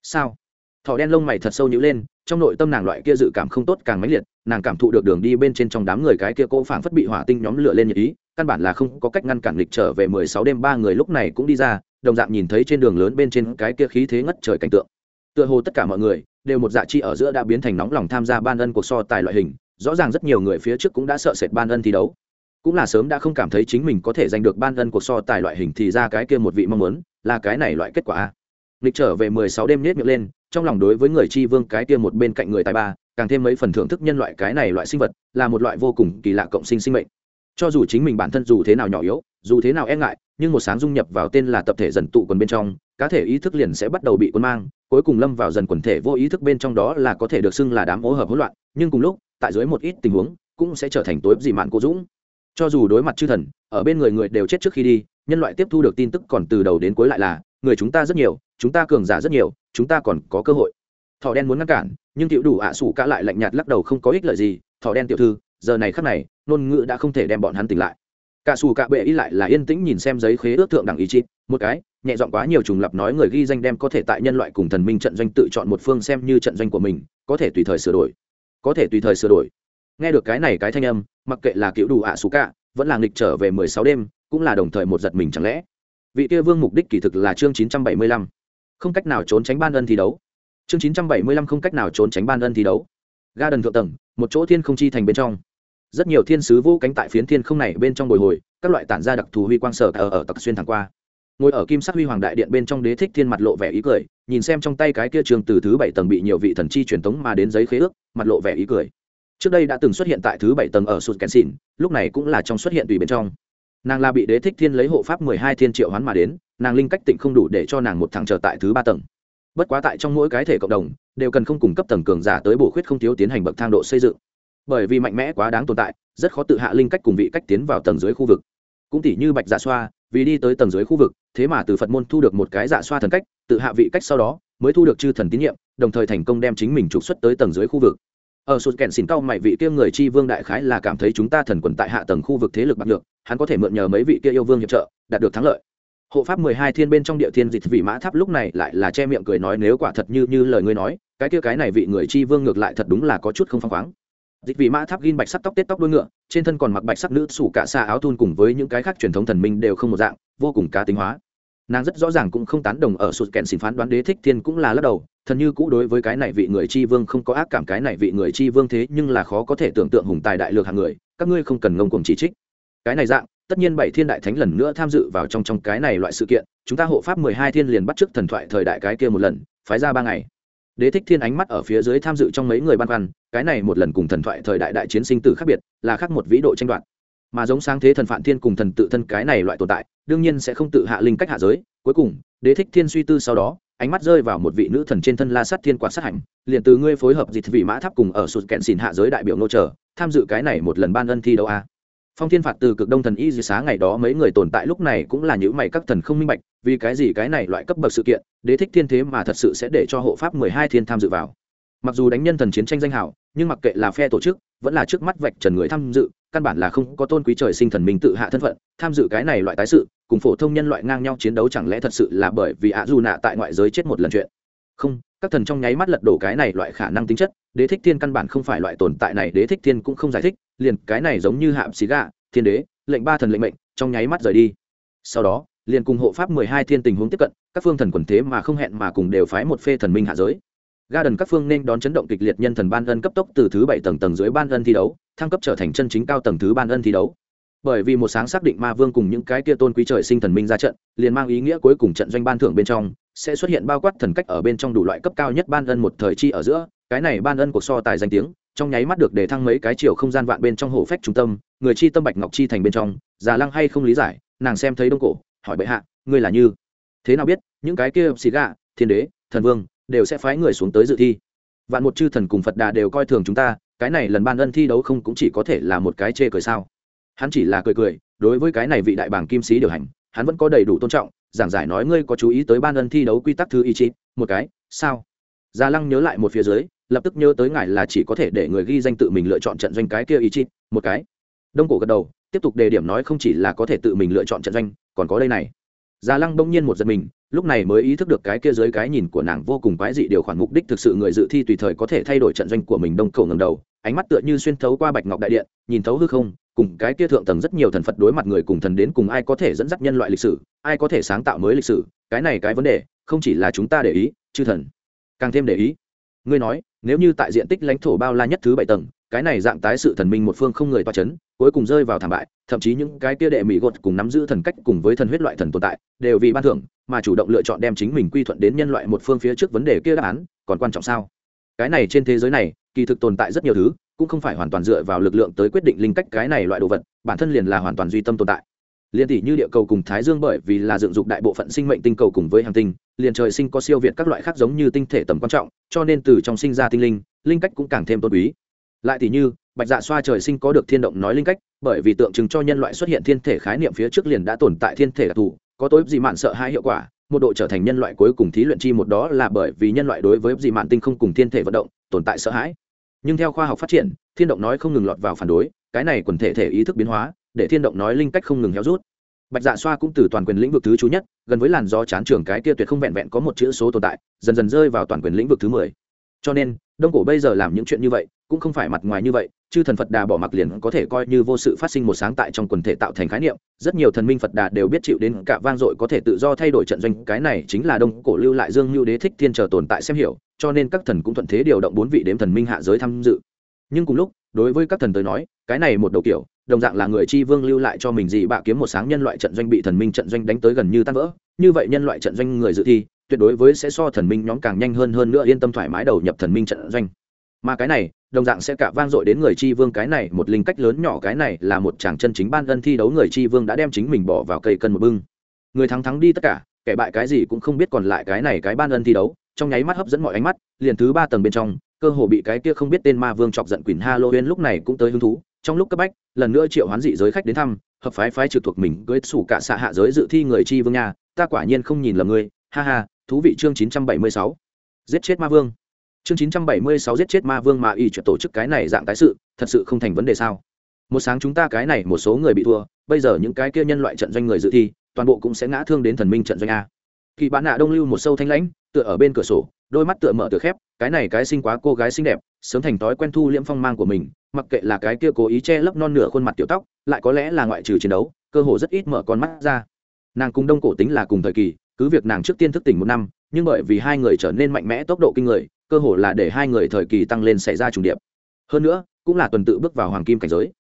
Sao? Thỏ đen lông mày thật sâu nhữ lên, trong nội tâm nàng loại kia dự cảm không tốt càng mãnh liệt, nàng cảm thụ được đường đi bên trên trong đám người cái kia cỗ phảng phất bị hỏa tinh nhóm lửa lên nhật ý, căn bản là không có cách ngăn cản lịch trở về mười sáu đêm ba người lúc này cũng đi ra, đồng dạng nhìn thấy trên đường lớn bên trên cái kia khí thế ngất trời cảnh tượng. Tựa hồ tất cả mọi người đều một dạ chi ở giữa đã biến thành nóng lòng tham gia ban ân cuộc so tài loại hình, rõ ràng rất nhiều người phía trước cũng đã sợ sệt ban ân thi đấu. Cũng là sớm đã không cảm thấy chính mình có thể giành được ban ân cuộc so tài loại hình thì ra cái kia một vị mong muốn, là cái này loại kết quả a. Lịch trở về mười sáu đêm nết miệng lên, trong lòng đối với người chi vương cái kia một bên cạnh người tài ba, càng thêm mấy phần thưởng thức nhân loại cái này loại sinh vật, là một loại vô cùng kỳ lạ cộng sinh sinh mệnh. Cho dù chính mình bản thân dù thế nào nhỏ yếu, dù thế nào e ngại nhưng một sáng dung nhập vào tên là tập thể dần tụ quần bên trong, cá thể ý thức liền sẽ bắt đầu bị quân mang, cuối cùng lâm vào dần quần thể vô ý thức bên trong đó là có thể được xưng là đám hỗ hợp hỗn loạn, nhưng cùng lúc, tại dưới một ít tình huống, cũng sẽ trở thành tối dị mạn cô dũng. Cho dù đối mặt chư thần, ở bên người người đều chết trước khi đi, nhân loại tiếp thu được tin tức còn từ đầu đến cuối lại là, người chúng ta rất nhiều, chúng ta cường giả rất nhiều, chúng ta còn có cơ hội. Thỏ đen muốn ngăn cản, nhưng tiểu đủ ạ à sủ cả lại lạnh nhạt lắc đầu không có ích lợi gì. Thỏ đen tiểu thư, giờ này khắc này, ngôn ngữ đã không thể đem bọn hắn tỉnh lại cả xù cả bệ ý lại là yên tĩnh nhìn xem giấy khế ước thượng đẳng ý chí. Một cái, nhẹ giọng quá nhiều trùng lập nói người ghi danh đem có thể tại nhân loại cùng thần minh trận doanh tự chọn một phương xem như trận doanh của mình, có thể tùy thời sửa đổi. Có thể tùy thời sửa đổi. Nghe được cái này cái thanh âm, mặc kệ là cựu đủ ạ xù cả, vẫn là nghịch trở về mười sáu đêm, cũng là đồng thời một giật mình chẳng lẽ. Vị kia vương mục đích kỳ thực là chương chín trăm bảy mươi lăm. Không cách nào trốn tránh ban ân thi đấu. Chương chín trăm bảy mươi lăm không cách nào trốn tránh ban ân thi đấu. Ga đần thượng tầng, một chỗ thiên không chi thành bên trong rất nhiều thiên sứ vô cánh tại phiến thiên không này bên trong bồi hồi, các loại tản ra đặc thù huy quang sở ở ở tặc xuyên thẳng qua. Ngồi ở kim sắc huy hoàng đại điện bên trong đế thích thiên mặt lộ vẻ ý cười, nhìn xem trong tay cái kia trường từ thứ bảy tầng bị nhiều vị thần chi truyền tống mà đến giấy khế ước, mặt lộ vẻ ý cười. Trước đây đã từng xuất hiện tại thứ bảy tầng ở sụt kèn xỉn, lúc này cũng là trong xuất hiện tùy bên trong. Nàng là bị đế thích thiên lấy hộ pháp mười hai thiên triệu hoán mà đến, nàng linh cách tịnh không đủ để cho nàng một thằng trở tại thứ ba tầng. Bất quá tại trong mỗi cái thể cộng đồng, đều cần không cung cấp tầng cường giả tới bổ khuyết không thiếu tiến hành bậc thang độ xây dựng bởi vì mạnh mẽ quá đáng tồn tại, rất khó tự hạ linh cách cùng vị cách tiến vào tầng dưới khu vực. Cũng tỉ như bạch dạ xoa, vì đi tới tầng dưới khu vực, thế mà từ phật môn thu được một cái dạ xoa thần cách, tự hạ vị cách sau đó, mới thu được chư thần tín nhiệm, đồng thời thành công đem chính mình trục xuất tới tầng dưới khu vực. Ở sụt kẹn xỉn cao mày vị kia người chi vương đại khái là cảm thấy chúng ta thần quần tại hạ tầng khu vực thế lực bạc được hắn có thể mượn nhờ mấy vị kia yêu vương hiệp trợ, đạt được thắng lợi. Hộ pháp mười hai thiên bên trong địa thiên dịch vị mã tháp lúc này lại là che miệng cười nói nếu quả thật như như lời ngươi nói, cái kia cái này vị người chi vương ngược lại thật đúng là có chút không phăng khoáng dịch vị mã tháp ghin bạch sắc tóc tết tóc đuôi ngựa, trên thân còn mặc bạch sắc nữ sủ cả xa áo thun cùng với những cái khác truyền thống thần minh đều không một dạng, vô cùng cá tính hóa. Nàng rất rõ ràng cũng không tán đồng ở sụt kèn xin phán đoán đế thích thiên cũng là lắc đầu, thần như cũ đối với cái này vị người chi vương không có ác cảm, cái này vị người chi vương thế nhưng là khó có thể tưởng tượng hùng tài đại lược hàng người, các ngươi không cần ngông cuồng chỉ trích. Cái này dạng, tất nhiên bảy thiên đại thánh lần nữa tham dự vào trong trong cái này loại sự kiện, chúng ta hộ pháp mười hai thiên liền bắt chước thần thoại thời đại cái kia một lần, phái ra ba ngày đế thích thiên ánh mắt ở phía dưới tham dự trong mấy người ban văn cái này một lần cùng thần thoại thời đại đại chiến sinh tử khác biệt là khác một vĩ độ tranh đoạt. Mà giống sáng thế thần phản thiên cùng thần tự thân cái này loại tồn tại đương nhiên sẽ không tự hạ linh cách hạ giới. Cuối cùng đế thích thiên suy tư sau đó ánh mắt rơi vào một vị nữ thần trên thân la sát thiên quạt sát hành, liền từ ngươi phối hợp dịch vị mã tháp cùng ở sụt kẹn xìn hạ giới đại biểu nô trở tham dự cái này một lần ban ân thi đấu a phong thiên phạt từ cực đông thần y dì xá ngày đó mấy người tồn tại lúc này cũng là những mày các thần không minh bạch, vì cái gì cái này loại cấp bậc sự kiện, đế thích thiên thế mà thật sự sẽ để cho hộ pháp mười hai thiên tham dự vào. Mặc dù đánh nhân thần chiến tranh danh hảo nhưng mặc kệ là phe tổ chức, vẫn là trước mắt vạch trần người tham dự, căn bản là không có tôn quý trời sinh thần minh tự hạ thân phận, tham dự cái này loại tái sự, cùng phổ thông nhân loại ngang nhau chiến đấu chẳng lẽ thật sự là bởi vì ạ dù nạ tại ngoại giới chết một lần chuyện? Không, các thần trong nháy mắt lật đổ cái này loại khả năng tính chất, đế thích thiên căn bản không phải loại tồn tại này, đế thích thiên cũng không giải thích, liền cái này giống như hạm xí gà, thiên đế, lệnh ba thần lệnh mệnh, trong nháy mắt rời đi. Sau đó, liền cùng hộ pháp mười hai thiên tình huống tiếp cận, các phương thần quần thế mà không hẹn mà cùng đều phái một phê thần minh hạ giới. Ga đần các phương nên đón chấn động kịch liệt nhân thần ban ân cấp tốc từ thứ bảy tầng tầng dưới ban ân thi đấu, thăng cấp trở thành chân chính cao tầng thứ ban ân thi đấu bởi vì một sáng xác định ma vương cùng những cái kia tôn quý trời sinh thần minh ra trận, liền mang ý nghĩa cuối cùng trận doanh ban thưởng bên trong, sẽ xuất hiện bao quát thần cách ở bên trong đủ loại cấp cao nhất ban ân một thời chi ở giữa. Cái này ban ân cuộc so tài danh tiếng, trong nháy mắt được để thăng mấy cái chiều không gian vạn bên trong hồ phách trung tâm, người chi tâm bạch ngọc chi thành bên trong, già lăng hay không lý giải, nàng xem thấy đông cổ, hỏi bệ hạ, ngươi là như thế nào biết, những cái kia xì gà, thiên đế, thần vương, đều sẽ phái người xuống tới dự thi. Vạn một chư thần cùng phật đà đều coi thường chúng ta, cái này lần ban ân thi đấu không cũng chỉ có thể là một cái chê cười sao? Hắn chỉ là cười cười, đối với cái này vị đại bảng kim sĩ điều hành, hắn vẫn có đầy đủ tôn trọng, giảng giải nói ngươi có chú ý tới ban ân thi đấu quy tắc thứ ý chí, một cái, sao? Gia lăng nhớ lại một phía dưới, lập tức nhớ tới ngài là chỉ có thể để người ghi danh tự mình lựa chọn trận doanh cái kia ý chí, một cái. Đông cổ gật đầu, tiếp tục đề điểm nói không chỉ là có thể tự mình lựa chọn trận doanh, còn có đây này. Gia lăng bỗng nhiên một giật mình, lúc này mới ý thức được cái kia dưới cái nhìn của nàng vô cùng quái dị điều khoản mục đích thực sự người dự thi tùy thời có thể thay đổi trận doanh của mình đông cổ ngầm đầu, ánh mắt tựa như xuyên thấu qua bạch ngọc đại điện, nhìn thấu hư không cùng cái kia thượng tầng rất nhiều thần phật đối mặt người cùng thần đến cùng ai có thể dẫn dắt nhân loại lịch sử, ai có thể sáng tạo mới lịch sử, cái này cái vấn đề, không chỉ là chúng ta để ý, chư thần càng thêm để ý. Ngươi nói, nếu như tại diện tích lãnh thổ bao la nhất thứ bảy tầng, cái này dạng tái sự thần minh một phương không người toa chấn, cuối cùng rơi vào thảm bại, thậm chí những cái kia đệ mỹ gột cùng nắm giữ thần cách cùng với thần huyết loại thần tồn tại, đều vì ban thưởng, mà chủ động lựa chọn đem chính mình quy thuận đến nhân loại một phương phía trước vấn đề kia đáp án, còn quan trọng sao? Cái này trên thế giới này, kỳ thực tồn tại rất nhiều thứ cũng không phải hoàn toàn dựa vào lực lượng tới quyết định linh cách cái này loại đồ vật, bản thân liền là hoàn toàn duy tâm tồn tại. Liền tỷ như địa cầu cùng thái dương bởi vì là dựng dục đại bộ phận sinh mệnh tinh cầu cùng với hành tinh, liền trời sinh có siêu việt các loại khác giống như tinh thể tầm quan trọng, cho nên từ trong sinh ra tinh linh linh cách cũng càng thêm tôn quý. Lại tỷ như, bạch dạ xoa trời sinh có được thiên động nói linh cách, bởi vì tượng trưng cho nhân loại xuất hiện thiên thể khái niệm phía trước liền đã tồn tại thiên thể đặc thù, có tối gì mạn sợ hai hiệu quả, một độ trở thành nhân loại cuối cùng thí luyện chi một đó là bởi vì nhân loại đối với dị mạn tinh không cùng thiên thể vận động, tồn tại sợ hãi nhưng theo khoa học phát triển, thiên động nói không ngừng lọt vào phản đối, cái này quần thể thể ý thức biến hóa, để thiên động nói linh cách không ngừng héo rút. Bạch dạ xoa cũng từ toàn quyền lĩnh vực thứ chú nhất, gần với làn gió chán trường cái kia tuyệt không vẹn vẹn có một chữ số tồn tại, dần dần rơi vào toàn quyền lĩnh vực thứ mười. Cho nên, đông cổ bây giờ làm những chuyện như vậy, cũng không phải mặt ngoài như vậy, chư thần phật đà bỏ mặc liền có thể coi như vô sự phát sinh một sáng tại trong quần thể tạo thành khái niệm, rất nhiều thần minh phật đà đều biết chịu đến cả vang dội có thể tự do thay đổi trận doanh, cái này chính là đông cổ lưu lại dương lưu đế thích thiên chờ tồn tại xem hiểu cho nên các thần cũng thuận thế điều động bốn vị đếm thần minh hạ giới tham dự. Nhưng cùng lúc, đối với các thần tới nói, cái này một đầu kiểu, đồng dạng là người chi vương lưu lại cho mình gì bạ kiếm một sáng nhân loại trận doanh bị thần minh trận doanh đánh tới gần như tan vỡ. Như vậy nhân loại trận doanh người dự thi, tuyệt đối với sẽ so thần minh nhóm càng nhanh hơn hơn nữa yên tâm thoải mái đầu nhập thần minh trận doanh. Mà cái này, đồng dạng sẽ cả vang dội đến người chi vương cái này, một linh cách lớn nhỏ cái này là một chàng chân chính ban ân thi đấu người chi vương đã đem chính mình bỏ vào cây cân một bưng. Người thắng thắng đi tất cả, kẻ bại cái gì cũng không biết còn lại cái này cái ban ân thi đấu trong nháy mắt hấp dẫn mọi ánh mắt, liền thứ ba tầng bên trong, cơ hồ bị cái kia không biết tên ma vương chọc giận quỳnh halloween lúc này cũng tới hứng thú. Trong lúc cấp bách, lần nữa triệu hoán dị giới khách đến thăm, hợp phái phái trực thuộc mình cưới sủ cả xạ hạ giới dự thi người chi vương nhà, ta quả nhiên không nhìn lầm ngươi, ha ha, thú vị chương chín trăm bảy mươi sáu. Giết chết ma vương. Chương chín trăm bảy mươi sáu giết chết ma vương mà y chuyện tổ chức cái này dạng tái sự, thật sự không thành vấn đề sao? Một sáng chúng ta cái này một số người bị thua, bây giờ những cái kia nhân loại trận doanh người dự thi, toàn bộ cũng sẽ ngã thương đến thần minh trận doanh a kỳ bạn nạ đông lưu một sâu thanh lãnh, tựa ở bên cửa sổ, đôi mắt tựa mở tựa khép, cái này cái sinh quá cô gái xinh đẹp, sớm thành thói quen thu liễm phong mang của mình, mặc kệ là cái kia cố ý che lấp non nửa khuôn mặt tiểu tóc, lại có lẽ là ngoại trừ chiến đấu, cơ hồ rất ít mở con mắt ra. Nàng cùng đông cổ tính là cùng thời kỳ, cứ việc nàng trước tiên thức tỉnh một năm, nhưng bởi vì hai người trở nên mạnh mẽ tốc độ kinh người, cơ hồ là để hai người thời kỳ tăng lên xảy ra trùng điệp. Hơn nữa, cũng là tuần tự bước vào hoàng kim cảnh giới.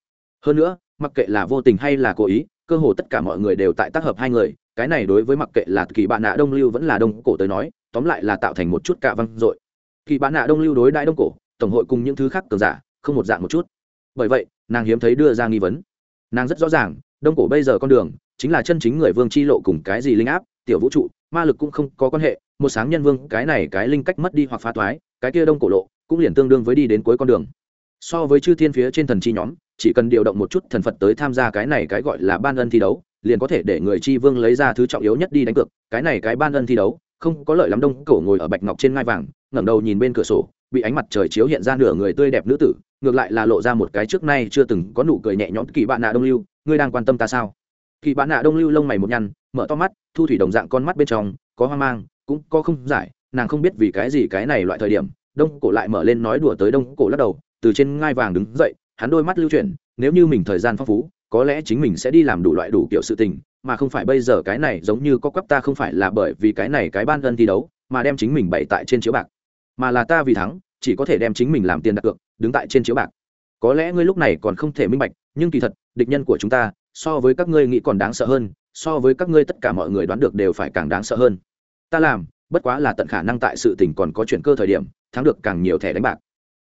Hơn nữa, mặc kệ là vô tình hay là cố ý cơ hồ tất cả mọi người đều tại tác hợp hai người, cái này đối với mặc kệ là kỳ bạn nạ đông lưu vẫn là đông cổ tới nói, tóm lại là tạo thành một chút cạ văng dội. Kỳ bạn nạ đông lưu đối đại đông cổ, tổng hội cùng những thứ khác cường giả, không một dạng một chút. Bởi vậy, nàng hiếm thấy đưa ra nghi vấn. Nàng rất rõ ràng, đông cổ bây giờ con đường, chính là chân chính người vương chi lộ cùng cái gì linh áp, tiểu vũ trụ, ma lực cũng không có quan hệ, một sáng nhân vương, cái này cái linh cách mất đi hoặc phá thoái cái kia đông cổ lộ, cũng liền tương đương với đi đến cuối con đường. So với chư thiên phía trên thần chi nhóm chỉ cần điều động một chút thần phật tới tham gia cái này cái gọi là ban ân thi đấu, liền có thể để người chi vương lấy ra thứ trọng yếu nhất đi đánh cược. Cái này cái ban ân thi đấu, không có lợi lắm đông, cổ ngồi ở bạch ngọc trên ngai vàng, ngẩng đầu nhìn bên cửa sổ, bị ánh mặt trời chiếu hiện ra nửa người tươi đẹp nữ tử, ngược lại là lộ ra một cái trước nay chưa từng có nụ cười nhẹ nhõm. Kỳ bạn nạ đông lưu, ngươi đang quan tâm ta sao? Kỳ bạn nạ đông lưu lông mày một nhăn, mở to mắt, thu thủy đồng dạng con mắt bên trong, có hoang mang, cũng có không giải, nàng không biết vì cái gì cái này loại thời điểm, đông cổ lại mở lên nói đùa tới đông cổ lắc đầu, từ trên ngai vàng đứng dậy hắn đôi mắt lưu chuyển, nếu như mình thời gian phong phú, có lẽ chính mình sẽ đi làm đủ loại đủ kiểu sự tình, mà không phải bây giờ cái này giống như có quắp ta không phải là bởi vì cái này cái ban ân thi đấu, mà đem chính mình bày tại trên chiếu bạc. Mà là ta vì thắng, chỉ có thể đem chính mình làm tiền đặt cược, đứng tại trên chiếu bạc. Có lẽ ngươi lúc này còn không thể minh bạch, nhưng kỳ thật, địch nhân của chúng ta, so với các ngươi nghĩ còn đáng sợ hơn, so với các ngươi tất cả mọi người đoán được đều phải càng đáng sợ hơn. Ta làm, bất quá là tận khả năng tại sự tình còn có chuyển cơ thời điểm, thắng được càng nhiều thẻ đánh bạc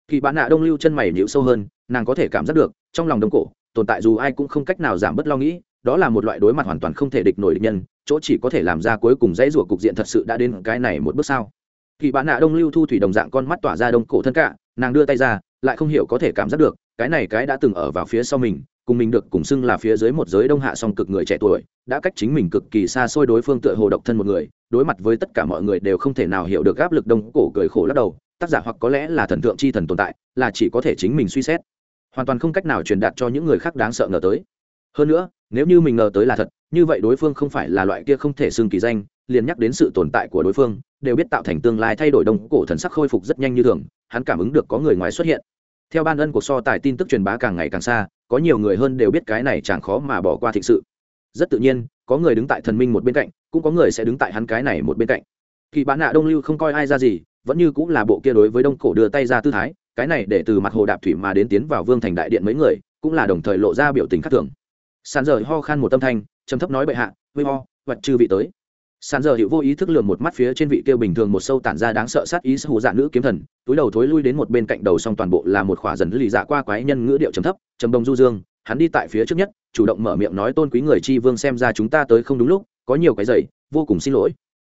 kỳ bán nạ đông lưu chân mày nhịu sâu hơn, nàng có thể cảm giác được, trong lòng đông cổ, tồn tại dù ai cũng không cách nào giảm bớt lo nghĩ, đó là một loại đối mặt hoàn toàn không thể địch nổi địch nhân, chỗ chỉ có thể làm ra cuối cùng dãy rủa cục diện thật sự đã đến cái này một bước sao. Kỳ bán nạ đông lưu thu thủy đồng dạng con mắt tỏa ra đông cổ thân cả, nàng đưa tay ra, lại không hiểu có thể cảm giác được, cái này cái đã từng ở vào phía sau mình, cùng mình được cùng xưng là phía dưới một giới đông hạ song cực người trẻ tuổi, đã cách chính mình cực kỳ xa xôi đối phương tựa hồ độc thân một người, đối mặt với tất cả mọi người đều không thể nào hiểu được áp lực đông cổ cười khổ lắc đầu tác giả hoặc có lẽ là thần tượng chi thần tồn tại, là chỉ có thể chính mình suy xét. Hoàn toàn không cách nào truyền đạt cho những người khác đáng sợ ngờ tới. Hơn nữa, nếu như mình ngờ tới là thật, như vậy đối phương không phải là loại kia không thể xưng kỳ danh, liền nhắc đến sự tồn tại của đối phương, đều biết tạo thành tương lai thay đổi đông cổ thần sắc khôi phục rất nhanh như thường, hắn cảm ứng được có người ngoài xuất hiện. Theo ban ân của so tài tin tức truyền bá càng ngày càng xa, có nhiều người hơn đều biết cái này chẳng khó mà bỏ qua thịnh sự. Rất tự nhiên, có người đứng tại thần minh một bên cạnh, cũng có người sẽ đứng tại hắn cái này một bên cạnh. Kỳ bán nạ đông lưu không coi ai ra gì vẫn như cũng là bộ kia đối với đông cổ đưa tay ra tư thái, cái này để từ mặt hồ đạp thủy mà đến tiến vào vương thành đại điện mấy người, cũng là đồng thời lộ ra biểu tình khác thường. Sàn giờ ho khan một tâm thanh, trầm thấp nói bệ hạ vây ho, vật chư vị tới. Sàn giờ hiệu vô ý thức lườm một mắt phía trên vị kêu bình thường một sâu tản ra đáng sợ sát ý hù dạ nữ kiếm thần, túi đầu thối lui đến một bên cạnh đầu xong toàn bộ là một khỏa dần lì dạ qua quái nhân ngữ điệu trầm thấp, trầm đông du dương, hắn đi tại phía trước nhất, chủ động mở miệng nói tôn quý người chi vương xem ra chúng ta tới không đúng lúc, có nhiều cái giày vô cùng xin lỗi.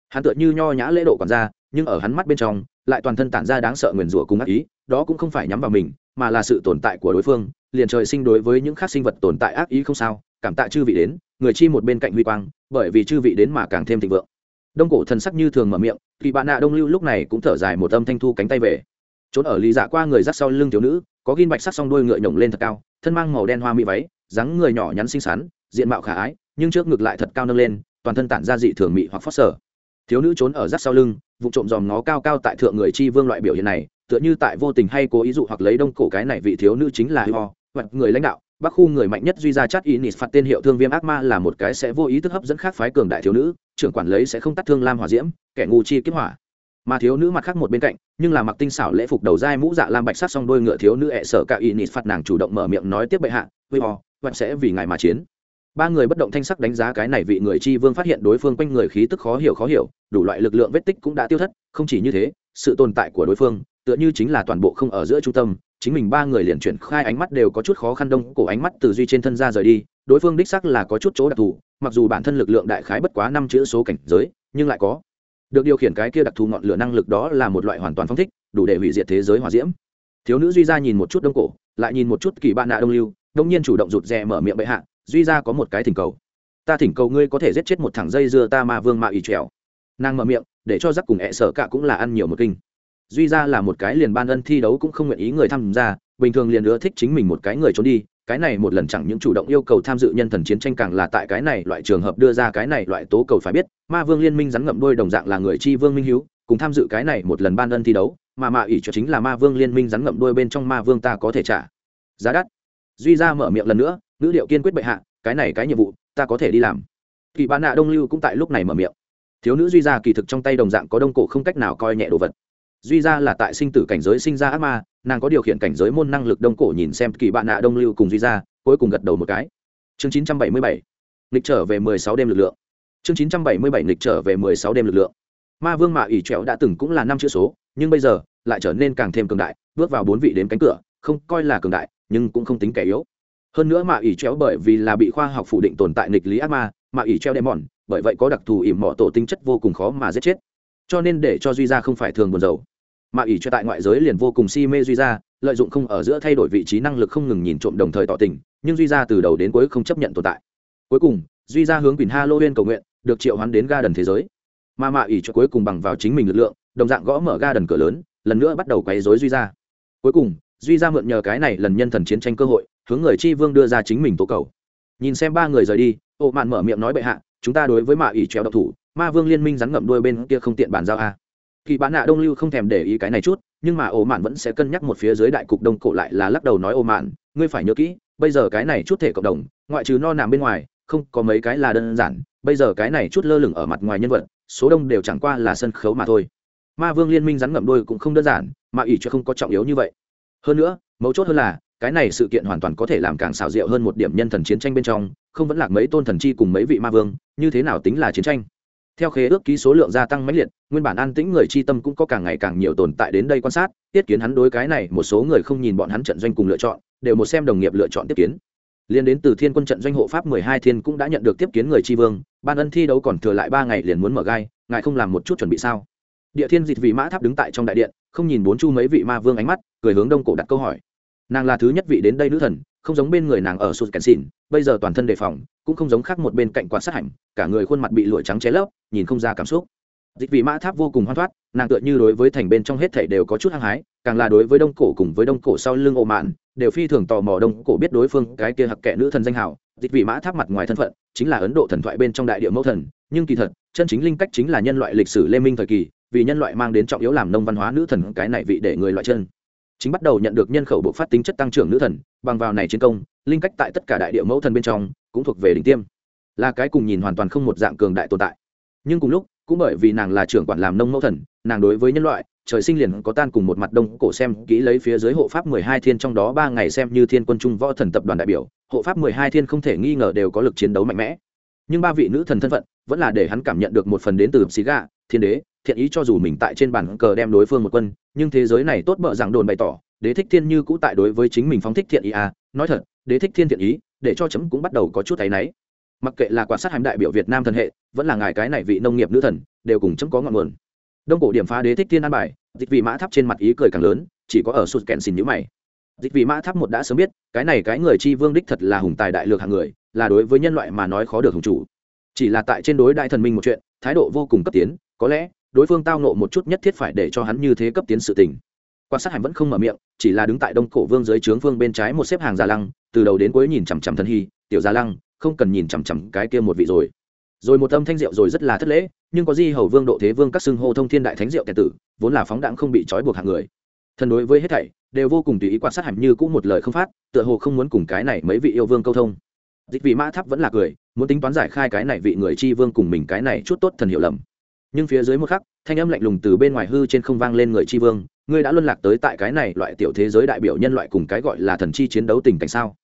Hắn tựa như nho nhã lễ độ còn ra nhưng ở hắn mắt bên trong, lại toàn thân tản ra đáng sợ nguyền rủa cùng ác ý, đó cũng không phải nhắm vào mình, mà là sự tồn tại của đối phương, liền trời sinh đối với những khác sinh vật tồn tại ác ý không sao, cảm tạ chư vị đến, người chi một bên cạnh huy quang, bởi vì chư vị đến mà càng thêm thịnh vượng. Đông cổ thần sắc như thường mở miệng thì bạn nạ đông lưu lúc này cũng thở dài một âm thanh thu cánh tay về. Trốn ở lý dạ qua người dắt sau lưng thiếu nữ, có ghim bạch sắc song đuôi ngựa nhổng lên thật cao, thân mang màu đen hoa mỹ váy, dáng người nhỏ nhắn xinh xắn, diện mạo khả ái, nhưng trước ngực lại thật cao nâng lên, toàn thân tản ra dị thường mị hoặc phớt sở thiếu nữ trốn ở rắc sau lưng, vụ trộm dòm ngó cao cao tại thượng người chi vương loại biểu hiện này, tựa như tại vô tình hay cố ý dụ hoặc lấy đông cổ cái này vị thiếu nữ chính là ho hoặc người lãnh đạo, bắc khu người mạnh nhất duy ra chát ý nịt phạt tên hiệu thương viêm ác ma là một cái sẽ vô ý thức hấp dẫn khác phái cường đại thiếu nữ, trưởng quản lấy sẽ không tắt thương lam hỏa diễm, kẻ ngu chi kiếp hỏa. Mà thiếu nữ mặt khác một bên cạnh, nhưng là mặc tinh xảo lễ phục đầu dai mũ dạ lam bạch sắc song đôi ngựa thiếu nữ ẹ sở cả ý nịt phạt nàng chủ động mở miệng nói tiếp bệ hạ với ho hoặc sẽ vì ngài mà chiến ba người bất động thanh sắc đánh giá cái này vị người chi vương phát hiện đối phương quanh người khí tức khó hiểu khó hiểu, đủ loại lực lượng vết tích cũng đã tiêu thất, không chỉ như thế, sự tồn tại của đối phương, tựa như chính là toàn bộ không ở giữa trung tâm, chính mình ba người liền chuyển khai ánh mắt đều có chút khó khăn đông, cổ ánh mắt từ duy trên thân ra rời đi, đối phương đích sắc là có chút chỗ đặc thù, mặc dù bản thân lực lượng đại khái bất quá năm chữ số cảnh giới, nhưng lại có. Được điều khiển cái kia đặc thù ngọn lửa năng lực đó là một loại hoàn toàn phong thích, đủ để hủy diệt thế giới hòa diễm. Thiếu nữ duy ra nhìn một chút đông cổ, lại nhìn một chút kỳ bạn nạ đông lưu, đông nhiên chủ động rụt rè mở miệng bệ hạ duy ra có một cái thỉnh cầu. Ta thỉnh cầu ngươi có thể giết chết một thằng dây dưa ta ma vương mạ Ỷ trèo. Nàng mở miệng, để cho giắc cùng ẹ sợ cả cũng là ăn nhiều một kinh. Duy ra là một cái liền ban ân thi đấu cũng không nguyện ý người tham gia, bình thường liền ưa thích chính mình một cái người trốn đi, cái này một lần chẳng những chủ động yêu cầu tham dự nhân thần chiến tranh càng là tại cái này loại trường hợp đưa ra cái này loại tố cầu phải biết, ma vương liên minh rắn ngậm đôi đồng dạng là người chi vương minh hiếu, cùng tham dự cái này một lần ban ân thi đấu, mà mạ Ỷ cho chính là ma vương liên minh rắn ngậm đôi bên trong ma vương ta có thể trả. Giá đắt. Duy ra mở miệng lần nữa ngữ điệu kiên quyết bệ hạ, cái này cái nhiệm vụ, ta có thể đi làm. Kỳ bán nạ đông lưu cũng tại lúc này mở miệng. Thiếu nữ duy ra kỳ thực trong tay đồng dạng có đông cổ không cách nào coi nhẹ đồ vật. Duy ra là tại sinh tử cảnh giới sinh ra ác ma, nàng có điều khiển cảnh giới môn năng lực đông cổ nhìn xem kỳ bạn nạ đông lưu cùng duy ra cuối cùng gật đầu một cái. Chương chín trăm bảy mươi bảy lịch trở về mười sáu đêm lực lượng. Chương chín trăm bảy mươi bảy lịch trở về mười sáu đêm lực lượng. Ma vương mạ ỷ trẹo đã từng cũng là năm chữ số, nhưng bây giờ lại trở nên càng thêm cường đại, bước vào bốn vị đến cánh cửa, không coi là cường đại, nhưng cũng không tính kẻ yếu hơn nữa mạ ỉ treo bởi vì là bị khoa học phủ định tồn tại nghịch lý ác ma mạ ỉ treo đem mòn bởi vậy có đặc thù ỉm mỏ tổ tính chất vô cùng khó mà giết chết. Cho nên để cho duy ra không phải thường buồn dầu mạ ỉ treo tại ngoại giới liền vô cùng si mê duy ra lợi dụng không ở giữa thay đổi vị trí năng lực không ngừng nhìn trộm đồng thời tỏ tình, nhưng duy ra từ đầu đến cuối không chấp nhận tồn tại. Cuối cùng, duy ra hướng quỳnh huyên cầu nguyện, được triệu hoán đến ga đần thế giới. Mà mạ ỉ cho cuối cùng bằng vào chính mình lực lượng, đồng dạng gõ mở ga đần cửa lớn, lần nữa bắt đầu quấy dối duy ra cuối cùng, duy ra mượn nhờ cái này lần nhân thần chiến tranh cơ hội hướng người chi vương đưa ra chính mình tố cầu. Nhìn xem ba người rời đi, ô mạn mở miệng nói bệ hạ, chúng ta đối với mạ ỷ trèo độc thủ, ma vương liên minh rắn ngậm đuôi bên kia không tiện bàn giao a. Kỳ bán nạ đông lưu không thèm để ý cái này chút, nhưng mà ô mạn vẫn sẽ cân nhắc một phía dưới đại cục đông cổ lại là lắc đầu nói ô mạn, ngươi phải nhớ kỹ, bây giờ cái này chút thể cộng đồng, ngoại trừ no nằm bên ngoài, không có mấy cái là đơn giản, bây giờ cái này chút lơ lửng ở mặt ngoài nhân vật, số đông đều chẳng qua là sân khấu mà thôi. Ma vương liên minh rắn ngậm đôi cũng không đơn giản mà ỷ chưa không có trọng yếu như vậy. Hơn nữa, mấu chốt hơn là cái này sự kiện hoàn toàn có thể làm càng xảo diệu hơn một điểm nhân thần chiến tranh bên trong, không vẫn lạc mấy tôn thần chi cùng mấy vị ma vương, như thế nào tính là chiến tranh? Theo khế ước ký số lượng gia tăng mãnh liệt, nguyên bản an tĩnh người chi tâm cũng có càng ngày càng nhiều tồn tại đến đây quan sát tiết kiến hắn đối cái này, một số người không nhìn bọn hắn trận doanh cùng lựa chọn, đều một xem đồng nghiệp lựa chọn tiếp kiến. Liên đến từ thiên quân trận doanh hộ pháp mười hai thiên cũng đã nhận được tiếp kiến người chi vương, ban ân thi đấu còn thừa lại ba ngày liền muốn mở gai, ngài không làm một chút chuẩn bị sao? Địa thiên dịch vị mã tháp đứng tại trong đại điện, không nhìn bốn chu mấy vị ma vương ánh mắt, cười hướng đông cổ đặt câu hỏi nàng là thứ nhất vị đến đây nữ thần, không giống bên người nàng ở sụt kèn xỉn, bây giờ toàn thân đề phòng, cũng không giống khác một bên cạnh quan sát hạnh, cả người khuôn mặt bị lụa trắng cháy lấp, nhìn không ra cảm xúc. Dịch vị mã tháp vô cùng hoan thoát, nàng tựa như đối với thành bên trong hết thảy đều có chút hăng hái, càng là đối với đông cổ cùng với đông cổ sau lưng ộ mạn, đều phi thường tò mò đông cổ biết đối phương cái kia hặc kệ nữ thần danh hào. Dịch vị mã tháp mặt ngoài thân phận, chính là ấn độ thần thoại bên trong đại địa mẫu thần, nhưng kỳ thật, chân chính linh cách chính là nhân loại lịch sử lê minh thời kỳ, vì nhân loại mang đến trọng yếu làm nông văn hóa nữ thần cái này vị để người loại chân chính bắt đầu nhận được nhân khẩu bộ phát tính chất tăng trưởng nữ thần, bằng vào này chiến công, linh cách tại tất cả đại địa mẫu thần bên trong cũng thuộc về đỉnh tiêm. Là cái cùng nhìn hoàn toàn không một dạng cường đại tồn tại. Nhưng cùng lúc, cũng bởi vì nàng là trưởng quản làm nông mẫu thần, nàng đối với nhân loại, trời sinh liền có tan cùng một mặt đông cổ xem, kỹ lấy phía dưới hộ pháp mười hai thiên trong đó ba ngày xem như thiên quân trung võ thần tập đoàn đại biểu, hộ pháp mười hai thiên không thể nghi ngờ đều có lực chiến đấu mạnh mẽ. Nhưng ba vị nữ thần thân phận, vẫn là để hắn cảm nhận được một phần đến từ xí gà, thiên đế thiện ý cho dù mình tại trên bàn cờ đem đối phương một quân, nhưng thế giới này tốt bợ rằng đồn bày tỏ, đế thích thiên như cũ tại đối với chính mình phóng thích thiện ý à nói thật, đế thích thiên thiện ý, để cho chấm cũng bắt đầu có chút thấy náy. Mặc kệ là quan sát hàm đại biểu việt nam thần hệ, vẫn là ngài cái này vị nông nghiệp nữ thần, đều cùng chấm có ngọn nguồn. Đông cổ điểm phá đế thích thiên an bài, dịch vị mã tháp trên mặt ý cười càng lớn, chỉ có ở sụt kẹn xin nhữ mày. Dịch vị mã tháp một đã sớm biết, cái này cái người chi vương đích thật là hùng tài đại lược hàng người, là đối với nhân loại mà nói khó được hùng chủ. Chỉ là tại trên đối đại thần minh một chuyện, thái độ vô cùng cấp tiến, có lẽ đối phương tao nộ một chút nhất thiết phải để cho hắn như thế cấp tiến sự tình. Quan sát hành vẫn không mở miệng, chỉ là đứng tại đông cổ vương dưới trướng phương bên trái một xếp hàng già lăng, từ đầu đến cuối nhìn chằm chằm thân hy, tiểu già lăng, không cần nhìn chằm chằm cái kia một vị rồi. Rồi một âm thanh rượu rồi rất là thất lễ, nhưng có di hầu vương độ thế vương các xưng hô thông thiên đại thánh rượu kẻ tử, vốn là phóng đạn không bị trói buộc hạng người. Thần đối với hết thảy, đều vô cùng tùy ý quan sát hẳn như cũng một lời không phát, tựa hồ không muốn cùng cái này mấy vị yêu vương câu thông. Dịch vị mã tháp vẫn là cười, muốn tính toán giải khai cái này vị người chi vương cùng mình cái này chút tốt thần hiểu lầm nhưng phía dưới một khắc, thanh âm lạnh lùng từ bên ngoài hư trên không vang lên người tri vương, ngươi đã luân lạc tới tại cái này loại tiểu thế giới đại biểu nhân loại cùng cái gọi là thần chi chiến đấu tình cảnh sao?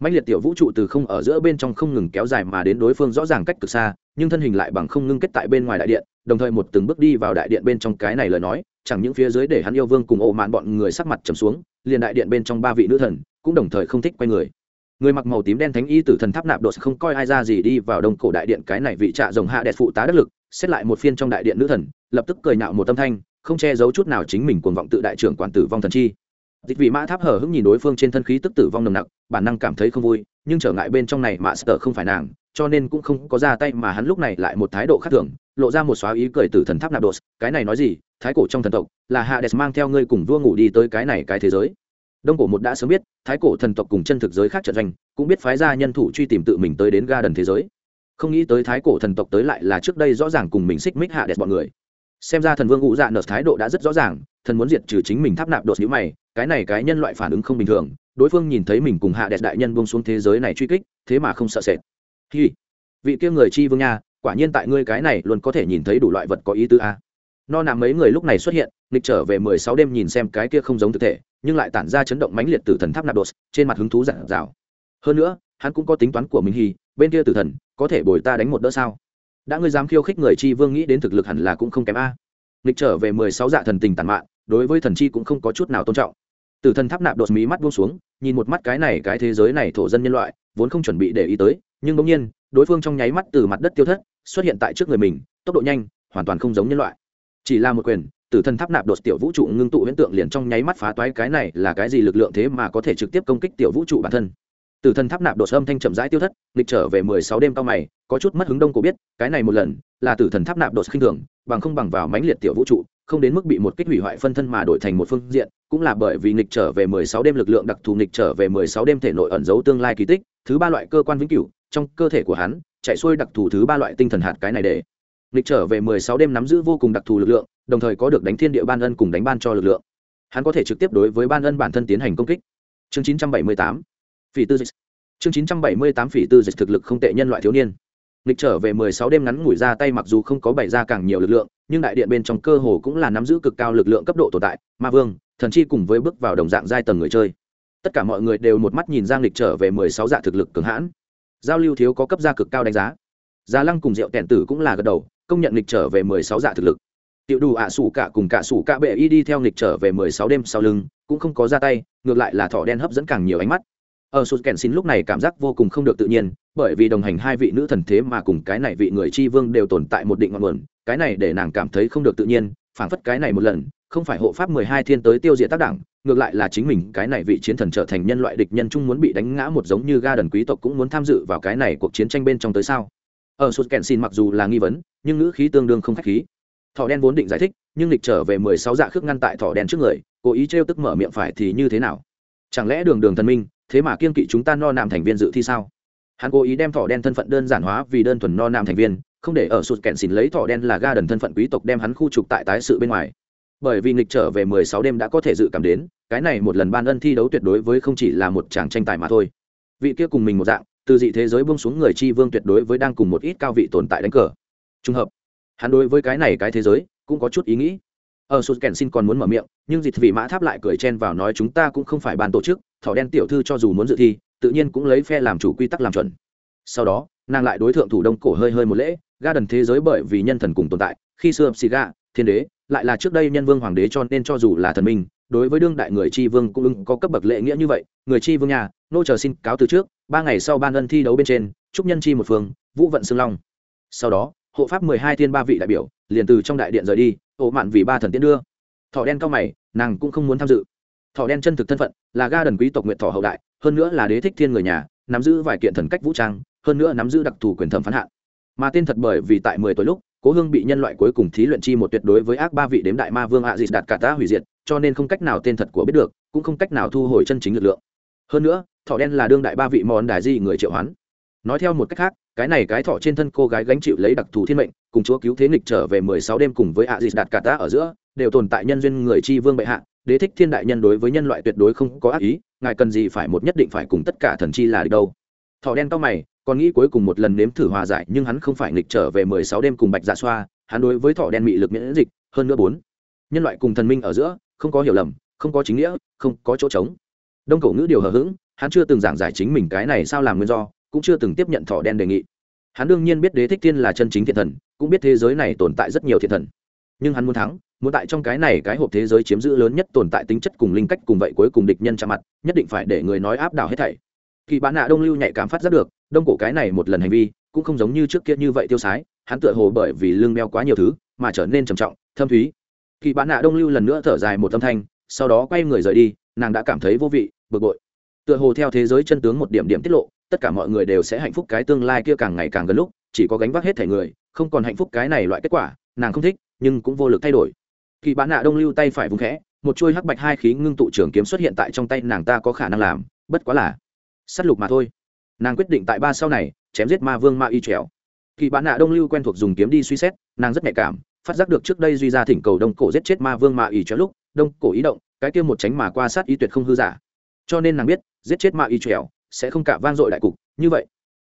Mạnh liệt tiểu vũ trụ từ không ở giữa bên trong không ngừng kéo dài mà đến đối phương rõ ràng cách cực xa, nhưng thân hình lại bằng không ngưng kết tại bên ngoài đại điện, đồng thời một từng bước đi vào đại điện bên trong cái này lời nói, chẳng những phía dưới để hắn yêu vương cùng ổ mạn bọn người sắc mặt trầm xuống, liền đại điện bên trong ba vị nữ thần cũng đồng thời không thích quay người. Người mặc màu tím đen thánh y tử thần tháp nạp đột không coi ai ra gì đi vào đông cổ đại điện cái này vị trạ rồng hạ đẹp phụ tá đắc lực xét lại một phiên trong đại điện nữ thần, lập tức cười nạo một tâm thanh, không che giấu chút nào chính mình cuồng vọng tự đại trưởng quản tử vong thần chi. Dịch vị mã tháp hở hững nhìn đối phương trên thân khí tức tử vong nồng nặc, bản năng cảm thấy không vui, nhưng trở ngại bên trong này mạ sợ không phải nàng, cho nên cũng không có ra tay mà hắn lúc này lại một thái độ khác thường, lộ ra một xóa ý cười từ thần tháp nạp đột, cái này nói gì, thái cổ trong thần tộc, là hades mang theo ngươi cùng vua ngủ đi tới cái này cái thế giới. Đông cổ một đã sớm biết, thái cổ thần tộc cùng chân thực giới khác trận doanh, cũng biết phái ra nhân thủ truy tìm tự mình tới đến ga đần thế giới không nghĩ tới thái cổ thần tộc tới lại là trước đây rõ ràng cùng mình xích mích hạ đẹp bọn người. Xem ra thần vương ngụ dạ nở thái độ đã rất rõ ràng, thần muốn diệt trừ chính mình tháp nạp đột nhữ mày, cái này cái nhân loại phản ứng không bình thường, đối phương nhìn thấy mình cùng hạ đẹp đại nhân buông xuống thế giới này truy kích, thế mà không sợ sệt. Hi, vị kia người chi vương nha, quả nhiên tại ngươi cái này luôn có thể nhìn thấy đủ loại vật có ý tứ a. No nằm mấy người lúc này xuất hiện, nghịch trở về mười sáu đêm nhìn xem cái kia không giống thực thể, nhưng lại tản ra chấn động mãnh liệt từ thần tháp nạp đột, trên mặt hứng thú giản dào. Hơn nữa, hắn cũng có tính toán của mình hi bên kia tử thần, có thể bồi ta đánh một đỡ sao? Đã ngươi dám khiêu khích người chi vương nghĩ đến thực lực hẳn là cũng không kém a. Nghịch trở về mười sáu dạ thần tình tàn mạn, đối với thần chi cũng không có chút nào tôn trọng. Tử thần tháp nạp đột mí mắt buông xuống, nhìn một mắt cái này, cái thế giới này thổ dân nhân loại, vốn không chuẩn bị để ý tới, nhưng bỗng nhiên, đối phương trong nháy mắt từ mặt đất tiêu thất, xuất hiện tại trước người mình, tốc độ nhanh, hoàn toàn không giống nhân loại. Chỉ là một quyền, tử thần tháp nạp đột tiểu vũ trụ ngưng tụ huyễn tượng liền trong nháy mắt phá toái cái này là cái gì lực lượng thế mà có thể trực tiếp công kích tiểu vũ trụ bản thân tử thần tháp nạp đột âm thanh chậm rãi tiêu thất lịch trở về mười sáu đêm cao mày, có chút mất hứng đông cổ biết, cái này một lần, là tử thần tháp nạp đột khinh thường, bằng không bằng vào mãnh liệt tiểu vũ trụ, không đến mức bị một kích hủy hoại phân thân mà đổi thành một phương diện, cũng là bởi vì nghịch trở về mười sáu đêm lực lượng đặc thù nghịch trở về mười sáu đêm thể nội ẩn giấu tương lai kỳ tích, thứ ba loại cơ quan vĩnh cửu, trong cơ thể của hắn, chạy xuôi đặc thù thứ ba loại tinh thần hạt cái này để. Nghịch trở về mười sáu đêm nắm giữ vô cùng đặc thù lực lượng, đồng thời có được đánh thiên địa ban ân cùng đánh ban cho lực lượng. Hắn có thể trực tiếp đối với ban ân bản thân tiến hành công kích. Chương chín trăm bảy mươi tám phỉ tư dịch. Chương chín trăm bảy mươi tám phỉ tư dịch thực lực không tệ nhân loại thiếu niên. Nghịch trở về mười sáu đêm ngắn ngủi ra tay mặc dù không có bày ra càng nhiều lực lượng, nhưng đại điện bên trong cơ hồ cũng là nắm giữ cực cao lực lượng cấp độ tồn tại. Ma vương, thần chi cùng với bước vào đồng dạng giai tầng người chơi. Tất cả mọi người đều một mắt nhìn giang lịch trở về mười sáu dạ thực lực cường hãn. Giao lưu thiếu có cấp gia cực cao đánh giá. Gia lăng cùng rượu tẻn tử cũng là gật đầu, công nhận lịch trở về mười sáu dạ thực lực. Tiểu đủ ạ à sủ cả cùng cả sủ cả bệ y đi theo lịch trở về mười sáu đêm sau lưng, cũng không có ra tay, ngược lại là thỏ đen hấp dẫn càng nhiều ánh mắt ở sụt kèn xin lúc này cảm giác vô cùng không được tự nhiên, bởi vì đồng hành hai vị nữ thần thế mà cùng cái này vị người tri vương đều tồn tại một định ngọn nguồn, cái này để nàng cảm thấy không được tự nhiên, phảng phất cái này một lần, không phải hộ pháp mười hai thiên tới tiêu diệt tác đảng, ngược lại là chính mình, cái này vị chiến thần trở thành nhân loại địch nhân chung muốn bị đánh ngã một giống như ga đần quý tộc cũng muốn tham dự vào cái này cuộc chiến tranh bên trong tới sao? Ở sụt kèn xin mặc dù là nghi vấn, nhưng ngữ khí tương đương không khách khí. Thỏ đen vốn định giải thích, nhưng lịch trở về mười sáu dạ khước ngăn tại thỏ đen trước người, cố ý trêu tức mở miệng phải thì như thế nào? Chẳng lẽ đường đường thần minh thế mà kiên kỵ chúng ta no nam thành viên dự thi sao? Hắn cố ý đem thỏ đen thân phận đơn giản hóa vì đơn thuần no nam thành viên, không để ở sụt kẹn xỉn lấy thỏ đen là ga đần thân phận quý tộc đem hắn khu trục tại tái sự bên ngoài. Bởi vì nghịch trở về mười sáu đêm đã có thể dự cảm đến, cái này một lần ban ân thi đấu tuyệt đối với không chỉ là một chàng tranh tài mà thôi. Vị kia cùng mình một dạng, từ dị thế giới bông xuống người chi vương tuyệt đối với đang cùng một ít cao vị tồn tại đánh cờ. Trùng hợp, hắn đối với cái này cái thế giới cũng có chút ý nghĩ ở sụt kèn xin còn muốn mở miệng, nhưng dịch vị mã tháp lại cười chen vào nói chúng ta cũng không phải ban tổ chức, thỏ đen tiểu thư cho dù muốn dự thi, tự nhiên cũng lấy phe làm chủ quy tắc làm chuẩn. Sau đó, nàng lại đối tượng thủ đông cổ hơi hơi một lễ, ga đần thế giới bởi vì nhân thần cùng tồn tại, khi xưa xì ga, thiên đế, lại là trước đây nhân vương hoàng đế cho nên cho dù là thần minh, đối với đương đại người tri vương cũng ưng có cấp bậc lệ nghĩa như vậy, người tri vương nhà, nô chờ xin cáo từ trước, ba ngày sau ban ân thi đấu bên trên, chúc nhân chi một phương, vũ vận xương long. Sau đó, hộ pháp mười hai thiên ba vị đại biểu liền từ trong đại điện rời đi, ổ mạn vì ba thần tiên đưa. Thọ đen cao mày, nàng cũng không muốn tham dự. Thọ đen chân thực thân phận là ga đần quý tộc nguyện thọ hậu đại, hơn nữa là đế thích thiên người nhà, nắm giữ vài kiện thần cách vũ trang, hơn nữa nắm giữ đặc thù quyền thẩm phán hạn. Mà tên thật bởi vì tại mười tuổi lúc, cố hương bị nhân loại cuối cùng thí luyện chi một tuyệt đối với ác ba vị đếm đại ma vương ạ dịt đạt cả ta hủy diệt, cho nên không cách nào tên thật của biết được, cũng không cách nào thu hồi chân chính lực lượng. Hơn nữa thọ đen là đương đại ba vị món đài di người triệu hoán. Nói theo một cách khác cái này cái thọ trên thân cô gái gánh chịu lấy đặc thù thiên mệnh, cùng chúa cứu thế nghịch trở về mười sáu đêm cùng với ạ dịt đạt cả ta ở giữa, đều tồn tại nhân duyên người chi vương bệ hạ, đế thích thiên đại nhân đối với nhân loại tuyệt đối không có ác ý, ngài cần gì phải một nhất định phải cùng tất cả thần chi là được đâu. Thọ đen cao mày, còn nghĩ cuối cùng một lần nếm thử hòa giải, nhưng hắn không phải nghịch trở về mười sáu đêm cùng bạch dạ xoa, hắn đối với thọ đen mị lực miễn dịch, hơn nữa bốn. Nhân loại cùng thần minh ở giữa, không có hiểu lầm, không có chính nghĩa, không có chỗ trống. Đông cổ ngữ điều hờ hững, hắn chưa từng giảng giải chính mình cái này sao làm nguyên do cũng chưa từng tiếp nhận thọ đen đề nghị. Hắn đương nhiên biết đế thích thiên là chân chính thiện thần, cũng biết thế giới này tồn tại rất nhiều thiện thần. Nhưng hắn muốn thắng, muốn tại trong cái này cái hộp thế giới chiếm giữ lớn nhất tồn tại tính chất cùng linh cách cùng vậy cuối cùng địch nhân chạm mặt, nhất định phải để người nói áp đảo hết thảy. Kỳ bán nạ đông lưu nhạy cảm phát giác được, đông cổ cái này một lần hành vi, cũng không giống như trước kia như vậy tiêu sái, hắn tựa hồ bởi vì lương đeo quá nhiều thứ, mà trở nên trầm trọng, thâm thúy. Kỳ bán nạ đông lưu lần nữa thở dài một âm thanh, sau đó quay người rời đi, nàng đã cảm thấy vô vị, bực bội tựa hồ theo thế giới chân tướng một điểm điểm tiết lộ, tất cả mọi người đều sẽ hạnh phúc cái tương lai kia càng ngày càng gần lúc, chỉ có gánh vác hết thể người, không còn hạnh phúc cái này loại kết quả, nàng không thích, nhưng cũng vô lực thay đổi. Kỳ bán nạ đông lưu tay phải vùng khẽ, một chuôi hắc bạch hai khí ngưng tụ trường kiếm xuất hiện tại trong tay nàng ta có khả năng làm, bất quá là sắt lục mà thôi. Nàng quyết định tại ba sau này, chém giết ma vương ma y trèo. Kỳ bán nạ đông lưu quen thuộc dùng kiếm đi suy xét, nàng rất nhạy cảm, phát giác được trước đây duy ra thỉnh cầu đông cổ giết chết ma vương ma y trèo lúc, đông cổ ý động, cái kia một tránh mà qua sát ý tuyệt không hư giả cho nên nàng biết, giết chết ma y trèo sẽ không cả vang dội đại cục, như vậy,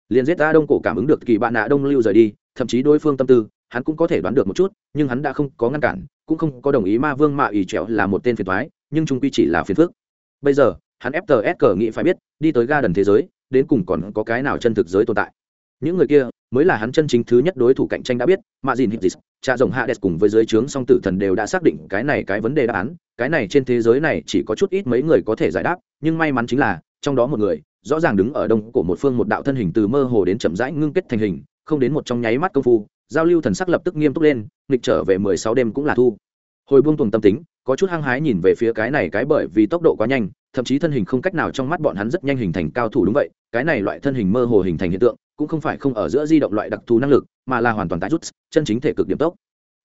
liền giết ta đông cổ cảm ứng được kỳ bạn nạ đông lưu rời đi, thậm chí đối phương tâm tư, hắn cũng có thể đoán được một chút, nhưng hắn đã không có ngăn cản, cũng không có đồng ý ma vương mạ Y Trèo là một tên phiền thoái nhưng trung quy chỉ là phiền phước bây giờ, hắn fts cờ nghĩ phải biết, đi tới ga đần thế giới, đến cùng còn có cái nào chân thực giới tồn tại những người kia mới là hắn chân chính thứ nhất đối thủ cạnh tranh đã biết mà dìn hít cha rồng hạ đẹp cùng với giới trướng song tử thần đều đã xác định cái này cái vấn đề đáp án. Cái này trên thế giới này chỉ có chút ít mấy người có thể giải đáp, nhưng may mắn chính là, trong đó một người, rõ ràng đứng ở đông của một phương một đạo thân hình từ mơ hồ đến chậm rãi ngưng kết thành hình, không đến một trong nháy mắt công phu, giao lưu thần sắc lập tức nghiêm túc lên, nghịch trở về mười sáu đêm cũng là thu. Hồi buông tuồng tâm tính, có chút hăng hái nhìn về phía cái này cái bởi vì tốc độ quá nhanh, thậm chí thân hình không cách nào trong mắt bọn hắn rất nhanh hình thành cao thủ đúng vậy, cái này loại thân hình mơ hồ hình thành hiện tượng cũng không phải không ở giữa di động loại đặc thù năng lực, mà là hoàn toàn tái rút chân chính thể cực điểm tốc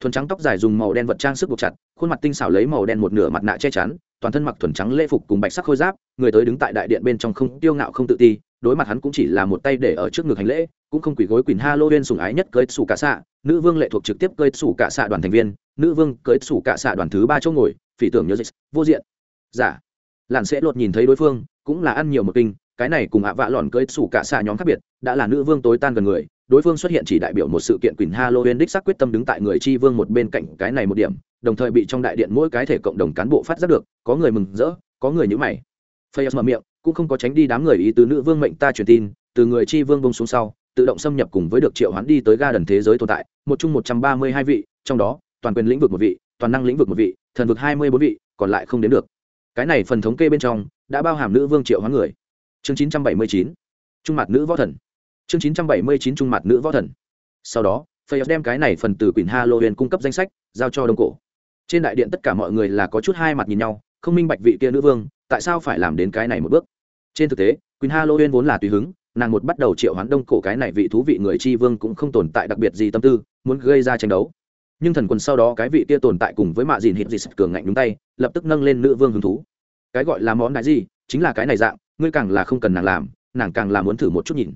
thuần trắng tóc dài dùng màu đen vật trang sức buộc chặt, khuôn mặt tinh xảo lấy màu đen một nửa mặt nạ che chắn, toàn thân mặc thuần trắng lễ phục cùng bạch sắc khôi giáp, người tới đứng tại đại điện bên trong không tiêu ngạo không tự ti, đối mặt hắn cũng chỉ là một tay để ở trước ngực hành lễ, cũng không quỳ gối quỳnh halloween sùng ái nhất cưới sủ cả xạ, nữ vương lệ thuộc trực tiếp cưới sủ cả xạ đoàn thành viên, nữ vương cưới sủ cả xạ đoàn thứ ba chỗ ngồi, phỉ tưởng nhớ dịch, vô diện giả dạ. sẽ lột nhìn thấy đối phương, cũng là ăn nhiều một kinh cái này cùng hạ vạ lòn cưới xù cả xa nhóm khác biệt, đã là nữ vương tối tan gần người, đối phương xuất hiện chỉ đại biểu một sự kiện quỳnh halloween đích xác quyết tâm đứng tại người chi vương một bên cạnh cái này một điểm, đồng thời bị trong đại điện mỗi cái thể cộng đồng cán bộ phát giác được, có người mừng rỡ, có người nhữ mày. Phây mở miệng, cũng không có tránh đi đám người ý tứ nữ vương mệnh ta truyền tin, từ người chi vương bông xuống sau, tự động xâm nhập cùng với được triệu hoán đi tới ga đần thế giới tồn tại, một chung một trăm ba mươi hai vị, trong đó, toàn quyền lĩnh vực một vị, toàn năng lĩnh vực một vị, thần vực hai mươi bốn vị, còn lại không đến được. Cái này phần thống kê bên trong, đã bao hàm nữ vương triệu hoán người chương chín trăm bảy mươi chín, trung mặt nữ võ thần. Chương chín trăm bảy mươi chín, trung mặt nữ võ thần. Sau đó phải đem cái này phần từ quyển halloween cung cấp danh sách, giao cho đông cổ. Trên đại điện tất cả mọi người là có chút hai mặt nhìn nhau, không minh bạch vị kia nữ vương, tại sao phải làm đến cái này một bước. Trên thực tế quỳnh halloween vốn là tùy hứng, nàng một bắt đầu triệu hoán đông cổ cái này vị thú vị người chi vương cũng không tồn tại đặc biệt gì tâm tư, muốn gây ra tranh đấu. Nhưng thần quân sau đó cái vị kia tồn tại cùng với mạ dìn hiện dị dịt cường ngạnh đúng tay, lập tức nâng lên nữ vương hứng thú. Cái gọi là món đại gì, chính là cái này dạng ngươi càng là không cần nàng làm, nàng càng là muốn thử một chút nhìn.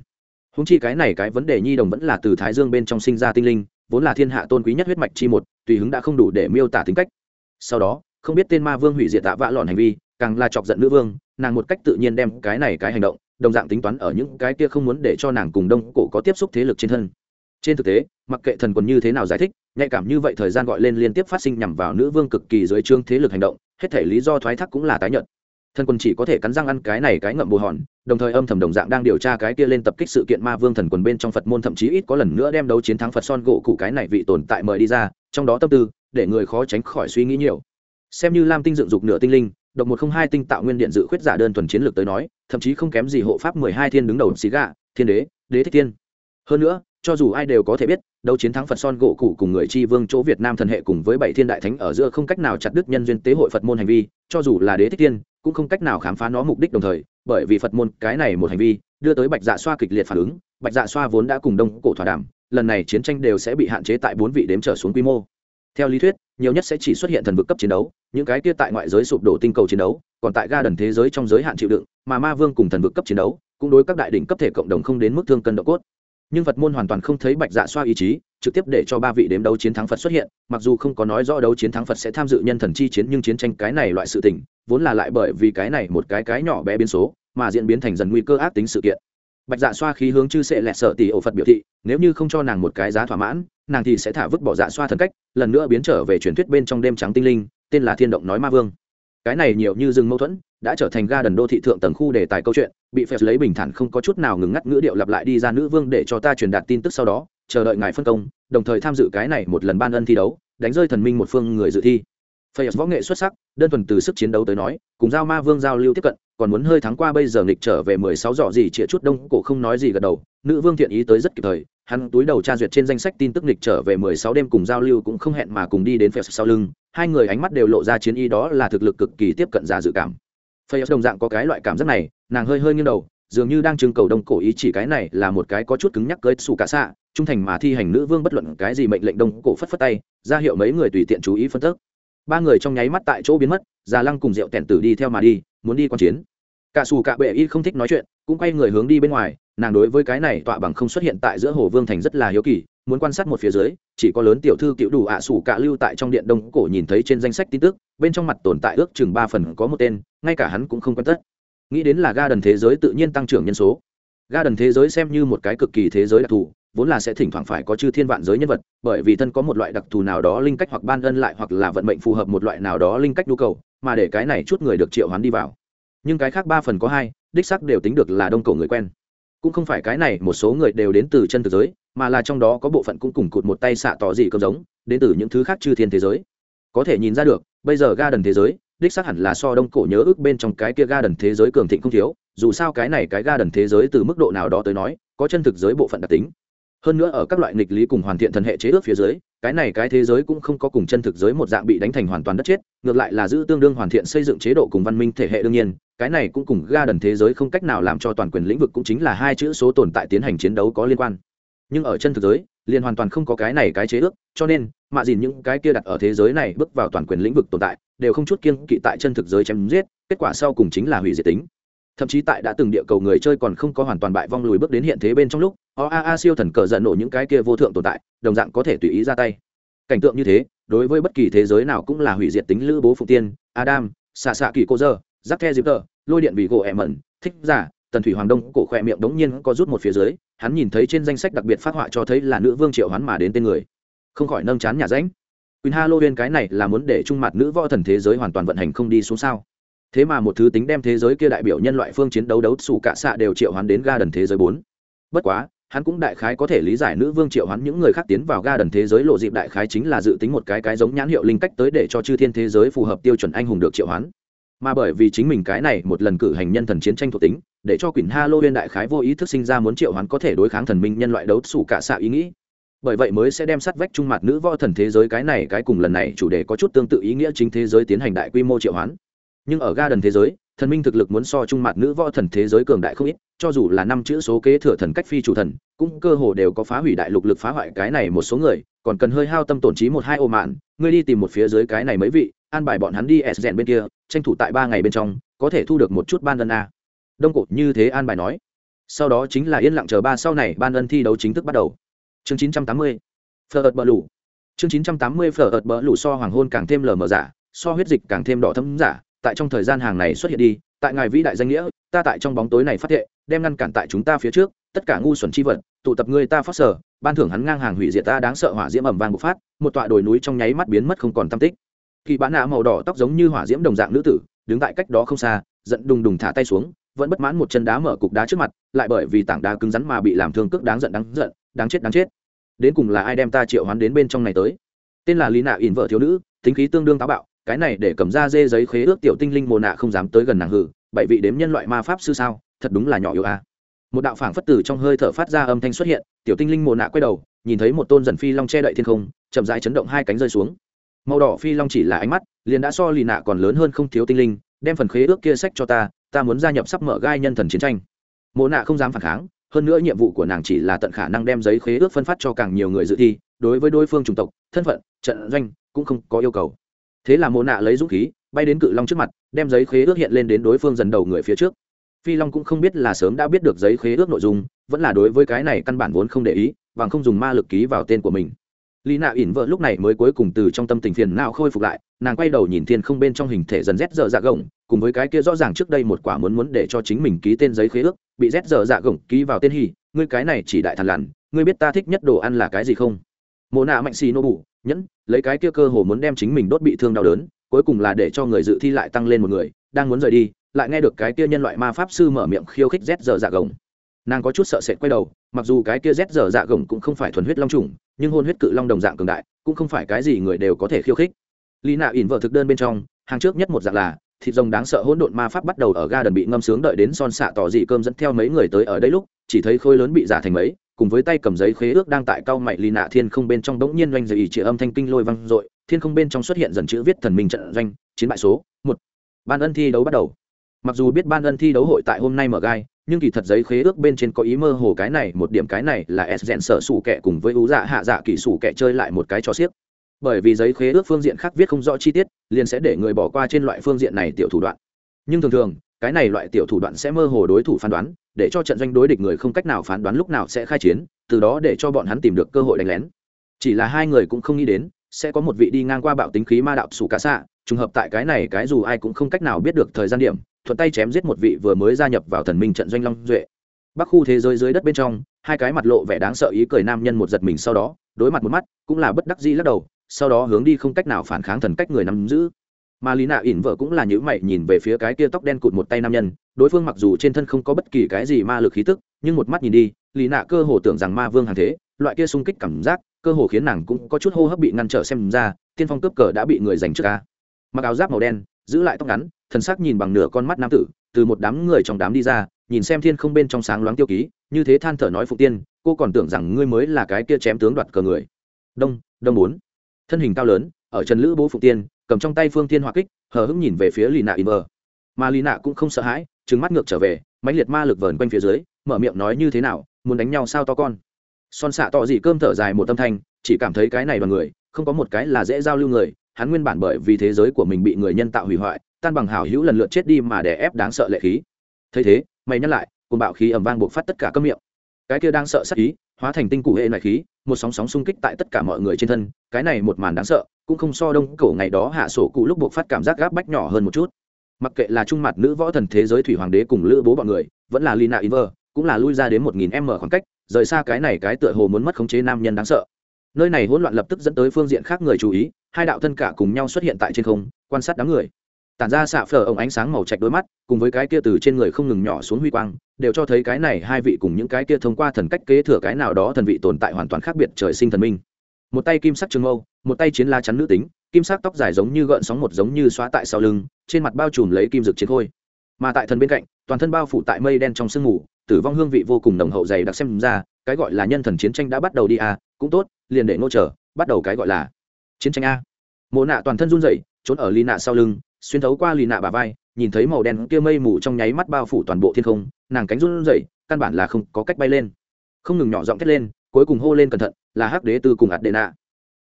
Húng chi cái này cái vấn đề nhi đồng vẫn là từ thái dương bên trong sinh ra tinh linh, vốn là thiên hạ tôn quý nhất huyết mạch chi một, tùy hứng đã không đủ để miêu tả tính cách. Sau đó, không biết tên ma vương hủy diệt tạ vạ lọn hành vi, càng là chọc giận nữ vương, nàng một cách tự nhiên đem cái này cái hành động, đồng dạng tính toán ở những cái kia không muốn để cho nàng cùng đông cổ có tiếp xúc thế lực trên thân. Trên thực tế, mặc kệ thần quần như thế nào giải thích, nhạy cảm như vậy thời gian gọi lên liên tiếp phát sinh nhằm vào nữ vương cực kỳ dưới trương thế lực hành động, hết thể lý do thoái thác cũng là tái nhận thần quân chỉ có thể cắn răng ăn cái này cái ngậm bù hòn, đồng thời âm thầm đồng dạng đang điều tra cái kia lên tập kích sự kiện ma vương thần quần bên trong phật môn, thậm chí ít có lần nữa đem đấu chiến thắng phật son gỗ cụ cái này vị tồn tại mời đi ra, trong đó tâm tư, để người khó tránh khỏi suy nghĩ nhiều. Xem như lam tinh dựng dục nửa tinh linh, độc một không hai tinh tạo nguyên điện dự khuyết giả đơn thuần chiến lược tới nói, thậm chí không kém gì hộ pháp mười hai thiên đứng đầu xí gà, thiên đế đế thích thiên. Hơn nữa, cho dù ai đều có thể biết, đấu chiến thắng phật son gỗ cụ cùng người chi vương chỗ việt nam thần hệ cùng với bảy thiên đại thánh ở giữa không cách nào chặt đứt nhân duyên tế hội phật môn hành vi, cho dù là đế thích thiên cũng không cách nào khám phá nó mục đích đồng thời, bởi vì phật môn cái này một hành vi, đưa tới bạch dạ xoa kịch liệt phản ứng. Bạch dạ xoa vốn đã cùng đông cổ thỏa đàm, lần này chiến tranh đều sẽ bị hạn chế tại bốn vị đếm trở xuống quy mô. Theo lý thuyết, nhiều nhất sẽ chỉ xuất hiện thần vực cấp chiến đấu, những cái kia tại ngoại giới sụp đổ tinh cầu chiến đấu, còn tại ga đần thế giới trong giới hạn chịu đựng, mà ma vương cùng thần vực cấp chiến đấu, cũng đối các đại đỉnh cấp thể cộng đồng không đến mức thương cân độ cốt. Nhưng phật môn hoàn toàn không thấy bạch dạ xoa ý chí trực tiếp để cho ba vị đếm đấu chiến thắng phật xuất hiện, mặc dù không có nói rõ đấu chiến thắng phật sẽ tham dự nhân thần chi chiến nhưng chiến tranh cái này loại sự tình, vốn là lại bởi vì cái này một cái cái nhỏ bé biến số, mà diễn biến thành dần nguy cơ ác tính sự kiện. Bạch dạ xoa khí hướng chư sẽ lẹt sợ tỷ ổ phật biểu thị, nếu như không cho nàng một cái giá thỏa mãn, nàng thì sẽ thả vứt bỏ dạ xoa thần cách, lần nữa biến trở về truyền thuyết bên trong đêm trắng tinh linh, tên là thiên động nói ma vương. Cái này nhiều như rừng mâu thuẫn, đã trở thành ga đần đô thị thượng tầng khu đề tài câu chuyện, bị phép lấy bình thản không có chút nào ngừng ngắt ngữ điệu lặp lại đi ra nữ vương để cho ta truyền đạt tin tức sau đó chờ đợi ngài phân công, đồng thời tham dự cái này một lần ban ân thi đấu, đánh rơi thần minh một phương người dự thi. Phây võ nghệ xuất sắc, đơn thuần từ sức chiến đấu tới nói, cùng giao ma vương giao lưu tiếp cận, còn muốn hơi thắng qua bây giờ nghịch trở về mười sáu dọ gì chĩa chút đông, cổ không nói gì gật đầu, nữ vương thiện ý tới rất kịp thời, hắn túi đầu tra duyệt trên danh sách tin tức nghịch trở về mười sáu đêm cùng giao lưu cũng không hẹn mà cùng đi đến phép sau lưng, hai người ánh mắt đều lộ ra chiến ý đó là thực lực cực kỳ tiếp cận giả dự cảm. Phây đồng dạng có cái loại cảm giác này, nàng hơi hơi nghiêng đầu dường như đang trưng cầu đông cổ ý chỉ cái này là một cái có chút cứng nhắc cơi xù cả xạ, trung thành mà thi hành nữ vương bất luận cái gì mệnh lệnh đông cổ phất phất tay, ra hiệu mấy người tùy tiện chú ý phân tức ba người trong nháy mắt tại chỗ biến mất, già lăng cùng rượu tẻn tử đi theo mà đi, muốn đi q chiến. Cả xù cả bệ y không thích nói chuyện, cũng quay người hướng đi bên ngoài, nàng đối với cái này tọa bằng không xuất hiện tại giữa hồ vương thành rất là hiếu kỳ, muốn quan sát một phía dưới, chỉ có lớn tiểu thư cựu đủ ạ xù cả lưu tại trong điện đông cổ nhìn thấy trên danh sách tin tức, bên trong mặt tồn tại ước chừng ba phần có một tên, ngay cả hắn cũng không quan tất nghĩ đến là ga đần thế giới tự nhiên tăng trưởng nhân số. Ga đần thế giới xem như một cái cực kỳ thế giới đặc thù, vốn là sẽ thỉnh thoảng phải có chư thiên vạn giới nhân vật, bởi vì thân có một loại đặc thù nào đó linh cách hoặc ban ân lại hoặc là vận mệnh phù hợp một loại nào đó linh cách nhu cầu, mà để cái này chút người được triệu hoán đi vào. Nhưng cái khác ba phần có hai, đích sắc đều tính được là đông cổ người quen. Cũng không phải cái này, một số người đều đến từ chân thực giới, mà là trong đó có bộ phận cũng cùng cụt một tay xạ tỏ gì cơm giống, đến từ những thứ khác chư thiên thế giới. Có thể nhìn ra được, bây giờ ga đần thế giới đích xác hẳn là so đông cổ nhớ ước bên trong cái kia ga đần thế giới cường thịnh không thiếu, dù sao cái này cái ga đần thế giới từ mức độ nào đó tới nói, có chân thực giới bộ phận đặc tính. Hơn nữa ở các loại nghịch lý cùng hoàn thiện thần hệ chế ước phía dưới, cái này cái thế giới cũng không có cùng chân thực giới một dạng bị đánh thành hoàn toàn đất chết, ngược lại là giữ tương đương hoàn thiện xây dựng chế độ cùng văn minh thể hệ đương nhiên, cái này cũng cùng ga đần thế giới không cách nào làm cho toàn quyền lĩnh vực cũng chính là hai chữ số tồn tại tiến hành chiến đấu có liên quan. Nhưng ở chân thực giới, liền hoàn toàn không có cái này cái chế ước, cho nên, mạ dìn những cái kia đặt ở thế giới này bước vào toàn quyền lĩnh vực tồn tại đều không chút kiên kỵ tại chân thực giới chém giết, kết quả sau cùng chính là hủy diệt tính. Thậm chí tại đã từng địa cầu người chơi còn không có hoàn toàn bại vong lùi bước đến hiện thế bên trong lúc oaa siêu thần cờ giận nổ những cái kia vô thượng tồn tại, đồng dạng có thể tùy ý ra tay. Cảnh tượng như thế, đối với bất kỳ thế giới nào cũng là hủy diệt tính lữ bố phụ tiên, adam, xạ xạ kỳ cô dơ, giáp the dịp tờ lôi điện vì gỗ ẹ mẩn, thích giả, tần thủy hoàng đông cổ khỏe miệng đống nhiên có rút một phía dưới, hắn nhìn thấy trên danh sách đặc biệt phát họa cho thấy là nữ vương triệu hắn mà đến tên người. Không khỏi nâng chán nhà ránh. Queen Halloween cái này là muốn để trung mặt nữ võ thần thế giới hoàn toàn vận hành không đi xuống sao? Thế mà một thứ tính đem thế giới kia đại biểu nhân loại phương chiến đấu đấu sủ cả xạ đều triệu hoán đến ga đần thế giới bốn. Bất quá, hắn cũng đại khái có thể lý giải nữ vương triệu hoán những người khác tiến vào ga đần thế giới lộ dịp đại khái chính là dự tính một cái cái giống nhãn hiệu linh cách tới để cho chư thiên thế giới phù hợp tiêu chuẩn anh hùng được triệu hoán mà bởi vì chính mình cái này một lần cử hành nhân thần chiến tranh thuộc tính để cho quyển halloween đại khái vô ý thức sinh ra muốn triệu hoán có thể đối kháng thần minh nhân loại đấu sủ cả xạ ý nghĩ bởi vậy mới sẽ đem sát vách trung mặt nữ võ thần thế giới cái này, cái cùng lần này chủ đề có chút tương tự ý nghĩa chính thế giới tiến hành đại quy mô triệu hoán. Nhưng ở ga đần thế giới, thần minh thực lực muốn so trung mặt nữ võ thần thế giới cường đại không ít, cho dù là năm chữ số kế thừa thần cách phi chủ thần, cũng cơ hồ đều có phá hủy đại lục lực phá hoại cái này một số người, còn cần hơi hao tâm tổn trí một hai ô mạn, ngươi đi tìm một phía dưới cái này mấy vị, an bài bọn hắn đi s rèn bên kia, tranh thủ tại ba ngày bên trong, có thể thu được một chút ban ân a. Đông cột như thế an bài nói. Sau đó chính là yên lặng chờ ba, sau này ban ân thi đấu chính thức bắt đầu chương chín trăm tám mươi, phở ợt bờ lủ chương chín trăm tám mươi, phở ợt bờ lủ so hoàng hôn càng thêm lờ mờ giả, so huyết dịch càng thêm đỏ thấm giả. Tại trong thời gian hàng này xuất hiện đi, tại ngài vĩ đại danh nghĩa, ta tại trong bóng tối này phát hiện đem ngăn cản tại chúng ta phía trước, tất cả ngu xuẩn chi vật, tụ tập ngươi ta phát sở, ban thưởng hắn ngang hàng hủy diệt ta đáng sợ hỏa diễm ẩm vang bộc phát, một tọa đồi núi trong nháy mắt biến mất không còn tâm tích. Kỳ bán nạ màu đỏ tóc giống như hỏa diễm đồng dạng nữ tử, đứng tại cách đó không xa, giận đùng đùng thả tay xuống, vẫn bất mãn một chân đá mở cục đá trước mặt, lại bởi vì tảng đá cứng rắn mà bị làm thương cước đáng giận đáng giận đáng chết đáng chết. Đến cùng là ai đem ta triệu hoán đến bên trong này tới? Tên là lý nạ ỉn vợ thiếu nữ, tính khí tương đương táo bạo, cái này để cầm ra dê giấy khế ước tiểu tinh linh mồ nạ không dám tới gần nàng hử, bảy vị đếm nhân loại ma pháp sư sao, thật đúng là nhỏ yếu a à. một đạo phảng phất tử trong hơi thở phát ra âm thanh xuất hiện, tiểu tinh linh mồ nạ quay đầu, nhìn thấy một tôn dần phi long che đậy thiên không, chậm rãi chấn động hai cánh rơi xuống. Màu đỏ phi long chỉ là ánh mắt, liền đã so lì nạ còn lớn hơn không thiếu tinh linh, đem phần khế ước kia sách cho ta ta muốn gia nhập sắp mở gai nhân thần chiến tranh. Mồ nạ không dám phản kháng hơn nữa nhiệm vụ của nàng chỉ là tận khả năng đem giấy khế ước phân phát cho càng nhiều người dự thi, đối với đối phương chủng tộc, thân phận, trận doanh cũng không có yêu cầu. Thế là mộ nạ lấy dũng khí, bay đến cự long trước mặt, đem giấy khế ước hiện lên đến đối phương dần đầu người phía trước. Phi long cũng không biết là sớm đã biết được giấy khế ước nội dung, vẫn là đối với cái này căn bản vốn không để ý và không dùng ma lực ký vào tên của mình lý nạ ỉn vợ lúc này mới cuối cùng từ trong tâm tình phiền nào khôi phục lại, nàng quay đầu nhìn thiên không bên trong hình thể dần rét dở dạ gồng, cùng với cái kia rõ ràng trước đây một quả muốn muốn để cho chính mình ký tên giấy khế ước, bị rét dở dạ gồng ký vào tên hy ngươi cái này chỉ đại thằn lằn, ngươi biết ta thích nhất đồ ăn là cái gì không? Mồ nạ mạnh xì nô bù, nhẫn, lấy cái kia cơ hồ muốn đem chính mình đốt bị thương đau đớn, cuối cùng là để cho người dự thi lại tăng lên một người, đang muốn rời đi, lại nghe được cái kia nhân loại ma pháp sư mở miệng khiêu khích rét dở dạ gồng. Nàng có chút sợ sệt quay đầu, mặc dù cái kia rét dở dạ gồng cũng không phải thuần huyết long trùng nhưng hôn huyết cự long đồng dạng cường đại, cũng không phải cái gì người đều có thể khiêu khích. Lý nạ ỉn vợ thực đơn bên trong, hàng trước nhất một dạng là, thịt rồng đáng sợ hỗn độn ma pháp bắt đầu ở ga đần bị ngâm sướng đợi đến son xạ tỏ dị cơm dẫn theo mấy người tới ở đây lúc, chỉ thấy khối lớn bị giả thành mấy, cùng với tay cầm giấy khế ước đang tại cao mày lì nạ thiên không bên trong đống nhiên doanh dày chỉ âm thanh kinh lôi vang dội, thiên không bên trong xuất hiện dần chữ viết thần minh trận doanh, chiến bại số một. Ban ân thi đấu bắt đầu. Mặc dù biết ban ân thi đấu hội tại hôm nay mở gai nhưng kỳ thật giấy khế ước bên trên có ý mơ hồ cái này, một điểm cái này là s rèn sở sủ kẻ cùng với ú dạ hạ dạ kỹ sủ kẻ chơi lại một cái trò xiếc. Bởi vì giấy khế ước phương diện khác viết không rõ chi tiết, liền sẽ để người bỏ qua trên loại phương diện này tiểu thủ đoạn. Nhưng thường thường, cái này loại tiểu thủ đoạn sẽ mơ hồ đối thủ phán đoán, để cho trận doanh đối địch người không cách nào phán đoán lúc nào sẽ khai chiến, từ đó để cho bọn hắn tìm được cơ hội đánh lén. Chỉ là hai người cũng không nghĩ đến, sẽ có một vị đi ngang qua bạo tính khí ma đạo sủ cả xạ, trùng hợp tại cái này cái dù ai cũng không cách nào biết được thời gian điểm thuận tay chém giết một vị vừa mới gia nhập vào thần minh trận doanh long duệ. Bắc khu thế giới dưới đất bên trong, hai cái mặt lộ vẻ đáng sợ ý cười nam nhân một giật mình sau đó, đối mặt một mắt, cũng là bất đắc dĩ lắc đầu, sau đó hướng đi không cách nào phản kháng thần cách người nắm giữ. Mà lý nạ ỉn vợ cũng là nhữ mày nhìn về phía cái kia tóc đen cụt một tay nam nhân, đối phương mặc dù trên thân không có bất kỳ cái gì ma lực khí tức, nhưng một mắt nhìn đi, lý nạ cơ hồ tưởng rằng ma vương hàng thế, loại kia sung kích cảm giác, cơ hồ khiến nàng cũng có chút hô hấp bị ngăn trở xem ra, tiên phong cướp cờ đã bị người giành trước ca mặc áo giáp màu đen giữ lại tóc ngắn, thần sắc nhìn bằng nửa con mắt nam tử, từ một đám người trong đám đi ra, nhìn xem thiên không bên trong sáng loáng tiêu ký, như thế than thở nói phụ tiên, cô còn tưởng rằng ngươi mới là cái kia chém tướng đoạt cờ người. Đông đông bốn. Thân hình cao lớn, ở trần lữ bố phụ tiên, cầm trong tay phương tiên hoa kích, hờ hững nhìn về phía lì nạ im mờ mà lì nạ cũng không sợ hãi trứng mắt ngược trở về, mãnh liệt ma lực vờn quanh phía dưới, mở miệng nói như thế nào, muốn đánh nhau sao to con. Son xạ tỏ dị cơm thở dài một tâm thanh, chỉ cảm thấy cái này bằng người, không có một cái là dễ giao lưu người hắn nguyên bản bởi vì thế giới của mình bị người nhân tạo hủy hoại, tan bằng hảo hữu lần lượt chết đi mà đè ép đáng sợ lệ khí. Thấy thế, mày nhắc lại cùng bạo khí ẩm vang buộc phát tất cả các miệng. Cái kia đang sợ sắc ý, hóa thành tinh cụ hệ loại khí, một sóng sóng xung kích tại tất cả mọi người trên thân, cái này một màn đáng sợ, cũng không so đông cổ ngày đó hạ sổ cụ lúc buộc phát cảm giác gáp bách nhỏ hơn một chút. Mặc kệ là trung mặt nữ võ thần thế giới thủy hoàng đế cùng lữ bố bọn người, vẫn là lina iver cũng là lui ra đến một nghìn m khoảng cách, rời xa cái này cái tựa hồ muốn mất khống chế nam nhân đáng sợ nơi này hỗn loạn lập tức dẫn tới phương diện khác người chú ý, hai đạo thân cả cùng nhau xuất hiện tại trên không, quan sát đám người. Tản ra xạ phở ống ánh sáng màu trạch đôi mắt, cùng với cái kia từ trên người không ngừng nhỏ xuống huy quang, đều cho thấy cái này hai vị cùng những cái kia thông qua thần cách kế thừa cái nào đó thần vị tồn tại hoàn toàn khác biệt trời sinh thần minh. Một tay kim sắc trường mâu, một tay chiến la chắn nữ tính, kim sắc tóc dài giống như gợn sóng một giống như xóa tại sau lưng, trên mặt bao trùm lấy kim dực chiến khôi. Mà tại thần bên cạnh, toàn thân bao phủ tại mây đen trong sương mù, tử vong hương vị vô cùng nồng hậu dày đặc xem ra, cái gọi là nhân thần chiến tranh đã bắt đầu đi à cũng tốt, liền để ngô trở bắt đầu cái gọi là chiến tranh a. Mộ nạ toàn thân run rẩy, trốn ở lì nạ sau lưng, xuyên thấu qua lì nạ bà vai, nhìn thấy màu đen kia mây mù trong nháy mắt bao phủ toàn bộ thiên không, nàng cánh run rẩy, căn bản là không có cách bay lên. Không ngừng nhỏ giọng thét lên, cuối cùng hô lên cẩn thận, là hắc đế tư cùng ạt đệ nạ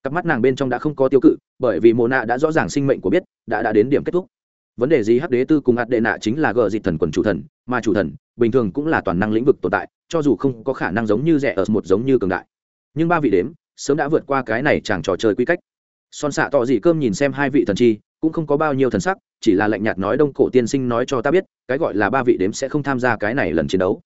cặp mắt nàng bên trong đã không có tiêu cự, bởi vì mộ nạ đã rõ ràng sinh mệnh của biết, đã đã đến điểm kết thúc. Vấn đề gì hắc đế tư cùng ạt đệ nạ chính là gờ dịch thần quần chủ thần, mà chủ thần, bình thường cũng là toàn năng lĩnh vực tồn tại, cho dù không có khả năng giống như rẻ ở một giống như cường đại nhưng ba vị đếm, sớm đã vượt qua cái này chẳng trò chơi quy cách. Son xạ tỏ dị cơm nhìn xem hai vị thần chi, cũng không có bao nhiêu thần sắc, chỉ là lạnh nhạt nói đông cổ tiên sinh nói cho ta biết, cái gọi là ba vị đếm sẽ không tham gia cái này lần chiến đấu.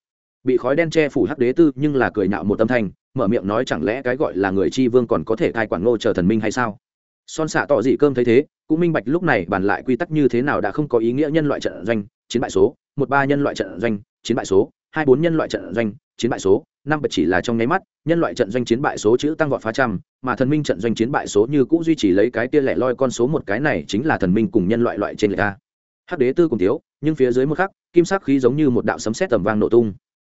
Bị khói đen che phủ hắc đế tư nhưng là cười nhạo một âm thanh, mở miệng nói chẳng lẽ cái gọi là người chi vương còn có thể cai quản ngô chờ thần minh hay sao? Son xạ tỏ dị cơm thấy thế, cũng minh bạch lúc này bàn lại quy tắc như thế nào đã không có ý nghĩa nhân loại trận doanh, chiến bại số, một ba nhân loại trận doanh, chiến bại số hai bốn nhân loại trận doanh, chiến bại số, năm bật chỉ là trong nháy mắt, nhân loại trận doanh chiến bại số chữ tăng vọt phá trăm, mà thần minh trận doanh chiến bại số như cũ duy trì lấy cái tia lẻ loi con số một cái này chính là thần minh cùng nhân loại loại trên lệ a hắc đế tư cùng thiếu, nhưng phía dưới một khắc, kim sắc khí giống như một đạo sấm sét tầm vang nổ tung.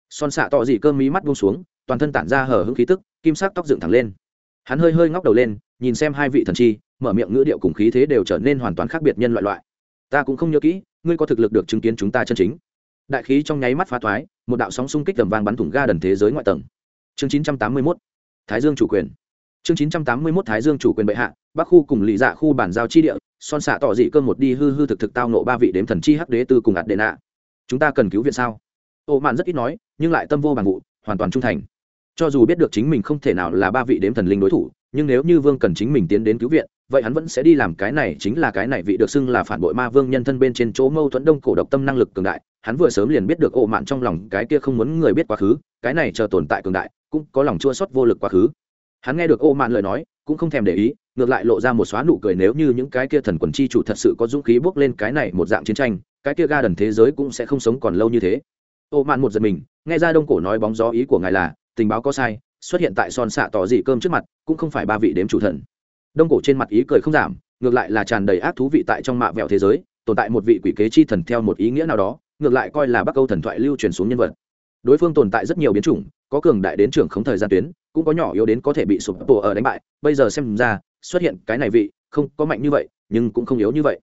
Son xạ tỏ dị cơm mí mắt buông xuống, toàn thân tản ra hở hững khí tức, kim sắc tóc dựng thẳng lên. Hắn hơi hơi ngóc đầu lên, nhìn xem hai vị thần chi, mở miệng ngữ điệu cùng khí thế đều trở nên hoàn toàn khác biệt nhân loại loại. Ta cũng không nhớ kỹ, ngươi có thực lực được chứng kiến chúng ta chân chính đại khí trong nháy mắt phá thoái, một đạo sóng xung kích tầm vang bắn thủng ga đần thế giới ngoại tầng. Chương 981 thái dương chủ quyền. Chương 981 thái dương chủ quyền bệ hạ, bắc khu cùng lì dạ khu bản giao chi địa, son xạ tỏ dị cơm một đi hư hư thực thực tao nộ ba vị đếm thần chi hắc đế tư cùng ạt đệ nạ. Chúng ta cần cứu viện sao? Ô mạn rất ít nói, nhưng lại tâm vô bằng vụ, hoàn toàn trung thành. Cho dù biết được chính mình không thể nào là ba vị đếm thần linh đối thủ, nhưng nếu như vương cần chính mình tiến đến cứu viện vậy hắn vẫn sẽ đi làm cái này, chính là cái này vị được xưng là phản bội ma vương nhân thân bên trên chỗ mâu thuẫn đông cổ độc tâm năng lực cường đại. Hắn vừa sớm liền biết được ổ mạn trong lòng cái kia không muốn người biết quá khứ, cái này chờ tồn tại cường đại, cũng có lòng chua xót vô lực quá khứ. Hắn nghe được ổ mạn lời nói, cũng không thèm để ý, ngược lại lộ ra một xóa nụ cười nếu như những cái kia thần quần chi chủ thật sự có dũng khí bước lên cái này một dạng chiến tranh, cái kia ga đần thế giới cũng sẽ không sống còn lâu như thế. Ô mạn một giật mình, nghe ra đông cổ nói bóng gió ý của ngài là, tình báo có sai, xuất hiện tại son xạ tỏ dị cơm trước mặt, cũng không phải ba vị đếm chủ thần đông cổ trên mặt ý cười không giảm, ngược lại là tràn đầy ác thú vị tại trong mạ vẹo thế giới, tồn tại một vị quỷ kế chi thần theo một ý nghĩa nào đó, ngược lại coi là bắc câu thần thoại lưu truyền xuống nhân vật. Đối phương tồn tại rất nhiều biến chủng, có cường đại đến trưởng không thời gian tuyến, cũng có nhỏ yếu đến có thể bị sụp tổ ở đánh bại. Bây giờ xem ra, xuất hiện cái này vị, không có mạnh như vậy, nhưng cũng không yếu như vậy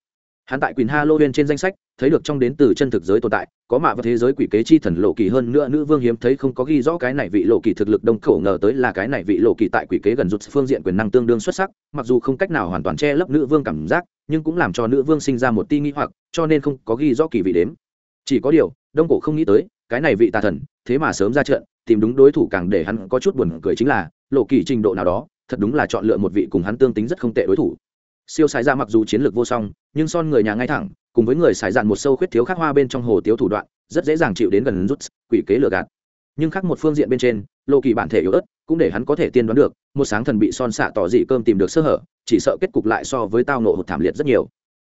hắn tại quyền halloween trên danh sách, thấy được trong đến từ chân thực giới tồn tại, có mạ vào thế giới quỷ kế chi thần lộ kỳ hơn nữa nữ vương hiếm thấy không có ghi rõ cái này vị lộ kỳ thực lực đông khẩu ngờ tới là cái này vị lộ kỳ tại quỷ kế gần rụt phương diện quyền năng tương đương xuất sắc, mặc dù không cách nào hoàn toàn che lấp nữ vương cảm giác, nhưng cũng làm cho nữ vương sinh ra một ti nghĩ hoặc, cho nên không có ghi rõ kỳ vị đếm. Chỉ có điều, đông cổ không nghĩ tới, cái này vị tà thần, thế mà sớm ra trận, tìm đúng đối thủ càng để hắn có chút buồn cười chính là, lộ kỳ trình độ nào đó, thật đúng là chọn lựa một vị cùng hắn tương tính rất không tệ đối thủ siêu sài ra dạ mặc dù chiến lược vô song, nhưng son người nhà ngay thẳng, cùng với người xài dạn một sâu khuyết thiếu khắc hoa bên trong hồ tiếu thủ đoạn, rất dễ dàng chịu đến gần rút, quỷ kế lừa gạt. Nhưng khác một phương diện bên trên lộ kỳ bản thể yếu ớt, cũng để hắn có thể tiên đoán được, một sáng thần bị son xạ tỏ dị cơm tìm được sơ hở, chỉ sợ kết cục lại so với tao nộ hụt thảm liệt rất nhiều.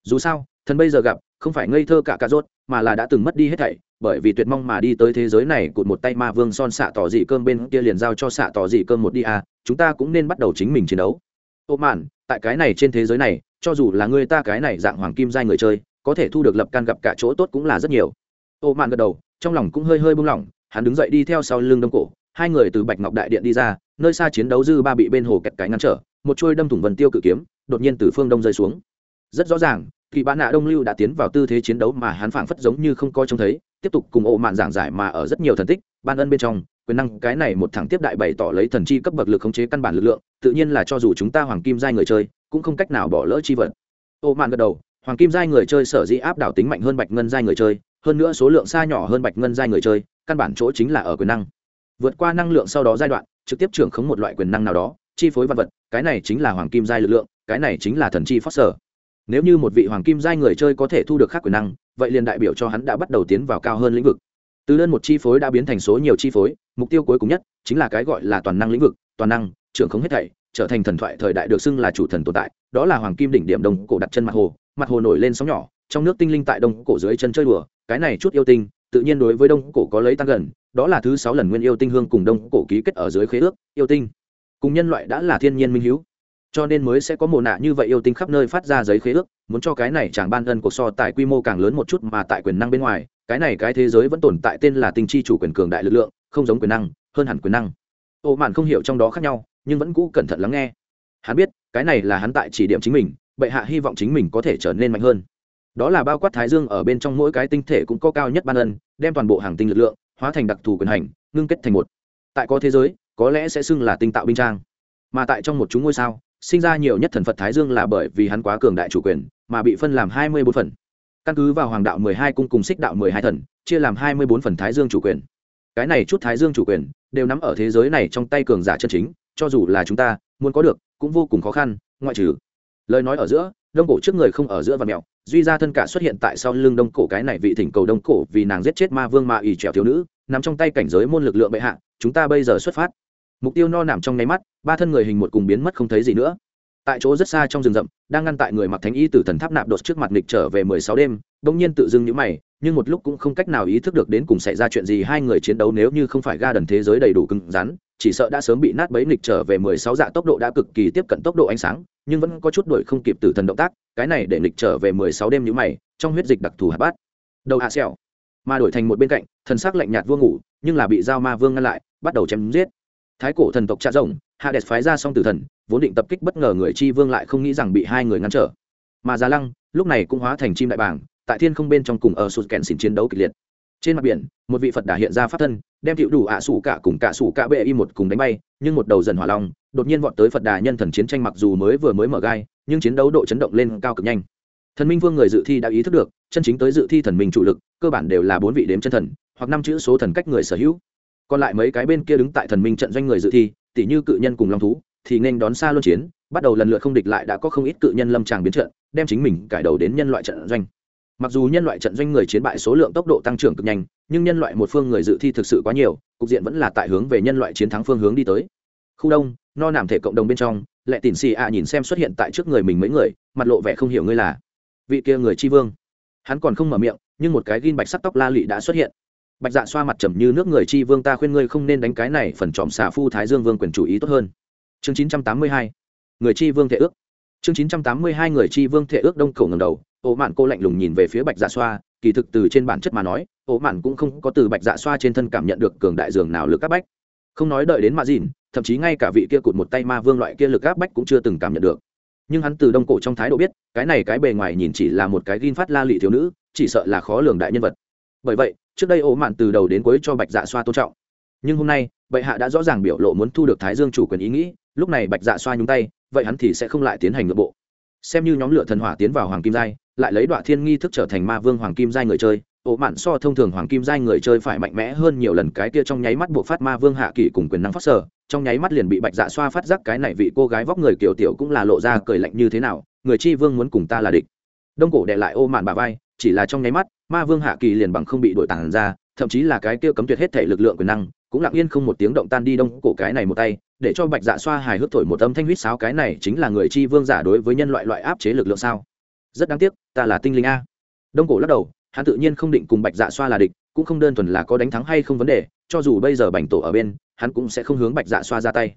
Dù sao, thần bây giờ gặp, không phải ngây thơ cả cà rốt, mà là đã từng mất đi hết thảy, bởi vì tuyệt mong mà đi tới thế giới này cụt một tay ma vương son xạ tỏ dị cơm bên kia liền giao cho xạ tỏ dị cơm một đi à chúng ta cũng nên bắt đầu chính mình chiến đấu ô mạn, tại cái này trên thế giới này, cho dù là người ta cái này dạng hoàng kim giai người chơi, có thể thu được lập can gặp cả chỗ tốt cũng là rất nhiều. Ô mạn gật đầu, trong lòng cũng hơi hơi buông lỏng, hắn đứng dậy đi theo sau lưng đông cổ, hai người từ bạch ngọc đại điện đi ra, nơi xa chiến đấu dư ba bị bên hồ kẹt cái ngăn trở, một trôi đâm thủng vần tiêu cự kiếm, đột nhiên từ phương đông rơi xuống. Rất rõ ràng, kỳ bán nạ đông lưu đã tiến vào tư thế chiến đấu mà hắn phảng phất giống như không coi trông thấy, tiếp tục cùng ổ mạn giảng giải mà ở rất nhiều thần tích, ban ân bên trong quyền năng, cái này một thẳng tiếp đại bày tỏ lấy thần chi cấp bậc lực khống chế căn bản lực lượng, tự nhiên là cho dù chúng ta hoàng kim giai người chơi, cũng không cách nào bỏ lỡ chi vật. Ô mạn gật đầu, hoàng kim giai người chơi sở dĩ áp đảo tính mạnh hơn bạch ngân giai người chơi, hơn nữa số lượng xa nhỏ hơn bạch ngân giai người chơi, căn bản chỗ chính là ở quyền năng. Vượt qua năng lượng sau đó giai đoạn, trực tiếp trưởng khống một loại quyền năng nào đó, chi phối văn vật, cái này chính là hoàng kim giai lực lượng, cái này chính là thần chi phát sở. Nếu như một vị hoàng kim giai người chơi có thể thu được khác quyền năng, vậy liền đại biểu cho hắn đã bắt đầu tiến vào cao hơn lĩnh vực từ đơn một chi phối đã biến thành số nhiều chi phối, mục tiêu cuối cùng nhất chính là cái gọi là toàn năng lĩnh vực, toàn năng, trưởng không hết thảy, trở thành thần thoại thời đại được xưng là chủ thần tồn tại, đó là hoàng kim đỉnh điểm đông cổ đặt chân mặt hồ mặt hồ nổi lên sóng nhỏ, trong nước tinh linh tại đông cổ dưới chân chơi đùa, cái này chút yêu tinh, tự nhiên đối với đông cổ có lấy tăng gần, đó là thứ sáu lần nguyên yêu tinh hương cùng đông cổ ký kết ở dưới khế ước, yêu tinh. Cùng nhân loại đã là thiên nhiên minh hiếu, cho nên mới sẽ có mồ nạ như vậy yêu tinh khắp nơi phát ra giấy khế ước, muốn cho cái này chẳng ban ân cuộc so tại quy mô càng lớn một chút mà tại quyền năng bên ngoài cái này cái thế giới vẫn tồn tại tên là tinh chi chủ quyền cường đại lực lượng, không giống quyền năng, hơn hẳn quyền năng. Ô mạn không hiểu trong đó khác nhau, nhưng vẫn cũ cẩn thận lắng nghe. Hắn biết, cái này là hắn tại chỉ điểm chính mình, bệ hạ hy vọng chính mình có thể trở nên mạnh hơn. Đó là bao quát thái dương ở bên trong mỗi cái tinh thể cũng có cao nhất ban ân, đem toàn bộ hàng tinh lực lượng hóa thành đặc thù quyền hành, ngưng kết thành một. Tại có thế giới, có lẽ sẽ xưng là tinh tạo binh trang. Mà tại trong một chúng ngôi sao, sinh ra nhiều nhất thần phật thái dương là bởi vì hắn quá cường đại chủ quyền, mà bị phân làm hai mươi bốn phần căn cứ vào hoàng đạo mười hai cung cùng xích đạo mười hai thần, chia làm hai mươi bốn phần thái dương chủ quyền. Cái này chút thái dương chủ quyền đều nắm ở thế giới này trong tay cường giả chân chính, cho dù là chúng ta, muốn có được cũng vô cùng khó khăn, ngoại trừ lời nói ở giữa, đông cổ trước người không ở giữa và mẹo, duy ra thân cả xuất hiện tại sau lưng đông cổ cái này vị thỉnh cầu đông cổ vì nàng giết chết ma vương ma ỷ trèo thiếu nữ, nằm trong tay cảnh giới môn lực lượng bệ hạ, chúng ta bây giờ xuất phát. Mục tiêu no nằm trong nháy mắt, ba thân người hình một cùng biến mất không thấy gì nữa tại chỗ rất xa trong rừng rậm, đang ngăn tại người mặc thánh y tử thần tháp nạp đột trước mặt nghịch trở về mười sáu đêm, bỗng nhiên tự dưng nhữ mày, nhưng một lúc cũng không cách nào ý thức được đến cùng xảy ra chuyện gì, hai người chiến đấu nếu như không phải ga đần thế giới đầy đủ cứng rắn, chỉ sợ đã sớm bị nát bấy nghịch trở về mười sáu dạ tốc độ đã cực kỳ tiếp cận tốc độ ánh sáng, nhưng vẫn có chút đuổi không kịp tử thần động tác, cái này để nghịch trở về mười sáu đêm nhữ mày, trong huyết dịch đặc thù hạt bát. Đầu hạ xẻo, mà đổi thành một bên cạnh, thần sắc lạnh nhạt vua ngủ, nhưng là bị giao ma vương ngăn lại, bắt đầu chém giết. Thái cổ thần tộc cha rồng hạ đẹp phái ra xong tử thần vốn định tập kích bất ngờ người chi vương lại không nghĩ rằng bị hai người ngăn trở. Mà giá lăng, lúc này cũng hóa thành chim đại bàng, tại thiên không bên trong cùng ở sụt kèn xỉn chiến đấu kịch liệt. Trên mặt biển, một vị phật đà hiện ra pháp thân, đem thiệu đủ ạ à sủ cả cùng cả sủ cả bệ y một cùng đánh bay, nhưng một đầu dần hỏa long, đột nhiên vọt tới phật đà nhân thần chiến tranh mặc dù mới vừa mới mở gai, nhưng chiến đấu độ chấn động lên cao cực nhanh. Thần minh vương người dự thi đã ý thức được, chân chính tới dự thi thần minh chủ lực, cơ bản đều là bốn vị đếm chân thần, hoặc năm chữ số thần cách người sở hữu. Còn lại mấy cái bên kia đứng tại thần minh trận doanh người dự thi tỷ như cự nhân cùng long thú thì nên đón xa luân chiến, bắt đầu lần lượt không địch lại đã có không ít cự nhân lâm tràng biến trận, đem chính mình cải đầu đến nhân loại trận doanh. Mặc dù nhân loại trận doanh người chiến bại số lượng tốc độ tăng trưởng cực nhanh, nhưng nhân loại một phương người dự thi thực sự quá nhiều, cục diện vẫn là tại hướng về nhân loại chiến thắng phương hướng đi tới. Khu đông, no nảm thể cộng đồng bên trong, lệ tỉn xì ạ nhìn xem xuất hiện tại trước người mình mấy người, mặt lộ vẻ không hiểu ngươi là vị kia người tri vương. Hắn còn không mở miệng, nhưng một cái ghin bạch sắc tóc la lị đã xuất hiện. Bạch dạ xoa mặt trầm như nước người tri vương ta khuyên ngươi không nên đánh cái này phần tròm xà phu thái dương vương quyền chủ ý tốt hơn chương chín trăm tám mươi hai, người tri vương thể ước. Chương chín trăm tám mươi hai, người tri vương thể ước đông cổ ngầm đầu, Ô mạn cô lạnh lùng nhìn về phía bạch dạ xoa, kỳ thực từ trên bản chất mà nói, Ô mạn cũng không có từ bạch dạ xoa trên thân cảm nhận được cường đại dường nào lực áp bách. Không nói đợi đến mạ dìn, thậm chí ngay cả vị kia cụt một tay ma vương loại kia lực áp bách cũng chưa từng cảm nhận được. Nhưng hắn từ đông cổ trong thái độ biết, cái này cái bề ngoài nhìn chỉ là một cái gin phát la lị thiếu nữ, chỉ sợ là khó lường đại nhân vật. Bởi vậy, trước đây Ô mạn từ đầu đến cuối cho bạch dạ xoa tôn trọng. Nhưng hôm nay, bệ hạ đã rõ ràng biểu lộ muốn thu được thái dương chủ quyền ý nghĩ lúc này bạch dạ xoa nhúng tay, vậy hắn thì sẽ không lại tiến hành nội bộ. Xem như nhóm lửa thần hỏa tiến vào hoàng kim giai, lại lấy đoạn thiên nghi thức trở thành ma vương hoàng kim giai người chơi, ổ mạn so thông thường hoàng kim giai người chơi phải mạnh mẽ hơn nhiều lần cái kia trong nháy mắt buộc phát ma vương hạ kỷ cùng quyền năng phát sở, trong nháy mắt liền bị bạch dạ xoa phát giác cái này vị cô gái vóc người kiểu tiểu cũng là lộ ra cười lạnh như thế nào, người chi vương muốn cùng ta là địch. Đông cổ đệ lại ô mạn bà vai, chỉ là trong nháy mắt, ma vương hạ kỳ liền bằng không bị đội tàn ra, thậm chí là cái kia cấm tuyệt hết thể lực lượng quyền năng cũng lặng yên không một tiếng động tan đi đông cổ cái này một tay, để cho bạch dạ xoa hài hước thổi một âm thanh huýt sáo, cái này chính là người chi vương giả đối với nhân loại loại áp chế lực lượng sao? Rất đáng tiếc, ta là tinh linh a. Đông cổ lắc đầu, hắn tự nhiên không định cùng bạch dạ xoa là địch, cũng không đơn thuần là có đánh thắng hay không vấn đề, cho dù bây giờ bành tổ ở bên, hắn cũng sẽ không hướng bạch dạ xoa ra tay.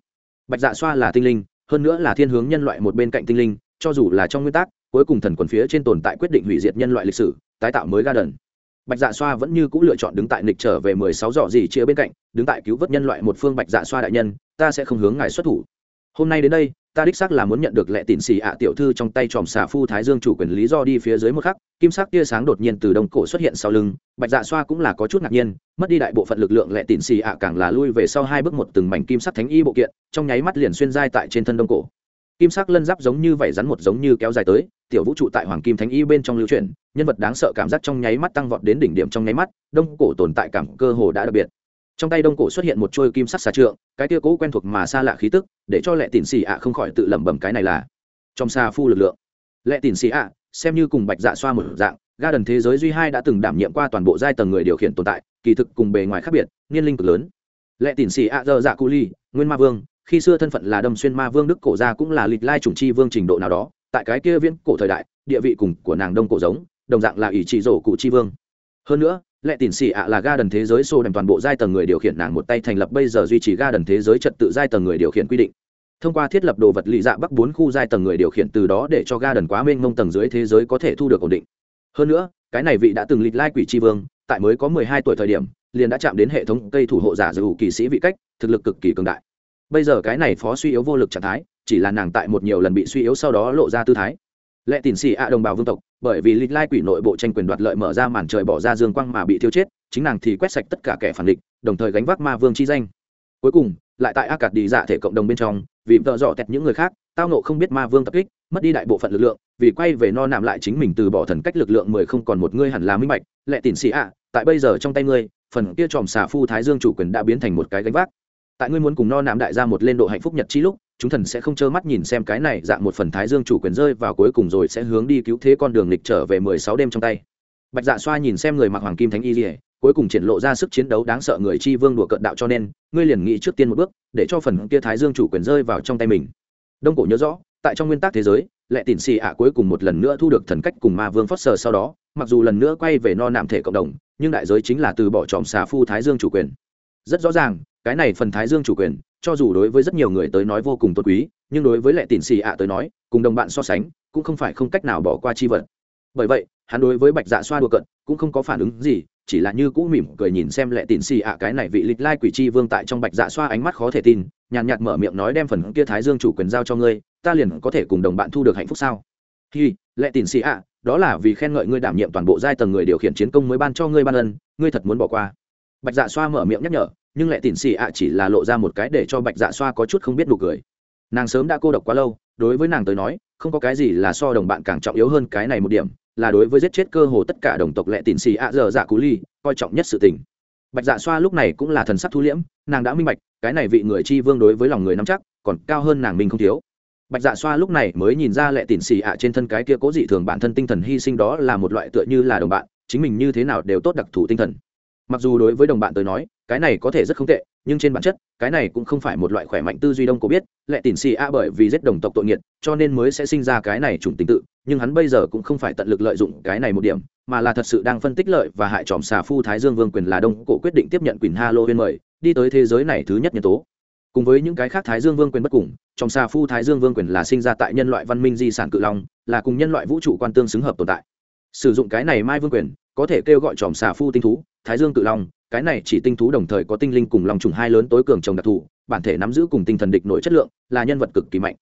Bạch dạ xoa là tinh linh, hơn nữa là thiên hướng nhân loại một bên cạnh tinh linh, cho dù là trong nguyên tắc, cuối cùng thần quần phía trên tồn tại quyết định hủy diệt nhân loại lịch sử, tái tạo mới ga đần bạch dạ xoa vẫn như c ũ lựa chọn đứng tại nịch trở về mười sáu dọ gì chia bên cạnh, đứng tại cứu vớt nhân loại một phương bạch dạ xoa đại nhân, ta sẽ không hướng ngài xuất thủ. Hôm nay đến đây, ta đích xác là muốn nhận được lệ tịn xì ạ tiểu thư trong tay tròm xà phu thái dương chủ quyền lý do đi phía dưới một khắc, kim sắc tia sáng đột nhiên từ đông cổ xuất hiện sau lưng, bạch dạ xoa cũng là có chút ngạc nhiên, mất đi đại bộ phận lực lượng lệ tịn xì ạ càng là lui về sau hai bước một từng mảnh kim sắc thánh y bộ kiện, trong nháy mắt liền xuyên dai tại trên thân đông cổ kim sắc lân giáp giống như vảy rắn một giống như kéo dài tới, tiểu vũ trụ tại hoàng kim thánh y bên trong lưu truyền nhân vật đáng sợ cảm giác trong nháy mắt tăng vọt đến đỉnh điểm trong nháy mắt, đông cổ tồn tại cảm cơ hồ đã đặc biệt. Trong tay đông cổ xuất hiện một trôi kim sắc xà trượng, cái tia cố quen thuộc mà xa lạ khí tức, để cho lệ tỉn xì ạ không khỏi tự lẩm bẩm cái này là trong xa phu lực lượng. Lệ tỉn xì ạ, xem như cùng bạch dạ xoa một dạng ga đần thế giới duy hai đã từng đảm nhiệm qua toàn bộ giai tầng người điều khiển tồn tại, kỳ thực cùng bề ngoài khác biệt niên linh cực lớn. Lệ tỉn xì ạ dơ dạ cu ly nguyên ma vương khi xưa thân phận là đâm xuyên ma vương đức cổ gia cũng là lịch lai chủng chi vương trình độ nào đó, tại cái kia viễn cổ thời đại, địa vị cùng của nàng đông cổ giống, đồng dạng là ỷ trị rổ cụ chi vương. Hơn nữa, lệ tỉn xỉ ạ là ga đần thế giới xô đành toàn bộ giai tầng người điều khiển nàng một tay thành lập bây giờ duy trì ga đần thế giới trật tự giai tầng người điều khiển quy định. Thông qua thiết lập đồ vật lì dạ bắc bốn khu giai tầng người điều khiển từ đó để cho ga đần quá mênh mông tầng dưới thế giới có thể thu được ổn định. Hơn nữa, cái này vị đã từng lịch lai quỷ tri vương, tại mới có mười hai tuổi thời điểm, liền đã chạm đến hệ thống cây thủ hộ giả dù kỳ sĩ vị cách, thực lực cực kỳ cường đại bây giờ cái này phó suy yếu vô lực trạng thái, chỉ là nàng tại một nhiều lần bị suy yếu sau đó lộ ra tư thái. Lệ tỉn xì ạ đồng bào vương tộc, bởi vì lịch lai quỷ nội bộ tranh quyền đoạt lợi mở ra màn trời bỏ ra dương quang mà bị thiêu chết, chính nàng thì quét sạch tất cả kẻ phản địch, đồng thời gánh vác ma vương chi danh. Cuối cùng, lại tại a cạt đi dạ thể cộng đồng bên trong, vì vợ dọ tẹt những người khác, tao nộ không biết ma vương tập kích, mất đi đại bộ phận lực lượng, vì quay về no nạm lại chính mình từ bỏ thần cách lực lượng mười không còn một ngươi hẳn là minh bạch. Lệ tỉn xì ạ, tại bây giờ trong tay ngươi, phần kia tròm xà phu thái dương chủ quyền đã biến thành một cái gánh vác tại ngươi muốn cùng no nạm đại gia một lên độ hạnh phúc nhật chi lúc, chúng thần sẽ không trơ mắt nhìn xem cái này dạng một phần thái dương chủ quyền rơi vào cuối cùng rồi sẽ hướng đi cứu thế con đường lịch trở về mười sáu đêm trong tay. Bạch dạ xoa nhìn xem người mặc hoàng kim thánh y dỉa cuối cùng triển lộ ra sức chiến đấu đáng sợ người chi vương đùa cận đạo cho nên, ngươi liền nghĩ trước tiên một bước, để cho phần kia thái dương chủ quyền rơi vào trong tay mình. Đông cổ nhớ rõ, tại trong nguyên tắc thế giới, lệ tỉn xì ạ cuối cùng một lần nữa thu được thần cách cùng ma vương phót sờ sau đó, mặc dù lần nữa quay về no nạm thể cộng đồng, nhưng đại giới chính là từ bỏ tròm xà phu thái dương chủ quyền. Rất rõ ràng cái này phần thái dương chủ quyền, cho dù đối với rất nhiều người tới nói vô cùng tốt quý, nhưng đối với lệ tịn xì ạ tới nói, cùng đồng bạn so sánh, cũng không phải không cách nào bỏ qua chi vật. Bởi vậy, hắn đối với bạch dạ xoa đùa cận cũng không có phản ứng gì, chỉ là như cũ mỉm cười nhìn xem lệ tịn xì ạ cái này vị lịch lai quỷ chi vương tại trong bạch dạ xoa ánh mắt khó thể tin, nhàn nhạt mở miệng nói đem phần kia thái dương chủ quyền giao cho ngươi, ta liền có thể cùng đồng bạn thu được hạnh phúc sao? Hi, lệ tịn xì ạ, đó là vì khen ngợi ngươi đảm nhiệm toàn bộ giai tầng người điều khiển chiến công mới ban cho ngươi ban ân, ngươi thật muốn bỏ qua. Bạch dạ xoa mở miệng nhắc nhở nhưng lệ tịn xì ạ chỉ là lộ ra một cái để cho bạch dạ xoa có chút không biết nụ cười. Nàng sớm đã cô độc quá lâu, đối với nàng tới nói, không có cái gì là so đồng bạn càng trọng yếu hơn cái này một điểm, là đối với giết chết cơ hồ tất cả đồng tộc lệ tịn xì ạ giờ dạ cú ly, coi trọng nhất sự tình. Bạch dạ xoa lúc này cũng là thần sắc thu liễm, nàng đã minh bạch, cái này vị người chi vương đối với lòng người nắm chắc, còn cao hơn nàng mình không thiếu. Bạch dạ xoa lúc này mới nhìn ra lệ tịn xì ạ trên thân cái kia cố dị thường bản thân tinh thần hy sinh đó là một loại tựa như là đồng bạn, chính mình như thế nào đều tốt đặc thù tinh thần. Mặc dù đối với đồng bạn tới nói cái này có thể rất không tệ, nhưng trên bản chất, cái này cũng không phải một loại khỏe mạnh tư duy đông cổ biết, lệ tỉn xì a bởi vì giết đồng tộc tội nghiệt, cho nên mới sẽ sinh ra cái này chủng tình tự, nhưng hắn bây giờ cũng không phải tận lực lợi dụng cái này một điểm, mà là thật sự đang phân tích lợi và hại tròm xà phu thái dương vương quyền là đông cổ quyết định tiếp nhận quyền bên mời, đi tới thế giới này thứ nhất nhân tố. Cùng với những cái khác thái dương vương quyền bất cùng, tròm xà phu thái dương vương quyền là sinh ra tại nhân loại văn minh di sản cự long, là cùng nhân loại vũ trụ quan tương xứng hợp tồn tại. Sử dụng cái này mai vương quyền, có thể kêu gọi tròm xà phu tinh thú, thái dương cự long cái này chỉ tinh thú đồng thời có tinh linh cùng lòng trùng hai lớn tối cường trồng đặc thù, bản thể nắm giữ cùng tinh thần địch nội chất lượng, là nhân vật cực kỳ mạnh.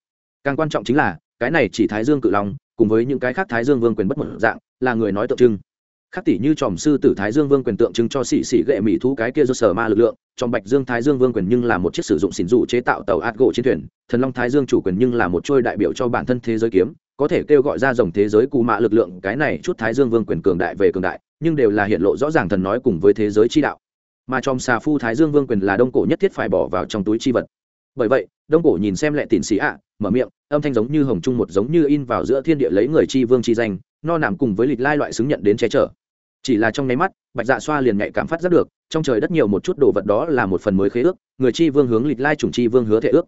Càng quan trọng chính là, cái này chỉ thái dương cự long, cùng với những cái khác thái dương vương quyền bất một dạng, là người nói tượng trưng. Khác tỷ như tròm sư tử thái dương vương quyền tượng trưng cho xỉ xỉ gệ mỹ thú cái kia do sở ma lực lượng trong bạch dương thái dương vương quyền nhưng là một chiếc sử dụng xỉn dụ chế tạo tàu ạt gỗ trên thuyền, thần long thái dương chủ quyền nhưng là một trôi đại biểu cho bản thân thế giới kiếm, có thể kêu gọi ra dòng thế giới cù mạ lực lượng, cái này chút thái dương vương quyền cường đại về cường đại nhưng đều là hiện lộ rõ ràng thần nói cùng với thế giới chi đạo. Mà trong xà phu thái dương vương quyền là đông cổ nhất thiết phải bỏ vào trong túi chi vật. Bởi vậy, đông cổ nhìn xem lệ tịn xì ạ, mở miệng, âm thanh giống như hồng trung một giống như in vào giữa thiên địa lấy người chi vương chi danh, no nằm cùng với lịch lai loại xứng nhận đến che chở. Chỉ là trong nháy mắt, bạch dạ xoa liền nhạy cảm phát rất được, trong trời đất nhiều một chút đồ vật đó là một phần mới khế ước, người chi vương hướng lịch lai chủng chi vương hứa thể ước.